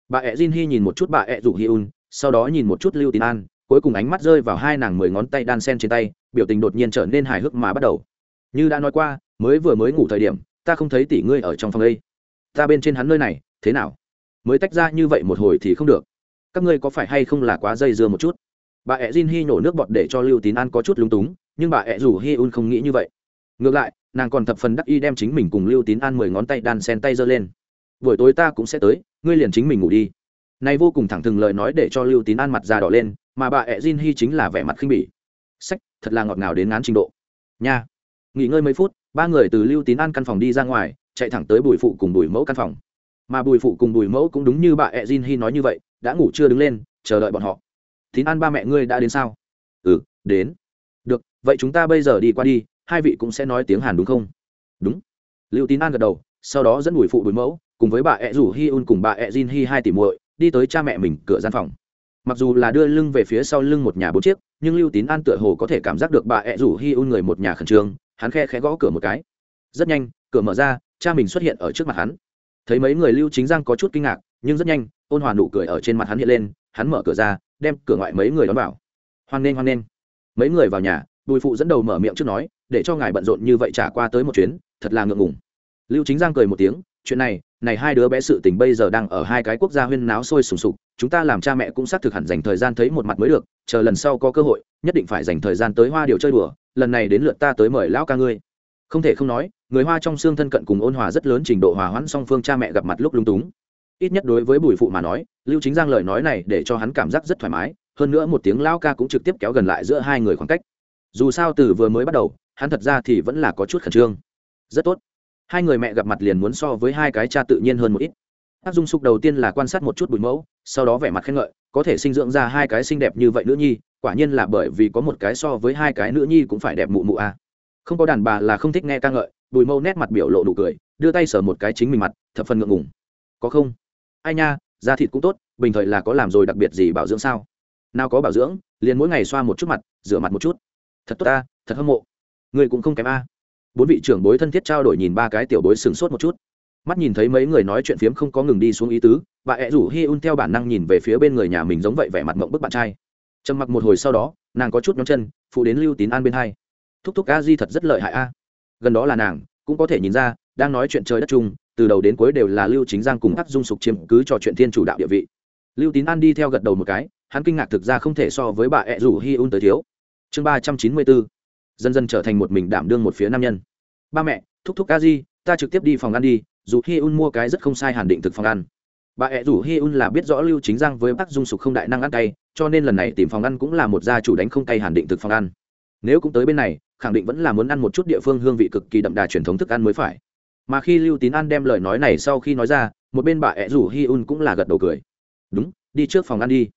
Speaker 1: Bà ẹ jin hi nhìn một chút bà ẹ rủ hi un, sau đó nhìn một chút lưu tín an, cuối cùng ánh mắt rơi vào hai nàng mười ngón tay đan sen trên tay, biểu tình đột nhiên trở nên hài hước mà bắt đầu. Như đã nói qua mới vừa mới ngủ thời điểm, ta không thấy tỷ ngươi ở trong phòng đây ta bên trên hắn nơi này, thế nào? Mới tách ra như vậy một hồi thì không được. Các ngươi có phải hay không là quá dây dưa một chút? Bà ẹ jin hi nhổ nước bọt để cho lưu tín an có chút lúng túng, nhưng bà ẹ rủ hi un không nghĩ như vậy. Ngược lại, nàng còn thập phần đắc y đem chính mình cùng lưu tín an mười ngón tay đan sen tay giơ lên. Buổi tối ta cũng sẽ tới, ngươi liền chính mình ngủ đi. Này vô cùng thẳng thừng lời nói để cho lưu tín an mặt già đỏ lên, mà bà ẹ jin hi chính là vẻ mặt khinh bỉ. Sách, thật là ngọt ngào đến ngán trình độ. Nha. Nghỉ ngơi mấy phút ba người từ lưu tín an căn phòng đi ra ngoài, chạy thẳng tới bùi phụ cùng bùi mẫu căn phòng. Mà bùi phụ cùng bùi mẫu cũng đúng như bà ẹ jin Hy nói như vậy, đã ngủ chưa đứng lên, chờ đợi bọn họ. Tín an ba mẹ ngươi đã đến sao? Ừ đến. Được, vậy chúng ta bây giờ đi qua đi, hai vị cũng sẽ nói tiếng hàn đúng không? Đúng. Lưu tín an gật đầu, sau đó dẫn bùi phụ, bùi mẫu cùng với bà ẹ rủ hi un cùng bà ẹ jin hi hai tỷ muội đi tới cha mẹ mình cửa gian phòng. Mặc dù là đưa lưng về phía sau lưng một nhà bốn chiếc, nhưng lưu tín an tựa hồ có thể cảm giác được bà ẹ rủ hi un người một nhà khẩn trương hắn khe khẽ gõ cửa một cái. Rất nhanh, cửa mở ra, cha mình xuất hiện ở trước mặt hắn. Thấy mấy người lưu chính giang có chút kinh ngạc, nhưng rất nhanh, ôn hòa nụ cười ở trên mặt hắn hiện lên, hắn mở cửa ra, đem cửa ngoại mấy người đón vào. Hoan nghênh hoan nghênh. Mấy người vào nhà, bùi phụ dẫn đầu mở miệng trước nói, để cho ngài bận rộn như vậy trả qua tới một chuyến, thật là ngượng ngùng. Lưu chính giang cười một tiếng, chuyện này này hai đứa bé sự tình bây giờ đang ở hai cái quốc gia huyên náo sôi sùng sục, chúng ta làm cha mẹ cũng xác thực hẳn dành thời gian thấy một mặt mới được, chờ lần sau có cơ hội, nhất định phải dành thời gian tới hoa điều chơi đùa lần này đến lượt ta tới mời lão ca ngươi. Không thể không nói, người hoa trong xương thân cận cùng ôn hòa rất lớn trình độ hòa hoãn song phương cha mẹ gặp mặt lúc lung túng. Ít nhất đối với bùi phụ mà nói, lưu chính giang lời nói này để cho hắn cảm giác rất thoải mái, hơn nữa một tiếng lão ca cũng trực tiếp kéo gần lại giữa hai người khoảng cách. Dù sao từ vừa mới bắt đầu, hắn thật ra thì vẫn là có chút khẩn trương. Rất tốt. Hai người mẹ gặp mặt liền muốn so với hai cái cha tự nhiên hơn một ít tác dung sục đầu tiên là quan sát một chút bụi mẫu, sau đó vẻ mặt khen ngợi, có thể sinh dưỡng ra hai cái xinh đẹp như vậy nữ nhi, quả nhiên là bởi vì có một cái so với hai cái nữ nhi cũng phải đẹp mụ mụ a à. không có đàn bà là không thích nghe ca ngợi bùi mẫu nét mặt biểu lộ đủ cười, đưa tay sờ một cái chính mình mặt, thập phần ngượng ngùng. Có không? Ai nha, da thịt cũng tốt, bình thời là có làm rồi đặc biệt gì bảo dưỡng sao? Nào có bảo dưỡng, liền mỗi ngày xoa một chút mặt, rửa mặt một chút. Thật tốt ta, thật hâm mộ. Người cũng không kém a. Bốn vị trưởng bối thân thiết trao đổi nhìn ba cái tiểu bối sừng sốt một chút mắt nhìn thấy mấy người nói chuyện phiếm không có ngừng đi xuống ý tứ, bà ẹ rủ hi un theo bản năng nhìn về phía bên người nhà mình giống vậy vẻ mặt mộng bức bạn trai. Trầm mặc một hồi sau đó, nàng có chút nhóm chân, phụ đến lưu tín an bên hai. Thúc thúc a di thật rất lợi hại a. Gần đó là nàng, cũng có thể nhìn ra, đang nói chuyện trời đất chung, từ đầu đến cuối đều là lưu chính giang cùng các dung sục chiếm cứ trò chuyện thiên chủ đạo địa vị. Lưu tín an đi theo gật đầu một cái, hắn kinh ngạc thực ra không thể so với bà ẹ rủ hi un tới thiếu. Chương ba trăm chín mươi bốn, dần dần trở thành một mình đảm đương một phía nam nhân. Ba mẹ, thúc thúc a di, ta trực tiếp đi phòng ăn đi dù hi un mua cái rất không sai hàn định thực phòng ăn. Bà ẹ rủ hi un là biết rõ lưu chính giang với bác dung sục không đại năng ăn cay, cho nên lần này tìm phòng ăn cũng là một gia chủ đánh không cay hàn định thực phòng ăn. Nếu cũng tới bên này, khẳng định vẫn là muốn ăn một chút địa phương hương vị cực kỳ đậm đà truyền thống thức ăn mới phải. Mà khi lưu tín an đem lời nói này sau khi nói ra, một bên bà ẹ rủ hi un cũng là gật đầu cười. Đúng, đi trước phòng ăn đi.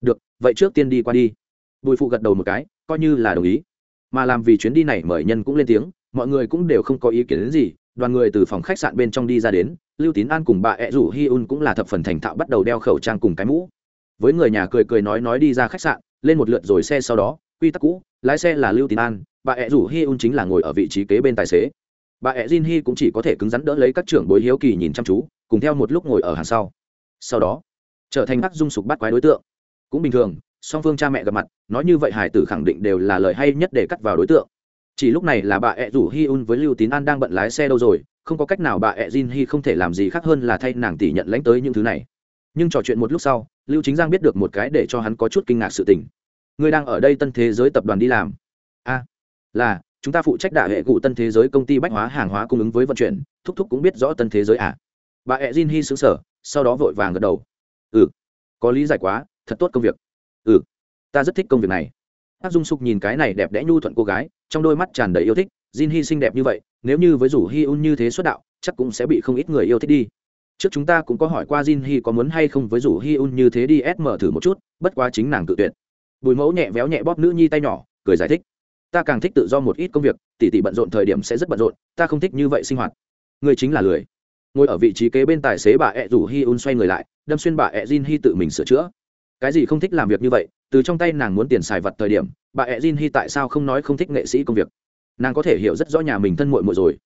Speaker 1: Được, vậy trước tiên đi qua đi. Bùi phụ gật đầu một cái, coi như là đồng ý. Mà làm vì chuyến đi này mời nhân cũng lên tiếng, mọi người cũng đều không có ý kiến đến gì đoàn người từ phòng khách sạn bên trong đi ra đến, lưu tín an cùng bà ẹ rủ hi un cũng là thập phần thành thạo bắt đầu đeo khẩu trang cùng cái mũ. Với người nhà cười cười nói nói đi ra khách sạn, lên một lượt rồi xe sau đó, quy tắc cũ, lái xe là lưu tín an, bà ẹ rủ hi un chính là ngồi ở vị trí kế bên tài xế. Bà ẹ jin hi cũng chỉ có thể cứng rắn đỡ lấy các trưởng bối hiếu kỳ nhìn chăm chú, cùng theo một lúc ngồi ở hàng sau. Sau đó, trở thành các dung sục bắt quái đối tượng. Cũng bình thường, song phương cha mẹ gặp mặt, nói như vậy hải tử khẳng định đều là lời hay nhất để cắt vào đối tượng chỉ lúc này là bà ẹ rủ hi un với lưu tín an đang bận lái xe đâu rồi, không có cách nào bà ẹ jin hi không thể làm gì khác hơn là thay nàng tỷ nhận lãnh tới những thứ này. Nhưng trò chuyện một lúc sau, lưu chính giang biết được một cái để cho hắn có chút kinh ngạc sự tình. Người đang ở đây tân thế giới tập đoàn đi làm. A là, chúng ta phụ trách đả hệ cụ tân thế giới công ty bách hóa hàng hóa cung ứng với vận chuyển, thúc thúc cũng biết rõ tân thế giới à. Bà ẹ jin hi xứng sở sau đó vội vàng gật đầu. Ừ có lý giải quá, thật tốt công việc. Ừ ta rất thích công việc này hát dung sục nhìn cái này đẹp đẽ nhu thuận cô gái, trong đôi mắt tràn đầy yêu thích, jin hy xinh đẹp như vậy, nếu như với rủ hi un như thế xuất đạo, chắc cũng sẽ bị không ít người yêu thích đi. Trước chúng ta cũng có hỏi qua jin hy có muốn hay không với rủ hi un như thế đi sm mở thử một chút, bất quá chính nàng tự tuyệt. Bùi mẫu nhẹ véo nhẹ bóp nữ nhi tay nhỏ, cười giải thích. Ta càng thích tự do một ít công việc, tỉ tỉ bận rộn thời điểm sẽ rất bận rộn, ta không thích như vậy sinh hoạt. Người chính là lười. Ngồi ở vị trí kế bên tài xế bà ẹ rủ hi un xoay người lại, đâm xuyên bà ẹ jin hi tự mình sửa chữa. Cái gì không thích làm việc như vậy từ trong tay nàng muốn tiền xài vật thời điểm, bà ẹ jin hy tại sao không nói không thích nghệ sĩ công việc? Nàng có thể hiểu rất rõ nhà mình thân muội muội rồi.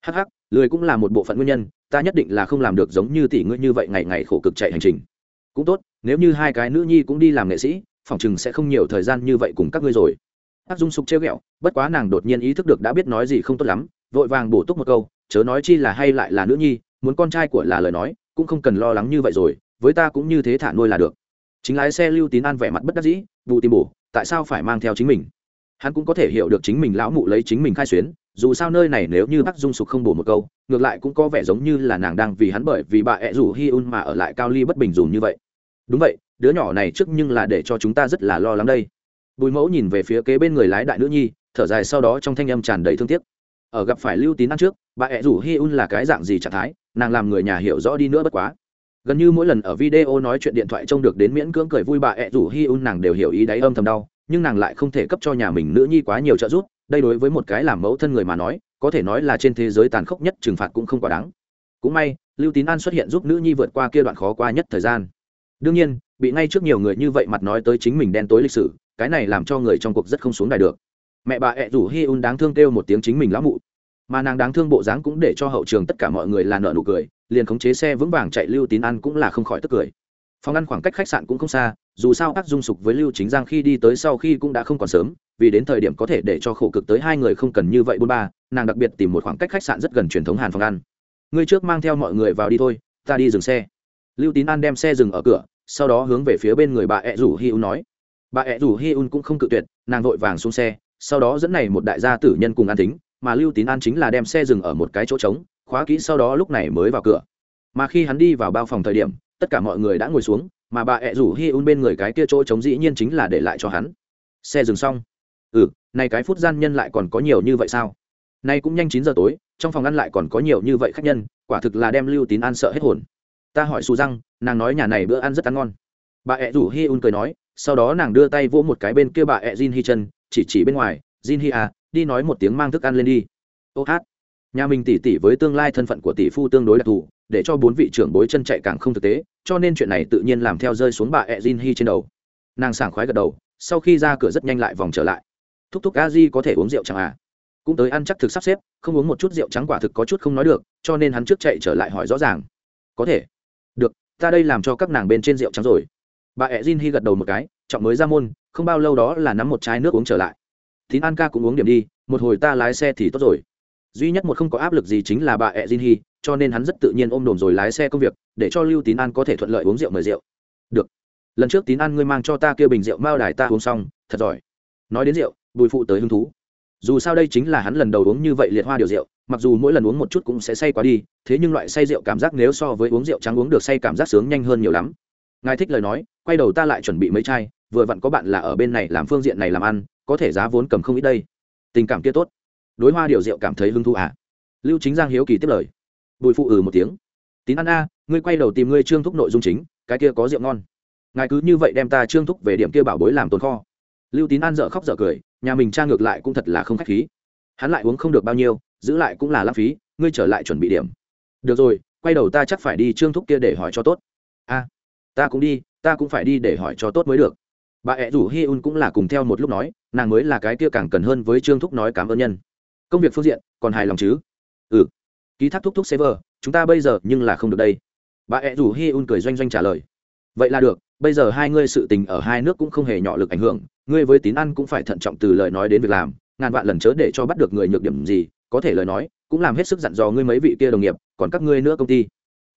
Speaker 1: Hắc hắc, lười cũng là một bộ phận nguyên nhân, ta nhất định là không làm được giống như tỷ ngươi như vậy ngày ngày khổ cực chạy hành trình. Cũng tốt, nếu như hai cái nữ nhi cũng đi làm nghệ sĩ phỏng chừng sẽ không nhiều thời gian như vậy cùng các ngươi rồi. Hắc dung sục trêu ghẹo, bất quá nàng đột nhiên ý thức được đã biết nói gì không tốt lắm, vội vàng bổ túc một câu, chớ nói chi là hay lại là nữ nhi, muốn con trai của là lời nói, cũng không cần lo lắng như vậy rồi, với ta cũng như thế thả nuôi là được chính lái xe lưu tín an vẻ mặt bất đắc dĩ vụ tìm bổ tại sao phải mang theo chính mình? Hắn cũng có thể hiểu được chính mình lão mụ lấy chính mình khai xuyến, dù sao nơi này nếu như bác dung sục không bổ một câu, ngược lại cũng có vẻ giống như là nàng đang vì hắn bởi vì bà ẹ rủ hi un mà ở lại cao ly bất bình dùng như vậy. Đúng vậy, đứa nhỏ này trước nhưng là để cho chúng ta rất là lo lắng đây. Bùi mẫu nhìn về phía kế bên người lái đại nữ nhi, thở dài sau đó trong thanh âm tràn đầy thương tiếc. Ở gặp phải lưu tín ăn trước, bà ẹ rủ hi un là cái dạng gì trạng thái, nàng làm người nhà hiểu rõ đi nữa bất quá gần như mỗi lần ở video nói chuyện điện thoại trông được đến miễn cưỡng cười vui bà ẹ rủ hi un nàng đều hiểu ý đáy âm thầm đau, nhưng nàng lại không thể cấp cho nhà mình nữ nhi quá nhiều trợ giúp, đây đối với một cái làm mẫu thân người mà nói, có thể nói là trên thế giới tàn khốc nhất trừng phạt cũng không quá đáng. Cũng may, lưu tín an xuất hiện giúp nữ nhi vượt qua kia đoạn khó qua nhất thời gian. Đương nhiên, bị ngay trước nhiều người như vậy mặt nói tới chính mình đen tối lịch sử, cái này làm cho người trong cuộc rất không xuống đài được. Mẹ bà ẹ rủ hi un đáng thương kêu một tiếng chính mình lão mụ. Mà nàng đáng thương bộ dáng cũng để cho hậu trường tất cả mọi người là nợ nụ cười liền khống chế xe vững vàng chạy lưu tín ăn cũng là không khỏi tức cười. Phòng ăn khoảng cách khách sạn cũng không xa, dù sao các dung sục với lưu chính giang khi đi tới sau khi cũng đã không còn sớm, vì đến thời điểm có thể để cho khổ cực tới hai người không cần như vậy bôn ba, nàng đặc biệt tìm một khoảng cách khách sạn rất gần truyền thống hàn phòng ăn ngươi trước mang theo mọi người vào đi thôi, ta đi dừng xe. Lưu tín an đem xe dừng ở cửa, sau đó hướng về phía bên người bà ẹ rủ hi un nói. Bà ẹ rủ hi un cũng không cự tuyệt, nàng vội vàng xuống xe, sau đó dẫn này một đại gia tử nhân cùng an tính mà lưu tín an chính là đem xe dừng ở một cái chỗ trống khóa kỹ sau đó lúc này mới vào cửa. Mà khi hắn đi vào bao phòng thời điểm, tất cả mọi người đã ngồi xuống, mà bà ẹ rủ hi un bên người cái kia chỗ trống dĩ nhiên chính là để lại cho hắn. Xe dừng xong. Ừ này cái phút gian nhân lại còn có nhiều như vậy sao? Nay cũng nhanh chín giờ tối, trong phòng ăn lại còn có nhiều như vậy khách nhân, quả thực là đem lưu tín an sợ hết hồn. Ta hỏi su răng, nàng nói nhà này bữa ăn rất ăn ngon. Bà ẹ rủ hi un cười nói, sau đó nàng đưa tay vỗ một cái bên kia bà ẹ jin hi chân chỉ chỉ bên ngoài, jin hi à đi nói một tiếng mang thức ăn lên đi. Ô hát nhà mình tỉ tỉ với tương lai thân phận của tỷ phu tương đối đặc thù, để cho bốn vị trưởng bối chân chạy càng không thực tế, cho nên chuyện này tự nhiên làm theo rơi xuống bà ẹ jin hi trên đầu. Nàng sảng khoái gật đầu, sau khi ra cửa rất nhanh lại vòng trở lại. Thúc thúc a di có thể uống rượu chẳng à? Cũng tới ăn chắc thực sắp xếp, không uống một chút rượu trắng quả thực có chút không nói được, cho nên hắn trước chạy trở lại hỏi rõ ràng. Có thể. Được, ta đây làm cho các nàng bên trên rượu trắng rồi. Bà ẹ jin hi gật đầu một cái, trọng mới ra môn, không bao lâu đó là nắm một chai nước uống trở lại. Tín an ca cũng uống điểm đi, một hồi ta lái xe thì tốt rồi duy nhất một không có áp lực gì chính là bà ẹ jin hy cho nên hắn rất tự nhiên ôm đồm rồi lái xe công việc, để cho lưu tín an có thể thuận lợi uống rượu mời rượu. Được. Lần trước tín an ngươi mang cho ta kia bình rượu mao đài ta uống xong, thật giỏi. Nói đến rượu, bùi phụ tới hứng thú. Dù sao đây chính là hắn lần đầu uống như vậy liệt hoa điều rượu, mặc dù mỗi lần uống một chút cũng sẽ say quá đi, thế nhưng loại say rượu cảm giác nếu so với uống rượu trắng uống được say cảm giác sướng nhanh hơn nhiều lắm. Ngài thích lời nói, quay đầu ta lại chuẩn bị mấy chai, vừa vặn có bạn là ở bên này làm phương diện này làm ăn, có thể giá vốn cầm không ít đây. Tình cảm kia tốt đối hoa điều rượu cảm thấy hứng thú à? Lưu chính giang hiếu kỳ tiếp lời. Bùi phụ ừ một tiếng. Tín ăn a, ngươi quay đầu tìm ngươi trương thúc nội dung chính, cái kia có rượu ngon. Ngài cứ như vậy đem ta trương thúc về điểm kia bảo bối làm tồn kho. Lưu tín an dợ khóc dợ cười, nhà mình cha ngược lại cũng thật là không k h á c h khí. Hắn lại uống không được bao nhiêu, giữ lại cũng là lãng phí, ngươi trở lại chuẩn bị điểm. Được rồi, quay đầu ta chắc phải đi trương thúc kia để hỏi cho tốt. A, ta cũng đi, ta cũng phải đi để hỏi cho tốt mới được. Bà ẹ rủ hi un cũng là cùng theo một lúc nói, nàng mới là cái kia càng cần hơn với trương thúc nói cảm ơn nhân công việc phương diện, còn hài lòng chứ? Ừ. Ký thác thúc thúc server, chúng ta bây giờ nhưng là không được đây. Bà ẹ rủ hi un cười doanh doanh trả lời. Vậy là được, bây giờ hai ngươi sự tình ở hai nước cũng không hề nhỏ lực ảnh hưởng, ngươi với tín ăn cũng phải thận trọng từ lời nói đến việc làm, ngàn vạn lần chớ để cho bắt được người nhược điểm gì, có thể lời nói, cũng làm hết sức dặn dò ngươi mấy vị kia đồng nghiệp, còn các ngươi nữa công ty.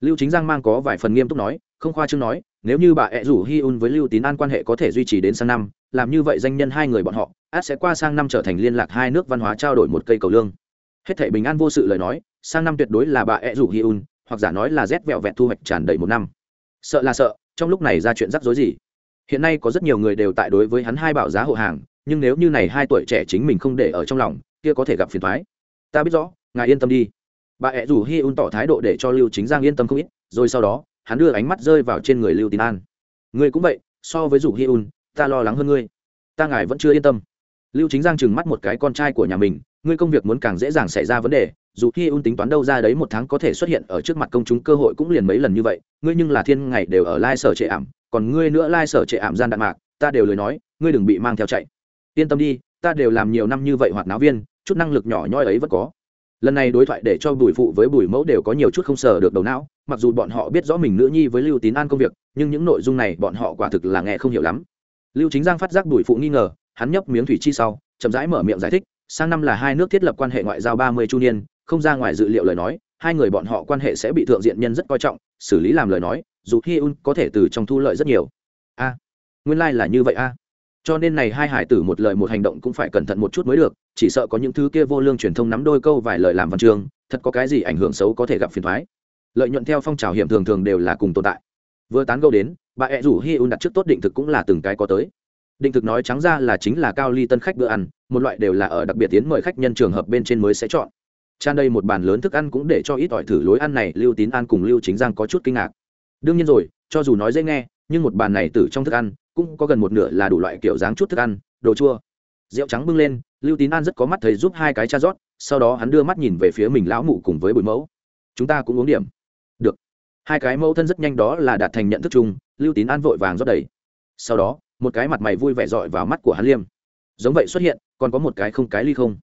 Speaker 1: Lưu chính giang mang có vài phần nghiêm túc nói, không khoa chương nói nếu như bà ẹ rủ hi un với lưu tín an quan hệ có thể duy trì đến sang năm, làm như vậy danh nhân hai người bọn họ, át sẽ qua sang năm trở thành liên lạc hai nước văn hóa trao đổi một cây cầu lương. Hết thể bình an vô sự lời nói, sang năm tuyệt đối là bà ẹ rủ hi un hoặc giả nói là rét vẹo vẹt thu hoạch tràn đầy một năm. Sợ là sợ, trong lúc này ra chuyện rắc rối gì? Hiện nay có rất nhiều người đều tại đối với hắn hai bảo giá hộ hàng, nhưng nếu như này hai tuổi trẻ chính mình không để ở trong lòng, kia có thể gặp phiền thoái. Ta biết rõ, ngài yên tâm đi. Bà ẹ rủ hi un tỏ thái độ để cho lưu chính giang yên tâm không ít, rồi sau đó hắn đưa ánh mắt rơi vào trên người lưu tín an. Ngươi cũng vậy, so với rủ hi un, ta lo lắng hơn ngươi. Ta ngài vẫn chưa yên tâm. Lưu chính giang chừng mắt một cái con trai của nhà mình, ngươi công việc muốn càng dễ dàng xảy ra vấn đề dù hi un tính toán đâu ra đấy một tháng có thể xuất hiện ở trước mặt công chúng cơ hội cũng liền mấy lần như vậy, ngươi nhưng là thiên ngày đều ở lai sở trệ ảm, còn ngươi nữa lai sở trệ ảm gian đạn mạc, ta đều lời nói, ngươi đừng bị mang theo chạy. Yên tâm đi, ta đều làm nhiều năm như vậy hoạt náo viên, chút năng lực nhỏ nhoi ấy vẫn có lần này đối thoại để cho bùi phụ với bùi mẫu đều có nhiều chút không sờ được đầu não, mặc dù bọn họ biết rõ mình nữ nhi với lưu tín an công việc, nhưng những nội dung này bọn họ quả thực là nghe không hiểu lắm. Lưu chính giang phát giác bùi phụ nghi ngờ, hắn nhấp miếng thủy chi sau, chậm rãi mở miệng giải thích, sang năm là hai nước thiết lập quan hệ ngoại giao ba mươi chu niên, không ra ngoài dự liệu lời nói, hai người bọn họ quan hệ sẽ bị thượng diện nhân rất coi trọng, xử lý làm lời nói, dù hi un có thể từ trong thu lợi rất nhiều. A, nguyên lai、like、là như vậy a cho nên này hai hải tử một lời một hành động cũng phải cẩn thận một chút mới được, chỉ sợ có những thứ kia vô lương truyền thông nắm đôi câu vài lời làm văn chương, thật có cái gì ảnh hưởng xấu có thể gặp phiền thoái lợi nhuận theo phong trào hiểm thường thường đều là cùng tồn tại. Vừa tán gâu đến, bà ẹ rủ hi un đặt trước tốt định thực cũng là từng cái có tới. Định thực nói trắng ra là chính là cao ly tân khách bữa ăn, một loại đều là ở đặc biệt tiến mời khách nhân trường hợp bên trên mới sẽ chọn. Tràn đây một bàn lớn thức ăn cũng để cho ít ỏi thử lối ăn này, lưu tín an cùng lưu chính giang có chút kinh ngạc. Đương nhiên rồi, cho dù nói dễ nghe, nhưng một bàn này từ trong thức ăn cũng có gần một nửa là đủ loại kiểu dáng chút thức ăn, đồ chua. Rượu trắng bưng lên, lưu tín an rất có mắt thấy giúp hai cái cha rót, sau đó hắn đưa mắt nhìn về phía mình lão mụ cùng với bùi mẫu. Chúng ta cũng uống điểm. Được. Hai cái mẫu thân rất nhanh đó là đạt thành nhận thức chung, lưu tín an vội vàng rót đầy. Sau đó, một cái mặt mày vui vẻ dọi vào mắt của hắn liêm. Giống vậy xuất hiện, còn có một cái không cái ly không.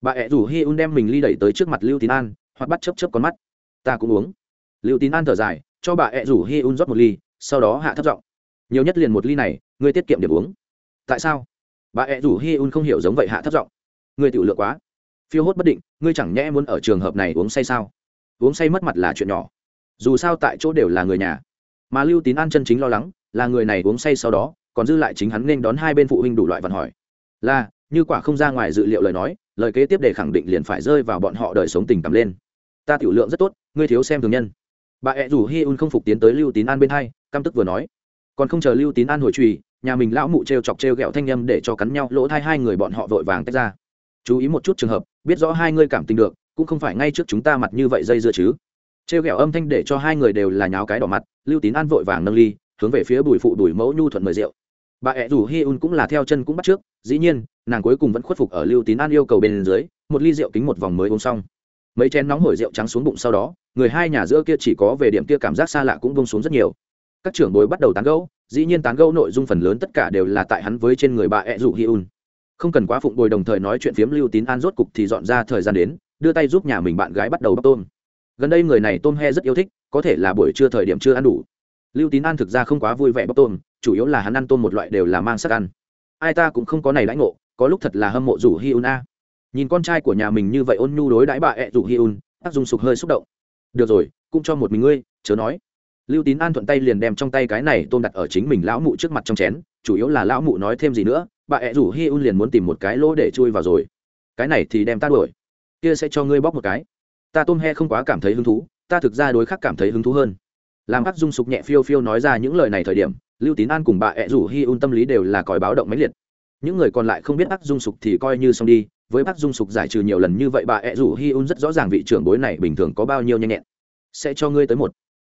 Speaker 1: Bà ẹ rủ hi un đem mình ly đẩy tới trước mặt lưu tín an, hoặc bắt chấp chấp con mắt. Ta cũng uống. Lưu tín an thở dài, cho bà ẹ rủ hi un rót một ly, sau đó hạ thấp giọng nhiều nhất liền một ly này, ngươi tiết kiệm điểm uống. Tại sao? Bà ẹ rủ hi un không hiểu giống vậy hạ thấp giọng. Ngươi tiểu lượng quá. Phiêu hốt bất định, ngươi chẳng nhẽ muốn ở trường hợp này uống say sao? Uống say mất mặt là chuyện nhỏ. Dù sao tại chỗ đều là người nhà. Mà lưu tín an chân chính lo lắng, là người này uống say sau đó, còn dư lại chính hắn nên đón hai bên phụ huynh đủ loại vặn hỏi. Là, như quả không ra ngoài dự liệu lời nói, lời kế tiếp để khẳng định liền phải rơi vào bọn họ đời sống tình cảm lên. Ta tiểu lượng rất tốt, ngươi thiếu xem thường nhân. Bà ẹ rủ hi un không phục tiến tới lưu tín an bên hai, căm tức vừa nói còn không chờ lưu tín an hồi trùy, nhà mình lão mụ t r e o chọc t r e o g ẹ o thanh â m để cho cắn nhau, lỗ thai hai người bọn họ vội vàng tách ra. Chú ý một chút trường hợp, biết rõ hai ngươi cảm tình được, cũng không phải ngay trước chúng ta mặt như vậy dây dưa chứ. T r e o g ẹ o âm thanh để cho hai người đều là nháo cái đỏ mặt, lưu tín an vội vàng nâng ly, hướng về phía bùi phụ đùi mẫu nhu thuận mời rượu. Bà ẹ rủ hi un cũng là theo chân cũng bắt trước, dĩ nhiên, nàng cuối cùng vẫn khuất phục ở lưu tín an yêu cầu bên dưới, một ly rượu kính một vòng mới uống xong. Mấy chén nóng hổi rượu trắng xuống bụng sau đó, người hai nhà giữa kia chỉ có về điểm kia cảm giác xa lạ cũng bông xuống rất nhiều các trưởng bối bắt đầu tán gẫu, dĩ nhiên tán gẫu nội dung phần lớn tất cả đều là tại hắn với trên người bà ed rủ hi un. Không cần quá phụng bồi đồng thời nói chuyện phiếm lưu tín an rốt cục thì dọn ra thời gian đến, đưa tay giúp nhà mình bạn gái bắt đầu bóc tôm. Gần đây người này tôm he rất yêu thích, có thể là buổi trưa thời điểm chưa ăn đủ. Lưu tín an thực ra không quá vui vẻ bóc tôm, chủ yếu là hắn ăn tôm một loại đều là mang sắc ăn. Ai ta cũng không có này đãi ngộ, có lúc thật là hâm mộ rủ hi un a. Nhìn con trai của nhà mình như vậy ôn nhu đối đãi bà ẹ rủ hi un ác dung sục hơi xúc động. Được rồi, cũng cho một mình ngươi, chớ nói lưu tín an thuận tay liền đem trong tay cái này tôm đặt ở chính mình lão mụ trước mặt trong chén, chủ yếu là lão mụ nói thêm gì nữa, bà ẹ rủ hi un liền muốn tìm một cái lỗ để chui vào rồi. Cái này thì đem ta đuổi. Kia sẽ cho ngươi bóc một cái. Ta tôm he không quá cảm thấy hứng thú, ta thực ra đối khắc cảm thấy hứng thú hơn. Làm ác dung sục nhẹ phiêu phiêu nói ra những lời này thời điểm, lưu tín an cùng bà ẹ rủ hi un tâm lý đều là còi báo động máy liệt. Những người còn lại không biết ác dung sục thì coi như xong đi, với bác dung sục giải trừ nhiều lần như vậy, bà ẹ rủ hi un rất rõ ràng vị trưởng bối này bình thường có bao nhiêu nhanh nhẹn. Sẽ cho ngươi tới một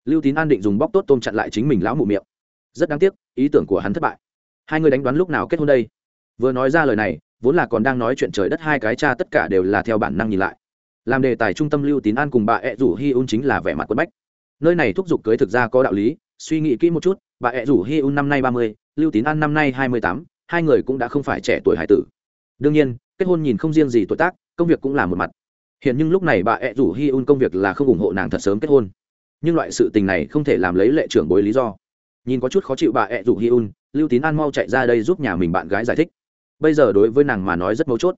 Speaker 1: lưu tín an định dùng bóc tốt tôm chặn lại chính mình lão mụ miệng. Rất đáng tiếc, ý tưởng của hắn thất bại. Hai người đánh đoán lúc nào kết hôn đây? Vừa nói ra lời này, vốn là còn đang nói chuyện trời đất hai cái cha tất cả đều là theo bản năng nhìn lại. Làm đề tài trung tâm lưu tín an cùng bà ẹ rủ hi un chính là vẻ mặt quân bách. Nơi này thúc giục cưới thực ra có đạo lý, suy nghĩ kỹ một chút, bà ẹ rủ hi un năm nay ba mươi, lưu tín an năm nay hai mươi tám, hai người cũng đã không phải trẻ tuổi hải tử. Đương nhiên, kết hôn nhìn không riêng gì tuổi tác, công việc cũng là một mặt. Hiện nhưng lúc này bà ẹ rủ hi un công việc là không ủng hộ nàng thật sớm kết hôn nhưng loại sự tình này không thể làm lấy lệ trưởng bối lý do. Nhìn có chút khó chịu bà ẹ rủ hi un, lưu tín an mau chạy ra đây giúp nhà mình bạn gái giải thích. Bây giờ đối với nàng mà nói rất mấu chốt.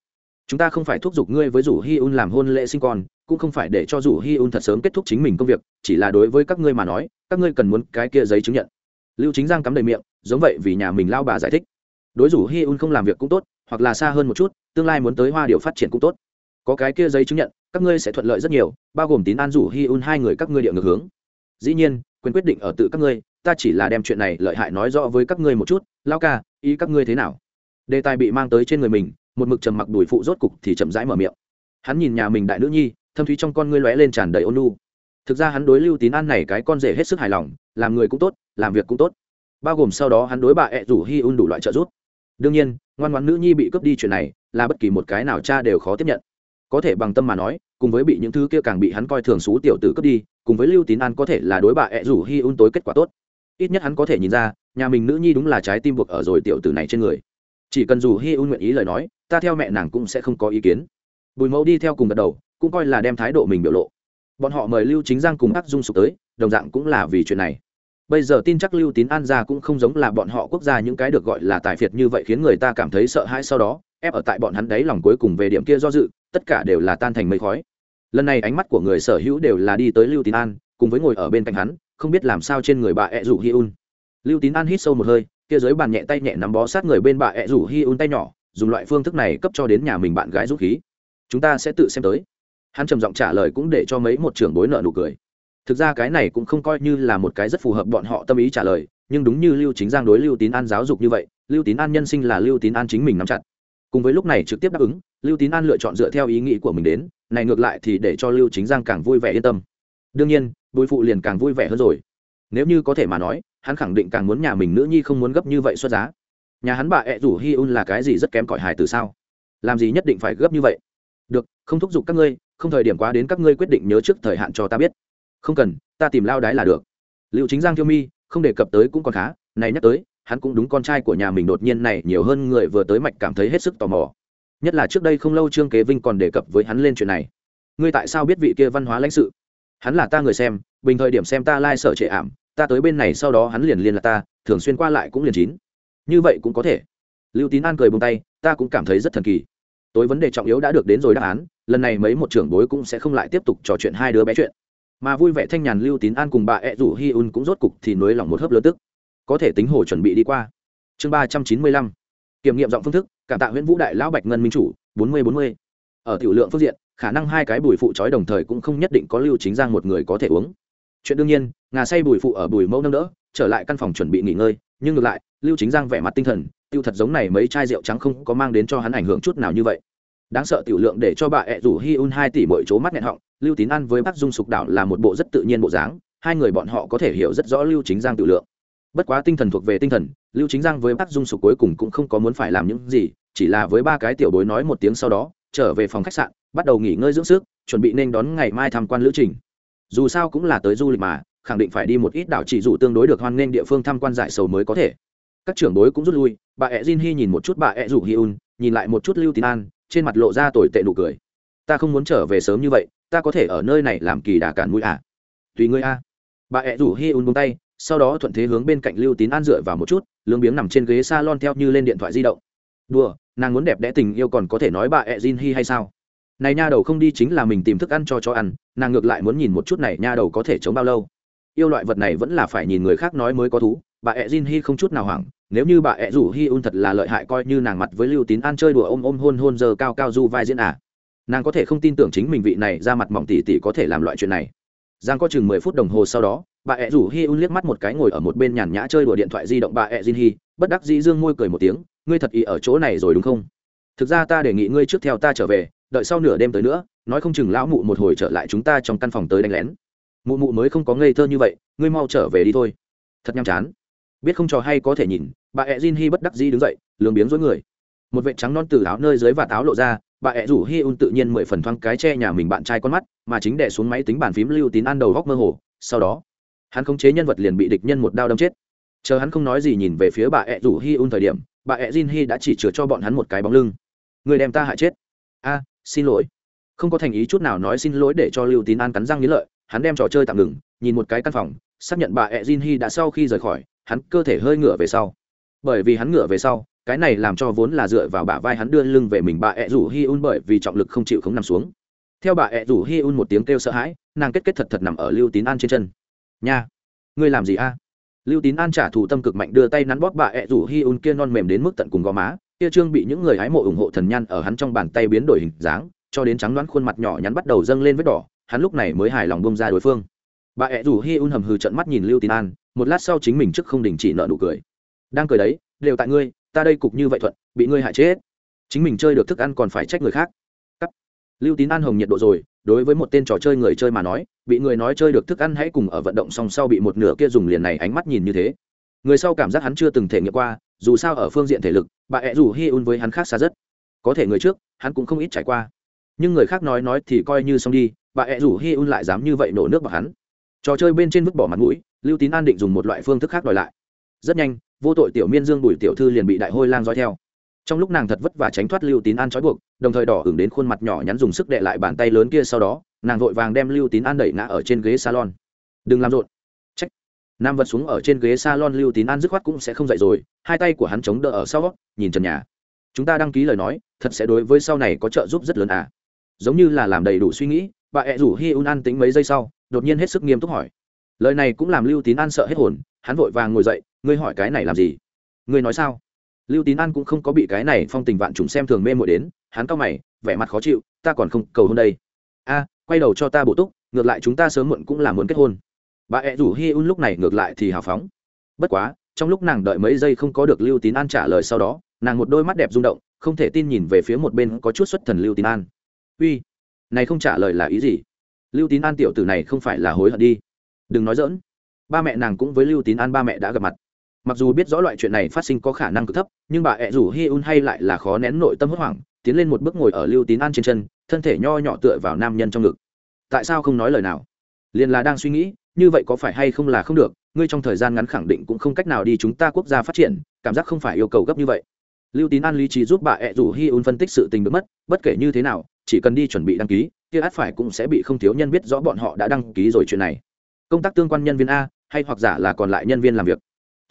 Speaker 1: Chúng ta không phải thúc giục ngươi với rủ hi un làm hôn lễ sinh con, cũng không phải để cho rủ hi un thật sớm kết thúc chính mình công việc, chỉ là đối với các ngươi mà nói, các ngươi cần muốn cái kia giấy chứng nhận. Lưu chính giang cắm đầy miệng, giống vậy vì nhà mình lao bà giải thích. Đối rủ hi un không làm việc cũng tốt, hoặc là xa hơn một chút, tương lai muốn tới hoa điệu phát triển cũng tốt. Có cái kia giấy chứng nhận các ngươi sẽ thuận lợi rất nhiều, bao gồm tín an rủ hi un hai người các ngươi địa ngược hướng. Dĩ nhiên, quyền quyết định ở tự các ngươi, ta chỉ là đem chuyện này lợi hại nói rõ với các ngươi một chút. Lao ca, ý các ngươi thế nào? Đề tài bị mang tới trên người mình, một mực trầm mặc đùi phụ rốt cục thì chậm rãi mở miệng. Hắn nhìn nhà mình đại nữ nhi, thâm thúy trong con ngươi lóe lên tràn đầy ôn lu thực ra hắn đối lưu tín an này cái con rể hết sức hài lòng, làm người cũng tốt, làm việc cũng tốt. Bao gồm sau đó hắn đối bà ẹ rủ hi un đủ loại trợ giúp. Đương nhiên, ngoan ngoãn nữ nhi bị cướp đi chuyện này, là bất kỳ một cái nào cha đều khó tiếp nhận có thể bằng tâm mà nói, cùng với bị những thứ kia càng bị hắn coi thường xú tiểu tử cướp đi, cùng với lưu tín an có thể là đối bà ẹ rủ hi un tối kết quả tốt. Ít nhất hắn có thể nhìn ra, nhà mình nữ nhi đúng là trái tim buộc ở rồi tiểu tử này trên người. Chỉ cần dù hi un nguyện ý lời nói, ta theo mẹ nàng cũng sẽ không có ý kiến. Bùi mẫu đi theo cùng gật đầu, cũng coi là đem thái độ mình biểu lộ. Bọn họ mời lưu chính giang cùng ác dung sục tới, đồng dạng cũng là vì chuyện này. Bây giờ tin chắc lưu tín an ra cũng không giống là bọn họ quốc gia những cái được gọi là tài phiệt như vậy khiến người ta cảm thấy sợ hãi sau đó, ép ở tại bọn hắn đấy lòng cuối cùng về điểm kia do dự tất cả đều là tan thành mây khói. Lần này ánh mắt của người sở hữu đều là đi tới lưu tín an, cùng với ngồi ở bên cạnh hắn, không biết làm sao trên người bà ẹ rủ hi un. Lưu tín an hít sâu một hơi, kia dưới bàn nhẹ tay nhẹ nắm bó sát người bên bà ẹ rủ hi un tay nhỏ, dùng loại phương thức này cấp cho đến nhà mình bạn gái rút khí. Chúng ta sẽ tự xem tới. Hắn trầm giọng trả lời cũng để cho mấy một trưởng bối nợ nụ cười. Thực ra cái này cũng không coi như là một cái rất phù hợp bọn họ tâm ý trả lời, nhưng đúng như lưu chính giang đối lưu tín an giáo dục như vậy, lưu tín an nhân sinh là lưu tín an chính mình nắm chặt. Cùng với lúc này trực tiếp đáp ứng lưu tín an lựa chọn dựa theo ý nghĩ của mình đến, này ngược lại thì để cho lưu chính giang càng vui vẻ yên tâm. Đương nhiên, bùi phụ liền càng vui vẻ hơn rồi. Nếu như có thể mà nói, hắn khẳng định càng muốn nhà mình nữ nhi không muốn gấp như vậy xuất giá. Nhà hắn bà ẹ rủ hi un là cái gì rất kém cỏi hài từ sao? Làm gì nhất định phải gấp như vậy? Được, không thúc giục các ngươi, không thời điểm quá đến các ngươi quyết định nhớ trước thời hạn cho ta biết. Không cần, ta tìm lao đái là được. Liệu chính giang thiêu mi, không đề cập tới cũng còn khá. Này nhắc tới, hắn cũng đúng con trai của nhà mình đột nhiên này nhiều hơn người vừa tới mạch cảm thấy hết sức tò mò nhất là trước đây không lâu trương kế vinh còn đề cập với hắn lên chuyện này ngươi tại sao biết vị kia văn hóa lãnh sự hắn là ta người xem bình thời điểm xem ta lai、like、sở trệ ảm ta tới bên này sau đó hắn liền liên là ta thường xuyên qua lại cũng liền chín như vậy cũng có thể lưu tín an cười bông tay ta cũng cảm thấy rất thần kỳ tối vấn đề trọng yếu đã được đến rồi đáp án lần này mấy một trưởng bối cũng sẽ không lại tiếp tục trò chuyện hai đứa bé chuyện mà vui vẻ thanh nhàn lưu tín an cùng bà ẹ rủ hi un cũng rốt cục thì nối lòng một hớp lớn tức có thể tính hồ chuẩn bị đi qua chương ba trăm chín mươi lăm kiểm nghiệm giọng phương thức, cảm tạ nguyễn vũ đại lão bạch ngân minh chủ, bốn mươi bốn mươi. Ở tiểu lượng phương diện, khả năng hai cái bùi phụ trói đồng thời cũng không nhất định có lưu chính giang một người có thể uống. Chuyện đương nhiên, ngà say bùi phụ ở bùi mẫu nâng đỡ, trở lại căn phòng chuẩn bị nghỉ ngơi, nhưng ngược lại, lưu chính giang vẻ mặt tinh thần, tiêu thật giống này mấy chai rượu trắng không có mang đến cho hắn ảnh hưởng chút nào như vậy. Đáng sợ tiểu lượng để cho bà ẹ rủ hi un hai tỷ mỗi chỗ mắt nghẹn họng, lưu tín ăn với bác dung sục đảo là một bộ rất tự nhiên bộ dáng, hai người bọn họ có thể hiểu rất rõ lưu chính giang tiểu lượng bất quá tinh thần thuộc về tinh thần, lưu chính giang với bác dung sục cuối cùng cũng không có muốn phải làm những gì, chỉ là với ba cái tiểu bối nói một tiếng sau đó, trở về phòng khách sạn, bắt đầu nghỉ ngơi dưỡng sức, chuẩn bị nên đón ngày mai tham quan lữ trình. Dù sao cũng là tới du lịch mà, khẳng định phải đi một ít đảo chỉ dụ tương đối được hoan nghênh địa phương tham quan giải sầu mới có thể. Các trưởng bối cũng rút lui, bà ẹ jin hy nhìn một chút bà ẹ rủ hi un, nhìn lại một chút lưu tín an, trên mặt lộ ra tồi tệ nụ cười. Ta không muốn trở về sớm như vậy, ta có thể ở nơi này làm kỳ đà cản mũi à? Tùy ngươi a. Bà ẹ rủ hi un buông tay sau đó thuận thế hướng bên cạnh lưu tín an dựa vào một chút lương biếng nằm trên ghế s a lon theo như lên điện thoại di động. Đùa, nàng muốn đẹp đẽ tình yêu còn có thể nói bà ẹ jin hi hay sao? Này nha đầu không đi chính là mình tìm thức ăn cho cho ăn, nàng ngược lại muốn nhìn một chút này nha đầu có thể chống bao lâu. Yêu loại vật này vẫn là phải nhìn người khác nói mới có thú, bà ẹ jin hi không chút nào hoảng, nếu như bà ẹ rủ hi un thật là lợi hại coi như nàng mặt với lưu tín an chơi đùa ôm ôm hôn hôn giờ cao cao du vai diễn à. Nàng có thể không tin tưởng chính mình vị này ra mặt mỏng tỉ tỉ có thể làm loại chuyện này. Giang có chừng mười phút đồng hồ sau đó bà ẹ rủ hi un liếc mắt một cái ngồi ở một bên nhàn nhã chơi đùa điện thoại di động bà ẹ jin hi, bất đắc dĩ dương môi cười một tiếng, ngươi thật ý ở chỗ này rồi đúng không? Thực ra ta đề nghị ngươi trước theo ta trở về, đợi sau nửa đêm tới nữa, nói không chừng lão mụ một hồi trở lại chúng ta trong căn phòng tới đánh lén. Mụ mụ mới không có ngây thơ như vậy, ngươi mau trở về đi thôi. Thật nhàm chán. Biết không trò hay có thể nhìn, bà ẹ jin hi bất đắc dĩ đứng dậy, lường biếng dối người. Một vệ trắng non từ áo nơi dưới và táo lộ ra, bà ẹ rủ hi un tự nhiên mười phần thoáng cái che nhà mình bạn trai con mắt, mà chính đẻ xuống máy tính bàn phím lưu tín an đầu góc mơ hồ, sau đó hắn khống chế nhân vật liền bị địch nhân một đao đâm chết. Chờ hắn không nói gì nhìn về phía bà ẹ rủ hi un thời điểm, bà ẹ jin hi đã chỉ chừa cho bọn hắn một cái bóng lưng. Người đem ta hại chết. A, xin lỗi. Không có thành ý chút nào nói xin lỗi để cho lưu tín an cắn răng nghĩ lợi, hắn đem trò chơi tạm ngừng, nhìn một cái căn phòng, xác nhận bà ẹ jin hi đã sau khi rời khỏi, hắn cơ thể hơi ngửa về sau. Bởi vì hắn ngửa về sau, cái này làm cho vốn là dựa vào bả vai hắn đưa lưng về mình bà ẹ rủ hi un bởi vì trọng lực không chịu không nằm xuống. Theo bà ẹ rủ hi un một tiếng kêu sợ hãi, nàng kết kết thật thật nằm ở lưu tín an trên chân nha. Ngươi làm gì a? Lưu tín an trả thù tâm cực mạnh đưa tay nắn bóp bà ẹ rủ hi un kia non mềm đến mức tận cùng gò má. Kia trương bị những người hái mộ ủng hộ thần nhăn ở hắn trong bàn tay biến đổi hình dáng, cho đến trắng đoán khuôn mặt nhỏ nhắn bắt đầu dâng lên vết đỏ, hắn lúc này mới hài lòng bông ra đối phương. Bà ẹ rủ hi un hầm hừ trận mắt nhìn lưu tín an, một lát sau chính mình trước không đình chỉ nợ nụ cười. Đang cười đấy, đều tại ngươi, ta đây cục như vậy thuận, bị ngươi hại chết. Chính mình chơi được thức ăn còn phải trách người khác. Cắt. lưu tín an hồng nhiệt độ rồi đối với một tên trò chơi người chơi mà nói, bị người nói chơi được thức ăn hãy cùng ở vận động song sau bị một nửa kia dùng liền này ánh mắt nhìn như thế. Người sau cảm giác hắn chưa từng thể nghiệm qua, dù sao ở phương diện thể lực, bà ẹ rủ hi un với hắn khác xa rất. Có thể người trước, hắn cũng không ít trải qua. Nhưng người khác nói nói thì coi như xong đi, bà ẹ rủ hi un lại dám như vậy nổ nước vào hắn. Trò chơi bên trên vứt bỏ mặt mũi, lưu tín an định dùng một loại phương thức khác đòi lại. Rất nhanh, vô tội tiểu miên dương bùi tiểu thư liền bị đại hôi lang dõi theo trong lúc nàng thật vất vả tránh thoát lưu tín an trói buộc, đồng thời đỏ hưởng đến khuôn mặt nhỏ nhắn dùng sức đệ lại bàn tay lớn kia sau đó, nàng vội vàng đem lưu tín an đẩy ngã ở trên ghế salon. Đừng làm rộn. Trách. Nam vật xuống ở trên ghế salon, lưu tín an dứt khoát cũng sẽ không dậy rồi, hai tay của hắn chống đỡ ở sau, nhìn trần nhà. Chúng ta đăng ký lời nói, thật sẽ đối với sau này có trợ giúp rất lớn à? Giống như là làm đầy đủ suy nghĩ, bà ẹ rủ hi un an tính mấy giây sau, đột nhiên hết sức nghiêm túc hỏi. Lời này cũng làm lưu tín an sợ hết hồn, hắn vội vàng ngồi dậy, ngươi hỏi cái này làm gì? Ngươi nói sao? Lưu tín an cũng không có bị cái này phong tình vạn trùng xem thường mê mội đến, hắn cao mày, vẻ mặt khó chịu, ta còn không cầu hôn đây. A, quay đầu cho ta bổ túc, ngược lại chúng ta sớm muộn cũng là muốn kết hôn. Bà ẹ rủ hi un lúc này ngược lại thì hào phóng. Bất quá, trong lúc nàng đợi mấy giây không có được lưu tín an trả lời sau đó, nàng một đôi mắt đẹp rung động, không thể tin nhìn về phía một bên có chút xuất thần lưu tín an. Uy, này không trả lời là ý gì? Lưu tín an tiểu tử này không phải là hối hận đi. Đừng nói dỡn ba mẹ nàng cũng với lưu tín an ba mẹ đã gặp mặt mặc dù biết rõ loại chuyện này phát sinh có khả năng cực thấp, nhưng bà ẹ rủ hi un hay lại là khó nén nội tâm hốt hoảng, tiến lên một bước ngồi ở lưu tín an trên chân, thân thể nho nhỏ tựa vào nam nhân trong ngực. Tại sao không nói lời nào? Liền là đang suy nghĩ, như vậy có phải hay không là không được, ngươi trong thời gian ngắn khẳng định cũng không cách nào đi chúng ta quốc gia phát triển, cảm giác không phải yêu cầu gấp như vậy. Lưu tín an lý trí giúp bà ẹ rủ hi un phân tích sự tình được mất, bất kể như thế nào, chỉ cần đi chuẩn bị đăng ký, kia át phải cũng sẽ bị không thiếu nhân biết rõ bọn họ đã đăng ký rồi chuyện này. Công tác tương quan nhân viên a, hay hoặc giả là còn lại nhân viên làm việc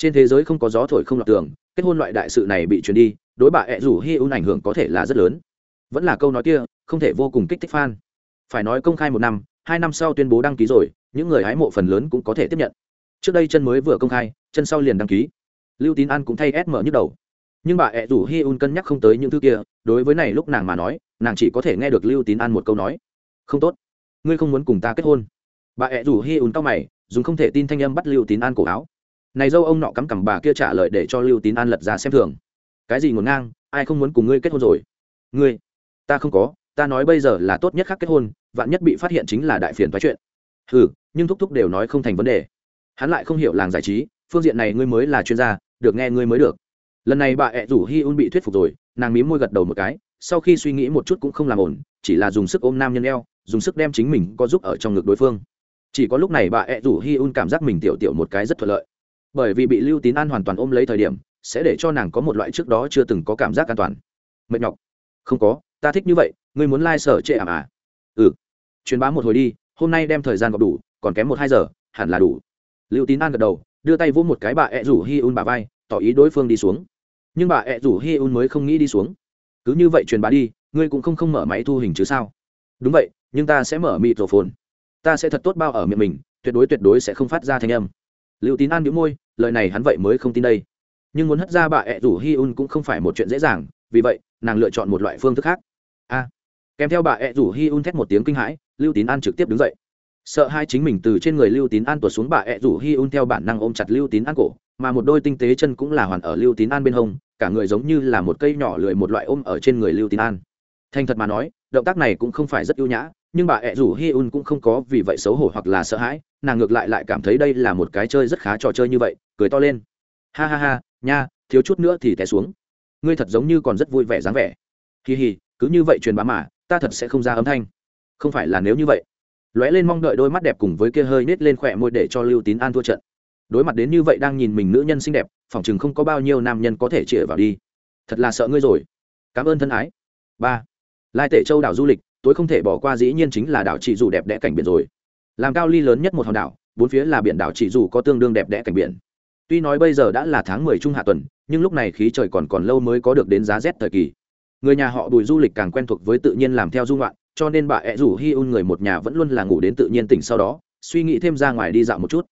Speaker 1: trên thế giới không có gió thổi không lọt tường, kết hôn loại đại sự này bị truyền đi, đối bà ẹ rủ hi un ảnh hưởng có thể là rất lớn. Vẫn là câu nói kia, không thể vô cùng kích thích fan. Phải nói công khai một năm, hai năm sau tuyên bố đăng ký rồi, những người hái mộ phần lớn cũng có thể tiếp nhận. Trước đây chân mới vừa công khai, chân sau liền đăng ký. Lưu tín an cũng thay s mở nhức đầu. Nhưng bà ẹ rủ hi un cân nhắc không tới những thứ kia, đối với này lúc nàng mà nói, nàng chỉ có thể nghe được lưu tín an một câu nói. Không tốt, ngươi không muốn cùng ta kết hôn. Bà ẹ rủ hi un tóc mày, dùng không thể tin thanh âm bắt lưu tín an cổ áo này dâu ông nọ cắm cằm bà kia trả lời để cho lưu tín an lật ra xem thường. Cái gì ngổn ngang, ai không muốn cùng ngươi kết hôn rồi? Ngươi, ta không có, ta nói bây giờ là tốt nhất khác kết hôn, vạn nhất bị phát hiện chính là đại phiền thoái chuyện. Ừ nhưng thúc thúc đều nói không thành vấn đề. Hắn lại không hiểu làng giải trí, phương diện này ngươi mới là chuyên gia, được nghe ngươi mới được. Lần này bà ẹ rủ hi un bị thuyết phục rồi, nàng mím môi gật đầu một cái, sau khi suy nghĩ một chút cũng không làm ổn, chỉ là dùng sức ôm nam nhân eo, dùng sức đem chính mình có giúp ở trong ngực đối phương. Chỉ có lúc này bà ẹ rủ hi un cảm giác mình tiểu tiểu một cái rất thuận lợi bởi vì bị lưu tín an hoàn toàn ôm lấy thời điểm, sẽ để cho nàng có một loại trước đó chưa từng có cảm giác an toàn. Mệt nhọc. Không có, ta thích như vậy, ngươi muốn lai、like、sở trệ ảm à ừ. Truyền bá một hồi đi, hôm nay đem thời gian gọp đủ, còn kém một hai giờ, hẳn là đủ. Lưu tín an gật đầu, đưa tay vỗ một cái bà ẹ rủ hi un bà vai, tỏ ý đối phương đi xuống. Nhưng bà ẹ rủ hi un mới không nghĩ đi xuống. Cứ như vậy truyền bá đi, ngươi cũng không không mở máy thu hình chứ sao? Đúng vậy, nhưng ta sẽ mở mịt rổ phồn ta sẽ thật tốt bao ở miệng mình, tuyệt đối tuyệt đối sẽ không phát ra thanh âm. Lưu tín an đĩu môi, lời này hắn vậy mới không tin đây. Nhưng muốn hất ra bà ẹ rủ hi un cũng không phải một chuyện dễ dàng, vì vậy, nàng lựa chọn một loại phương thức khác. A. Kèm theo bà ẹ rủ hi un thét một tiếng kinh hãi, lưu tín an trực tiếp đứng dậy. Sợ hai chính mình từ trên người lưu tín an tuột xuống, bà ẹ rủ hi un theo bản năng ôm chặt lưu tín an cổ, mà một đôi tinh tế chân cũng là hoàn ở lưu tín an bên hông, cả người giống như là một cây nhỏ lười một loại ôm ở trên người lưu tín an. Thành thật mà nói, động tác này cũng không phải rất ưu nhã nhưng bà ẹ rủ hi un cũng không có vì vậy xấu hổ hoặc là sợ hãi, nàng ngược lại lại cảm thấy đây là một cái chơi rất khá trò chơi như vậy, cười to lên. Ha ha ha, nha, thiếu chút nữa thì té xuống. Ngươi thật giống như còn rất vui vẻ dáng vẻ. Kỳ hì cứ như vậy truyền bá mà, ta thật sẽ không ra âm thanh. Không phải là nếu như vậy. Lóe lên mong đợi đôi mắt đẹp cùng với kia hơi nết lên khỏe môi để cho lưu tín an thua trận. Đối mặt đến như vậy đang nhìn mình nữ nhân xinh đẹp, phỏng chừng không có bao nhiêu nam nhân có thể chĩa vào đi. Thật là sợ ngươi rồi. Cảm ơn thân ái. Ba. Lai tệ châu đảo du lịch tối không thể bỏ qua dĩ nhiên chính là đảo chỉ dù đẹp đẽ cảnh biển rồi. Làm cao ly lớn nhất một hòn đảo, bốn phía là biển đảo chỉ dù có tương đương đẹp đẽ cảnh biển. Tuy nói bây giờ đã là tháng mười trung hạ tuần, nhưng lúc này khí trời còn còn lâu mới có được đến giá rét thời kỳ. Người nhà họ bùi du lịch càng quen thuộc với tự nhiên làm theo du ngoạn cho nên bà ẹ rủ hi un người một nhà vẫn luôn là ngủ đến tự nhiên tỉnh sau đó, suy nghĩ thêm ra ngoài đi dạo một chút.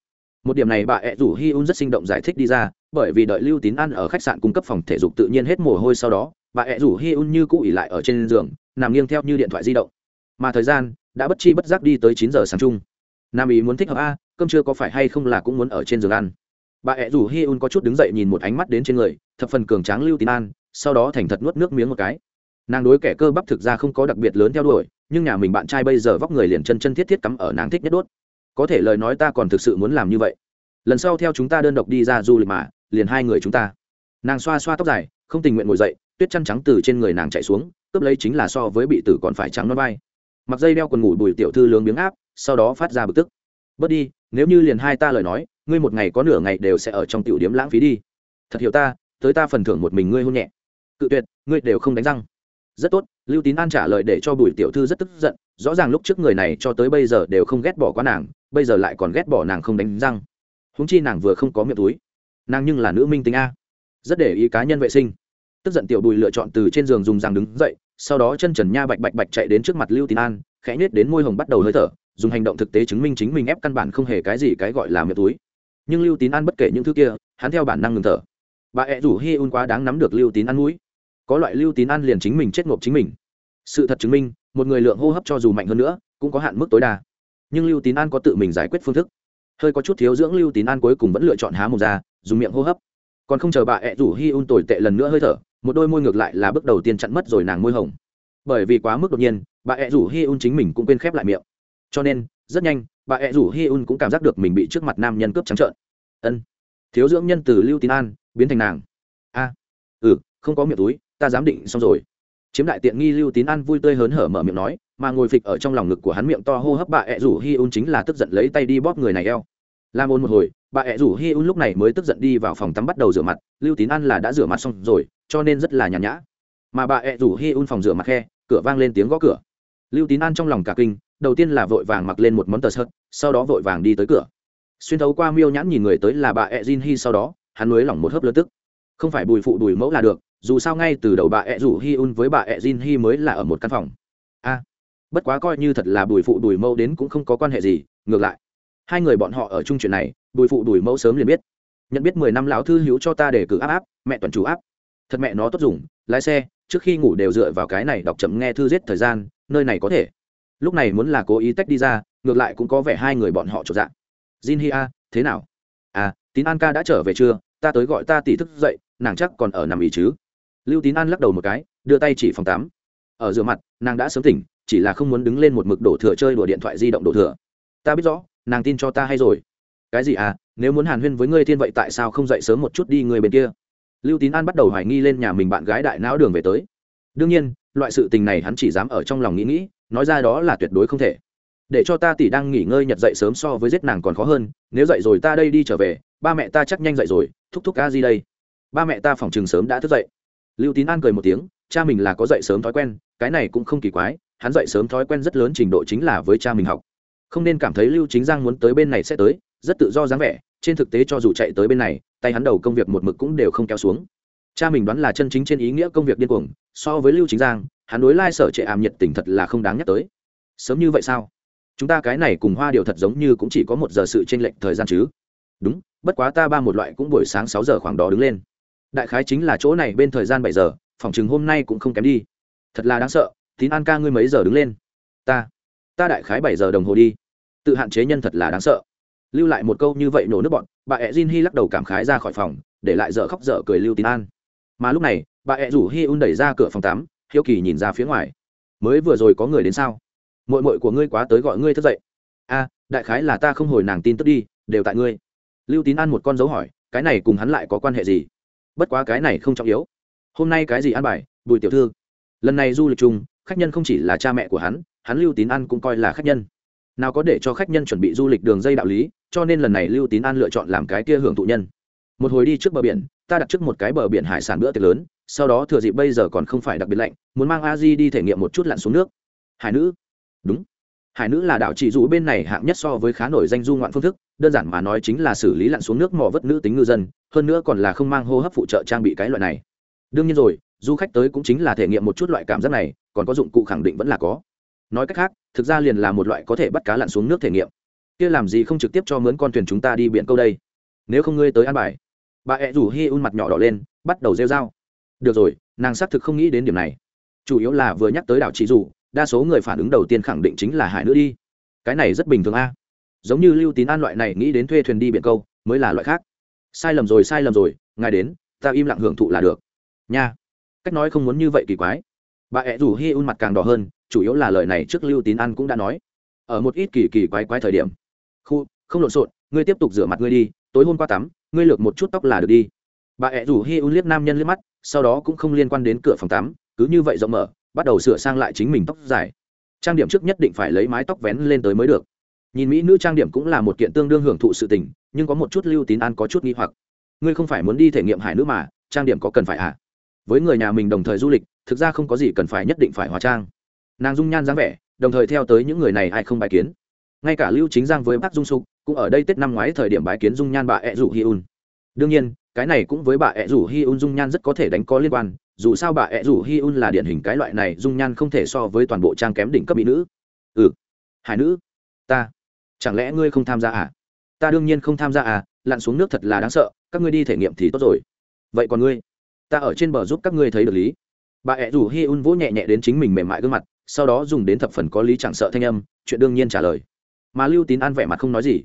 Speaker 1: Một điểm này bà ẹ rủ hi un rất sinh động giải thích đi ra, bởi vì đợi lưu tín ăn ở khách sạn cung cấp phòng thể dục tự nhiên hết mồ hôi sau đó, bà ẹ rủ hi un như cũ ỉ lại ở trên giường nằm nghiêng theo như điện thoại di động. Mà thời gian đã bất chi bất giác đi tới chín giờ sáng chung. Nam ý muốn thích hợp a, cơm chưa có phải hay không là cũng muốn ở trên giường ăn. Bà ẹ rủ hi un có chút đứng dậy nhìn một ánh mắt đến trên người, thập phần cường tráng lưu tín an, sau đó thành thật nuốt nước miếng một cái. Nàng đối kẻ cơ bắp thực ra không có đặc biệt lớn theo đuổi, nhưng nhà mình bạn trai bây giờ vóc người liền chân chân thiết thiết cắm ở nàng thích nhất đốt. Có thể lời nói ta còn thực sự muốn làm như vậy. Lần sau theo chúng ta đơn độc đi ra du lịch mà, liền hai người chúng ta. Nàng xoa xoa tóc dài, không tình nguyện ngồi dậy, tuyết chăn trắng từ trên người nàng chạy xuống cướp lấy chính là so với bị tử còn phải trắng non vai. Mặc dây đeo quần ngủ bùi tiểu thư lướng biếng áp, sau đó phát ra bực tức. Bớt đi, nếu như liền hai ta lời nói, ngươi một ngày có nửa ngày đều sẽ ở trong tiểu điếm lãng phí đi. Thật hiểu ta, tới ta phần thưởng một mình ngươi hôn nhẹ. Cự tuyệt, ngươi đều không đánh răng. Rất tốt, lưu tín an trả lời để cho bùi tiểu thư rất tức giận, rõ ràng lúc trước người này cho tới bây giờ đều không ghét bỏ quá nàng, bây giờ lại còn ghét bỏ nàng không đánh răng. Húng chi nàng vừa không có miệng túi. Nàng nhưng là nữ minh tính a. Rất để ý cá nhân vệ sinh tức giận tiểu bùi lựa chọn từ trên giường dùng rằng đứng dậy, sau đó chân trần nha bạch bạch bạch chạy đến trước mặt lưu tín an, khẽ nhết đến môi hồng bắt đầu hơi thở, dùng hành động thực tế chứng minh chính mình ép căn bản không hề cái gì cái gọi là miệng túi. Nhưng lưu tín an bất kể những thứ kia, hắn theo bản năng ngừng thở. Bà ẹ rủ hi un quá đáng nắm được lưu tín ăn mũi. Có loại lưu tín ăn liền chính mình chết ngộp chính mình. Sự thật chứng minh, một người lượng hô hấp cho dù mạnh hơn nữa, cũng có hạn mức tối đa. Nhưng lưu tín an có tự mình giải quyết phương thức. Hơi có chút thiếu dưỡng lưu tín an cuối cùng vẫn lựa chọn há mồm ra, dùng miệng hô hấp. Còn không chờ bà ẹ rủ hi un tồi tệ lần nữa hơi thở một đôi môi ngược lại là bước đầu tiên chặn mất rồi nàng môi hồng. Bởi vì quá mức đột nhiên, bà ẹ rủ hi un chính mình cũng quên khép lại miệng. Cho nên, rất nhanh, bà ẹ rủ hi un cũng cảm giác được mình bị trước mặt nam nhân cướp trắng trợn. Ân, thiếu dưỡng nhân từ lưu tín an, biến thành nàng. A ừ không có miệng túi, ta dám định xong rồi. Chiếm đại tiện nghi lưu tín an vui tươi hớn hở mở miệng nói, mà ngồi phịch ở trong lòng ngực của hắn miệng to hô hấp bà ẹ rủ hi un chính là tức giận lấy tay đi bóp người này eo. Làm ôn một hồi, bà ẹ rủ hi un lúc này mới tức giận đi vào phòng tắm bắt đầu rửa mặt, lưu tín an là đã rửa mặt xong rồi cho nên rất là nhàn nhã. Mà bà ẹ rủ hi un phòng rửa mặt khe, cửa vang lên tiếng gõ cửa. Lưu tín an trong lòng cả kinh, đầu tiên là vội vàng mặc lên một món tờ sợt sau đó vội vàng đi tới cửa. Xuyên thấu qua miêu nhãn nhìn người tới là bà ẹ jin hi sau đó, hắn nới lỏng một hớp lớn tức. Không phải bùi phụ bùi mẫu là được, dù sao ngay từ đầu bà ẹ rủ hi un với bà ẹ jin hi mới là ở một căn phòng. A, bất quá coi như thật là bùi phụ bùi mẫu đến cũng không có quan hệ gì, ngược lại. Hai người bọn họ ở chung chuyện này, bùi phụ bùi mẫu sớm liền biết. Nhận biết mười năm lão thư hữu cho ta để cử áp áp, mẹ tuần chủ áp thật mẹ nó tốt dùng, lái xe, trước khi ngủ đều dựa vào cái này đọc chậm nghe thư giết thời gian, nơi này có thể. Lúc này muốn là cố ý tách đi ra, ngược lại cũng có vẻ hai người bọn họ trộn dạng jin hi a thế nào? À tín an ca đã trở về chưa? Ta tới gọi ta tỉ thức dậy, nàng chắc còn ở nằm ý chứ? Lưu tín an lắc đầu một cái, đưa tay chỉ phòng tắm. Ở rửa mặt, nàng đã sớm tỉnh, chỉ là không muốn đứng lên một mực đổ thừa chơi đùa điện thoại di động đổ thừa. Ta biết rõ, nàng tin cho ta hay rồi. Cái gì à? Nếu muốn hàn huyên với ngươi thiên vậy tại sao không dậy sớm một chút đi người bên kia? Lưu tín an bắt đầu hoài nghi lên nhà mình bạn gái đại não đường về tới. Đương nhiên, loại sự tình này hắn chỉ dám ở trong lòng nghĩ nghĩ, nói ra đó là tuyệt đối không thể. Để cho ta tỷ đang nghỉ ngơi nhật dậy sớm so với giết nàng còn khó hơn, nếu dậy rồi ta đây đi trở về, ba mẹ ta chắc nhanh dậy rồi, thúc thúc ca gì đây. Ba mẹ ta phòng chừng sớm đã thức dậy. Lưu tín an cười một tiếng, cha mình là có dậy sớm thói quen, cái này cũng không kỳ quái, hắn dậy sớm thói quen rất lớn trình độ chính là với cha mình học. Không nên cảm thấy lưu chính giang muốn tới bên này sẽ tới rất tự do dáng vẻ, trên thực tế cho dù chạy tới bên này, tay hắn đầu công việc một mực cũng đều không kéo xuống. Cha mình đoán là chân chính trên ý nghĩa công việc điên cuồng, so với lưu chính giang, hắn đối lai sở trệ ảm nhiệt tình thật là không đáng nhắc tới. Sớm như vậy sao? Chúng ta cái này cùng hoa điều thật giống như cũng chỉ có một giờ sự tranh lệch thời gian chứ. Đúng, bất quá ta ba một loại cũng buổi sáng sáu giờ khoảng đó đứng lên. Đại khái chính là chỗ này bên thời gian bảy giờ, phòng chừng hôm nay cũng không kém đi. Thật là đáng sợ, tín an ca ngươi mấy giờ đứng lên? Ta ta đại khái bảy giờ đồng hồ đi. Tự hạn chế nhân thật là đáng sợ lưu lại một câu như vậy nổ nước bọn, bà ẹ jin hy lắc đầu cảm khái ra khỏi phòng, để lại dở khóc dở cười lưu tín an. Mà lúc này, bà ẹ rủ hy un đẩy ra cửa phòng tắm, hiếu kỳ nhìn ra phía ngoài. Mới vừa rồi có người đến sao? Mội mội của ngươi quá tới gọi ngươi thức dậy. A, đại khái là ta không hồi nàng tin tức đi, đều tại ngươi. Lưu tín ăn một con dấu hỏi, cái này cùng hắn lại có quan hệ gì? Bất quá cái này không trọng yếu. Hôm nay cái gì ăn bài, bùi tiểu thư? Lần này du lịch chung, khách nhân không chỉ là cha mẹ của hắn hắn lưu tín an cũng coi là khách nhân nào có để cho khách nhân chuẩn bị du lịch đường dây đạo lý, cho nên lần này lưu tín an lựa chọn làm cái kia hưởng thụ nhân. Một hồi đi trước bờ biển, ta đặt trước một cái bờ biển hải sản bữa tiệc lớn, sau đó thừa dịp bây giờ còn không phải đặc biệt lạnh, muốn mang a di đi thể nghiệm một chút lặn xuống nước. Hải nữ? Đúng. Hải nữ là đảo chỉ dù bên này hạng nhất so với khá nổi danh du ngoạn phương thức, đơn giản mà nói chính là xử lý lặn xuống nước mò vất nữ tính ngư dân, hơn nữa còn là không mang hô hấp phụ trợ trang bị cái loại này. Đương nhiên rồi, du khách tới cũng chính là thể nghiệm một chút loại cảm giác này, còn có dụng cụ khẳng định vẫn là có nói cách khác, thực ra liền là một loại có thể bắt cá lặn xuống nước thể nghiệm. Kia làm gì không trực tiếp cho mướn con thuyền chúng ta đi biển câu đây? Nếu không ngươi tới ăn bài. Bà ẹ rủ hi un mặt nhỏ đỏ lên, bắt đầu rêu r a o được rồi, nàng xác thực không nghĩ đến điểm này. Chủ yếu là vừa nhắc tới đảo chị dù, đa số người phản ứng đầu tiên khẳng định chính là hải nữ đi. Cái này rất bình thường a. Giống như lưu tín an loại này nghĩ đến thuê thuyền đi biển câu, mới là loại khác. Sai lầm rồi, sai lầm rồi, ngài đến, ta im lặng hưởng thụ là được. Nha. Cách nói không muốn như vậy kỳ quái. Bà ẹ rủ hi un mặt càng đỏ hơn chủ yếu là lời này trước lưu tín an cũng đã nói. Ở một ít kỳ kỳ quái quái thời điểm. Khu, không lộn xộn, ngươi tiếp tục rửa mặt ngươi đi, tối hôm qua tắm, ngươi lược một chút tóc là được đi. Bà ẹ rủ hi un liếc nam nhân liếc mắt, sau đó cũng không liên quan đến cửa phòng tắm, cứ như vậy rộng mở, bắt đầu sửa sang lại chính mình tóc dài. Trang điểm trước nhất định phải lấy mái tóc vén lên tới mới được. Nhìn mỹ nữ trang điểm cũng là một kiện tương đương hưởng thụ sự tình, nhưng có một chút lưu tín an có chút nghi hoặc. Ngươi không phải muốn đi thể nghiệm hải nữ mà, trang điểm có cần phải à? Với người nhà mình đồng thời du lịch, thực ra không có gì cần phải nhất định phải hóa trang nàng dung nhan dáng vẻ, đồng thời theo tới những người này ai không bài kiến. Ngay cả lưu chính giang với bác dung sục, cũng ở đây tết năm ngoái thời điểm bái kiến dung nhan bà ẹ rủ hi un. Đương nhiên, cái này cũng với bà ẹ rủ hi un dung nhan rất có thể đánh có liên quan, dù sao bà ẹ rủ hi un là điển hình cái loại này dung nhan không thể so với toàn bộ trang kém đỉnh cấp mỹ nữ. Ừ. Hải nữ. Ta. Chẳng lẽ ngươi không tham gia à? Ta đương nhiên không tham gia à lặn xuống nước thật là đáng sợ, các ngươi đi thể nghiệm thì tốt rồi. Vậy còn ngươi? Ta ở trên bờ giúp các ngươi thấy được lý. Bà ẹ rủ hi un vỗ nhẹ nhẹ đến chính mình mềm mại gương mặt sau đó dùng đến thập phần có lý chẳng sợ thanh âm, chuyện đương nhiên trả lời. Mà lưu tín an vẻ mặt không nói gì.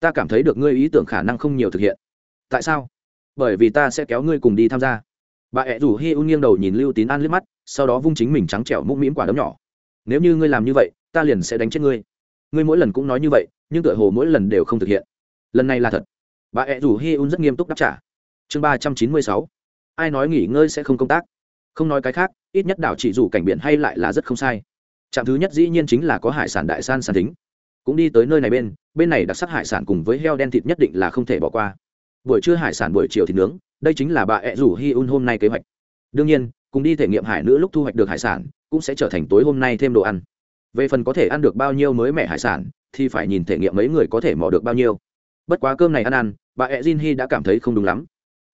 Speaker 1: Ta cảm thấy được ngươi ý tưởng khả năng không nhiều thực hiện. Tại sao? Bởi vì ta sẽ kéo ngươi cùng đi tham gia. Bà ẹ rủ hi un nghiêng đầu nhìn lưu tín an liếc mắt, sau đó vung chính mình trắng trẻo mũm mĩm quả đấm nhỏ. Nếu như ngươi làm như vậy, ta liền sẽ đánh chết ngươi. Ngươi mỗi lần cũng nói như vậy, nhưng tựa hồ mỗi lần đều không thực hiện. Lần này là thật. Bà ẹ rủ hi un rất nghiêm túc đáp trả. Chương ba trăm chín mươi sáu. Ai nói nghỉ ngơi sẽ không công tác? Không nói cái khác ít nhất đảo chỉ dù cảnh biển hay lại là rất không sai. Trạm thứ nhất dĩ nhiên chính là có hải sản đại san sàn tính cũng đi tới nơi này bên bên này đặc sắc hải sản cùng với heo đen thịt nhất định là không thể bỏ qua. Buổi trưa hải sản buổi chiều thịt nướng, đây chính là bà ẹ rủ hi un hôm nay kế hoạch. Đương nhiên, cùng đi thể nghiệm hải nữ lúc thu hoạch được hải sản, cũng sẽ trở thành tối hôm nay thêm đồ ăn. Về phần có thể ăn được bao nhiêu mới mẻ hải sản, thì phải nhìn thể nghiệm mấy người có thể mò được bao nhiêu. Bất quá cơm này ăn ăn, bà ẹ jin hi đã cảm thấy không đúng lắm.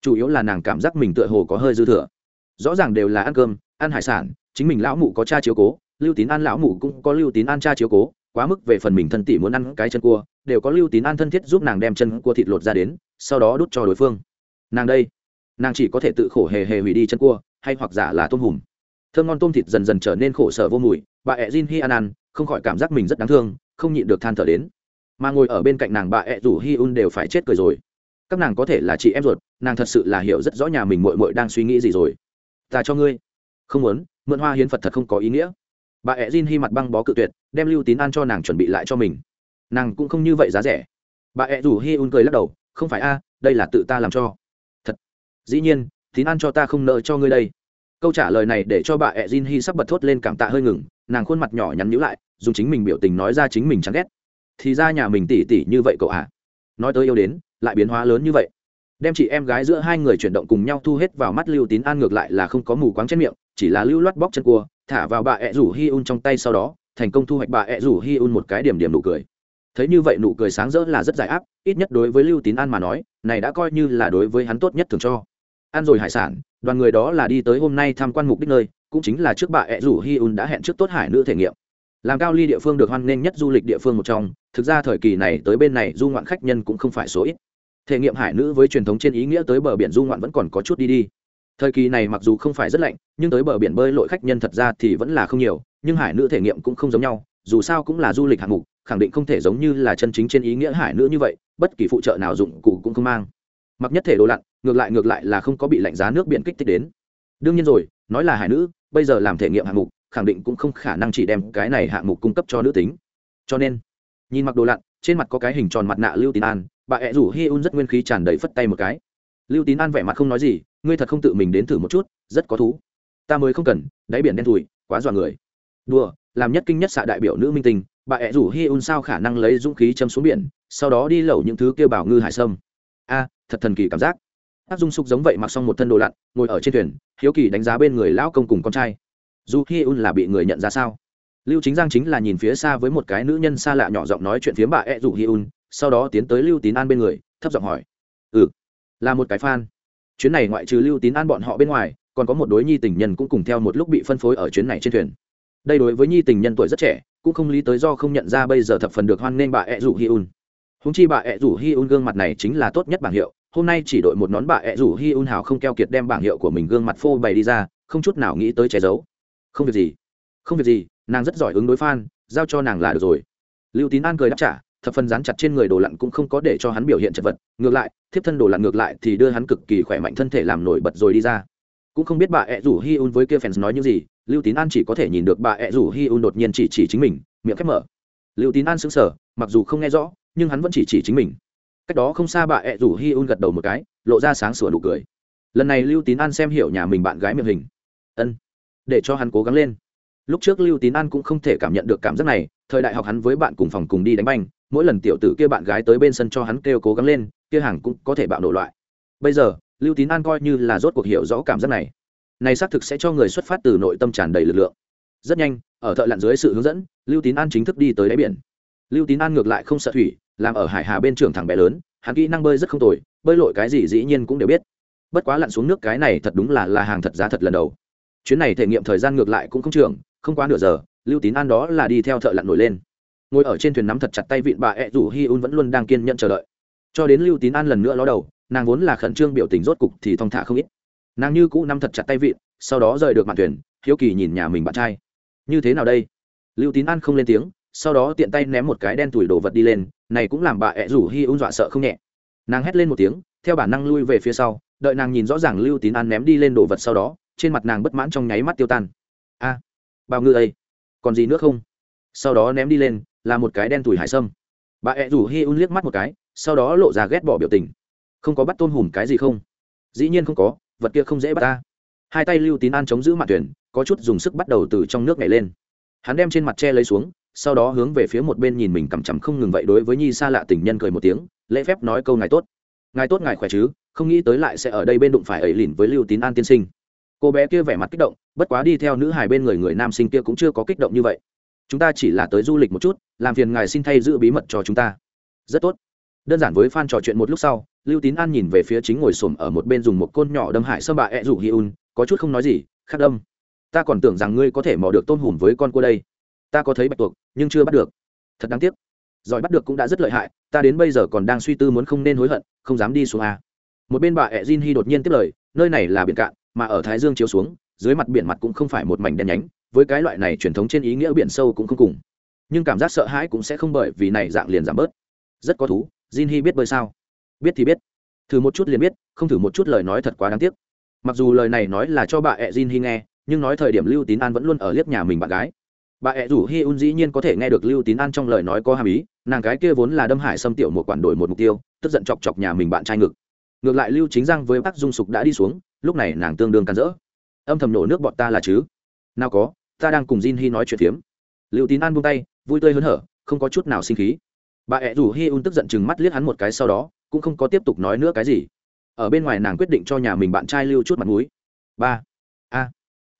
Speaker 1: Chủ yếu là nàng cảm giác mình tựa hồ có hơi dư thừa. Rõ ràng đều là ăn cơm ăn hải sản, chính mình lão mụ có cha chiếu cố, lưu tín an lão mụ cũng có lưu tín an cha chiếu cố, quá mức về phần mình thân tỷ muốn ăn cái chân cua, đều có lưu tín an thân thiết giúp nàng đem chân cua thịt lột ra đến, sau đó đút cho đối phương. Nàng đây, nàng chỉ có thể tự khổ hề hề hủy đi chân cua, hay hoặc giả là tôm hùm. Thơm ngon tôm thịt dần dần trở nên khổ sở vô mùi, bà ẹ jin hi an An không khỏi cảm giác mình rất đáng thương, không nhịn được than thở đến. Mà ngồi ở bên cạnh nàng bà ẹ rủ hi un đều phải chết cười rồi. Các nàng có thể là chị em ruột, nàng thật sự là hiểu rất rõ nhà mình mội mội đang suy nghĩ gì rồi. Ta cho ngươi không muốn, mượn hoa hiến phật thật không có ý nghĩa. Bà ẹ jin hi mặt băng bó cự tuyệt, đem lưu tín an cho nàng chuẩn bị lại cho mình. Nàng cũng không như vậy giá rẻ. Bà ẹ rủ hi un cười lắc đầu, không phải a, đây là tự ta làm cho. Thật? Dĩ nhiên, tín an cho ta không nợ cho ngươi đây. Câu trả lời này để cho bà ẹ jin hi sắp bật thốt lên cảm tạ hơi ngừng, nàng khuôn mặt nhỏ nhắn nhữ lại, dùng chính mình biểu tình nói ra chính mình chán ghét. Thì ra nhà mình tỉ tỉ như vậy cậu à nói tới yêu đến, lại biến hóa lớn như vậy. Đem chị em gái giữa hai người chuyển động cùng nhau thu hết vào mắt lưu tín an ngược lại là không có mù quáng trên miệng chỉ là lưu loát bóc chân cua, thả vào bà ẹ rủ hi un trong tay sau đó, thành công thu hoạch bà ẹ rủ hi un một cái điểm điểm nụ cười. Thấy như vậy nụ cười sáng rỡ là rất giải áp, ít nhất đối với lưu tín an mà nói, này đã coi như là đối với hắn tốt nhất thường cho. Ăn rồi hải sản, đoàn người đó là đi tới hôm nay tham quan mục đích nơi, cũng chính là trước bà ẹ rủ hi un đã hẹn trước tốt hải nữ thể nghiệm. Làm cao ly địa phương được hoan nghênh nhất du lịch địa phương một trong, thực ra thời kỳ này tới bên này du ngoạn khách nhân cũng không phải số ít. Thể nghiệm hải nữ với truyền thống trên ý nghĩa tới bờ biển du ngoạn vẫn còn có chút đi đi thời kỳ này mặc dù không phải rất lạnh, nhưng tới bờ biển bơi lội khách nhân thật ra thì vẫn là không nhiều, nhưng hải nữ thể nghiệm cũng không giống nhau, dù sao cũng là du lịch hạng mục, khẳng định không thể giống như là chân chính trên ý nghĩa hải nữ như vậy, bất kỳ phụ trợ nào dụng cụ cũng không mang. Mặc nhất thể đồ lặn, ngược lại ngược lại là không có bị lạnh giá nước biển kích thích đến. Đương nhiên rồi, nói là hải nữ, bây giờ làm thể nghiệm hạng mục, khẳng định cũng không khả năng chỉ đem cái này hạng mục cung cấp cho nữ tính. Cho nên, nhìn mặc đồ lặn, trên mặt có cái hình tròn mặt nạ lưu tín an, bà ẹ rủ hi un rất nguyên khí tràn đầy phất tay một cái. Lưu tín an vẻ mặt không nói gì ngươi thật không tự mình đến thử một chút, rất có thú. Ta mới không cần, đáy biển đen thùi, quá dọa người. Đùa, làm nhất kinh nhất xạ đại biểu nữ minh tinh, bà ẹ rủ hi un sao khả năng lấy dũng khí châm xuống biển, sau đó đi lẩu những thứ kêu bảo ngư hải sâm. A, thật thần kỳ cảm giác. Ác dung sục giống vậy mặc xong một thân đồ lặn, ngồi ở trên thuyền, hiếu kỳ đánh giá bên người lão công cùng con trai. Dù hi un là bị người nhận ra sao? Lưu chính giang chính là nhìn phía xa với một cái nữ nhân xa lạ nhỏ giọng nói chuyện phía bà ẹ rủ hi un, sau đó tiến tới lưu tín an bên người, thấp giọng hỏi. Ừ là một cái fan chuyến này ngoại trừ lưu tín an bọn họ bên ngoài, còn có một đối nhi tình nhân cũng cùng theo một lúc bị phân phối ở chuyến này trên thuyền. Đây đối với nhi tình nhân tuổi rất trẻ, cũng không lý tới do không nhận ra bây giờ thập phần được hoan nghênh bà ẹ rủ hi un. Húng chi bà ẹ rủ hi un gương mặt này chính là tốt nhất bảng hiệu, hôm nay chỉ đội một nón bà ẹ rủ hi un hào không keo kiệt đem bảng hiệu của mình gương mặt phô bày đi ra, không chút nào nghĩ tới che giấu. Không việc gì. Không việc gì, nàng rất giỏi ứng đối f giao cho nàng là được rồi. Lưu tín an cười đáp trả thập phần dán chặt trên người đồ lặn cũng không có để cho hắn biểu hiện chật vật. Ngược lại, thiếp thân đồ lặn ngược lại thì đưa hắn cực kỳ khỏe mạnh thân thể làm nổi bật rồi đi ra. Cũng không biết bà ẹ rủ hi un với kia fans nói những gì, lưu tín an chỉ có thể nhìn được bà ẹ rủ hi un đột nhiên chỉ chỉ chính mình, miệng khép mở. Lưu tín an sững sở mặc dù không nghe rõ, nhưng hắn vẫn chỉ chỉ chính mình. Cách đó không xa bà ẹ rủ hi un gật đầu một cái, lộ ra sáng sủa nụ cười. Lần này lưu tín an xem hiểu nhà mình bạn gái miệng hình. Ân, để cho hắn cố gắng lên. Lúc trước lưu tín an cũng không thể cảm nhận được cảm giác này, thời đại học hắn với bạn cùng phòng cùng đi đánh banh mỗi lần tiểu tử kia bạn gái tới bên sân cho hắn kêu cố gắng lên, kia hàng cũng có thể bạo nổ loại. Bây giờ, lưu tín an coi như là rốt cuộc hiểu rõ cảm giác này. Này xác thực sẽ cho người xuất phát từ nội tâm tràn đầy lực lượng. Rất nhanh, ở thợ lặn dưới sự hướng dẫn, lưu tín an chính thức đi tới đáy biển. Lưu tín an ngược lại không sợ thủy, làm ở hải hà bên trường thẳng bé lớn, hắn kỹ năng bơi rất không tồi, bơi lội cái gì dĩ nhiên cũng đều biết. Bất quá lặn xuống nước cái này thật đúng là là hàng thật giá thật lần đầu. Chuyến này thể nghiệm thời gian ngược lại cũng không trường, không quá nửa giờ, lưu tín an đó là đi theo thợ lặn nổi lên ngồi ở trên thuyền nắm thật chặt tay vịn bà ẹ rủ hi un vẫn luôn đang kiên nhận chờ đợi. Cho đến lưu tín an lần nữa ló đầu, nàng vốn là khẩn trương biểu tình rốt cục thì thong thả không ít. Nàng như cũ nắm thật chặt tay vịn, sau đó rời được mặt thuyền, hiếu kỳ nhìn nhà mình bạn trai. Như thế nào đây? Lưu tín an không lên tiếng, sau đó tiện tay ném một cái đen tủi đồ vật đi lên, này cũng làm bà ẹ rủ hi un dọa sợ không nhẹ. Nàng hét lên một tiếng, theo bản năng lui về phía sau, đợi nàng nhìn rõ ràng lưu tín an ném đi lên đồ vật sau đó, trên mặt nàng bất mãn trong nháy mắt tiêu tan. A, bao ngư ấy còn gì nữa không? Sau đó ném đi lên là một cái đen tủi hải sâm. Bà ẹ rủ hi un liếc mắt một cái, sau đó lộ ra ghét bỏ biểu tình. Không có bắt tôm hùm cái gì không? Dĩ nhiên không có, vật kia không dễ bắt ta. Hai tay lưu tín an chống giữ mặt thuyền, có chút dùng sức bắt đầu từ trong nước nhảy lên. Hắn đem trên mặt tre lấy xuống, sau đó hướng về phía một bên nhìn mình cằm chằm không ngừng vậy đối với nhi xa lạ tình nhân cười một tiếng, lễ phép nói câu ngài tốt. Ngài tốt, ngài khỏe chứ? Không nghĩ tới lại sẽ ở đây bên đụng phải ẩy lìn với lưu tín an tiên sinh. Cô bé kia vẻ mặt kích động, bất quá đi theo nữ hài bên người người nam sinh kia cũng chưa có kích động như vậy chúng ta chỉ là tới du lịch một chút, làm phiền ngài xin thay giữ bí mật cho chúng ta. Rất tốt. Đơn giản với f trò chuyện một lúc sau, lưu tín an nhìn về phía chính ngồi xổm ở một bên dùng một côn nhỏ đâm hại sâm bạ ẹ rủ hi un, có chút không nói gì, khắc đâm. Ta còn tưởng rằng ngươi có thể mò được tôm hùm với con cua đây. Ta có thấy bạch tuộc, nhưng chưa bắt được. Thật đáng tiếc. Giỏi bắt được cũng đã rất lợi hại, ta đến bây giờ còn đang suy tư muốn không nên hối hận, không dám đi xuống a. Một bên bà ẹ jin hi đột nhiên tiếp lời, nơi này là biển cạn, mà ở thái dương chiếu xuống, dưới mặt biển mặt cũng không phải một mảnh đen nhánh với cái loại này truyền thống trên ý nghĩa biển sâu cũng không cùng. Nhưng cảm giác sợ hãi cũng sẽ không bởi vì này dạng liền giảm bớt. Rất có thú, jin hy biết bơi sao? Biết thì biết. Thử một chút liền biết, không thử một chút lời nói thật quá đáng tiếc. Mặc dù lời này nói là cho bà ẹ jin hy nghe, nhưng nói thời điểm lưu tín an vẫn luôn ở liếc nhà mình bạn gái. Bà ẹ rủ hi un dĩ nhiên có thể nghe được lưu tín an trong lời nói có hàm ý, nàng gái kia vốn là đâm hải xâm tiểu một quản đổi một mục tiêu, tức giận chọc chọc nhà mình bạn trai ngực. Ngược lại lưu chính giang với bác dung sục đã đi xuống, lúc này nàng tương đương cắn rỡ. Âm thầm nổ nước bọn ta là chứ? Nào có ta đang cùng jin hi nói chuyện phiếm. Lưu tín an buông tay, vui tươi hớn hở, không có chút nào sinh khí. Bà ẹ rủ hi un tức giận chừng mắt liếc hắn một cái sau đó, cũng không có tiếp tục nói nữa cái gì. Ở bên ngoài nàng quyết định cho nhà mình bạn trai lưu chút mặt mũi. Ba. A.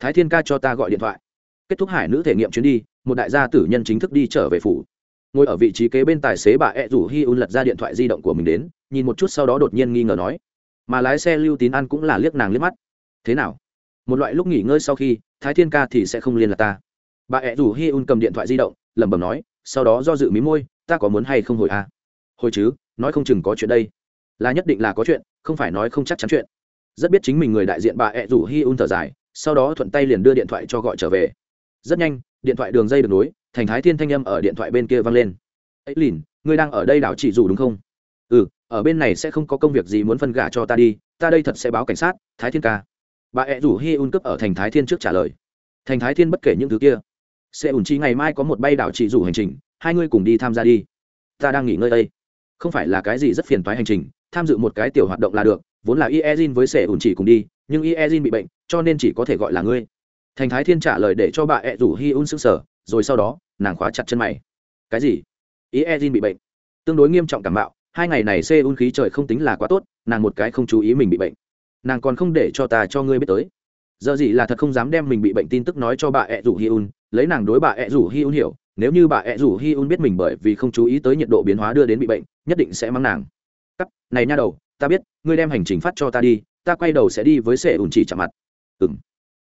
Speaker 1: Thái thiên ca cho ta gọi điện thoại. Kết thúc hải nữ thể nghiệm chuyến đi, một đại gia tử nhân chính thức đi trở về phủ. Ngồi ở vị trí kế bên tài xế bà ẹ rủ hi un lật ra điện thoại di động của mình đến, nhìn một chút sau đó đột nhiên nghi ngờ nói. Mà lái xe lưu tín an cũng là liếc nàng liếc mắt. Thế nào? Một loại lúc nghỉ ngơi sau khi thái thiên ca thì sẽ không liên lạc ta. Bà ẹ rủ hi un cầm điện thoại di động, lẩm bẩm nói, sau đó do dự mí môi, ta có muốn hay không hồi à? hồi chứ, nói không chừng có chuyện đây. Là nhất định là có chuyện, không phải nói không chắc chắn chuyện. Rất biết chính mình người đại diện bà ẹ rủ hi un thở dài, sau đó thuận tay liền đưa điện thoại cho gọi trở về. Rất nhanh, điện thoại đường dây được nối, thành thái thiên thanh âm ở điện thoại bên kia vang lên. Ấy lìn, ngươi đang ở đây đảo chỉ rủ đúng không? Ừ ở bên này sẽ không có công việc gì muốn phân gả cho ta đi, ta đây thật sẽ báo cảnh sát, thái thiên ca bà ẹ rủ hi un cấp ở thành thái thiên trước trả lời. Thành thái thiên bất kể những thứ kia. Sẽ ủn chi ngày mai có một bay đảo chị rủ hành trình, hai ngươi cùng đi tham gia đi. Ta đang nghỉ ngơi đây. Không phải là cái gì rất phiền toái hành trình, tham dự một cái tiểu hoạt động là được, vốn là iezin với sẻ ủn chỉ cùng đi, nhưng iezin bị bệnh, cho nên chỉ có thể gọi là ngươi. Thành thái thiên trả lời để cho bà ẹ rủ hi un s ư n g sở rồi sau đó, nàng khóa chặt chân mày. Cái gì? Iezin bị bệnh. Tương đối nghiêm trọng cảm bạo, hai ngày này xê un khí trời không tính là quá tốt, nàng một cái không chú ý mình bị bệnh nàng còn không để cho ta cho ngươi biết tới. Giờ gì là thật không dám đem mình bị bệnh tin tức nói cho bà ẹ rủ hi un, lấy nàng đối bà ẹ rủ hi un hiểu, nếu như bà ẹ rủ hi un biết mình bởi vì không chú ý tới nhiệt độ biến hóa đưa đến bị bệnh, nhất định sẽ mắng nàng. Cắt, này nha đầu, ta biết, ngươi đem hành trình phát cho ta đi, ta quay đầu sẽ đi với sệ ùn chỉ chạm mặt. Ừng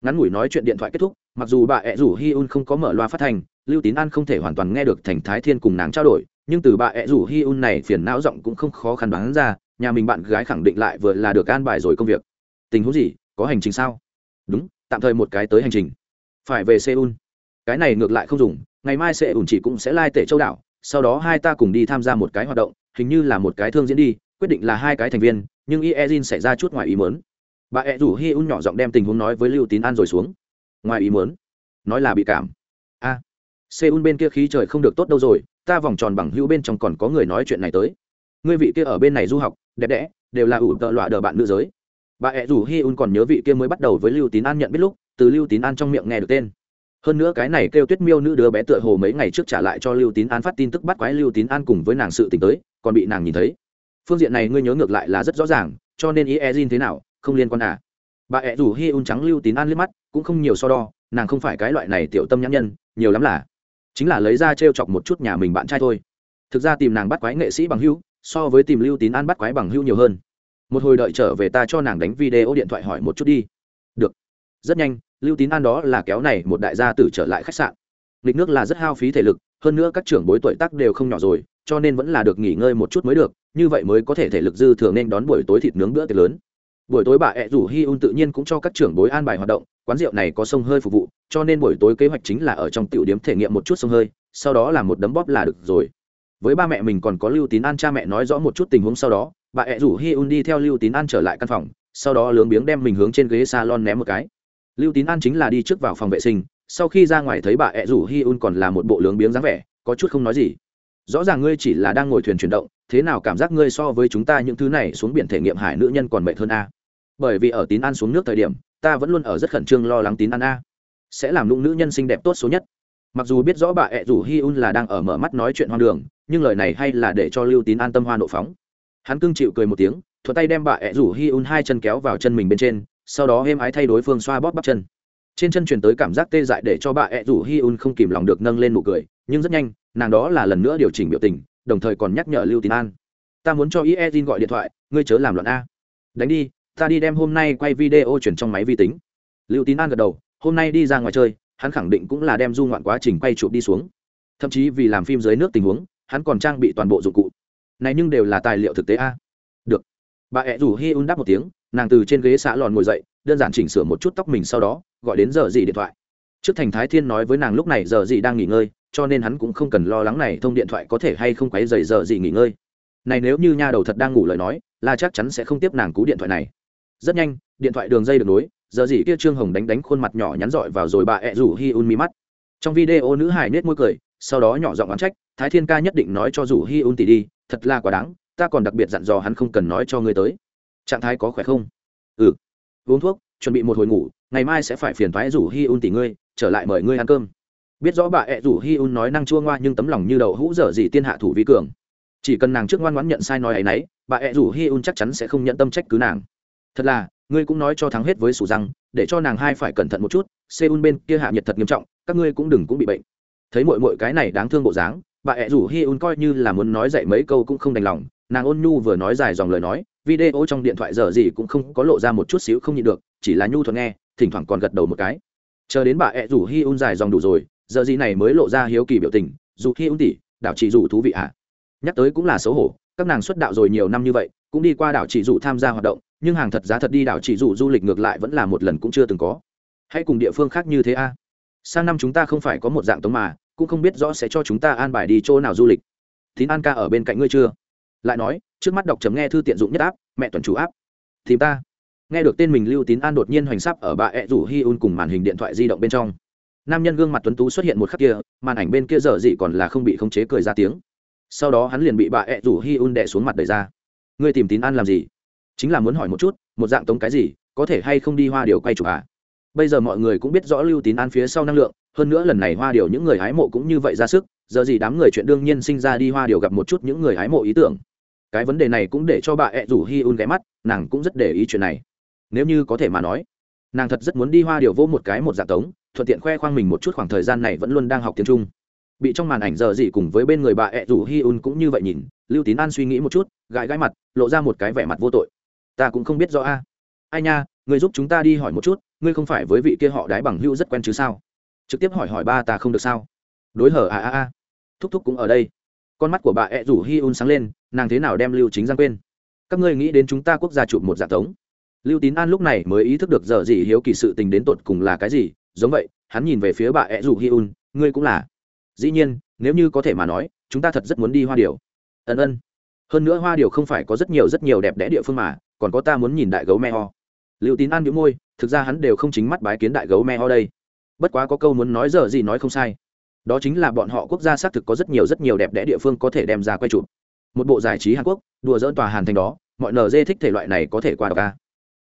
Speaker 1: ngắn ngủi nói chuyện điện thoại kết thúc, mặc dù bà ẹ rủ hi un không có mở loa phát thành lưu tín an không thể hoàn toàn nghe được thành thái thiên cùng nàng trao đổi, nhưng từ bà ẹ rủ hi un này phiền não giọng cũng không khó khăn đoán ra nhà mình bạn gái khẳng định lại vừa là được an bài rồi công việc. Tình huống gì? Có hành trình sao? Đúng tạm thời một cái tới hành trình. Phải về seoul. Cái này ngược lại không dùng ngày mai sẽ ủn chỉ cũng sẽ lai châu đảo sau đó hai ta cùng đi tham gia một cái hoạt động hình như là một cái thương diễn đi quyết định là hai cái thành viên nhưng iezin xảy ra chút ngoài ý mớn bà ẹ rủ hi un nhỏ giọng đem tình huống nói với lưu tín an rồi xuống. Ngoài ý mớn nói là bị cảm. A. À, seoul bên kia khí trời không được tốt đâu rồi ta vòng tròn bằng hữu bên trong còn có người nói chuyện này tới. Ngươi vị kia ở bên này du học đẹp đẽ, đều là ủ tợ loạ đờ bạn nữ giới. Bà ẹ rủ hi un còn nhớ vị kia mới bắt đầu với lưu tín an nhận biết lúc, từ lưu tín an trong miệng nghe được tên. Hơn nữa cái này kêu tuyết miêu nữ đứa bé tựa hồ mấy ngày trước trả lại cho lưu tín an phát tin tức bắt quái lưu tín an cùng với nàng sự t tới, còn bị nàng nhìn thấy. Phương diện này ngươi nhớ ngược lại là rất rõ ràng, cho nên ý e z thế nào, không liên quan à? Bà ẹ rủ hi un trắng lưu tín an liếc mắt, cũng không nhiều so đo, nàng không phải cái loại này tiểu tâm nhãn nhân, nhiều lắm là, chính là lấy ra t r e o chọc một chút nhà mình bạn trai thôi. Thực ra tìm nàng bắt quái nghệ sĩ bằng hữu so với tìm lưu tín an bắt quái bằng hưu nhiều hơn. Một hồi đợi trở về ta cho nàng đánh video điện thoại hỏi một chút đi. Được. Rất nhanh, lưu tín an đó là kéo này một đại gia tử trở lại khách sạn. Lịch nước là rất hao phí thể lực, hơn nữa các trưởng bối tuổi tác đều không nhỏ rồi, cho nên vẫn là được nghỉ ngơi một chút mới được, như vậy mới có thể thể lực dư thường nên đón buổi tối thịt nướng bữa tiệc lớn. Buổi tối bà ẹ rủ hi un tự nhiên cũng cho các trưởng bối an bài hoạt động, quán rượu này có sông hơi phục vụ, cho nên buổi tối kế hoạch chính là ở trong tiểu điếm thể nghiệm một chút sông hơi, sau đó là một đấm bóp là được rồi với ba mẹ mình còn có lưu tín an, cha mẹ nói rõ một chút tình huống sau đó, bà ẹ rủ hi un đi theo lưu tín an trở lại căn phòng, sau đó lướng biếng đem mình hướng trên ghế salon ném một cái. Lưu tín an chính là đi trước vào phòng vệ sinh, sau khi ra ngoài thấy bà ẹ rủ hi un còn là một bộ lướng biếng dáng vẻ, có chút không nói gì. Rõ ràng ngươi chỉ là đang ngồi thuyền chuyển động, thế nào cảm giác ngươi so với chúng ta những thứ này xuống biển thể nghiệm hải nữ nhân còn mệt hơn a? Bởi vì ở tín an xuống nước thời điểm, ta vẫn luôn ở rất khẩn trương lo lắng tín an a. Sẽ làm lũng nữ nhân xinh đẹp tốt số nhất. Mặc dù biết rõ bà ẹ rủ hi un là đang ở mở mắt nói chuyện hoang đường nhưng lời này hay là để cho lưu tín an tâm hoa nộ phóng. Hắn cưng chịu cười một tiếng, thuận tay đem bà ẹ rủ hi un hai chân kéo vào chân mình bên trên, sau đó êm ái thay đối phương xoa bóp bắp chân. Trên chân truyền tới cảm giác tê dại để cho bà ẹ rủ hi un không kìm lòng được nâng lên nụ cười, nhưng rất nhanh, nàng đó là lần nữa điều chỉnh biểu tình, đồng thời còn nhắc nhở lưu tín an. Ta muốn cho ie gọi điện thoại, ngươi chớ làm loạn a. Đánh đi, ta đi đem hôm nay quay video chuyển trong máy vi tính. Lưu tín an gật đầu, hôm nay đi ra ngoài chơi, hắn khẳng định cũng là đem du ngoạn quá trình quay chụp đi xuống. Thậm chí vì làm phim dưới nước tình huống hắn còn trang bị toàn bộ dụng cụ. Này nhưng đều là tài liệu thực tế a. Được. Bà ẹ rủ hi un đáp một tiếng, nàng từ trên ghế xã lòn ngồi dậy, đơn giản chỉnh sửa một chút tóc mình sau đó, gọi đến giờ gì điện thoại. Trước thành thái thiên nói với nàng lúc này giờ gì đang nghỉ ngơi, cho nên hắn cũng không cần lo lắng này thông điện thoại có thể hay không quấy dày giờ gì nghỉ ngơi. Này nếu như nha đầu thật đang ngủ lời nói, là chắc chắn sẽ không tiếp nàng cú điện thoại này. Rất nhanh, điện thoại đường dây được nối, giờ gì kia trương hồng đánh đánh khuôn mặt nhỏ nhắn dọi vào rồi bà ẹ rủ hi un mi mắt. Trong video nữ hải nết môi cười sau đó nhỏ giọng oán trách, thái thiên ca nhất định nói cho rủ hi un tỷ đi, thật là quá đáng, ta còn đặc biệt dặn dò hắn không cần nói cho ngươi tới. Trạng thái có khỏe không? Ừ uống thuốc, chuẩn bị một hồi ngủ, ngày mai sẽ phải phiền thoái rủ hi un tỷ ngươi, trở lại mời ngươi ăn cơm. Biết rõ bà ẹ rủ hi un nói năng chua ngoa nhưng tấm lòng như đầu hũ dở gì tiên hạ thủ vi cường. Chỉ cần nàng trước ngoan ngoãn nhận sai nói ấ y n ấ y bà ẹ rủ hi un chắc chắn sẽ không nhận tâm trách cứ nàng. Thật là, ngươi cũng nói cho thắng hết với sủ răng, để cho nàng hai phải cẩn thận một chút, seoul bên kia hạ nhiệt thật nghiêm trọng, các ngươi cũng đừng cũng bị bệnh thấy mội mội cái này đáng thương bộ dáng, bà ẹ rủ hi un coi như là muốn nói dậy mấy câu cũng không đành lòng, nàng ôn nhu vừa nói dài dòng lời nói, video trong điện thoại giờ gì cũng không có lộ ra một chút xíu không nhịn được, chỉ là nhu thuận nghe, thỉnh thoảng còn gật đầu một cái chờ đến bà ẹ rủ hi un dài dòng đủ rồi, giờ gì này mới lộ ra hiếu kỳ biểu tình, dù hi un tỉ đảo chỉ dù thú vị ạ à. nhắc tới cũng là xấu hổ, các nàng xuất đạo rồi nhiều năm như vậy, cũng đi qua đảo chỉ dù tham gia hoạt động, nhưng hàng thật giá thật đi đảo chỉ dù du lịch ngược lại vẫn là một lần cũng chưa từng có hãy cùng địa phương khác như thế a à. sang năm chúng ta không phải có một dạng tống mà cũng không biết rõ sẽ cho chúng ta an bài đi chỗ nào du lịch. Tín an ca ở bên cạnh ngươi chưa? Lại nói, trước mắt đọc chấm nghe thư tiện dụng nhất áp mẹ tuần chủ áp thì ta. Nghe được tên mình lưu tín an đột nhiên hoành sắp ở bà ẹ rủ hi un cùng màn hình điện thoại di động bên trong. Nam nhân gương mặt tuấn tú xuất hiện một khắc kia, màn ảnh bên kia dở dị còn là không bị khống chế cười ra tiếng. Sau đó hắn liền bị bà ẹ rủ hi un đẻ xuống mặt đời ra. Ngươi tìm tín an làm gì? Chính là muốn hỏi một chút, một dạng tống cái gì, có thể hay không đi hoa điều quay chụp à? Bây giờ mọi người cũng biết rõ lưu tín an phía sau năng lượng hơn nữa lần này hoa điều những người hái mộ cũng như vậy ra sức, giờ gì đám người chuyện đương nhiên sinh ra đi hoa điều gặp một chút những người hái mộ ý tưởng. Cái vấn đề này cũng để cho bà ẹ rủ hi un ghé mắt, nàng cũng rất để ý chuyện này. Nếu như có thể mà nói, nàng thật rất muốn đi hoa điều vô một cái một dạng tống, thuận tiện khoe khoang mình một chút khoảng thời gian này vẫn luôn đang học tiếng trung. Bị trong màn ảnh giờ gì cùng với bên người bà ẹ rủ hi un cũng như vậy nhìn, lưu tín an suy nghĩ một chút, gãi gãi mặt, lộ ra một cái vẻ mặt vô tội. Ta cũng không biết rõ a. Ai nha, người giúp chúng ta đi hỏi một chút, ngươi không phải với vị kia họ đái bằng hữu rất quen chứ sao? Trực tiếp hỏi hỏi ba ta không được sao? Đối hở, a a a. Thúc thúc cũng ở đây. Con mắt của bà ẹ rủ hi un sáng lên, nàng thế nào đem lưu chính giang quên? Các ngươi nghĩ đến chúng ta quốc gia chụp một giả tống. Lưu tín an lúc này mới ý thức được giờ gì hiếu kỳ sự tình đến tột cùng là cái gì, giống vậy, hắn nhìn về phía bà ẹ rủ hi un, ngươi cũng là. Dĩ nhiên, nếu như có thể mà nói, chúng ta thật rất muốn đi hoa điều ân ân. Hơn nữa hoa điều không phải có rất nhiều rất nhiều đẹp đẽ địa phương mà, còn có ta muốn nhìn đại gấu me ho. Lưu tín an nhũ môi, thực ra hắn đều không chính mắt bái kiến đại gấu me ho đây bất quá có câu muốn nói giờ gì nói không sai. Đó chính là bọn họ quốc gia xác thực có rất nhiều rất nhiều đẹp đẽ địa phương có thể đem ra quay chụp. Một bộ giải trí hàn quốc, đùa dỡn tòa hàn thành đó, mọi nd thích thể loại này có thể qua đọc ca